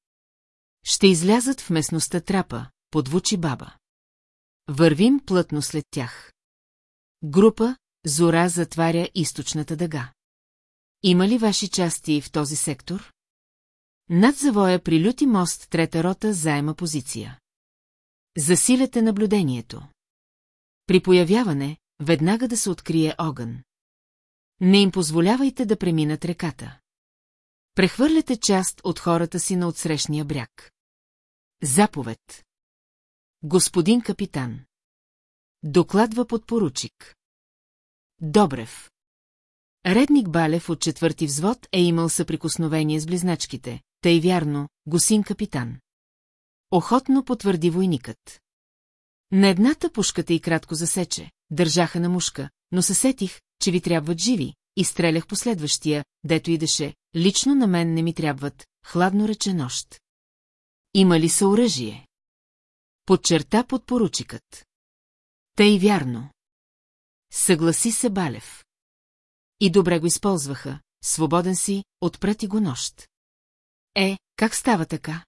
Ще излязат в местността Трапа, подвучи баба. Вървим плътно след тях. Група Зора затваря източната дъга. Има ли ваши части в този сектор? Над завоя при люти мост трета рота заема позиция. Засилете наблюдението. При появяване, веднага да се открие огън. Не им позволявайте да преминат реката. Прехвърляте част от хората си на отсрещния бряг. Заповед. Господин капитан. Докладва подпоручик. Добрев. Редник Балев от четвърти взвод е имал съприкосновение с близначките, тъй вярно, госин капитан. Охотно потвърди войникът. На едната пушката и кратко засече, държаха на мушка, но се сетих, че ви трябват живи, и стрелях последващия, дето идеше, лично на мен не ми трябват, хладно рече нощ. Има ли са оръжие? Подчерта подпоручикът. Тъй вярно. Съгласи се Балев. И добре го използваха, свободен си, отпрати го нощ. Е, как става така?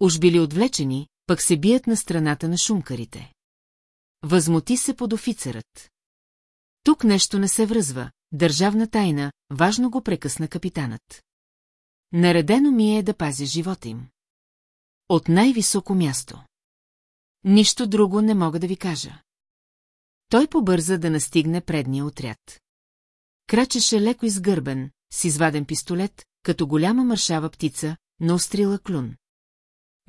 Уж били отвлечени, пък се бият на страната на шумкарите. Възмути се под офицерът. Тук нещо не се връзва, държавна тайна, важно го прекъсна капитанът. Наредено ми е да пазя живота им. От най-високо място. Нищо друго не мога да ви кажа. Той побърза да настигне предния отряд. Крачеше леко изгърбен, с изваден пистолет, като голяма мършава птица, на острила клюн.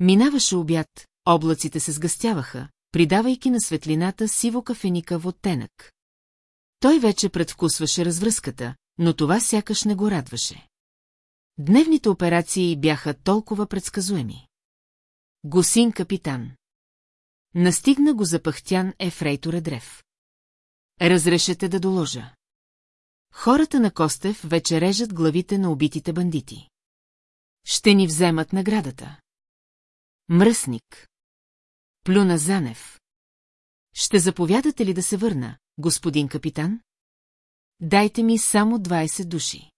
Минаваше обяд, облаците се сгъстяваха, придавайки на светлината сиво кафеника в оттенък. Той вече предвкусваше развръзката, но това сякаш не го радваше. Дневните операции бяха толкова предсказуеми. Госин капитан. Настигна го запахтян Ефрейтор Едрев. Разрешете да доложа. Хората на Костев вече режат главите на убитите бандити. Ще ни вземат наградата. Мръсник. Плюна Занев. Ще заповядате ли да се върна, господин капитан? Дайте ми само 20 души.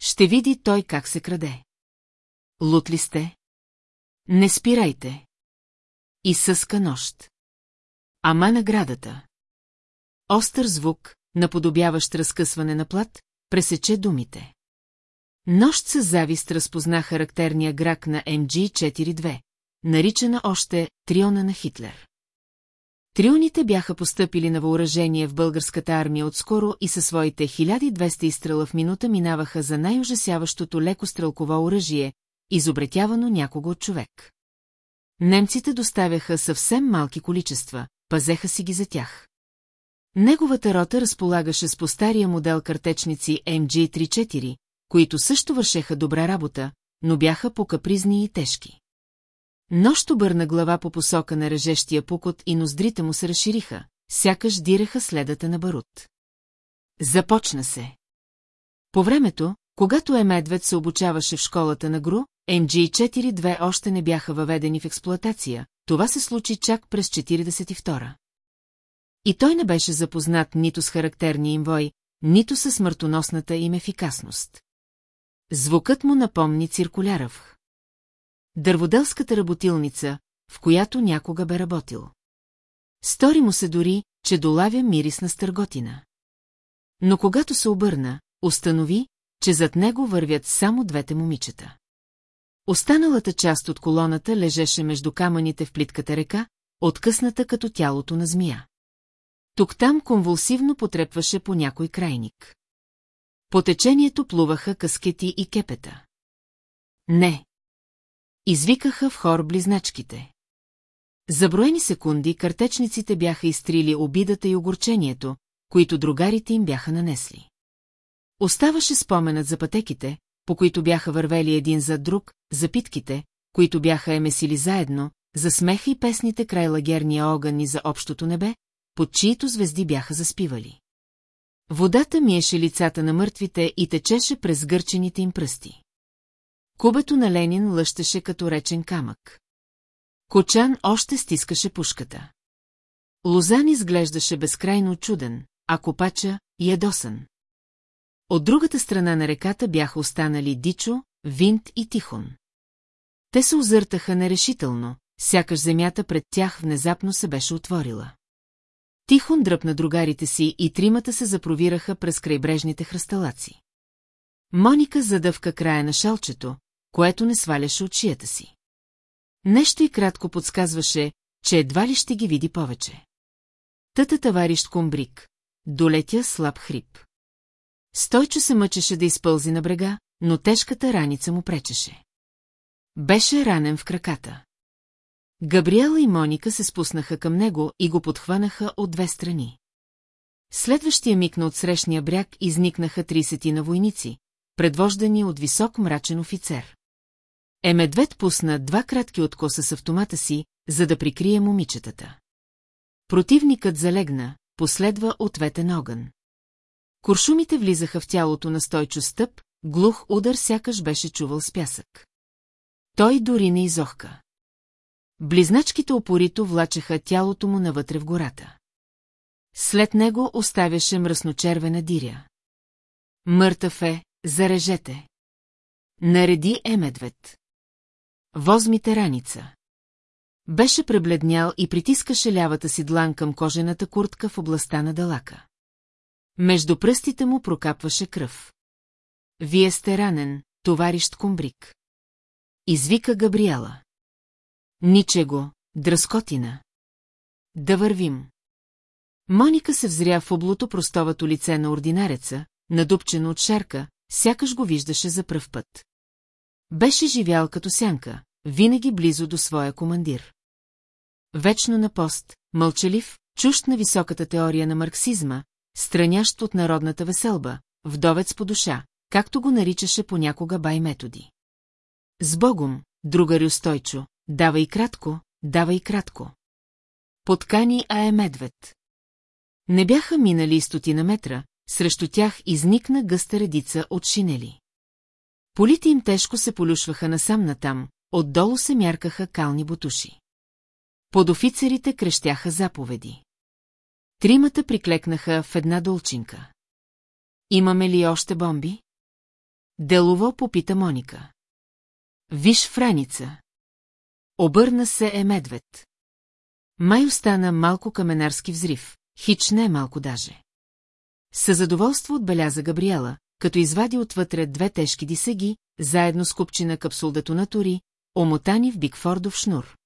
Ще види той как се краде. Лут ли сте? Не спирайте. И съска нощ. Ама наградата. Остър звук, наподобяващ разкъсване на плат, пресече думите. Нощ с завист разпозна характерния грак на МГ-42, наричана още Триона на Хитлер. Трионите бяха постъпили на въоръжение в българската армия отскоро и със своите 1200 изстрела в минута минаваха за най-ужасяващото леко стрелково оръжие, изобретявано някого от човек. Немците доставяха съвсем малки количества, пазеха си ги за тях. Неговата рота разполагаше с постария модел картечници MG-34, които също вършеха добра работа, но бяха по-капризни и тежки. Нощ обърна глава по посока на режещия пукот и ноздрите му се разшириха, сякаш диреха следата на барут. Започна се. По времето, когато Емедвед се обучаваше в школата на ГРУ, MG-42 още не бяха въведени в експлоатация, това се случи чак през 42-а. И той не беше запознат нито с характерния им вой, нито със смъртоносната им ефикасност. Звукът му напомни циркуляръв. Дърводелската работилница, в която някога бе работил. Стори му се дори, че долавя мирис на стърготина. Но когато се обърна, установи, че зад него вървят само двете момичета. Останалата част от колоната лежеше между камъните в плитката река, откъсната като тялото на змия. Тук-там конвулсивно потрепваше по някой крайник. По течението плуваха каскети и кепета. Не. Извикаха в хор близначките. За броени секунди картечниците бяха изтрили обидата и огорчението, които другарите им бяха нанесли. Оставаше споменът за пътеките, по които бяха вървели един зад друг, за питките, които бяха емесили заедно, за смеха и песните край лагерния огън и за общото небе, под чието звезди бяха заспивали. Водата миеше лицата на мъртвите и течеше през гърчените им пръсти. Кубето на Ленин лъщеше като речен камък. Кочан още стискаше пушката. Лозан изглеждаше безкрайно чуден, а копача – ядосан. От другата страна на реката бяха останали Дичо, Винт и Тихон. Те се озъртаха нерешително, сякаш земята пред тях внезапно се беше отворила. Тихон дръпна другарите си и тримата се запровираха през крайбрежните хръсталаци. Моника задъвка края на шалчето, което не сваляше от шията си. Нещо и кратко подсказваше, че едва ли ще ги види повече. Тата товарищ Комбрик. Долетя слаб хрип. Стойчо се мъчеше да изпълзи на брега, но тежката раница му пречеше. Беше ранен в краката. Габриела и Моника се спуснаха към него и го подхванаха от две страни. Следващия миг на отсрещния бряг изникнаха трисетина войници, предвождани от висок мрачен офицер. Емедвед пусна два кратки откоса с автомата си, за да прикрие момичетата. Противникът залегна, последва ответен огън. Куршумите влизаха в тялото на стойчо стъп, глух удар сякаш беше чувал с пясък. Той дори не изохка. Близначките опорито влачеха тялото му навътре в гората. След него оставяше мръсночервена диря. Мъртъв е, зарежете. Нареди е медвед. Возмите раница. Беше пребледнял и притискаше лявата си длан към кожената куртка в областта на далака. Между пръстите му прокапваше кръв. Вие сте ранен, товарищ Кумбрик. Извика Габриела. Ничего, дръскотина. Да вървим. Моника се взря в облото простовато лице на ординареца, надупчено от шарка, сякаш го виждаше за пръв път. Беше живял като сянка, винаги близо до своя командир. Вечно на пост, мълчалив, чужд на високата теория на марксизма, странящ от народната веселба, вдовец по душа, както го наричаше понякога бай методи. С Богом, другарю Стойчо, давай кратко, давай кратко. Подкани а е медвед. Не бяха минали стотина метра, срещу тях изникна гъста редица от шинели. Полите им тежко се полюшваха насам-натам, отдолу се мяркаха кални бутуши. Подофицерите крещяха заповеди. Тримата приклекнаха в една долчинка. Имаме ли още бомби? Делово попита Моника. Виж франица. Обърна се е медвед. Май остана малко каменарски взрив, хич не е малко даже. Със задоволство отбеляза Габриела, като извади отвътре две тежки дисеги, заедно с купчина капсул детонатори, омотани в Бигфордов шнур.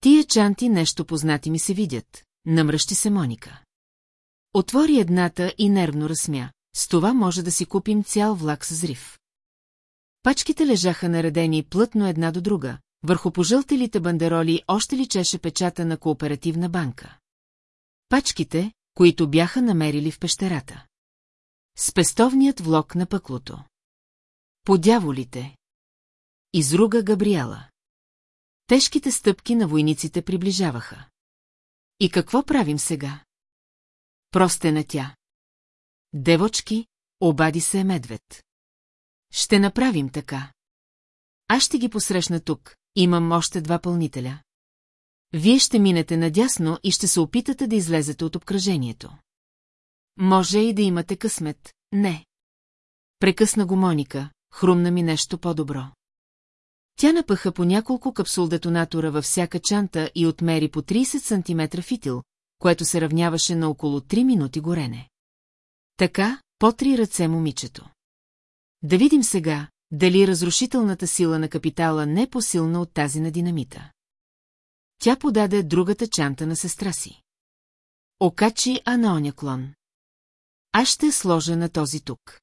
Тия чанти нещо познати ми се видят, намръщи се Моника. Отвори едната и нервно разсмя. С това може да си купим цял влак с зрив. Пачките лежаха наредени плътно една до друга, върху пожълтелите бандероли още личеше печата на кооперативна банка. Пачките, които бяха намерили в пещерата. Спестовният влог на пъклото. Подяволите. Изруга Габриела. Тежките стъпки на войниците приближаваха. И какво правим сега? Простена тя. Девочки, обади се медвед. Ще направим така. Аз ще ги посрещна тук, имам още два пълнителя. Вие ще минете надясно и ще се опитате да излезете от обкръжението. Може и да имате късмет, не. Прекъсна го Моника, хрумна ми нещо по-добро. Тя напъха по няколко капсул детонатора във всяка чанта и отмери по 30 см фитил, което се равняваше на около 3 минути горене. Така, по три ръце момичето. Да видим сега, дали разрушителната сила на капитала не е посилна от тази на динамита. Тя подаде другата чанта на сестра си. Окачи а на оня клон. Аз ще сложа на този тук.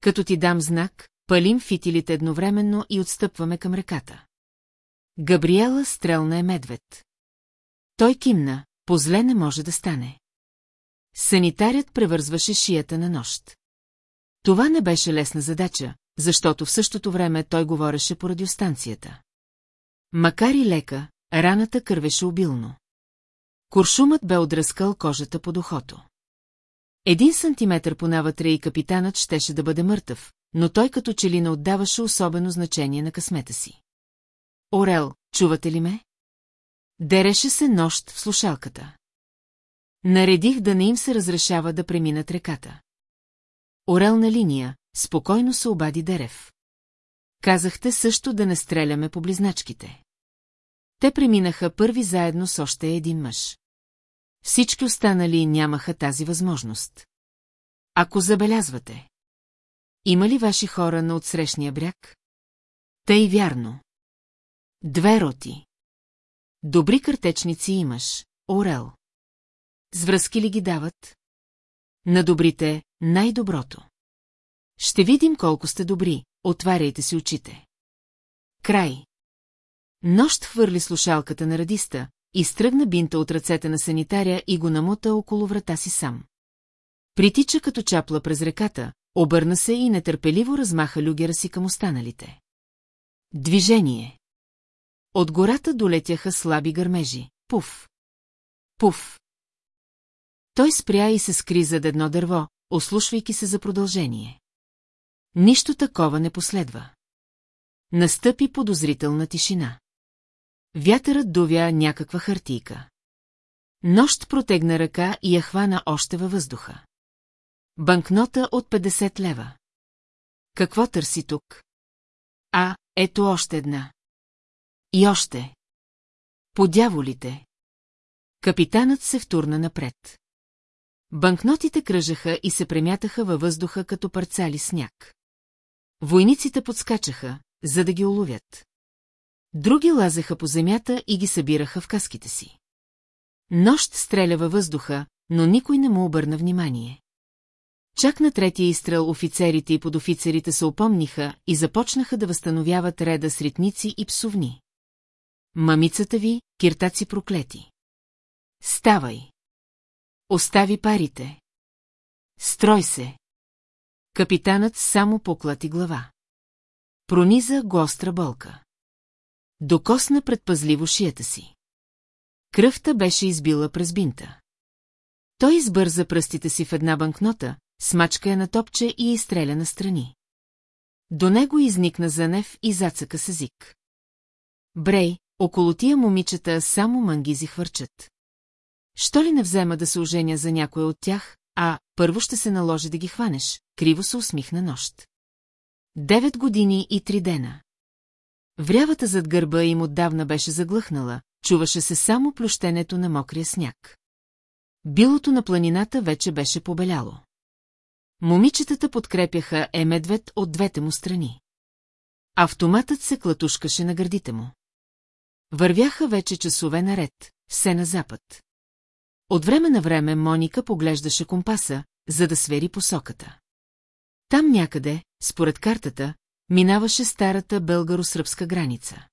Като ти дам знак, палим фитилите едновременно и отстъпваме към реката. Габриела стрелна е медвед. Той кимна, позле не може да стане. Санитарят превързваше шията на нощ. Това не беше лесна задача, защото в същото време той говореше по радиостанцията. Макар и лека, раната кървеше обилно. Куршумът бе отръскал кожата под ухото. Един сантиметър понавътре и капитанът щеше да бъде мъртъв, но той като че ли не отдаваше особено значение на късмета си. Орел, чувате ли ме? Дереше се нощ в слушалката. Наредих да не им се разрешава да преминат реката. Орелна линия, спокойно се обади Дерев. Казахте също да не стреляме по близначките. Те преминаха първи заедно с още един мъж. Всички останали нямаха тази възможност. Ако забелязвате. Има ли ваши хора на отсрещния бряг? Тъй вярно. Две роти. Добри картечници имаш, Орел. С връзки ли ги дават? На добрите най-доброто. Ще видим колко сте добри, отваряйте си очите. Край. Нощ хвърли слушалката на радиста, изтръгна бинта от ръцете на санитаря и го намота около врата си сам. Притича като чапла през реката, обърна се и нетърпеливо размаха люгера си към останалите. Движение. От гората долетяха слаби гърмежи. Пуф. Пуф. Той спря и се скри зад едно дърво, ослушвайки се за продължение. Нищо такова не последва. Настъпи подозрителна тишина. Вятърът довя някаква хартийка. Нощ протегна ръка и я хвана още във въздуха. Банкнота от 50 лева. Какво търси тук? А, ето още една. И още. Подяволите. Капитанът се втурна напред. Банкнотите кръжаха и се премятаха във въздуха като парцали сняг. Войниците подскачаха, за да ги уловят. Други лазеха по земята и ги събираха в каските си. Нощ стреля във въздуха, но никой не му обърна внимание. Чак на третия изстрел офицерите и подофицерите се опомниха и започнаха да възстановяват реда с ритници и псовни. Мамицата ви, киртаци проклети. Ставай! Остави парите. Строй се. Капитанът само поклати глава. Прониза го остра болка. Докосна предпазливо шията си. Кръвта беше избила през бинта. Той избърза пръстите си в една банкнота, смачка я на топче и изстреля на страни. До него изникна занев и зацъка с език. Брей, около тия момичета само мангизи хвърчат. Що ли не взема да се оженя за някоя от тях, а първо ще се наложи да ги хванеш, криво се усмихна нощ. Девет години и три дена. Врявата зад гърба им отдавна беше заглъхнала, чуваше се само плющенето на мокрия сняг. Билото на планината вече беше побеляло. Момичетата подкрепяха Емедвед от двете му страни. Автоматът се клатушкаше на гърдите му. Вървяха вече часове наред, все на запад. От време на време Моника поглеждаше компаса, за да свери посоката. Там някъде, според картата, минаваше старата българо-сръбска граница.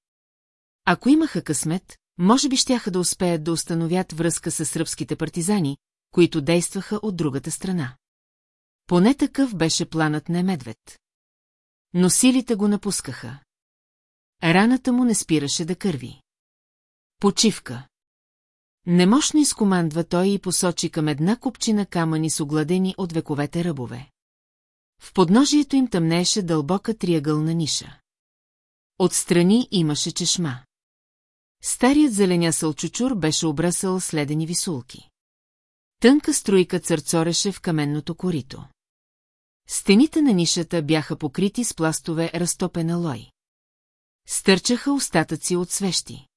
Ако имаха късмет, може би щяха да успеят да установят връзка с сръбските партизани, които действаха от другата страна. Поне такъв беше планът на Медвед. Но силите го напускаха. Раната му не спираше да кърви. Почивка. Немощно изкомандва той и посочи към една купчина камъни с огладени от вековете ръбове. В подножието им тъмнееше дълбока триъгълна ниша. Отстрани имаше чешма. Старият зеленясъл чучур беше обръсъл следени висулки. Тънка струйка църцореше в каменното корито. Стените на нишата бяха покрити с пластове разтопена лой. Стърчаха остатъци от свещи.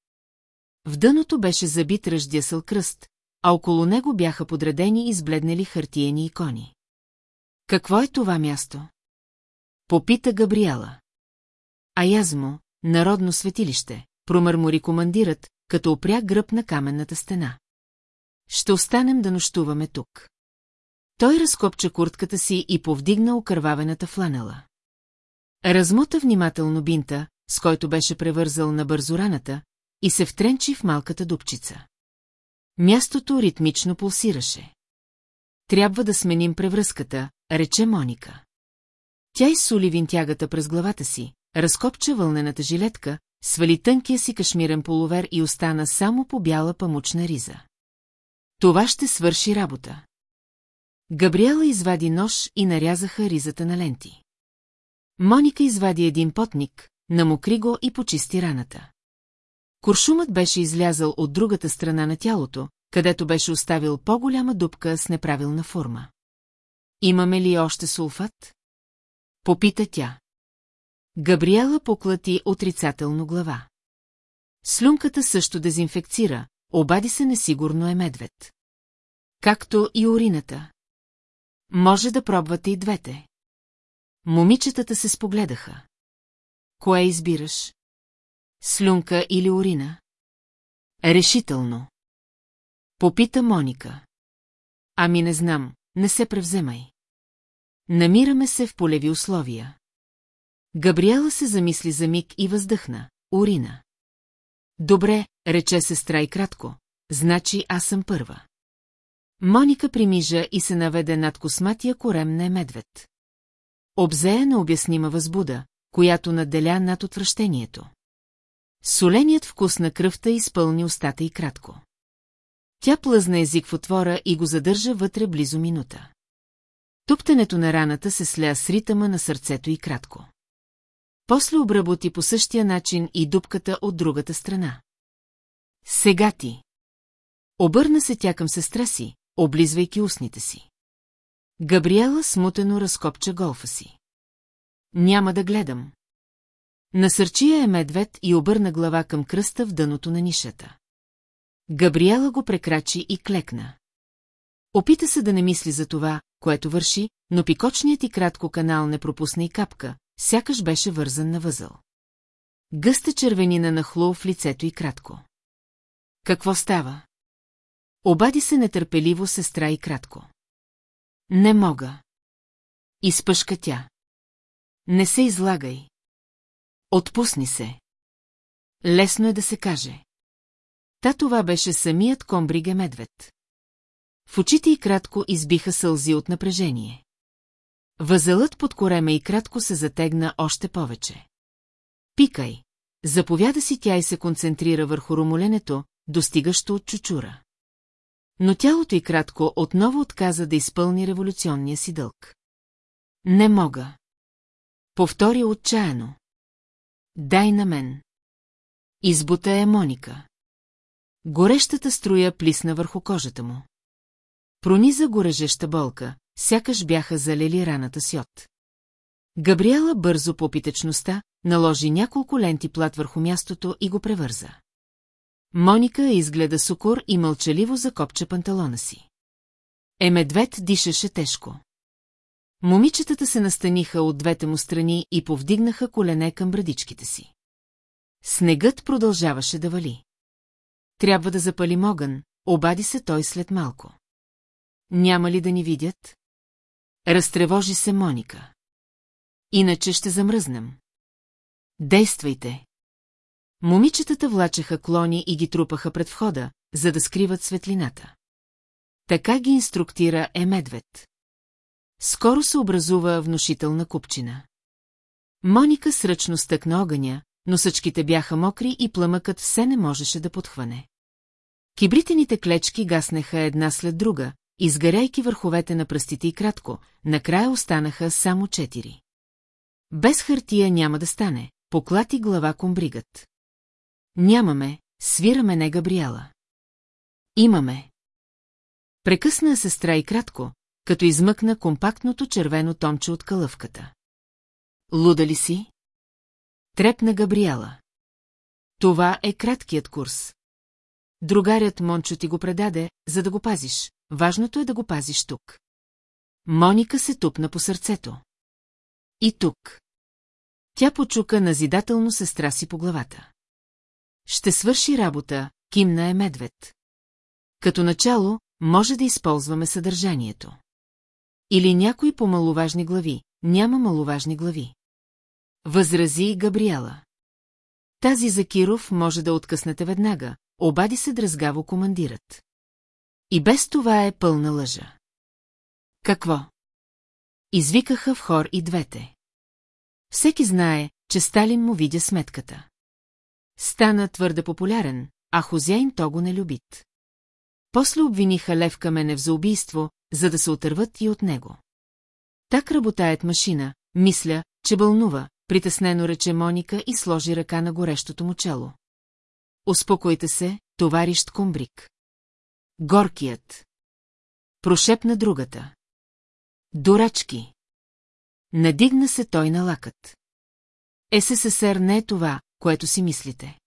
В дъното беше забит ръждясъл кръст, а около него бяха подредени избледнели хартиени икони. Какво е това място? Попита Габриела. Аязмо, народно светилище, промърмори командират, като опря гръб на каменната стена. Ще останем да нощуваме тук. Той разкопча куртката си и повдигна окървавената фланела. Размота внимателно бинта, с който беше превързал на бързо раната, и се втренчи в малката дупчица. Мястото ритмично пулсираше. Трябва да сменим превръзката, рече Моника. Тя изсули винтягата през главата си, разкопча вълнената жилетка, свали тънкия си кашмирен полувер и остана само по бяла памучна риза. Това ще свърши работа. Габриела извади нож и нарязаха ризата на ленти. Моника извади един потник, намокри го и почисти раната. Куршумът беше излязъл от другата страна на тялото, където беше оставил по-голяма дупка с неправилна форма. Имаме ли още сулфат? Попита тя. Габриела поклати отрицателно глава. Слюнката също дезинфекцира, обади се несигурно е медвед. Както и урината. Може да пробвате и двете. Момичетата се спогледаха. Кое избираш? Слюнка или урина? Решително. Попита Моника. Ами не знам, не се превземай. Намираме се в полеви условия. Габриела се замисли за миг и въздъхна. Урина. Добре, рече сестра и кратко. Значи аз съм първа. Моника примижа и се наведе над косматия корем на медвед. Обзея на обяснима възбуда, която наделя над отвращението. Соленият вкус на кръвта изпълни устата и кратко. Тя плъзна език в отвора и го задържа вътре близо минута. Туптенето на раната се сля с ритъма на сърцето и кратко. После обработи по същия начин и дупката от другата страна. Сега ти. Обърна се тя към сестра си, облизвайки устните си. Габриела смутено разкопча голфа си. Няма да гледам. Насърчия е медвед и обърна глава към кръста в дъното на нишата. Габриела го прекрачи и клекна. Опита се да не мисли за това, което върши, но пикочният и кратко канал не пропусна и капка, сякаш беше вързан на възъл. Гъста червенина нахлу в лицето и кратко. Какво става? Обади се нетърпеливо сестра и кратко. Не мога. Изпъшка тя. Не се излагай. Отпусни се. Лесно е да се каже. Та това беше самият комбриге медвед. В очите и кратко избиха сълзи от напрежение. Възелът под корема и кратко се затегна още повече. Пикай! Заповяда си тя и се концентрира върху румоленето, достигащо от чучура. Но тялото и кратко отново отказа да изпълни революционния си дълг. Не мога. Повтори отчаяно. Дай на мен. Избута е Моника. Горещата струя плисна върху кожата му. Прониза го режеща болка, сякаш бяха залели раната си от. Габриела бързо по питечността, наложи няколко ленти плат върху мястото и го превърза. Моника изгледа сукор и мълчаливо закопча панталона си. Е медвед дишаше тежко. Момичетата се настаниха от двете му страни и повдигнаха колене към брадичките си. Снегът продължаваше да вали. Трябва да запалим огън, обади се той след малко. Няма ли да ни видят? Разтревожи се Моника. Иначе ще замръзнем. Действайте. Момичетата влачеха клони и ги трупаха пред входа, за да скриват светлината. Така ги инструктира е медвед. Скоро се образува внушителна купчина. Моника сръчно стъкна огъня, но съчките бяха мокри и пламъкът все не можеше да подхване. Кибритените клечки гаснеха една след друга, изгаряйки върховете на пръстите и кратко, накрая останаха само четири. Без хартия няма да стане, поклати глава комбригът. Нямаме, свираме не Габриела. Имаме. Прекъсна сестра и кратко, като измъкна компактното червено томче от калъвката. Луда ли си? Трепна Габриела. Това е краткият курс. Другарят Мончо ти го предаде, за да го пазиш. Важното е да го пазиш тук. Моника се тупна по сърцето. И тук. Тя почука назидателно сестра си по главата. Ще свърши работа, кимна е медвед. Като начало, може да използваме съдържанието. Или някои по-маловажни глави, няма маловажни глави. Възрази Габриела. Тази за Киров може да откъснете веднага, обади се дразгаво командират. И без това е пълна лъжа. Какво? Извикаха в хор и двете. Всеки знае, че Сталин му видя сметката. Стана твърде популярен, а Хозяин то го не любит. После обвиниха Лев Каменев за убийство, за да се отърват и от него. Так работаят машина, мисля, че бълнува, притеснено рече Моника и сложи ръка на горещото му чело. Успокойте се, товарищ Комбрик. Горкият. Прошепна другата. Дурачки. Надигна се той на лакът. СССР не е това, което си мислите.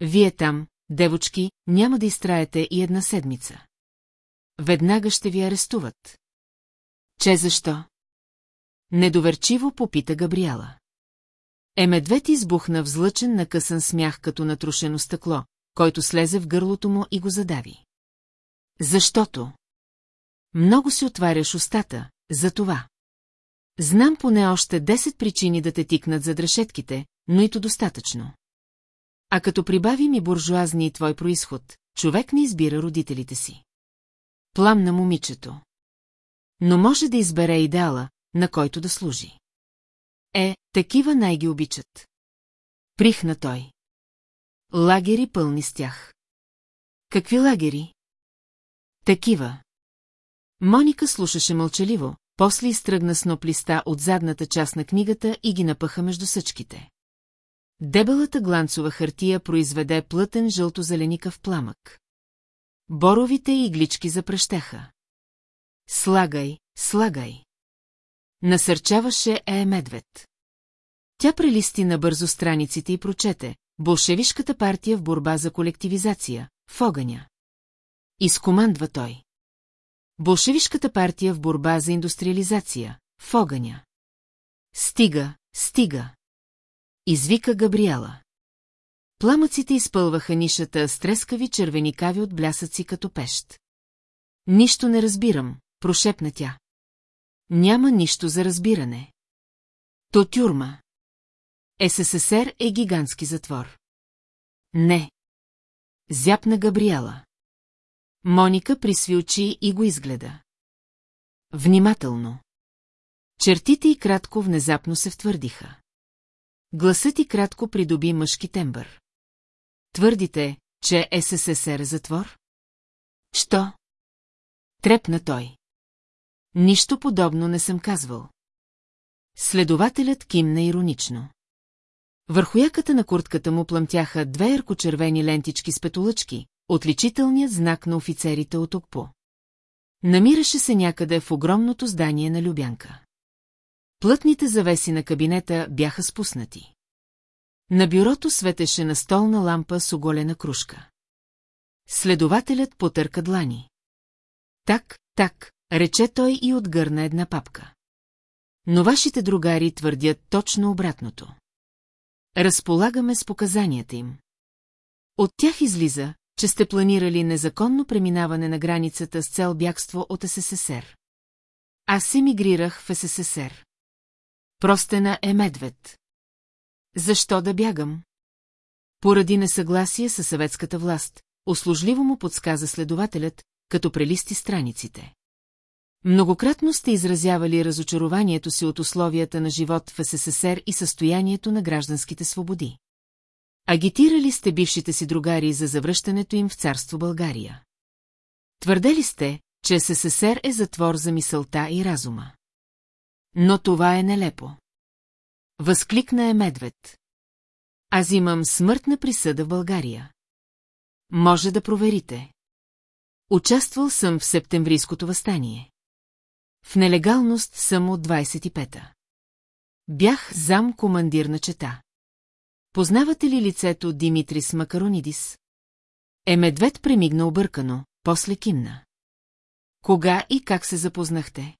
Вие там, девочки, няма да изтраете и една седмица. Веднага ще ви арестуват. Че защо? Недоверчиво попита Габриела. Е медвед избухна взлъчен накъсан смях като натрушено стъкло, който слезе в гърлото му и го задави. Защото? Много си отваряш устата, за това. Знам поне още 10 причини да те тикнат за дрешетките, но и то достатъчно. А като прибавим и буржуазни и твой происход, човек не избира родителите си. Пламна момичето. Но може да избере идеала, на който да служи. Е, такива най-ги обичат. Прихна той. Лагери пълни с тях. Какви лагери? Такива. Моника слушаше мълчаливо, после изтръгна сноп листа от задната част на книгата и ги напъха между съчките. Дебелата гланцова хартия произведе плътен жълто-зеленикав пламък. Боровите иглички запръщеха. Слагай, слагай. Насърчаваше Е Медвед. Тя прелисти набързо страниците и прочете Болшевишката партия в борба за колективизация, в огъня. Изкомандва той. Болшевишката партия в борба за индустриализация, в огъня. Стига, стига. Извика Габриела. Пламъците изпълваха нишата с трескави червеникави от блясъци като пещ. Нищо не разбирам, прошепна тя. Няма нищо за разбиране. То тюрма. СССР е гигантски затвор. Не. Зяпна Габриела. Моника присви очи и го изгледа. Внимателно. Чертите и кратко внезапно се втвърдиха. Гласът и кратко придоби мъжки тембър. Твърдите, че СССР е затвор? Що? Трепна той. Нищо подобно не съм казвал. Следователят кимна иронично. Върху яката на куртката му плъмтяха две яркочервени лентички с петолъчки, отличителният знак на офицерите от ОКПО. Намираше се някъде в огромното здание на Любянка. Плътните завеси на кабинета бяха спуснати. На бюрото светеше на столна лампа с оголена кружка. Следователят потърка длани. Так, так, рече той и отгърна една папка. Но вашите другари твърдят точно обратното. Разполагаме с показанията им. От тях излиза, че сте планирали незаконно преминаване на границата с цел бягство от СССР. Аз емигрирах в СССР. Простена е медвед. Защо да бягам? Поради несъгласие със съветската власт, услужливо му подсказа следователят, като прелисти страниците. Многократно сте изразявали разочарованието си от условията на живот в СССР и състоянието на гражданските свободи. Агитирали сте бившите си другари за завръщането им в царство България. Твърдели сте, че СССР е затвор за мисълта и разума. Но това е нелепо. Възкликна е медвед. Аз имам смъртна присъда в България. Може да проверите. Участвал съм в септемврийското възстание. В нелегалност съм от 25-та. Бях зам командир на чета. Познавате ли лицето Димитрис Макаронидис? Е медвед премигна объркано, после кимна. Кога и как се запознахте?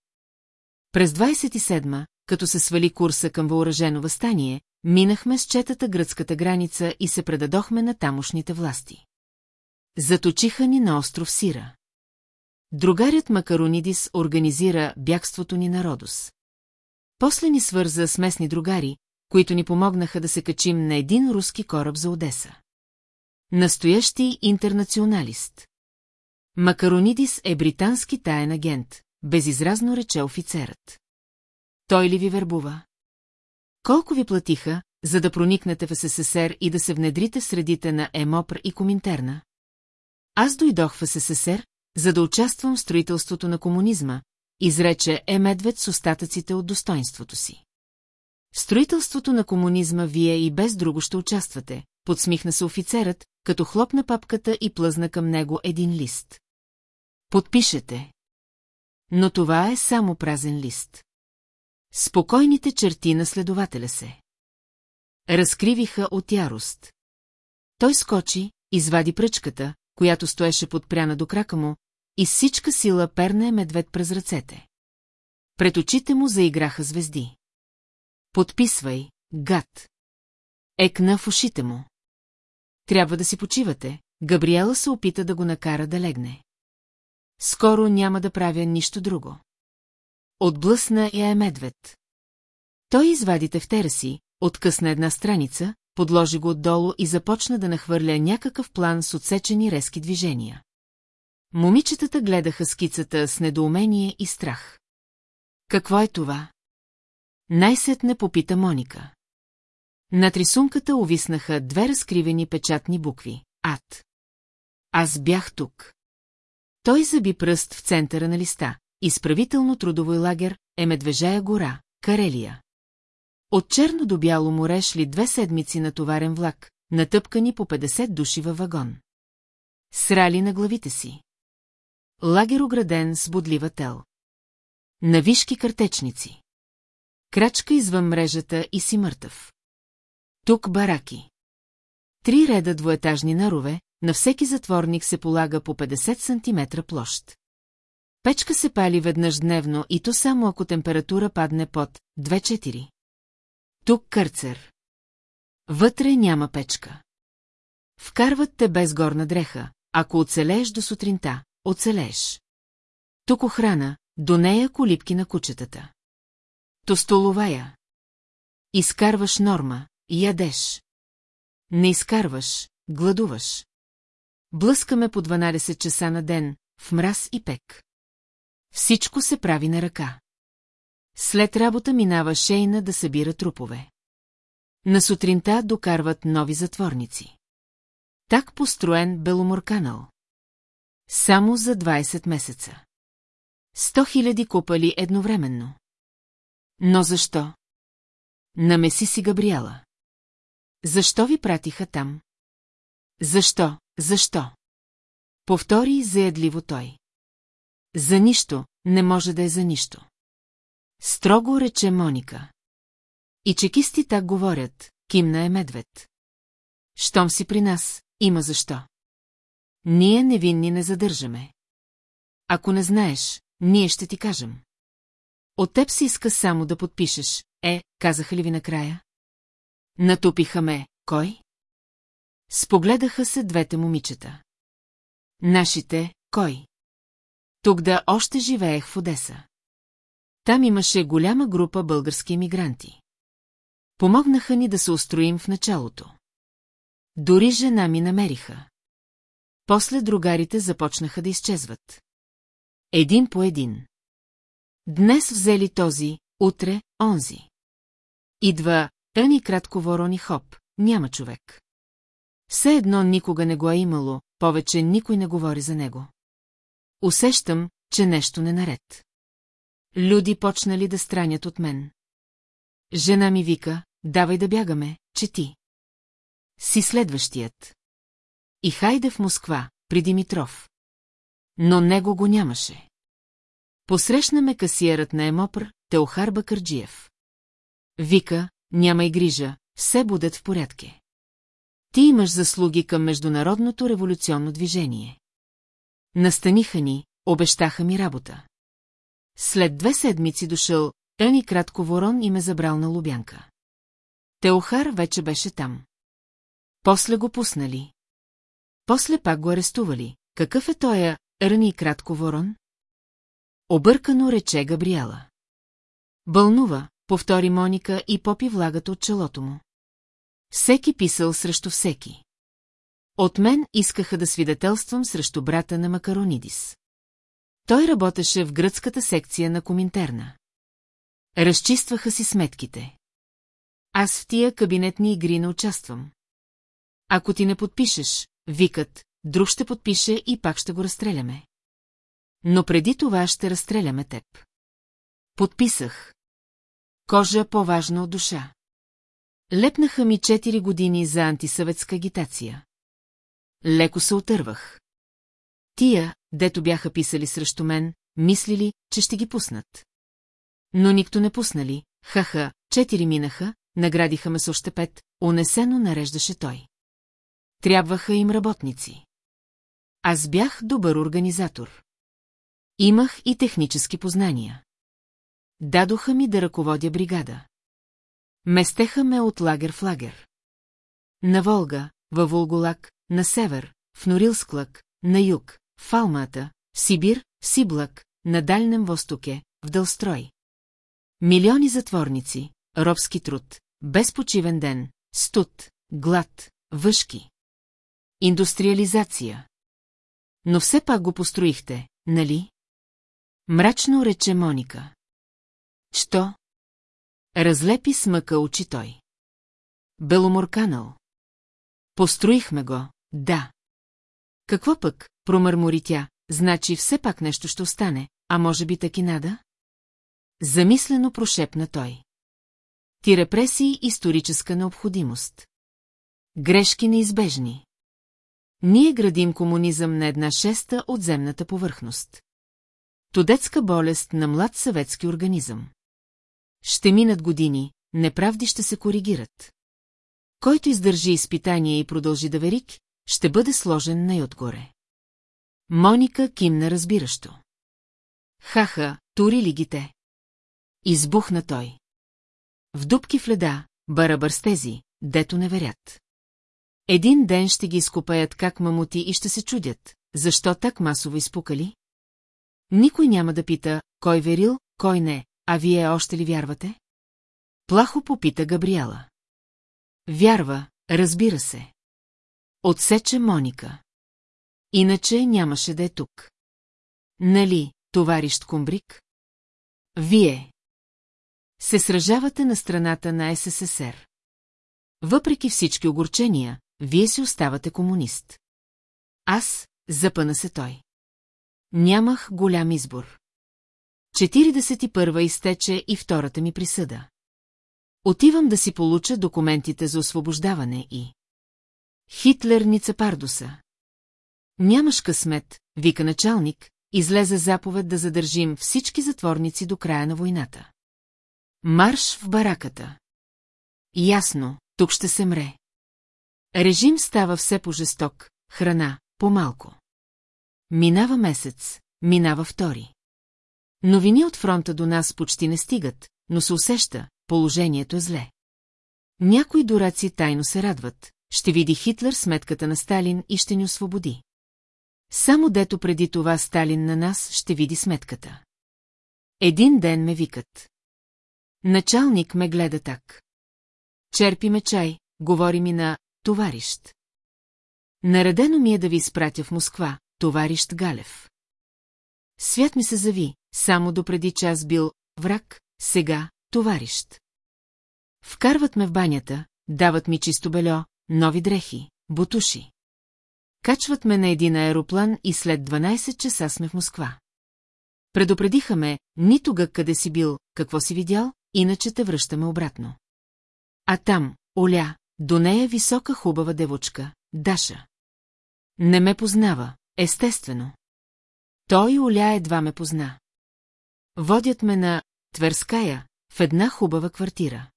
През 27-ма, като се свали курса към въоръжено възстание, минахме с четата гръцката граница и се предадохме на тамошните власти. Заточиха ни на остров Сира. Другарят Макаронидис организира бягството ни на Родос. После ни свърза с местни другари, които ни помогнаха да се качим на един руски кораб за Одеса. Настоящи интернационалист. Макаронидис е британски таен агент, безизразно рече офицерът. Той ли ви вербува? Колко ви платиха, за да проникнете в СССР и да се внедрите в средите на ЕМОПР и Коминтерна? Аз дойдох в СССР, за да участвам в строителството на комунизма, изрече е медвед с остатъците от достоинството си. В строителството на комунизма вие и без друго ще участвате, подсмихна се офицерът, като хлопна папката и плъзна към него един лист. Подпишете. Но това е само празен лист. Спокойните черти на следователя се. Разкривиха от ярост. Той скочи, извади пръчката, която стоеше подпряна до крака му, и всичка сила перна е медвед през ръцете. Пред очите му заиграха звезди. Подписвай, гад. Екна в ушите му. Трябва да си почивате. Габриела се опита да го накара да легне. Скоро няма да правя нищо друго. Отблъсна я е медвед. Той извади тефтера си, откъсна една страница, подложи го отдолу и започна да нахвърля някакъв план с отсечени резки движения. Момичетата гледаха скицата с недоумение и страх. Какво е това? Най-сетне попита Моника. Над рисунката увиснаха две разкривени печатни букви. Ад. Аз бях тук. Той заби пръст в центъра на листа. Изправително трудовой лагер е Медвежая гора, Карелия. От черно до бяло море шли две седмици на товарен влак, натъпкани по 50 души във вагон. Срали на главите си. Лагер ограден с бодлива тел. Навишки картечници. Крачка извън мрежата и си мъртъв. Тук бараки. Три реда двоетажни нарове, на всеки затворник се полага по 50 см площ. Печка се пали веднъж дневно и то само ако температура падне под 2-4. Тук кърцер. Вътре няма печка. Вкарват те без горна дреха, ако оцелееш до сутринта, оцелееш. Тук охрана, до нея колипки на кучетата. То столовая. Изкарваш норма, ядеш. Не изкарваш, гладуваш. Блъскаме по 12 часа на ден, в мраз и пек. Всичко се прави на ръка. След работа минава шейна да събира трупове. На сутринта докарват нови затворници. Так построен Беломорканал. Само за 20 месеца. Сто хиляди купали едновременно. Но защо? Намеси си Габриела. Защо ви пратиха там? Защо, защо? Повтори заедливо той. За нищо, не може да е за нищо. Строго рече Моника. И чекисти так говорят, кимна е медвед. Щом си при нас, има защо. Ние невинни не задържаме. Ако не знаеш, ние ще ти кажем. От теб се иска само да подпишеш. Е, казаха ли ви накрая? Натопиха ме. Кой? Спогледаха се двете момичета. Нашите, кой? Тук да още живеех в Одеса. Там имаше голяма група български емигранти. Помогнаха ни да се устроим в началото. Дори жена ми намериха. После другарите започнаха да изчезват. Един по един. Днес взели този, утре – онзи. Идва Ани кратко ворони хоп, няма човек. Все едно никога не го е имало, повече никой не говори за него. Усещам, че нещо не наред. Люди почнали да странят от мен. Жена ми вика, давай да бягаме, че ти. Си следващият. И хайде в Москва, при Димитров. Но него го нямаше. Посрещна ме касиерът на Емопр, Теохар Бакърджиев. Вика, няма и грижа, все будат в порядке. Ти имаш заслуги към Международното революционно движение. Настаниха ни, обещаха ми работа. След две седмици дошъл Ени кратко ворон и ме забрал на Лубянка. Теохар вече беше там. После го пуснали. После пак го арестували. Какъв е тоя Ерни кратко ворон? Объркано рече Габриела. Бълнува, повтори Моника и попи влагата от челото му. Всеки писал срещу всеки. От мен искаха да свидетелствам срещу брата на Макаронидис. Той работеше в гръцката секция на Коминтерна. Разчистваха си сметките. Аз в тия кабинетни игри не участвам. Ако ти не подпишеш, викат, друг ще подпише и пак ще го разстреляме. Но преди това ще разстреляме теб. Подписах. Кожа по-важна от душа. Лепнаха ми 4 години за антисъветска агитация. Леко се отървах. Тия, дето бяха писали срещу мен, мислили, че ще ги пуснат. Но никто не пуснали, хаха, четири минаха, наградиха ме с още пет, унесено нареждаше той. Трябваха им работници. Аз бях добър организатор. Имах и технически познания. Дадоха ми да ръководя бригада. Местеха ме от лагер в лагер. На Волга, във Волголак, на север, в Норилсклък, на юг, в Алмата, в Сибир, в Сиблък, на Дальнем Востоке, в Дълстрой. Милиони затворници, робски труд, безпочивен ден, студ, глад, въшки. Индустриализация. Но все пак го построихте, нали? Мрачно рече Моника. Що? Разлепи смъка очи той. Беломорканал. Построихме го, да. Какво пък, промърмори тя, значи все пак нещо ще остане, а може би таки нада? Замислено прошепна той. Ти репресии историческа необходимост. Грешки неизбежни. Ние градим комунизъм на една шеста от земната повърхност. Тодетска болест на млад съветски организъм. Ще минат години, неправди ще се коригират. Който издържи изпитание и продължи да верик, ще бъде сложен най-отгоре. Моника кимна разбиращо. Хаха, тури ли ги те? Избухна той. В дубки в леда, барабърстези, дето не верят. Един ден ще ги изкопаят как мамути и ще се чудят, защо так масово изпукали? Никой няма да пита, кой верил, кой не, а вие още ли вярвате? Плахо попита Габриела. Вярва, разбира се. Отсече Моника. Иначе нямаше да е тук. Нали, товарищ Кумбрик? Вие. Се сражавате на страната на СССР. Въпреки всички огорчения, вие си оставате комунист. Аз, запъна се той. Нямах голям избор. 41 изтече и втората ми присъда. Отивам да си получа документите за освобождаване и... Хитлерница Пардуса. Нямаш късмет, вика началник, излезе заповед да задържим всички затворници до края на войната. Марш в бараката. Ясно, тук ще се мре. Режим става все по-жесток, храна, по-малко. Минава месец, минава втори. Новини от фронта до нас почти не стигат, но се усеща, положението е зле. Някои дураци тайно се радват, ще види Хитлер сметката на Сталин и ще ни освободи. Само дето преди това Сталин на нас ще види сметката. Един ден ме викат. Началник ме гледа так. Черпи ме чай, говори ми на товарищ. Наредено ми е да ви изпратя в Москва, товарищ Галев. Свят ми се зави, само допреди час бил враг, сега товарищ. Вкарват ме в банята, дават ми чисто бельо, нови дрехи, бутуши. Качват ме на един аероплан и след 12 часа сме в Москва. Предупредиха ме, нито гък къде си бил, какво си видял, иначе те връщаме обратно. А там, Оля, до нея висока хубава девочка, Даша. Не ме познава, естествено. Той Оля едва ме позна. Водят ме на Тверская, в една хубава квартира.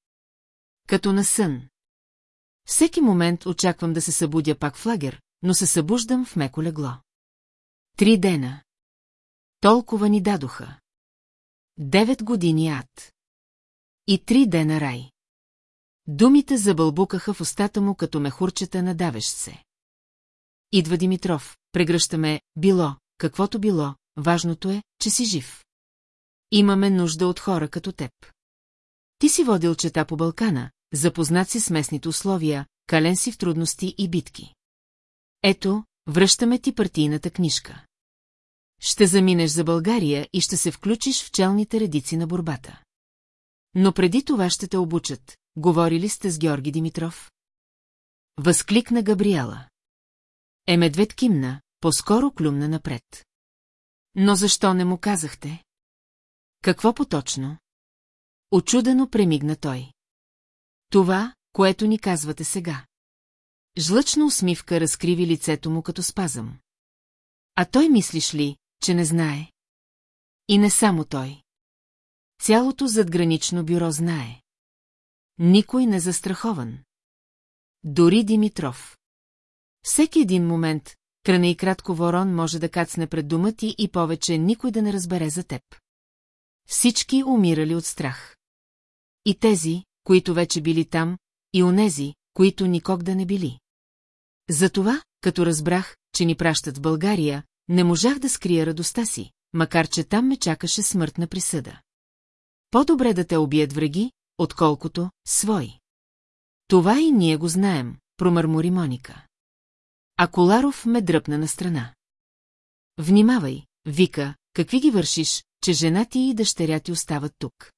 Като на сън. Всеки момент очаквам да се събудя пак в лагер, но се събуждам в меко легло. Три дена. Толкова ни дадоха. Девет години ад. И три дена рай. Думите забълбукаха в устата му като мехурчета на давещ се. Идва Димитров, прегръщаме, било, каквото било, важното е, че си жив. Имаме нужда от хора като теб. Ти си водил чета по Балкана, запознат си с местните условия, кален си в трудности и битки. Ето, връщаме ти партийната книжка. Ще заминеш за България и ще се включиш в челните редици на борбата. Но преди това ще те обучат. Говорили сте с Георги Димитров? Възкликна Габриела. Е медвед кимна, по-скоро клюмна напред. Но защо не му казахте? Какво поточно? Очудено премигна той. Това, което ни казвате сега. Жлъчна усмивка разкриви лицето му като спазъм. А той мислиш ли, че не знае? И не само той. Цялото задгранично бюро знае. Никой не застрахован. Дори Димитров. Всеки един момент, кръна и кратко ворон може да кацне пред дома ти и повече никой да не разбере за теб. Всички умирали от страх. И тези, които вече били там, и онези, които никог да не били. Затова, като разбрах, че ни пращат в България, не можах да скрия радостта си, макар че там ме чакаше смъртна присъда. По-добре да те убият враги, отколкото свои. Това и ние го знаем, промърмори Моника. А Коларов ме дръпна на страна. Внимавай, вика, какви ги вършиш, че жена ти и дъщеря ти остават тук.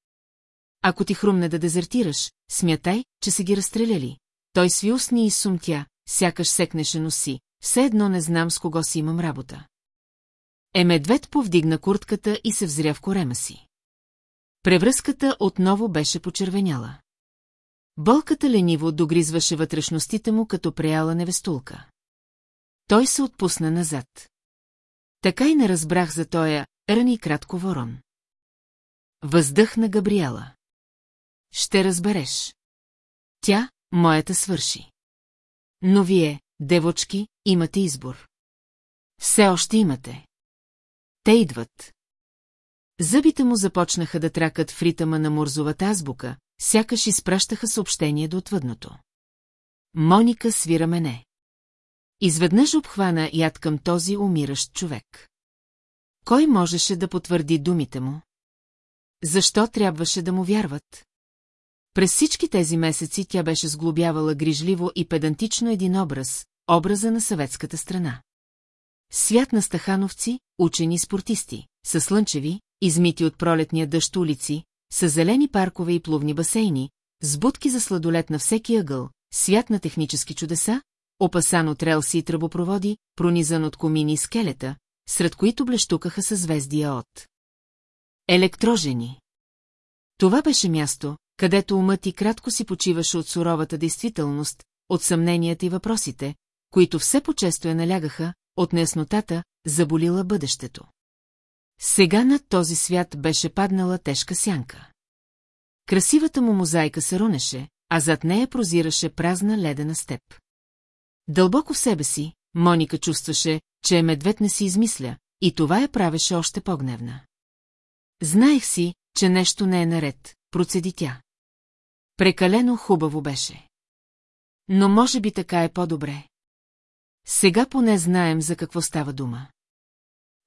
Ако ти хрумне да дезертираш, смятай, че са ги разстреляли. Той сви усни и сумтя, сякаш секнеше носи, все едно не знам с кого си имам работа. Е медвед повдигна куртката и се взря в корема си. Превръзката отново беше почервеняла. Болката лениво догризваше вътрешностите му като преяла невестулка. Той се отпусна назад. Така и не разбрах за тоя рани кратко ворон. Въздъхна Габриела. Ще разбереш. Тя, моята свърши. Но вие, девочки, имате избор. Все още имате. Те идват. Зъбите му започнаха да тракат в ритъма на мурзовата азбука, сякаш изпращаха съобщение до отвъдното. Моника свира мене. Изведнъж обхвана яд към този умиращ човек. Кой можеше да потвърди думите му? Защо трябваше да му вярват? През всички тези месеци тя беше сглобявала грижливо и педантично един образ, образа на съветската страна. Свят на стахановци, учени спортисти, са слънчеви, измити от пролетния дъжд улици, с зелени паркове и плувни басейни, с будки за сладолет на всеки ъгъл, свят на технически чудеса, опасан от релси и тръбопроводи, пронизан от комини и скелета, сред които блещукаха съзвездия от електрожени. Това беше място, където умът и кратко си почиваше от суровата действителност, от съмненията и въпросите, които все по-често я налягаха, от неяснотата, заболила бъдещето. Сега над този свят беше паднала тежка сянка. Красивата му мозайка се рунеше, а зад нея прозираше празна ледена степ. Дълбоко в себе си, Моника чувстваше, че е медвед не си измисля, и това я правеше още по-гневна. Знаех си, че нещо не е наред, процеди тя. Прекалено хубаво беше. Но може би така е по-добре. Сега поне знаем за какво става дума.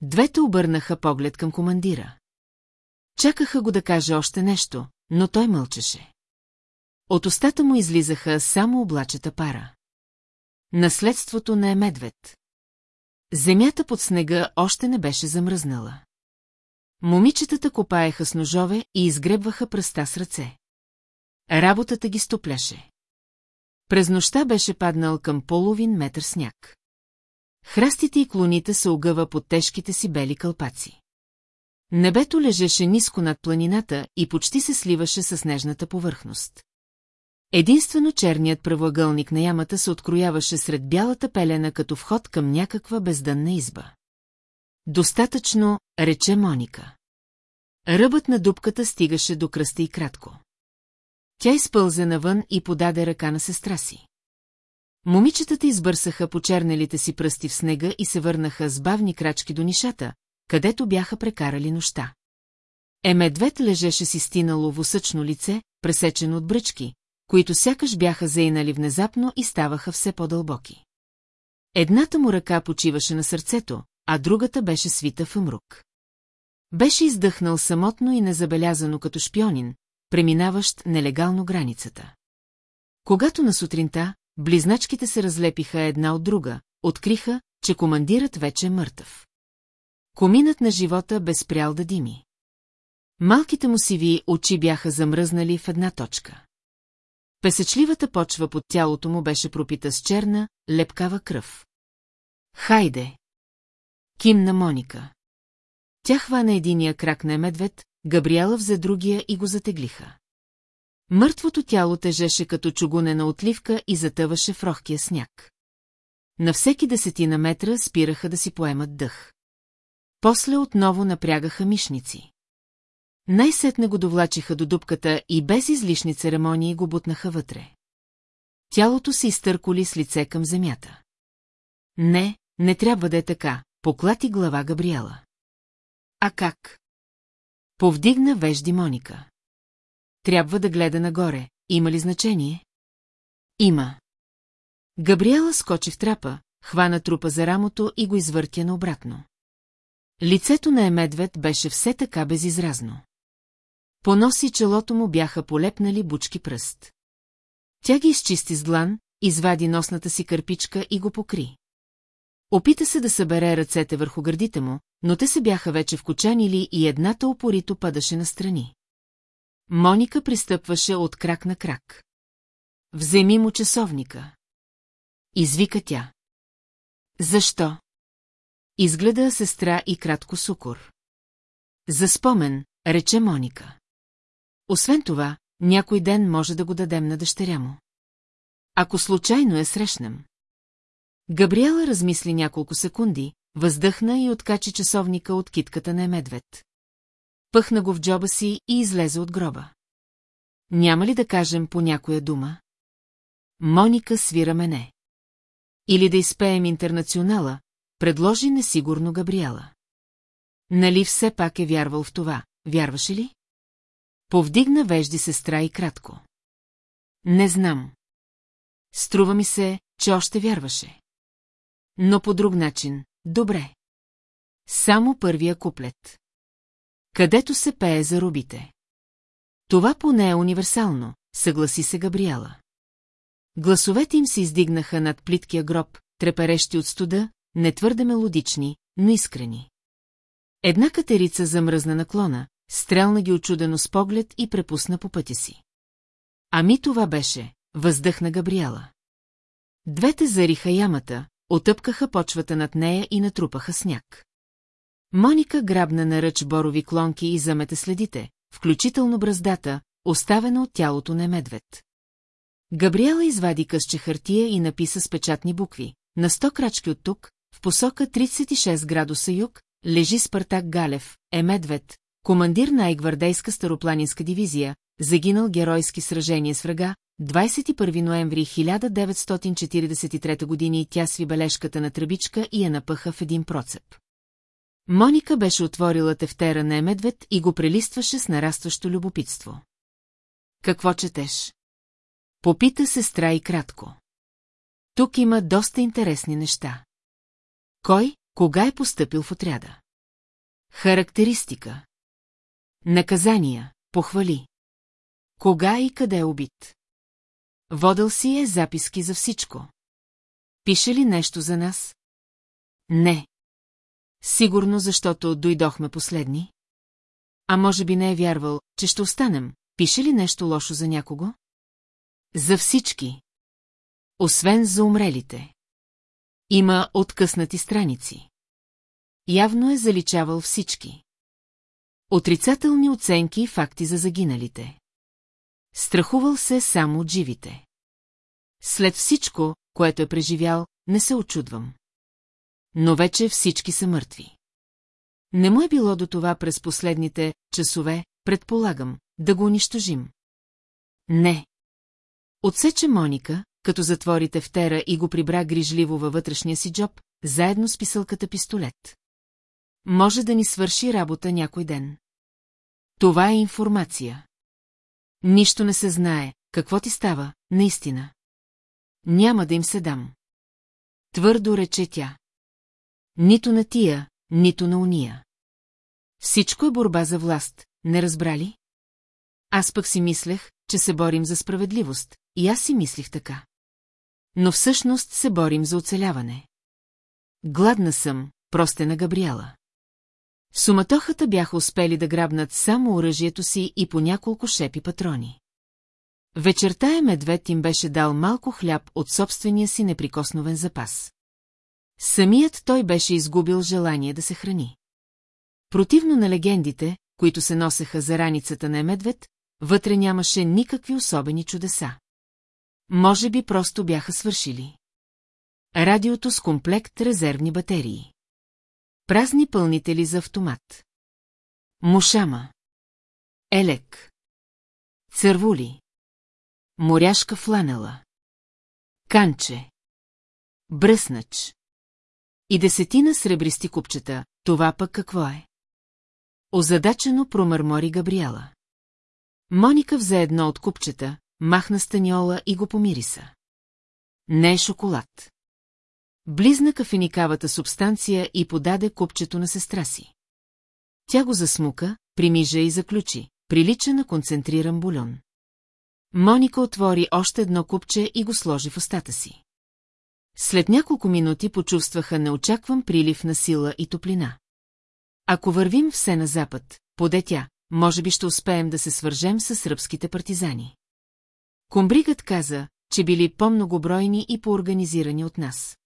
Двете обърнаха поглед към командира. Чакаха го да каже още нещо, но той мълчеше. От устата му излизаха само облачета пара. Наследството не е медвед. Земята под снега още не беше замръзнала. Момичетата копаеха с ножове и изгребваха пръста с ръце. Работата ги стопляше. През нощта беше паднал към половин метър сняг. Храстите и клоните се огъва под тежките си бели кълпаци. Небето лежеше ниско над планината и почти се сливаше с снежната повърхност. Единствено черният правоъгълник на ямата се открояваше сред бялата пелена като вход към някаква бездънна изба. Достатъчно, рече Моника. Ръбът на дупката стигаше до кръста и кратко. Тя изпълзе навън и подаде ръка на сестра си. Момичетата избърсаха по чернелите си пръсти в снега и се върнаха с бавни крачки до нишата, където бяха прекарали нощта. Е лежеше си стинало в усъчно лице, пресечено от бръчки, които сякаш бяха заинали внезапно и ставаха все по-дълбоки. Едната му ръка почиваше на сърцето, а другата беше свита в мрук. Беше издъхнал самотно и незабелязано като шпионин, преминаващ нелегално границата. Когато на сутринта, близначките се разлепиха една от друга, откриха, че командирът вече е мъртъв. Коминът на живота бе спрял да дими. Малките му сиви очи бяха замръзнали в една точка. Песечливата почва под тялото му беше пропита с черна, лепкава кръв. Хайде! Кимна Моника. Тя хвана единия крак на медвед, Габриела взе другия и го затеглиха. Мъртвото тяло тежеше като чугунена отливка и затъваше в рохкия сняг. На всеки десетина метра спираха да си поемат дъх. После отново напрягаха мишници. Най-сетне го довлачиха до дупката и без излишни церемонии го бутнаха вътре. Тялото се изтърколи с лице към земята. Не, не трябва да е така, поклати глава Габриела. А как? Повдигна вежди Моника. Трябва да гледа нагоре, има ли значение? Има. Габриела скочи в трапа, хвана трупа за рамото и го извъртя наобратно. Лицето на Емедвед беше все така безизразно. По носи челото му бяха полепнали бучки пръст. Тя ги изчисти с длан, извади носната си кърпичка и го покри. Опита се да събере ръцете върху гърдите му, но те се бяха вече вкочанили и едната опорито падаше настрани. Моника пристъпваше от крак на крак. Вземи му часовника. Извика тя. Защо? Изгледа сестра и кратко сукор. За спомен, рече Моника. Освен това, някой ден може да го дадем на дъщеря му. Ако случайно я срещнем. Габриела размисли няколко секунди, въздъхна и откачи часовника от китката на медвед. Пъхна го в джоба си и излезе от гроба. Няма ли да кажем по някоя дума? Моника свира мене. Или да изпеем интернационала, предложи несигурно Габриела. Нали все пак е вярвал в това, вярваше ли? Повдигна вежди сестра и кратко. Не знам. Струва ми се, че още вярваше. Но по друг начин, добре. Само първия куплет. Където се пее за рубите. Това поне е универсално, съгласи се Габриела. Гласовете им се издигнаха над плиткия гроб, треперещи от студа, не твърде мелодични, но искрени. Една катерица замръзна наклона, стрелна ги очудено с поглед и препусна по пътя си. Ами това беше, въздъхна Габриела. Двете зариха ямата, отъпкаха почвата над нея и натрупаха сняг. Моника грабна на ръч борови клонки и замете следите, включително браздата, оставена от тялото на медвед. Габриела извади късче хартия и написа с печатни букви. На сто крачки от тук, в посока 36 градуса юг, лежи Спартак Галев, е медвед, командир на Айгвардейска старопланинска дивизия, загинал геройски сражение с врага, 21 ноември 1943 години тя сви бележката на тръбичка и я напъха в един процеп. Моника беше отворила тефтера на Емедвед и го прелистваше с нарастващо любопитство. Какво четеш? Попита сестра и кратко. Тук има доста интересни неща. Кой, кога е поступил в отряда? Характеристика. Наказания, похвали. Кога и къде е убит? Водил си е записки за всичко. Пише ли нещо за нас? Не. Сигурно, защото дойдохме последни. А може би не е вярвал, че ще останем. Пише ли нещо лошо за някого? За всички. Освен за умрелите. Има откъснати страници. Явно е заличавал всички. Отрицателни оценки и факти за загиналите. Страхувал се само от живите. След всичко, което е преживял, не се очудвам. Но вече всички са мъртви. Не му е било до това през последните часове, предполагам, да го унищожим. Не. Отсече Моника, като затвори тефтера и го прибра грижливо във вътрешния си джоб, заедно с писалката пистолет. Може да ни свърши работа някой ден. Това е информация. Нищо не се знае, какво ти става, наистина. Няма да им се дам. Твърдо рече тя. Нито на тия, нито на уния. Всичко е борба за власт, не разбрали? Аз пък си мислех, че се борим за справедливост, и аз си мислих така. Но всъщност се борим за оцеляване. Гладна съм, простена Габриела. В суматохата бяха успели да грабнат само оръжието си и по няколко шепи патрони. Вечерта е медвед им беше дал малко хляб от собствения си неприкосновен запас. Самият той беше изгубил желание да се храни. Противно на легендите, които се носеха за раницата на медвед, вътре нямаше никакви особени чудеса. Може би просто бяха свършили. Радиото с комплект резервни батерии. Празни пълнители за автомат. Мушама. Елек. Цървули. Моряшка фланела. Канче. Бръснач. И десетина сребристи купчета, това пък какво е? Озадачено промърмори Габриела. Моника взе едно от купчета, махна станиола и го помириса. Не е шоколад. Близна кафеникавата субстанция и подаде купчето на сестра си. Тя го засмука, примижа и заключи. Прилича на концентриран бульон. Моника отвори още едно купче и го сложи в устата си. След няколко минути почувстваха неочакван прилив на сила и топлина. Ако вървим все на запад, поде тя, може би ще успеем да се свържем с сръбските партизани. Комбригът каза, че били по-многобройни и поорганизирани от нас.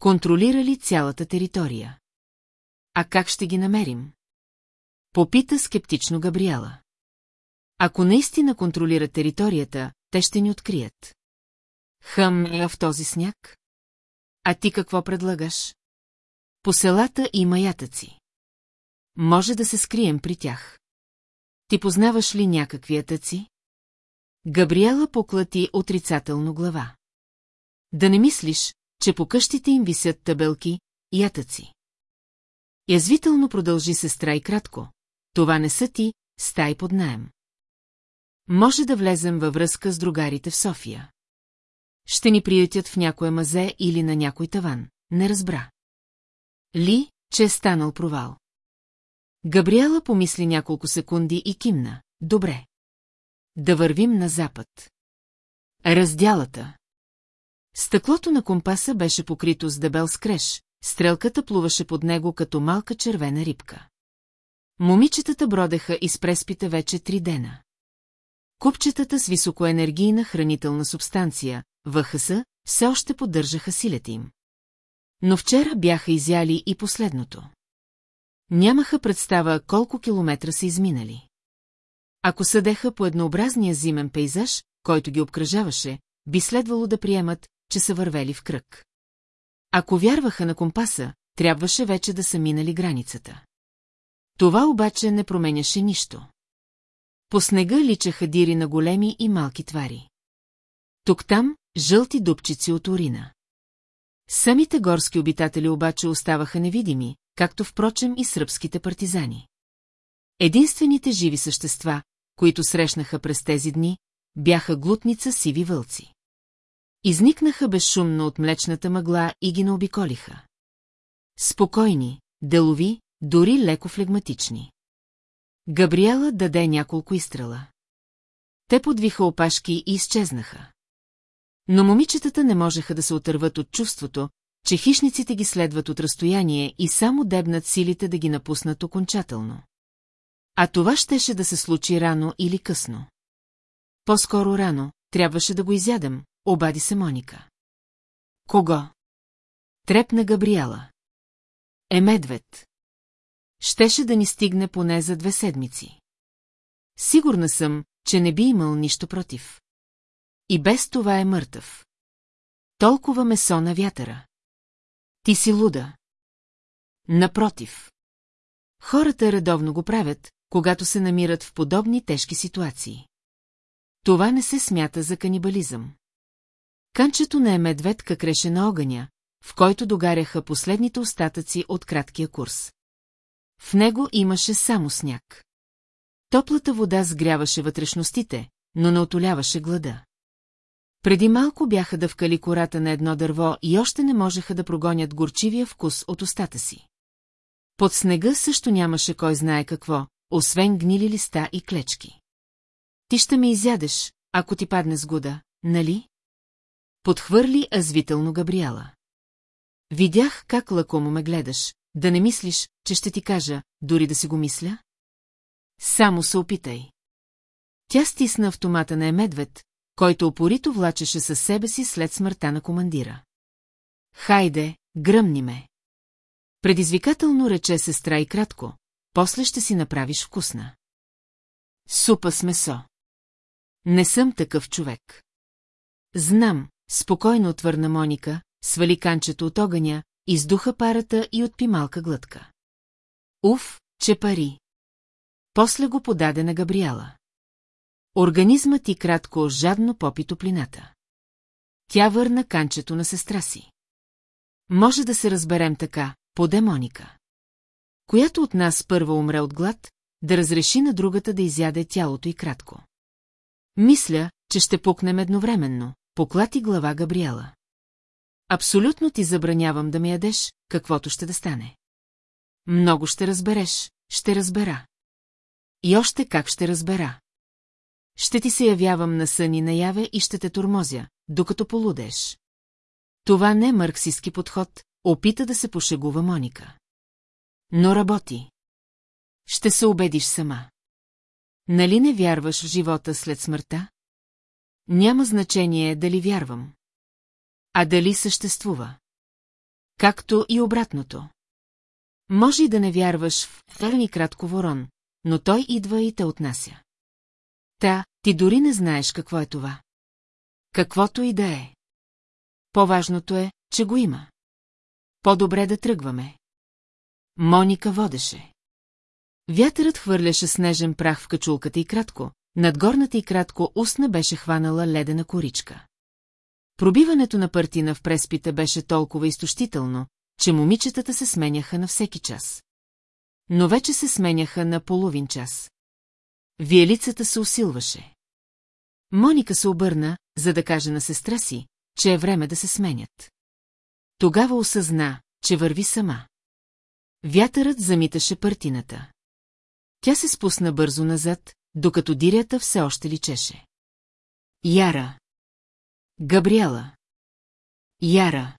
Контролирали цялата територия. А как ще ги намерим? Попита скептично Габриела. Ако наистина контролират територията, те ще ни открият. Хъм е в този сняг? А ти какво предлагаш? По селата има ятъци. Може да се скрием при тях. Ти познаваш ли някакви ятъци? Габриела поклати отрицателно глава. Да не мислиш, че по къщите им висят табелки, ятъци. Язвително продължи сестра и кратко. Това не са ти, стай под наем. Може да влезем във връзка с другарите в София. Ще ни приютят в някое мазе или на някой таван. Не разбра. Ли, че е станал провал. Габриела помисли няколко секунди и кимна. Добре. Да вървим на запад. Раздялата. Стъклото на компаса беше покрито с дебел скреш, стрелката плуваше под него като малка червена рибка. Момичетата бродеха из преспите вече три дена. Купчетата с високоенергийна хранителна субстанция, ВХС, все още поддържаха силите им. Но вчера бяха изяли и последното. Нямаха представа колко километра са изминали. Ако съдеха по еднообразния зимен пейзаж, който ги обкръжаваше, би следвало да приемат, че са вървели в кръг. Ако вярваха на компаса, трябваше вече да са минали границата. Това обаче не променяше нищо. По снега личаха дири на големи и малки твари. Тук-там жълти дупчици от урина. Самите горски обитатели обаче оставаха невидими, както впрочем и сръбските партизани. Единствените живи същества, които срещнаха през тези дни, бяха глутница сиви вълци. Изникнаха безшумно от млечната мъгла и ги наобиколиха. Спокойни, делови, дори леко флегматични. Габриела даде няколко изстрела. Те подвиха опашки и изчезнаха. Но момичетата не можеха да се отърват от чувството, че хищниците ги следват от разстояние и само дебнат силите да ги напуснат окончателно. А това щеше да се случи рано или късно. По-скоро рано, трябваше да го изядем, обади се Моника. Кого? Трепна Габриела. Е медвед. Щеше да ни стигне поне за две седмици. Сигурна съм, че не би имал нищо против. И без това е мъртъв. Толкова месо на вятъра. Ти си луда. Напротив. Хората редовно го правят, когато се намират в подобни тежки ситуации. Това не се смята за канибализъм. Канчето на медведка креше на огъня, в който догаряха последните остатъци от краткия курс. В него имаше само сняг. Топлата вода сгряваше вътрешностите, но не отоляваше глада. Преди малко бяха дъвкали кората на едно дърво и още не можеха да прогонят горчивия вкус от устата си. Под снега също нямаше кой знае какво, освен гнили листа и клечки. Ти ще ме изядеш, ако ти падне сгуда, нали? Подхвърли азвително Габриела. Видях как лакомо ме гледаш, да не мислиш, че ще ти кажа, дори да си го мисля? Само се опитай. Тя стисна автомата на Емедвед, който опорито влачеше със себе си след смъртта на командира. Хайде, гръмни ме. Предизвикателно рече сестра и кратко, после ще си направиш вкусна. Супа с месо. Не съм такъв човек. Знам, спокойно отвърна Моника, свали канчето от огъня, издуха парата и отпи малка глътка. Уф, че пари. После го подаде на Габриела. Организмът ти кратко жадно попи топлината. Тя върна канчето на сестра си. Може да се разберем така, по демоника. Която от нас първа умре от глад, да разреши на другата да изяде тялото и кратко. Мисля, че ще пукнем едновременно, поклати глава Габриела. Абсолютно ти забранявам да ми ядеш, каквото ще да стане. Много ще разбереш, ще разбера. И още как ще разбера. Ще ти се явявам на сън и наяве и ще те турмозя, докато полудеш. Това не е марксистски подход, опита да се пошегува Моника. Но работи. Ще се убедиш сама. Нали не вярваш в живота след смъртта? Няма значение дали вярвам. А дали съществува? Както и обратното. Може и да не вярваш в Ферни кратко ворон, но той идва и те отнася. Та, ти дори не знаеш какво е това. Каквото и да е. По-важното е, че го има. По-добре да тръгваме. Моника водеше. Вятърът хвърляше снежен прах в качулката и кратко, над горната и кратко устна беше хванала ледена коричка. Пробиването на партина в преспите беше толкова изтощително, че момичетата се сменяха на всеки час. Но вече се сменяха на половин час. Виелицата се усилваше. Моника се обърна, за да каже на сестра си, че е време да се сменят. Тогава осъзна, че върви сама. Вятърът замиташе партината. Тя се спусна бързо назад, докато дирята все още личеше. Яра. Габриела. Яра.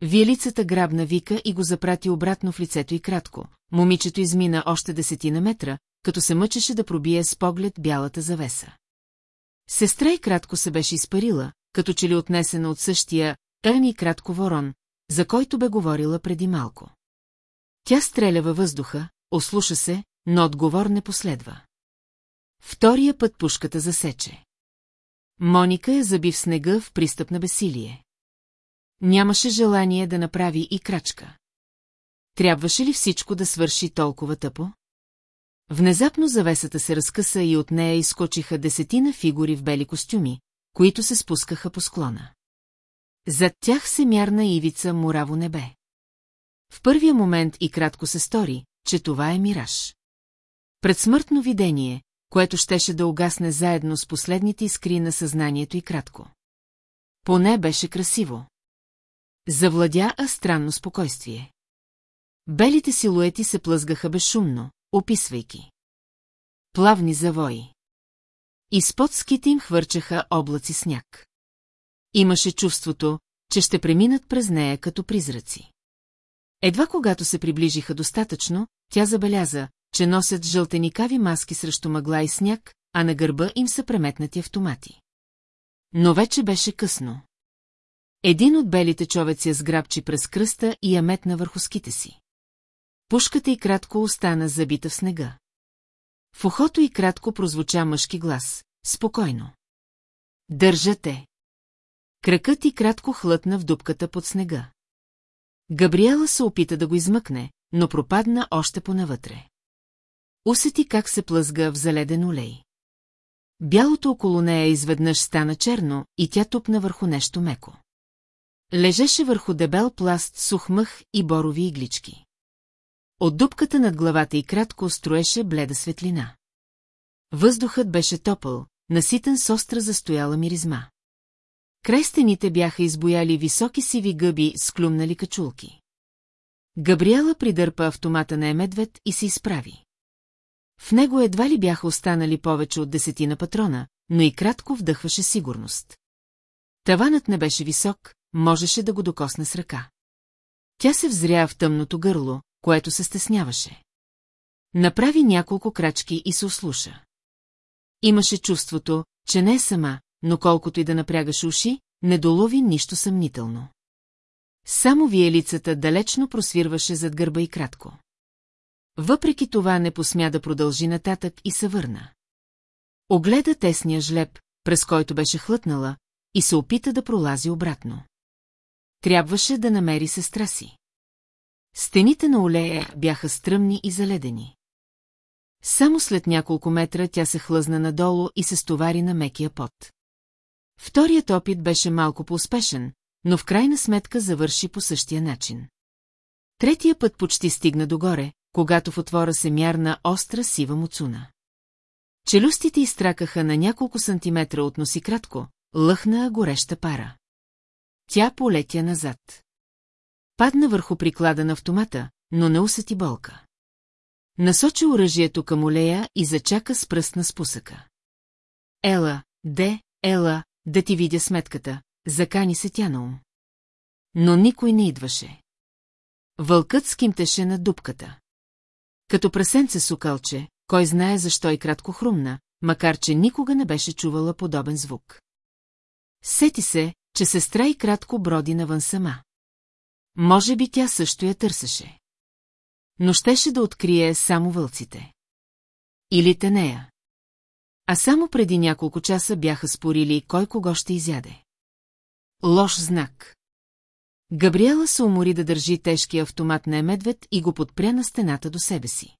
Виелицата грабна Вика и го запрати обратно в лицето и кратко. Момичето измина още десетина метра, като се мъчеше да пробие с поглед бялата завеса. Сестра и кратко се беше изпарила, като че ли отнесена от същия Ерни кратко ворон, за който бе говорила преди малко. Тя стреля във въздуха, ослуша се, но отговор не последва. Втория път пушката засече. Моника я заби в снега в пристъп на бесилие. Нямаше желание да направи и крачка. Трябваше ли всичко да свърши толкова тъпо? Внезапно завесата се разкъса и от нея изкочиха десетина фигури в бели костюми, които се спускаха по склона. Зад тях се мярна ивица мораво небе. В първия момент и кратко се стори, че това е мираж. Предсмъртно видение, което щеше да угасне заедно с последните искри на съзнанието и кратко. Поне беше красиво. Завладя а странно спокойствие. Белите силуети се плъзгаха безшумно, описвайки. Плавни завои. Изпод ските им хвърчаха облаци сняг. Имаше чувството, че ще преминат през нея като призраци. Едва когато се приближиха достатъчно, тя забеляза, че носят жълтеникави маски срещу мъгла и сняг, а на гърба им са преметнати автомати. Но вече беше късно. Един от белите човеци я сграбчи през кръста и я метна върху ските си. Пушката и кратко остана забита в снега. В ухото и кратко прозвуча мъжки глас. Спокойно. Държате. Кракът и кратко хлътна в дупката под снега. Габриела се опита да го измъкне, но пропадна още понавътре. Усети как се плъзга в заледен олей. Бялото около нея изведнъж стана черно и тя тупна върху нещо меко. Лежеше върху дебел пласт сух мъх и борови иглички. От дупката над главата и кратко строеше бледа светлина. Въздухът беше топъл, наситен с остра застояла миризма. Край стените бяха избояли високи сиви гъби с клюмнали качулки. Габриела придърпа автомата на Емедвед и се изправи. В него едва ли бяха останали повече от десетина патрона, но и кратко вдъхваше сигурност. Таванът не беше висок, можеше да го докосне с ръка. Тя се взря в тъмното гърло, което се стесняваше. Направи няколко крачки и се ослуша. Имаше чувството, че не е сама, но колкото и да напрягаше уши, не долови нищо съмнително. Само виелицата далечно просвирваше зад гърба и кратко. Въпреки това не посмя да продължи нататък и се върна. Огледа тесния жлеб, през който беше хлътнала, и се опита да пролази обратно. Трябваше да намери сестра си. Стените на олея бяха стръмни и заледени. Само след няколко метра тя се хлъзна надолу и се стовари на мекия пот. Вторият опит беше малко по-успешен, но в крайна сметка завърши по същия начин. Третия път почти стигна догоре, когато в отвора се мярна остра сива муцуна. Челюстите изтракаха на няколко сантиметра от носи кратко, лъхна гореща пара. Тя полетя назад. Падна върху приклада на автомата, но не усети болка. Насочи оръжието към олея и зачака с пръст на спусъка. Ела, де, ела, да ти видя сметката, закани се тя на ум. Но никой не идваше. Вълкът скимтеше над дупката. Като прасенце сукалче, кой знае защо и кратко хрумна, макар че никога не беше чувала подобен звук. Сети се, че сестра и кратко броди навън сама. Може би тя също я търсеше. Но щеше да открие само вълците. Или те нея. А само преди няколко часа бяха спорили кой кого ще изяде. Лош знак. Габриела се умори да държи тежкия автомат на Емедвед и го подпря на стената до себе си.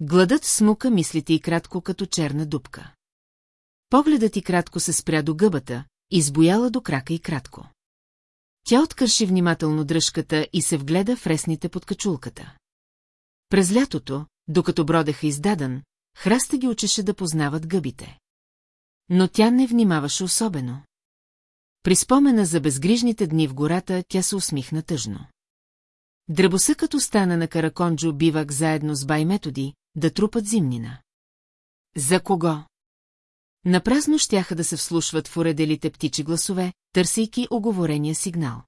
Гладът смука мислите и кратко като черна дупка. Погледът и кратко се спря до гъбата, избояла до крака и кратко. Тя откърши внимателно дръжката и се вгледа в ресните под качулката. През лятото, докато бродеха издадан, храста ги учеше да познават гъбите. Но тя не внимаваше особено. При спомена за безгрижните дни в гората, тя се усмихна тъжно. Дръбосъкът остана на Караконджо бивак заедно с бай методи, да трупат зимнина. За кого? Напразно щяха да се вслушват в уределите птичи гласове, търсейки оговорения сигнал.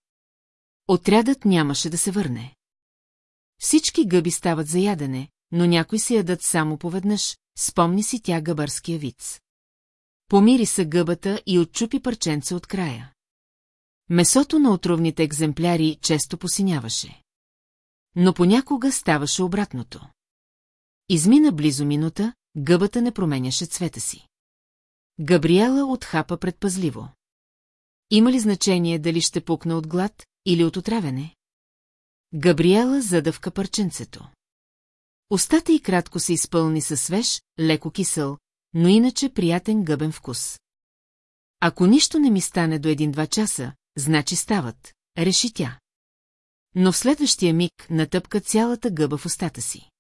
Отрядът нямаше да се върне. Всички гъби стават за ядене, но някой се ядат само поведнъж, спомни си тя гъбърския виц. Помири се гъбата и отчупи парченце от края. Месото на отровните екземпляри често посиняваше. Но понякога ставаше обратното. Измина близо минута, гъбата не променяше цвета си. Габриела отхапа предпазливо. Има ли значение дали ще пукна от глад или от отравяне? Габриела задъвка парченцето. Остата и кратко се изпълни със свеж, леко кисел, но иначе приятен гъбен вкус. Ако нищо не ми стане до един-два часа, значи стават, реши тя. Но в следващия миг натъпка цялата гъба в устата си.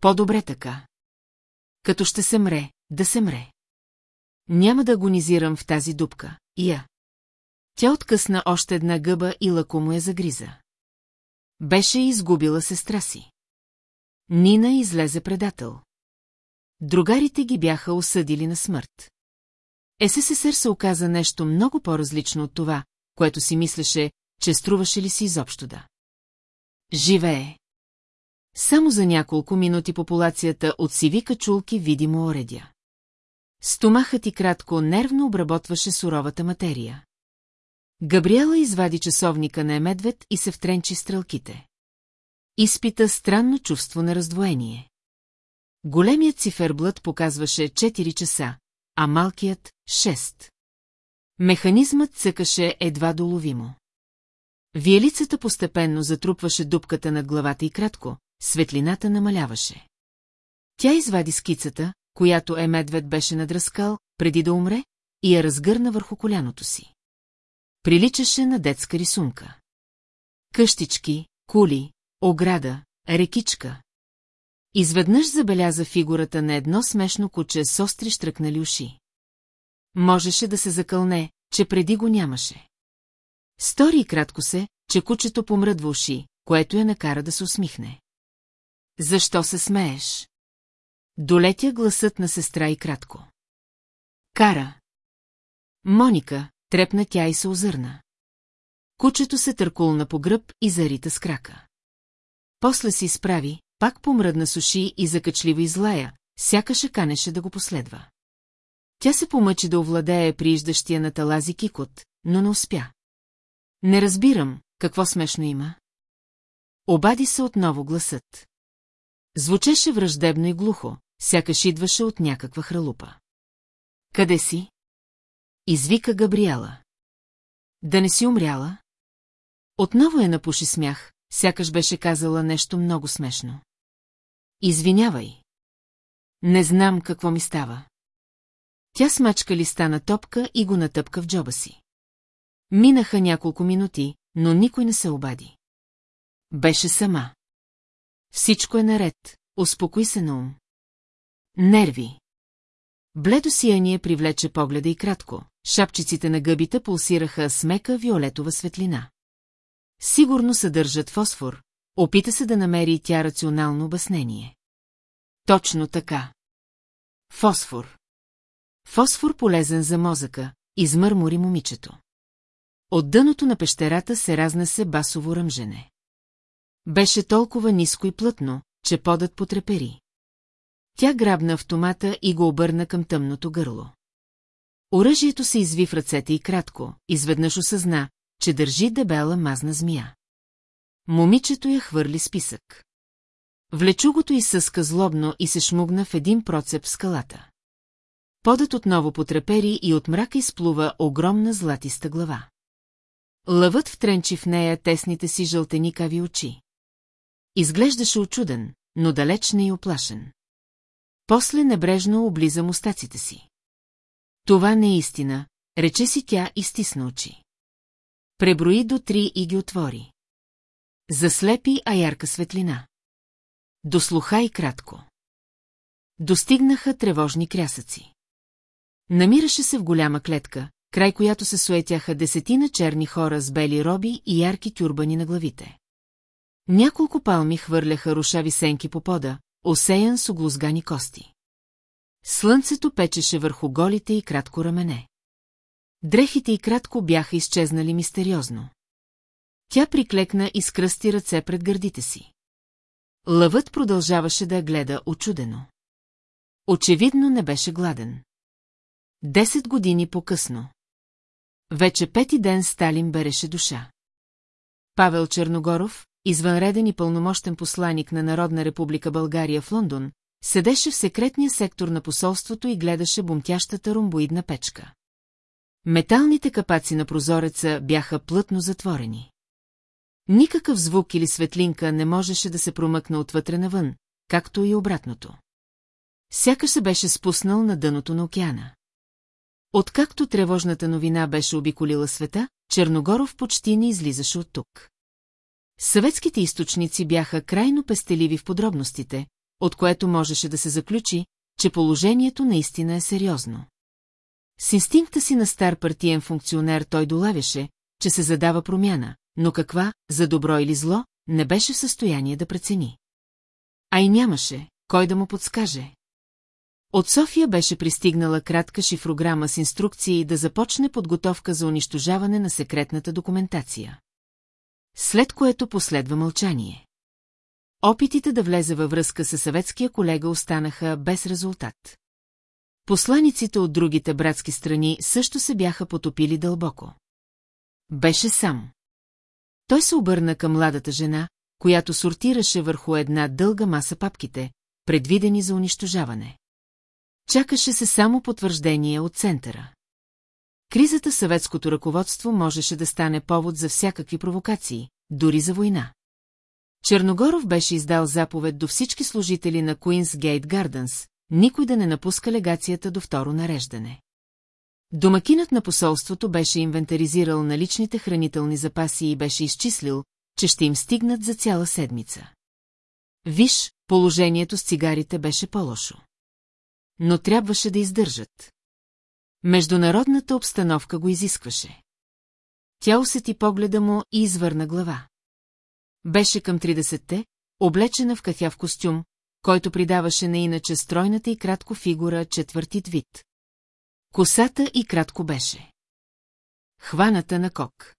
По-добре така. Като ще се мре, да се мре. Няма да агонизирам в тази дупка, я. Тя откъсна още една гъба и лакомо я загриза. Беше изгубила сестра си. Нина излезе предател. Другарите ги бяха осъдили на смърт. СССР се оказа нещо много по-различно от това, което си мислеше, че струваше ли си изобщо да. Живее. Само за няколко минути популацията от сиви качулки видимо оредя. Стомахът и кратко нервно обработваше суровата материя. Габриела извади часовника на Емедвед и се втренчи стрелките. Изпита странно чувство на раздвоение. Големият циферблът показваше 4 часа, а малкият – 6. Механизмът цъкаше едва доловимо. Виелицата постепенно затрупваше дупката над главата и кратко, светлината намаляваше. Тя извади скицата, която е медвед беше надръскал, преди да умре, и я разгърна върху коляното си. Приличаше на детска рисунка. Къщички, кули, ограда, рекичка. Изведнъж забеляза фигурата на едно смешно куче с остри штръкнали уши. Можеше да се закълне, че преди го нямаше. Стори и кратко се, че кучето помръдва уши, което я накара да се усмихне. Защо се смееш? Долетя гласът на сестра и кратко. Кара. Моника, трепна тя и се озърна. Кучето се търкулна по гръб и зарита с крака. После си изправи, пак помръдна с уши и закачливо излая, сякаше канеше да го последва. Тя се помъчи да овладее прииждащия на талази кикот, но не успя. Не разбирам, какво смешно има. Обади се отново гласът. Звучеше враждебно и глухо, сякаш идваше от някаква хралупа. Къде си? Извика Габриела. Да не си умряла? Отново я напуши смях, сякаш беше казала нещо много смешно. Извинявай. Не знам какво ми става. Тя смачка листа на топка и го натъпка в джоба си. Минаха няколко минути, но никой не се обади. Беше сама. Всичко е наред, успокой се на ум. Нерви. Бледо сияние привлече погледа и кратко. Шапчиците на гъбите пулсираха с мека виолетова светлина. Сигурно съдържат фосфор, опита се да намери тя рационално обяснение. Точно така. Фосфор. Фосфор полезен за мозъка, измърмори момичето. От дъното на пещерата се разнесе басово ръмжене. Беше толкова ниско и плътно, че подът потрепери. Тя грабна автомата и го обърна към тъмното гърло. Оръжието се изви в ръцете и кратко, изведнъж осъзна, че държи дебела мазна змия. Момичето я хвърли списък. Влечугото изсъска злобно и се шмугна в един процеп в скалата. Подът отново потрепери и от мрака изплува огромна златиста глава. Лъвът втренчи в нея тесните си жълтеникави очи. Изглеждаше очуден, но далеч не и оплашен. После небрежно облиза мустаците си. Това не е истина, рече си тя и стисна очи. Преброи до три и ги отвори. Заслепи, а ярка светлина. Дослуха и кратко. Достигнаха тревожни крясъци. Намираше се в голяма клетка, край която се суетяха десетина черни хора с бели роби и ярки тюрбани на главите. Няколко палми хвърляха рушави сенки по пода, осеян с оглузгани кости. Слънцето печеше върху голите и кратко рамене. Дрехите и кратко бяха изчезнали мистериозно. Тя приклекна и скръсти ръце пред гърдите си. Лъвът продължаваше да я гледа очудено. Очевидно не беше гладен. Десет години по-късно. Вече пети ден Сталин береше душа. Павел Черногоров, извънреден и пълномощен посланик на Народна република България в Лондон, седеше в секретния сектор на посолството и гледаше бумтящата ромбоидна печка. Металните капаци на прозореца бяха плътно затворени. Никакъв звук или светлинка не можеше да се промъкне отвътре навън, както и обратното. Сякаш се беше спуснал на дъното на океана. Откакто тревожната новина беше обиколила света, Черногоров почти не излизаше от тук. Съветските източници бяха крайно пестеливи в подробностите, от което можеше да се заключи, че положението наистина е сериозно. С инстинкта си на стар партиен функционер той долавяше, че се задава промяна, но каква, за добро или зло, не беше в състояние да прецени. А и нямаше, кой да му подскаже. От София беше пристигнала кратка шифрограма с инструкции да започне подготовка за унищожаване на секретната документация. След което последва мълчание. Опитите да влезе във връзка с съветския колега останаха без резултат. Посланиците от другите братски страни също се бяха потопили дълбоко. Беше сам. Той се обърна към младата жена, която сортираше върху една дълга маса папките, предвидени за унищожаване. Чакаше се само потвърждение от центъра. Кризата съветското ръководство можеше да стане повод за всякакви провокации, дори за война. Черногоров беше издал заповед до всички служители на Queen's Gate Gardens, никой да не напуска легацията до второ нареждане. Домакинът на посолството беше инвентаризирал наличните хранителни запаси и беше изчислил, че ще им стигнат за цяла седмица. Виж, положението с цигарите беше по-лошо. Но трябваше да издържат. Международната обстановка го изискваше. Тя усети погледа му и извърна глава. Беше към 30-те, облечена в кафяв костюм, който придаваше на иначе стройната и кратко фигура четвърти вид. Косата и кратко беше. Хваната на кок.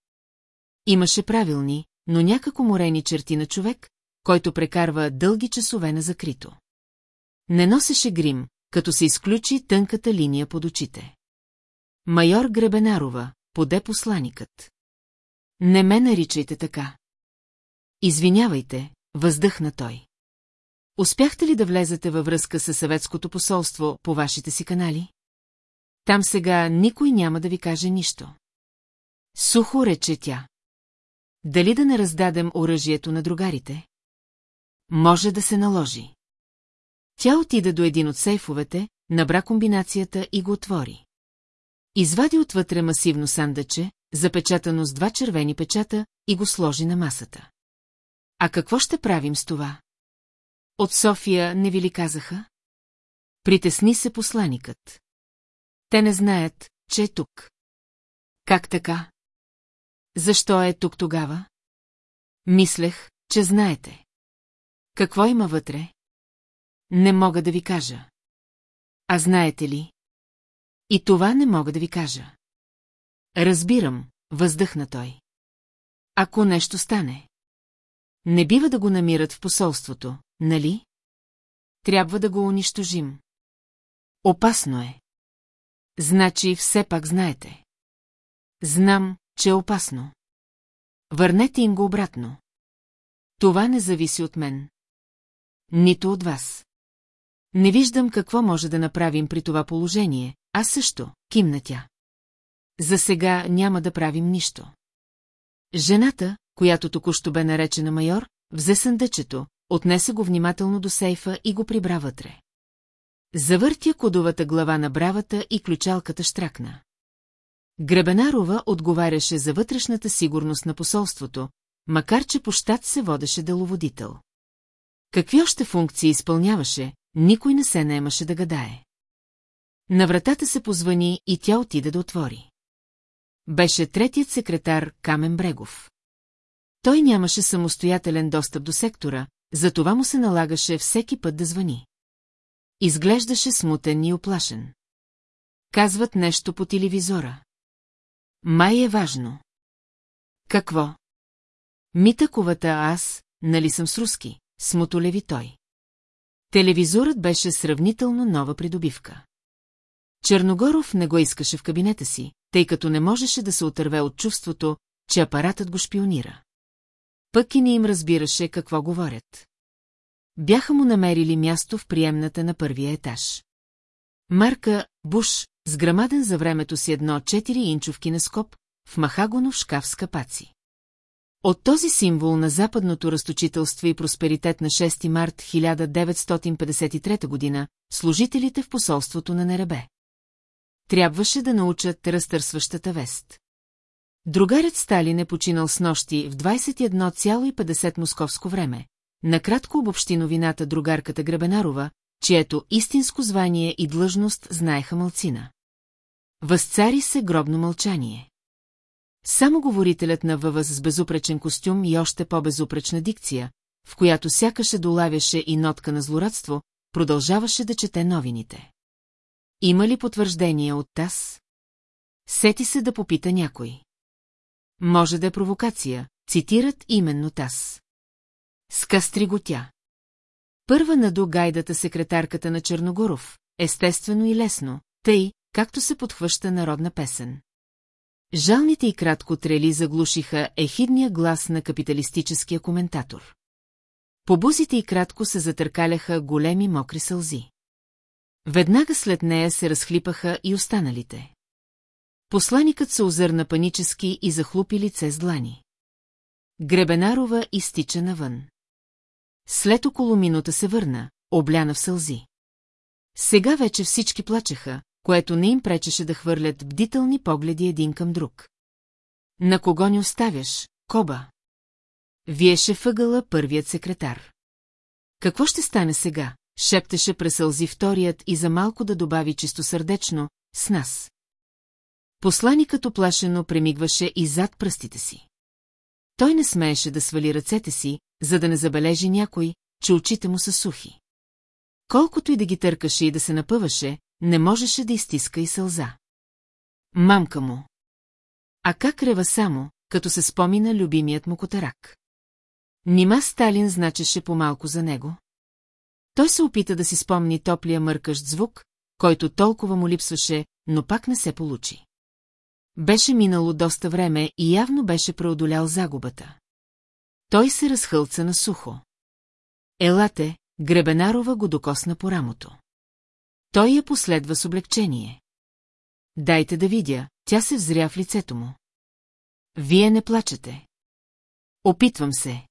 Имаше правилни, но някако морени черти на човек, който прекарва дълги часове на закрито. Не носеше грим, като се изключи тънката линия под очите. Майор Гребенарова, поде посланикът. Не ме наричайте така. Извинявайте, въздъхна той. Успяхте ли да влезете във връзка с съветското посолство по вашите си канали? Там сега никой няма да ви каже нищо. Сухо рече тя. Дали да не раздадем оръжието на другарите? Може да се наложи. Тя отида до един от сейфовете, набра комбинацията и го отвори. Извади отвътре масивно сандъче, запечатано с два червени печата, и го сложи на масата. А какво ще правим с това? От София не ви ли казаха? Притесни се посланикът. Те не знаят, че е тук. Как така? Защо е тук тогава? Мислех, че знаете. Какво има вътре? Не мога да ви кажа. А знаете ли? И това не мога да ви кажа. Разбирам, въздъхна той. Ако нещо стане. Не бива да го намират в посолството, нали? Трябва да го унищожим. Опасно е. Значи все пак знаете. Знам, че е опасно. Върнете им го обратно. Това не зависи от мен. Нито от вас. Не виждам какво може да направим при това положение, а също, кимна тя. За сега няма да правим нищо. Жената, която току-що бе наречена майор, взе съндъчето, отнесе го внимателно до сейфа и го прибра вътре. Завъртя кодовата глава на бравата и ключалката штракна. Гребенарова отговаряше за вътрешната сигурност на посолството, макар че по щат се водеше деловодител. Какви още функции изпълняваше, никой не се наемаше да гадае. На вратата се позвани и тя отида да отвори. Беше третият секретар Камен Брегов. Той нямаше самостоятелен достъп до сектора, затова му се налагаше всеки път да звъни. Изглеждаше смутен и оплашен. Казват нещо по телевизора. Май е важно. Какво? Митаковата аз, нали съм с руски, смотолеви той. Телевизорът беше сравнително нова придобивка. Черногоров не го искаше в кабинета си, тъй като не можеше да се отърве от чувството, че апаратът го шпионира. Пък и не им разбираше какво говорят. Бяха му намерили място в приемната на първия етаж. Марка Буш, с грамаден за времето си едно 4 инчов скоп, в махагонов шкаф с капаци. От този символ на западното разточителство и просперитет на 6 март 1953 година, служителите в посолството на Неребе. Трябваше да научат разтърсващата вест. Другарят Сталин е починал с нощи в 21,50 московско време. Накратко обобщи новината другарката Гребенарова, чието истинско звание и длъжност знаеха мълцина. Възцари се гробно мълчание. Само говорителят на въвъз с безупречен костюм и още по-безупречна дикция, в която сякаше долавяше и нотка на злорадство, продължаваше да чете новините. Има ли потвърждение от таз? Сети се да попита някой. Може да е провокация, цитират именно таз. Скастри го тя. Първа наду гайдата секретарката на Черногоров, естествено и лесно, тъй, както се подхваща народна песен. Жалните и кратко трели заглушиха ехидния глас на капиталистическия коментатор. По бузите и кратко се затъркаляха големи мокри сълзи. Веднага след нея се разхлипаха и останалите. Посланикът се озърна панически и захлупи лице с длани. Гребенарова изтича навън. След около минута се върна, обляна в сълзи. Сега вече всички плачеха, което не им пречеше да хвърлят бдителни погледи един към друг. На кого ни оставяш, Коба? Виеше въгъла първият секретар. Какво ще стане сега? Шептеше пресълзи вторият и за малко да добави чистосърдечно, с нас. Посланикът оплашено премигваше и зад пръстите си. Той не смееше да свали ръцете си, за да не забележи някой, че очите му са сухи. Колкото и да ги търкаше и да се напъваше, не можеше да изтиска и сълза. Мамка му. А как рева само, като се спомина любимият му котарак? Нима Сталин значеше по-малко за него? Той се опита да си спомни топлия мъркащ звук, който толкова му липсваше, но пак не се получи. Беше минало доста време и явно беше преодолял загубата. Той се разхълца на сухо. Елате, Гребенарова го докосна по рамото. Той я последва с облегчение. Дайте да видя, тя се взря в лицето му. Вие не плачете. Опитвам се.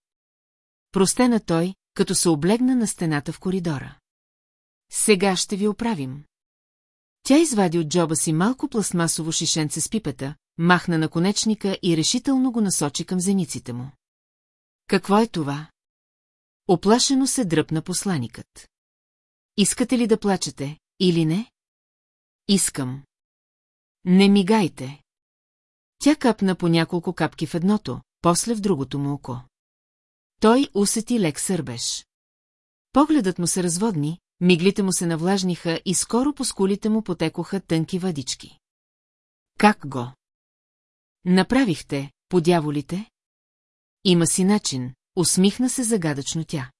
Простена той, като се облегна на стената в коридора. Сега ще ви оправим. Тя извади от джоба си малко пластмасово шишенце с пипета, махна на конечника и решително го насочи към зениците му. Какво е това? Оплашено се дръпна посланикът. Искате ли да плачете, или не? Искам. Не мигайте. Тя капна по няколко капки в едното, после в другото му око. Той усети лек сърбеж. Погледът му се разводни, миглите му се навлажниха и скоро по скулите му потекоха тънки въдички. Как го? Направихте, подяволите? Има си начин, усмихна се загадъчно тя.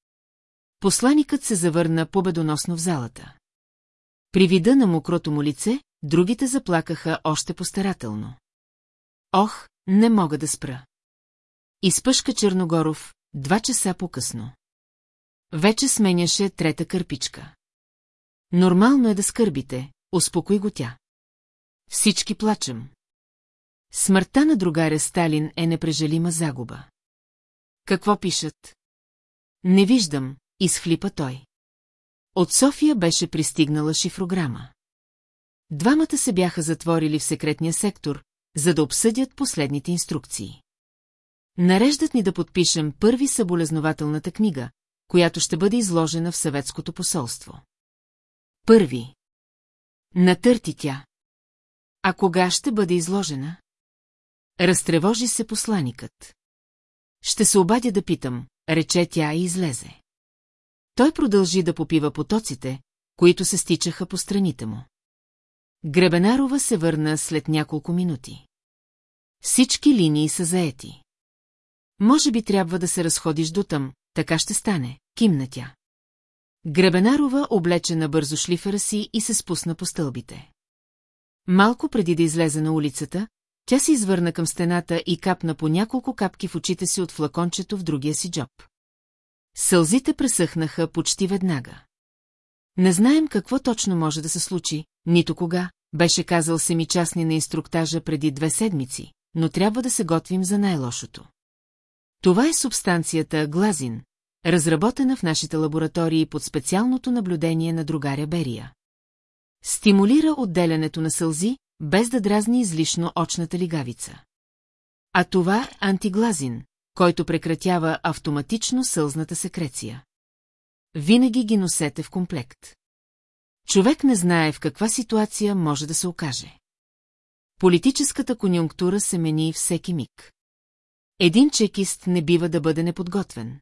Посланикът се завърна победоносно в залата. При вида на мокрото му лице, другите заплакаха още постарателно. Ох, не мога да спра. Изпъшка Черногоров, два часа по-късно. Вече сменяше трета кърпичка. Нормално е да скърбите, успокой го тя. Всички плачем. Смъртта на другаря Сталин е непрежалима загуба. Какво пишат? Не виждам, изхлипа той. От София беше пристигнала шифрограма. Двамата се бяха затворили в секретния сектор, за да обсъдят последните инструкции. Нареждат ни да подпишем първи съболезнователната книга, която ще бъде изложена в съветското посолство. Първи. Натърти тя. А кога ще бъде изложена? Разтревожи се посланикът. Ще се обадя да питам, рече тя и излезе. Той продължи да попива потоците, които се стичаха по страните му. Гребенарова се върна след няколко минути. Всички линии са заети. Може би трябва да се разходиш до там, така ще стане, кимна тя. Гребенарова облече на бързо шлифера си и се спусна по стълбите. Малко преди да излезе на улицата, тя се извърна към стената и капна по няколко капки в очите си от флакончето в другия си джоб. Сълзите пресъхнаха почти веднага. Не знаем какво точно може да се случи, нито кога, беше казал семичастни на инструктажа преди две седмици, но трябва да се готвим за най-лошото. Това е субстанцията глазин, разработена в нашите лаборатории под специалното наблюдение на другаря Берия. Стимулира отделянето на сълзи, без да дразни излишно очната лигавица. А това е антиглазин, който прекратява автоматично сълзната секреция. Винаги ги носете в комплект. Човек не знае в каква ситуация може да се окаже. Политическата конюнктура се мени всеки миг. Един чекист не бива да бъде неподготвен.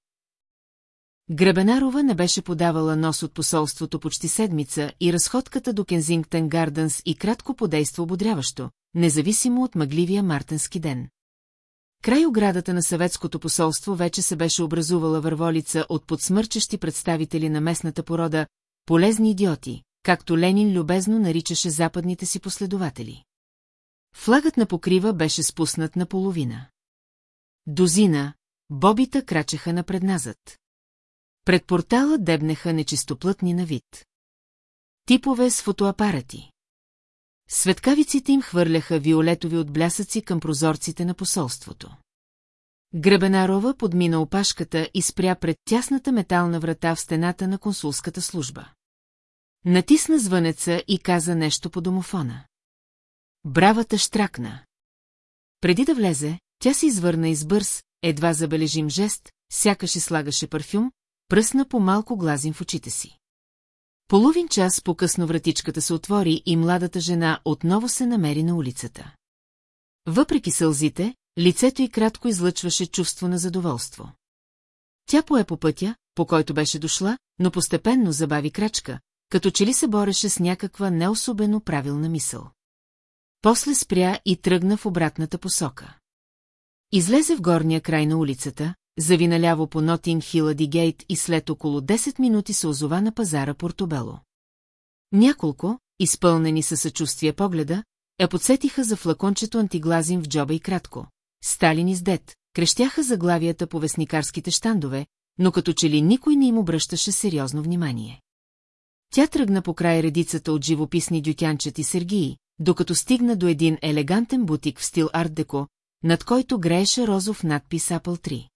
Гребенарова не беше подавала нос от посолството почти седмица и разходката до Кензингтън Гарденс и кратко подейства ободряващо, независимо от мъгливия мартенски ден. Край оградата на съветското посолство вече се беше образувала върволица от подсмърчащи представители на местната порода, полезни идиоти, както Ленин любезно наричаше западните си последователи. Флагът на покрива беше спуснат наполовина. Дозина, бобита крачеха напредназад. Пред портала дебнеха нечистоплътни на вид. Типове с фотоапарати. Светкавиците им хвърляха виолетови отблясъци към прозорците на посолството. Гребенарова подмина опашката и спря пред тясната метална врата в стената на консулската служба. Натисна звънеца и каза нещо по домофона. Бравата штракна. Преди да влезе, тя се извърна избърз, едва забележим жест, сякаш слагаше парфюм, пръсна по малко глазин в очите си. Половин час по-късно вратичката се отвори и младата жена отново се намери на улицата. Въпреки сълзите, лицето й кратко излъчваше чувство на задоволство. Тя пое по пътя, по който беше дошла, но постепенно забави крачка, като че ли се бореше с някаква неособено правилна мисъл. После спря и тръгна в обратната посока. Излезе в горния край на улицата, зави наляво по Нотинг Хилади Гейт и след около 10 минути се озова на пазара Портобело. Няколко, изпълнени със съчувствие погледа, я подсетиха за флакончето антиглазин в джоба и кратко. Сталин и дет, крещяха заглавията по вестникарските щандове, но като че ли никой не им обръщаше сериозно внимание. Тя тръгна по край редицата от живописни дютянчет и сергии, докато стигна до един елегантен бутик в стил арт-деко, над който грееше розов надпис Apple 3.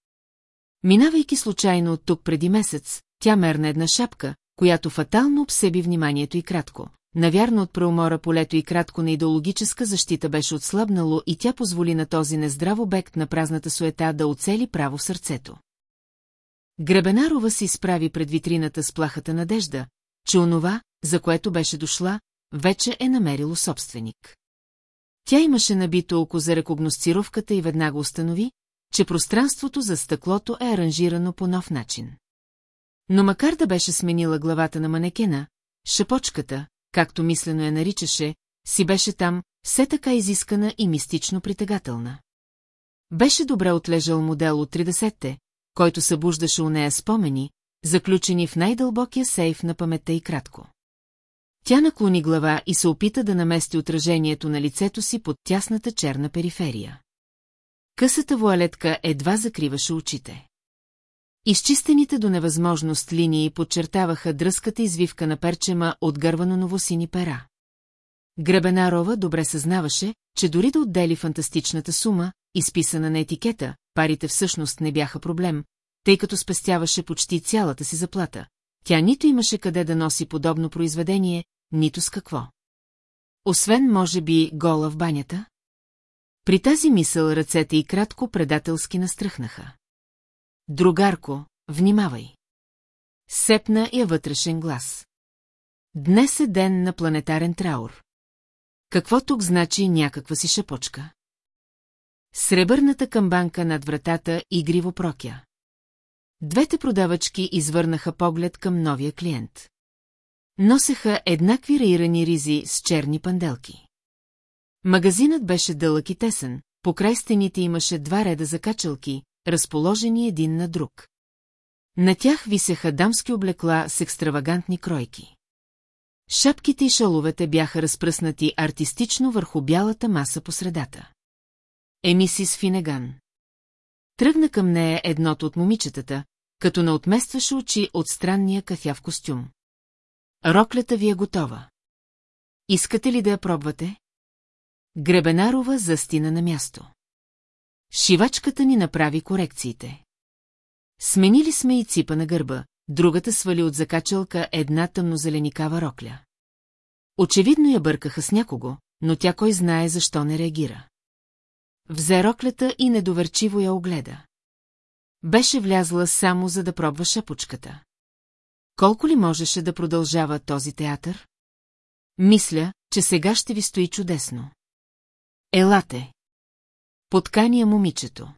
Минавайки случайно от тук преди месец, тя мерна една шапка, която фатално обсеби вниманието и кратко. Навярно от преумора полето и кратко на идеологическа защита беше отслабнало и тя позволи на този нездрав обект на празната суета да оцели право в сърцето. Гребенарова се изправи пред витрината с плахата надежда, че онова, за което беше дошла, вече е намерило собственик. Тя имаше набито око за рекогносцировката и веднага установи, че пространството за стъклото е аранжирано по нов начин. Но макар да беше сменила главата на манекена, шапочката, както мислено я наричаше, си беше там, все така изискана и мистично притегателна. Беше добре отлежал модел от 30-те, който събуждаше у нея спомени, заключени в най-дълбокия сейф на паметта и кратко. Тя наклони глава и се опита да намести отражението на лицето си под тясната черна периферия. Късата вуалетка едва закриваше очите. Изчистените до невъзможност линии подчертаваха дръската извивка на перчема от гървано новосини пера. Гребенарова добре съзнаваше, че дори да отдели фантастичната сума, изписана на етикета, парите всъщност не бяха проблем, тъй като спестяваше почти цялата си заплата. Тя нито имаше къде да носи подобно произведение, нито с какво. Освен, може би, гола в банята? При тази мисъл ръцете и кратко предателски настръхнаха. Другарко, внимавай! Сепна я вътрешен глас. Днес е ден на планетарен траур. Какво тук значи някаква си шапочка? Сребърната камбанка над вратата игриво прокя. Двете продавачки извърнаха поглед към новия клиент. Носеха еднакви раирани ризи с черни панделки. Магазинът беше дълъг и тесен, по край стените имаше два реда закачалки, разположени един на друг. На тях висеха дамски облекла с екстравагантни кройки. Шапките и шаловете бяха разпръснати артистично върху бялата маса по средата. Емисис Финеган. Тръгна към нея едното от момичетата, като не отместваше очи от странния кафяв костюм. Роклята ви е готова. Искате ли да я пробвате? Гребенарова застина на място. Шивачката ни направи корекциите. Сменили сме и ципа на гърба, другата свали от закачалка една тъмнозеленикава рокля. Очевидно я бъркаха с някого, но тя кой знае защо не реагира. Взе роклята и недоверчиво я огледа. Беше влязла само за да пробва шапочката. Колко ли можеше да продължава този театър? Мисля, че сега ще ви стои чудесно. Елате. Подкания момичето.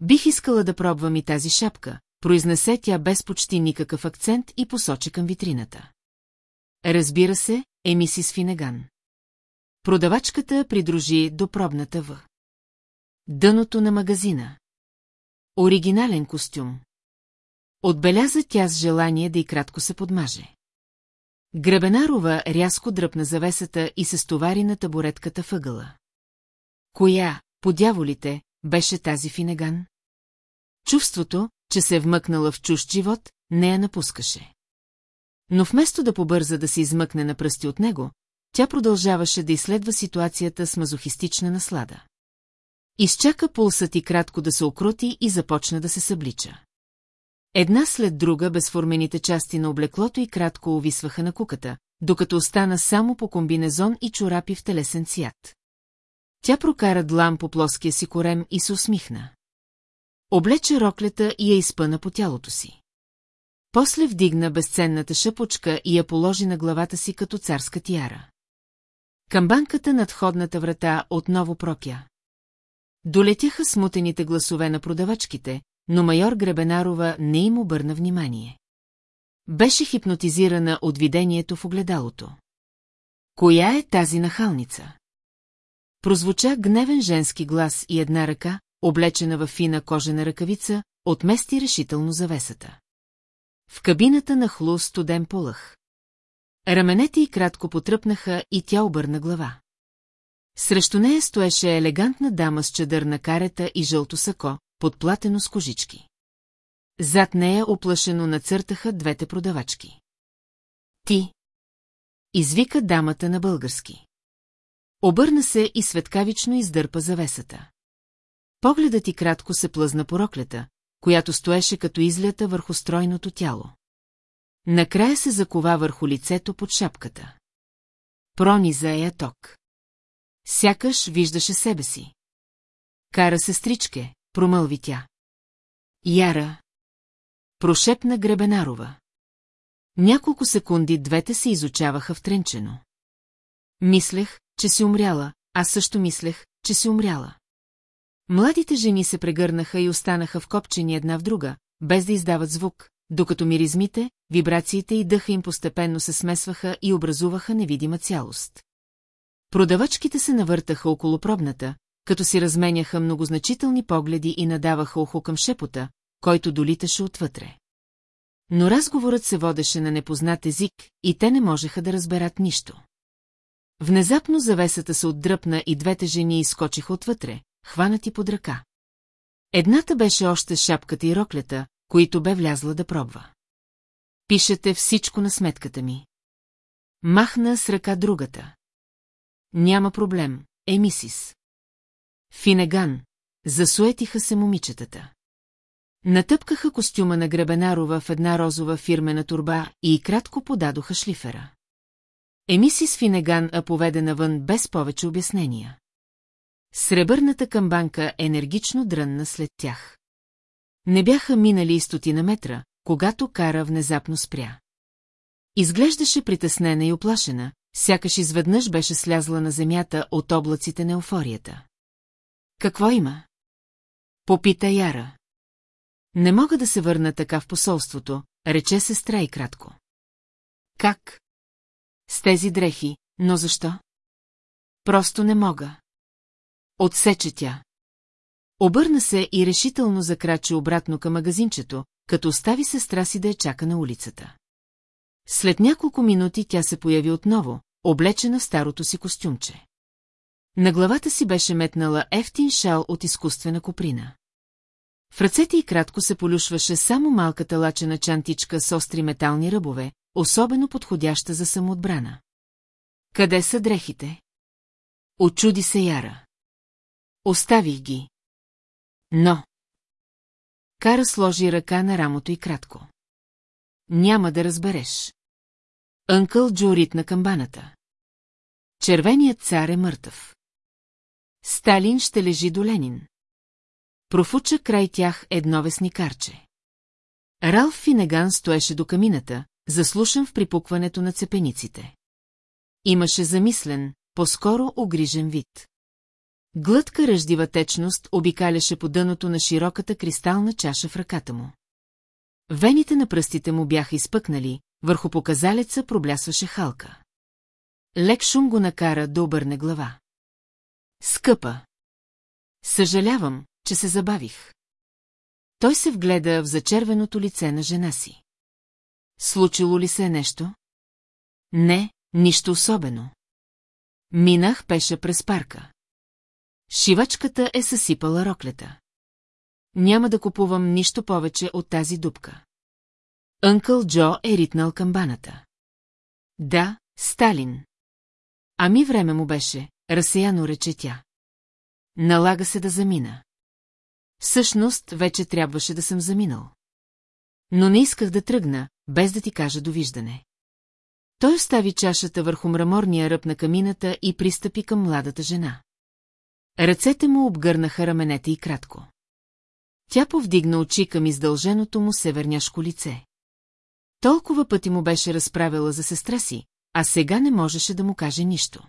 Бих искала да пробвам и тази шапка, произнесе тя без почти никакъв акцент и посочи към витрината. Разбира се, е мисис Финеган. Продавачката придружи до пробната в. Дъното на магазина. Оригинален костюм. Отбеляза тя с желание да и кратко се подмаже. Гребенарова рязко дръпна завесата и се стовари на табуретката въгъла. Коя, по дяволите, беше тази Финеган? Чувството, че се е вмъкнала в чужд живот, не я напускаше. Но вместо да побърза да се измъкне на пръсти от него, тя продължаваше да изследва ситуацията с мазохистична наслада. Изчака пулсът и кратко да се окрути и започна да се съблича. Една след друга безформените части на облеклото и кратко увисваха на куката, докато остана само по комбинезон и чорапи в телесен цвят. Тя прокара длам по плоския си корем и се усмихна. Облече роклята и я изпъна по тялото си. После вдигна безценната шапочка и я положи на главата си като царска тиара. Камбанката над входната врата отново пропя. Долетяха смутените гласове на продавачките, но майор Гребенарова не им обърна внимание. Беше хипнотизирана от видението в огледалото. Коя е тази нахалница? Прозвуча гневен женски глас и една ръка, облечена в фина кожена ръкавица, отмести решително завесата. В кабината на хлу студен полъх. Раменете й кратко потръпнаха и тя обърна глава. Срещу нея стоеше елегантна дама с чадър на карета и жълто сако, подплатено с кожички. Зад нея оплашено нацъртаха двете продавачки. Ти! Извика дамата на български. Обърна се и светкавично издърпа завесата. Погледът и кратко се плъзна по роклята, която стоеше като излята върху стройното тяло. Накрая се закова върху лицето под шапката. Прониза я ток. Сякаш виждаше себе си. Кара сестричке, промълви тя. Яра. Прошепна Гребенарова. Няколко секунди двете се изучаваха втренчено. Мислех, че си умряла, аз също мислех, че си умряла. Младите жени се прегърнаха и останаха вкопчени една в друга, без да издават звук, докато миризмите, вибрациите и дъха им постепенно се смесваха и образуваха невидима цялост. Продавачките се навъртаха около пробната, като си разменяха многозначителни погледи и надаваха ухо към шепота, който долиташе отвътре. Но разговорът се водеше на непознат език и те не можеха да разберат нищо. Внезапно завесата се отдръпна и двете жени изскочиха отвътре, хванати под ръка. Едната беше още шапката и роклята, които бе влязла да пробва. Пишете всичко на сметката ми. Махна с ръка другата. Няма проблем, емисис. Финеган, засуетиха се момичетата. Натъпкаха костюма на Гребенарова в една розова фирмена турба и кратко подадоха шлифера. Емисис Финеган а поведе навън без повече обяснения. Сребърната камбанка енергично дрънна след тях. Не бяха минали и стотина метра, когато кара внезапно спря. Изглеждаше притеснена и оплашена, сякаш изведнъж беше слязла на земята от облаците на еуфорията. Какво има? Попита Яра. Не мога да се върна така в посолството, рече сестра и кратко. Как? С тези дрехи, но защо? Просто не мога. Отсече тя. Обърна се и решително закрачи обратно към магазинчето, като остави сестра си да я чака на улицата. След няколко минути тя се появи отново, облечена в старото си костюмче. На главата си беше метнала ефтин шал от изкуствена коприна. В ръцете й кратко се полюшваше само малката лачена чантичка с остри метални ръбове, особено подходяща за самоотбрана. Къде са дрехите? Очуди се Яра. Оставих ги. Но... Кара сложи ръка на рамото и кратко. Няма да разбереш.Ънкъл Джо ритна камбаната. Червеният цар е мъртъв. Сталин ще лежи до Ленин. Профуча край тях едно вестникарче. Ралф Финеган стоеше до камината, заслушан в припукването на цепениците. Имаше замислен, по-скоро огрижен вид. Глътка ръждива течност обикаляше по дъното на широката кристална чаша в ръката му. Вените на пръстите му бяха изпъкнали, върху показалеца проблясваше халка. Лек шум го накара да обърне глава. Скъпа! Съжалявам, че се забавих. Той се вгледа в зачервеното лице на жена си. Случило ли се нещо? Не, нищо особено. Минах пеша през парка. Шивачката е съсипала роклета. Няма да купувам нищо повече от тази дупка.Ънкъл Джо е ритнал камбаната. Да, Сталин. Ами време му беше, разсеяно рече тя. Налага се да замина. Всъщност, вече трябваше да съм заминал. Но не исках да тръгна, без да ти кажа довиждане. Той остави чашата върху мраморния ръб на камината и пристъпи към младата жена. Ръцете му обгърнаха раменете и кратко. Тя повдигна очи към издълженото му северняшко лице. Толкова пъти му беше разправила за сестра си, а сега не можеше да му каже нищо.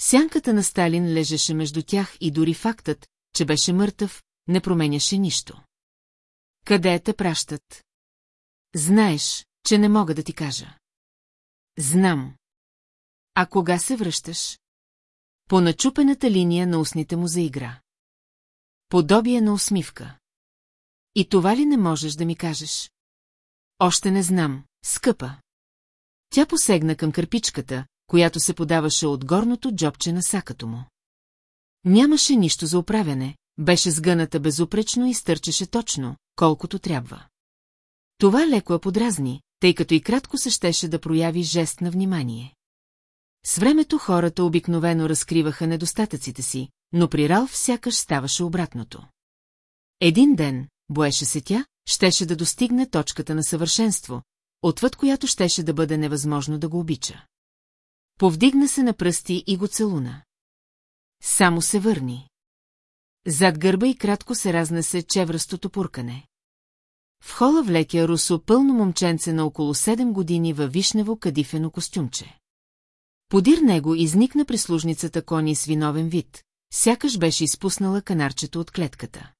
Сянката на Сталин лежеше между тях и дори фактът, че беше мъртъв, не променяше нищо. Къде те пращат? Знаеш, че не мога да ти кажа. Знам. А кога се връщаш? По начупената линия на устните му заигра. Подобие на усмивка. И това ли не можеш да ми кажеш? Още не знам, скъпа. Тя посегна към кърпичката, която се подаваше от горното джобче на сакато му. Нямаше нищо за оправяне, беше сгъната безупречно и стърчеше точно, колкото трябва. Това леко я подразни, тъй като и кратко се щеше да прояви жест на внимание. С времето хората обикновено разкриваха недостатъците си, но при Ралф сякаш ставаше обратното. Един ден, боеше се тя, щеше да достигне точката на съвършенство, отвъд която щеше да бъде невъзможно да го обича. Повдигна се на пръсти и го целуна. Само се върни. Зад гърба и кратко се разнесе чевръстото пуркане. В хола влекя Русо пълно момченце на около 7 години във вишнево кадифено костюмче. Подир него изникна прислужницата Кони с виновен вид, сякаш беше изпуснала канарчето от клетката.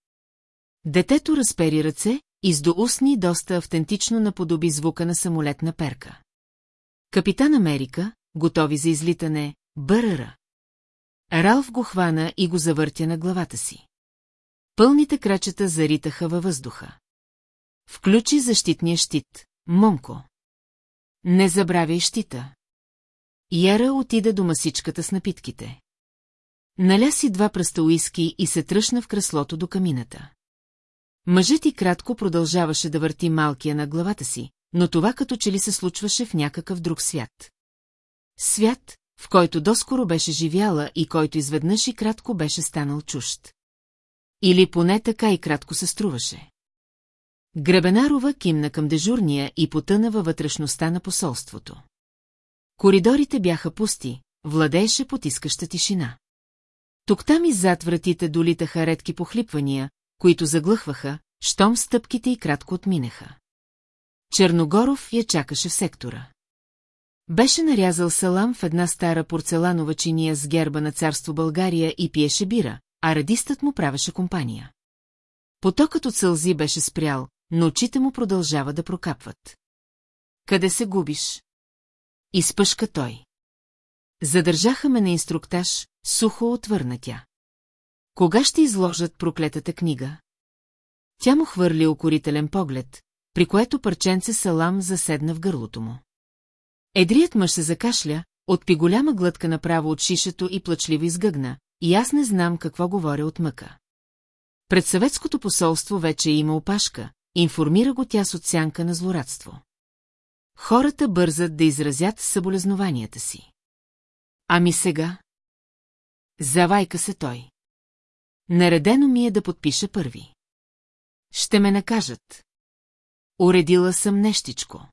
Детето разпери ръце, издо устни доста автентично наподоби звука на самолетна перка. Капитан Америка, готови за излитане, бъръра. Ралф го хвана и го завъртя на главата си. Пълните крачета заритаха във въздуха. Включи защитния щит, Монко. Не забравяй щита. Яра отида до масичката с напитките. Наля си два пръста уиски и се тръщна в креслото до камината. Мъжът и кратко продължаваше да върти малкия на главата си, но това като че ли се случваше в някакъв друг свят. Свят, в който доскоро беше живяла и който изведнъж и кратко беше станал чужд. Или поне така и кратко се струваше. Гребенарова кимна към дежурния и потъна във вътрешността на посолството. Коридорите бяха пусти, владееше потискаща тишина. Тук-там иззад вратите долитаха редки похлипвания, които заглъхваха, щом стъпките и кратко отминеха. Черногоров я чакаше в сектора. Беше нарязал салам в една стара порцеланова чиния с герба на царство България и пиеше бира, а радистът му правеше компания. Потокът от сълзи беше спрял, но очите му продължава да прокапват. Къде се губиш? Изпъшка той. Задържаха ме на инструктаж, сухо отвърна тя. Кога ще изложат проклетата книга? Тя му хвърли окорителен поглед, при което парченце салам заседна в гърлото му. Едрият мъж се закашля, отпи голяма глътка направо от шишето и плачливо изгъгна, и аз не знам какво говоря от мъка. Пред съветското посолство вече има опашка, информира го тя с отсянка на злорадство. Хората бързат да изразят съболезнованията си. Ами сега? Завайка се той. Наредено ми е да подпиша първи. Ще ме накажат. Уредила съм нещичко.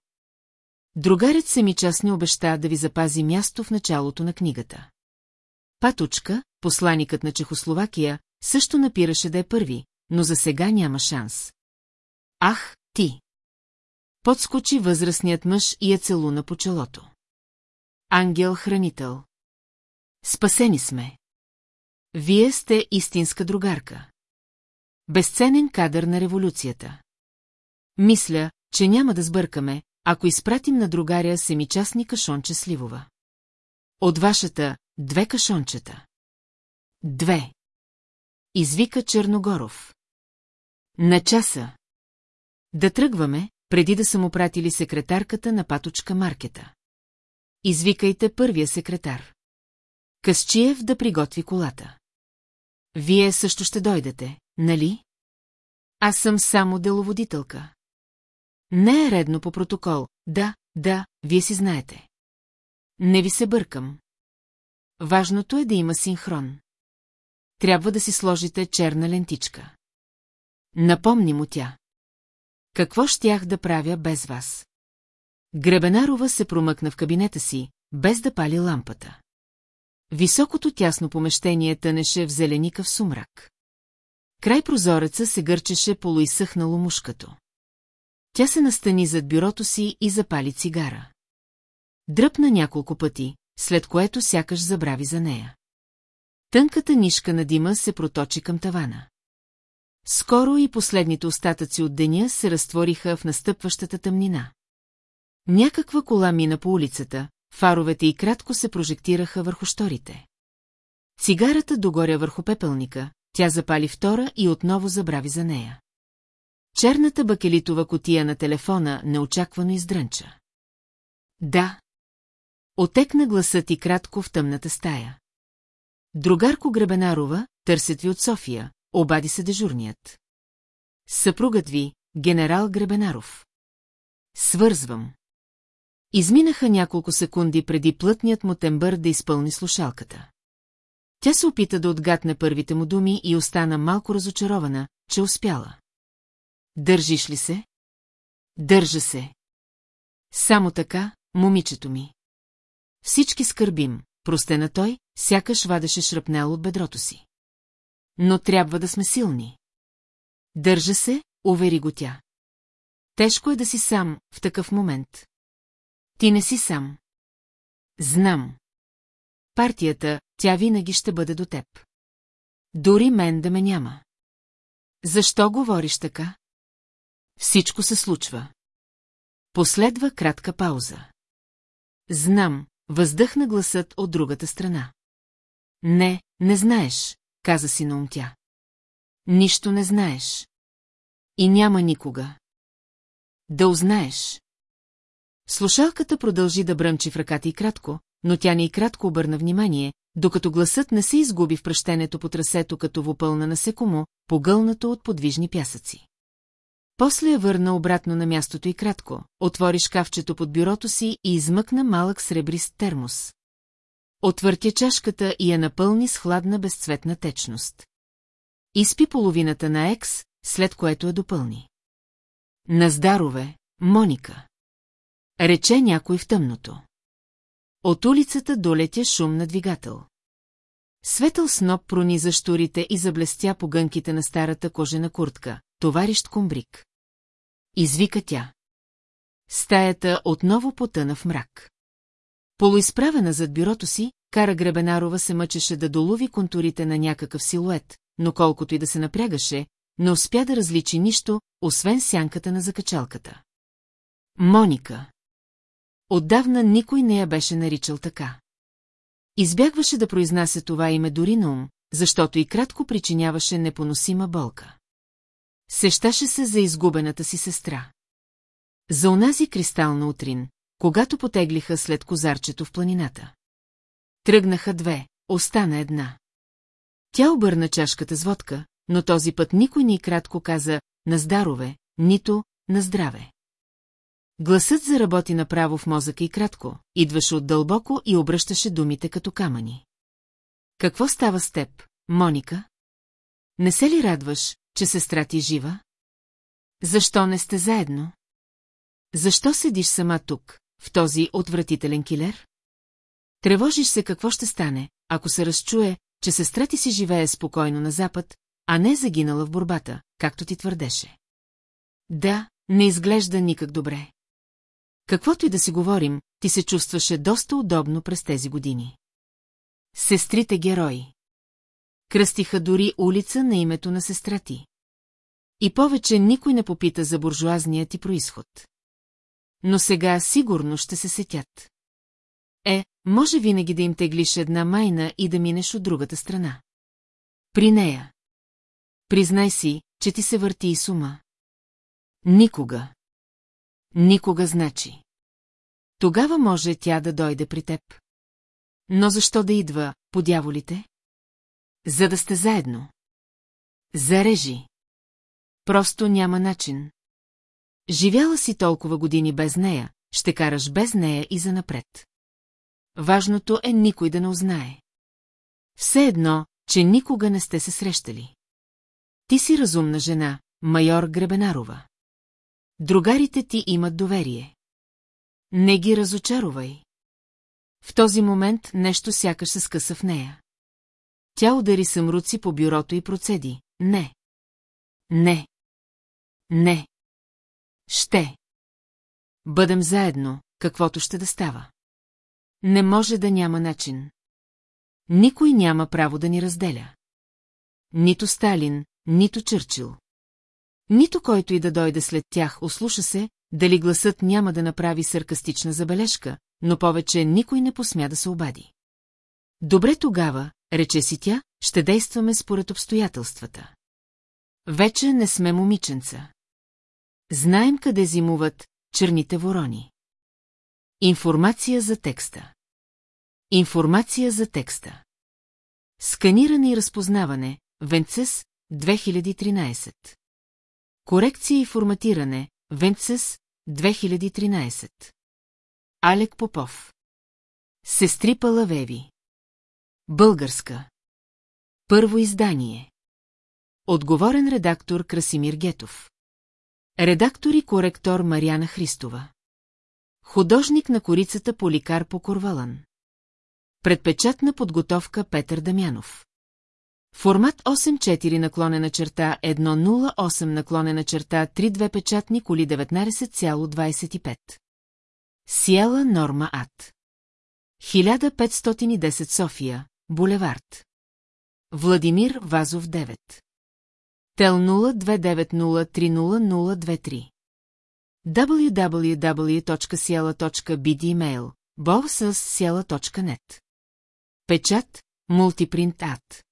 Другарят се ми частни обеща да ви запази място в началото на книгата. Паточка, посланикът на Чехословакия, също напираше да е първи, но за сега няма шанс. Ах, ти! Подскочи възрастният мъж и я целуна по челото. Ангел-хранител. Спасени сме. Вие сте истинска другарка. Безценен кадър на революцията. Мисля, че няма да сбъркаме, ако изпратим на другаря семичастни кашонче сливова. От вашата две кашончета. Две. Извика Черногоров. На часа. Да тръгваме, преди да са му пратили секретарката на паточка маркета. Извикайте първия секретар. Късчиев да приготви колата. Вие също ще дойдете, нали? Аз съм само деловодителка. Не е редно по протокол. Да, да, вие си знаете. Не ви се бъркам. Важното е да има синхрон. Трябва да си сложите черна лентичка. Напомни му тя. Какво щях да правя без вас? Гребенарова се промъкна в кабинета си, без да пали лампата. Високото тясно помещение тънеше в зеленика в сумрак. Край прозореца се гърчеше полуисъхнало мушкато. Тя се настани зад бюрото си и запали цигара. Дръпна няколко пъти, след което сякаш забрави за нея. Тънката нишка на дима се проточи към тавана. Скоро и последните остатъци от деня се разтвориха в настъпващата тъмнина. Някаква кола мина по улицата, фаровете и кратко се прожектираха върху шторите. Цигарата догоря върху пепелника, тя запали втора и отново забрави за нея. Черната бакелитова котия на телефона неочаквано издрънча. Да. Отекна гласът и кратко в тъмната стая. Другарко Гребенарова, търсят ви от София, обади се дежурният. Съпругът ви, генерал Гребенаров. Свързвам. Изминаха няколко секунди преди плътният му тембър да изпълни слушалката. Тя се опита да отгатне първите му думи и остана малко разочарована, че успяла. Държиш ли се? Държа се. Само така, момичето ми. Всички скърбим, простена той, сякаш вадеше шрапнел от бедрото си. Но трябва да сме силни. Държа се, увери го тя. Тежко е да си сам в такъв момент. Ти не си сам. Знам. Партията, тя винаги ще бъде до теб. Дори мен да ме няма. Защо говориш така? Всичко се случва. Последва кратка пауза. Знам, въздъхна гласът от другата страна. Не, не знаеш, каза си на ум. Нищо не знаеш. И няма никога. Да узнаеш. Слушалката продължи да бръмчи в ръката и кратко, но тя не и кратко обърна внимание, докато гласът не се изгуби в пръщенето по трасето като вопъл на насекомо, погълнато от подвижни пясъци. После я върна обратно на мястото и кратко, отвори шкафчето под бюрото си и измъкна малък сребрист термос. Отвъртя чашката и я напълни с хладна безцветна течност. Изпи половината на екс, след което я допълни. На здарове, Моника. Рече някой в тъмното. От улицата долетя шум на двигател. Светъл сноп прониза шторите и заблестя по гънките на старата кожена куртка, товарищ Комбрик. Извика тя. Стаята отново потъна в мрак. Полуизправена зад бюрото си, Кара Гребенарова се мъчеше да долови контурите на някакъв силует, но колкото и да се напрягаше, не успя да различи нищо, освен сянката на закачалката. Моника. Отдавна никой не я беше наричал така. Избягваше да произнася това име дори на ум, защото и кратко причиняваше непоносима болка. Сещаше се за изгубената си сестра. За онази кристална утрин, когато потеглиха след козарчето в планината. Тръгнаха две, остана една. Тя обърна чашката с водка, но този път никой ни кратко каза «на здарове», нито «на здраве». Гласът заработи направо в мозъка и кратко, идваше от дълбоко и обръщаше думите като камъни. Какво става с теб, Моника? Не се ли радваш, че сестра ти е жива? Защо не сте заедно? Защо седиш сама тук, в този отвратителен килер? Тревожиш се какво ще стане, ако се разчуе, че сестра ти си живее спокойно на запад, а не загинала в борбата, както ти твърдеше. Да, не изглежда никак добре. Каквото и да си говорим, ти се чувстваше доста удобно през тези години. Сестрите герои. Кръстиха дори улица на името на сестра ти. И повече никой не попита за буржуазния ти происход. Но сега сигурно ще се сетят. Е, може винаги да им теглиш една майна и да минеш от другата страна. При нея. Признай си, че ти се върти и сума. Никога. Никога значи. Тогава може тя да дойде при теб. Но защо да идва, по дяволите? За да сте заедно. Зарежи. Просто няма начин. Живяла си толкова години без нея, ще караш без нея и занапред. Важното е никой да не узнае. Все едно, че никога не сте се срещали. Ти си разумна жена, майор Гребенарова. Другарите ти имат доверие. Не ги разочаровай. В този момент нещо сякаш се скъса в нея. Тя удари съмруци по бюрото и процеди. Не. Не. Не. Ще. Бъдем заедно, каквото ще да става. Не може да няма начин. Никой няма право да ни разделя. Нито Сталин, нито Чърчил. Нито който и да дойде след тях, ослуша се, дали гласът няма да направи саркастична забележка, но повече никой не посмя да се обади. Добре тогава, рече си тя, ще действаме според обстоятелствата. Вече не сме момиченца. Знаем къде зимуват черните ворони. Информация за текста. Информация за текста. Сканиране и разпознаване, Венцес, 2013. Корекция и форматиране, Венцес, 2013. Алек Попов. Сестри Палавеви. Българска. Първо издание. Отговорен редактор Красимир Гетов. Редактор и коректор Марияна Христова. Художник на корицата Поликар по Корвалан. Предпечатна подготовка Петър Дамянов. Формат 8.4 наклонена черта 1.08 наклонена черта 3.2 печатни коли 19,25. Сиела Норма Ад. 1510 София, Булевард. Владимир Вазов 9. Тел 0290300023. www.ciela.bd email, bov с Печат, мултипринт ад.